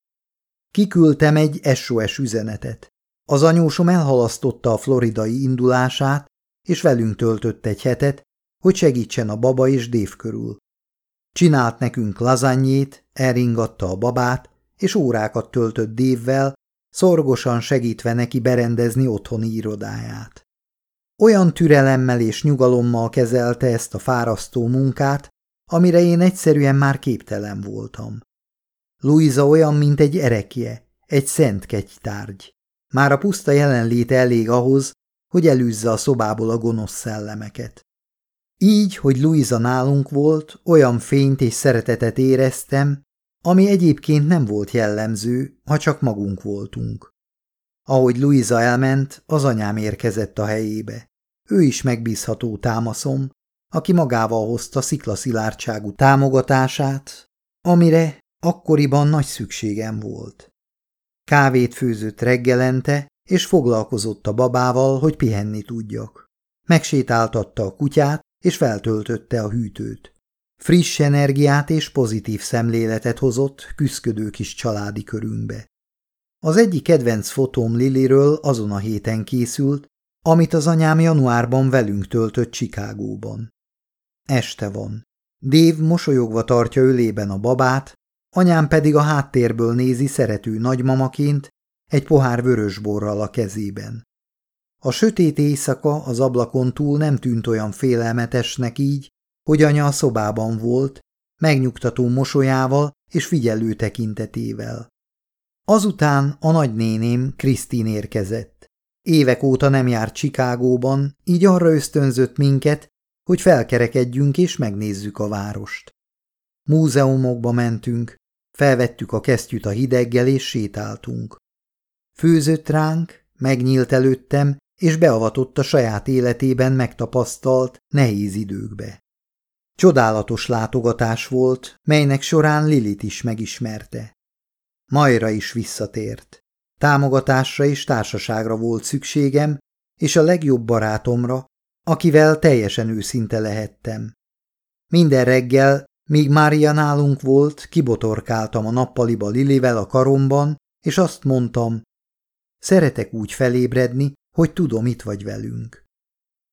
Kiküldtem egy SOS üzenetet. Az anyósom elhalasztotta a floridai indulását, és velünk töltött egy hetet, hogy segítsen a baba és Dév körül. Csinált nekünk lazanyét, elringatta a babát, és órákat töltött Dévvel, szorgosan segítve neki berendezni otthoni irodáját. Olyan türelemmel és nyugalommal kezelte ezt a fárasztó munkát, amire én egyszerűen már képtelen voltam. Luisa olyan, mint egy erekje, egy szent kegytárgy. Már a puszta jelenléte elég ahhoz, hogy elűzze a szobából a gonosz szellemeket. Így, hogy Luisa nálunk volt, olyan fényt és szeretetet éreztem, ami egyébként nem volt jellemző, ha csak magunk voltunk. Ahogy Luisa elment, az anyám érkezett a helyébe. Ő is megbízható támaszom, aki magával hozta sziklaszilárdságú támogatását, amire akkoriban nagy szükségem volt. Kávét főzött reggelente, és foglalkozott a babával, hogy pihenni tudjak. Megsétáltatta a kutyát, és feltöltötte a hűtőt. Friss energiát és pozitív szemléletet hozott küszködő kis családi körünkbe. Az egyik kedvenc fotóm Liliről azon a héten készült, amit az anyám januárban velünk töltött Csikágóban. Este van. Dév mosolyogva tartja ölében a babát, anyám pedig a háttérből nézi szerető nagymamaként, egy pohár vörösborral a kezében. A sötét éjszaka az ablakon túl nem tűnt olyan félelmetesnek így, hogy anya a szobában volt, megnyugtató mosolyával és figyelő tekintetével. Azután a nagynéném Krisztin érkezett. Évek óta nem járt Csikágóban, így arra ösztönzött minket, hogy felkerekedjünk és megnézzük a várost. Múzeumokba mentünk, felvettük a kesztyűt a hideggel és sétáltunk. Főzött ránk, megnyílt előttem, és beavatott a saját életében megtapasztalt nehéz időkbe. Csodálatos látogatás volt, melynek során Lilit is megismerte. Majra is visszatért. Támogatásra és társaságra volt szükségem, és a legjobb barátomra, akivel teljesen őszinte lehettem. Minden reggel, míg Mária nálunk volt, kibotorkáltam a nappaliba Lilivel a karomban, és azt mondtam, szeretek úgy felébredni, hogy tudom, itt vagy velünk.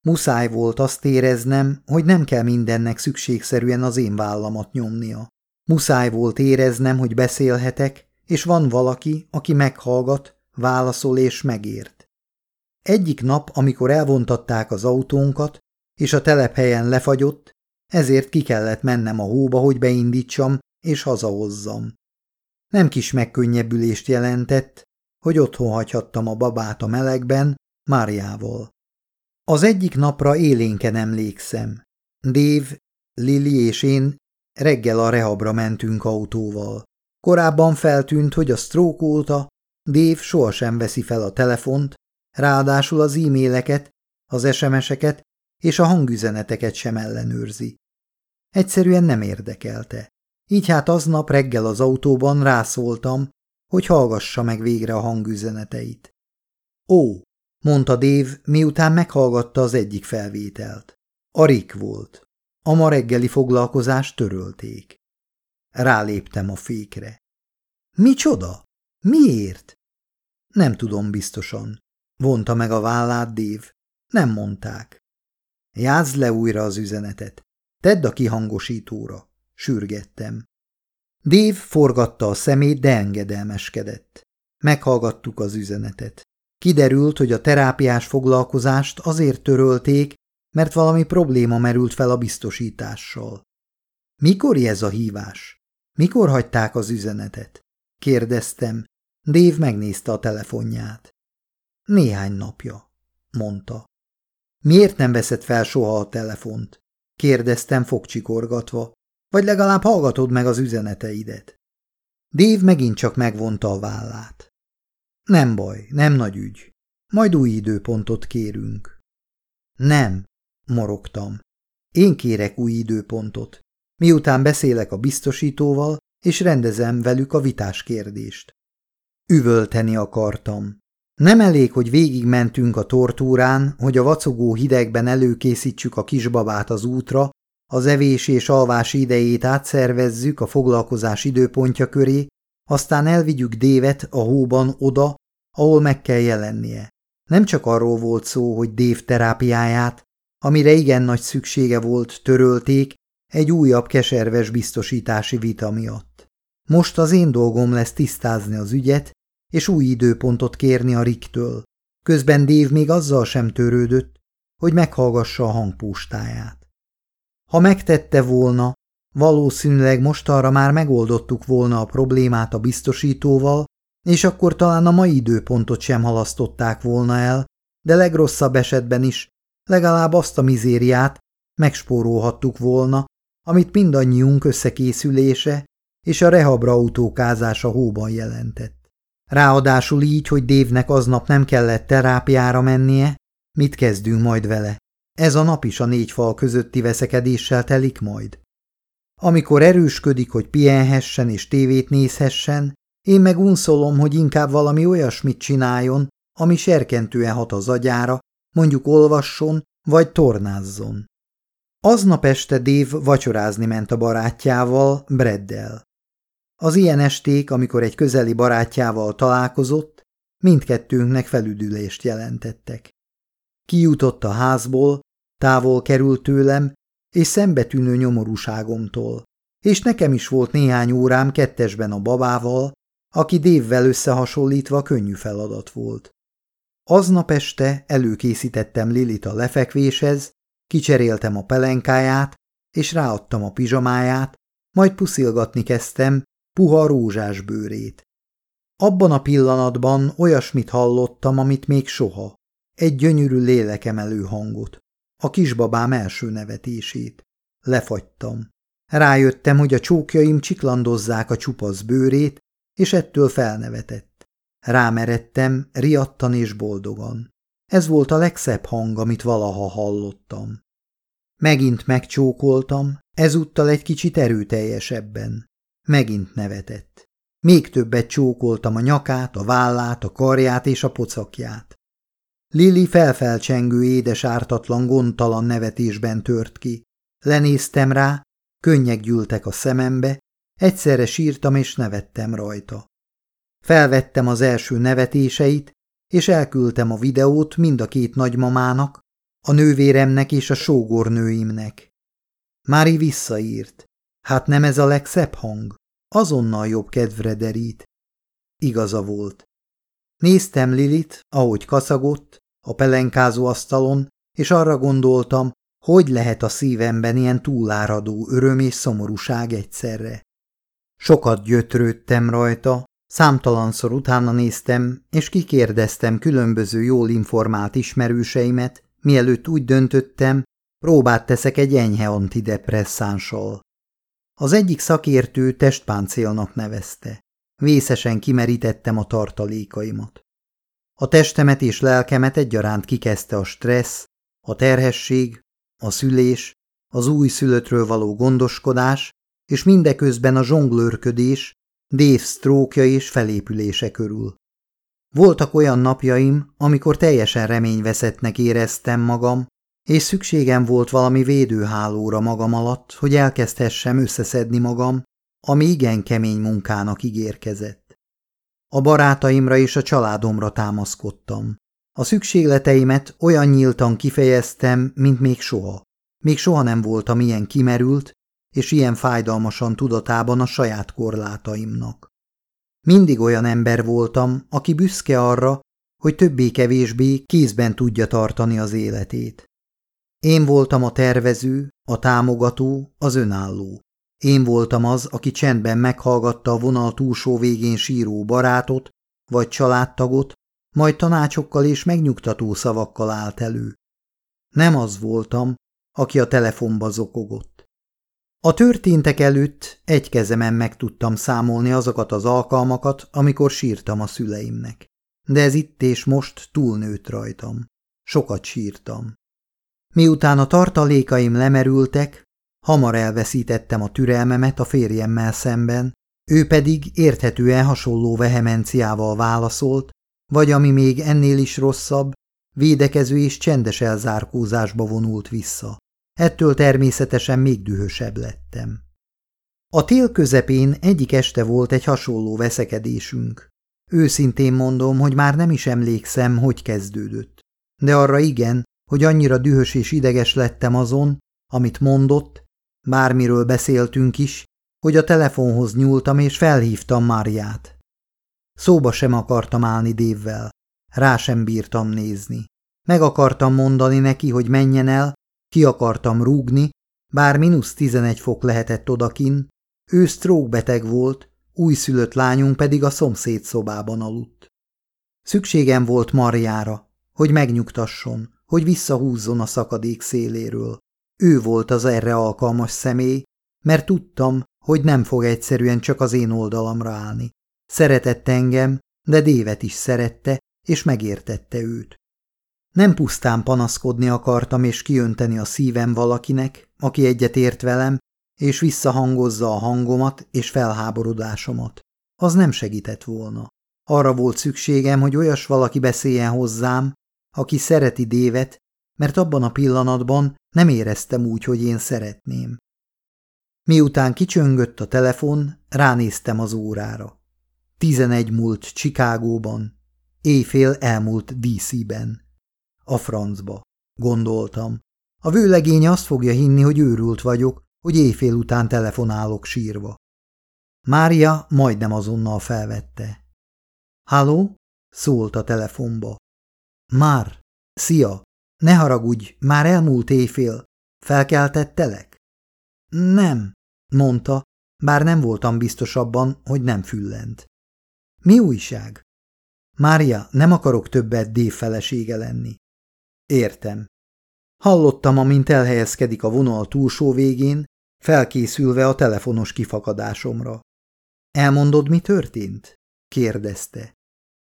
Muszáj volt azt éreznem, hogy nem kell mindennek szükségszerűen az én vállamat nyomnia. Muszáj volt éreznem, hogy beszélhetek, és van valaki, aki meghallgat, válaszol és megért. Egyik nap, amikor elvontatták az autónkat, és a telephelyen lefagyott, ezért ki kellett mennem a hóba, hogy beindítsam és hazahozzam. Nem kis megkönnyebbülést jelentett, hogy otthon hagyhattam a babát a melegben, Máriával. Az egyik napra élénken emlékszem. Dave, Lili és én Reggel a rehabra mentünk autóval. Korábban feltűnt, hogy a stroke óta Dave sohasem veszi fel a telefont, ráadásul az e-maileket, az SMS-eket és a hangüzeneteket sem ellenőrzi. Egyszerűen nem érdekelte. Így hát aznap reggel az autóban rászóltam, hogy hallgassa meg végre a hangüzeneteit. Ó, mondta Dave, miután meghallgatta az egyik felvételt. A Rick volt. A ma reggeli foglalkozást törölték. Ráléptem a fékre. Micsoda? Miért? Nem tudom biztosan. Vonta meg a vállát Dave. Nem mondták. Játszd le újra az üzenetet. Tedd a kihangosítóra. Sürgettem. Dave forgatta a szemét, de engedelmeskedett. Meghallgattuk az üzenetet. Kiderült, hogy a terápiás foglalkozást azért törölték, mert valami probléma merült fel a biztosítással. Mikor ez a hívás? Mikor hagyták az üzenetet? Kérdeztem. Dave megnézte a telefonját. Néhány napja, mondta. Miért nem veszed fel soha a telefont? Kérdeztem fogcsikorgatva. Vagy legalább hallgatod meg az üzeneteidet. Dave megint csak megvonta a vállát. Nem baj, nem nagy ügy. Majd új időpontot kérünk. Nem, morogtam. Én kérek új időpontot. Miután beszélek a biztosítóval, és rendezem velük a vitás kérdést. Üvölteni akartam. Nem elég, hogy végigmentünk a tortúrán, hogy a vacogó hidegben előkészítsük a kisbabát az útra, az evés és alvás idejét átszervezzük a foglalkozás időpontja köré, aztán elvigyük Dévet a hóban oda, ahol meg kell jelennie. Nem csak arról volt szó, hogy Dév terápiáját, amire igen nagy szüksége volt, törölték egy újabb keserves biztosítási vita miatt. Most az én dolgom lesz tisztázni az ügyet, és új időpontot kérni a Riktől. Közben Dév még azzal sem törődött, hogy meghallgassa a hangpóstáját. Ha megtette volna, valószínűleg mostanra már megoldottuk volna a problémát a biztosítóval, és akkor talán a mai időpontot sem halasztották volna el, de legrosszabb esetben is legalább azt a mizériát megspórolhattuk volna, amit mindannyiunk összekészülése és a rehabra autókázása hóban jelentett. Ráadásul így, hogy Dévnek aznap nem kellett terápiára mennie, mit kezdünk majd vele? Ez a nap is a négy fal közötti veszekedéssel telik majd. Amikor erősködik, hogy pihenhessen és tévét nézhessen, én meg unszolom, hogy inkább valami olyasmit csináljon, ami serkentően hat az agyára, mondjuk olvasson vagy tornázzon. Aznap este Dave vacsorázni ment a barátjával, Breddel. Az ilyen esték, amikor egy közeli barátjával találkozott, mindkettőnknek felüdülést jelentettek. Kijutott a házból, távol került tőlem, és szembetűnő nyomorúságomtól, és nekem is volt néhány órám kettesben a babával, aki dévvel összehasonlítva könnyű feladat volt. Aznap este előkészítettem Lilit a lefekvéshez, kicseréltem a pelenkáját, és ráadtam a pizsamáját, majd puszilgatni kezdtem puha rózsás bőrét. Abban a pillanatban olyasmit hallottam, amit még soha. Egy gyönyörű lélekemelő hangot. A kisbabám első nevetését. Lefagytam. Rájöttem, hogy a csókjaim csiklandozzák a csupasz bőrét, és ettől felnevetett. Rámeredtem, riadtan és boldogan. Ez volt a legszebb hang, amit valaha hallottam. Megint megcsókoltam, ezúttal egy kicsit erőteljesebben. Megint nevetett. Még többet csókoltam a nyakát, a vállát, a karját és a pocakját. Lili felfelcsengő édes ártatlan gondtalan nevetésben tört ki. Lenéztem rá, könnyek gyűltek a szemembe, egyszerre sírtam és nevettem rajta. Felvettem az első nevetéseit, és elküldtem a videót mind a két nagymamának, a nővéremnek és a sógornőimnek. Mári visszaírt. Hát nem ez a legszebb hang? Azonnal jobb kedvre derít. Igaza volt. Néztem Lilit, ahogy kaszagott, a pelenkázó asztalon, és arra gondoltam, hogy lehet a szívemben ilyen túláradó öröm és szomorúság egyszerre. Sokat gyötrődtem rajta, számtalanszor utána néztem, és kikérdeztem különböző jól informált ismerőseimet, mielőtt úgy döntöttem, próbát teszek egy enyhe antidepresszánssal. Az egyik szakértő testpáncélnak nevezte. Vészesen kimerítettem a tartalékaimat. A testemet és lelkemet egyaránt kikezdte a stressz, a terhesség, a szülés, az új szülöttről való gondoskodás, és mindeközben a zsonglőrködés, Dave sztrókja és felépülése körül. Voltak olyan napjaim, amikor teljesen reményveszettnek éreztem magam, és szükségem volt valami védőhálóra magam alatt, hogy elkezdhessem összeszedni magam, ami igen kemény munkának ígérkezett. A barátaimra és a családomra támaszkodtam. A szükségleteimet olyan nyíltan kifejeztem, mint még soha. Még soha nem voltam ilyen kimerült, és ilyen fájdalmasan tudatában a saját korlátaimnak. Mindig olyan ember voltam, aki büszke arra, hogy többé-kevésbé kézben tudja tartani az életét. Én voltam a tervező, a támogató, az önálló. Én voltam az, aki csendben meghallgatta a vonal túlsó végén síró barátot, vagy családtagot, majd tanácsokkal és megnyugtató szavakkal állt elő. Nem az voltam, aki a telefonba zokogott. A történtek előtt egy kezemen meg tudtam számolni azokat az alkalmakat, amikor sírtam a szüleimnek. De ez itt és most túlnőtt rajtam. Sokat sírtam. Miután a tartalékaim lemerültek, hamar elveszítettem a türelmemet a férjemmel szemben, ő pedig érthetően hasonló vehemenciával válaszolt, vagy ami még ennél is rosszabb, védekező és csendes elzárkózásba vonult vissza. Ettől természetesen még dühösebb lettem. A tél közepén egyik este volt egy hasonló veszekedésünk. Őszintén mondom, hogy már nem is emlékszem, hogy kezdődött. De arra igen, hogy annyira dühös és ideges lettem azon, amit mondott, bármiről beszéltünk is, hogy a telefonhoz nyúltam és felhívtam Máriát. Szóba sem akartam állni Dévvel, rá sem bírtam nézni. Meg akartam mondani neki, hogy menjen el, ki akartam rúgni, bár mínusz tizenegy fok lehetett odakin, ő beteg volt, újszülött lányunk pedig a szomszéd szobában aludt. Szükségem volt Marjára, hogy megnyugtasson, hogy visszahúzzon a szakadék széléről. Ő volt az erre alkalmas személy, mert tudtam, hogy nem fog egyszerűen csak az én oldalamra állni. Szeretett engem, de Dévet is szerette, és megértette őt. Nem pusztán panaszkodni akartam és kiönteni a szívem valakinek, aki egyet ért velem, és visszahangozza a hangomat és felháborodásomat. Az nem segített volna. Arra volt szükségem, hogy olyas valaki beszéljen hozzám, aki szereti Dévet, mert abban a pillanatban nem éreztem úgy, hogy én szeretném. Miután kicsöngött a telefon, ránéztem az órára. Tizenegy múlt Csikágóban, éjfél elmúlt DC-ben. A francba, gondoltam. A vőlegény azt fogja hinni, hogy őrült vagyok, hogy éjfél után telefonálok sírva. Mária majdnem azonnal felvette. Halló? szólt a telefonba. Már, szia, ne haragudj, már elmúlt éjfél. Felkeltettelek? Nem, mondta, bár nem voltam biztos abban, hogy nem füllent. Mi újság? Mária, nem akarok többet Dév lenni. Értem. Hallottam, amint elhelyezkedik a vonal túlsó végén, felkészülve a telefonos kifakadásomra. Elmondod, mi történt? kérdezte.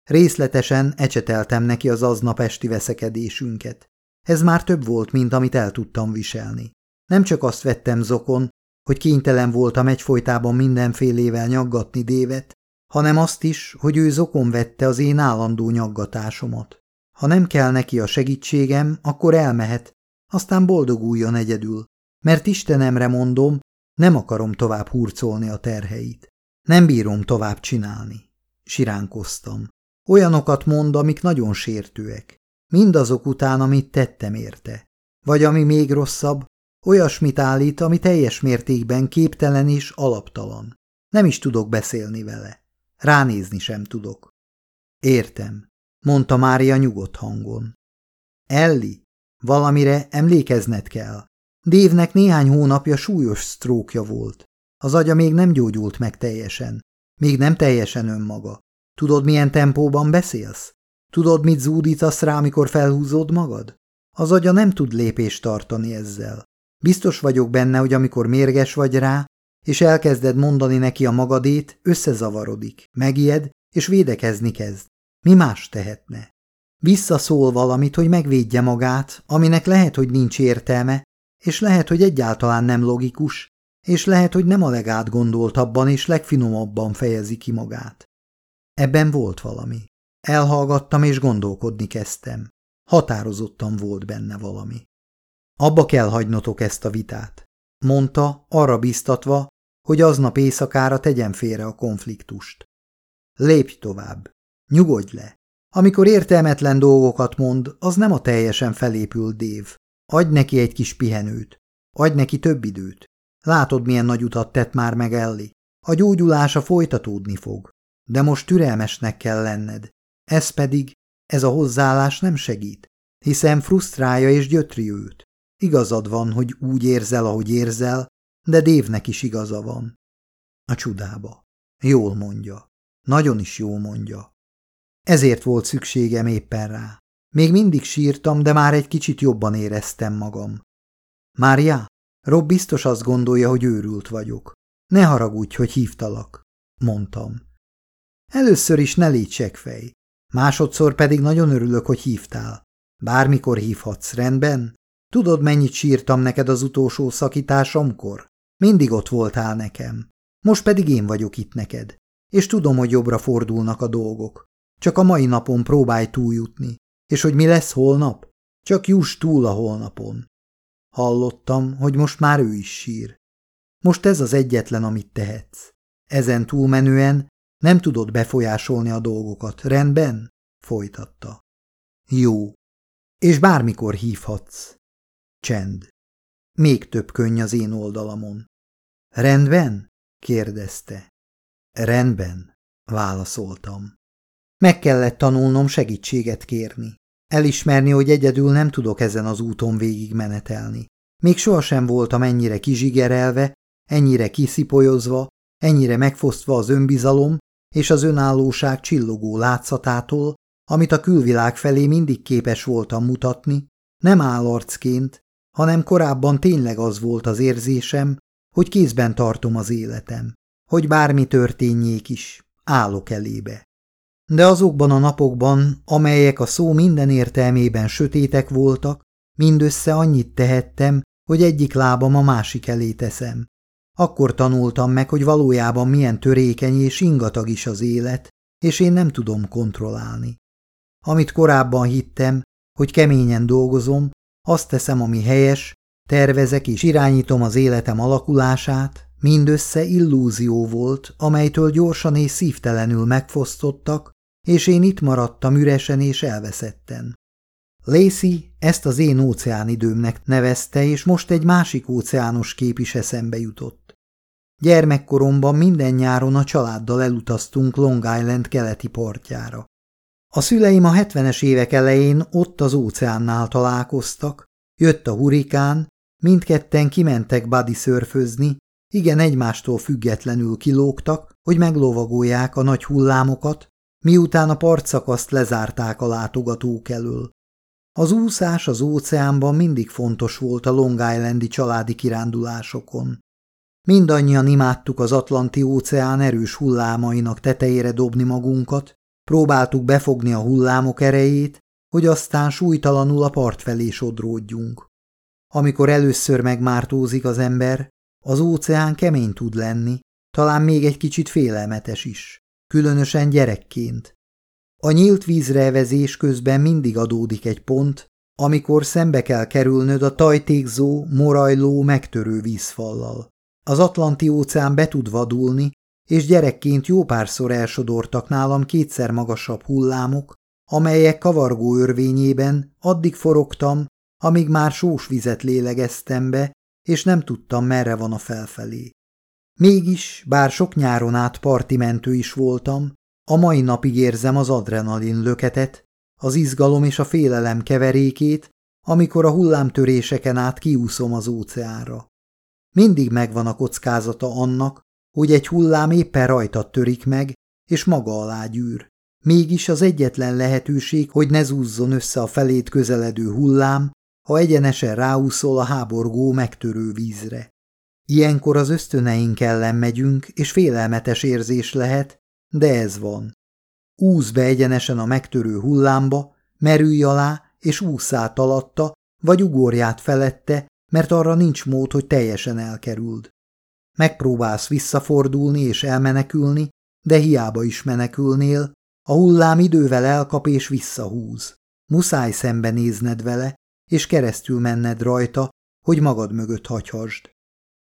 Részletesen ecseteltem neki az aznap esti veszekedésünket. Ez már több volt, mint amit el tudtam viselni. Nem csak azt vettem zokon, hogy kénytelen voltam egyfolytában mindenfélével nyaggatni Dévet, hanem azt is, hogy ő zokon vette az én állandó nyaggatásomat. Ha nem kell neki a segítségem, akkor elmehet, aztán boldoguljon egyedül, mert Istenemre mondom, nem akarom tovább hurcolni a terheit. Nem bírom tovább csinálni. Siránkoztam. Olyanokat mond, amik nagyon sértőek. Mindazok után, amit tettem érte. Vagy ami még rosszabb, olyasmit állít, ami teljes mértékben képtelen és alaptalan. Nem is tudok beszélni vele. Ránézni sem tudok. Értem, mondta Mária nyugodt hangon. Elli, valamire emlékezned kell. Dévnek néhány hónapja súlyos sztrókja volt. Az agya még nem gyógyult meg teljesen. Még nem teljesen önmaga. Tudod, milyen tempóban beszélsz? Tudod, mit zúdítasz rá, amikor felhúzod magad? Az agya nem tud lépést tartani ezzel. Biztos vagyok benne, hogy amikor mérges vagy rá, és elkezded mondani neki a magadét, összezavarodik, megijed, és védekezni kezd. Mi más tehetne? Visszaszól valamit, hogy megvédje magát, aminek lehet, hogy nincs értelme, és lehet, hogy egyáltalán nem logikus, és lehet, hogy nem a legátgondoltabban és legfinomabban fejezi ki magát. Ebben volt valami. Elhallgattam és gondolkodni kezdtem. Határozottan volt benne valami. Abba kell hagynotok ezt a vitát, mondta, arra biztatva, hogy aznap éjszakára tegyen félre a konfliktust. Lépj tovább, nyugodj le. Amikor értelmetlen dolgokat mond, az nem a teljesen felépült dév. Adj neki egy kis pihenőt. Adj neki több időt. Látod, milyen nagy utat tett már meg Elli. A gyógyulása folytatódni fog. De most türelmesnek kell lenned. Ez pedig, ez a hozzáállás nem segít, hiszen frusztrálja és gyötri őt. Igazad van, hogy úgy érzel, ahogy érzel, de Dévnek is igaza van. A csudába. Jól mondja. Nagyon is jól mondja. Ezért volt szükségem éppen rá. Még mindig sírtam, de már egy kicsit jobban éreztem magam. Mária, Rob biztos azt gondolja, hogy őrült vagyok. Ne haragudj, hogy hívtalak, mondtam. Először is ne légy fej. Másodszor pedig nagyon örülök, hogy hívtál. Bármikor hívhatsz, rendben? Tudod, mennyit sírtam neked az utolsó szakításomkor? Mindig ott voltál nekem. Most pedig én vagyok itt neked. És tudom, hogy jobbra fordulnak a dolgok. Csak a mai napon próbálj túljutni. És hogy mi lesz holnap? Csak juss túl a holnapon. Hallottam, hogy most már ő is sír. Most ez az egyetlen, amit tehetsz. Ezen túlmenően nem tudod befolyásolni a dolgokat, rendben? Folytatta. Jó. És bármikor hívhatsz. Csend. Még több könny az én oldalamon. Rendben? kérdezte. Rendben, válaszoltam. Meg kellett tanulnom segítséget kérni. Elismerni, hogy egyedül nem tudok ezen az úton végig menetelni. Még sohasem voltam ennyire kizsigerelve, ennyire kiszipolyozva, ennyire megfosztva az önbizalom és az önállóság csillogó látszatától, amit a külvilág felé mindig képes voltam mutatni, nem állarcként, hanem korábban tényleg az volt az érzésem, hogy kézben tartom az életem, hogy bármi történjék is, állok elébe. De azokban a napokban, amelyek a szó minden értelmében sötétek voltak, mindössze annyit tehettem, hogy egyik lábam a másik elé teszem. Akkor tanultam meg, hogy valójában milyen törékeny és ingatag is az élet, és én nem tudom kontrollálni. Amit korábban hittem, hogy keményen dolgozom, azt teszem, ami helyes, tervezek és irányítom az életem alakulását, mindössze illúzió volt, amelytől gyorsan és szívtelenül megfosztottak, és én itt maradtam üresen és elveszetten. Lacey ezt az én óceánidőmnek nevezte, és most egy másik óceános kép is eszembe jutott. Gyermekkoromban minden nyáron a családdal elutaztunk Long Island keleti partjára. A szüleim a hetvenes évek elején ott az óceánnál találkoztak, jött a hurikán, mindketten kimentek badi szörfözni, igen egymástól függetlenül kilógtak, hogy meglovagolják a nagy hullámokat, miután a partszakaszt lezárták a látogatók elől. Az úszás az óceánban mindig fontos volt a Long Islandi családi kirándulásokon. Mindannyian imádtuk az Atlanti óceán erős hullámainak tetejére dobni magunkat, próbáltuk befogni a hullámok erejét, hogy aztán súlytalanul a part felé sodródjunk. Amikor először megmártózik az ember, az óceán kemény tud lenni, talán még egy kicsit félelmetes is, különösen gyerekként. A nyílt vízrevezés közben mindig adódik egy pont, amikor szembe kell kerülnöd a tajtékzó, morajló, megtörő vízfallal. Az Atlanti óceán be tud vadulni, és gyerekként jó párszor elsodortak nálam kétszer magasabb hullámok, amelyek kavargó örvényében addig forogtam, amíg már sós vizet lélegeztem be, és nem tudtam, merre van a felfelé. Mégis, bár sok nyáron át partimentő is voltam, a mai napig érzem az adrenalin löketet, az izgalom és a félelem keverékét, amikor a hullámtöréseken át kiúszom az óceánra. Mindig megvan a kockázata annak, hogy egy hullám éppen rajta törik meg, és maga alá gyűr. Mégis az egyetlen lehetőség, hogy ne zúzzon össze a felét közeledő hullám, ha egyenesen ráúszol a háborgó megtörő vízre. Ilyenkor az ösztöneink ellen megyünk, és félelmetes érzés lehet, de ez van. Úsz be egyenesen a megtörő hullámba, merülj alá, és úszát alatta, vagy ugorját felette, mert arra nincs mód, hogy teljesen elkerüld. Megpróbálsz visszafordulni és elmenekülni, de hiába is menekülnél, a hullám idővel elkap és visszahúz. Muszáj szembenézned vele, és keresztül menned rajta, hogy magad mögött hagyhasd.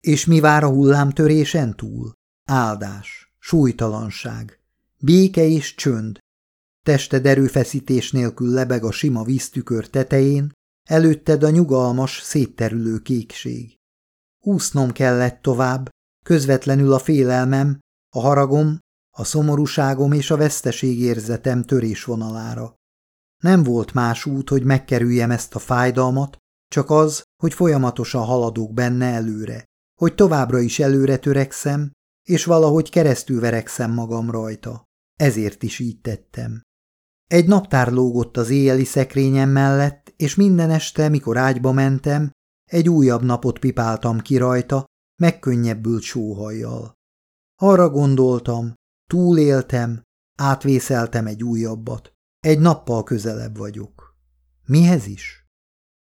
És mi vár a hullámtörésen túl? Áldás, súlytalanság, béke és csönd. Tested erőfeszítés nélkül lebeg a sima víztükör tetején, előtted a nyugalmas, szétterülő kékség. Úsznom kellett tovább, közvetlenül a félelmem, a haragom, a szomorúságom és a veszteségérzetem törésvonalára. Nem volt más út, hogy megkerüljem ezt a fájdalmat, csak az, hogy folyamatosan haladok benne előre, hogy továbbra is előre törekszem, és valahogy keresztül verekszem magam rajta. Ezért is így tettem. Egy naptár lógott az éjjeli szekrényem mellett, és minden este, mikor ágyba mentem, egy újabb napot pipáltam ki rajta, megkönnyebbült sóhajjal. Arra gondoltam, túléltem, átvészeltem egy újabbat. Egy nappal közelebb vagyok. Mihez is?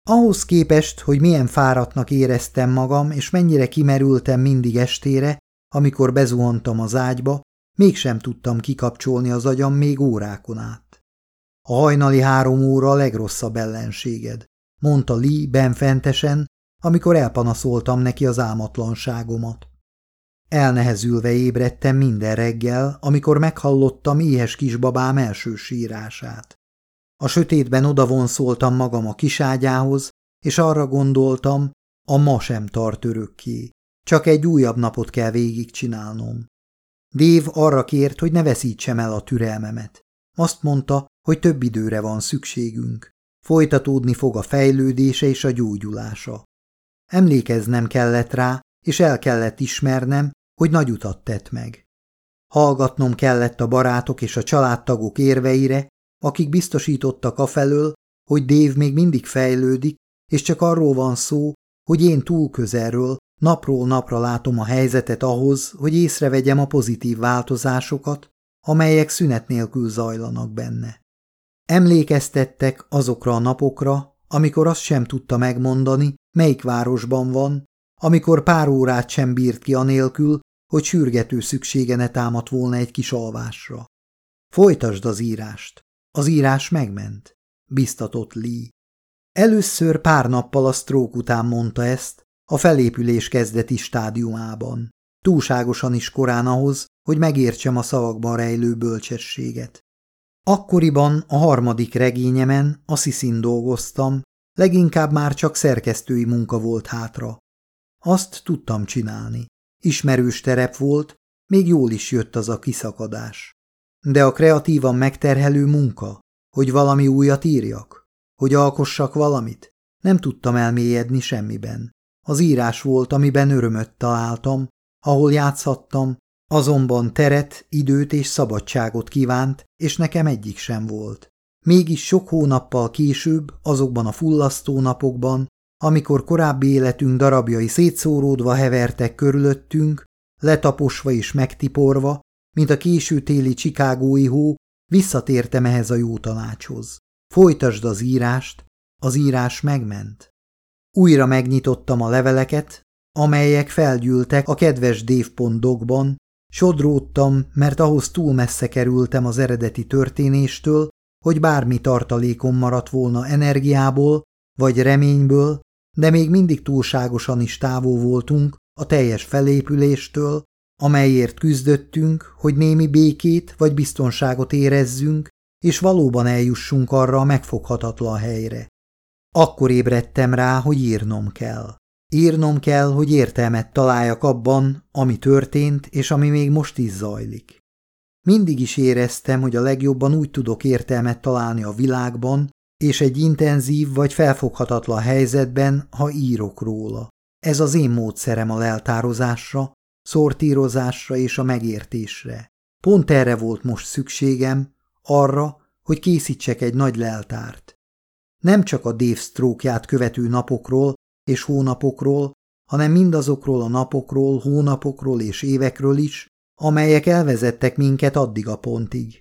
Ahhoz képest, hogy milyen fáradtnak éreztem magam, és mennyire kimerültem mindig estére, amikor bezuhantam az ágyba, mégsem tudtam kikapcsolni az agyam még órákon át. A hajnali három óra a legrosszabb ellenséged, mondta Lee benfentesen, amikor elpanaszoltam neki az álmatlanságomat. Elnehezülve ébredtem minden reggel, amikor meghallottam éhes kisbabám első sírását. A sötétben odavonszoltam magam a kiságyához, és arra gondoltam, a ma sem tart örökké. Csak egy újabb napot kell végigcsinálnom. Dév arra kért, hogy ne veszítsem el a türelmemet. Azt mondta, hogy több időre van szükségünk. Folytatódni fog a fejlődése és a gyógyulása. Emlékeznem kellett rá, és el kellett ismernem, hogy nagy utat tett meg. Hallgatnom kellett a barátok és a családtagok érveire, akik biztosítottak afelől, hogy Dév még mindig fejlődik, és csak arról van szó, hogy én túl közelről, napról napra látom a helyzetet ahhoz, hogy észrevegyem a pozitív változásokat, amelyek szünet nélkül zajlanak benne. Emlékeztettek azokra a napokra, amikor azt sem tudta megmondani, melyik városban van, amikor pár órát sem bírt ki anélkül, hogy sürgető szüksége ne támadt volna egy kis alvásra. Folytasd az írást. Az írás megment, biztatott Lee. Először pár nappal a sztrók után mondta ezt, a felépülés kezdeti stádiumában. Túlságosan is korán ahhoz, hogy megértsem a szavakban rejlő bölcsességet. Akkoriban a harmadik regényemen, a Sziszin dolgoztam, leginkább már csak szerkesztői munka volt hátra. Azt tudtam csinálni. Ismerős terep volt, még jól is jött az a kiszakadás. De a kreatívan megterhelő munka, hogy valami újat írjak, hogy alkossak valamit, nem tudtam elmélyedni semmiben. Az írás volt, amiben örömöt találtam, ahol játszhattam, azonban teret, időt és szabadságot kívánt, és nekem egyik sem volt. Mégis sok hónappal később, azokban a fullasztó napokban, amikor korábbi életünk darabjai szétszóródva hevertek körülöttünk, letaposva és megtiporva, mint a késő téli csikágói hó, visszatértem ehhez a jó tanácshoz. Folytasd az írást, az írás megment. Újra megnyitottam a leveleket, amelyek felgyűltek a kedves dévpontokban, sodródtam, mert ahhoz túl messze kerültem az eredeti történéstől, hogy bármi tartalékom maradt volna energiából vagy reményből, de még mindig túlságosan is távol voltunk a teljes felépüléstől, amelyért küzdöttünk, hogy némi békét vagy biztonságot érezzünk, és valóban eljussunk arra a megfoghatatlan helyre. Akkor ébredtem rá, hogy írnom kell. Írnom kell, hogy értelmet találjak abban, ami történt, és ami még most is zajlik. Mindig is éreztem, hogy a legjobban úgy tudok értelmet találni a világban, és egy intenzív vagy felfoghatatlan helyzetben, ha írok róla. Ez az én módszerem a leltározásra, szortírozásra és a megértésre. Pont erre volt most szükségem, arra, hogy készítsek egy nagy leltárt. Nem csak a Dave követő napokról és hónapokról, hanem mindazokról a napokról, hónapokról és évekről is, amelyek elvezettek minket addig a pontig.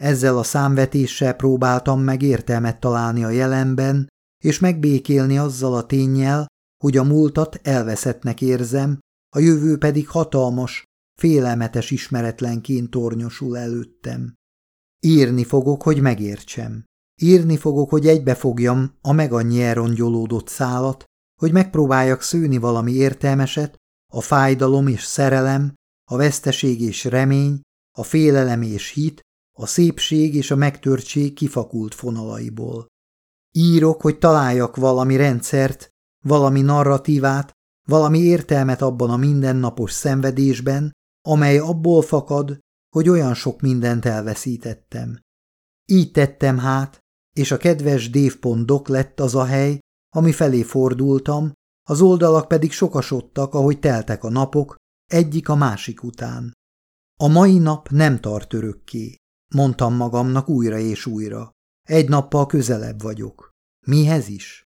Ezzel a számvetéssel próbáltam meg értelmet találni a jelenben, és megbékélni azzal a tényjel, hogy a múltat elveszettnek érzem, a jövő pedig hatalmas, félelmetes ismeretlenként tornyosul előttem. Írni fogok, hogy megértsem. Írni fogok, hogy egybefogjam a meg annyi elrongyolódott szálat, hogy megpróbáljak szőni valami értelmeset, a fájdalom és szerelem, a veszteség és remény, a félelem és hit, a szépség és a megtörtség kifakult fonalaiból. Írok, hogy találjak valami rendszert, valami narratívát, valami értelmet abban a mindennapos szenvedésben, amely abból fakad, hogy olyan sok mindent elveszítettem. Így tettem hát, és a kedves dévpont lett az a hely, ami felé fordultam, az oldalak pedig sokasodtak, ahogy teltek a napok, egyik a másik után. A mai nap nem tart örökké, mondtam magamnak újra és újra. Egy nappal közelebb vagyok. Mihez is?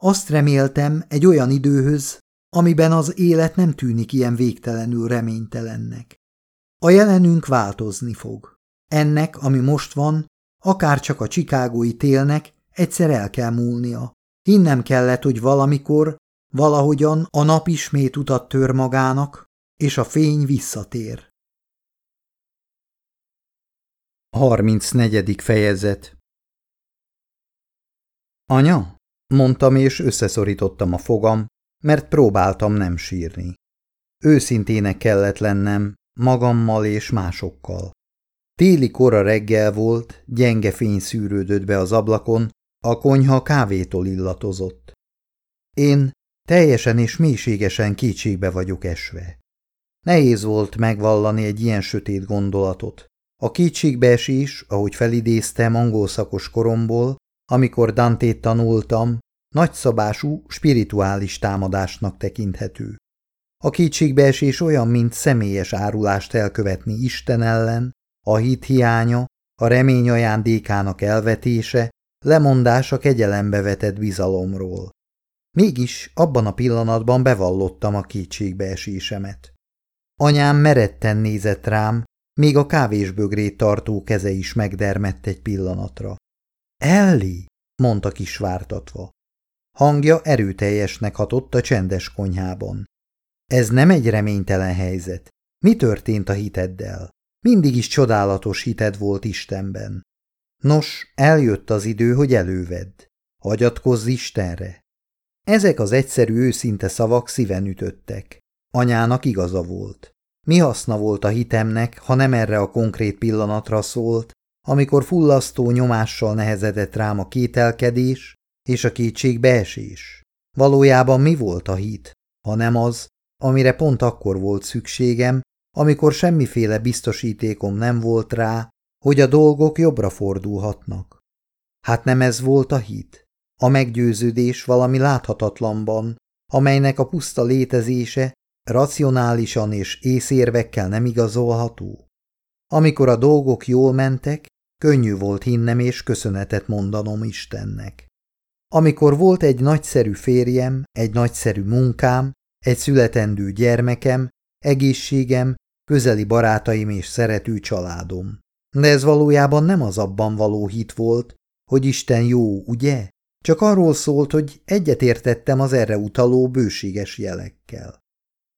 Azt reméltem egy olyan időhöz, amiben az élet nem tűnik ilyen végtelenül reménytelennek. A jelenünk változni fog. Ennek, ami most van, akár csak a csikágói télnek, egyszer el kell múlnia. Hinnem kellett, hogy valamikor, valahogyan a nap ismét utat tör magának, és a fény visszatér. 34. fejezet Anya? Mondtam, és összeszorítottam a fogam, mert próbáltam nem sírni. Őszintének kellett lennem, magammal és másokkal. Téli kora reggel volt, gyenge fény szűrődött be az ablakon, a konyha kávétól illatozott. Én teljesen és mélységesen kétségbe vagyok esve. Nehéz volt megvallani egy ilyen sötét gondolatot. A kétségbeesés, ahogy felidéztem angol szakos koromból, amikor Dantét tanultam, nagyszabású, spirituális támadásnak tekinthető. A kétségbeesés olyan, mint személyes árulást elkövetni Isten ellen, a hit hiánya, a remény ajándékának elvetése, lemondás a kegyelembe vetett bizalomról. Mégis abban a pillanatban bevallottam a kétségbeesésemet. Anyám meretten nézett rám, még a kávésbögrét tartó keze is megdermett egy pillanatra. Elli, mondta kisvártatva. Hangja erőteljesnek hatott a csendes konyhában. Ez nem egy reménytelen helyzet. Mi történt a hiteddel? Mindig is csodálatos hited volt Istenben. Nos, eljött az idő, hogy elővedd. Hagyatkozz Istenre. Ezek az egyszerű őszinte szavak szíven ütöttek. Anyának igaza volt. Mi haszna volt a hitemnek, ha nem erre a konkrét pillanatra szólt, amikor fullasztó nyomással nehezedett rám a kételkedés és a kétségbeesés? Valójában mi volt a hit, ha nem az, amire pont akkor volt szükségem, amikor semmiféle biztosítékom nem volt rá, hogy a dolgok jobbra fordulhatnak. Hát nem ez volt a hit? A meggyőződés valami láthatatlanban, amelynek a puszta létezése racionálisan és észérvekkel nem igazolható. Amikor a dolgok jól mentek, könnyű volt hinnem és köszönetet mondanom Istennek. Amikor volt egy nagyszerű férjem, egy nagyszerű munkám, egy születendő gyermekem, egészségem, közeli barátaim és szerető családom. De ez valójában nem az abban való hit volt, hogy Isten jó, ugye? Csak arról szólt, hogy egyetértettem az erre utaló bőséges jelekkel.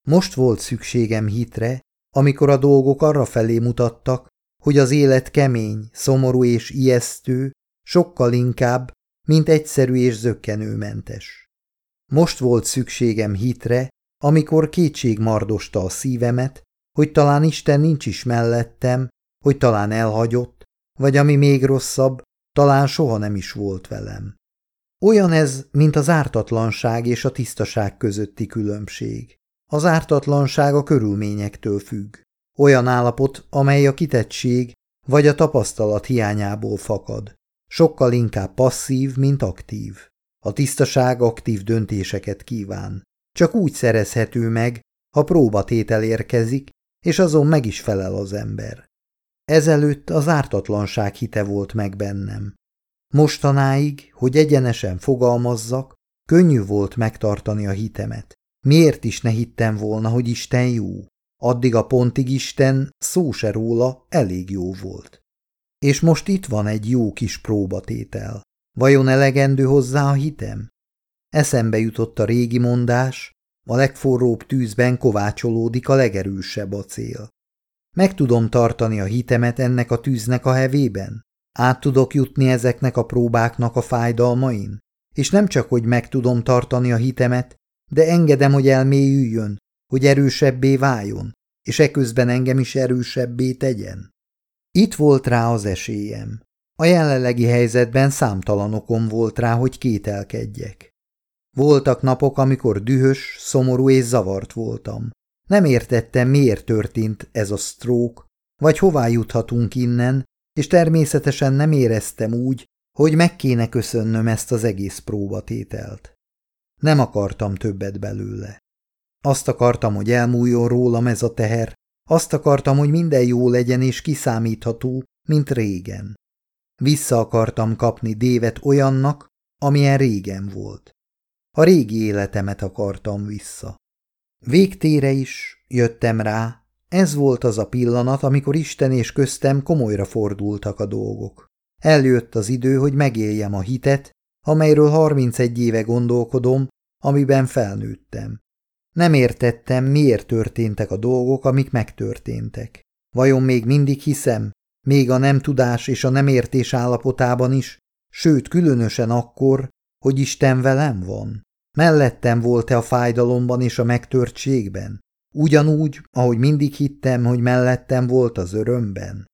Most volt szükségem hitre, amikor a dolgok arra felé mutattak, hogy az élet kemény, szomorú és ijesztő, sokkal inkább, mint egyszerű és zöggenőmentes. Most volt szükségem hitre, amikor kétség mardosta a szívemet, hogy talán Isten nincs is mellettem, hogy talán elhagyott, vagy ami még rosszabb, talán soha nem is volt velem. Olyan ez, mint az ártatlanság és a tisztaság közötti különbség. Az ártatlanság a körülményektől függ. Olyan állapot, amely a kitettség vagy a tapasztalat hiányából fakad. Sokkal inkább passzív, mint aktív. A tisztaság aktív döntéseket kíván. Csak úgy szerezhető meg, ha próbatétel érkezik, és azon meg is felel az ember. Ezelőtt az ártatlanság hite volt meg bennem. Mostanáig, hogy egyenesen fogalmazzak, könnyű volt megtartani a hitemet. Miért is ne hittem volna, hogy Isten jó? Addig a pontig Isten szó se róla elég jó volt. És most itt van egy jó kis próbatétel. Vajon elegendő hozzá a hitem? Eszembe jutott a régi mondás, a legforróbb tűzben kovácsolódik a legerősebb acél. Meg tudom tartani a hitemet ennek a tűznek a hevében? Át tudok jutni ezeknek a próbáknak a fájdalmain? És nem csak, hogy meg tudom tartani a hitemet, de engedem, hogy elmélyüljön, hogy erősebbé váljon, és eközben engem is erősebbé tegyen. Itt volt rá az esélyem. A jelenlegi helyzetben számtalan okom volt rá, hogy kételkedjek. Voltak napok, amikor dühös, szomorú és zavart voltam. Nem értettem, miért történt ez a stroke, vagy hová juthatunk innen, és természetesen nem éreztem úgy, hogy meg kéne köszönnöm ezt az egész próbatételt. Nem akartam többet belőle. Azt akartam, hogy elmúljon rólam ez a teher, azt akartam, hogy minden jó legyen és kiszámítható, mint régen. Vissza akartam kapni Dévet olyannak, amilyen régen volt. A régi életemet akartam vissza. Végtére is jöttem rá, ez volt az a pillanat, amikor Isten és köztem komolyra fordultak a dolgok. Eljött az idő, hogy megéljem a hitet, amelyről 31 éve gondolkodom, amiben felnőttem. Nem értettem, miért történtek a dolgok, amik megtörténtek. Vajon még mindig hiszem, még a nem tudás és a nem értés állapotában is, sőt különösen akkor, hogy Isten velem van. Mellettem volt-e a fájdalomban és a megtörtségben? Ugyanúgy, ahogy mindig hittem, hogy mellettem volt az örömben.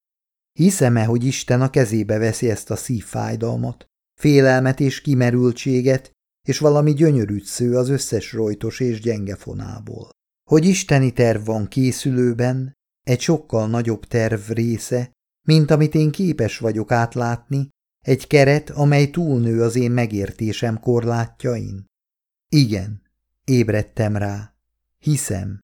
Hiszem-e, hogy Isten a kezébe veszi ezt a szívfájdalmat, félelmet és kimerültséget, és valami gyönyörű sző az összes rojtos és gyenge fonából. Hogy isteni terv van készülőben, egy sokkal nagyobb terv része, mint amit én képes vagyok átlátni, egy keret, amely túlnő az én megértésem korlátjain. Igen, ébredtem rá. Hiszem.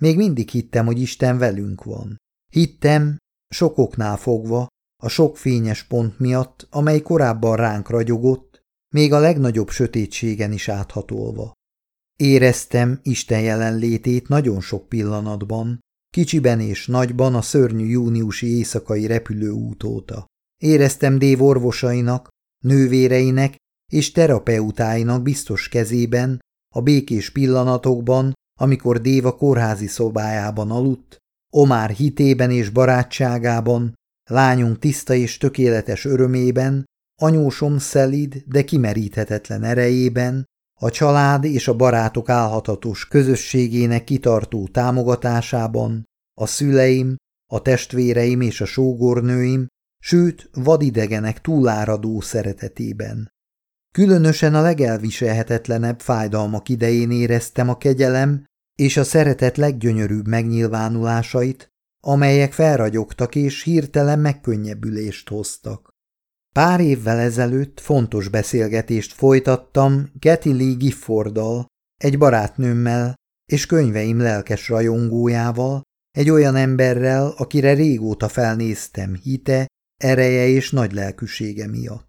Még mindig hittem, hogy Isten velünk van. Hittem, sokoknál fogva, a sok fényes pont miatt, amely korábban ránk ragyogott, még a legnagyobb sötétségen is áthatolva. Éreztem Isten jelenlétét nagyon sok pillanatban, kicsiben és nagyban a szörnyű júniusi éjszakai repülőút óta. Éreztem Dév orvosainak, nővéreinek és terapeutáinak biztos kezében, a békés pillanatokban, amikor Déva kórházi szobájában aludt, Omár hitében és barátságában, lányunk tiszta és tökéletes örömében, anyósom szelid, de kimeríthetetlen erejében, a család és a barátok állhatatos közösségének kitartó támogatásában, a szüleim, a testvéreim és a sógornőim, sőt, vadidegenek túláradó szeretetében. Különösen a legelviselhetetlenebb fájdalmak idején éreztem a kegyelem és a szeretet leggyönyörűbb megnyilvánulásait, amelyek felragyogtak és hirtelen megkönnyebbülést hoztak. Pár évvel ezelőtt fontos beszélgetést folytattam Getty Lee Gifforddal, egy barátnőmmel és könyveim lelkes rajongójával, egy olyan emberrel, akire régóta felnéztem hite, ereje és nagy lelkűsége miatt.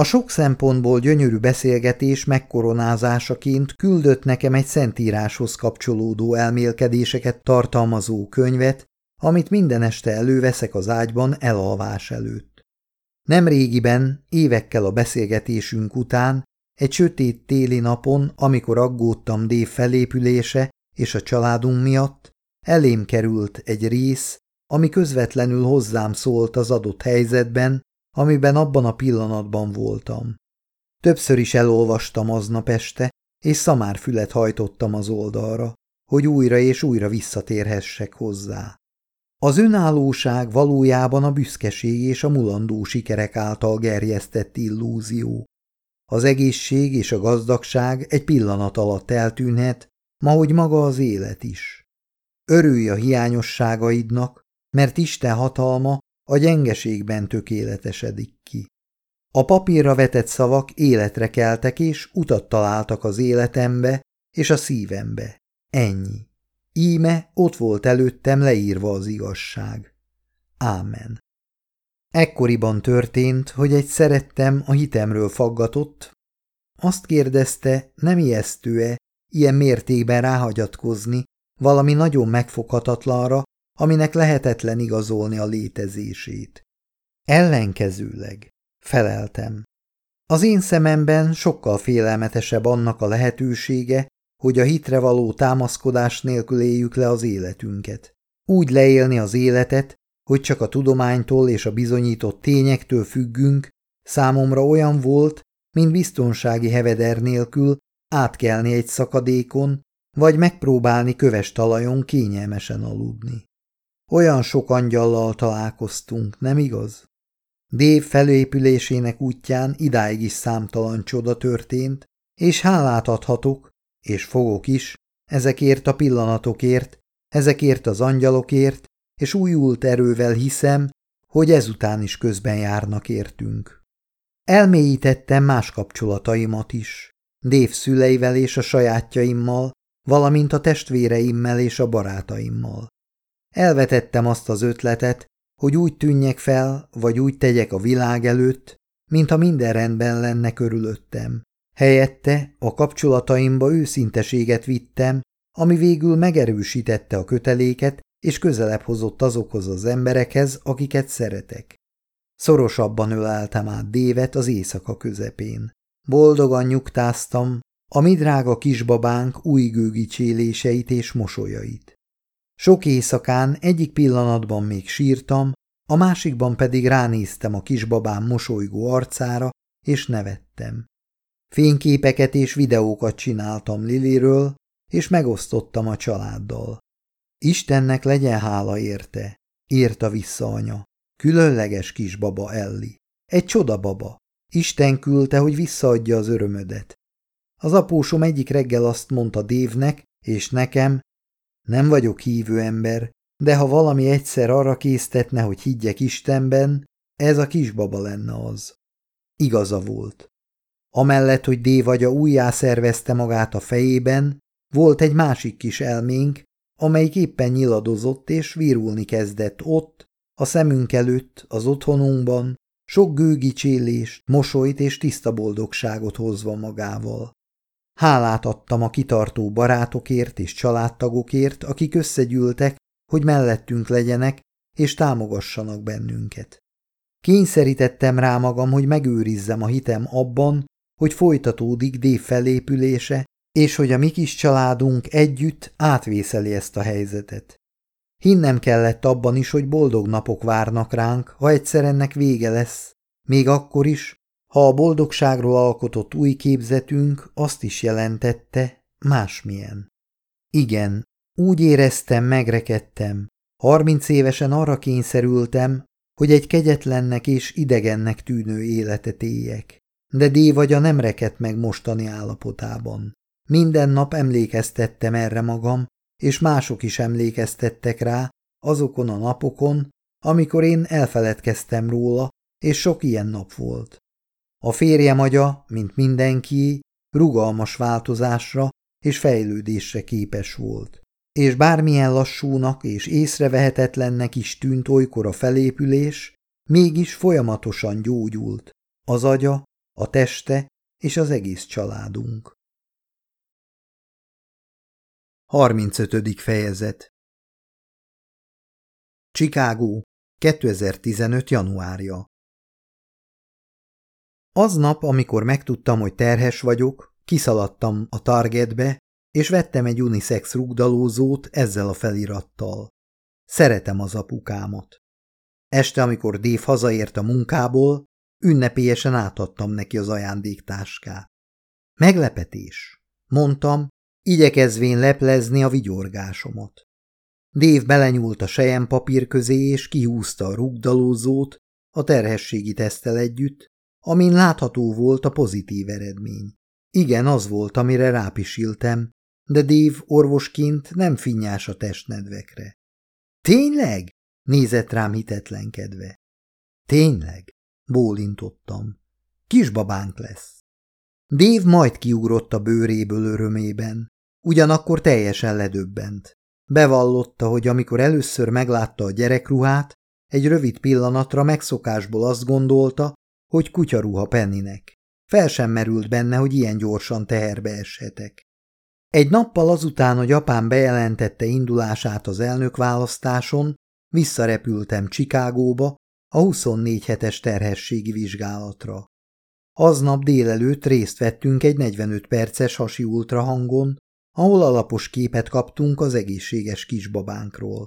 A sok szempontból gyönyörű beszélgetés megkoronázásaként küldött nekem egy szentíráshoz kapcsolódó elmélkedéseket tartalmazó könyvet, amit minden este előveszek az ágyban elalvás előtt. Nem régiben, évekkel a beszélgetésünk után, egy sötét téli napon, amikor aggódtam Dév felépülése és a családunk miatt, elém került egy rész, ami közvetlenül hozzám szólt az adott helyzetben, amiben abban a pillanatban voltam. Többször is elolvastam aznap este, és szamárfület hajtottam az oldalra, hogy újra és újra visszatérhessek hozzá. Az önállóság valójában a büszkeség és a mulandó sikerek által gerjesztett illúzió. Az egészség és a gazdagság egy pillanat alatt eltűnhet, mahogy maga az élet is. Örülj a hiányosságaidnak, mert Isten hatalma a gyengeségben tökéletesedik ki. A papírra vetett szavak életre keltek és utat találtak az életembe és a szívembe. Ennyi. Íme ott volt előttem leírva az igazság. Ámen. Ekkoriban történt, hogy egy szerettem a hitemről faggatott, azt kérdezte, nem ijesztő-e, ilyen mértékben ráhagyatkozni valami nagyon megfoghatatlanra, aminek lehetetlen igazolni a létezését. Ellenkezőleg, feleltem. Az én szememben sokkal félelmetesebb annak a lehetősége, hogy a hitre való támaszkodás nélkül éljük le az életünket. Úgy leélni az életet, hogy csak a tudománytól és a bizonyított tényektől függünk, számomra olyan volt, mint biztonsági heveder nélkül átkelni egy szakadékon, vagy megpróbálni köves talajon kényelmesen aludni. Olyan sok angyallal találkoztunk, nem igaz? Dév felépülésének útján idáig is számtalan csoda történt, és hálát adhatok, és fogok is, ezekért a pillanatokért, ezekért az angyalokért, és újult erővel hiszem, hogy ezután is közben járnak értünk. Elmélyítettem más kapcsolataimat is, Dév szüleivel és a sajátjaimmal, valamint a testvéreimmel és a barátaimmal. Elvetettem azt az ötletet, hogy úgy tűnjek fel, vagy úgy tegyek a világ előtt, mintha minden rendben lenne körülöttem. Helyette a kapcsolataimba őszinteséget vittem, ami végül megerősítette a köteléket, és közelebb hozott azokhoz az emberekhez, akiket szeretek. Szorosabban öleltem át Dévet az éjszaka közepén. Boldogan nyugtáztam a mi drága kisbabánk új gőgicséléseit és mosolyait. Sok éjszakán egyik pillanatban még sírtam, a másikban pedig ránéztem a kisbabám mosolygó arcára, és nevettem. Fényképeket és videókat csináltam Liliről, és megosztottam a családdal. Istennek legyen hála érte, írta vissza anya. Különleges kisbaba Elli. Egy csoda baba. Isten küldte, hogy visszaadja az örömödet. Az apósom egyik reggel azt mondta Dévnek, és nekem, nem vagyok hívő ember, de ha valami egyszer arra késztetne, hogy higgyek Istenben, ez a kisbaba lenne az. Igaza volt. Amellett, hogy Dév agya újjá szervezte magát a fejében, volt egy másik kis elménk, amelyik éppen nyiladozott és virulni kezdett ott, a szemünk előtt, az otthonunkban, sok gőgicsélést, mosolyt és tiszta boldogságot hozva magával. Hálát adtam a kitartó barátokért és családtagokért, akik összegyűltek, hogy mellettünk legyenek és támogassanak bennünket. Kényszerítettem rá magam, hogy megőrizzem a hitem abban, hogy folytatódik Dév felépülése, és hogy a mi kis családunk együtt átvészeli ezt a helyzetet. Hinnem kellett abban is, hogy boldog napok várnak ránk, ha egyszer ennek vége lesz, még akkor is, ha a boldogságról alkotott új képzetünk azt is jelentette, másmilyen. Igen, úgy éreztem, megrekedtem, harminc évesen arra kényszerültem, hogy egy kegyetlennek és idegennek tűnő életet éljek. De dévagya nem rekedt meg mostani állapotában. Minden nap emlékeztettem erre magam, és mások is emlékeztettek rá azokon a napokon, amikor én elfeledkeztem róla, és sok ilyen nap volt. A férjem agya, mint mindenki, rugalmas változásra és fejlődésre képes volt. És bármilyen lassúnak és észrevehetetlennek is tűnt olykor a felépülés, mégis folyamatosan gyógyult. Az agya, a teste és az egész családunk. 35. fejezet Chicago, 2015. januárja Aznap, amikor megtudtam, hogy terhes vagyok, kiszaladtam a Targetbe, és vettem egy unisex rugdalózót ezzel a felirattal. Szeretem az apukámat. Este, amikor Dév hazaért a munkából, ünnepélyesen átadtam neki az ajándéktáskát. Meglepetés, mondtam, igyekezvén leplezni a vigyorgásomat. Dév belenyúlt a sejem papír közé, és kihúzta a rugdalózót a terhességi tesztel együtt, amin látható volt a pozitív eredmény. Igen, az volt, amire rápisiltem, de Dév orvosként nem finnyás a testnedvekre. Tényleg? nézett rám hitetlenkedve. Tényleg, bólintottam. Kisbabánk lesz. Dév majd kiugrott a bőréből örömében. Ugyanakkor teljesen ledöbbent. Bevallotta, hogy amikor először meglátta a gyerekruhát, egy rövid pillanatra megszokásból azt gondolta, hogy kutyaruha Penninek. Fel sem merült benne, hogy ilyen gyorsan teherbe eshetek. Egy nappal azután, hogy apám bejelentette indulását az elnökválasztáson, visszarepültem Csikágóba a 24 hetes terhességi vizsgálatra. Aznap délelőtt részt vettünk egy 45 perces hasi ultrahangon, ahol alapos képet kaptunk az egészséges kisbabánkról.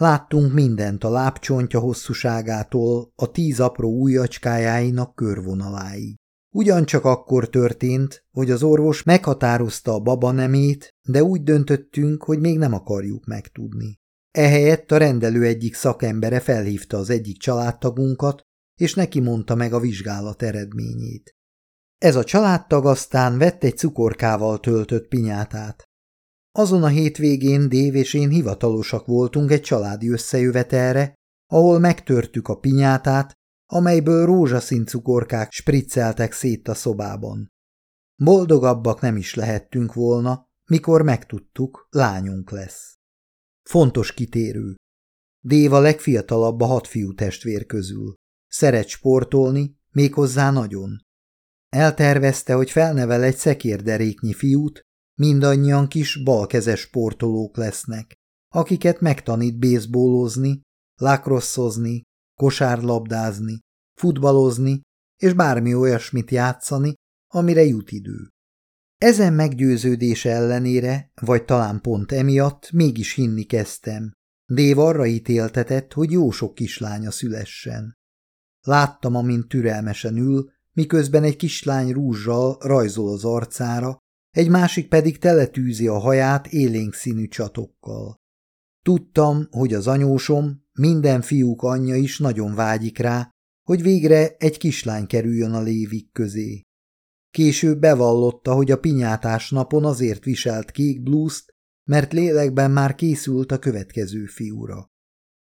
Láttunk mindent a lábcsontja hosszúságától a tíz apró ujjacskájáinak körvonaláig. Ugyancsak akkor történt, hogy az orvos meghatározta a baba nemét, de úgy döntöttünk, hogy még nem akarjuk megtudni. Ehelyett a rendelő egyik szakembere felhívta az egyik családtagunkat, és neki mondta meg a vizsgálat eredményét. Ez a családtag aztán vett egy cukorkával töltött pinyátát. Azon a hétvégén Dév és én hivatalosak voltunk egy családi összejövetelre, ahol megtörtük a pinyátát, amelyből rózsaszín cukorkák spricceltek szét a szobában. Boldogabbak nem is lehettünk volna, mikor megtudtuk, lányunk lesz. Fontos kitérő. Déva legfiatalabb a hat fiú testvér közül. Szeret sportolni, méghozzá nagyon. Eltervezte, hogy felnevel egy szekérderéknyi fiút, mindannyian kis balkezes sportolók lesznek, akiket megtanít bészbólozni, lákroszozni, kosárlabdázni, futballozni és bármi olyasmit játszani, amire jut idő. Ezen meggyőződése ellenére, vagy talán pont emiatt mégis hinni kezdtem. Dév arra ítéltetett, hogy jó sok kislánya szülessen. Láttam, amint türelmesen ül, miközben egy kislány rúzsal rajzol az arcára, egy másik pedig teletűzi a haját élénk színű csatokkal. Tudtam, hogy az anyósom, minden fiúk anyja is nagyon vágyik rá, hogy végre egy kislány kerüljön a lévik közé. Később bevallotta, hogy a pinyátás napon azért viselt kék blúzt, mert lélekben már készült a következő fiúra.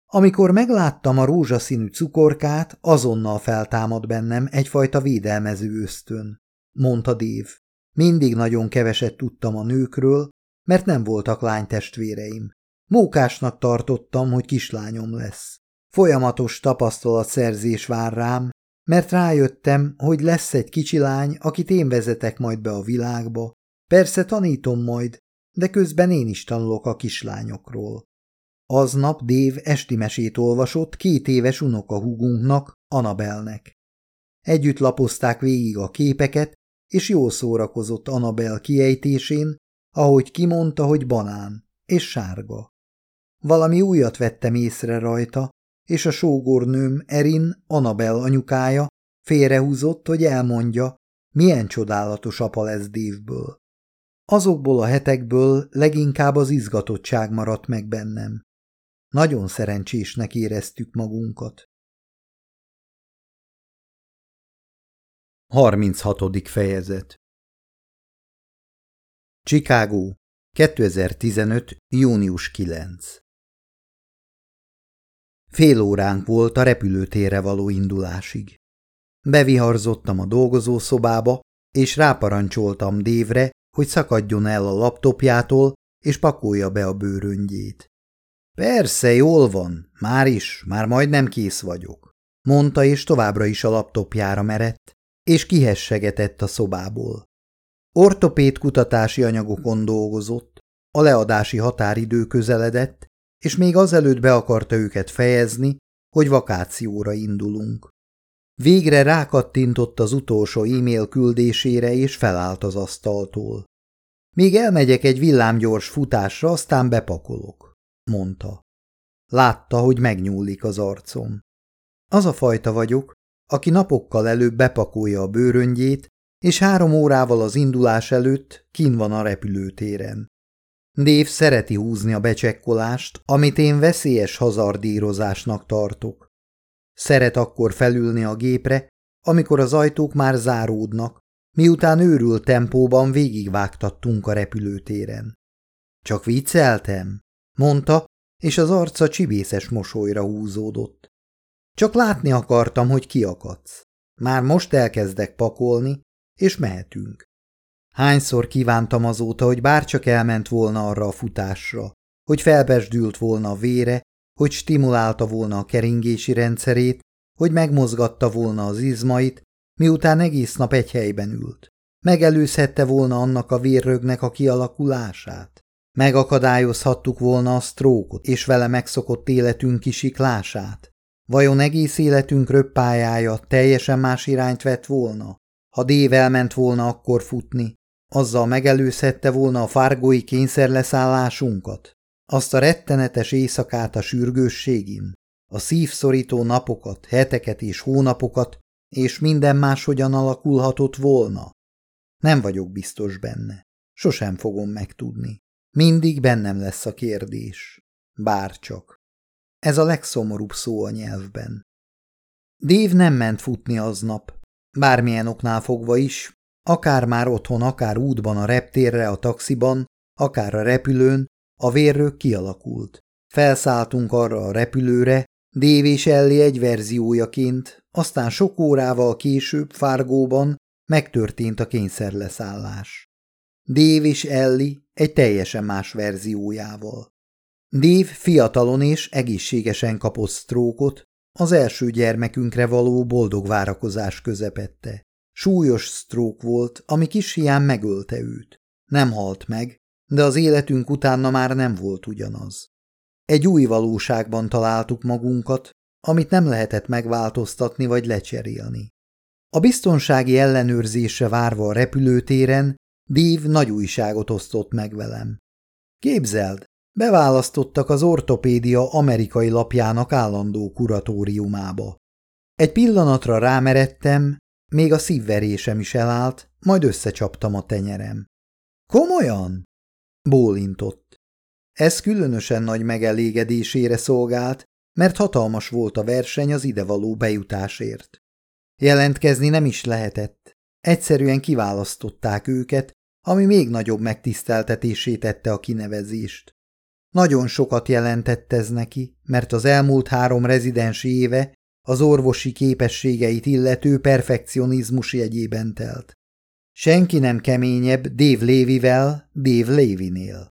Amikor megláttam a rózsaszínű cukorkát, azonnal feltámad bennem egyfajta védelmező ösztön, mondta Dév. Mindig nagyon keveset tudtam a nőkről, mert nem voltak lánytestvéreim. Mókásnak tartottam, hogy kislányom lesz. Folyamatos tapasztalatszerzés vár rám, mert rájöttem, hogy lesz egy kicsi lány, akit én vezetek majd be a világba. Persze tanítom majd, de közben én is tanulok a kislányokról. Aznap Dév esti mesét olvasott két éves unokahúgunknak, Anabelnek. Együtt lapozták végig a képeket, és jól szórakozott Anabel kiejtésén, ahogy kimondta, hogy banán, és sárga. Valami újat vettem észre rajta, és a sógornőm Erin, Anabel anyukája félrehúzott, hogy elmondja, milyen csodálatos apa lesz Dévből. Azokból a hetekből leginkább az izgatottság maradt meg bennem. Nagyon szerencsésnek éreztük magunkat. 36. fejezet Chicago, 2015. június 9 Fél óránk volt a repülőtérre való indulásig. Beviharzottam a dolgozószobába, és ráparancsoltam Dévre, hogy szakadjon el a laptopjától, és pakolja be a bőröngyét. Persze, jól van, már is, már majdnem kész vagyok, mondta, és továbbra is a laptopjára merett, és kihessegetett a szobából. Ortopéd kutatási anyagokon dolgozott, a leadási határidő közeledett, és még azelőtt be akarta őket fejezni, hogy vakációra indulunk. Végre rákattintott az utolsó e-mail küldésére, és felállt az asztaltól. Még elmegyek egy villámgyors futásra, aztán bepakolok, mondta. Látta, hogy megnyúlik az arcom. Az a fajta vagyok, aki napokkal előbb bepakolja a bőröngyét, és három órával az indulás előtt kin van a repülőtéren. Dév szereti húzni a becsekkolást, amit én veszélyes hazardírozásnak tartok. Szeret akkor felülni a gépre, amikor az ajtók már záródnak, miután őrült tempóban végigvágtattunk a repülőtéren. Csak vicceltem, mondta, és az arca csibészes mosolyra húzódott. Csak látni akartam, hogy kiakadsz. Már most elkezdek pakolni, és mehetünk. Hányszor kívántam azóta, hogy bárcsak elment volna arra a futásra, hogy felbesdült volna a vére, hogy stimulálta volna a keringési rendszerét, hogy megmozgatta volna az izmait, miután egész nap egy helyben ült. Megelőzhette volna annak a vérrögnek a kialakulását? Megakadályozhattuk volna a sztrókot és vele megszokott életünk kisiklását? Vajon egész életünk röppájája teljesen más irányt vett volna? Ha Dév elment volna akkor futni, azzal megelőzhette volna a fárgói kényszerleszállásunkat? Azt a rettenetes éjszakát a sürgősségin? A szívszorító napokat, heteket és hónapokat, és minden máshogyan alakulhatott volna? Nem vagyok biztos benne. Sosem fogom megtudni. Mindig bennem lesz a kérdés. Bárcsak. Ez a legszomorúbb szó a nyelvben. Dév nem ment futni aznap. Bármilyen oknál fogva is, akár már otthon, akár útban a reptérre, a taxiban, akár a repülőn, a vérrög kialakult. Felszálltunk arra a repülőre, Dév és Elli egy verziójaként, aztán sok órával később Fárgóban megtörtént a kényszerleszállás. Dév és Elli egy teljesen más verziójával. Dév fiatalon és egészségesen kapott sztrókot, az első gyermekünkre való boldog várakozás közepette. Súlyos sztrók volt, ami kis hián megölte őt. Nem halt meg, de az életünk utána már nem volt ugyanaz. Egy új valóságban találtuk magunkat, amit nem lehetett megváltoztatni vagy lecserélni. A biztonsági ellenőrzésre várva a repülőtéren, Dív nagy újságot osztott meg velem. Képzeld, beválasztottak az ortopédia amerikai lapjának állandó kuratóriumába. Egy pillanatra rámeredtem, még a szívverésem is elállt, majd összecsaptam a tenyerem. Komolyan? Bólintott. Ez különösen nagy megelégedésére szolgált, mert hatalmas volt a verseny az idevaló bejutásért. Jelentkezni nem is lehetett. Egyszerűen kiválasztották őket, ami még nagyobb megtiszteltetésé tette a kinevezést. Nagyon sokat jelentett ez neki, mert az elmúlt három rezidensi éve az orvosi képességeit illető perfekcionizmus jegyében telt. Senki nem keményebb Dave Lévivel, Dave Lévinél.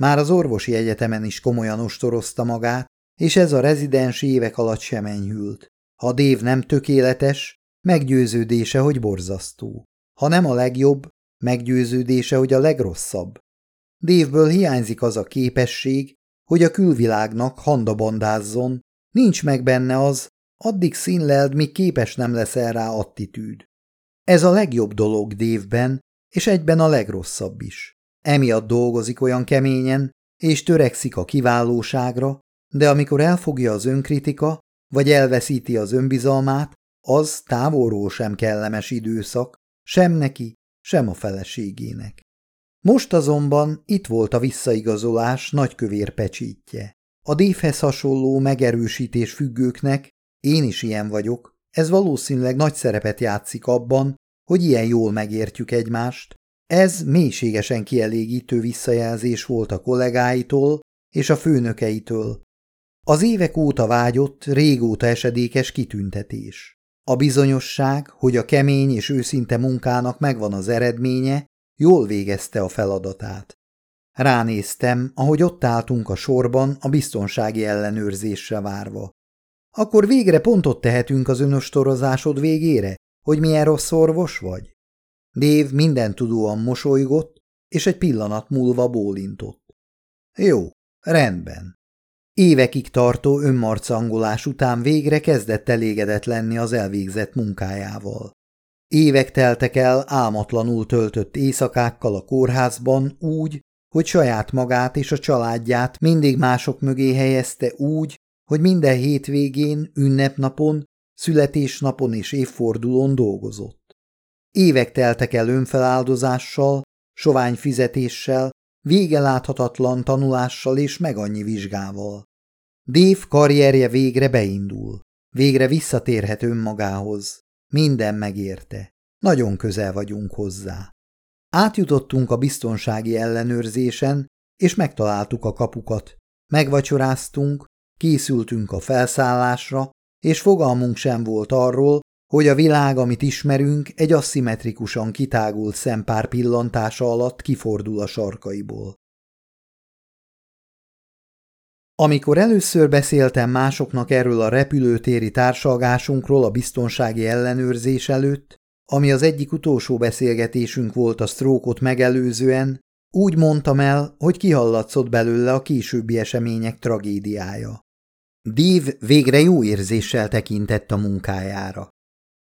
Már az orvosi egyetemen is komolyan ostorozta magát, és ez a rezidensi évek alatt sem enyhült. Ha Dave nem tökéletes, meggyőződése, hogy borzasztó. Ha nem a legjobb, meggyőződése, hogy a legrosszabb. Dévből hiányzik az a képesség, hogy a külvilágnak handabandázzon, nincs meg benne az, addig színleld, míg képes nem leszel rá attitűd. Ez a legjobb dolog Dévben, és egyben a legrosszabb is. Emiatt dolgozik olyan keményen, és törekszik a kiválóságra, de amikor elfogja az önkritika, vagy elveszíti az önbizalmát, az távolról sem kellemes időszak, sem neki, sem a feleségének. Most azonban itt volt a visszaigazolás nagykövér pecsítje. A dévhez hasonló megerősítés függőknek, én is ilyen vagyok, ez valószínűleg nagy szerepet játszik abban, hogy ilyen jól megértjük egymást. Ez mélységesen kielégítő visszajelzés volt a kollégáitól és a főnökeitől. Az évek óta vágyott, régóta esedékes kitüntetés. A bizonyosság, hogy a kemény és őszinte munkának megvan az eredménye, jól végezte a feladatát. Ránéztem, ahogy ott álltunk a sorban a biztonsági ellenőrzésre várva. Akkor végre pontot tehetünk az önöstorozásod végére, hogy milyen rossz orvos vagy? Dév minden tudóan mosolygott, és egy pillanat múlva bólintott. Jó, rendben. Évekig tartó önmarcangolás után végre kezdett elégedett lenni az elvégzett munkájával. Évek teltek el álmatlanul töltött éjszakákkal a kórházban úgy, hogy saját magát és a családját mindig mások mögé helyezte úgy, hogy minden hétvégén, ünnepnapon, születésnapon és évfordulón dolgozott. Évek teltek el önfeláldozással, sovány fizetéssel, vége láthatatlan tanulással és meg annyi vizsgával. Dév karrierje végre beindul. Végre visszatérhet önmagához. Minden megérte. Nagyon közel vagyunk hozzá. Átjutottunk a biztonsági ellenőrzésen, és megtaláltuk a kapukat. Megvacsoráztunk, készültünk a felszállásra, és fogalmunk sem volt arról, hogy a világ, amit ismerünk, egy aszimmetrikusan kitágult szempár pillantása alatt kifordul a sarkaiból. Amikor először beszéltem másoknak erről a repülőtéri társalgásunkról a biztonsági ellenőrzés előtt, ami az egyik utolsó beszélgetésünk volt a sztrókot megelőzően, úgy mondtam el, hogy kihallatszott belőle a későbbi események tragédiája. Dív végre jó érzéssel tekintett a munkájára.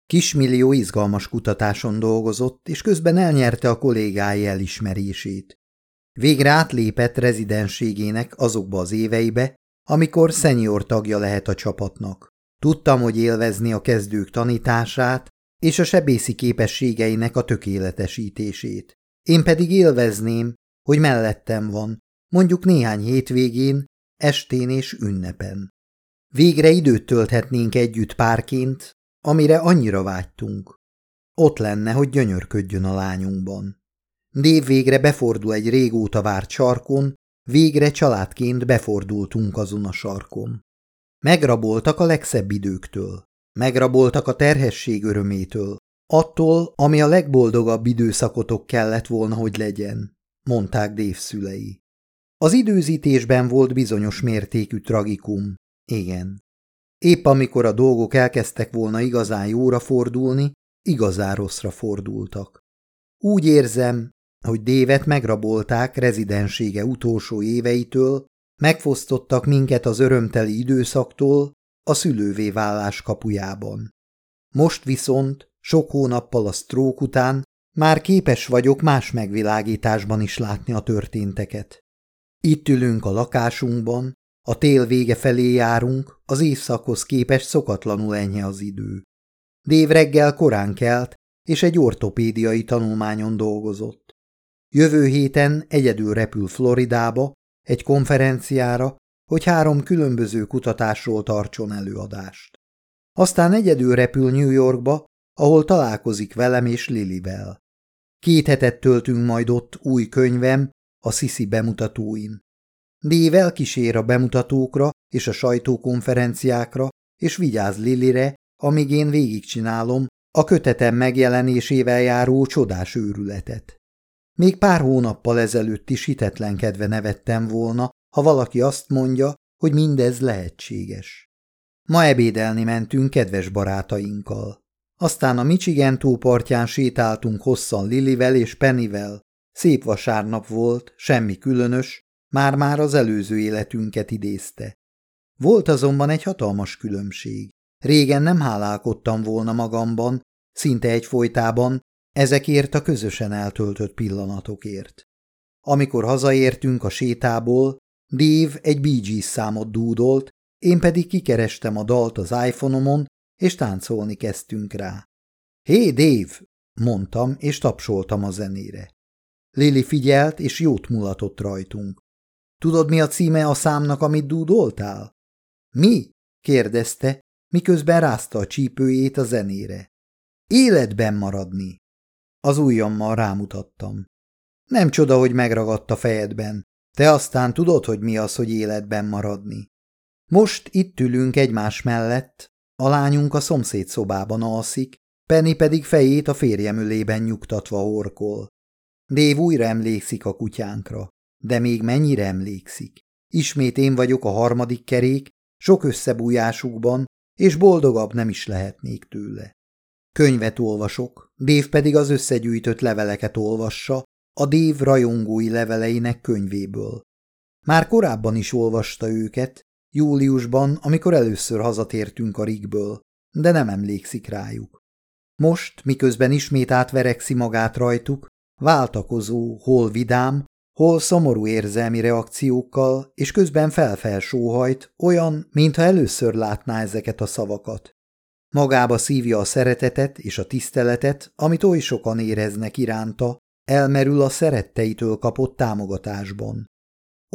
Kismillió izgalmas kutatáson dolgozott, és közben elnyerte a kollégái elismerését. Végre átlépett rezidenségének azokba az éveibe, amikor szenior tagja lehet a csapatnak. Tudtam, hogy élvezni a kezdők tanítását és a sebészi képességeinek a tökéletesítését. Én pedig élvezném, hogy mellettem van, mondjuk néhány hétvégén, estén és ünnepen. Végre időt tölthetnénk együtt párként, amire annyira vágytunk. Ott lenne, hogy gyönyörködjön a lányunkban. Dév végre befordul egy régóta várt sarkon, végre családként befordultunk azon a sarkon. Megraboltak a legszebb időktől, megraboltak a terhesség örömétől, attól, ami a legboldogabb időszakotok kellett volna, hogy legyen, mondták Dév szülei. Az időzítésben volt bizonyos mértékű tragikum, igen. Épp amikor a dolgok elkezdtek volna igazán jóra fordulni, igazán rosszra fordultak. Úgy érzem, hogy Dévet megrabolták rezidensége utolsó éveitől, megfosztottak minket az örömteli időszaktól a szülővé válás kapujában. Most viszont, sok hónappal a sztrók után már képes vagyok más megvilágításban is látni a történteket. Itt ülünk a lakásunkban, a tél vége felé járunk, az évszakhoz képest szokatlanul enyhe az idő. Dév reggel korán kelt, és egy ortopédiai tanulmányon dolgozott. Jövő héten egyedül repül Floridába, egy konferenciára, hogy három különböző kutatásról tartson előadást. Aztán egyedül repül New Yorkba, ahol találkozik velem és Lilivel. Két hetet töltünk majd ott új könyvem, a Sisi bemutatóin. Dével kísér a bemutatókra és a sajtókonferenciákra, és vigyáz Lilire, amíg én végigcsinálom a kötetem megjelenésével járó csodás őrületet. Még pár hónappal ezelőtt is hitetlenkedve nevettem volna, ha valaki azt mondja, hogy mindez lehetséges. Ma ebédelni mentünk kedves barátainkkal. Aztán a Michigan tó partján sétáltunk hosszan Lilivel és Pennyvel. Szép vasárnap volt, semmi különös, már-már az előző életünket idézte. Volt azonban egy hatalmas különbség. Régen nem hálálkodtam volna magamban, szinte egyfolytában, ezekért a közösen eltöltött pillanatokért. Amikor hazaértünk a sétából, Dave egy Bee számot dúdolt, én pedig kikerestem a dalt az iPhone-omon, és táncolni kezdtünk rá. Hé, hey, Dave! mondtam, és tapsoltam a zenére. Lili figyelt, és jót mulatott rajtunk. Tudod, mi a címe a számnak, amit dúdoltál? Mi? kérdezte, miközben rázta a csípőjét a zenére. Életben maradni. Az ujjammal rámutattam. Nem csoda, hogy megragadt a fejedben. Te aztán tudod, hogy mi az, hogy életben maradni. Most itt ülünk egymás mellett, a lányunk a szomszéd szobában alszik, Penny pedig fejét a férjem ülében nyugtatva orkol. Dév újra emlékszik a kutyánkra, de még mennyire emlékszik. Ismét én vagyok a harmadik kerék, sok összebújásukban, és boldogabb nem is lehetnék tőle. Könyvet olvasok, Dév pedig az összegyűjtött leveleket olvassa, a Dév rajongói leveleinek könyvéből. Már korábban is olvasta őket, júliusban, amikor először hazatértünk a Rigből, de nem emlékszik rájuk. Most, miközben ismét átverekszi magát rajtuk, váltakozó, hol vidám, hol szomorú érzelmi reakciókkal, és közben felfelsóhajt, olyan, mintha először látná ezeket a szavakat. Magába szívja a szeretetet és a tiszteletet, amit oly sokan éreznek iránta, elmerül a szeretteitől kapott támogatásban.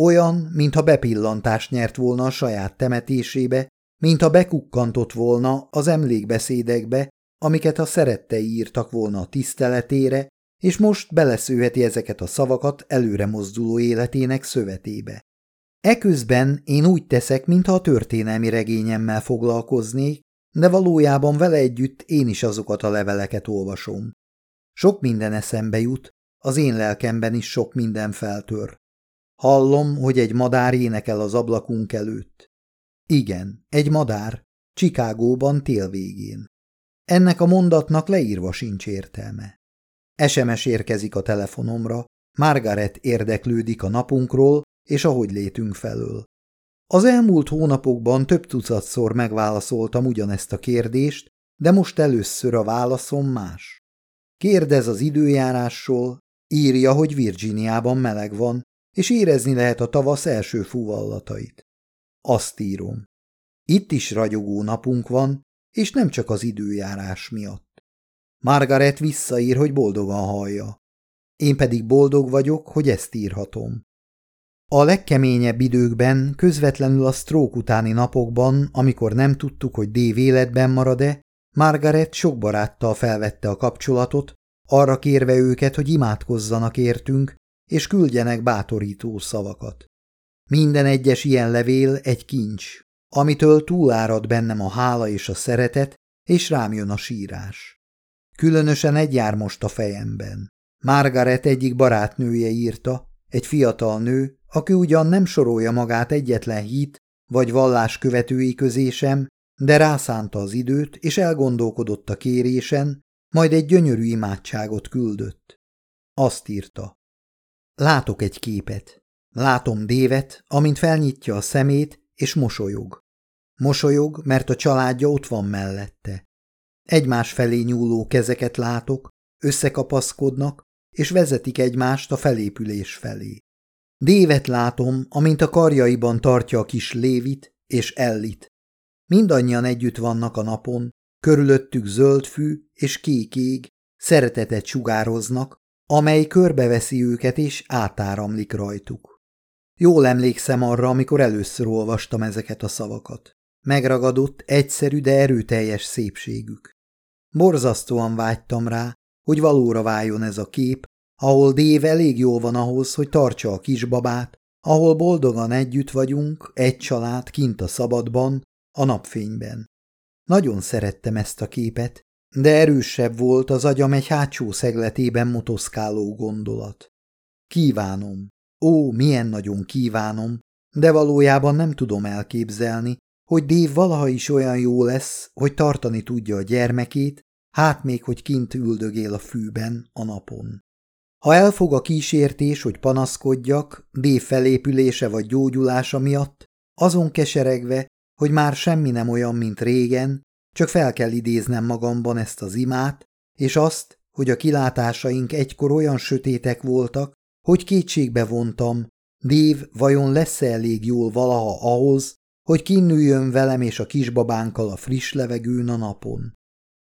Olyan, mintha bepillantást nyert volna a saját temetésébe, mintha bekukkantott volna az emlékbeszédekbe, amiket a szerettei írtak volna a tiszteletére, és most beleszőheti ezeket a szavakat előre mozduló életének szövetébe. Eközben én úgy teszek, mintha a történelmi regényemmel foglalkoznék, de valójában vele együtt én is azokat a leveleket olvasom. Sok minden eszembe jut, az én lelkemben is sok minden feltör. Hallom, hogy egy madár énekel az ablakunk előtt. Igen, egy madár, Csikágóban tél végén. Ennek a mondatnak leírva sincs értelme. SMS érkezik a telefonomra, Margaret érdeklődik a napunkról és ahogy létünk felől. Az elmúlt hónapokban több tucatszor megválaszoltam ugyanezt a kérdést, de most először a válaszom más. Kérdez az időjárásról, írja, hogy Virginiában meleg van, és érezni lehet a tavasz első fúvallatait. Azt írom. Itt is ragyogó napunk van, és nem csak az időjárás miatt. Margaret visszaír, hogy boldogan hallja. Én pedig boldog vagyok, hogy ezt írhatom. A legkeményebb időkben, közvetlenül a sztrók utáni napokban, amikor nem tudtuk, hogy Dave életben marad-e, Margaret sok baráttal felvette a kapcsolatot, arra kérve őket, hogy imádkozzanak értünk, és küldjenek bátorító szavakat. Minden egyes ilyen levél egy kincs, amitől túlárad bennem a hála és a szeretet, és rám jön a sírás. Különösen egy jár most a fejemben. Margaret egyik barátnője írta, egy fiatal nő, aki ugyan nem sorolja magát egyetlen hit vagy vallás követői közé sem, de rászánta az időt, és elgondolkodott a kérésen, majd egy gyönyörű imádságot küldött. Azt írta. Látok egy képet. Látom Dévet, amint felnyitja a szemét, és mosolyog. Mosolyog, mert a családja ott van mellette. Egymás felé nyúló kezeket látok, összekapaszkodnak, és vezetik egymást a felépülés felé. Dévet látom, amint a karjaiban tartja a kis Lévit és Ellit. Mindannyian együtt vannak a napon, körülöttük zöld fű és kék ég, szeretetet sugároznak, amely körbeveszi őket és átáramlik rajtuk. Jól emlékszem arra, amikor először olvastam ezeket a szavakat. Megragadott, egyszerű, de erőteljes szépségük. Borzasztóan vágytam rá, hogy valóra váljon ez a kép, ahol Dév elég jól van ahhoz, hogy tartsa a kisbabát, ahol boldogan együtt vagyunk, egy család kint a szabadban, a napfényben. Nagyon szerettem ezt a képet, de erősebb volt az agyam egy hátsó szegletében motoszkáló gondolat. Kívánom, ó, milyen nagyon kívánom, de valójában nem tudom elképzelni, hogy Dév valaha is olyan jó lesz, hogy tartani tudja a gyermekét, hát még, hogy kint üldögél a fűben a napon. Ha elfog a kísértés, hogy panaszkodjak, Dév felépülése vagy gyógyulása miatt, azon keseregve, hogy már semmi nem olyan, mint régen, csak fel kell idéznem magamban ezt az imát, és azt, hogy a kilátásaink egykor olyan sötétek voltak, hogy kétségbe vontam, Dév vajon lesz-e elég jól valaha ahhoz, hogy kinnüljön velem és a kisbabánkkal a friss levegőn a napon.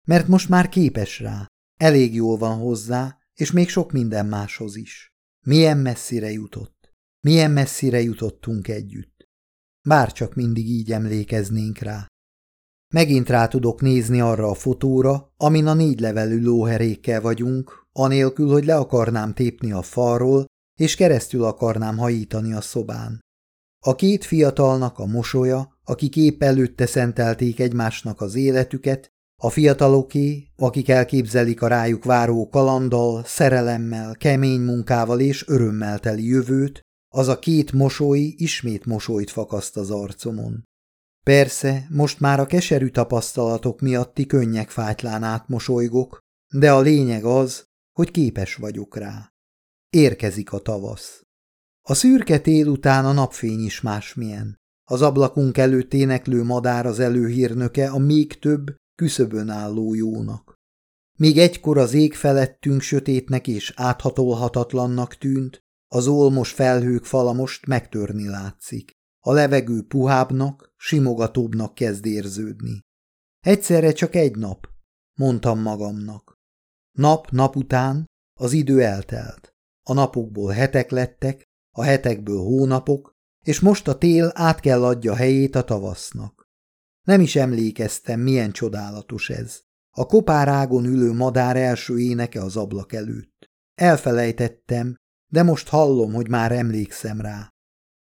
Mert most már képes rá, elég jól van hozzá, és még sok minden máshoz is. Milyen messzire jutott, milyen messzire jutottunk együtt. Bárcsak mindig így emlékeznénk rá. Megint rá tudok nézni arra a fotóra, amin a négy levelű lóherékkel vagyunk, anélkül, hogy le akarnám tépni a falról, és keresztül akarnám hajítani a szobán. A két fiatalnak a mosolya, akik épp előtte szentelték egymásnak az életüket, a fiataloké, akik elképzelik a rájuk váró kalanddal, szerelemmel, kemény munkával és örömmel teli jövőt, az a két mosoly ismét mosolyt fakaszt az arcomon. Persze, most már a keserű tapasztalatok miatti könnyek fájtlán átmosolygok, de a lényeg az, hogy képes vagyok rá. Érkezik a tavasz. A szürke tél után a napfény is másmilyen. Az ablakunk előtt éneklő madár az előhírnöke a még több, küszöbön álló jónak. Míg egykor az ég felettünk sötétnek és áthatolhatatlannak tűnt, az olmos felhők fala most megtörni látszik. A levegő puhábbnak, simogatóbbnak kezd érződni. Egyszerre csak egy nap, mondtam magamnak. Nap nap után az idő eltelt. A napokból hetek lettek, a hetekből hónapok, és most a tél át kell adja helyét a tavasznak. Nem is emlékeztem, milyen csodálatos ez. A kopárágon ülő madár első éneke az ablak előtt. Elfelejtettem, de most hallom, hogy már emlékszem rá.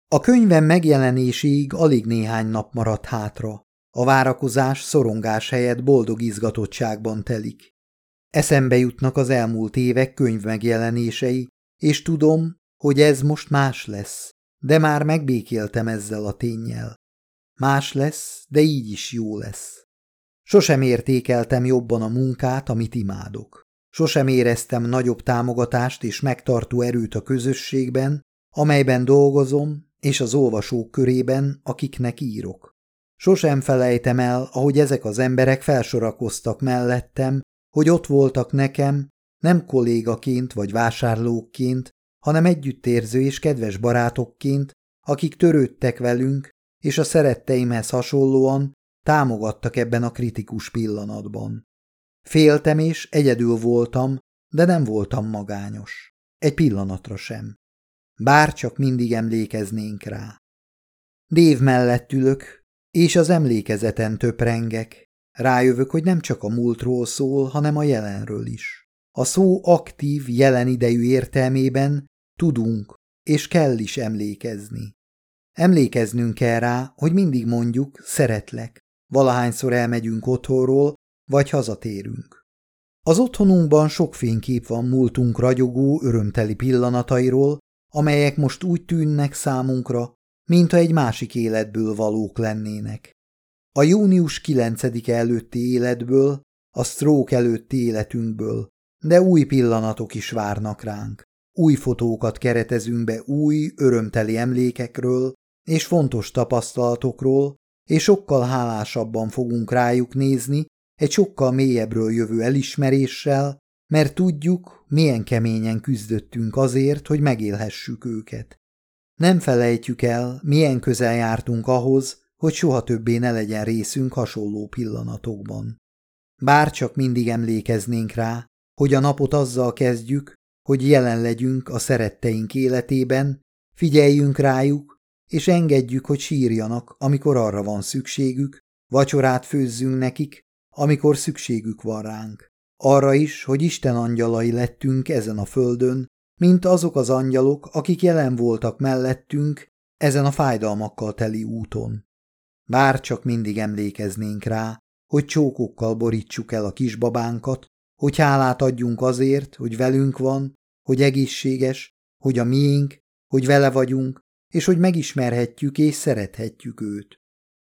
A könyvem megjelenéséig alig néhány nap maradt hátra. A várakozás, szorongás helyett boldog izgatottságban telik. Eszembe jutnak az elmúlt évek könyv megjelenései, és tudom, hogy ez most más lesz, de már megbékéltem ezzel a tényel. Más lesz, de így is jó lesz. Sosem értékeltem jobban a munkát, amit imádok. Sosem éreztem nagyobb támogatást és megtartó erőt a közösségben, amelyben dolgozom, és az olvasók körében, akiknek írok. Sosem felejtem el, ahogy ezek az emberek felsorakoztak mellettem, hogy ott voltak nekem, nem kollégaként vagy vásárlókként, hanem együttérző és kedves barátokként, akik törődtek velünk, és a szeretteimhez hasonlóan támogattak ebben a kritikus pillanatban. Féltem és egyedül voltam, de nem voltam magányos. Egy pillanatra sem. Bár csak mindig emlékeznénk rá. Dév mellett ülök, és az emlékezeten töprengek. Rájövök, hogy nem csak a múltról szól, hanem a jelenről is. A szó aktív, jelen idejű értelmében tudunk és kell is emlékezni. Emlékeznünk kell rá, hogy mindig mondjuk szeretlek, valahányszor elmegyünk otthonról, vagy hazatérünk. Az otthonunkban sok fénykép van múltunk ragyogó, örömteli pillanatairól, amelyek most úgy tűnnek számunkra, mintha egy másik életből valók lennének. A június 9 előtti életből, a stroke előtti életünkből, de új pillanatok is várnak ránk. Új fotókat keretezünk be új, örömteli emlékekről és fontos tapasztalatokról, és sokkal hálásabban fogunk rájuk nézni, egy sokkal mélyebbről jövő elismeréssel, mert tudjuk, milyen keményen küzdöttünk azért, hogy megélhessük őket. Nem felejtjük el, milyen közel jártunk ahhoz, hogy soha többé ne legyen részünk hasonló pillanatokban. Bár csak mindig emlékeznénk rá, hogy a napot azzal kezdjük, hogy jelen legyünk a szeretteink életében, figyeljünk rájuk, és engedjük, hogy sírjanak, amikor arra van szükségük, vacsorát főzzünk nekik, amikor szükségük van ránk. Arra is, hogy Isten angyalai lettünk ezen a földön, mint azok az angyalok, akik jelen voltak mellettünk ezen a fájdalmakkal teli úton. Bár csak mindig emlékeznénk rá, hogy csókokkal borítsuk el a kisbabánkat, hogy hálát adjunk azért, hogy velünk van, hogy egészséges, hogy a miénk, hogy vele vagyunk, és hogy megismerhetjük és szerethetjük őt.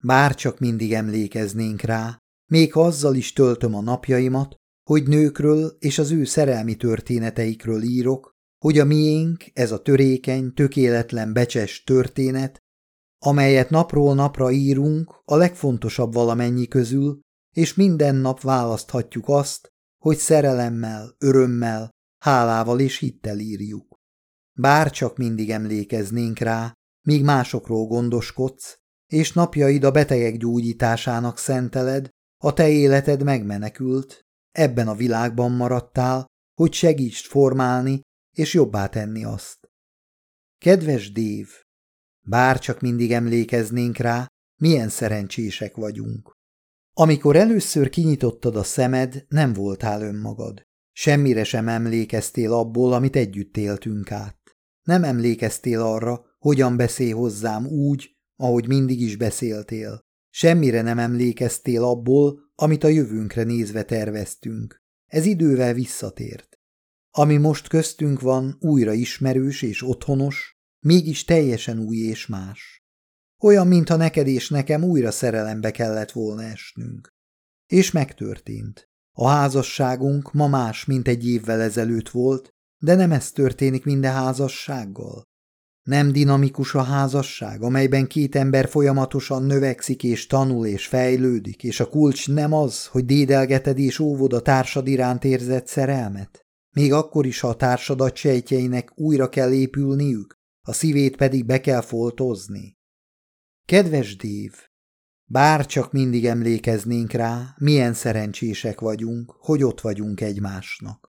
Bár csak mindig emlékeznénk rá, még azzal is töltöm a napjaimat, hogy nőkről és az ő szerelmi történeteikről írok, hogy a miénk ez a törékeny, tökéletlen becses történet, amelyet napról napra írunk a legfontosabb valamennyi közül, és minden nap választhatjuk azt, hogy szerelemmel, örömmel, hálával és hittel írjuk. Bár csak mindig emlékeznénk rá, míg másokról gondoskodsz, és napjaid a betegek gyógyításának szenteled, a te életed megmenekült, ebben a világban maradtál, hogy segítsd formálni és jobbá tenni azt. Kedves Dév, bár csak mindig emlékeznénk rá, milyen szerencsések vagyunk. Amikor először kinyitottad a szemed, nem voltál önmagad. Semmire sem emlékeztél abból, amit együtt éltünk át. Nem emlékeztél arra, hogyan beszél hozzám úgy, ahogy mindig is beszéltél. Semmire nem emlékeztél abból, amit a jövőnkre nézve terveztünk. Ez idővel visszatért. Ami most köztünk van, újra ismerős és otthonos, mégis teljesen új és más. Olyan, mintha neked és nekem újra szerelembe kellett volna esnünk. És megtörtént. A házasságunk ma más, mint egy évvel ezelőtt volt, de nem ez történik minden házassággal. Nem dinamikus a házasság, amelyben két ember folyamatosan növekszik és tanul és fejlődik, és a kulcs nem az, hogy dédelgeted és óvod a társad iránt érzett szerelmet? Még akkor is, ha a társadat sejtjeinek újra kell épülniük, a szívét pedig be kell foltozni. Kedves Dév, bár csak mindig emlékeznénk rá, milyen szerencsések vagyunk, hogy ott vagyunk egymásnak.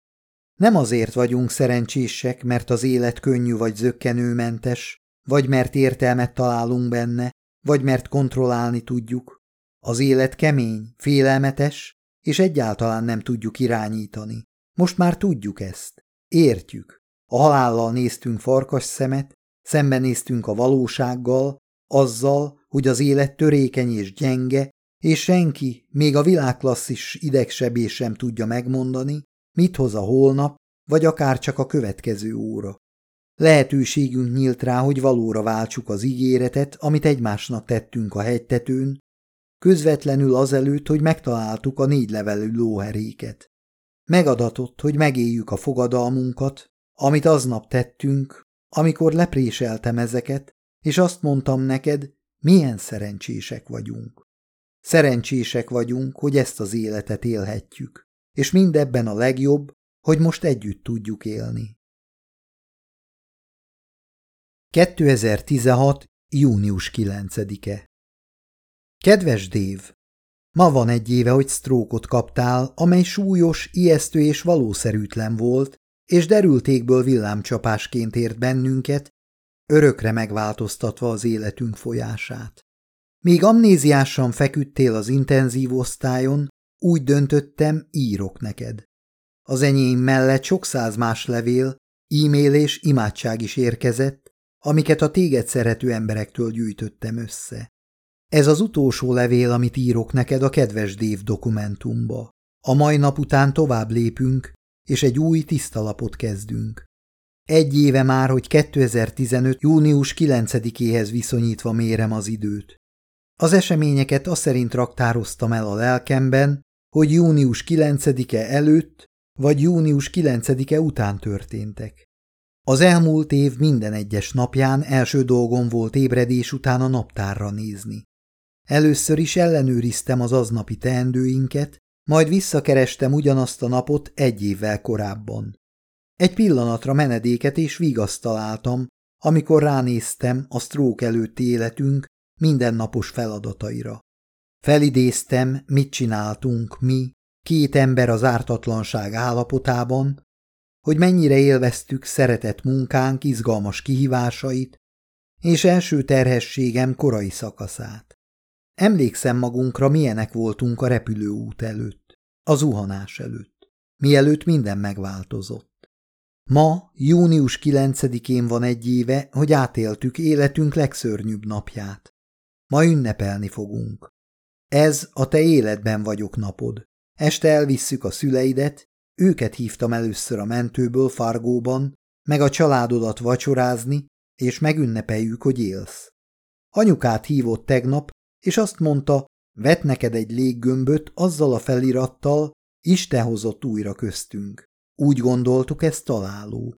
Nem azért vagyunk szerencsések, mert az élet könnyű vagy zöggenőmentes, vagy mert értelmet találunk benne, vagy mert kontrollálni tudjuk. Az élet kemény, félelmetes, és egyáltalán nem tudjuk irányítani. Most már tudjuk ezt. Értjük. A halállal néztünk farkas szemet, szembenéztünk a valósággal, azzal, hogy az élet törékeny és gyenge, és senki, még a világklasszis idegsebés sem tudja megmondani, mit hoz a holnap, vagy akár csak a következő óra. Lehetőségünk nyílt rá, hogy valóra váltsuk az ígéretet, amit egymásnak tettünk a hegytetőn, közvetlenül azelőtt, hogy megtaláltuk a négy levelű lóheréket. Megadatott, hogy megéljük a fogadalmunkat, amit aznap tettünk, amikor lepréseltem ezeket, és azt mondtam neked, milyen szerencsések vagyunk. Szerencsések vagyunk, hogy ezt az életet élhetjük, és mindebben a legjobb, hogy most együtt tudjuk élni. 2016. június 9-e Kedves Dév! Ma van egy éve, hogy sztrókot kaptál, amely súlyos, ijesztő és valószerűtlen volt, és derültékből villámcsapásként ért bennünket, örökre megváltoztatva az életünk folyását. Míg amnéziásan feküdtél az intenzív osztályon, úgy döntöttem, írok neked. Az enyém mellett sok száz más levél, e-mail és imádság is érkezett, amiket a téged szerető emberektől gyűjtöttem össze. Ez az utolsó levél, amit írok neked a kedves Dév dokumentumba. A mai nap után tovább lépünk, és egy új tiszta lapot kezdünk. Egy éve már, hogy 2015. június 9-éhez viszonyítva mérem az időt. Az eseményeket azt szerint raktároztam el a lelkemben, hogy június 9-e előtt vagy június 9-e után történtek. Az elmúlt év minden egyes napján első dolgom volt ébredés után a naptárra nézni. Először is ellenőriztem az aznapi teendőinket, majd visszakerestem ugyanazt a napot egy évvel korábban. Egy pillanatra menedéket és vigaszt találtam, amikor ránéztem a sztrók előtti életünk mindennapos feladataira. Felidéztem, mit csináltunk mi, két ember az ártatlanság állapotában, hogy mennyire élveztük szeretett munkánk izgalmas kihívásait, és első terhességem korai szakaszát. Emlékszem magunkra, milyenek voltunk a repülőút előtt, a zuhanás előtt, mielőtt minden megváltozott. Ma, június 9-én van egy éve, hogy átéltük életünk legszörnyűbb napját. Ma ünnepelni fogunk. Ez a te életben vagyok napod. Este elvisszük a szüleidet, őket hívtam először a mentőből Fargóban, meg a családodat vacsorázni, és megünnepeljük, hogy élsz. Anyukát hívott tegnap, és azt mondta, vet neked egy léggömböt azzal a felirattal, Isten hozott újra köztünk. Úgy gondoltuk, ez találó.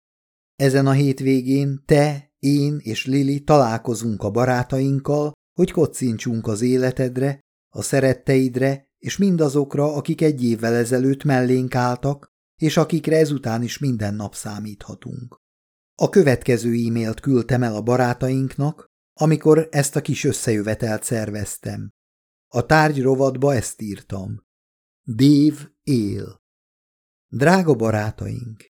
Ezen a hétvégén te, én és Lili találkozunk a barátainkkal, hogy kocincsunk az életedre, a szeretteidre és mindazokra, akik egy évvel ezelőtt mellénk álltak, és akikre ezután is minden nap számíthatunk. A következő e-mailt küldtem el a barátainknak, amikor ezt a kis összejövetelt szerveztem. A tárgy rovadba ezt írtam. Dév él. Drága barátaink!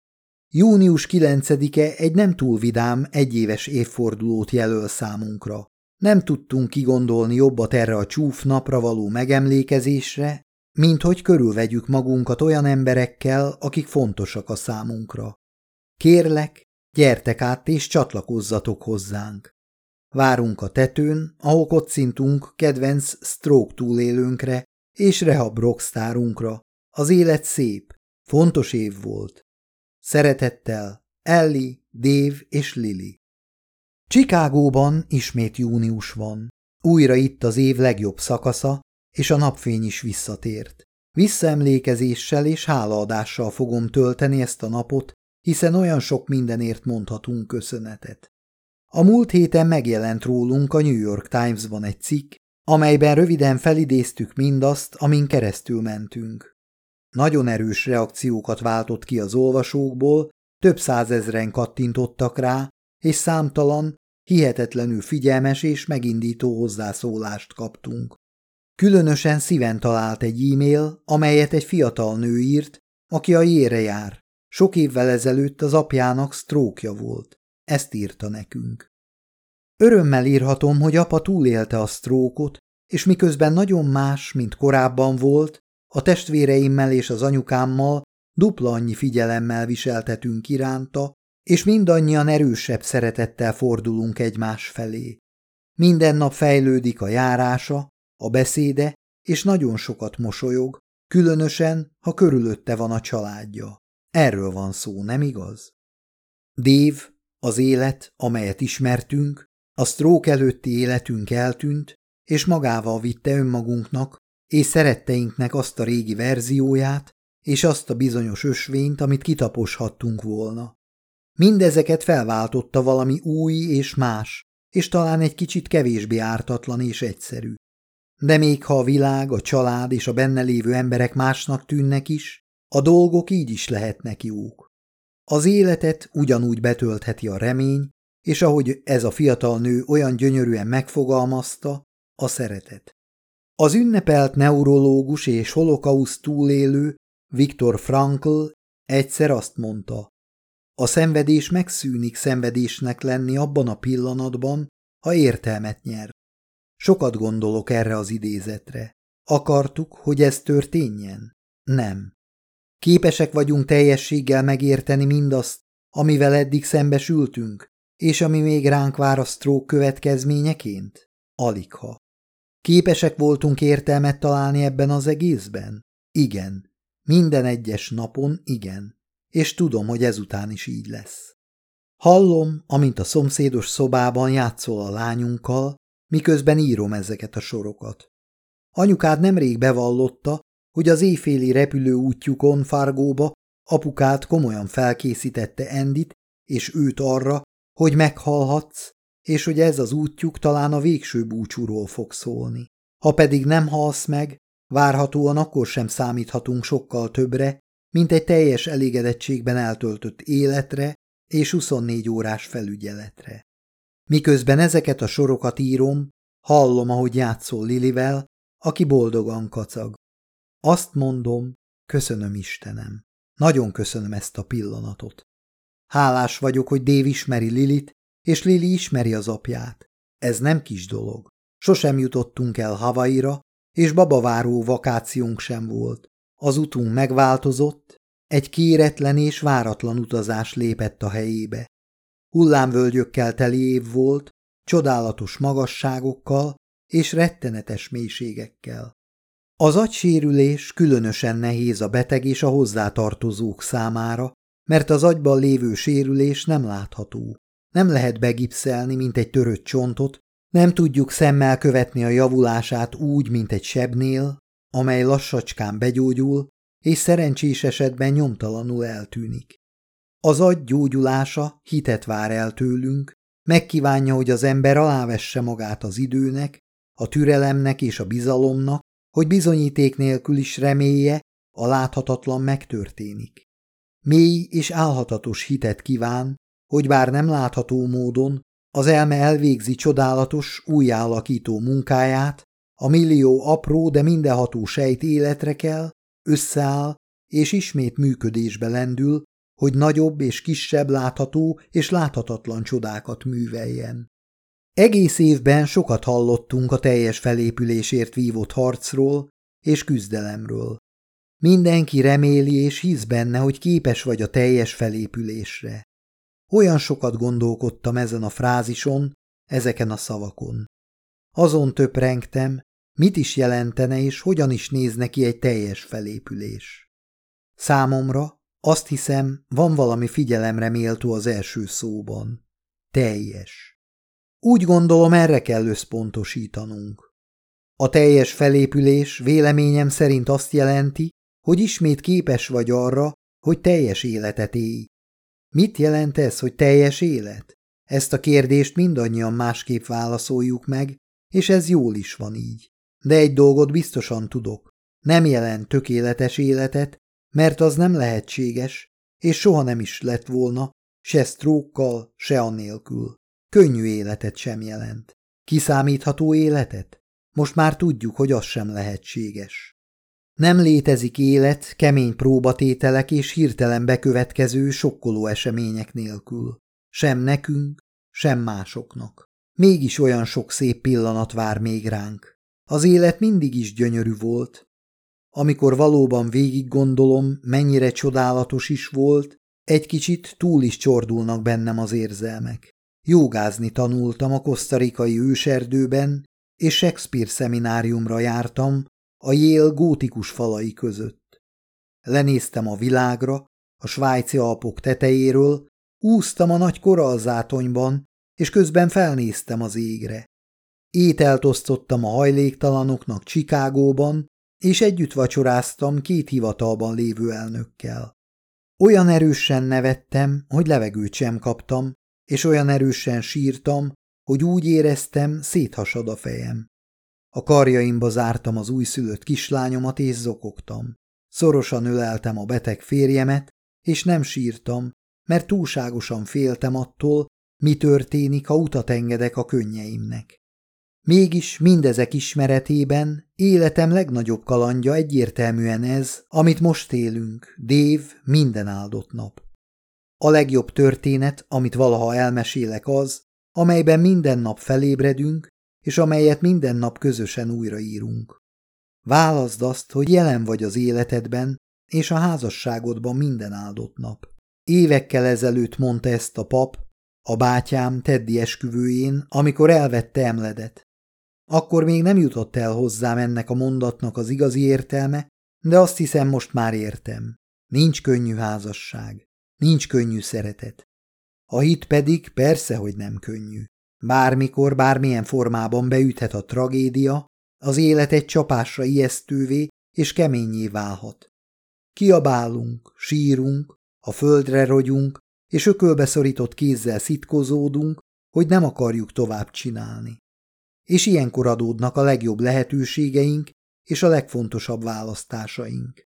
Június 9-e egy nem túl vidám egyéves évfordulót jelöl számunkra. Nem tudtunk kigondolni jobbat erre a csúf napra való megemlékezésre, mint hogy körülvegyük magunkat olyan emberekkel, akik fontosak a számunkra. Kérlek, gyertek át és csatlakozzatok hozzánk. Várunk a tetőn, ahol kocintunk kedvenc stroke túlélőnkre és rehab rockstárunkra. Az élet szép, fontos év volt. Szeretettel, Ellie, Dave és Lily. Csikágóban ismét június van. Újra itt az év legjobb szakasza, és a napfény is visszatért. Visszaemlékezéssel és hálaadással fogom tölteni ezt a napot, hiszen olyan sok mindenért mondhatunk köszönetet. A múlt héten megjelent rólunk a New York Times-ban egy cikk, amelyben röviden felidéztük mindazt, amin keresztül mentünk. Nagyon erős reakciókat váltott ki az olvasókból, több százezren kattintottak rá, és számtalan, hihetetlenül figyelmes és megindító hozzászólást kaptunk. Különösen szíven talált egy e-mail, amelyet egy fiatal nő írt, aki a jére jár. Sok évvel ezelőtt az apjának sztrókja volt. Ezt írta nekünk. Örömmel írhatom, hogy apa túlélte a sztrókot, és miközben nagyon más, mint korábban volt, a testvéreimmel és az anyukámmal dupla annyi figyelemmel viseltetünk iránta, és mindannyian erősebb szeretettel fordulunk egymás felé. Minden nap fejlődik a járása, a beszéde, és nagyon sokat mosolyog, különösen, ha körülötte van a családja. Erről van szó, nem igaz? Dév, az élet, amelyet ismertünk, a sztrók előtti életünk eltűnt, és magával vitte önmagunknak és szeretteinknek azt a régi verzióját, és azt a bizonyos ösvényt, amit kitaposhattunk volna. Mindezeket felváltotta valami új és más, és talán egy kicsit kevésbé ártatlan és egyszerű. De még ha a világ, a család és a benne lévő emberek másnak tűnnek is, a dolgok így is lehetnek jók. Az életet ugyanúgy betöltheti a remény, és ahogy ez a fiatal nő olyan gyönyörűen megfogalmazta, a szeretet. Az ünnepelt neurológus és holokauszt túlélő Viktor Frankl egyszer azt mondta, a szenvedés megszűnik szenvedésnek lenni abban a pillanatban, ha értelmet nyer. Sokat gondolok erre az idézetre. Akartuk, hogy ez történjen? Nem. Képesek vagyunk teljességgel megérteni mindazt, amivel eddig szembesültünk, és ami még ránk vár a sztrók következményeként? Aligha. Képesek voltunk értelmet találni ebben az egészben? Igen. Minden egyes napon igen. És tudom, hogy ezután is így lesz. Hallom, amint a szomszédos szobában játszol a lányunkkal, miközben írom ezeket a sorokat. Anyukád nemrég bevallotta, hogy az éjféli repülő útjukon Fargóba apukát komolyan felkészítette Endit és őt arra, hogy meghalhatsz, és hogy ez az útjuk talán a végső búcsúról fog szólni. Ha pedig nem halsz meg, várhatóan akkor sem számíthatunk sokkal többre, mint egy teljes elégedettségben eltöltött életre és 24 órás felügyeletre. Miközben ezeket a sorokat írom, hallom, ahogy játszol Lilivel, aki boldogan kacag. Azt mondom, köszönöm Istenem. Nagyon köszönöm ezt a pillanatot. Hálás vagyok, hogy Dév ismeri Lilit, és Lili ismeri az apját. Ez nem kis dolog. Sosem jutottunk el Havaira, és babaváró vakációnk sem volt. Az utunk megváltozott, egy kéretlen és váratlan utazás lépett a helyébe. Hullámvölgyökkel teli év volt, csodálatos magasságokkal és rettenetes mélységekkel. Az agysérülés különösen nehéz a beteg és a hozzátartozók számára, mert az agyban lévő sérülés nem látható. Nem lehet begipszelni, mint egy törött csontot, nem tudjuk szemmel követni a javulását úgy, mint egy sebnél, amely lassacskán begyógyul, és szerencsés esetben nyomtalanul eltűnik. Az agy gyógyulása hitet vár el tőlünk, megkívánja, hogy az ember alávesse magát az időnek, a türelemnek és a bizalomnak, hogy bizonyíték nélkül is remélje, a láthatatlan megtörténik. Mély és álhatatos hitet kíván, hogy bár nem látható módon, az elme elvégzi csodálatos, újjáalakító munkáját, a millió apró, de mindenható sejt életre kell, összeáll, és ismét működésbe lendül, hogy nagyobb és kisebb látható és láthatatlan csodákat műveljen. Egész évben sokat hallottunk a teljes felépülésért vívott harcról és küzdelemről. Mindenki reméli és hisz benne, hogy képes vagy a teljes felépülésre. Olyan sokat gondolkodtam ezen a frázison, ezeken a szavakon. Azon töprengtem, mit is jelentene és hogyan is néz neki egy teljes felépülés. Számomra azt hiszem, van valami figyelemre méltó az első szóban. Teljes. Úgy gondolom, erre kell összpontosítanunk. A teljes felépülés véleményem szerint azt jelenti, hogy ismét képes vagy arra, hogy teljes életet élj. Mit jelent ez, hogy teljes élet? Ezt a kérdést mindannyian másképp válaszoljuk meg, és ez jól is van így. De egy dolgot biztosan tudok. Nem jelent tökéletes életet, mert az nem lehetséges, és soha nem is lett volna, se sztrókkal, se anélkül. Könnyű életet sem jelent. Kiszámítható életet? Most már tudjuk, hogy az sem lehetséges. Nem létezik élet kemény próbatételek és hirtelen bekövetkező sokkoló események nélkül. Sem nekünk, sem másoknak. Mégis olyan sok szép pillanat vár még ránk. Az élet mindig is gyönyörű volt. Amikor valóban végig gondolom, mennyire csodálatos is volt, egy kicsit túl is csordulnak bennem az érzelmek. Jogázni tanultam a kosztarikai őserdőben, és Shakespeare szemináriumra jártam, a jél gótikus falai között. Lenéztem a világra, a svájci alpok tetejéről, úsztam a nagy koralzátonyban, és közben felnéztem az égre. Ételt osztottam a hajléktalanoknak Csikágóban, és együtt vacsoráztam két hivatalban lévő elnökkel. Olyan erősen nevettem, hogy levegőt sem kaptam, és olyan erősen sírtam, hogy úgy éreztem, széthasad a fejem. A karjaimba zártam az újszülött kislányomat, és zokogtam. Szorosan öleltem a beteg férjemet, és nem sírtam, mert túlságosan féltem attól, mi történik, ha utat engedek a könnyeimnek. Mégis mindezek ismeretében életem legnagyobb kalandja egyértelműen ez, amit most élünk, Dév minden áldott nap. A legjobb történet, amit valaha elmesélek az, amelyben minden nap felébredünk, és amelyet minden nap közösen újraírunk. Válaszd azt, hogy jelen vagy az életedben, és a házasságodban minden áldott nap. Évekkel ezelőtt mondta ezt a pap, a bátyám Teddy esküvőjén, amikor elvette emledet. Akkor még nem jutott el hozzám ennek a mondatnak az igazi értelme, de azt hiszem most már értem. Nincs könnyű házasság, nincs könnyű szeretet. A hit pedig persze, hogy nem könnyű. Bármikor, bármilyen formában beüthet a tragédia, az élet egy csapásra ijesztővé és keményé válhat. Kiabálunk, sírunk, a földre rogyunk, és ökölbe szorított kézzel szitkozódunk, hogy nem akarjuk tovább csinálni. És ilyenkor adódnak a legjobb lehetőségeink és a legfontosabb választásaink.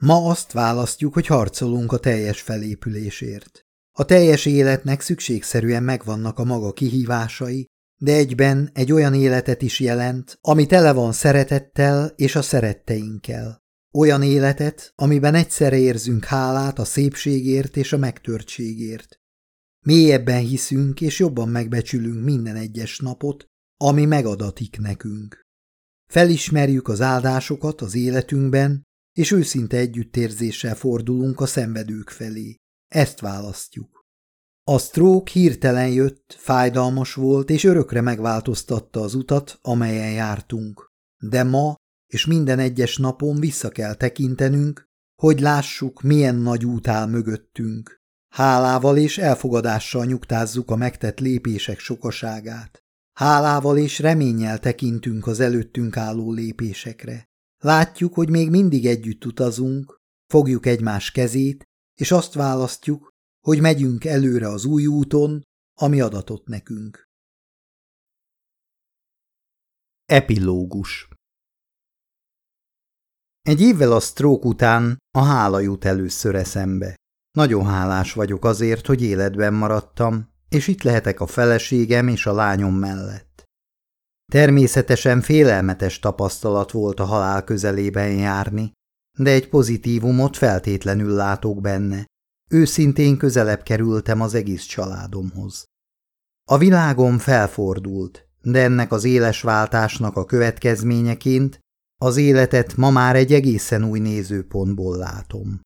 Ma azt választjuk, hogy harcolunk a teljes felépülésért. A teljes életnek szükségszerűen megvannak a maga kihívásai, de egyben egy olyan életet is jelent, ami tele van szeretettel és a szeretteinkkel. Olyan életet, amiben egyszerre érzünk hálát a szépségért és a megtörtségért. Mélyebben hiszünk és jobban megbecsülünk minden egyes napot, ami megadatik nekünk. Felismerjük az áldásokat az életünkben, és őszinte együttérzéssel fordulunk a szenvedők felé. Ezt választjuk. A stroke hirtelen jött, fájdalmas volt, és örökre megváltoztatta az utat, amelyen jártunk. De ma és minden egyes napon vissza kell tekintenünk, hogy lássuk, milyen nagy út áll mögöttünk. Hálával és elfogadással nyugtázzuk a megtett lépések sokaságát. Hálával és reménnyel tekintünk az előttünk álló lépésekre. Látjuk, hogy még mindig együtt utazunk, fogjuk egymás kezét, és azt választjuk, hogy megyünk előre az új úton, ami adatott nekünk. Epilógus Egy évvel a sztrók után a hála jut először eszembe. Nagyon hálás vagyok azért, hogy életben maradtam, és itt lehetek a feleségem és a lányom mellett. Természetesen félelmetes tapasztalat volt a halál közelében járni, de egy pozitívumot feltétlenül látok benne. Őszintén közelebb kerültem az egész családomhoz. A világom felfordult, de ennek az éles váltásnak a következményeként az életet ma már egy egészen új nézőpontból látom.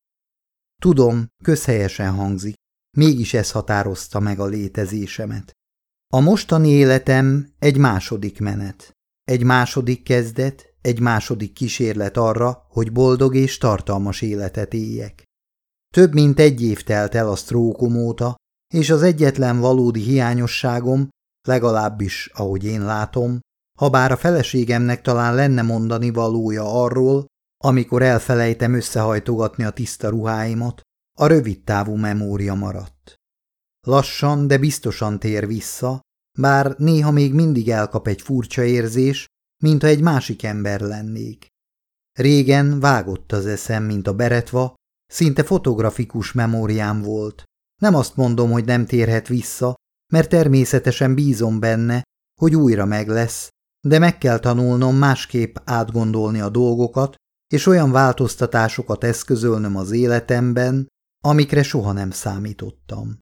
Tudom, közhelyesen hangzik, mégis ez határozta meg a létezésemet. A mostani életem egy második menet, egy második kezdet, egy második kísérlet arra, hogy boldog és tartalmas életet éljek. Több mint egy év telt el a sztrókom óta, és az egyetlen valódi hiányosságom, legalábbis ahogy én látom, ha bár a feleségemnek talán lenne mondani valója arról, amikor elfelejtem összehajtogatni a tiszta ruháimat, a rövid távú memória maradt. Lassan, de biztosan tér vissza, bár néha még mindig elkap egy furcsa érzés, mintha egy másik ember lennék. Régen vágott az eszem, mint a beretva, szinte fotografikus memóriám volt. Nem azt mondom, hogy nem térhet vissza, mert természetesen bízom benne, hogy újra meg lesz, de meg kell tanulnom másképp átgondolni a dolgokat, és olyan változtatásokat eszközölnöm az életemben, amikre soha nem számítottam.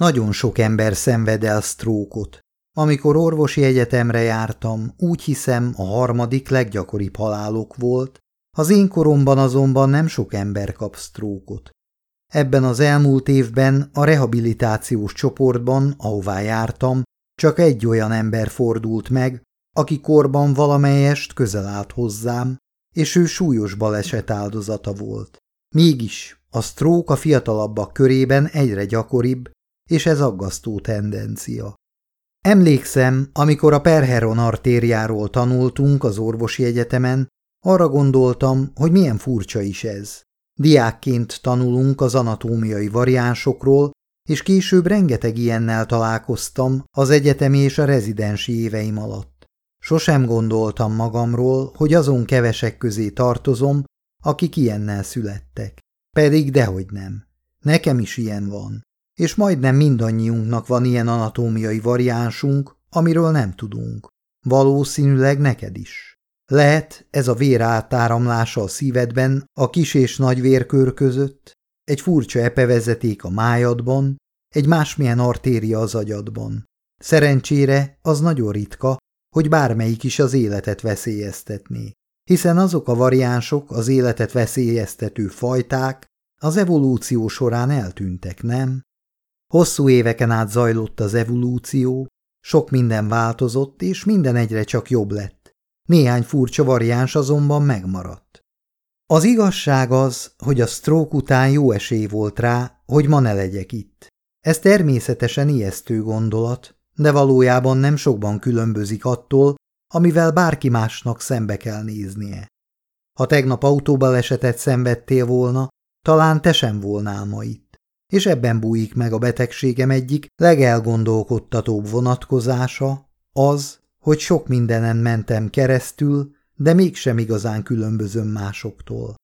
Nagyon sok ember szenved el sztrókot. Amikor orvosi egyetemre jártam, úgy hiszem a harmadik leggyakoribb halálok volt, az én koromban azonban nem sok ember kap sztrókot. Ebben az elmúlt évben a rehabilitációs csoportban, ahová jártam, csak egy olyan ember fordult meg, aki korban valamelyest közel állt hozzám, és ő súlyos baleset áldozata volt. Mégis a sztrók a fiatalabbak körében egyre gyakoribb, és ez aggasztó tendencia. Emlékszem, amikor a Perheron artériáról tanultunk az orvosi egyetemen, arra gondoltam, hogy milyen furcsa is ez. Diákként tanulunk az anatómiai variánsokról, és később rengeteg ilyennel találkoztam az egyetemi és a rezidensi éveim alatt. Sosem gondoltam magamról, hogy azon kevesek közé tartozom, akik ilyennel születtek. Pedig dehogy nem. Nekem is ilyen van. És majdnem mindannyiunknak van ilyen anatómiai variánsunk, amiről nem tudunk. Valószínűleg neked is. Lehet ez a vér átáramlása a szívedben, a kis és nagy vérkör között, egy furcsa epevezeték a májadban, egy másmilyen artéria az agyadban. Szerencsére az nagyon ritka, hogy bármelyik is az életet veszélyeztetné, hiszen azok a variánsok, az életet veszélyeztető fajták az evolúció során eltűntek, nem? Hosszú éveken át zajlott az evolúció, sok minden változott, és minden egyre csak jobb lett. Néhány furcsa variáns azonban megmaradt. Az igazság az, hogy a stroke után jó esély volt rá, hogy ma ne legyek itt. Ez természetesen ijesztő gondolat, de valójában nem sokban különbözik attól, amivel bárki másnak szembe kell néznie. Ha tegnap autóbalesetet szenvedtél volna, talán te sem volnál ma itt. És ebben bújik meg a betegségem egyik legelgondolkodtatóbb vonatkozása, az, hogy sok mindenen mentem keresztül, de mégsem igazán különbözöm másoktól.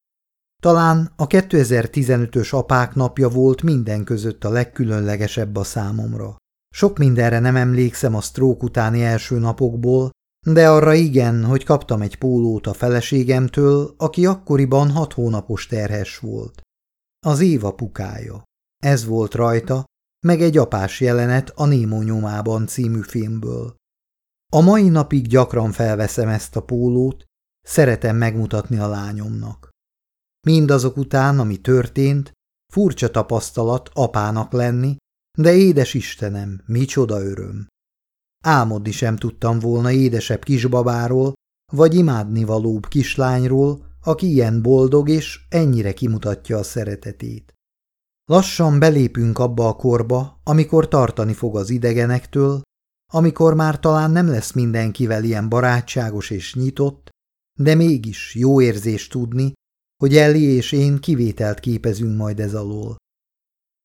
Talán a 2015-ös apák napja volt minden között a legkülönlegesebb a számomra. Sok mindenre nem emlékszem a sztrók utáni első napokból, de arra igen, hogy kaptam egy pólót a feleségemtől, aki akkoriban hat hónapos terhes volt. Az Éva pukája. Ez volt rajta, meg egy apás jelenet a Némó nyomában című filmből. A mai napig gyakran felveszem ezt a pólót, szeretem megmutatni a lányomnak. Mindazok után, ami történt, furcsa tapasztalat apának lenni, de édes Istenem, micsoda öröm! Álmodni sem tudtam volna édesebb kisbabáról, vagy imádnivalóbb kislányról, aki ilyen boldog és ennyire kimutatja a szeretetét. Lassan belépünk abba a korba, amikor tartani fog az idegenektől, amikor már talán nem lesz mindenkivel ilyen barátságos és nyitott, de mégis jó érzés tudni, hogy Elli és én kivételt képezünk majd ez alól.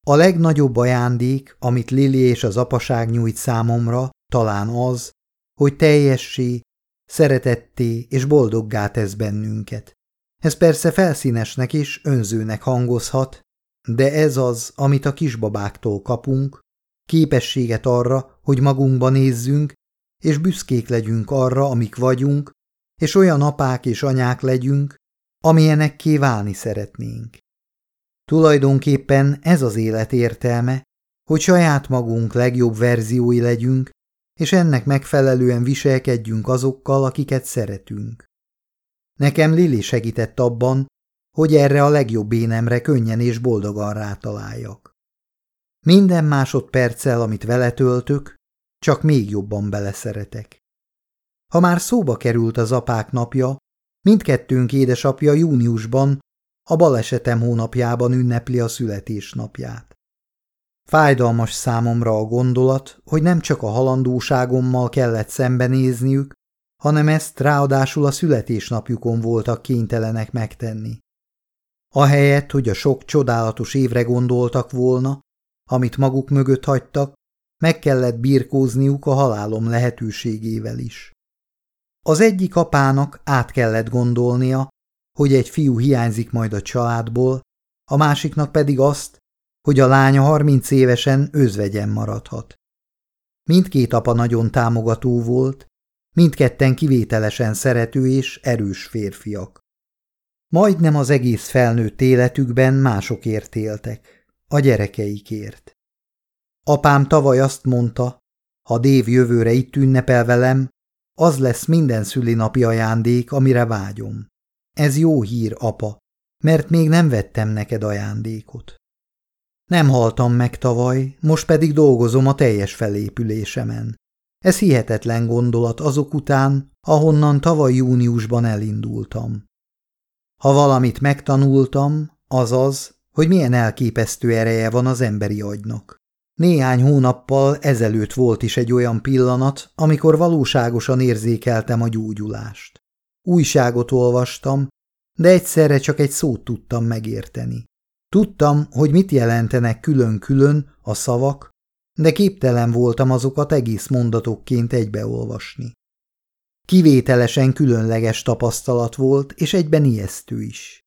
A legnagyobb ajándék, amit Lili és az apaság nyújt számomra, talán az, hogy teljessé, szeretetté és boldoggá tesz bennünket. Ez persze felszínesnek és önzőnek hangozhat, de ez az, amit a kisbabáktól kapunk, képességet arra, hogy magunkba nézzünk, és büszkék legyünk arra, amik vagyunk, és olyan apák és anyák legyünk, amilyenekké válni szeretnénk. Tulajdonképpen ez az élet értelme, hogy saját magunk legjobb verziói legyünk, és ennek megfelelően viselkedjünk azokkal, akiket szeretünk. Nekem Lili segített abban, hogy erre a legjobb énemre könnyen és boldogan rátaláljak. Minden másodperccel, amit vele töltök, csak még jobban beleszeretek. Ha már szóba került az apák napja, mindkettőnk édesapja júniusban, a balesetem hónapjában ünnepli a születésnapját. Fájdalmas számomra a gondolat, hogy nem csak a halandóságommal kellett szembenézniük, hanem ezt ráadásul a születésnapjukon voltak kénytelenek megtenni. Ahelyett, hogy a sok csodálatos évre gondoltak volna, amit maguk mögött hagytak, meg kellett birkózniuk a halálom lehetőségével is. Az egyik apának át kellett gondolnia, hogy egy fiú hiányzik majd a családból, a másiknak pedig azt, hogy a lánya harminc évesen özvegyen maradhat. Mindkét apa nagyon támogató volt, mindketten kivételesen szerető és erős férfiak. Majdnem az egész felnőtt életükben másokért éltek, a gyerekeikért. Apám tavaly azt mondta, ha Dév jövőre itt ünnepel velem, az lesz minden szülinapi ajándék, amire vágyom. Ez jó hír, apa, mert még nem vettem neked ajándékot. Nem haltam meg tavaly, most pedig dolgozom a teljes felépülésemen. Ez hihetetlen gondolat azok után, ahonnan tavaly júniusban elindultam. Ha valamit megtanultam, az az, hogy milyen elképesztő ereje van az emberi agynak. Néhány hónappal ezelőtt volt is egy olyan pillanat, amikor valóságosan érzékeltem a gyógyulást. Újságot olvastam, de egyszerre csak egy szót tudtam megérteni. Tudtam, hogy mit jelentenek külön-külön a szavak, de képtelen voltam azokat egész mondatokként egybeolvasni. Kivételesen különleges tapasztalat volt, és egyben ijesztő is.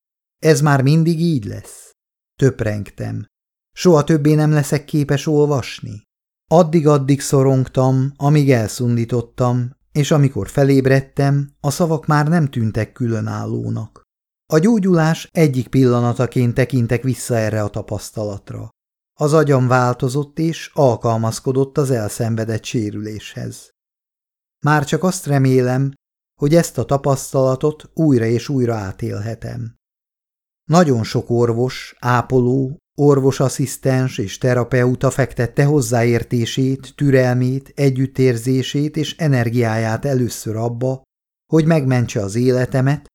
Ez már mindig így lesz. Töprengtem. Soha többé nem leszek képes olvasni. Addig-addig szorongtam, amíg elszundítottam, és amikor felébredtem, a szavak már nem tűntek különállónak. A gyógyulás egyik pillanataként tekintek vissza erre a tapasztalatra. Az agyam változott és alkalmazkodott az elszenvedett sérüléshez. Már csak azt remélem, hogy ezt a tapasztalatot újra és újra átélhetem. Nagyon sok orvos, ápoló, orvosasszisztens és terapeuta fektette hozzáértését, türelmét, együttérzését és energiáját először abba, hogy megmentse az életemet,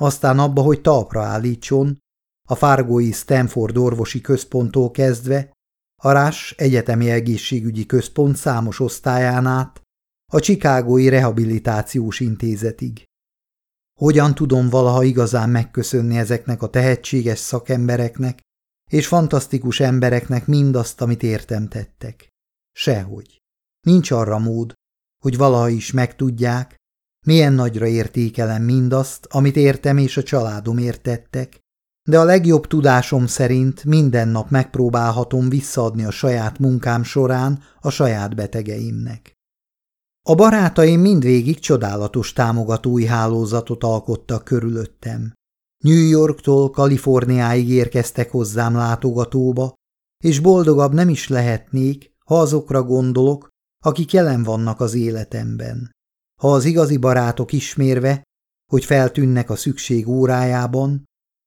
aztán abba, hogy talpra állítson, a Fargói Stanford orvosi központtól kezdve, a Rush Egyetemi Egészségügyi Központ számos osztályán át, a Csikágói Rehabilitációs Intézetig. Hogyan tudom valaha igazán megköszönni ezeknek a tehetséges szakembereknek és fantasztikus embereknek mindazt, amit értem tettek? Sehogy. Nincs arra mód, hogy valaha is megtudják, milyen nagyra értékelem mindazt, amit értem és a családom értettek, de a legjobb tudásom szerint minden nap megpróbálhatom visszaadni a saját munkám során a saját betegeimnek. A barátaim mindvégig csodálatos támogatói hálózatot alkottak körülöttem. New Yorktól Kaliforniáig érkeztek hozzám látogatóba, és boldogabb nem is lehetnék, ha azokra gondolok, akik jelen vannak az életemben. Ha az igazi barátok ismérve, hogy feltűnnek a szükség órájában,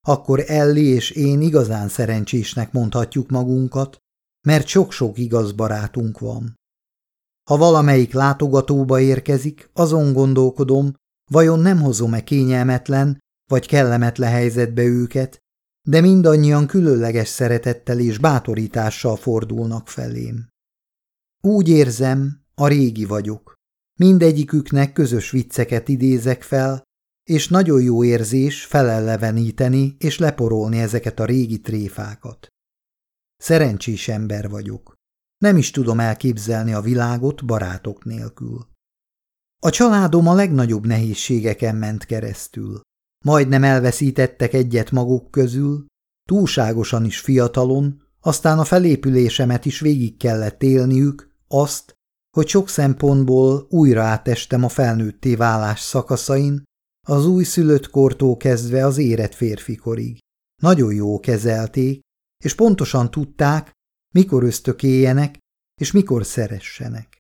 akkor Elli és én igazán szerencsésnek mondhatjuk magunkat, mert sok-sok igaz barátunk van. Ha valamelyik látogatóba érkezik, azon gondolkodom, vajon nem hozom-e kényelmetlen vagy kellemetlen helyzetbe őket, de mindannyian különleges szeretettel és bátorítással fordulnak felém. Úgy érzem, a régi vagyok. Mindegyiküknek közös vicceket idézek fel, és nagyon jó érzés felelleveníteni és leporolni ezeket a régi tréfákat. Szerencsés ember vagyok. Nem is tudom elképzelni a világot barátok nélkül. A családom a legnagyobb nehézségeken ment keresztül. Majdnem elveszítettek egyet maguk közül, túlságosan is fiatalon, aztán a felépülésemet is végig kellett élniük, azt, hogy sok szempontból újra átestem a felnőtté válás szakaszain, az új szülött kortól kezdve az érett férfikorig. Nagyon jó kezelték, és pontosan tudták, mikor ösztökéljenek, és mikor szeressenek.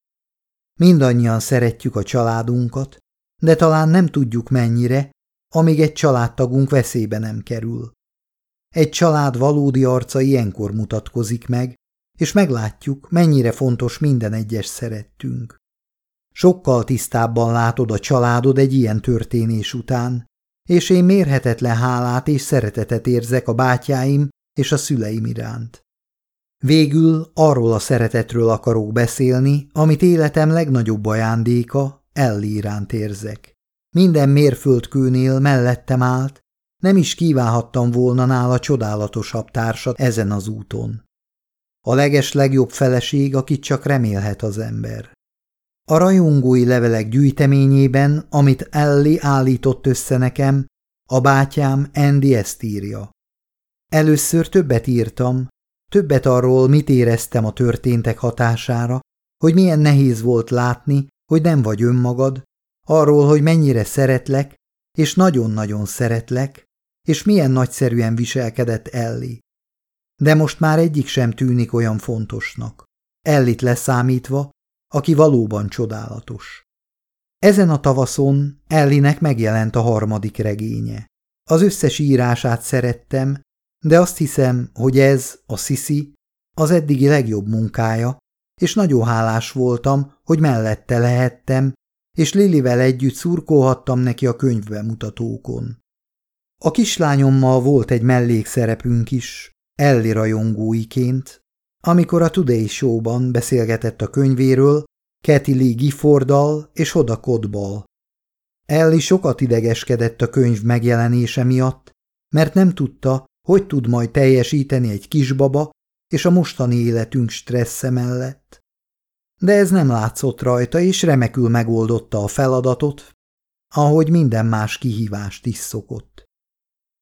Mindannyian szeretjük a családunkat, de talán nem tudjuk mennyire, amíg egy családtagunk veszélybe nem kerül. Egy család valódi arca ilyenkor mutatkozik meg, és meglátjuk, mennyire fontos minden egyes szerettünk. Sokkal tisztábban látod a családod egy ilyen történés után, és én mérhetetlen hálát és szeretetet érzek a bátyáim és a szüleim iránt. Végül arról a szeretetről akarok beszélni, amit életem legnagyobb ajándéka, Elli iránt érzek. Minden mérföldkőnél mellettem állt, nem is kívánhattam volna nála csodálatosabb társat ezen az úton. A leges legjobb feleség, akit csak remélhet az ember. A rajongói levelek gyűjteményében, amit Elli állított össze nekem, a bátyám Andy ezt írja. Először többet írtam, többet arról, mit éreztem a történtek hatására, hogy milyen nehéz volt látni, hogy nem vagy önmagad, arról, hogy mennyire szeretlek, és nagyon-nagyon szeretlek, és milyen nagyszerűen viselkedett Elli. De most már egyik sem tűnik olyan fontosnak. Ellit leszámítva, aki valóban csodálatos. Ezen a tavaszon Ellinek megjelent a harmadik regénye. Az összes írását szerettem, de azt hiszem, hogy ez, a Sisi, az eddigi legjobb munkája, és nagyon hálás voltam, hogy mellette lehettem, és Lilivel együtt szurkolhattam neki a könyvbemutatókon. A kislányommal volt egy mellékszerepünk is, Elli rajongóiként, amikor a Today Show-ban beszélgetett a könyvéről Kathy Lee Gifforddal és Hoda Kodbal. Ellie sokat idegeskedett a könyv megjelenése miatt, mert nem tudta, hogy tud majd teljesíteni egy kisbaba és a mostani életünk stressze mellett. De ez nem látszott rajta, és remekül megoldotta a feladatot, ahogy minden más kihívást is szokott.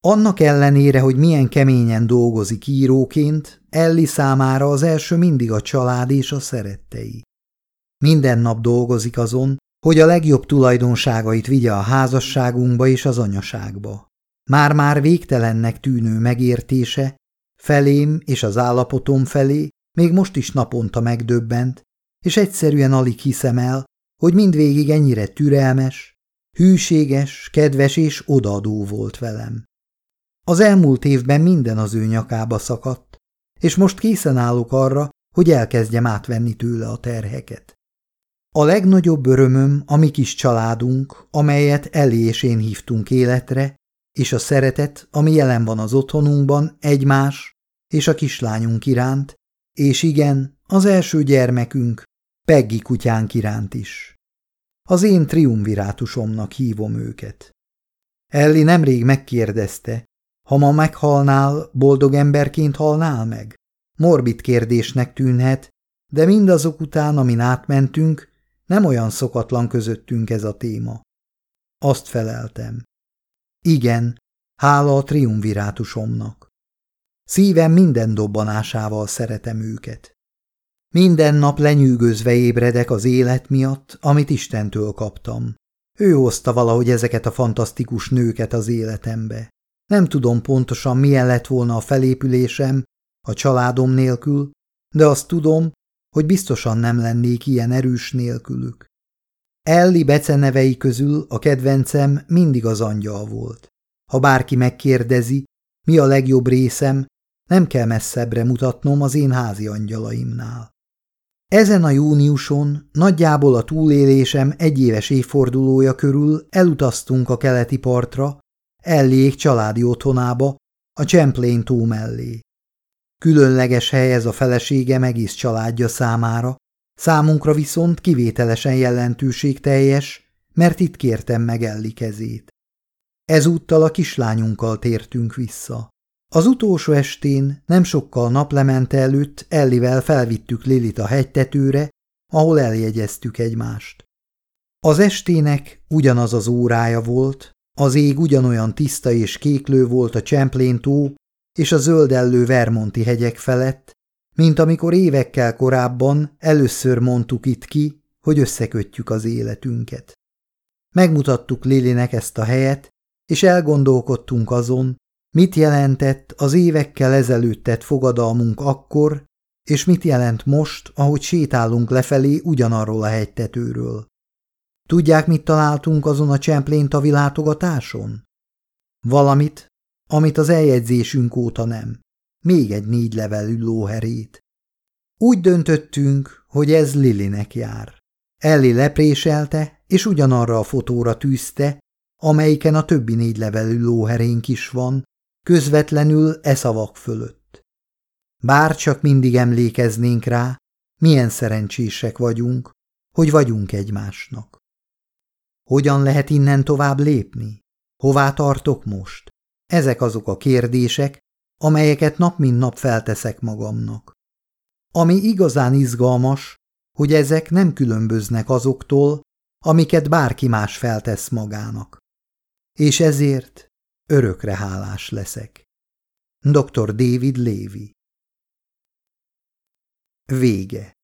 Annak ellenére, hogy milyen keményen dolgozik íróként, Elli számára az első mindig a család és a szerettei. Minden nap dolgozik azon, hogy a legjobb tulajdonságait vigye a házasságunkba és az anyaságba. Már-már végtelennek tűnő megértése, felém és az állapotom felé még most is naponta megdöbbent, és egyszerűen alig hiszem el, hogy mindvégig ennyire türelmes, hűséges, kedves és odaadó volt velem. Az elmúlt évben minden az ő nyakába szakadt, és most készen állok arra, hogy elkezdjem átvenni tőle a terheket. A legnagyobb örömöm a mi kis családunk, amelyet Eli és én hívtunk életre, és a szeretet, ami jelen van az otthonunkban, egymás és a kislányunk iránt, és igen, az első gyermekünk, Peggy kutyánk iránt is. Az én triumvirátusomnak hívom őket. Elli nemrég megkérdezte, ha ma meghalnál, boldog emberként halnál meg? Morbid kérdésnek tűnhet, de mindazok után, amin átmentünk, nem olyan szokatlan közöttünk ez a téma. Azt feleltem. Igen, hála a triumvirátusomnak. Szívem minden dobbanásával szeretem őket. Minden nap lenyűgözve ébredek az élet miatt, amit Istentől kaptam. Ő hozta valahogy ezeket a fantasztikus nőket az életembe. Nem tudom pontosan, milyen lett volna a felépülésem a családom nélkül, de azt tudom, hogy biztosan nem lennék ilyen erős nélkülük. Elli becenevei közül a kedvencem mindig az angyal volt. Ha bárki megkérdezi, mi a legjobb részem, nem kell messzebbre mutatnom az én házi angyalaimnál. Ezen a júniuson, nagyjából a túlélésem egyéves évfordulója körül elutaztunk a keleti partra, Elliék családi otthonába, a Champlain tó mellé. Különleges hely ez a felesége egész családja számára, számunkra viszont kivételesen jelentőségteljes, mert itt kértem meg Elli kezét. Ezúttal a kislányunkkal tértünk vissza. Az utolsó estén, nem sokkal naplemente előtt Ellivel felvittük Lilit a hegytetőre, ahol eljegyeztük egymást. Az estének ugyanaz az órája volt, az ég ugyanolyan tiszta és kéklő volt a Champlain tó és a zöldellő Vermonti hegyek felett, mint amikor évekkel korábban először mondtuk itt ki, hogy összekötjük az életünket. Megmutattuk Lilinek ezt a helyet, és elgondolkodtunk azon, mit jelentett az évekkel ezelőtt tett fogadalmunk akkor, és mit jelent most, ahogy sétálunk lefelé ugyanarról a hegytetőről. Tudják, mit találtunk azon a Champlain tavi látogatáson? Valamit, amit az eljegyzésünk óta nem. Még egy négy levelű lóherét. Úgy döntöttünk, hogy ez Lilinek jár. Elli lepréselte, és ugyanarra a fotóra tűzte, amelyiken a többi négy levelű lóherénk is van, közvetlenül e szavak fölött. Bár csak mindig emlékeznénk rá, milyen szerencsések vagyunk, hogy vagyunk egymásnak. Hogyan lehet innen tovább lépni? Hová tartok most? Ezek azok a kérdések, amelyeket nap mint nap felteszek magamnak. Ami igazán izgalmas, hogy ezek nem különböznek azoktól, amiket bárki más feltesz magának. És ezért örökre hálás leszek. Dr. David Lévi Vége